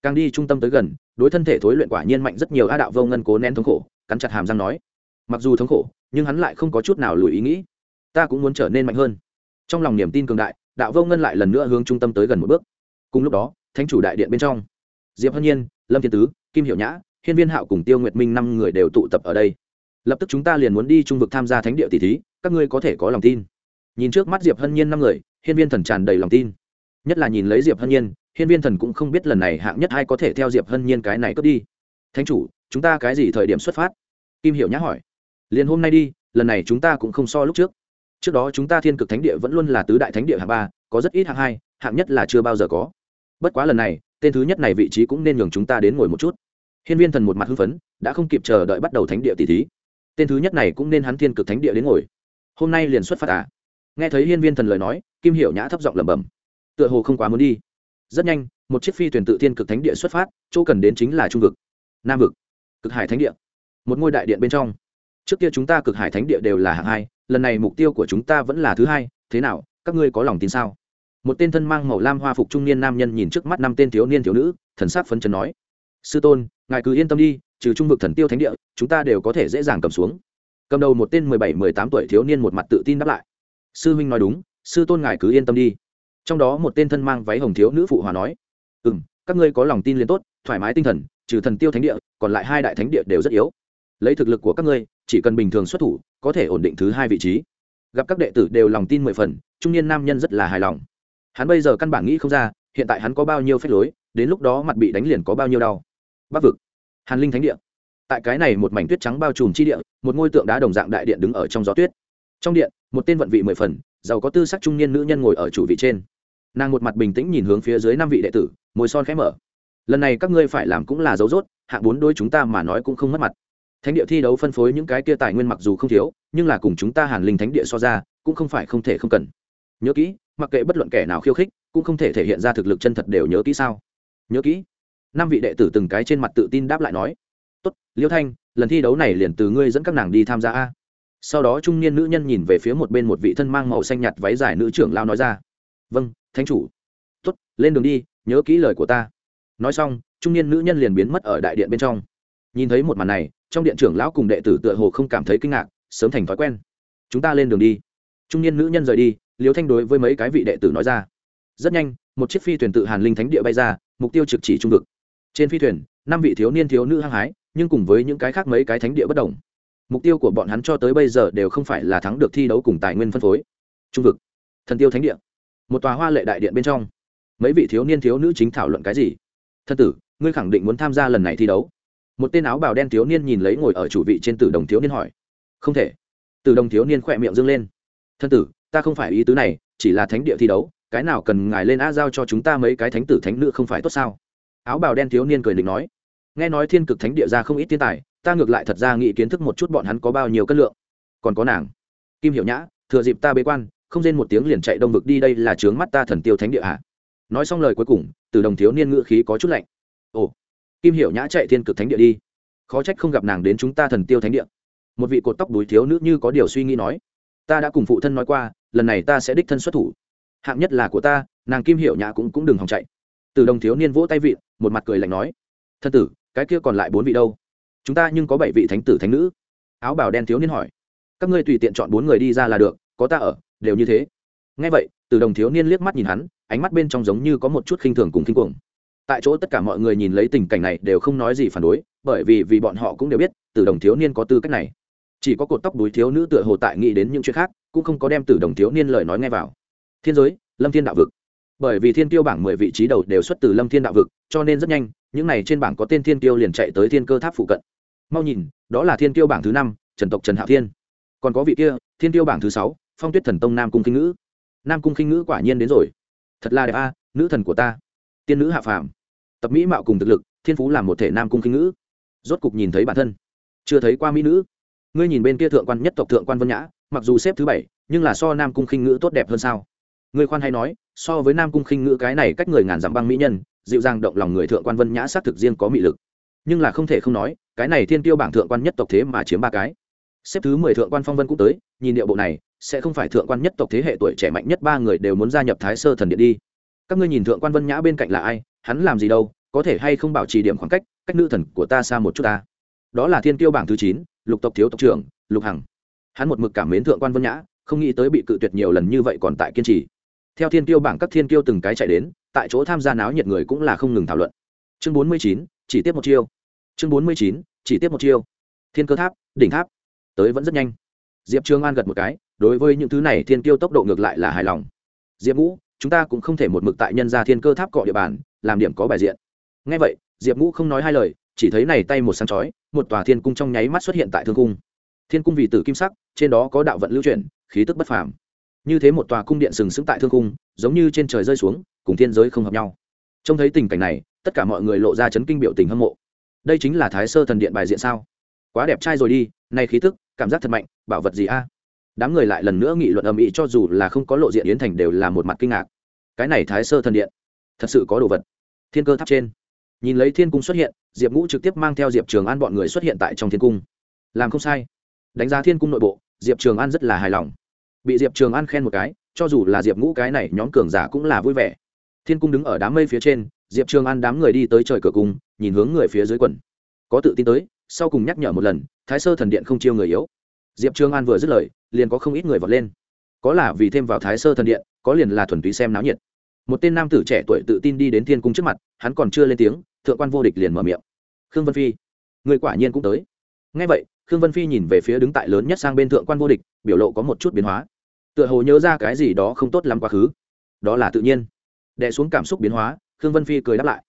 Càng đi trung tâm tới gần, đối thân thể thối luyện quả nhiên mạnh rất nhiều, a đạo vô ngân cố nén thống khổ, cắn chặt hàm răng nói. Mặc dù thống khổ, nhưng hắn lại không có chút nào lùi ý nghĩ. Ta cũng muốn trở nên mạnh hơn. Trong lòng niềm tin cường đại, đạo vô ngân lại lần nữa hướng trung tâm tới gần một bước. Cùng lúc đó, thánh chủ đại điện bên trong, diệp hân nhiên, lâm thiên tứ, kim Hiểu nhã, hiên viên hạo cùng tiêu nguyệt minh năm người đều tụ tập ở đây. Lập tức chúng ta liền muốn đi trung vực tham gia thánh địa tỷ thí, các ngươi có thể có lòng tin nhìn trước mắt diệp hân nhiên năm người, hiên viên thần tràn đầy lòng tin. Nhất là nhìn lấy diệp hân nhiên, hiên viên thần cũng không biết lần này hạng nhất ai có thể theo diệp hân nhiên cái này cướp đi. Thánh chủ, chúng ta cái gì thời điểm xuất phát? Kim Hiểu nhã hỏi. Liền hôm nay đi, lần này chúng ta cũng không so lúc trước. Trước đó chúng ta thiên cực thánh địa vẫn luôn là tứ đại thánh địa hạng ba, có rất ít hạng hai, hạng nhất là chưa bao giờ có. Bất quá lần này, tên thứ nhất này vị trí cũng nên nhường chúng ta đến ngồi một chút. Hiên viên thần một mặt hưng phấn, đã không kịp chờ đợi bắt đầu thánh địa tỷ thí. Tên thứ nhất này cũng nên hắn thiên cực thánh địa đến ngồi. Hôm nay liền xuất phát à? Nghe thấy hiên viên thần lời nói, kim hiểu nhã thấp giọng lẩm bẩm. Tựa hồ không quá muốn đi. Rất nhanh, một chiếc phi thuyền tự thiên cực thánh địa xuất phát, chỗ cần đến chính là trung vực. Nam vực. Cực hải thánh địa. Một ngôi đại điện bên trong. Trước kia chúng ta cực hải thánh địa đều là hạng hai, lần này mục tiêu của chúng ta vẫn là thứ hai, thế nào, các ngươi có lòng tin sao? Một tên thân mang màu lam hoa phục trung niên nam nhân nhìn trước mắt năm tên thiếu niên thiếu nữ, thần sắc phấn chấn nói, sư tôn, ngài cứ yên tâm đi, trừ trung vực thần tiêu thánh địa, chúng ta đều có thể dễ dàng cầm xuống. Cầm đầu một tên mười bảy, mười tám tuổi thiếu niên một mặt tự tin đáp lại sư huynh nói đúng, sư tôn ngài cứ yên tâm đi. Trong đó một tên thân mang váy hồng thiếu nữ phụ hòa nói ừ m các ngươi có lòng tin liền tốt, thoải mái tinh thần, trừ thần tiêu thánh địa, còn lại hai đại thánh địa đều rất yếu. Lấy thực lực của các ngươi, chỉ cần bình thường xuất thủ, có thể ổn định thứ hai vị trí. Gặp các đệ tử đều lòng tin mười phần, trung niên nam nhân rất là hài lòng. Hắn bây giờ căn bản nghĩ không ra, hiện tại hắn có bao nhiêu phép lối, đến lúc đó mặt bị đánh liền có bao nhiêu đau. Bắc vực, hàn linh thánh địa. Tại cái này một mảnh tuyết trắng bao trùm chi địa, một ngôi tượng đá đồng dạng đại điện đứng ở trong gió tuyết trong điện, một tên vận vị mười phần, giàu có tư sắc trung niên nữ nhân ngồi ở chủ vị trên. Nàng một mặt bình tĩnh nhìn hướng phía dưới năm vị đệ tử, môi son khẽ mở. Lần này các ngươi phải làm cũng là dấu dốt hạng bốn đôi chúng ta mà nói cũng không mất mặt. Thánh địa thi đấu phân phối những cái kia tài nguyên mặc dù không thiếu, nhưng là cùng chúng ta hàn linh thánh địa so ra, cũng không phải không thể không cần. Nhớ kỹ, mặc kệ bất luận kẻ nào khiêu khích, cũng không thể thể hiện ra thực lực chân thật đều nhớ kỹ sao? Nhớ kỹ. Năm vị đệ tử từng cái trên mặt tự tin đáp lại nói. Tốt, liêu thanh, lần thi đấu này liền từ ngươi dẫn các nàng đi tham gia a sau đó trung niên nữ nhân nhìn về phía một bên một vị thân mang màu xanh nhạt váy dài nữ trưởng lao nói ra vâng thánh chủ. Tốt, lên đường đi, nhớ kỹ lời của ta. Nói xong, trung niên nữ nhân liền biến mất ở đại điện bên trong. Nhìn thấy một màn này, trong điện trưởng lão cùng đệ tử tựa hồ không cảm thấy kinh ngạc, sớm thành thói quen. Chúng ta lên đường đi. Trung niên nữ nhân rời đi liều thanh đối với mấy cái vị đệ tử nói ra. Rất nhanh, một chiếc phi thuyền tự hàn linh thánh địa bay ra, mục tiêu trực chỉ trung vực. Trên phi thuyền, năm vị thiếu niên thiếu nữ hăng hái, nhưng cùng với những cái khác mấy cái thánh địa bất đồng mục tiêu của bọn hắn cho tới bây giờ đều không phải là thắng được thi đấu cùng tài nguyên phân phối. Trung vực, thần tiêu thánh địa, một tòa hoa lệ đại điện bên trong. Mấy vị thiếu niên thiếu nữ chính thảo luận cái gì? Thân tử, ngươi khẳng định muốn tham gia lần này thi đấu. Một tên áo bào đen thiếu niên nhìn lấy ngồi ở chủ vị trên tử đồng thiếu niên hỏi. Không thể. Tử đồng thiếu niên khỏe miệng dâng lên. Thân tử, ta không phải ý tứ này, chỉ là thánh địa thi đấu, cái nào cần ngài lên a giao cho chúng ta mấy cái thánh tử thánh nữ không phải tốt sao? Áo bào đen thiếu niên cười định nói. Nghe nói thiên cực thánh địa ra không ít thiên tài ta ngược lại thật ra nghĩ kiến thức một chút bọn hắn có bao nhiêu cân lượng. Còn có nàng. Kim hiểu nhã, thừa dịp ta bế quan, không rên một tiếng liền chạy đông vực đi, đây là trướng mắt ta thần tiêu thánh địa hạ nói xong lời cuối cùng, từ đồng thiếu niên ngữ khí có chút lạnh. Ồ, kim hiểu nhã chạy thiên cực thánh địa đi. Khó trách không gặp nàng đến chúng ta thần tiêu thánh địa. Một vị cột tóc đuối thiếu nữ như có điều suy nghĩ nói, ta đã cùng phụ thân nói qua, lần này ta sẽ đích thân xuất thủ. Hạng nhất là của ta, nàng kim hiểu nhã cũng cũng đừng hòng chạy. Từ đồng thiếu niên vỗ tay vị một mặt cười lạnh nói, thân tử, cái kia còn lại bốn vị đâu? Chúng ta nhưng có bảy vị thánh tử thánh nữ. Áo bào đen thiếu niên hỏi. Các ngươi tùy tiện chọn bốn người đi ra là được, có ta ở, đều như thế. Ngay vậy, từ đồng thiếu niên liếc mắt nhìn hắn, ánh mắt bên trong giống như có một chút khinh thường cùng khinh cuồng. Tại chỗ tất cả mọi người nhìn lấy tình cảnh này đều không nói gì phản đối, bởi vì vì bọn họ cũng đều biết, từ đồng thiếu niên có tư cách này. Chỉ có cột tóc đuối thiếu nữ tựa hồ tại nghĩ đến những chuyện khác, cũng không có đem từ đồng thiếu niên lời nói ngay vào. Thiên giới, lâm thiên đạo vực. Bởi vì thiên tiêu bảng mười vị trí đầu đều xuất từ lâm thiên đạo vực, cho nên rất nhanh, những này trên bảng có tên thiên tiêu liền chạy tới thiên cơ tháp phụ cận mau nhìn, đó là thiên tiêu bảng thứ năm, trần tộc trần hạo thiên. Còn có vị kia, thiên tiêu bảng thứ sáu, phong tuyết thần tông nam cung kinh ngữ. Nam cung kinh ngữ quả nhiên đến rồi. Thật là đẹp a, nữ thần của ta. Tiên nữ hạ phàm. Tập mỹ mạo cùng thực lực, thiên phú làm một thể nam cung kinh ngữ. Rốt cục nhìn thấy bản thân. Chưa thấy qua mỹ nữ. Ngươi nhìn bên kia thượng quan nhất tộc thượng quan vân nhã, mặc dù xếp thứ bảy, nhưng là so nam cung khinh ngữ tốt đẹp hơn sao? Ngươi khoan hay nói, so với nam cung khinh ngữ cái này cách người ngàn dặm băng mỹ nhân, dịu dàng động lòng người thượng quan vân nhã xác thực riêng có mị lực nhưng là không thể không nói, cái này thiên tiêu bảng thượng quan nhất tộc thế mà chiếm ba cái. Xếp thứ mười thượng quan phong vân cũng tới, nhìn điệu bộ này, sẽ không phải thượng quan nhất tộc thế hệ tuổi trẻ mạnh nhất ba người đều muốn gia nhập thái sơ thần điện đi. Các ngươi nhìn thượng quan vân nhã bên cạnh là ai, hắn làm gì đâu, có thể hay không bảo trì điểm khoảng cách cách nữ thần của ta xa một chút ta. Đó là thiên tiêu bảng thứ chín, lục tộc thiếu tộc trưởng, lục hằng. Hắn một mực cảm mến thượng quan vân nhã, không nghĩ tới bị cự tuyệt nhiều lần như vậy còn tại kiên trì. Theo thiên tiêu bảng các thiên tiêu từng cái chạy đến, tại chỗ tham gia náo nhiệt người cũng là không ngừng thảo luận. Chương bốn mươi chín, chỉ tiếp một chiêu chương bốn mươi chín, chỉ tiếp một chiêu. Thiên cơ tháp, đỉnh tháp. Tới vẫn rất nhanh. Diệp trương an gật một cái, đối với những thứ này thiên tiêu tốc độ ngược lại là hài lòng. Diệp ngũ, chúng ta cũng không thể một mực tại nhân ra thiên cơ tháp cọ địa bàn, làm điểm có bài diện. Ngay vậy, diệp ngũ không nói hai lời, chỉ thấy này tay một sáng chói, một tòa thiên cung trong nháy mắt xuất hiện tại thương cung. Thiên cung vì tử kim sắc, trên đó có đạo vận lưu chuyển, khí tức bất phàm. Như thế một tòa cung điện sừng sững tại thương cung, giống như trên trời rơi xuống, cùng thiên giới không hợp nhau. Trông thấy tình cảnh này, tất cả mọi người lộ ra chấn kinh biểu tình hâm mộ đây chính là thái sơ thần điện bài diện sao? Quá đẹp trai rồi đi, nay khí tức, cảm giác thật mạnh, bảo vật gì a? Đám người lại lần nữa nghị luận âm ĩ cho dù là không có lộ diện yến thành đều là một mặt kinh ngạc. Cái này thái sơ thần điện, thật sự có đồ vật. Thiên cơ tháp trên. Nhìn lấy thiên cung xuất hiện, diệp ngũ trực tiếp mang theo diệp trường an bọn người xuất hiện tại trong thiên cung. Làm không sai. Đánh giá thiên cung nội bộ, diệp trường an rất là hài lòng. Bị diệp trường an khen một cái, cho dù là diệp ngũ cái này nhóm cường giả cũng là vui vẻ. Thiên cung đứng ở đám mây phía trên, diệp trường an đám người đi tới trời cửa cung nhìn hướng người phía dưới quần. Có tự tin tới, sau cùng nhắc nhở một lần, thái sơ thần điện không chiêu người yếu. Diệp Trương an vừa dứt lời, liền có không ít người vọt lên. Có là vì thêm vào thái sơ thần điện, có liền là thuần túy xem náo nhiệt. Một tên nam tử trẻ tuổi tự tin đi đến thiên cung trước mặt, hắn còn chưa lên tiếng, thượng quan vô địch liền mở miệng. Khương vân phi, người quả nhiên cũng tới. Ngay vậy, khương vân phi nhìn về phía đứng tại lớn nhất sang bên thượng quan vô địch, biểu lộ có một chút biến hóa. Tựa hồ nhớ ra cái gì đó không tốt lắm quá khứ. Đó là tự nhiên. Đè xuống cảm xúc biến hóa, khương vân phi cười đáp lại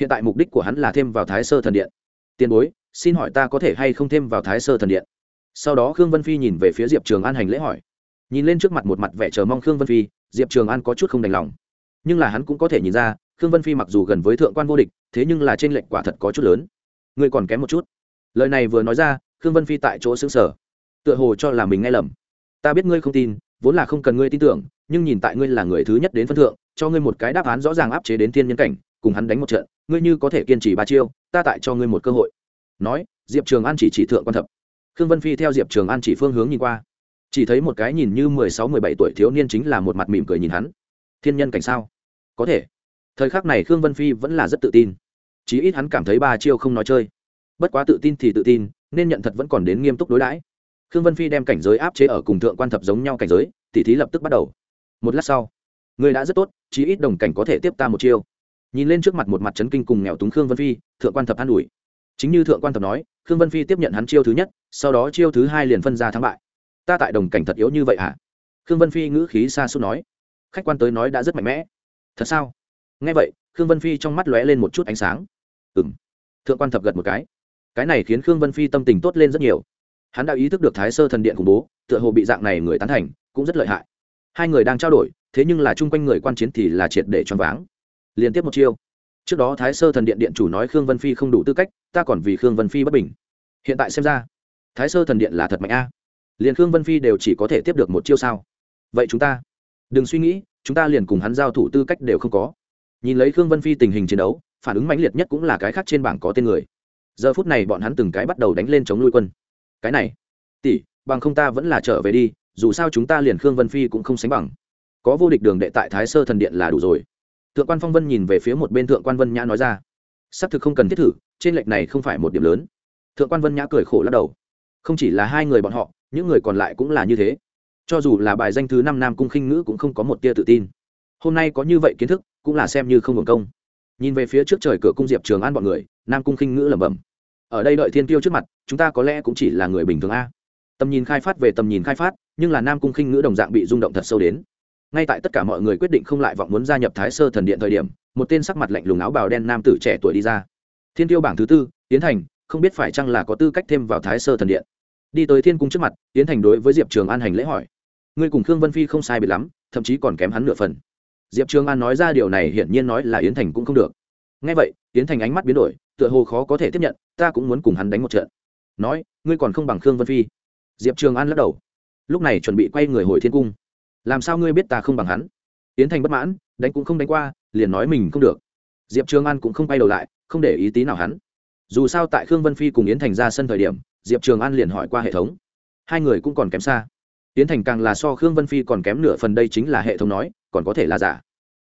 hiện tại mục đích của hắn là thêm vào thái sơ thần điện. Tiền bối, xin hỏi ta có thể hay không thêm vào thái sơ thần điện? Sau đó khương vân phi nhìn về phía diệp trường an hành lễ hỏi. Nhìn lên trước mặt một mặt vẻ chờ mong khương vân phi, diệp trường an có chút không đành lòng. Nhưng là hắn cũng có thể nhìn ra, khương vân phi mặc dù gần với thượng quan vô địch, thế nhưng là trên lệnh quả thật có chút lớn. Ngươi còn kém một chút. Lời này vừa nói ra, khương vân phi tại chỗ xứng sở tựa hồ cho là mình nghe lầm. Ta biết ngươi không tin, vốn là không cần ngươi tin tưởng, nhưng nhìn tại ngươi là người thứ nhất đến phân thượng, cho ngươi một cái đáp án rõ ràng áp chế đến thiên nhân cảnh cùng hắn đánh một trận, ngươi như có thể kiên trì ba chiêu, ta tại cho ngươi một cơ hội. Nói, diệp trường an chỉ chỉ thượng quan thập. Khương vân phi theo diệp trường an chỉ phương hướng nhìn qua. Chỉ thấy một cái nhìn như mười sáu, mười bảy tuổi thiếu niên chính là một mặt mỉm cười nhìn hắn. Thiên nhân cảnh sao? Có thể. Thời khắc này khương vân phi vẫn là rất tự tin. Chí ít hắn cảm thấy ba chiêu không nói chơi. Bất quá tự tin thì tự tin, nên nhận thật vẫn còn đến nghiêm túc đối đãi. Khương vân phi đem cảnh giới áp chế ở cùng thượng quan thập giống nhau cảnh giới, tỉ thí lập tức bắt đầu. Một lát sau, người đã rất tốt, chí ít đồng cảnh có thể tiếp ta một chiêu nhìn lên trước mặt một mặt trấn kinh cùng nghèo túng khương vân phi, thượng quan thập an ủi. Chính như thượng quan thập nói, khương vân phi tiếp nhận hắn chiêu thứ nhất, sau đó chiêu thứ hai liền phân ra thắng bại. Ta tại đồng cảnh thật yếu như vậy hả? Khương vân phi ngữ khí xa suốt nói. Khách quan tới nói đã rất mạnh mẽ. Thật sao? Nghe vậy, khương vân phi trong mắt lóe lên một chút ánh sáng. Ừ m thượng quan thập gật một cái. Cái này khiến khương vân phi tâm tình tốt lên rất nhiều. Hắn đã ý thức được thái sơ thần điện khủng bố, tựa hồ bị dạng này người tán thành, cũng rất lợi hại. Hai người đang trao đổi, thế nhưng là chung quanh người quan chiến thì là triệt để choáng váng liên tiếp một chiêu. Trước đó thái sơ thần điện điện chủ nói khương vân phi không đủ tư cách, ta còn vì khương vân phi bất bình. Hiện tại xem ra, thái sơ thần điện là thật mạnh a. Liền khương vân phi đều chỉ có thể tiếp được một chiêu sao? Vậy chúng ta, đừng suy nghĩ, chúng ta liền cùng hắn giao thủ tư cách đều không có. Nhìn lấy khương vân phi tình hình chiến đấu, phản ứng mãnh liệt nhất cũng là cái khác trên bảng có tên người. Giờ phút này bọn hắn từng cái bắt đầu đánh lên chống nuôi quân. Cái này, tỷ, bằng không ta vẫn là trở về đi, dù sao chúng ta liền khương vân phi cũng không sánh bằng. Có vô địch đường đệ tại thái sơ thần điện là đủ rồi thượng quan phong vân nhìn về phía một bên thượng quan vân nhã nói ra xác thực không cần thiết thử, trên lệch này không phải một điểm lớn. Thượng quan vân nhã cười khổ lắc đầu, không chỉ là hai người bọn họ, những người còn lại cũng là như thế. Cho dù là bài danh thứ năm nam cung khinh ngữ cũng không có một tia tự tin. Hôm nay có như vậy kiến thức, cũng là xem như không hưởng công. Nhìn về phía trước trời cửa cung diệp trường an bọn người, nam cung khinh ngữ lẩm bẩm, ở đây đợi thiên tiêu trước mặt, chúng ta có lẽ cũng chỉ là người bình thường a. Tầm nhìn khai phát về tầm nhìn khai phát, nhưng là nam cung khinh ngữ đồng dạng bị rung động thật sâu đến ngay tại tất cả mọi người quyết định không lại vọng muốn gia nhập thái sơ thần điện thời điểm, một tên sắc mặt lạnh lùng áo bào đen nam tử trẻ tuổi đi ra. Thiên tiêu bảng thứ tư tiến thành, không biết phải chăng là có tư cách thêm vào thái sơ thần điện. Đi tới thiên cung trước mặt tiến thành đối với diệp trường an hành lễ hỏi. Ngươi cùng khương vân phi không sai biệt lắm, thậm chí còn kém hắn nửa phần. Diệp trường an nói ra điều này hiển nhiên nói là yến thành cũng không được. Ngay vậy, yến thành ánh mắt biến đổi, tựa hồ khó có thể tiếp nhận, ta cũng muốn cùng hắn đánh một trận. Nói, ngươi còn không bằng khương vân phi. Diệp trường an lắc đầu. Lúc này chuẩn bị quay người hồi thiên cung làm sao ngươi biết ta không bằng hắn? Yến thành bất mãn, đánh cũng không đánh qua, liền nói mình không được. Diệp trường an cũng không quay đầu lại, không để ý tí nào hắn. Dù sao tại khương vân phi cùng yến thành ra sân thời điểm, diệp trường an liền hỏi qua hệ thống. Hai người cũng còn kém xa. Yến thành càng là so khương vân phi còn kém nửa phần đây chính là hệ thống nói, còn có thể là giả.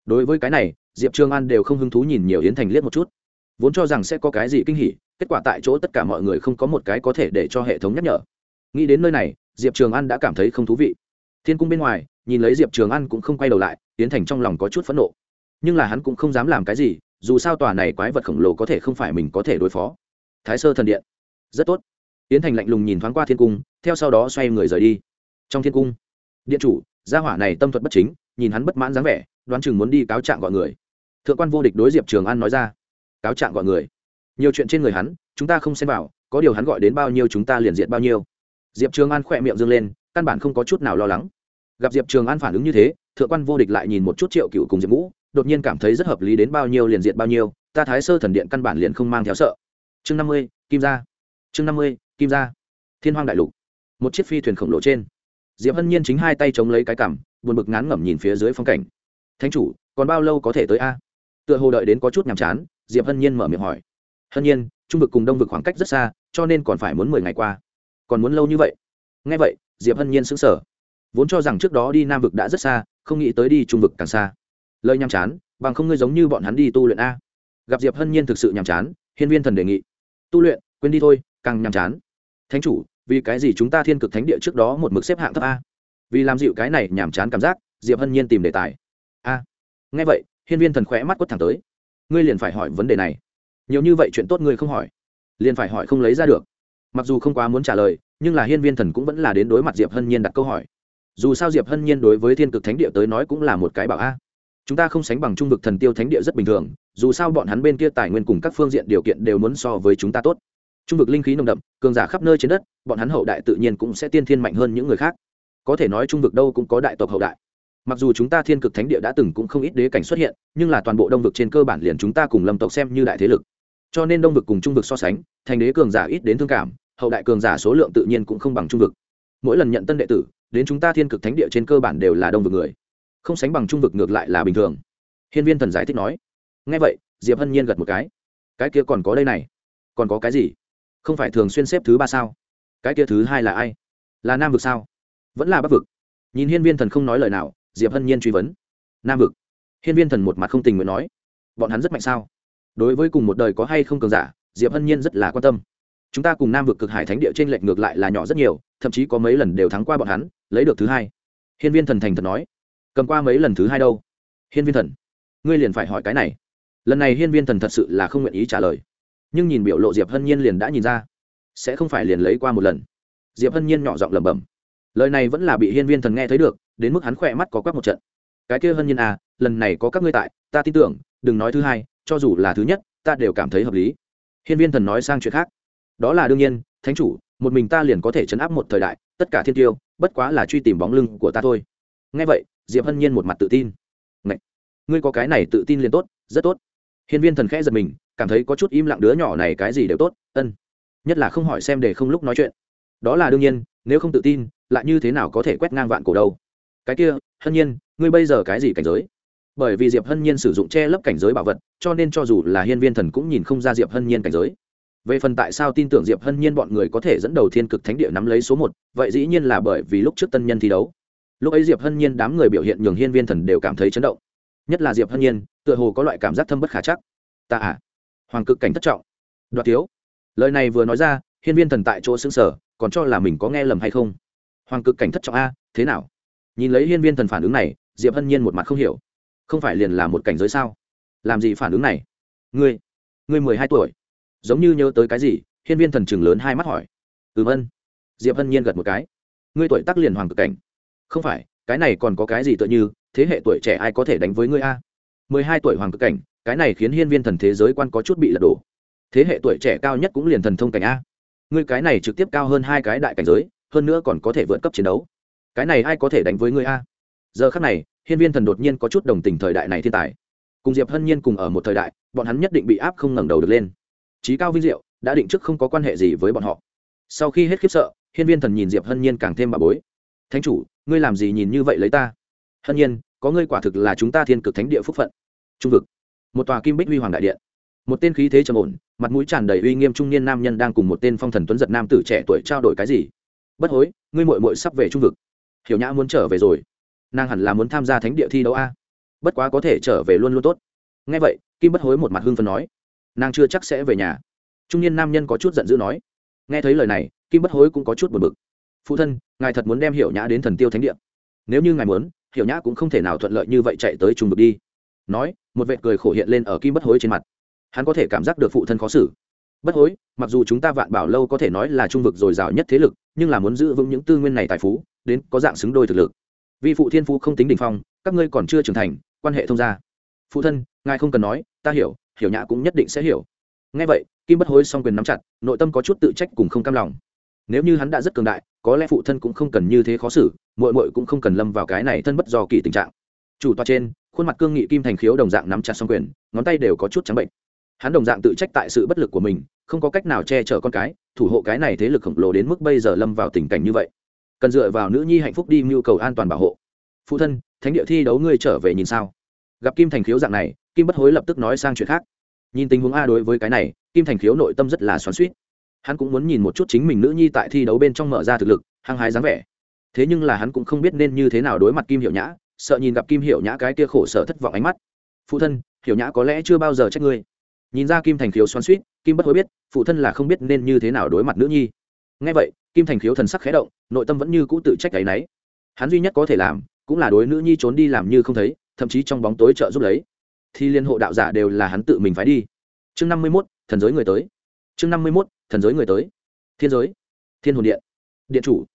Đối với cái này, diệp trường an đều không hứng thú nhìn nhiều yến thành liếc một chút. Vốn cho rằng sẽ có cái gì kinh hỉ, kết quả tại chỗ tất cả mọi người không có một cái có thể để cho hệ thống nhắc nhở. Nghĩ đến nơi này, diệp trường an đã cảm thấy không thú vị. Thiên cung bên ngoài nhìn lấy diệp trường an cũng không quay đầu lại tiến thành trong lòng có chút phẫn nộ. Nhưng là hắn cũng không dám làm cái gì, dù sao tòa này quái vật khổng lồ có thể không phải mình có thể đối phó. Thái sơ thần điện. Rất tốt. Tiến thành lạnh lùng nhìn thoáng qua thiên cung, theo sau đó xoay người rời đi. Trong thiên cung, điện chủ, gia hỏa này tâm thuật bất chính, nhìn hắn bất mãn dáng vẻ, đoán chừng muốn đi cáo trạng gọi người. Thượng quan vô địch đối diệp trường an nói ra. Cáo trạng gọi người. Nhiều chuyện trên người hắn, chúng ta không xem vào, có điều hắn gọi đến bao nhiêu chúng ta liền diện bao nhiêu. Diệp trường an khỏe miệng dâng lên, căn bản không có chút nào lo lắng gặp diệp trường an phản ứng như thế thượng quan vô địch lại nhìn một chút triệu cựu cùng diệp ngũ đột nhiên cảm thấy rất hợp lý đến bao nhiêu liền diện bao nhiêu ta thái sơ thần điện căn bản liền không mang theo sợ chương năm mươi kim gia chương năm mươi kim gia thiên hoang đại lục một chiếc phi thuyền khổng lồ trên diệp hân nhiên chính hai tay chống lấy cái cằm buồn bực ngán ngẩm nhìn phía dưới phong cảnh thánh chủ còn bao lâu có thể tới a tựa hồ đợi đến có chút nhàm chán diệp hân nhiên mở miệng hỏi hân nhiên trung vực cùng đông vực khoảng cách rất xa cho nên còn phải muốn mười ngày qua còn muốn lâu như vậy ngay vậy diệp hân nhiên xứng sở vốn cho rằng trước đó đi nam vực đã rất xa, không nghĩ tới đi trung vực càng xa. Lời nhàm chán, bằng không ngươi giống như bọn hắn đi tu luyện a. Gặp diệp hân nhiên thực sự nhàm chán, hiên viên thần đề nghị. Tu luyện, quên đi thôi, càng nhàm chán. Thánh chủ, vì cái gì chúng ta thiên cực thánh địa trước đó một mực xếp hạng thấp a? Vì làm dịu cái này nhàm chán cảm giác, diệp hân nhiên tìm đề tài. A. Nghe vậy, hiên viên thần khỏe mắt quất thẳng tới. Ngươi liền phải hỏi vấn đề này. Nhiều như vậy chuyện tốt ngươi không hỏi. Liền phải hỏi không lấy ra được. Mặc dù không quá muốn trả lời, nhưng là hiên viên thần cũng vẫn là đến đối mặt diệp hân nhiên đặt câu hỏi dù sao diệp hân nhiên đối với thiên cực thánh địa tới nói cũng là một cái bảo a. Chúng ta không sánh bằng trung vực thần tiêu thánh địa rất bình thường, dù sao bọn hắn bên kia tài nguyên cùng các phương diện điều kiện đều muốn so với chúng ta tốt. Trung vực linh khí nồng đậm, cường giả khắp nơi trên đất, bọn hắn hậu đại tự nhiên cũng sẽ tiên thiên mạnh hơn những người khác. Có thể nói trung vực đâu cũng có đại tộc hậu đại. Mặc dù chúng ta thiên cực thánh địa đã từng cũng không ít đế cảnh xuất hiện, nhưng là toàn bộ đông vực trên cơ bản liền chúng ta cùng lâm tộc xem như đại thế lực. Cho nên đông vực cùng trung vực so sánh, thành đế cường giả ít đến thương cảm, hậu đại cường giả số lượng tự nhiên cũng không bằng trung vực. Mỗi lần nhận tân đệ tử đến chúng ta thiên cực thánh địa trên cơ bản đều là đông vực người. Không sánh bằng trung vực ngược lại là bình thường. Hiên viên thần giải thích nói. Ngay vậy, diệp hân nhiên gật một cái. Cái kia còn có đây này. Còn có cái gì? Không phải thường xuyên xếp thứ ba sao? Cái kia thứ hai là ai? Là nam vực sao? Vẫn là bắc vực? Nhìn hiên viên thần không nói lời nào, diệp hân nhiên truy vấn. Nam vực. Hiên viên thần một mặt không tình nguyện nói. Bọn hắn rất mạnh sao? Đối với cùng một đời có hay không cường giả, diệp hân nhiên rất là quan tâm chúng ta cùng nam vực cực hải thánh địa trên lệch ngược lại là nhỏ rất nhiều, thậm chí có mấy lần đều thắng qua bọn hắn, lấy được thứ hai. Hiên viên thần thành thật nói. Cầm qua mấy lần thứ hai đâu? Hiên viên thần, ngươi liền phải hỏi cái này. Lần này hiên viên thần thật sự là không nguyện ý trả lời. Nhưng nhìn biểu lộ diệp hân nhiên liền đã nhìn ra. Sẽ không phải liền lấy qua một lần. Diệp hân nhiên nhỏ giọng lẩm bẩm. Lời này vẫn là bị hiên viên thần nghe thấy được, đến mức hắn khỏe mắt có quắc một trận. Cái kia hân nhiên à lần này có các ngươi tại, ta tin tưởng, đừng nói thứ hai, cho dù là thứ nhất, ta đều cảm thấy hợp lý. Hiên viên thần nói sang chuyện khác đó là đương nhiên, thánh chủ, một mình ta liền có thể chấn áp một thời đại, tất cả thiên tiêu, bất quá là truy tìm bóng lưng của ta thôi. Nghe vậy, diệp hân nhiên một mặt tự tin. Ngậy! ngươi có cái này tự tin liền tốt, rất tốt. Hiên viên thần khẽ giật mình, cảm thấy có chút im lặng đứa nhỏ này cái gì đều tốt, ân. Nhất là không hỏi xem để không lúc nói chuyện. Đó là đương nhiên, nếu không tự tin, lại như thế nào có thể quét ngang vạn cổ đâu. Cái kia, hân nhiên, ngươi bây giờ cái gì cảnh giới? Bởi vì diệp hân nhiên sử dụng che lấp cảnh giới bảo vật, cho nên cho dù là hiên viên thần cũng nhìn không ra diệp hân nhiên cảnh giới về phần tại sao tin tưởng diệp hân nhiên bọn người có thể dẫn đầu thiên cực thánh địa nắm lấy số một, vậy dĩ nhiên là bởi vì lúc trước tân nhân thi đấu. Lúc ấy diệp hân nhiên đám người biểu hiện nhường hiên viên thần đều cảm thấy chấn động. Nhất là diệp hân nhiên, tựa hồ có loại cảm giác thâm bất khả chắc. Ta à hoàng cực cảnh thất trọng. Đoạt thiếu. Lời này vừa nói ra, hiên viên thần tại chỗ xứng sở còn cho là mình có nghe lầm hay không? Hoàng cực cảnh thất trọng a, thế nào? Nhìn lấy hiên viên thần phản ứng này, diệp hân nhiên một mặt không hiểu. Không phải liền là một cảnh giới sao? Làm gì phản ứng này? Ngươi ngươi mười hai tuổi giống như nhớ tới cái gì, hiên viên thần chừng lớn hai mắt hỏi. Ừ vân. Diệp hân nhiên gật một cái. Ngươi tuổi tác liền hoàng cực cảnh. Không phải, cái này còn có cái gì tựa như, thế hệ tuổi trẻ ai có thể đánh với ngươi a? Mười hai tuổi hoàng cực cảnh, cái này khiến hiên viên thần thế giới quan có chút bị lật đổ. Thế hệ tuổi trẻ cao nhất cũng liền thần thông cảnh a. Ngươi cái này trực tiếp cao hơn hai cái đại cảnh giới, hơn nữa còn có thể vượt cấp chiến đấu. Cái này ai có thể đánh với ngươi a? Giờ khắc này, hiên viên thần đột nhiên có chút đồng tình thời đại này thiên tài. Cùng diệp hân nhiên cùng ở một thời đại, bọn hắn nhất định bị áp không ngẩng đầu được lên trí cao vinh diệu đã định trước không có quan hệ gì với bọn họ. Sau khi hết khiếp sợ, hiên viên thần nhìn diệp hân nhiên càng thêm bà bối. Thánh chủ, ngươi làm gì nhìn như vậy lấy ta? Hân nhiên, có ngươi quả thực là chúng ta thiên cực thánh địa phúc phận. Trung vực. Một tòa kim bích huy hoàng đại điện. Một tên khí thế trầm ổn, mặt mũi tràn đầy uy nghiêm trung niên nam nhân đang cùng một tên phong thần tuấn giật nam tử trẻ tuổi trao đổi cái gì? Bất hối, ngươi mội mội sắp về trung vực. Hiểu nhã muốn trở về rồi. Nàng hẳn là muốn tham gia thánh địa thi đấu a. Bất quá có thể trở về luôn luôn tốt. Ngay vậy, kim bất hối một mặt hưng phần nói nàng chưa chắc sẽ về nhà. Trung niên nam nhân có chút giận dữ nói, nghe thấy lời này, kim bất hối cũng có chút buồn bực. Phụ thân, ngài thật muốn đem hiểu nhã đến thần tiêu thánh địa. Nếu như ngài muốn, hiểu nhã cũng không thể nào thuận lợi như vậy chạy tới trung vực đi. Nói, một vệt cười khổ hiện lên ở kim bất hối trên mặt. Hắn có thể cảm giác được phụ thân khó xử. Bất hối, mặc dù chúng ta vạn bảo lâu có thể nói là trung vực dồi dào nhất thế lực, nhưng là muốn giữ vững những tư nguyên này tài phú, đến có dạng xứng đôi thực lực. Vì phụ thiên phú không tính đình phong, các ngươi còn chưa trưởng thành, quan hệ thông gia. Phụ thân, ngài không cần nói, ta hiểu hiểu nhã cũng nhất định sẽ hiểu. Ngay vậy, kim bất hối song quyền nắm chặt, nội tâm có chút tự trách cùng không cam lòng. Nếu như hắn đã rất cường đại, có lẽ phụ thân cũng không cần như thế khó xử mội mội cũng không cần lâm vào cái này thân bất do kỳ tình trạng. Chủ tọa trên, khuôn mặt cương nghị kim thành khiếu đồng dạng nắm chặt song quyền, ngón tay đều có chút trắng bệnh. Hắn đồng dạng tự trách tại sự bất lực của mình, không có cách nào che chở con cái, thủ hộ cái này thế lực khổng lồ đến mức bây giờ lâm vào tình cảnh như vậy. Cần dựa vào nữ nhi hạnh phúc đi mưu cầu an toàn bảo hộ. Phụ thân, thánh địa thi đấu ngươi trở về nhìn sao? Gặp kim thành khiếu dạng này, kim bất hối lập tức nói sang chuyện khác. Nhìn tình huống a đối với cái này, kim thành khiếu nội tâm rất là xoắn suýt hắn cũng muốn nhìn một chút chính mình nữ nhi tại thi đấu bên trong mở ra thực lực, hăng hái dáng vẻ. Thế nhưng là hắn cũng không biết nên như thế nào đối mặt kim hiệu nhã, sợ nhìn gặp kim hiệu nhã cái kia khổ sở thất vọng ánh mắt. Phụ thân, hiểu nhã có lẽ chưa bao giờ trách ngươi. Nhìn ra kim thành khiếu xoắn suýt kim bất hối biết, phụ thân là không biết nên như thế nào đối mặt nữ nhi. Ngay vậy, kim thành khiếu thần sắc khé động, nội tâm vẫn như cũ tự trách cái náy hắn duy nhất có thể làm, cũng là đối nữ nhi trốn đi làm như không thấy thậm chí trong bóng tối trợ giúp lấy, thì liên hộ đạo giả đều là hắn tự mình phải đi. Chương năm mươi mốt, thần giới người tới. Chương năm mươi mốt, thần giới người tới. Thiên giới, thiên hồn điện điện chủ.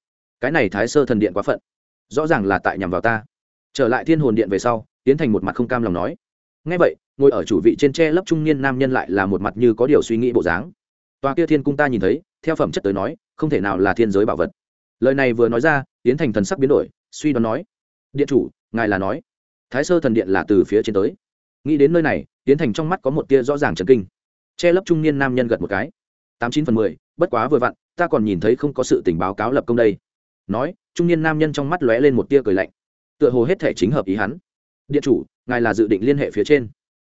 Cái này thái sơ thần điện quá phận, rõ ràng là tại nhằm vào ta. Trở lại thiên hồn điện về sau tiến thành một mặt không cam lòng nói. Ngay vậy, ngồi ở chủ vị trên tre lấp trung niên nam nhân lại là một mặt như có điều suy nghĩ bộ dáng. Tòa kia thiên cung ta nhìn thấy, theo phẩm chất tới nói, không thể nào là thiên giới bảo vật. Lời này vừa nói ra tiến thành thần sắc biến đổi, suy đoán nói. Điện chủ, ngài là nói thái sơ thần điện là từ phía trên tới. Nghĩ đến nơi này tiến thành trong mắt có một tia rõ ràng trần kinh. Che lấp trung niên nam nhân gật một cái. Tám chín phần mười, bất quá vừa vặn, ta còn nhìn thấy không có sự tình báo cáo lập công đây. Nói, trung niên nam nhân trong mắt lóe lên một tia cười lạnh. Tựa hồ hết thể chính hợp ý hắn. Điện chủ, ngài là dự định liên hệ phía trên.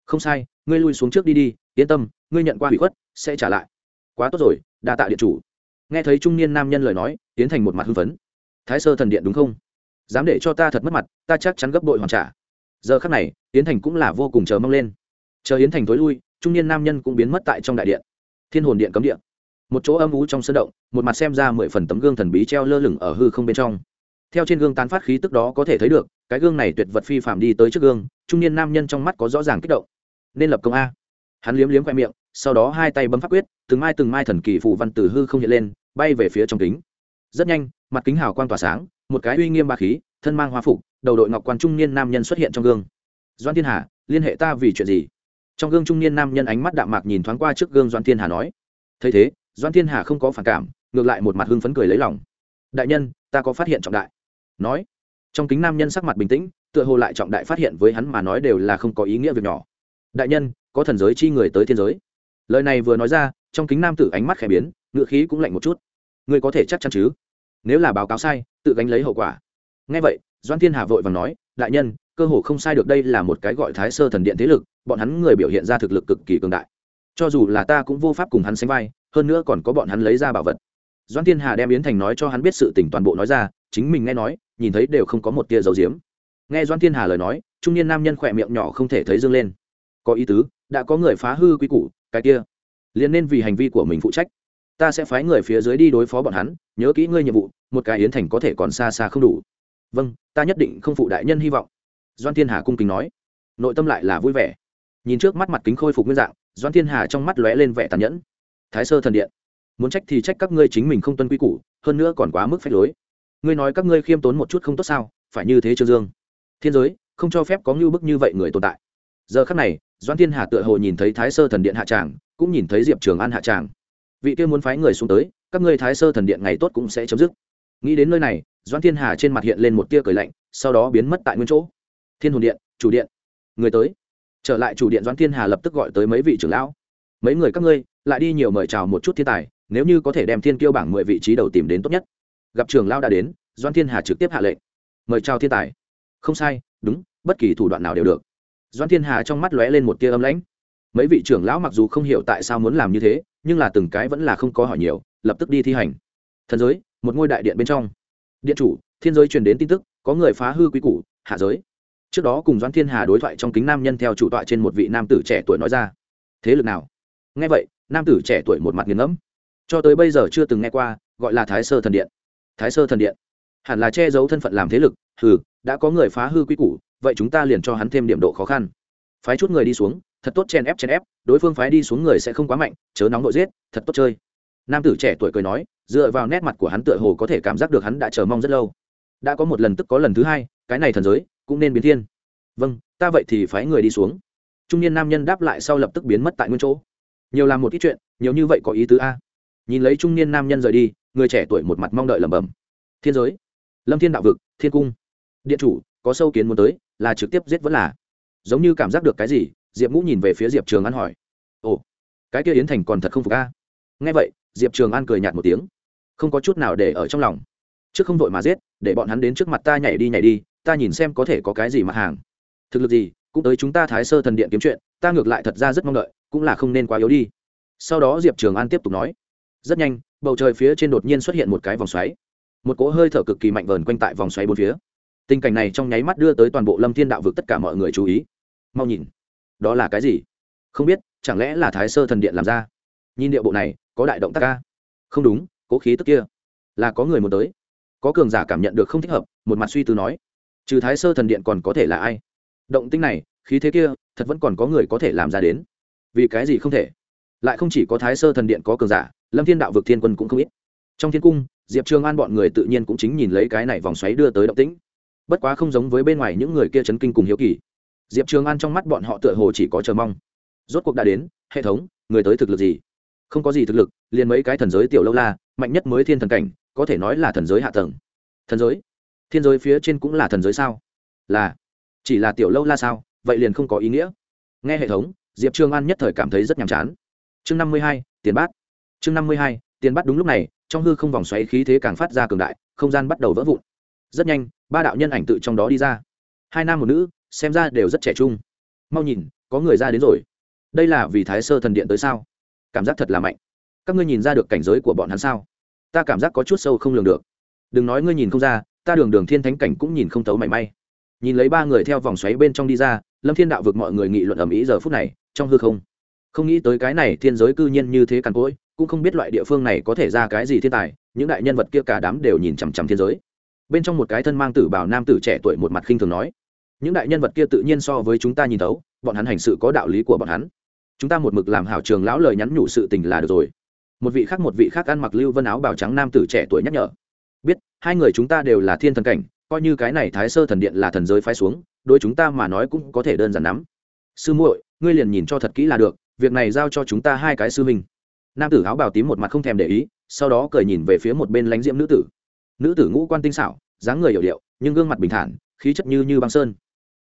Không sai, ngươi lui xuống trước đi đi, yên tâm, ngươi nhận qua hủy khuất, sẽ trả lại. Quá tốt rồi, đa tạ điện chủ. Nghe thấy trung niên nam nhân lời nói tiến thành một mặt hưng phấn. Thái sơ thần điện đúng không? Dám để cho ta thật mất mặt, ta chắc chắn gấp bội hoàn trả giờ khắc này, yến thành cũng là vô cùng chờ mong lên. Chờ yến thành thối lui, trung niên nam nhân cũng biến mất tại trong đại điện. Thiên hồn điện cấm điện một chỗ âm ú trong sân động, một mặt xem ra mười phần tấm gương thần bí treo lơ lửng ở hư không bên trong. Theo trên gương tán phát khí tức đó có thể thấy được, cái gương này tuyệt vật phi phạm đi tới trước gương, trung niên nam nhân trong mắt có rõ ràng kích động. Nên lập công a. Hắn liếm liếm khoe miệng, sau đó hai tay bấm pháp quyết, từng mai từng mai thần kỳ phù văn từ hư không hiện lên, bay về phía trong kính. Rất nhanh, mặt kính hào quang tỏa sáng, một cái uy nghiêm ba khí thân mang hoa phục, đầu đội ngọc quan trung niên nam nhân xuất hiện trong gương. Doan thiên hà, liên hệ ta vì chuyện gì? Trong gương trung niên nam nhân ánh mắt đạm mạc nhìn thoáng qua trước gương doan thiên hà nói. Thấy thế doan thiên hà không có phản cảm, ngược lại một mặt hưng phấn cười lấy lòng. Đại nhân, ta có phát hiện trọng đại. Nói. Trong kính nam nhân sắc mặt bình tĩnh, tựa hồ lại trọng đại phát hiện với hắn mà nói đều là không có ý nghĩa việc nhỏ. Đại nhân, có thần giới chi người tới thiên giới. Lời này vừa nói ra, trong kính nam tử ánh mắt khẽ biến, ngựa khí cũng lạnh một chút. Ngươi có thể chắc chắn chứ? Nếu là báo cáo sai, tự gánh lấy hậu quả ngay vậy doan thiên hà vội vàng nói, đại nhân, cơ hồ không sai được, đây là một cái gọi thái sơ thần điện thế lực, bọn hắn người biểu hiện ra thực lực cực kỳ cường đại. Cho dù là ta cũng vô pháp cùng hắn sánh vai, hơn nữa còn có bọn hắn lấy ra bảo vật. Doan thiên hà đem yến thành nói cho hắn biết sự tình toàn bộ nói ra, chính mình nghe nói, nhìn thấy đều không có một tia dấu diếm. Nghe doan thiên hà lời nói, trung niên nam nhân khỏe miệng nhỏ không thể thấy dương lên. Có ý tứ, đã có người phá hư quy củ, cái kia liền nên vì hành vi của mình phụ trách. Ta sẽ phái người phía dưới đi đối phó bọn hắn, nhớ kỹ ngươi nhiệm vụ, một cái yến thành có thể còn xa xa không đủ vâng ta nhất định không phụ đại nhân hy vọng. Doan thiên hà cung kính nói. Nội tâm lại là vui vẻ. Nhìn trước mắt mặt kính khôi phục nguyên dạng, doan thiên hà trong mắt lóe lên vẻ tàn nhẫn. Thái sơ thần điện. Muốn trách thì trách các ngươi chính mình không tuân quy củ, hơn nữa còn quá mức phép lối. Ngươi nói các ngươi khiêm tốn một chút không tốt sao, phải như thế trương dương? Thiên giới, không cho phép có ngưu bức như vậy người tồn tại. Giờ khắc này, doan thiên hà tựa hồ nhìn thấy thái sơ thần điện hạ tràng, cũng nhìn thấy diệp trường an hạ tràng. Vị kia muốn phái người xuống tới, các ngươi thái sơ thần điện ngày tốt cũng sẽ chấm dứt nghĩ đến nơi này doan thiên hà trên mặt hiện lên một tia cười lạnh, sau đó biến mất tại nguyên chỗ. Thiên hồn điện, chủ điện. Người tới. Trở lại chủ điện doan thiên hà lập tức gọi tới mấy vị trưởng lão. Mấy người các ngươi, lại đi nhiều mời chào một chút thiên tài, nếu như có thể đem thiên kiêu bảng mười vị trí đầu tìm đến tốt nhất. Gặp trưởng lão đã đến doan thiên hà trực tiếp hạ lệnh. Mời chào thiên tài. Không sai, đúng, bất kỳ thủ đoạn nào đều được. Doan thiên hà trong mắt lóe lên một tia âm lãnh. Mấy vị trưởng lão mặc dù không hiểu tại sao muốn làm như thế, nhưng là từng cái vẫn là không có hỏi nhiều, lập tức đi thi hành. Thần giới một ngôi đại điện bên trong. Điện chủ, thiên giới truyền đến tin tức, có người phá hư quý củ, hạ giới. Trước đó cùng doãn thiên hà đối thoại trong kính nam nhân theo chủ tọa trên một vị nam tử trẻ tuổi nói ra. Thế lực nào? Nghe vậy, nam tử trẻ tuổi một mặt nghiền ngẫm. Cho tới bây giờ chưa từng nghe qua, gọi là thái sơ thần điện. Thái sơ thần điện. Hẳn là che giấu thân phận làm thế lực. Hừ, đã có người phá hư quy củ, vậy chúng ta liền cho hắn thêm điểm độ khó khăn. Phái chút người đi xuống, thật tốt chen ép chen ép, đối phương phái đi xuống người sẽ không quá mạnh, chớ nóng nội giết, thật tốt chơi. Nam tử trẻ tuổi cười nói dựa vào nét mặt của hắn tựa hồ có thể cảm giác được hắn đã chờ mong rất lâu. Đã có một lần tức có lần thứ hai, cái này thần giới cũng nên biến thiên. Vâng ta vậy thì phái người đi xuống. Trung niên nam nhân đáp lại sau lập tức biến mất tại nguyên chỗ. Nhiều làm một ít chuyện, nhiều như vậy có ý tứ a. Nhìn lấy trung niên nam nhân rời đi, người trẻ tuổi một mặt mong đợi lẩm bẩm. Thiên giới, lâm thiên đạo vực, thiên cung. Điện chủ, có sâu kiến muốn tới, là trực tiếp giết vẫn là. Giống như cảm giác được cái gì, diệp ngũ nhìn về phía diệp trường an hỏi. Ồ, cái kia yến thành còn thật không phục a. Nghe vậy, diệp trường an cười nhạt một tiếng không có chút nào để ở trong lòng. Trước không vội mà giết, để bọn hắn đến trước mặt ta nhảy đi nhảy đi, ta nhìn xem có thể có cái gì mặt hàng. Thực lực gì, cũng tới chúng ta thái sơ thần điện kiếm chuyện, ta ngược lại thật ra rất mong đợi, cũng là không nên quá yếu đi. Sau đó diệp trường an tiếp tục nói. Rất nhanh, bầu trời phía trên đột nhiên xuất hiện một cái vòng xoáy. Một cỗ hơi thở cực kỳ mạnh vờn quanh tại vòng xoáy bốn phía. Tình cảnh này trong nháy mắt đưa tới toàn bộ lâm thiên đạo vực tất cả mọi người chú ý. Mau nhìn, đó là cái gì? Không biết, chẳng lẽ là thái sơ thần điện làm ra? Nhìn điệu bộ này, có đại động tác ca không đúng cố khí tức kia. Là có người muốn tới. Có cường giả cảm nhận được không thích hợp, một mặt suy tư nói. Trừ thái sơ thần điện còn có thể là ai? Động tinh này, khí thế kia, thật vẫn còn có người có thể làm ra đến. Vì cái gì không thể? Lại không chỉ có thái sơ thần điện có cường giả, lâm thiên đạo vực thiên quân cũng không ít. Trong thiên cung, diệp trường an bọn người tự nhiên cũng chính nhìn lấy cái này vòng xoáy đưa tới động tĩnh. Bất quá không giống với bên ngoài những người kia chấn kinh cùng hiếu kỳ. Diệp trường an trong mắt bọn họ tựa hồ chỉ có chờ mong. Rốt cuộc đã đến, hệ thống, người tới thực lực gì? Không có gì thực lực, liền mấy cái thần giới tiểu lâu la mạnh nhất mới thiên thần cảnh, có thể nói là thần giới hạ tầng. Thần giới? Thiên giới phía trên cũng là thần giới sao? Là. Chỉ là tiểu lâu la sao? Vậy liền không có ý nghĩa. Nghe hệ thống, diệp trương an nhất thời cảm thấy rất nhàm chán. Chương năm mươi hai, tiền bát. Chương năm mươi hai, tiền bát đúng lúc này, trong hư không vòng xoáy khí thế càng phát ra cường đại, không gian bắt đầu vỡ vụn. Rất nhanh, ba đạo nhân ảnh tự trong đó đi ra. Hai nam một nữ, xem ra đều rất trẻ trung. Mau nhìn, có người ra đến rồi. Đây là vì thái sơ thần điện tới sao? Cảm giác thật là mạnh các ngươi nhìn ra được cảnh giới của bọn hắn sao? Ta cảm giác có chút sâu không lường được. Đừng nói ngươi nhìn không ra, ta đường đường thiên thánh cảnh cũng nhìn không thấu mảy may. Nhìn lấy ba người theo vòng xoáy bên trong đi ra, lâm thiên đạo vực mọi người nghị luận ầm ĩ giờ phút này, trong hư không. Không nghĩ tới cái này thiên giới cư nhiên như thế càn cỗi, cũng không biết loại địa phương này có thể ra cái gì thiên tài, những đại nhân vật kia cả đám đều nhìn chằm chằm thiên giới. Bên trong một cái thân mang tử bảo nam tử trẻ tuổi một mặt khinh thường nói, những đại nhân vật kia tự nhiên so với chúng ta nhìn thấu, bọn hắn hành sự có đạo lý của bọn hắn. Chúng ta một mực làm hảo trường lão lời nhắn nhủ sự tình là được rồi một vị khác một vị khác ăn mặc lưu vân áo bào trắng nam tử trẻ tuổi nhắc nhở. Biết, hai người chúng ta đều là thiên thần cảnh, coi như cái này thái sơ thần điện là thần giới phái xuống đôi chúng ta mà nói cũng có thể đơn giản lắm. Sư muội, ngươi liền nhìn cho thật kỹ là được, việc này giao cho chúng ta hai cái sư minh nam tử áo bào tím một mặt không thèm để ý, sau đó cười nhìn về phía một bên lánh diễm nữ tử. Nữ tử ngũ quan tinh xảo, dáng người hiểu điệu, nhưng gương mặt bình thản, khí chất như như băng sơn.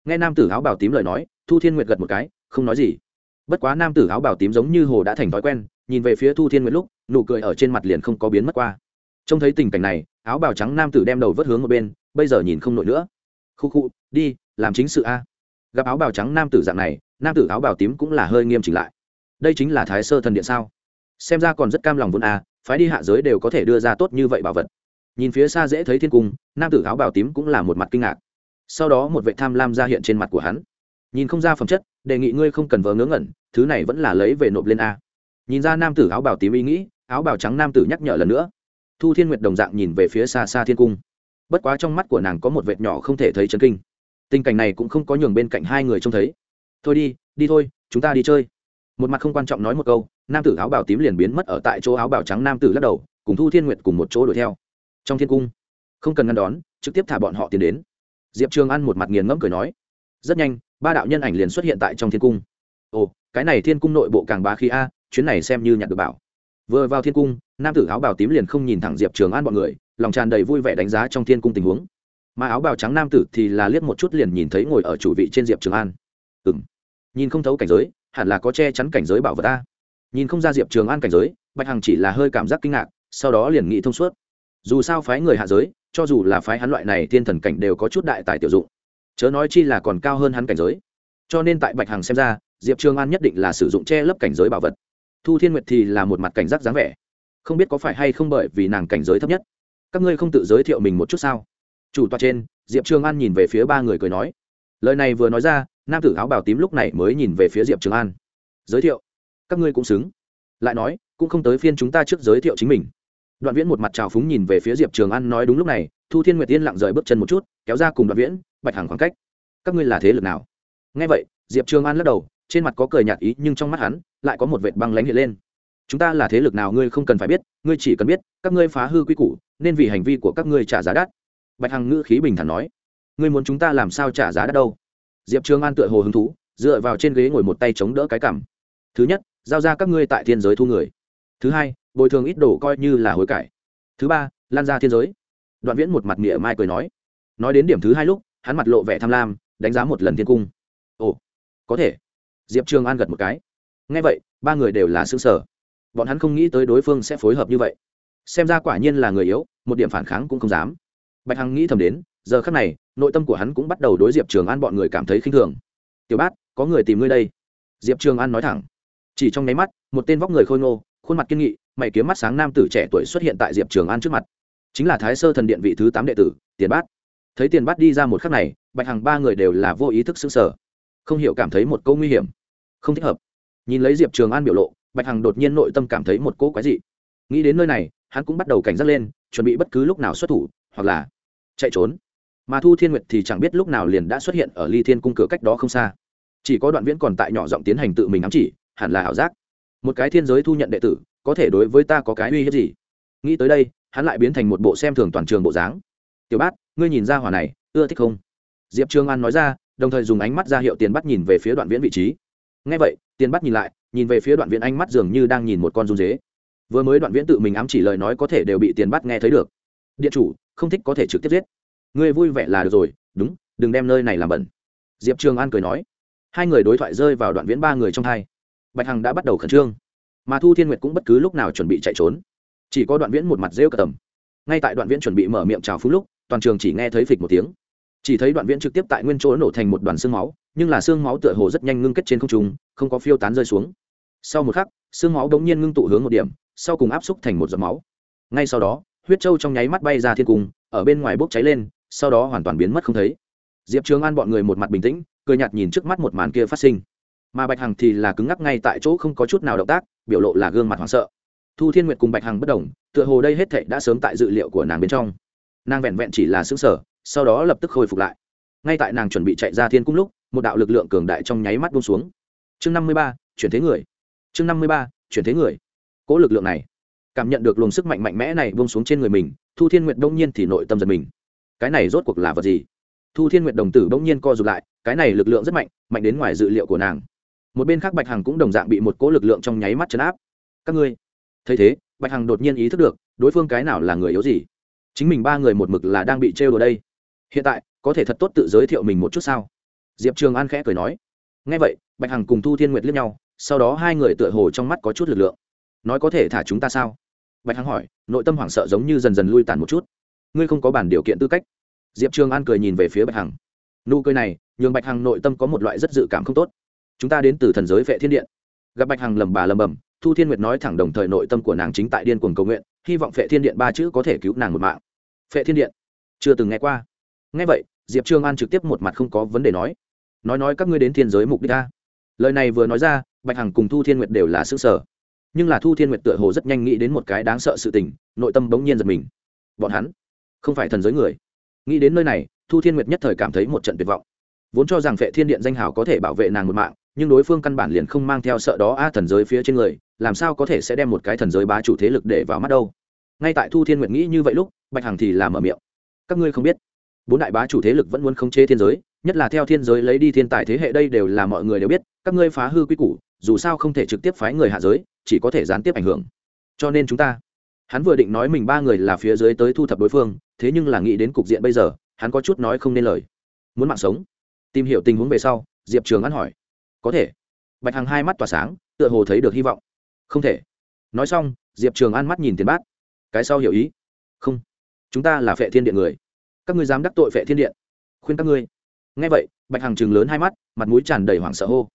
Nghe nam tử áo bào tím lời nói, thu thiên nguyệt gật một cái, không nói gì. Bất quá nam tử áo bào tím giống như hồ đã thành thói quen nhìn về phía thu thiên nguyệt lúc, nụ cười ở trên mặt liền không có biến mất qua. Trông thấy tình cảnh này, áo bào trắng nam tử đem đầu vớt hướng một bên, bây giờ nhìn không nổi nữa. Khu khu, đi, làm chính sự a. Gặp áo bào trắng nam tử dạng này, nam tử áo bào tím cũng là hơi nghiêm chỉnh lại. Đây chính là thái sơ thần điện sao? Xem ra còn rất cam lòng vốn a, phái đi hạ giới đều có thể đưa ra tốt như vậy bảo vật. Nhìn phía xa dễ thấy thiên cung, nam tử áo bào tím cũng là một mặt kinh ngạc. Sau đó một vệ tham lam ra hiện trên mặt của hắn. Nhìn không ra phẩm chất, đề nghị ngươi không cần vờ ngớ ngẩn, thứ này vẫn là lấy về nộp lên a nhìn ra nam tử áo bào tím ý nghĩ, áo bào trắng nam tử nhắc nhở lần nữa. Thu thiên nguyệt đồng dạng nhìn về phía xa xa thiên cung. Bất quá trong mắt của nàng có một vệt nhỏ không thể thấy chân kinh. Tình cảnh này cũng không có nhường bên cạnh hai người trông thấy. Thôi đi đi thôi, chúng ta đi chơi. Một mặt không quan trọng nói một câu, nam tử áo bào tím liền biến mất ở tại chỗ áo bào trắng nam tử lắc đầu, cùng thu thiên nguyệt cùng một chỗ đuổi theo. Trong thiên cung, không cần ngăn đón, trực tiếp thả bọn họ tiến đến. Diệp trường ăn một mặt nghiền ngẫm cười nói, rất nhanh, ba đạo nhân ảnh liền xuất hiện tại trong thiên cung. Ồ, cái này thiên cung nội bộ càng bá khí a chuyến này xem như nhặt được bảo. Vừa vào thiên cung, nam tử áo bào tím liền không nhìn thẳng diệp trường an bọn người, lòng tràn đầy vui vẻ đánh giá trong thiên cung tình huống. Mà áo bào trắng nam tử thì là liếc một chút liền nhìn thấy ngồi ở chủ vị trên diệp trường an. Ừ m nhìn không thấu cảnh giới, hẳn là có che chắn cảnh giới bảo vật ta. Nhìn không ra diệp trường an cảnh giới, bạch hằng chỉ là hơi cảm giác kinh ngạc, sau đó liền nghĩ thông suốt. Dù sao phái người hạ giới, cho dù là phái hắn loại này thiên thần cảnh đều có chút đại tài tiểu dụng. Chớ nói chi là còn cao hơn hắn cảnh giới. Cho nên tại bạch hằng xem ra, diệp trường an nhất định là sử dụng che lấp cảnh giới bảo vật thu thiên nguyệt thì là một mặt cảnh giác dáng vẻ. Không biết có phải hay không bởi vì nàng cảnh giới thấp nhất. Các ngươi không tự giới thiệu mình một chút sao? Chủ tọa trên, diệp trường an nhìn về phía ba người cười nói. Lời này vừa nói ra, nam tử áo bào tím lúc này mới nhìn về phía diệp trường an. Giới thiệu? Các ngươi cũng xứng. Lại nói, cũng không tới phiên chúng ta trước giới thiệu chính mình. Đoạn viễn một mặt trào phúng nhìn về phía diệp trường an nói đúng lúc này, thu thiên nguyệt yên lặng rời bước chân một chút, kéo ra cùng đoạn viễn, bạch hàng khoảng cách. Các ngươi là thế lực nào? Nghe vậy, diệp trường an lắc đầu, trên mặt có cười nhạt ý nhưng trong mắt hắn lại có một vệt băng lánh hiện lên. Chúng ta là thế lực nào ngươi không cần phải biết, ngươi chỉ cần biết, các ngươi phá hư quy củ, nên vì hành vi của các ngươi trả giá đắt. Bạch hằng ngữ khí bình thản nói. Ngươi muốn chúng ta làm sao trả giá đắt đâu? Diệp trường an tựa hồ hứng thú, dựa vào trên ghế ngồi một tay chống đỡ cái cảm thứ nhất, giao ra các ngươi tại thiên giới thu người. Thứ hai, bồi thường ít đồ coi như là hối cải. Thứ ba, lan ra thiên giới. Đoạn viễn một mặt mỉa mai cười nói. Nói đến điểm thứ hai lúc, hắn mặt lộ vẻ tham lam, đánh giá một lần thiên cung. Ồ, có thể. Diệp trường an gật một cái ngay vậy, ba người đều là xương sở bọn hắn không nghĩ tới đối phương sẽ phối hợp như vậy. Xem ra quả nhiên là người yếu, một điểm phản kháng cũng không dám. Bạch hằng nghĩ thầm đến, giờ khắc này, nội tâm của hắn cũng bắt đầu đối diệp trường an bọn người cảm thấy khinh thường. Tiểu bát, có người tìm ngươi đây. Diệp trường an nói thẳng. Chỉ trong nháy mắt, một tên vóc người khôi ngô, khuôn mặt kiên nghị, mày kiếm mắt sáng nam tử trẻ tuổi xuất hiện tại diệp trường an trước mặt. Chính là thái sơ thần điện vị thứ tám đệ tử, tiền bát. Thấy tiền bát đi ra một khắc này, bạch hằng ba người đều là vô ý thức xứng sở không hiểu cảm thấy một câu nguy hiểm. Không thích hợp nhìn lấy diệp trường an biểu lộ bạch hằng đột nhiên nội tâm cảm thấy một cỗ quái dị nghĩ đến nơi này hắn cũng bắt đầu cảnh giác lên chuẩn bị bất cứ lúc nào xuất thủ hoặc là chạy trốn mà thu thiên nguyệt thì chẳng biết lúc nào liền đã xuất hiện ở ly thiên cung cửa cách đó không xa chỉ có đoạn viễn còn tại nhỏ giọng tiến hành tự mình ám chỉ hẳn là ảo giác một cái thiên giới thu nhận đệ tử có thể đối với ta có cái uy hiếp gì nghĩ tới đây hắn lại biến thành một bộ xem thường toàn trường bộ dáng tiểu bát ngươi nhìn ra hỏa này ưa thích không diệp trương an nói ra đồng thời dùng ánh mắt ra hiệu tiền bắt nhìn về phía đoạn viễn vị trí ngay vậy, tiền bắt nhìn lại, nhìn về phía đoạn viễn ánh mắt dường như đang nhìn một con run dế. Vừa mới đoạn viễn tự mình ám chỉ lời nói có thể đều bị tiền bắt nghe thấy được. Điện chủ, không thích có thể trực tiếp giết. Ngươi vui vẻ là được rồi, đúng, đừng đem nơi này làm bẩn. Diệp trường an cười nói. Hai người đối thoại rơi vào đoạn viễn ba người trong hai. Bạch hằng đã bắt đầu khẩn trương. Mà thu thiên nguyệt cũng bất cứ lúc nào chuẩn bị chạy trốn. Chỉ có đoạn viễn một mặt rêu cả tầm. Ngay tại đoạn viễn chuẩn bị mở miệng chào phú lúc, toàn trường chỉ nghe thấy phịch một tiếng. Chỉ thấy đoạn viễn trực tiếp tại nguyên chỗ nổ thành một đoàn xương máu nhưng là xương máu tựa hồ rất nhanh ngưng kết trên không trung, không có phiêu tán rơi xuống. Sau một khắc, xương máu bỗng nhiên ngưng tụ hướng một điểm, sau cùng áp xúc thành một giọt máu. Ngay sau đó, huyết trâu trong nháy mắt bay ra thiên cung, ở bên ngoài bốc cháy lên, sau đó hoàn toàn biến mất không thấy. Diệp trường an bọn người một mặt bình tĩnh, cười nhạt nhìn trước mắt một màn kia phát sinh. Mà bạch hằng thì là cứng ngắc ngay tại chỗ không có chút nào động tác, biểu lộ là gương mặt hoảng sợ. Thu thiên nguyệt cùng bạch hằng bất đồng, tựa hồ đây hết thệ đã sớm tại dự liệu của nàng bên trong. Nàng vẹn vẹn chỉ là xứng sở sau đó lập tức khôi phục lại ngay tại nàng chuẩn bị chạy ra thiên cung lúc, một đạo lực lượng cường đại trong nháy mắt buông xuống. Chương năm mươi ba, chuyển thế người. Chương năm mươi ba, chuyển thế người. Cỗ lực lượng này, cảm nhận được luồng sức mạnh mạnh mẽ này buông xuống trên người mình, thu thiên nguyệt đông nhiên thì nội tâm giật mình. Cái này rốt cuộc là vật gì? Thu thiên nguyệt đồng tử đông nhiên co rụt lại, cái này lực lượng rất mạnh mạnh đến ngoài dự liệu của nàng. Một bên khác bạch hằng cũng đồng dạng bị một cỗ lực lượng trong nháy mắt chấn áp. Các ngươi, thấy thế, bạch hằng đột nhiên ý thức được, đối phương cái nào là người yếu gì? Chính mình ba người một mực là đang bị trêu ở đây hiện tại, có thể thật tốt tự giới thiệu mình một chút sao? Diệp trường an khẽ cười nói. Ngay vậy, bạch hằng cùng thu thiên nguyệt liếc nhau, sau đó hai người tựa hồ trong mắt có chút lực lượng. Nói có thể thả chúng ta sao? Bạch hằng hỏi, nội tâm hoảng sợ giống như dần dần lui tàn một chút. Ngươi không có bản điều kiện tư cách. Diệp trường an cười nhìn về phía bạch hằng. Nụ cười này, nhường bạch hằng nội tâm có một loại rất dự cảm không tốt. Chúng ta đến từ thần giới vệ thiên điện. Gặp bạch hằng lầm bà lầm bầm thu thiên nguyệt nói thẳng đồng thời nội tâm của nàng chính tại điên cuồng cầu nguyện, hy vọng vệ thiên điện ba chữ có thể cứu nàng một mạng. Vệ thiên điện? Chưa từng nghe qua nghe vậy, diệp trương an trực tiếp một mặt không có vấn đề nói. Nói nói các ngươi đến thiên giới mục đích ta lời này vừa nói ra, bạch hằng cùng thu thiên nguyệt đều là xương sở nhưng là thu thiên nguyệt tựa hồ rất nhanh nghĩ đến một cái đáng sợ sự tình, nội tâm bỗng nhiên giật mình. Bọn hắn không phải thần giới người. Nghĩ đến nơi này, thu thiên nguyệt nhất thời cảm thấy một trận tuyệt vọng. Vốn cho rằng vệ thiên điện danh hào có thể bảo vệ nàng một mạng, nhưng đối phương căn bản liền không mang theo sợ đó a thần giới phía trên người, làm sao có thể sẽ đem một cái thần giới bá chủ thế lực để vào mắt đâu. Ngay tại thu thiên nguyệt nghĩ như vậy lúc, bạch hằng thì làm ở miệng. Các ngươi không biết bốn đại bá chủ thế lực vẫn muốn khống chế thiên giới, nhất là theo thiên giới lấy đi thiên tài thế hệ đây đều là mọi người đều biết, các ngươi phá hư quy củ, dù sao không thể trực tiếp phái người hạ giới, chỉ có thể gián tiếp ảnh hưởng. Cho nên chúng ta, hắn vừa định nói mình ba người là phía dưới tới thu thập đối phương, thế nhưng là nghĩ đến cục diện bây giờ, hắn có chút nói không nên lời. Muốn mạng sống. Tìm hiểu tình huống về sau, diệp trường ăn hỏi. Có thể. Bạch hằng hai mắt tỏa sáng, tựa hồ thấy được hy vọng. Không thể. Nói xong, diệp trường an mắt nhìn tiền bát cái sau hiểu ý. Không. Chúng ta là phệ thiên điện người các ngươi dám đắc tội vệ thiên điện. Khuyên các ngươi. Nghe vậy, bạch hằng chừng lớn hai mắt, mặt mũi tràn đầy hoảng sợ hô.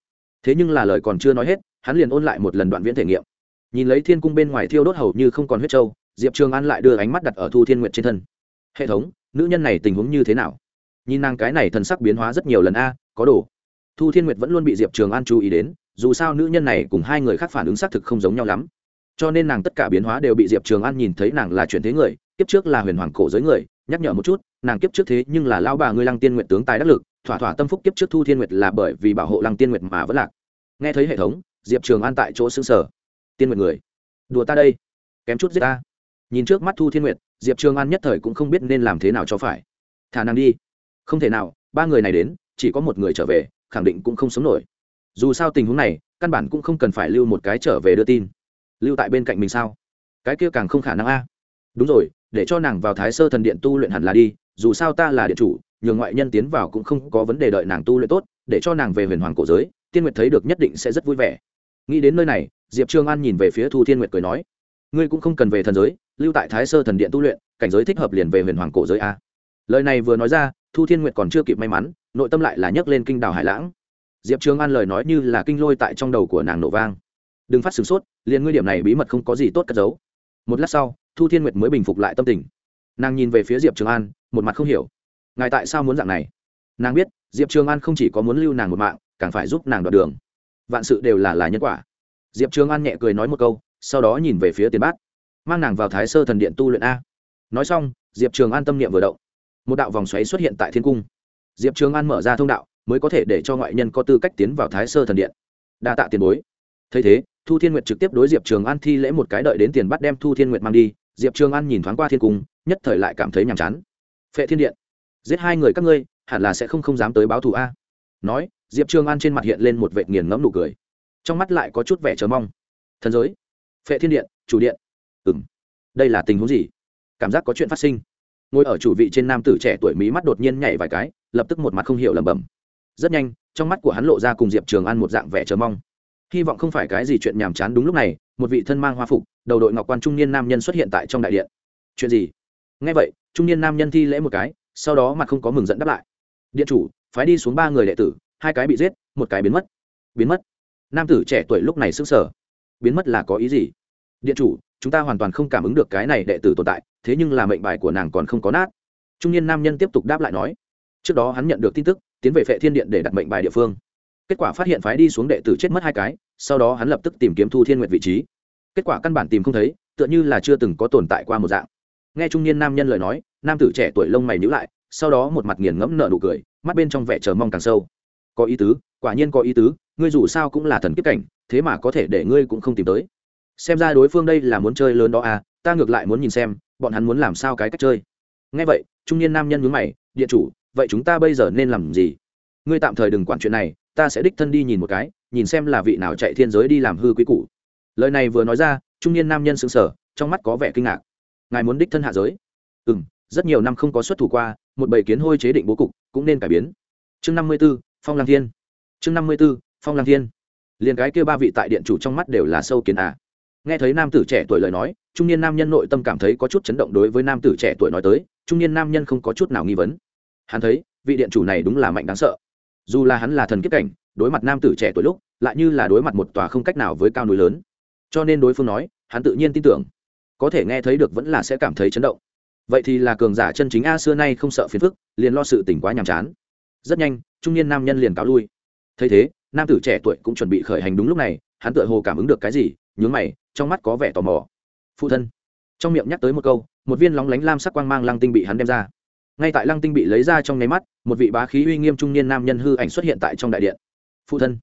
Thế nhưng là lời còn chưa nói hết, hắn liền ôn lại một lần đoạn viễn thể nghiệm. Nhìn lấy thiên cung bên ngoài thiêu đốt hầu như không còn huyết trâu, diệp trường an lại đưa ánh mắt đặt ở thu thiên nguyện trên thân. Hệ thống, nữ nhân này tình huống như thế nào? Nhìn nàng cái này thần sắc biến hóa rất nhiều lần a, có đồ. Thu thiên nguyệt vẫn luôn bị diệp trường an chú ý đến, dù sao nữ nhân này cùng hai người khác phản ứng xác thực không giống nhau lắm. Cho nên nàng tất cả biến hóa đều bị diệp trường an nhìn thấy nàng là chuyển thế người, kiếp trước là huyền hoàng cổ giới người nhắc nhở một chút, nàng kiếp trước thế nhưng là lao bà ngươi lăng tiên nguyện tướng tài đắc lực, thỏa thỏa tâm phúc kiếp trước thu thiên nguyệt là bởi vì bảo hộ lăng tiên nguyệt mà vẫn lạc. Nghe thấy hệ thống, diệp trường an tại chỗ xương sở tiên nguyệt người, đùa ta đây, kém chút giết ta. Nhìn trước mắt thu thiên nguyệt, diệp trường an nhất thời cũng không biết nên làm thế nào cho phải. Thả nàng đi. Không thể nào, ba người này đến, chỉ có một người trở về, khẳng định cũng không sống nổi. Dù sao tình huống này, căn bản cũng không cần phải lưu một cái trở về đưa tin. Lưu tại bên cạnh mình sao? Cái kia càng không khả năng a. Đúng rồi để cho nàng vào thái sơ thần điện tu luyện hẳn là đi, dù sao ta là điện chủ, nhường ngoại nhân tiến vào cũng không có vấn đề đợi nàng tu luyện tốt, để cho nàng về huyền hoàng cổ giới, tiên nguyệt thấy được nhất định sẽ rất vui vẻ. Nghĩ đến nơi này, diệp trương an nhìn về phía thu thiên nguyệt cười nói, ngươi cũng không cần về thần giới, lưu tại thái sơ thần điện tu luyện, cảnh giới thích hợp liền về huyền hoàng cổ giới a. Lời này vừa nói ra, thu thiên nguyệt còn chưa kịp may mắn, nội tâm lại là nhấc lên kinh đào hải lãng. Diệp Trương an lời nói như là kinh lôi tại trong đầu của nàng nổ vang. Đừng phát sửng sốt, liền ngươi điểm này bí mật không có gì tốt cất giấu. Một lát sau thu thiên nguyệt mới bình phục lại tâm tình. Nàng nhìn về phía diệp trường an, một mặt không hiểu. Ngài tại sao muốn dạng này? Nàng biết, diệp trường an không chỉ có muốn lưu nàng một mạng, càng phải giúp nàng đoạt đường. Vạn sự đều là là nhân quả. Diệp trường an nhẹ cười nói một câu, sau đó nhìn về phía tiền bát. Mang nàng vào thái sơ thần điện tu luyện a. Nói xong, diệp trường an tâm niệm vừa động. Một đạo vòng xoáy xuất hiện tại thiên cung. Diệp trường an mở ra thông đạo, mới có thể để cho ngoại nhân có tư cách tiến vào thái sơ thần điện. Đa tạ tiền bối. Thấy thế, thu thiên nguyệt trực tiếp đối diệp trường an thi lễ một cái đợi đến tiền bắt đem thu thiên nguyệt mang đi diệp trường an nhìn thoáng qua thiên cung, nhất thời lại cảm thấy nhàm chán. Phệ thiên điện, giết hai người các ngươi, hẳn là sẽ không không dám tới báo thù a. Nói, diệp trường an trên mặt hiện lên một vệ nghiền ngẫm nụ cười. Trong mắt lại có chút vẻ chờ mong. Thần giới, phệ thiên điện, chủ điện. Ừ m đây là tình huống gì? Cảm giác có chuyện phát sinh. Ngồi ở chủ vị trên nam tử trẻ tuổi mỹ mắt đột nhiên nhảy vài cái, lập tức một mặt không hiểu lẩm bẩm. Rất nhanh, trong mắt của hắn lộ ra cùng diệp trường an một dạng vẻ chờ mong. Hy vọng không phải cái gì chuyện nhàm chán đúng lúc này, một vị thân mang hoa phục đầu đội ngọc quan trung niên nam nhân xuất hiện tại trong đại điện. Chuyện gì? Ngay vậy, trung niên nam nhân thi lễ một cái, sau đó mặt không có mừng dẫn đáp lại. Điện chủ, phái đi xuống ba người đệ tử, hai cái bị giết, một cái biến mất. Biến mất? Nam tử trẻ tuổi lúc này s ư n g sở biến mất là có ý gì? Điện chủ, chúng ta hoàn toàn không cảm ứng được cái này đệ tử tồn tại, thế nhưng là mệnh bài của nàng còn không có nát. Trung niên nam nhân tiếp tục đáp lại nói. Trước đó hắn nhận được tin tức, tiến về phệ thiên điện để đặt mệnh bài địa phương. Kết quả phát hiện phái đi xuống đệ tử chết mất hai cái, sau đó hắn lập tức tìm kiếm thu thiên nguyện vị trí kết quả căn bản tìm không thấy, tựa như là chưa từng có tồn tại qua một dạng. Nghe trung niên nam nhân lời nói, nam tử trẻ tuổi lông mày nhữ lại, sau đó một mặt nghiền ngẫm nợ nụ cười, mắt bên trong vẻ chờ mong càng sâu. Có ý tứ, quả nhiên có ý tứ, ngươi dù sao cũng là thần kiếp cảnh, thế mà có thể để ngươi cũng không tìm tới. Xem ra đối phương đây là muốn chơi lớn đó à ta ngược lại muốn nhìn xem, bọn hắn muốn làm sao cái cách chơi. Ngay vậy, trung niên nam nhân nhướng mày, điện chủ, vậy chúng ta bây giờ nên làm gì? Ngươi tạm thời đừng quản chuyện này, ta sẽ đích thân đi nhìn một cái, nhìn xem là vị nào chạy thiên giới đi làm hư quý cụ lời này vừa nói ra, trung niên nam nhân sững sờ, trong mắt có vẻ kinh ngạc. Ngài muốn đích thân hạ giới? Ừ m rất nhiều năm không có xuất thủ qua, một bầy kiến hôi chế định bố cục cũng nên cải biến. Chương năm mươi b ố phong lang thiên. Chương năm mươi b ố phong lang thiên. Liền cái kêu ba vị tại điện chủ trong mắt đều là sâu kiến à. nghe thấy nam tử trẻ tuổi lời nói, trung niên nam nhân nội tâm cảm thấy có chút chấn động đối với nam tử trẻ tuổi nói tới, trung niên nam nhân không có chút nào nghi vấn. Hắn thấy, vị điện chủ này đúng là mạnh đáng sợ. Dù là hắn là thần kiếp cảnh, đối mặt nam tử trẻ tuổi lúc, lại như là đối mặt một tòa không cách nào với cao núi lớn cho nên đối phương nói, hắn tự nhiên tin tưởng. Có thể nghe thấy được vẫn là sẽ cảm thấy chấn động. Vậy thì là cường giả chân chính a xưa nay không sợ phiền phức, liền lo sự tỉnh quá nhàm chán. Rất nhanh, trung niên nam nhân liền cáo lui. Thấy thế, nam tử trẻ tuổi cũng chuẩn bị khởi hành đúng lúc này, hắn tựa hồ cảm ứng được cái gì, nhướng mày, trong mắt có vẻ tò mò. Phụ thân. Trong miệng nhắc tới một câu, một viên lóng lánh lam sắc quang mang lăng tinh bị hắn đem ra. Ngay tại lăng tinh bị lấy ra trong nháy mắt, một vị bá khí uy nghiêm trung niên nam nhân hư ảnh xuất hiện tại trong đại điện. Phụ thân,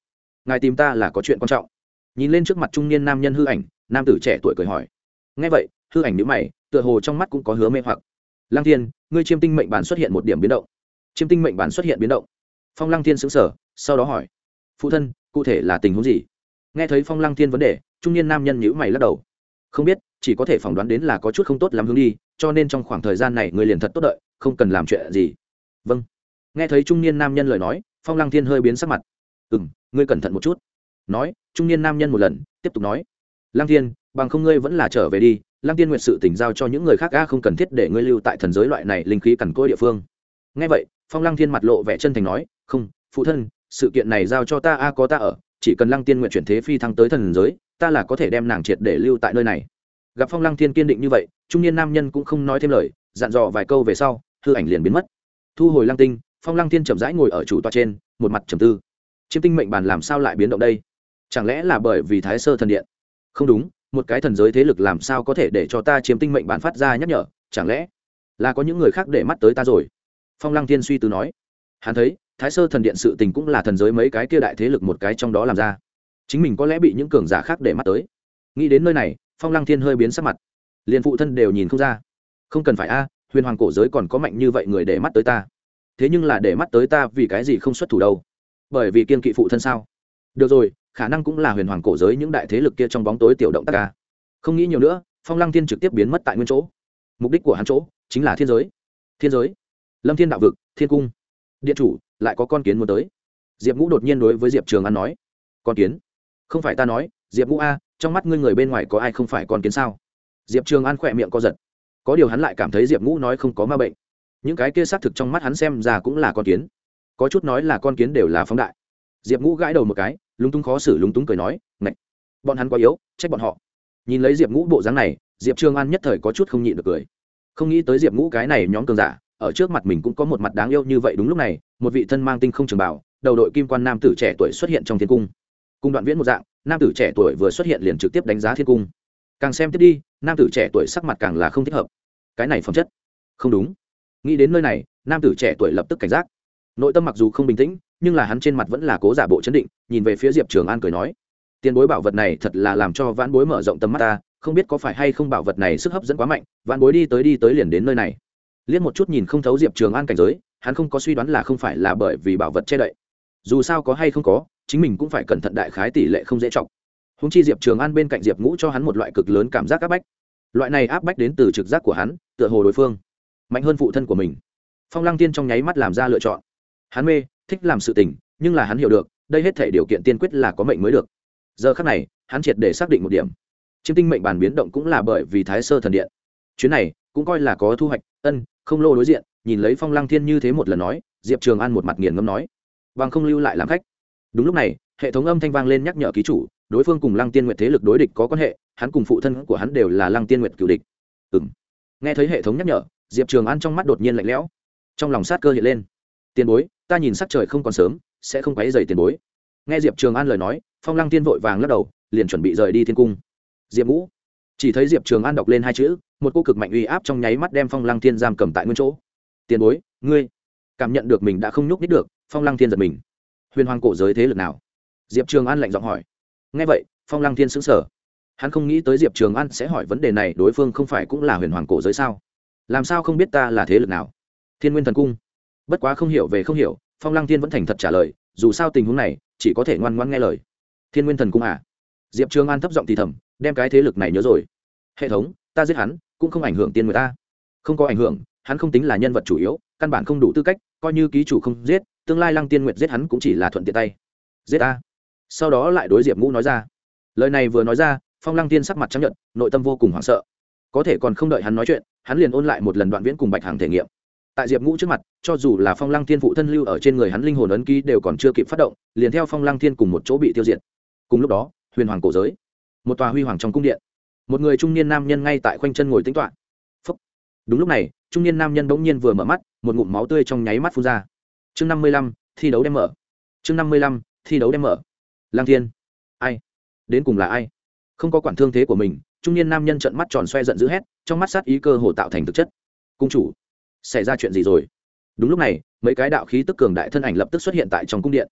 ngài tìm ta là có chuyện quan trọng nhìn lên trước mặt trung niên nam nhân hư ảnh, nam tử trẻ tuổi cười hỏi. Ngay vậy, hư ảnh nhữ mày, tựa hồ trong mắt cũng có hứa mê hoặc. Lăng thiên, ngươi chiêm tinh mệnh bản xuất hiện một điểm biến động. Chiêm tinh mệnh bản xuất hiện biến động. Phong lăng thiên xứng sở sau đó hỏi. Phụ thân, cụ thể là tình huống gì? Nghe thấy phong lăng thiên vấn đề, trung niên nam nhân nhữ mày lắc đầu. Không biết, chỉ có thể phỏng đoán đến là có chút không tốt lắm hướng đi, cho nên trong khoảng thời gian này người liền thật tốt đợi, không cần làm chuyện gì. Vâng. Nghe thấy trung niên nam nhân lời nói, phong lăng thiên hơi biến sắc mặt. Ừ m ngươi cẩn thận một chút nói, trung niên nam nhân một lần, tiếp tục nói, lăng thiên, bằng không ngươi vẫn là trở về đi, lăng tiên nguyện sự tỉnh giao cho những người khác ga không cần thiết để ngươi lưu tại thần giới loại này linh khí cằn côi địa phương. Ngay vậy, phong lăng thiên mặt lộ vẻ chân thành nói, không, phụ thân, sự kiện này giao cho ta a, có ta ở, chỉ cần lăng tiên nguyện chuyển thế phi thăng tới thần giới, ta là có thể đem nàng triệt để lưu tại nơi này. Gặp phong lăng thiên kiên định như vậy, trung niên nam nhân cũng không nói thêm lời, dặn dò vài câu về sau, hư ảnh liền biến mất. Thu hồi lăng tinh, phong lăng thiên chậm rãi ngồi ở chủ tọa trên, một mặt trầm tư. Chiêm tinh mệnh bàn làm sao lại biến động đây? Chẳng lẽ là bởi vì thái sơ thần điện? Không đúng, một cái thần giới thế lực làm sao có thể để cho ta chiếm tinh mệnh bản phát ra nhắc nhở? Chẳng lẽ là có những người khác để mắt tới ta rồi? Phong lăng thiên suy tư nói. Hắn thấy, thái sơ thần điện sự tình cũng là thần giới mấy cái kia đại thế lực một cái trong đó làm ra. Chính mình có lẽ bị những cường giả khác để mắt tới. Nghĩ đến nơi này, phong lăng thiên hơi biến sắc mặt. Liền phụ thân đều nhìn không ra. Không cần phải a, huyền hoàng cổ giới còn có mạnh như vậy người để mắt tới ta. Thế nhưng là để mắt tới ta vì cái gì không xuất thủ đâu? Bởi vì kiên kỵ phụ thân sao? Được rồi khả năng cũng là huyền hoàng cổ giới những đại thế lực kia trong bóng tối tiểu động tác ca. Không nghĩ nhiều nữa, phong lăng thiên trực tiếp biến mất tại nguyên chỗ. Mục đích của hắn chỗ chính là thiên giới. Thiên giới? Lâm thiên đạo vực, thiên cung. Điện chủ, lại có con kiến muốn tới. Diệp ngũ đột nhiên đối với diệp trường an nói. Con kiến? Không phải ta nói, diệp ngũ a, trong mắt ngươi người bên ngoài có ai không phải con kiến sao? Diệp trường an khỏe miệng co giật. Có điều hắn lại cảm thấy diệp ngũ nói không có ma bệnh. Những cái kia xác thực trong mắt hắn xem ra cũng là con kiến. Có chút nói là con kiến đều là phóng đại. Diệp ngũ gãi đầu một cái lúng túng khó xử lúng túng cười nói, ngạch, bọn hắn quá yếu, trách bọn họ. Nhìn lấy diệp ngũ bộ dáng này, diệp Trương an nhất thời có chút không nhịn được cười. Không nghĩ tới diệp ngũ cái này nhóm cường giả, ở trước mặt mình cũng có một mặt đáng yêu như vậy đúng lúc này, một vị thân mang tinh không trường bảo đầu đội kim quan nam tử trẻ tuổi xuất hiện trong thiên cung. Cùng đoạn viễn một dạng, nam tử trẻ tuổi vừa xuất hiện liền trực tiếp đánh giá thiên cung. Càng xem tiếp đi, nam tử trẻ tuổi sắc mặt càng là không thích hợp. Cái này phẩm chất. Không đúng. Nghĩ đến nơi này, nam tử trẻ tuổi lập tức cảnh giác nội tâm mặc dù không bình tĩnh, nhưng là hắn trên mặt vẫn là cố giả bộ chấn định, nhìn về phía diệp trường an cười nói, tiền bối bảo vật này thật là làm cho vãn bối mở rộng tầm mắt ta, không biết có phải hay không bảo vật này sức hấp dẫn quá mạnh, vãn bối đi tới đi tới liền đến nơi này. Liếc một chút nhìn không thấu diệp trường an cảnh giới, hắn không có suy đoán là không phải là bởi vì bảo vật che đậy. Dù sao có hay không có, chính mình cũng phải cẩn thận đại khái tỷ lệ không dễ chọc. Húng chi diệp trường an bên cạnh diệp ngũ cho hắn một loại cực lớn cảm giác áp bách. Loại này áp bách đến từ trực giác của hắn, tựa hồ đối phương mạnh hơn phụ thân của mình. Phong lăng tiên trong nháy mắt làm ra lựa chọn hắn mê, thích làm sự tình, nhưng là hắn hiểu được, đây hết thể điều kiện tiên quyết là có mệnh mới được. Giờ khác này, hắn triệt để xác định một điểm. Chiêm tinh mệnh bản biến động cũng là bởi vì thái sơ thần điện. Chuyến này, cũng coi là có thu hoạch, ân, không lô đối diện, nhìn lấy phong lăng thiên như thế một lần nói, diệp trường an một mặt nghiền ngâm nói. Bằng không lưu lại làm khách. Đúng lúc này, hệ thống âm thanh vang lên nhắc nhở ký chủ, đối phương cùng lăng tiên nguyệt thế lực đối địch có quan hệ, hắn cùng phụ thân của hắn đều là lăng tiên nguyệt cựu địch. Ừ nghe thấy hệ thống nhắc nhở, diệp trường an trong mắt đột nhiên lạnh lẽo, trong lòng sát cơ hiện lên tiền bối, ta nhìn sắc trời không còn sớm, sẽ không quấy dày tiền bối. Nghe diệp trường an lời nói, phong lăng tiên vội vàng lắc đầu, liền chuẩn bị rời đi thiên cung. Diệp ngũ, chỉ thấy diệp trường an đọc lên hai chữ, một cô cực mạnh uy áp trong nháy mắt đem phong lăng thiên giam cầm tại nguyên chỗ. Tiền bối, ngươi cảm nhận được mình đã không nhúc nít được. Phong lăng thiên giật mình. Huyền hoàng cổ giới thế lực nào? Diệp trường an lạnh giọng hỏi. Ngay vậy, phong lăng thiên xứng sở hắn không nghĩ tới diệp trường an sẽ hỏi vấn đề này, đối phương không phải cũng là huyền hoàng cổ giới sao? Làm sao không biết ta là thế lực nào? Thiên nguyên thần cung bất quá không hiểu về không hiểu, phong lăng thiên vẫn thành thật trả lời, dù sao tình huống này, chỉ có thể ngoan ngoan nghe lời. Thiên nguyên thần cung à? Diệp trường an thấp giọng thì thầm, đem cái thế lực này nhớ rồi. Hệ thống, ta giết hắn, cũng không ảnh hưởng tiên người ta. Không có ảnh hưởng, hắn không tính là nhân vật chủ yếu, căn bản không đủ tư cách, coi như ký chủ không giết, tương lai lăng tiên nguyệt giết hắn cũng chỉ là thuận tiện tay. Giết ta. Sau đó lại đối diệp ngũ nói ra. Lời này vừa nói ra, phong lăng tiên sắc mặt chấp nhận nội tâm vô cùng hoảng sợ. Có thể còn không đợi hắn nói chuyện, hắn liền ôn lại một lần đoạn viễn cùng bạch hàng thể nghiệm tại diệp ngũ trước mặt, cho dù là phong lăng thiên phụ thân lưu ở trên người hắn linh hồn ấn ký đều còn chưa kịp phát động, liền theo phong lăng thiên cùng một chỗ bị tiêu diệt. Cùng lúc đó, huyền hoàng cổ giới, một tòa huy hoàng trong cung điện. Một người trung niên nam nhân ngay tại khoanh chân ngồi tính toạ Phúc. đúng lúc này, trung niên nam nhân bỗng nhiên vừa mở mắt, một ngụm máu tươi trong nháy mắt phun ra. Chương năm mươi lăm, thi đấu đem mở. Chương năm mươi lăm, thi đấu đem mở. Lang thiên. Ai? Đến cùng là ai? Không có quản thương thế của mình, trung niên nam nhân trợn mắt tròn xoe giận dữ hét, trong mắt sát ý cơ hồ tạo thành thực chất. Cung chủ xảy ra chuyện gì rồi? Đúng lúc này, mấy cái đạo khí tức cường đại thân ảnh lập tức xuất hiện tại trong cung điện.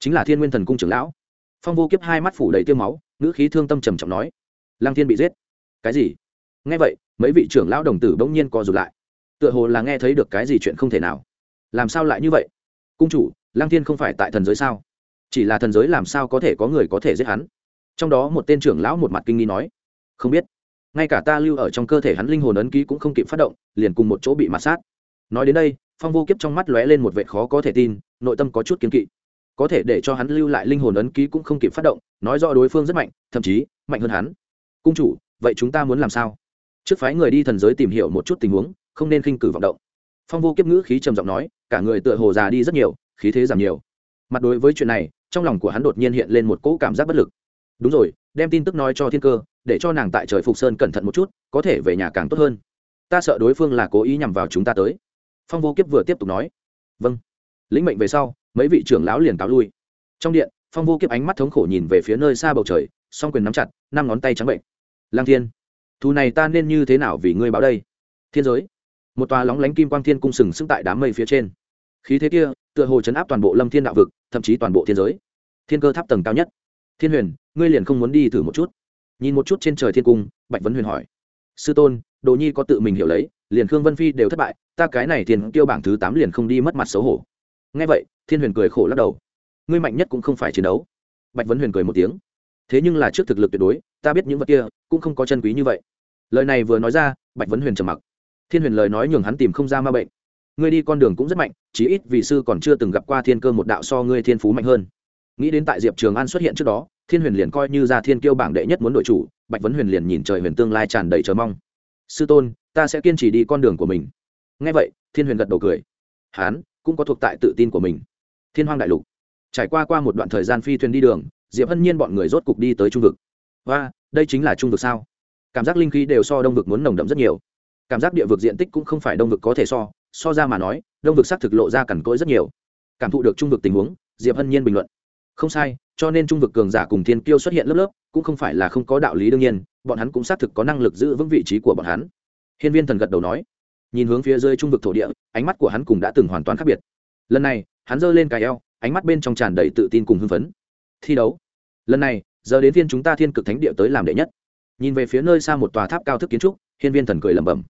Chính là thiên nguyên thần cung trưởng lão. Phong vô kiếp hai mắt phủ đầy tiêu máu, ngữ khí thương tâm trầm trọng nói lang thiên bị giết. Cái gì? Nghe vậy, mấy vị trưởng lão đồng tử bỗng nhiên co rụt lại. Tựa hồ là nghe thấy được cái gì chuyện không thể nào. Làm sao lại như vậy? Cung chủ lang thiên không phải tại thần giới sao? Chỉ là thần giới làm sao có thể có người có thể giết hắn? Trong đó một tên trưởng lão một mặt kinh nghi nói, không biết. Ngay cả ta lưu ở trong cơ thể hắn linh hồn ấn ký cũng không kịp phát động, liền cùng một chỗ bị mạt sát nói đến đây, phong vô kiếp trong mắt lóe lên một vệ khó có thể tin, nội tâm có chút kiến kỵ. Có thể để cho hắn lưu lại linh hồn ấn ký cũng không kịp phát động, nói rõ đối phương rất mạnh, thậm chí, mạnh hơn hắn. Cung chủ, vậy chúng ta muốn làm sao? Trước phái người đi thần giới tìm hiểu một chút tình huống, không nên khinh cử vọng động. Phong vô kiếp ngữ khí trầm giọng nói, cả người tựa hồ già đi rất nhiều, khí thế giảm nhiều. Mặt đối với chuyện này, trong lòng của hắn đột nhiên hiện lên một cỗ cảm giác bất lực. Đúng rồi, đem tin tức nói cho thiên cơ, để cho nàng tại trời phục sơn cẩn thận một chút, có thể về nhà càng tốt hơn. Ta sợ đối phương là cố ý nhằm vào chúng ta tới phong vô kiếp vừa tiếp tục nói. Vâng. Lĩnh mệnh về sau, mấy vị trưởng lão liền cáo lui. Trong điện, phong vô kiếp ánh mắt thống khổ nhìn về phía nơi xa bầu trời, song quyền nắm chặt, năm ngón tay trắng bệnh. Lang thiên, thù này ta nên như thế nào vì ngươi báo đây? Thiên giới. Một tòa lóng lánh kim quang thiên cung sừng sững tại đám mây phía trên. Khí thế kia, tựa hồ chấn áp toàn bộ lâm thiên đạo vực, thậm chí toàn bộ thiên giới. Thiên cơ tháp tầng cao nhất. Thiên huyền, ngươi liền không muốn đi thử một chút? Nhìn một chút trên trời thiên cung, bạch vấn huyền hỏi. Sư tôn, đồ nhi có tự mình hiểu lấy liền khương vân phi đều thất bại, ta cái này Thiên tiêu bảng thứ tám liền không đi mất mặt xấu hổ. Ngay vậy, thiên huyền cười khổ lắc đầu. Ngươi mạnh nhất cũng không phải chiến đấu. Bạch vấn huyền cười một tiếng. Thế nhưng là trước thực lực tuyệt đối, ta biết những vật kia cũng không có chân quý như vậy. Lời này vừa nói ra, bạch vấn huyền trầm mặc. Thiên huyền lời nói nhường hắn tìm không ra ma bệnh. Ngươi đi con đường cũng rất mạnh, chí ít vị sư còn chưa từng gặp qua thiên cơ một đạo so ngươi thiên phú mạnh hơn. Nghĩ đến tại diệp trường an xuất hiện trước đó, thiên huyền liền coi như ra thiên kiêu bảng đệ nhất muốn đội chủ, bạch vấn huyền liền nhìn trời huyền tương lai tràn đầy chờ mong. Sư tôn ta sẽ kiên trì đi con đường của mình. Ngay vậy, thiên huyền gật đầu cười. Hán, cũng có thuộc tại tự tin của mình. Thiên hoang đại lục. Trải qua qua một đoạn thời gian phi thuyền đi đường, diệp hân nhiên bọn người rốt cục đi tới trung vực. Và, đây chính là trung vực sao? Cảm giác linh khí đều so đông vực muốn nồng đậm rất nhiều. Cảm giác địa vực diện tích cũng không phải đông vực có thể so so ra mà nói, đông vực xác thực lộ ra cằn cỗi rất nhiều. Cảm thụ được trung vực tình huống, diệp hân nhiên bình luận. Không sai, cho nên trung vực cường giả cùng thiên kiêu xuất hiện lớp lớp, cũng không phải là không có đạo lý đương nhiên, bọn hắn cũng xác thực có năng lực giữ vững vị trí của bọn hắn hiên viên thần gật đầu nói, nhìn hướng phía dưới trung vực thổ địa, ánh mắt của hắn cùng đã từng hoàn toàn khác biệt. Lần này, hắn giơ lên cài eo, ánh mắt bên trong tràn đầy tự tin cùng hưng phấn. Thi đấu. Lần này, giờ đến viên chúng ta thiên cực thánh địa tới làm đệ nhất. Nhìn về phía nơi xa một tòa tháp cao thức kiến trúc, hiên viên thần cười lẩm bẩm.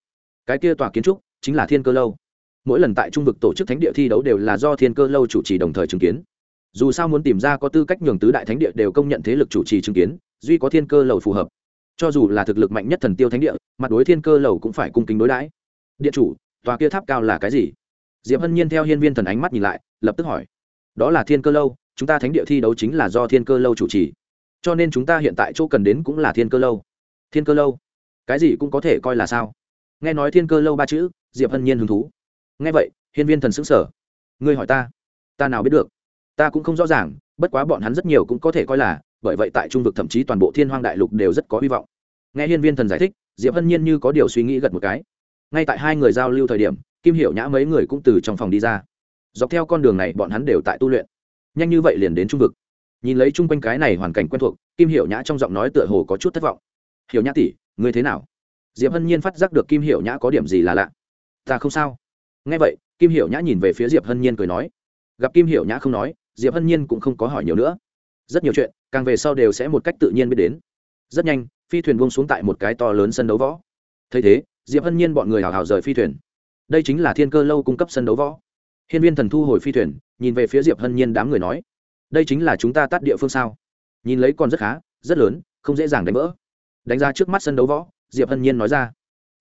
Cái kia tòa kiến trúc chính là thiên cơ lâu. Mỗi lần tại trung vực tổ chức thánh địa thi đấu đều là do thiên cơ lâu chủ trì đồng thời chứng kiến. Dù sao muốn tìm ra có tư cách nhường tứ đại thánh địa đều công nhận thế lực chủ trì chứng kiến, duy có thiên cơ lầu phù hợp cho dù là thực lực mạnh nhất thần tiêu thánh địa, mặt đối thiên cơ lầu cũng phải cung kính đối đãi. Điện chủ, tòa kia tháp cao là cái gì? Diệp hân nhiên theo hiên viên thần ánh mắt nhìn lại, lập tức hỏi. Đó là thiên cơ lâu, chúng ta thánh địa thi đấu chính là do thiên cơ lâu chủ trì. Cho nên chúng ta hiện tại chỗ cần đến cũng là thiên cơ lâu. Thiên cơ lâu? Cái gì cũng có thể coi là sao? Nghe nói thiên cơ lâu ba chữ, diệp hân nhiên hứng thú. Nghe vậy, hiên viên thần xứng sở ngươi hỏi ta. Ta nào biết được? Ta cũng không rõ ràng, bất quá bọn hắn rất nhiều cũng có thể coi là bởi vậy tại trung vực thậm chí toàn bộ thiên hoang đại lục đều rất có hy vọng. Nghe hiên viên thần giải thích, diệp hân nhiên như có điều suy nghĩ gật một cái. Ngay tại hai người giao lưu thời điểm, kim hiểu nhã mấy người cũng từ trong phòng đi ra. Dọc theo con đường này, bọn hắn đều tại tu luyện. Nhanh như vậy liền đến trung vực. Nhìn lấy chung quanh cái này hoàn cảnh quen thuộc, kim hiểu nhã trong giọng nói tựa hồ có chút thất vọng. Hiểu nhã tỷ, ngươi thế nào? Diệp hân nhiên phát giác được kim hiểu nhã có điểm gì là lạ. Ta không sao. Nghe vậy, kim hiểu nhã nhìn về phía diệp hân nhiên cười nói. Gặp kim hiểu nhã không nói, diệp hân nhiên cũng không có hỏi nhiều nữa. Rất nhiều chuyện càng về sau đều sẽ một cách tự nhiên biết đến. Rất nhanh, phi thuyền buông xuống tại một cái to lớn sân đấu võ. Thấy thế, diệp hân nhiên bọn người hào hào rời phi thuyền. Đây chính là thiên cơ lâu cung cấp sân đấu võ. Hiên viên thần thu hồi phi thuyền, nhìn về phía diệp hân nhiên đám người nói, đây chính là chúng ta tắt địa phương sao? Nhìn lấy còn rất khá, rất lớn, không dễ dàng đánh vỡ. Đánh ra trước mắt sân đấu võ, diệp hân nhiên nói ra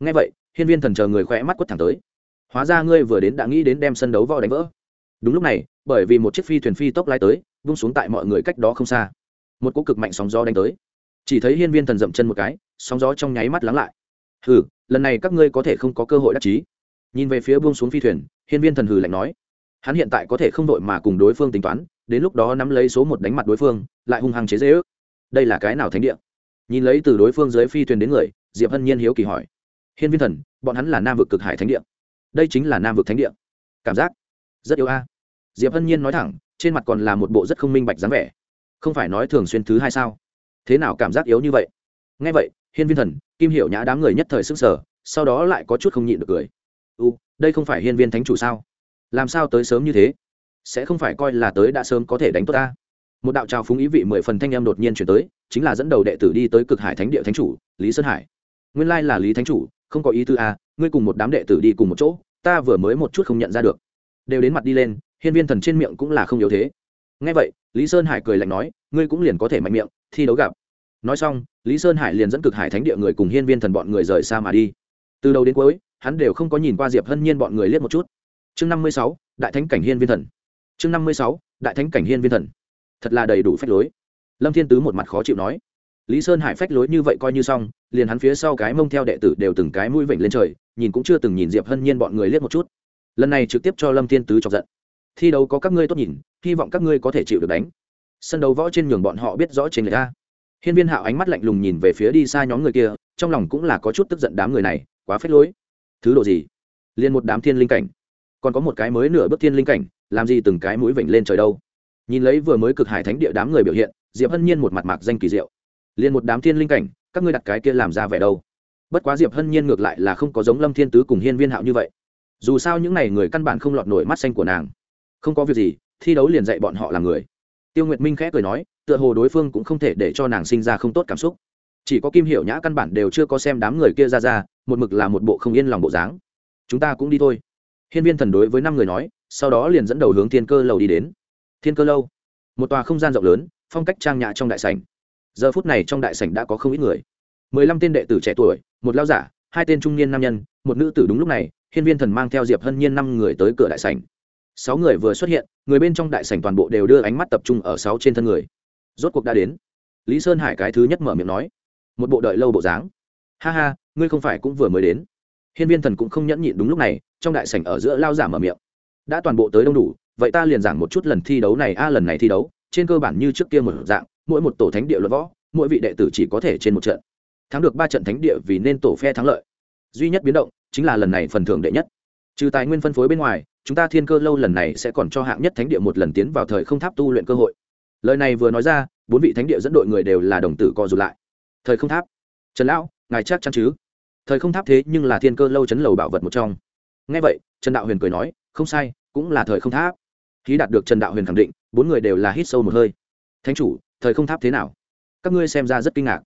ngay vậy, hiên viên thần chờ người khỏe mắt quất thẳng tới. Hóa ra ngươi vừa đến đã nghĩ đến đem sân đấu võ đánh vỡ. Đúng lúc này, bởi vì một chiếc phi thuyền phi tốc lái tới vung xuống tại mọi người cách đó không xa một cỗ cực mạnh sóng gió đánh tới. Chỉ thấy hiên viên thần dậm chân một cái, sóng gió trong nháy mắt lắng lại. Hừ, lần này các ngươi có thể không có cơ hội đắc chí. Nhìn về phía buông xuống phi thuyền, hiên viên thần hừ lạnh nói. Hắn hiện tại có thể không đội mà cùng đối phương tính toán, đến lúc đó nắm lấy số một đánh mặt đối phương, lại hung hăng chế dễ ước. Đây là cái nào thánh địa? Nhìn lấy từ đối phương dưới phi thuyền đến người, diệp hân nhiên hiếu kỳ hỏi. Hiên viên thần, bọn hắn là nam vực cực hải thánh địa. Đây chính là nam vực thánh địa. Cảm giác rất yếu a. Diệp hân nhiên nói thẳng, trên mặt còn là một bộ rất không minh bạch dáng vẻ không phải nói thường xuyên thứ hai sao? Thế nào cảm giác yếu như vậy? Ngay vậy, hiên viên thần, kim Hiểu nhã đám người nhất thời s ư n g sở sau đó lại có chút không nhịn được cười. U, đây không phải hiên viên thánh chủ sao? Làm sao tới sớm như thế? Sẽ không phải coi là tới đã sớm có thể đánh tốt ta? Một đạo trào phúng ý vị mười phần thanh em đột nhiên chuyển tới, chính là dẫn đầu đệ tử đi tới cực hải thánh địa thánh chủ, lý sơn hải. Nguyên lai là lý thánh chủ, không có ý tư a ngươi cùng một đám đệ tử đi cùng một chỗ, ta vừa mới một chút không nhận ra được. Đều đến mặt đi lên, hiên viên thần trên miệng cũng là không yếu thế ngay vậy, lý sơn hải cười lạnh nói, ngươi cũng liền có thể mạnh miệng, thi đấu gặp. Nói xong, lý sơn hải liền dẫn cực hải thánh địa người cùng hiên viên thần bọn người rời xa mà đi. Từ đầu đến cuối, hắn đều không có nhìn qua diệp hân nhiên bọn người liếc một chút. Chương năm mươi sáu, đại thánh cảnh hiên viên thần. Chương năm mươi sáu, đại thánh cảnh hiên viên thần. Thật là đầy đủ phách lối. Lâm thiên tứ một mặt khó chịu nói. Lý sơn hải phách lối như vậy coi như xong, liền hắn phía sau cái mông theo đệ tử đều từng cái mũi vểnh lên trời, nhìn cũng chưa từng nhìn diệp hân nhiên bọn người liếc một chút. Lần này trực tiếp cho lâm thiên tứ chọc giận thi đấu có các ngươi tốt nhìn, hy vọng các ngươi có thể chịu được đánh. Sân đấu võ trên nhường bọn họ biết rõ trên người ta hiên viên hạo ánh mắt lạnh lùng nhìn về phía đi xa nhóm người kia, trong lòng cũng là có chút tức giận đám người này, quá phết lối. Thứ độ gì? Liền một đám thiên linh cảnh. Còn có một cái mới nửa bước thiên linh cảnh, làm gì từng cái mũi vểnh lên trời đâu. Nhìn lấy vừa mới cực hải thánh địa đám người biểu hiện, diệp hân nhiên một mặt mạc danh kỳ diệu. Liền một đám thiên linh cảnh, các ngươi đặt cái kia làm ra vẻ đâu. Bất quá diệp hân nhiên ngược lại là không có giống lâm thiên tứ cùng hiên viên hạo như vậy. Dù sao những n à y người căn bản không lọt nổi mắt xanh của nàng không có việc gì, thi đấu liền dạy bọn họ làm người. Tiêu nguyệt minh khẽ cười nói, tựa hồ đối phương cũng không thể để cho nàng sinh ra không tốt cảm xúc. Chỉ có kim Hiểu nhã căn bản đều chưa có xem đám người kia ra ra, một mực là một bộ không yên lòng bộ dáng. Chúng ta cũng đi thôi. Hiên viên thần đối với năm người nói, sau đó liền dẫn đầu hướng thiên cơ lầu đi đến. Thiên cơ lâu, một tòa không gian rộng lớn, phong cách trang nhã trong đại sảnh. Giờ phút này trong đại sảnh đã có không ít người. Mười lăm tên đệ tử trẻ tuổi, một lao giả, hai tên trung niên nam nhân, một nữ tử đúng lúc này, hiên viên thần mang theo diệp hân nhiên năm người tới cửa đại sảnh sáu người vừa xuất hiện, người bên trong đại sảnh toàn bộ đều đưa ánh mắt tập trung ở sáu trên thân người. Rốt cuộc đã đến. Lý sơn hải cái thứ nhất mở miệng nói. Một bộ đợi lâu bộ dáng. Ha ha, ngươi không phải cũng vừa mới đến. Hiên viên thần cũng không nhẫn nhịn đúng lúc này, trong đại sảnh ở giữa lao giả mở miệng. Đã toàn bộ tới đông đủ, vậy ta liền giảng một chút lần thi đấu này, a à, lần này thi đấu, trên cơ bản như trước kia một dạng, mỗi một tổ thánh địa luận võ, mỗi vị đệ tử chỉ có thể trên một trận. Thắng được ba trận thánh địa vì nên tổ phe thắng lợi. Duy nhất biến động, chính là lần này phần thưởng đệ nhất. Trừ tài nguyên phân phối bên ngoài chúng ta thiên cơ lâu lần này sẽ còn cho hạng nhất thánh địa một lần tiến vào thời không tháp tu luyện cơ hội. Lời này vừa nói ra, bốn vị thánh địa dẫn đội người đều là đồng tử co rụt lại. Thời không tháp. Trần lão, ngài chắc chắn chứ? Thời không tháp thế nhưng là thiên cơ lâu chấn lầu bảo vật một trong. Ngay vậy, trần đạo huyền cười nói, không sai, cũng là thời không tháp. Khi đạt được trần đạo huyền khẳng định, bốn người đều là hít sâu một hơi. Thánh chủ, thời không tháp thế nào? Các ngươi xem ra rất kinh ngạc.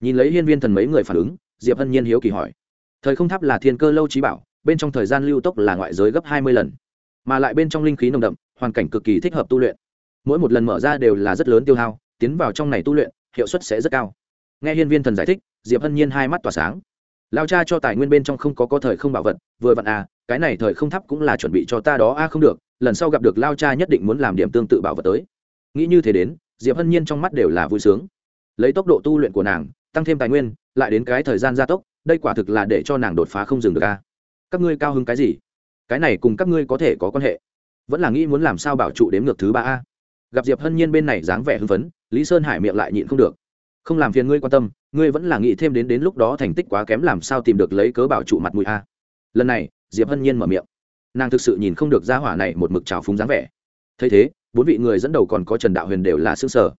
Nhìn lấy hiên viên thần mấy người phản ứng, diệp hân nhiên hiếu kỳ hỏi. Thời không tháp là thiên cơ lâu trí bảo bên trong thời gian lưu tốc là ngoại giới gấp hai mươi lần, mà lại bên trong linh khí nồng đậm, hoàn cảnh cực kỳ thích hợp tu luyện. Mỗi một lần mở ra đều là rất lớn tiêu hao, tiến vào trong này tu luyện, hiệu suất sẽ rất cao. Nghe hiên viên thần giải thích, diệp hân nhiên hai mắt tỏa sáng. Lao cha cho tài nguyên bên trong không có có thời không bảo vật, vừa vặn à cái này thời không thắp cũng là chuẩn bị cho ta đó a không được, lần sau gặp được lao cha nhất định muốn làm điểm tương tự bảo vật tới. Nghĩ như thế đến, diệp hân nhiên trong mắt đều là vui sướng. Lấy tốc độ tu luyện của nàng, tăng thêm tài nguyên, lại đến cái thời gian gia tốc, đây quả thực là để cho nàng đột phá không dừng được a các ngươi cao hứng cái gì? Cái này cùng các ngươi có thể có quan hệ. Vẫn là nghĩ muốn làm sao bảo trụ đếm ngược thứ ba a. Gặp diệp hân nhiên bên này dáng vẻ hưng phấn, lý sơn hải miệng lại nhịn không được. Không làm phiền ngươi quan tâm, ngươi vẫn là nghĩ thêm đến đến lúc đó thành tích quá kém làm sao tìm được lấy cớ bảo trụ mặt mũi a. Lần này, diệp hân nhiên mở miệng. Nàng thực sự nhìn không được gia hỏa này một mực trào phúng dáng vẻ. Thấy thế, bốn vị người dẫn đầu còn có trần đạo huyền đều là xương sở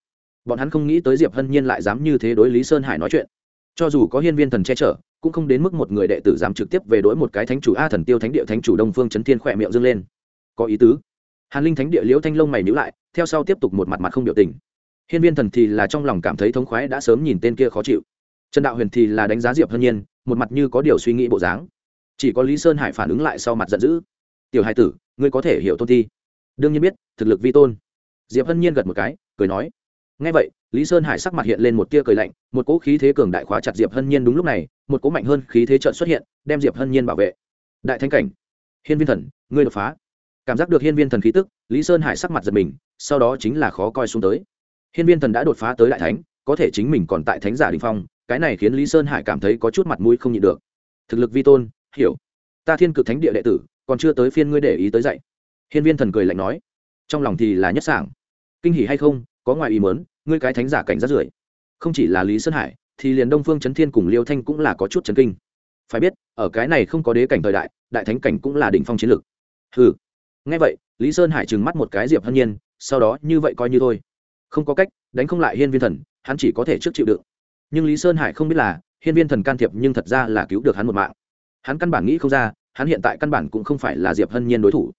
bọn hắn không nghĩ tới diệp hân nhiên lại dám như thế đối lý sơn hải nói chuyện. Cho dù có hiên viên thần che chở cũng không đến mức một người đệ tử dám trực tiếp về đối một cái thánh chủ a thần tiêu thánh địa thánh chủ đông phương chấn thiên khỏe miệng dâng lên. Có ý tứ. Hàn linh thánh địa liễu thanh lông mày nhữ lại, theo sau tiếp tục một mặt mặt không biểu tình. Hiên viên thần thì là trong lòng cảm thấy thống khoái đã sớm nhìn tên kia khó chịu. Trần đạo huyền thì là đánh giá diệp hân nhiên, một mặt như có điều suy nghĩ bộ dáng. Chỉ có lý sơn hải phản ứng lại sau mặt giận dữ. Tiểu hai tử, ngươi có thể hiểu tôn thi. Đương nhiên biết, thực lực vi tôn. Diệp hân nhiên gật một cái, cười nói ngay vậy, lý sơn hải sắc mặt hiện lên một tia cười lạnh, một cỗ khí thế cường đại khóa chặt diệp hân nhiên đúng lúc này, một cỗ mạnh hơn khí thế trợn xuất hiện, đem diệp hân nhiên bảo vệ. Đại thanh cảnh, hiên viên thần, ngươi đột phá. Cảm giác được hiên viên thần khí tức, lý sơn hải sắc mặt giật mình, sau đó chính là khó coi xuống tới. Hiên viên thần đã đột phá tới đại thánh, có thể chính mình còn tại thánh giả đình phong, cái này khiến lý sơn hải cảm thấy có chút mặt mũi không nhịn được. Thực lực vi tôn, hiểu. Ta thiên cực thánh địa đệ tử, còn chưa tới phiên ngươi để ý tới dạy. Hiên viên thần cười lạnh nói, trong lòng thì là nhất sảng. Kinh hỉ hay không, có ngoài ý mớn ngươi cái thánh giả cảnh rất rưởi. Không chỉ là lý sơn hải, thì liền đông phương trấn thiên cùng liêu thanh cũng là có chút chấn kinh. Phải biết, ở cái này không có đế cảnh thời đại đại thánh cảnh cũng là đỉnh phong chiến lược. hừ. Nghe vậy, lý sơn hải trừng mắt một cái diệp hân nhiên, sau đó như vậy coi như thôi. Không có cách, đánh không lại hiên viên thần, hắn chỉ có thể trước chịu đựng. Nhưng lý sơn hải không biết là, hiên viên thần can thiệp nhưng thật ra là cứu được hắn một mạng. Hắn căn bản nghĩ không ra, hắn hiện tại căn bản cũng không phải là diệp hân nhiên đối thủ.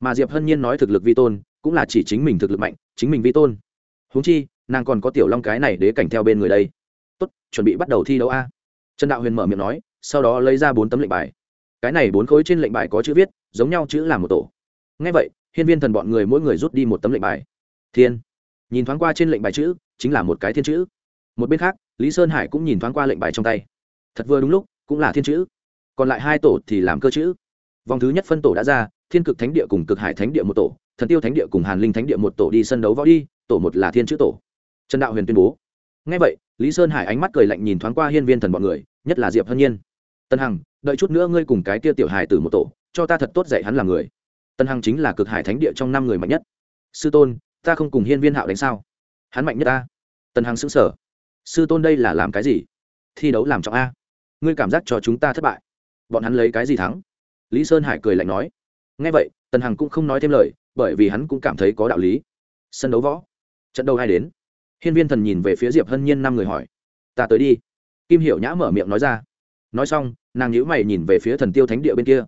Mà diệp hân nhiên nói thực lực vi tôn, cũng là chỉ chính mình thực lực mạnh, chính mình vi tôn. Huống chi nàng còn có tiểu long cái này đế cảnh theo bên người đây. Tốt, chuẩn bị bắt đầu thi đấu a. Trần đạo huyền mở miệng nói, sau đó lấy ra bốn tấm lệnh bài. Cái này bốn khối trên lệnh bài có chữ viết, giống nhau chữ là một tổ. Ngay vậy, hiên viên thần bọn người mỗi người rút đi một tấm lệnh bài. Thiên. Nhìn thoáng qua trên lệnh bài chữ, chính là một cái thiên chữ. Một bên khác, lý sơn hải cũng nhìn thoáng qua lệnh bài trong tay. Thật vừa đúng lúc, cũng là thiên chữ. Còn lại hai tổ thì làm cơ chữ. Vòng thứ nhất phân tổ đã ra, thiên cực thánh địa cùng cực hải thánh địa một tổ, thần tiêu thánh địa cùng hàn linh thánh địa một tổ đi sân đấu võ đi, tổ một là thiên chữ tổ trần đạo huyền tuyên bố. Ngay vậy, lý sơn hải ánh mắt cười lạnh nhìn thoáng qua hiên viên thần bọn người, nhất là diệp hân nhiên. Tân hằng, đợi chút nữa ngươi cùng cái tia tiểu Hải từ một tổ, cho ta thật tốt dạy hắn là người. Tân hằng chính là cực hải thánh địa trong năm người mạnh nhất. Sư tôn, ta không cùng hiên viên hạo đánh sao? Hắn mạnh nhất ta. Tân hằng xứng sở sư tôn đây là làm cái gì? Thi đấu làm trọng a. Ngươi cảm giác cho chúng ta thất bại. Bọn hắn lấy cái gì thắng? Lý sơn hải cười lạnh nói. Ngay vậy, tần hằng cũng không nói thêm lời, bởi vì hắn cũng cảm thấy có đạo lý. Sân đấu võ. Trận đấu ai đến hiên viên thần nhìn về phía diệp hân nhiên năm người hỏi, ta tới đi. Kim hiểu nhã mở miệng nói ra. Nói xong, nàng nhíu mày nhìn về phía thần tiêu thánh địa bên kia.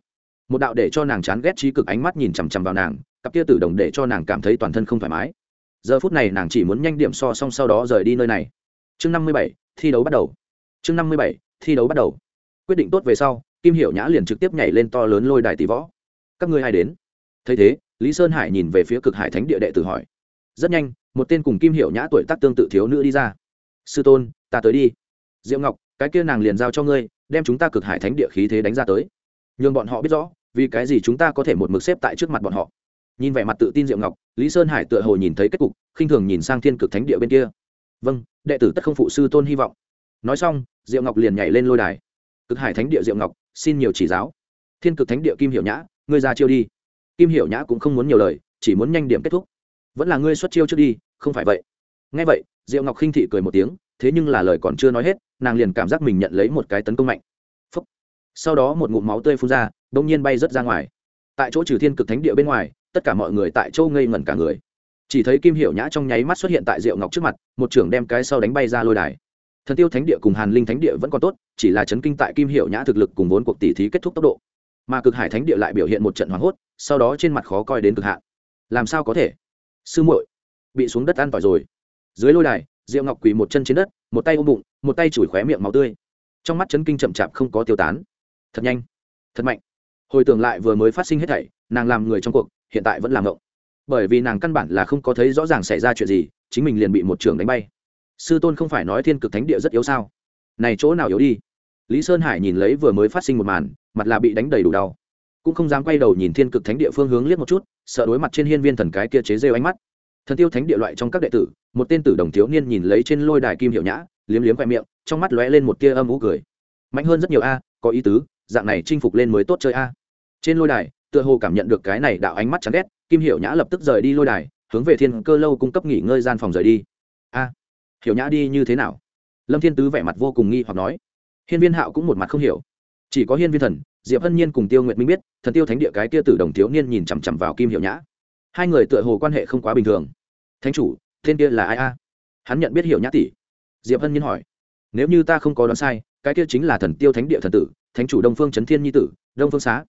Một đạo để cho nàng chán ghét trí cực ánh mắt nhìn chằm chằm vào nàng, cặp kia tử đồng để cho nàng cảm thấy toàn thân không thoải mái. Giờ phút này nàng chỉ muốn nhanh điểm so xong sau đó rời đi nơi này. Chương năm mươi bảy, thi đấu bắt đầu. Chương năm mươi bảy, thi đấu bắt đầu. Quyết định tốt về sau, kim hiểu nhã liền trực tiếp nhảy lên to lớn lôi đài tỷ võ. Các ngươi hay đến? Thấy thế, lý sơn hải nhìn về phía cực hải thánh địa đệ tử hỏi. Rất nhanh một tên cùng kim hiểu nhã tuổi tác tương tự thiếu nữ đi ra. Sư tôn, ta tới đi. Diệu ngọc, cái kia nàng liền giao cho ngươi, đem chúng ta cực hải thánh địa khí thế đánh ra tới. Nhường bọn họ biết rõ, vì cái gì chúng ta có thể một mực xếp tại trước mặt bọn họ. Nhìn vẻ mặt tự tin diệu ngọc, lý sơn hải tựa hồ nhìn thấy kết cục, khinh thường nhìn sang thiên cực thánh địa bên kia. Vâng đệ tử tất không phụ sư tôn hy vọng. Nói xong, diệu ngọc liền nhảy lên lôi đài. Cực hải thánh địa diệu ngọc, xin nhiều chỉ giáo. Thiên cực thánh địa kim hiểu nhã, ngươi ra chiêu đi. Kim hiểu nhã cũng không muốn nhiều lời, chỉ muốn nhanh điểm kết thúc vẫn là ngươi xuất chiêu trước đi, không phải vậy. Ngay vậy, diệu ngọc khinh thị cười một tiếng, thế nhưng là lời còn chưa nói hết, nàng liền cảm giác mình nhận lấy một cái tấn công mạnh. Phúc. sau đó một ngụm máu tươi phun ra đông nhiên bay rớt ra ngoài. Tại chỗ trừ thiên cực thánh địa bên ngoài, tất cả mọi người tại chỗ ngây ngẩn cả người. Chỉ thấy kim hiểu nhã trong nháy mắt xuất hiện tại diệu ngọc trước mặt, một trưởng đem cái sau đánh bay ra lôi đài. Thần tiêu thánh địa cùng hàn linh thánh địa vẫn còn tốt, chỉ là chấn kinh tại kim hiểu nhã thực lực cùng vốn cuộc tỷ thí kết thúc tốc độ. Mà cực hải thánh địa lại biểu hiện một trận hoảng hốt, sau đó trên mặt khó coi đến cực hạn. Làm sao có thể? Sư muội, bị xuống đất ăn tỏi rồi. Dưới lôi đài, diệu ngọc quỳ một chân trên đất, một tay ôm bụng, một tay chùi khóe miệng máu tươi. Trong mắt chấn kinh chậm chạp không có tiêu tán. Thật nhanh, thật mạnh. Hồi tưởng lại vừa mới phát sinh hết thảy, nàng làm người trong cuộc, hiện tại vẫn làm ngộng. Bởi vì nàng căn bản là không có thấy rõ ràng xảy ra chuyện gì, chính mình liền bị một trường đánh bay. Sư tôn không phải nói thiên cực thánh địa rất yếu sao? Này chỗ nào yếu đi? Lý sơn hải nhìn lấy vừa mới phát sinh một màn, mặt là bị đánh đầy đủ đau. Cũng không dám quay đầu nhìn thiên cực thánh địa phương hướng liếc một chút sợ đối mặt trên hiên viên thần cái kia chế rêu ánh mắt. Thần tiêu thánh địa loại trong các đệ tử, một tên tử đồng thiếu niên nhìn lấy trên lôi đài kim hiệu nhã, liếm liếm khoe miệng, trong mắt lóe lên một tia âm ú cười. Mạnh hơn rất nhiều a, có ý tứ, dạng này chinh phục lên mới tốt chơi a. Trên lôi đài, tựa hồ cảm nhận được cái này đạo ánh mắt chán ghét, kim hiệu nhã lập tức rời đi lôi đài, hướng về thiên cơ lâu cung cấp nghỉ ngơi gian phòng rời đi. A, hiểu nhã đi như thế nào? Lâm thiên tứ vẻ mặt vô cùng nghi hoặc nói. Hiên viên hạo cũng một mặt không hiểu. Chỉ có hiên viên thần diệp hân nhiên cùng tiêu nguyệt minh biết, thần tiêu thánh địa cái kia tử đồng thiếu niên nhìn chằm chằm vào kim hiệu nhã. Hai người tựa hồ quan hệ không quá bình thường. Thánh chủ, tên kia là ai a? Hắn nhận biết Hiệu nhã tỷ. Diệp hân nhiên hỏi. Nếu như ta không có đoán sai, cái kia chính là thần tiêu thánh địa thần tử, thánh chủ đông phương trấn thiên nhi tử, đông phương xá.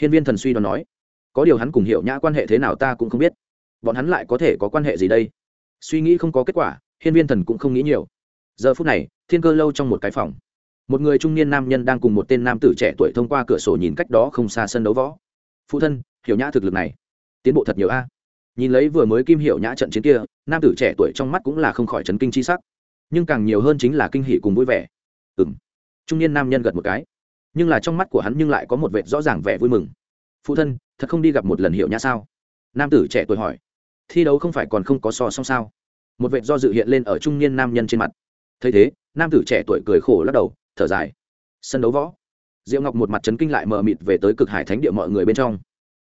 Hiên viên thần suy đoán nói. Có điều hắn cùng Hiệu nhã quan hệ thế nào ta cũng không biết. Bọn hắn lại có thể có quan hệ gì đây? Suy nghĩ không có kết quả, hiên viên thần cũng không nghĩ nhiều. Giờ phút này, thiên cơ lâu trong một cái phòng một người trung niên nam nhân đang cùng một tên nam tử trẻ tuổi thông qua cửa sổ nhìn cách đó không xa sân đấu võ. Phụ thân, hiểu nhã thực lực này. Tiến bộ thật nhiều a. Nhìn lấy vừa mới kim hiểu nhã trận chiến kia, nam tử trẻ tuổi trong mắt cũng là không khỏi chấn kinh c h i sắc. Nhưng càng nhiều hơn chính là kinh hỷ cùng vui vẻ. Ừ m trung niên nam nhân gật một cái. Nhưng là trong mắt của hắn nhưng lại có một vệ rõ ràng vẻ vui mừng. Phụ thân, thật không đi gặp một lần hiểu nhã sao? Nam tử trẻ tuổi hỏi. Thi đấu không phải còn không có so song sao? Một vệ do dự hiện lên ở trung niên nam nhân trên mặt. Thấy thế nam tử trẻ tuổi cười khổ lắc đầu, thở dài. Sân đấu võ. Diệu ngọc một mặt trấn kinh lại mờ mịt về tới cực hải thánh địa mọi người bên trong.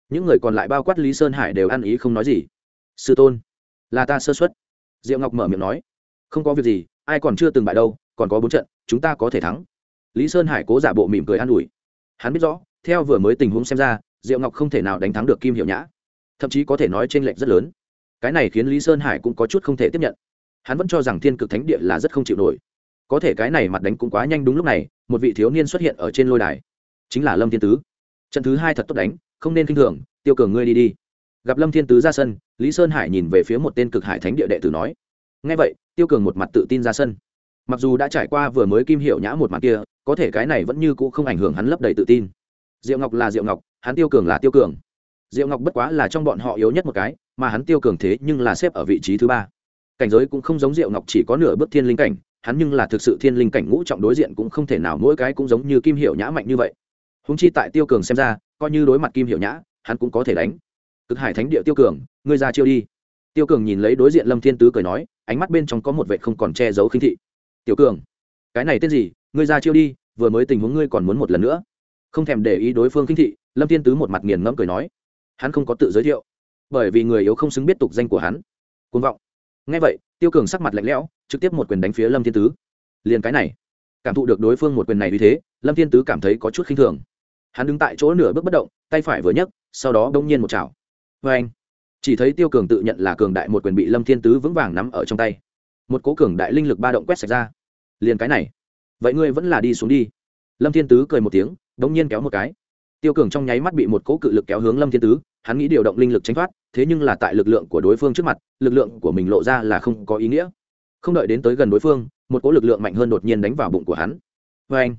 Những người còn lại bao quát lý sơn hải đều ăn ý không nói gì. Sư tôn, là ta sơ xuất diệu ngọc mở miệng nói. Không có việc gì, ai còn chưa từng bại đâu, còn có bốn trận, chúng ta có thể thắng. Lý sơn hải cố giả bộ mỉm cười an ủi. Hắn biết rõ, theo vừa mới tình huống xem ra, diệu ngọc không thể nào đánh thắng được kim hiệu nhã. Thậm chí có thể nói t r ê n lệch rất lớn. Cái này khiến lý sơn hải cũng có chút không thể tiếp nhận. Hắn vẫn cho rằng thiên cực thánh địa là rất không chịu nổi có thể cái này mặt đánh cũng quá nhanh đúng lúc này, một vị thiếu niên xuất hiện ở trên lôi đài. Chính là lâm thiên tứ. Trận thứ hai thật tốt đánh, không nên k i n h thường, tiêu cường ngươi đi đi. Gặp lâm thiên tứ ra sân, lý sơn hải nhìn về phía một tên cực hải thánh địa đệ tử nói. Ngay vậy, tiêu cường một mặt tự tin ra sân. Mặc dù đã trải qua vừa mới kim hiệu nhã một mặt kia, có thể cái này vẫn như cũ không ảnh hưởng hắn lấp đầy tự tin. Diệu ngọc là diệu ngọc, hắn tiêu cường là tiêu cường. Diệu ngọc bất quá là trong bọn họ yếu nhất một cái, mà hắn tiêu cường thế nhưng là xếp ở vị trí thứ ba. Cảnh giới cũng không giống diệu ngọc chỉ có nửa bước thiên linh cảnh hắn nhưng là thực sự thiên linh cảnh ngũ trọng đối diện cũng không thể nào, mỗi cái cũng giống như kim hiệu nhã mạnh như vậy. Húng chi tại tiêu cường xem ra, coi như đối mặt kim hiệu nhã, hắn cũng có thể đánh. Cực hải thánh địa tiêu cường, ngươi ra chiêu đi. Tiêu cường nhìn lấy đối diện lâm thiên tứ cười nói, ánh mắt bên trong có một vệ không còn che giấu khinh thị. Tiểu cường, cái này tên gì? Ngươi ra chiêu đi, vừa mới tình huống ngươi còn muốn một lần nữa. Không thèm để ý đối phương khinh thị, lâm thiên tứ một mặt nghiền ngẫm cười nói. Hắn không có tự giới thiệu, bởi vì người yếu không xứng biết tục danh của hắn. Côn vọng. Ngay vậy tiêu cường sắc mặt lạnh lẽo, trực tiếp một quyền đánh phía lâm thiên tứ. Liền cái này, cảm thụ được đối phương một quyền này như thế, lâm thiên tứ cảm thấy có chút khinh thường. Hắn đứng tại chỗ nửa bước bất động, tay phải vừa nhấc, sau đó đông nhiên một chảo. Vê anh, chỉ thấy tiêu cường tự nhận là cường đại một quyền bị lâm thiên tứ vững vàng nắm ở trong tay. Một cố cường đại linh lực ba động quét sạch ra. Liền cái này, vậy ngươi vẫn là đi xuống đi. Lâm thiên tứ cười một tiếng đông nhiên kéo một cái. Tiêu cường trong nháy mắt bị một cố cự lực kéo hướng lâm thiên tứ, hắn nghĩ điều động linh lực tránh thoát thế nhưng là tại lực lượng của đối phương trước mặt, lực lượng của mình lộ ra là không có ý nghĩa. Không đợi đến tới gần đối phương, một cỗ lực lượng mạnh hơn đột nhiên đánh vào bụng của hắn. Vê anh,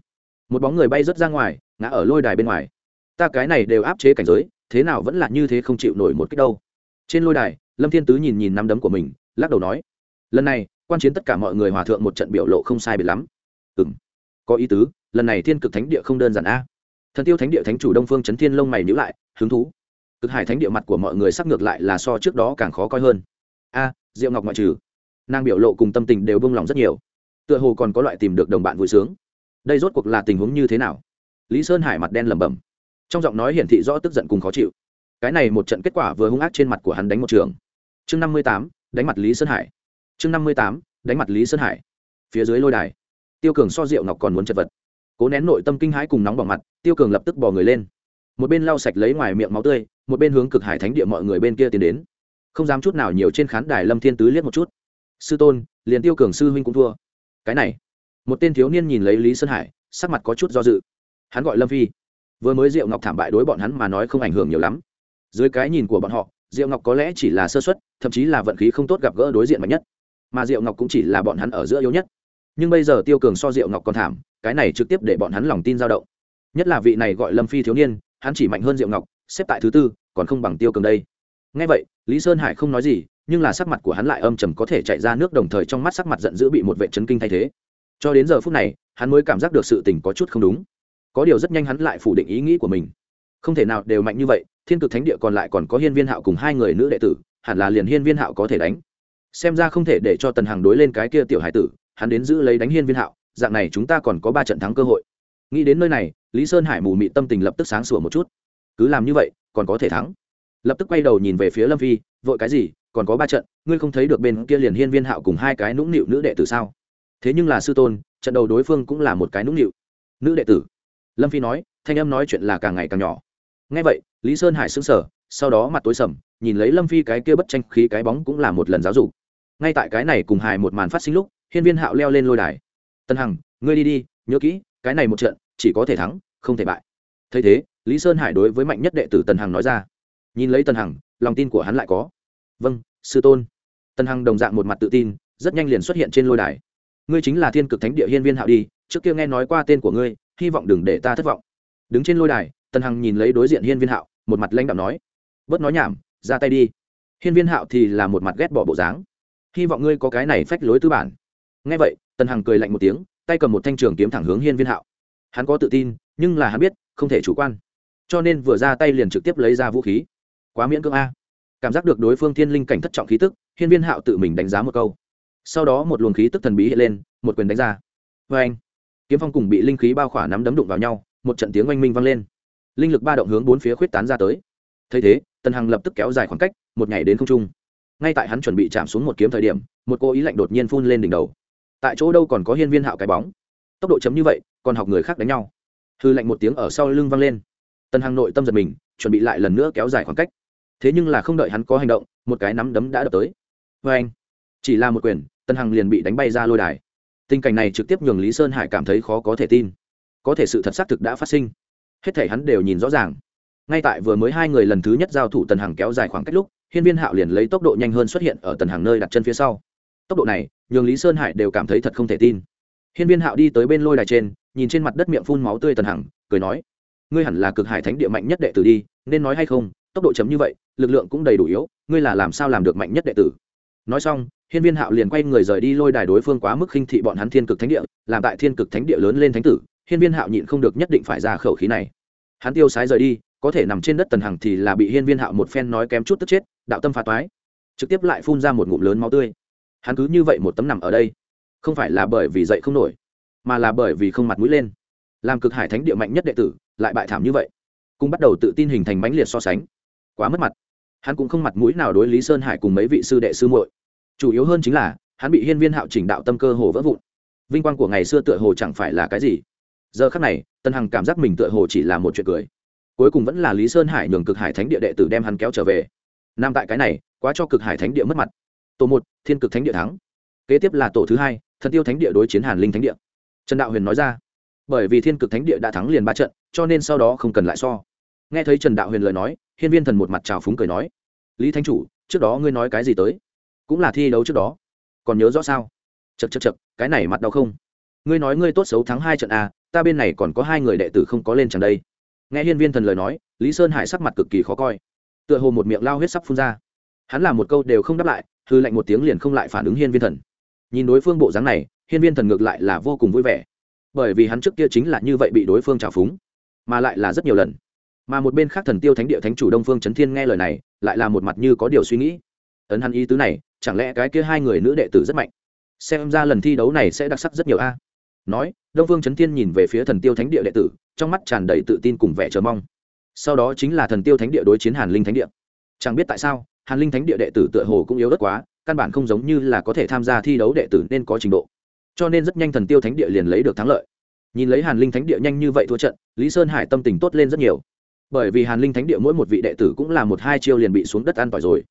một bóng người bay rớt ra ngoài, ngã ở lôi đài bên ngoài. Ta cái này đều áp chế cảnh giới, thế nào vẫn là như thế không chịu nổi một cách đâu. Trên lôi đài, lâm thiên tứ nhìn nhìn nắm đấm của mình, lắc đầu nói, lần này, quan chiến tất cả mọi người hòa thượng một trận biểu lộ không sai biệt lắm. Ừ m có ý tứ, lần này thiên cực thánh địa không đơn giản a. Thần tiêu thánh địa thánh chủ đông phương trấn thiên lông mày nhữ lại, hứng thú cực hải thánh địa mặt của mọi người sắp ngược lại là so trước đó càng khó coi hơn. A, diệu ngọc ngoại trừ, nàng biểu lộ cùng tâm tình đều bông lòng rất nhiều. Tựa hồ còn có loại tìm được đồng bạn vui sướng. Đây rốt cuộc là tình huống như thế nào? Lý sơn hải mặt đen lẩm bẩm. Trong giọng nói hiển thị rõ tức giận cùng khó chịu. Cái này một trận kết quả vừa hung ác trên mặt của hắn đánh một trường. Chương năm mươi tám, đánh mặt lý sơn hải. Chương năm mươi tám, đánh mặt lý sơn hải. Phía dưới lôi đài, tiêu cường so rượu ngọc còn muốn chật vật. Cố nén nội tâm kinh hãi cùng nóng bỏng mặt, tiêu cường lập tức bỏ người lên một bên lau sạch lấy ngoài miệng máu tươi, một bên hướng cực hải thánh địa mọi người bên kia tiến đến. Không dám chút nào nhiều trên khán đài lâm thiên tứ liếc một chút. Sư tôn, liền tiêu cường sư huynh cũng thua. Cái này, một tên thiếu niên nhìn lấy lý sơn hải, sắc mặt có chút do dự. Hắn gọi lâm phi. Vừa mới diệu ngọc thảm bại đối bọn hắn mà nói không ảnh hưởng nhiều lắm. Dưới cái nhìn của bọn họ, diệu ngọc có lẽ chỉ là sơ xuất thậm chí là vận khí không tốt gặp gỡ đối diện mạnh nhất. Mà diệu ngọc cũng chỉ là bọn hắn ở giữa yếu nhất. Nhưng bây giờ tiêu cường so diệu ngọc còn thảm, cái này trực tiếp để bọn hắn lòng tin dao động. Nhất là vị này gọi lâm phi thiếu niên hắn chỉ mạnh hơn diệu ngọc, xếp tại thứ tư, còn không bằng tiêu cường đây. Ngay vậy, lý sơn hải không nói gì, nhưng là sắc mặt của hắn lại âm trầm có thể chạy ra nước đồng thời trong mắt sắc mặt giận dữ bị một vệ chấn kinh thay thế. Cho đến giờ phút này, hắn mới cảm giác được sự tình có chút không đúng. Có điều rất nhanh hắn lại phủ định ý nghĩ của mình. Không thể nào, đều mạnh như vậy, thiên cực thánh địa còn lại còn có hiên viên hạo cùng hai người nữ đệ tử, hẳn là liền hiên viên hạo có thể đánh. Xem ra không thể để cho tần Hằng đối lên cái kia tiểu hải tử, hắn đến giữ lấy đánh hiên viên hạo, dạng này chúng ta còn có ba trận thắng cơ hội nghĩ đến nơi này, lý sơn hải mù mị tâm tình lập tức sáng sủa một chút. Cứ làm như vậy, còn có thể thắng. Lập tức quay đầu nhìn về phía lâm phi, vội cái gì, còn có ba trận, ngươi không thấy được bên kia liền hiên viên hạo cùng hai cái nũng nịu nữ đệ tử sao? Thế nhưng là sư tôn, trận đầu đối phương cũng là một cái nũng nịu. Nữ đệ tử. Lâm phi nói, thanh âm nói chuyện là càng ngày càng nhỏ. Ngay vậy, lý sơn hải xứng sở sau đó mặt tối sầm, nhìn lấy lâm phi cái kia bất tranh khí cái bóng cũng là một lần giáo dục. Ngay tại cái này cùng hải một màn phát sinh lúc, hiên viên hạo leo lên lôi đài. Tân hằng, ngươi đi đi, nhớ kỹ, cái này một trận chỉ có thể thắng, không thể bại. Thấy thế, lý sơn hải đối với mạnh nhất đệ tử tần hằng nói ra. Nhìn lấy tần hằng, lòng tin của hắn lại có. Vâng sư tôn. Tần hằng đồng dạng một mặt tự tin, rất nhanh liền xuất hiện trên lôi đài. Ngươi chính là thiên cực thánh địa hiên viên hạo đi, trước kia nghe nói qua tên của ngươi, hy vọng đừng để ta thất vọng. Đứng trên lôi đài, tần hằng nhìn lấy đối diện hiên viên hạo, một mặt lãnh đạo nói. Bớt nói nhảm, ra tay đi. Hiên viên hạo thì là một mặt ghét bỏ bộ dáng. Hy vọng ngươi có cái này phách lối tư bản. Ngay vậy, tần hằng cười lạnh một tiếng, tay cầm một thanh trường kiếm thẳng hướng hiên viên hạo hắn có tự tin, nhưng là hắn biết, không thể chủ quan. Cho nên vừa ra tay liền trực tiếp lấy ra vũ khí. Quá miễn cưỡng a. Cảm giác được đối phương thiên linh cảnh thất trọng khí tức, hiên viên hạo tự mình đánh giá một câu. Sau đó một luồng khí tức thần bí hiện lên, một quyền đánh ra. Vê anh, kiếm phong cùng bị linh khí bao khỏa nắm đấm đụng vào nhau, một trận tiếng oanh minh vang lên. Linh lực ba động hướng bốn phía khuyết tán ra tới. Thấy thế, tần hằng lập tức kéo dài khoảng cách, một nhảy đến không trung. Ngay tại hắn chuẩn bị chạm xuống một kiếm thời điểm, một cô ý lạnh đột nhiên phun lên đỉnh đầu. Tại chỗ đâu còn có hiên viên hạo cái bóng? Tốc độ chấm như vậy, còn học người khác đánh nhau. Hư lạnh một tiếng ở sau lưng vang lên. Tần hằng nội tâm giật mình, chuẩn bị lại lần nữa kéo dài khoảng cách. Thế nhưng là không đợi hắn có hành động, một cái nắm đấm đã đập tới. Vê anh. Chỉ là một quyền tần hằng liền bị đánh bay ra lôi đài. Tình cảnh này trực tiếp nhường lý sơn hải cảm thấy khó có thể tin. Có thể sự thật xác thực đã phát sinh. Hết thể hắn đều nhìn rõ ràng. Ngay tại vừa mới hai người lần thứ nhất giao thủ tần hằng kéo dài khoảng cách lúc, hiên viên hạo liền lấy tốc độ nhanh hơn xuất hiện ở tần hằng nơi đặt chân phía sau. Tốc độ này, nhường lý sơn hải đều cảm thấy thật không thể tin hiên viên hạo đi tới bên lôi đài trên, nhìn trên mặt đất miệng phun máu tươi tần hằng, cười nói, ngươi hẳn là cực hải thánh địa mạnh nhất đệ tử đi, nên nói hay không, tốc độ chấm như vậy, lực lượng cũng đầy đủ yếu, ngươi là làm sao làm được mạnh nhất đệ tử? Nói xong, hiên viên hạo liền quay người rời đi lôi đài đối phương quá mức khinh thị bọn hắn thiên cực thánh địa, làm tại thiên cực thánh địa lớn lên thánh tử, hiên viên hạo nhịn không được nhất định phải ra khẩu khí này. Hắn tiêu sái rời đi, có thể nằm trên đất tần hằng thì là bị hiên viên hạo một phen nói kém chút tức chết, đạo tâm phá toái, trực tiếp lại phun ra một ngụm lớn máu tươi. Hắn cứ như vậy một tấm nằm ở đây không phải là bởi vì dậy không nổi, mà là bởi vì không mặt mũi lên. Làm cực hải thánh địa mạnh nhất đệ tử, lại bại thảm như vậy cũng bắt đầu tự tin hình thành mãnh liệt so sánh, quá mất mặt. Hắn cũng không mặt mũi nào đối lý sơn hải cùng mấy vị sư đệ sư muội. Chủ yếu hơn chính là, hắn bị hiên viên hạo chỉnh đạo tâm cơ hồ vỡ vụn. Vinh quang của ngày xưa tựa hồ chẳng phải là cái gì. Giờ khắc này, tân hằng cảm giác mình tựa hồ chỉ là một chuyện cười. Cuối cùng vẫn là lý sơn hải nhường cực hải thánh địa đệ tử đem hắn kéo trở về. Nam tại cái này, quá cho cực hải thánh địa mất mặt. Tổ một, thiên cực thánh địa thắng. Kế tiếp là tổ thứ hai thần tiêu thánh địa đối chiến hàn linh thánh địa. Trần đạo huyền nói ra bởi vì thiên cực thánh địa đã thắng liền ba trận cho nên sau đó không cần lại so. Nghe thấy trần đạo huyền lời nói hiên viên thần một mặt trào phúng cười nói lý thánh chủ trước đó ngươi nói cái gì tới? Cũng là thi đấu trước đó. Còn nhớ rõ sao? Chật chật chật cái này mặt đau không? Ngươi nói ngươi tốt xấu thắng hai trận à, ta bên này còn có hai người đệ tử không có lên chẳng đây. Nghe hiên viên thần lời nói lý sơn hải sắc mặt cực kỳ khó coi. Tựa hồ một miệng lao huyết sắp phun ra. Hắn làm một câu đều không đáp lại hư lạnh một tiếng liền không lại phản ứng hiên viên thần nhìn đối phương bộ dáng này, hiên viên thần ngược lại là vô cùng vui vẻ. Bởi vì hắn trước kia chính là như vậy bị đối phương trào phúng, mà lại là rất nhiều lần. Mà một bên khác thần tiêu thánh địa thánh chủ đông phương trấn thiên nghe lời này, lại là một mặt như có điều suy nghĩ. Ấn hắn ý tứ này, chẳng lẽ cái kia hai người nữ đệ tử rất mạnh? Xem ra lần thi đấu này sẽ đặc sắc rất nhiều a. Nói, đông phương trấn thiên nhìn về phía thần tiêu thánh địa đệ tử, trong mắt tràn đầy tự tin cùng vẻ chờ mong. Sau đó chính là thần tiêu thánh địa đối chiến hàn linh thánh địa. Chẳng biết tại sao, hàn linh thánh địa đệ tử tựa hồ cũng yếu đất quá căn bản không giống như là có thể tham gia thi đấu đệ tử nên có trình độ. Cho nên rất nhanh thần tiêu thánh địa liền lấy được thắng lợi. Nhìn lấy hàn linh thánh địa nhanh như vậy thua trận, lý sơn hải tâm tình tốt lên rất nhiều. Bởi vì hàn linh thánh địa mỗi một vị đệ tử cũng là một hai chiêu liền bị xuống đất an tỏi rồi.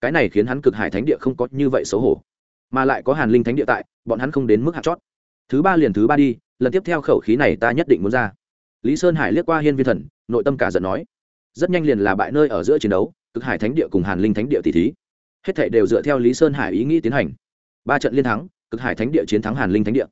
Cái này khiến hắn cực hải thánh địa không có như vậy xấu hổ. Mà lại có hàn linh thánh địa tại, bọn hắn không đến mức hạt chót. Thứ ba liền thứ ba đi, lần tiếp theo khẩu khí này ta nhất định muốn ra. Lý sơn hải liếc qua hiên viên thần, nội tâm cả giận nói. Rất nhanh liền là bại nơi ở giữa chiến đấu, cực hải thánh địa cùng hàn linh thánh địa tỷ thí hết thảy đều dựa theo lý sơn hải ý nghĩ tiến hành. Ba trận liên thắng, cực hải thánh địa, chiến thắng hàn linh thánh địa.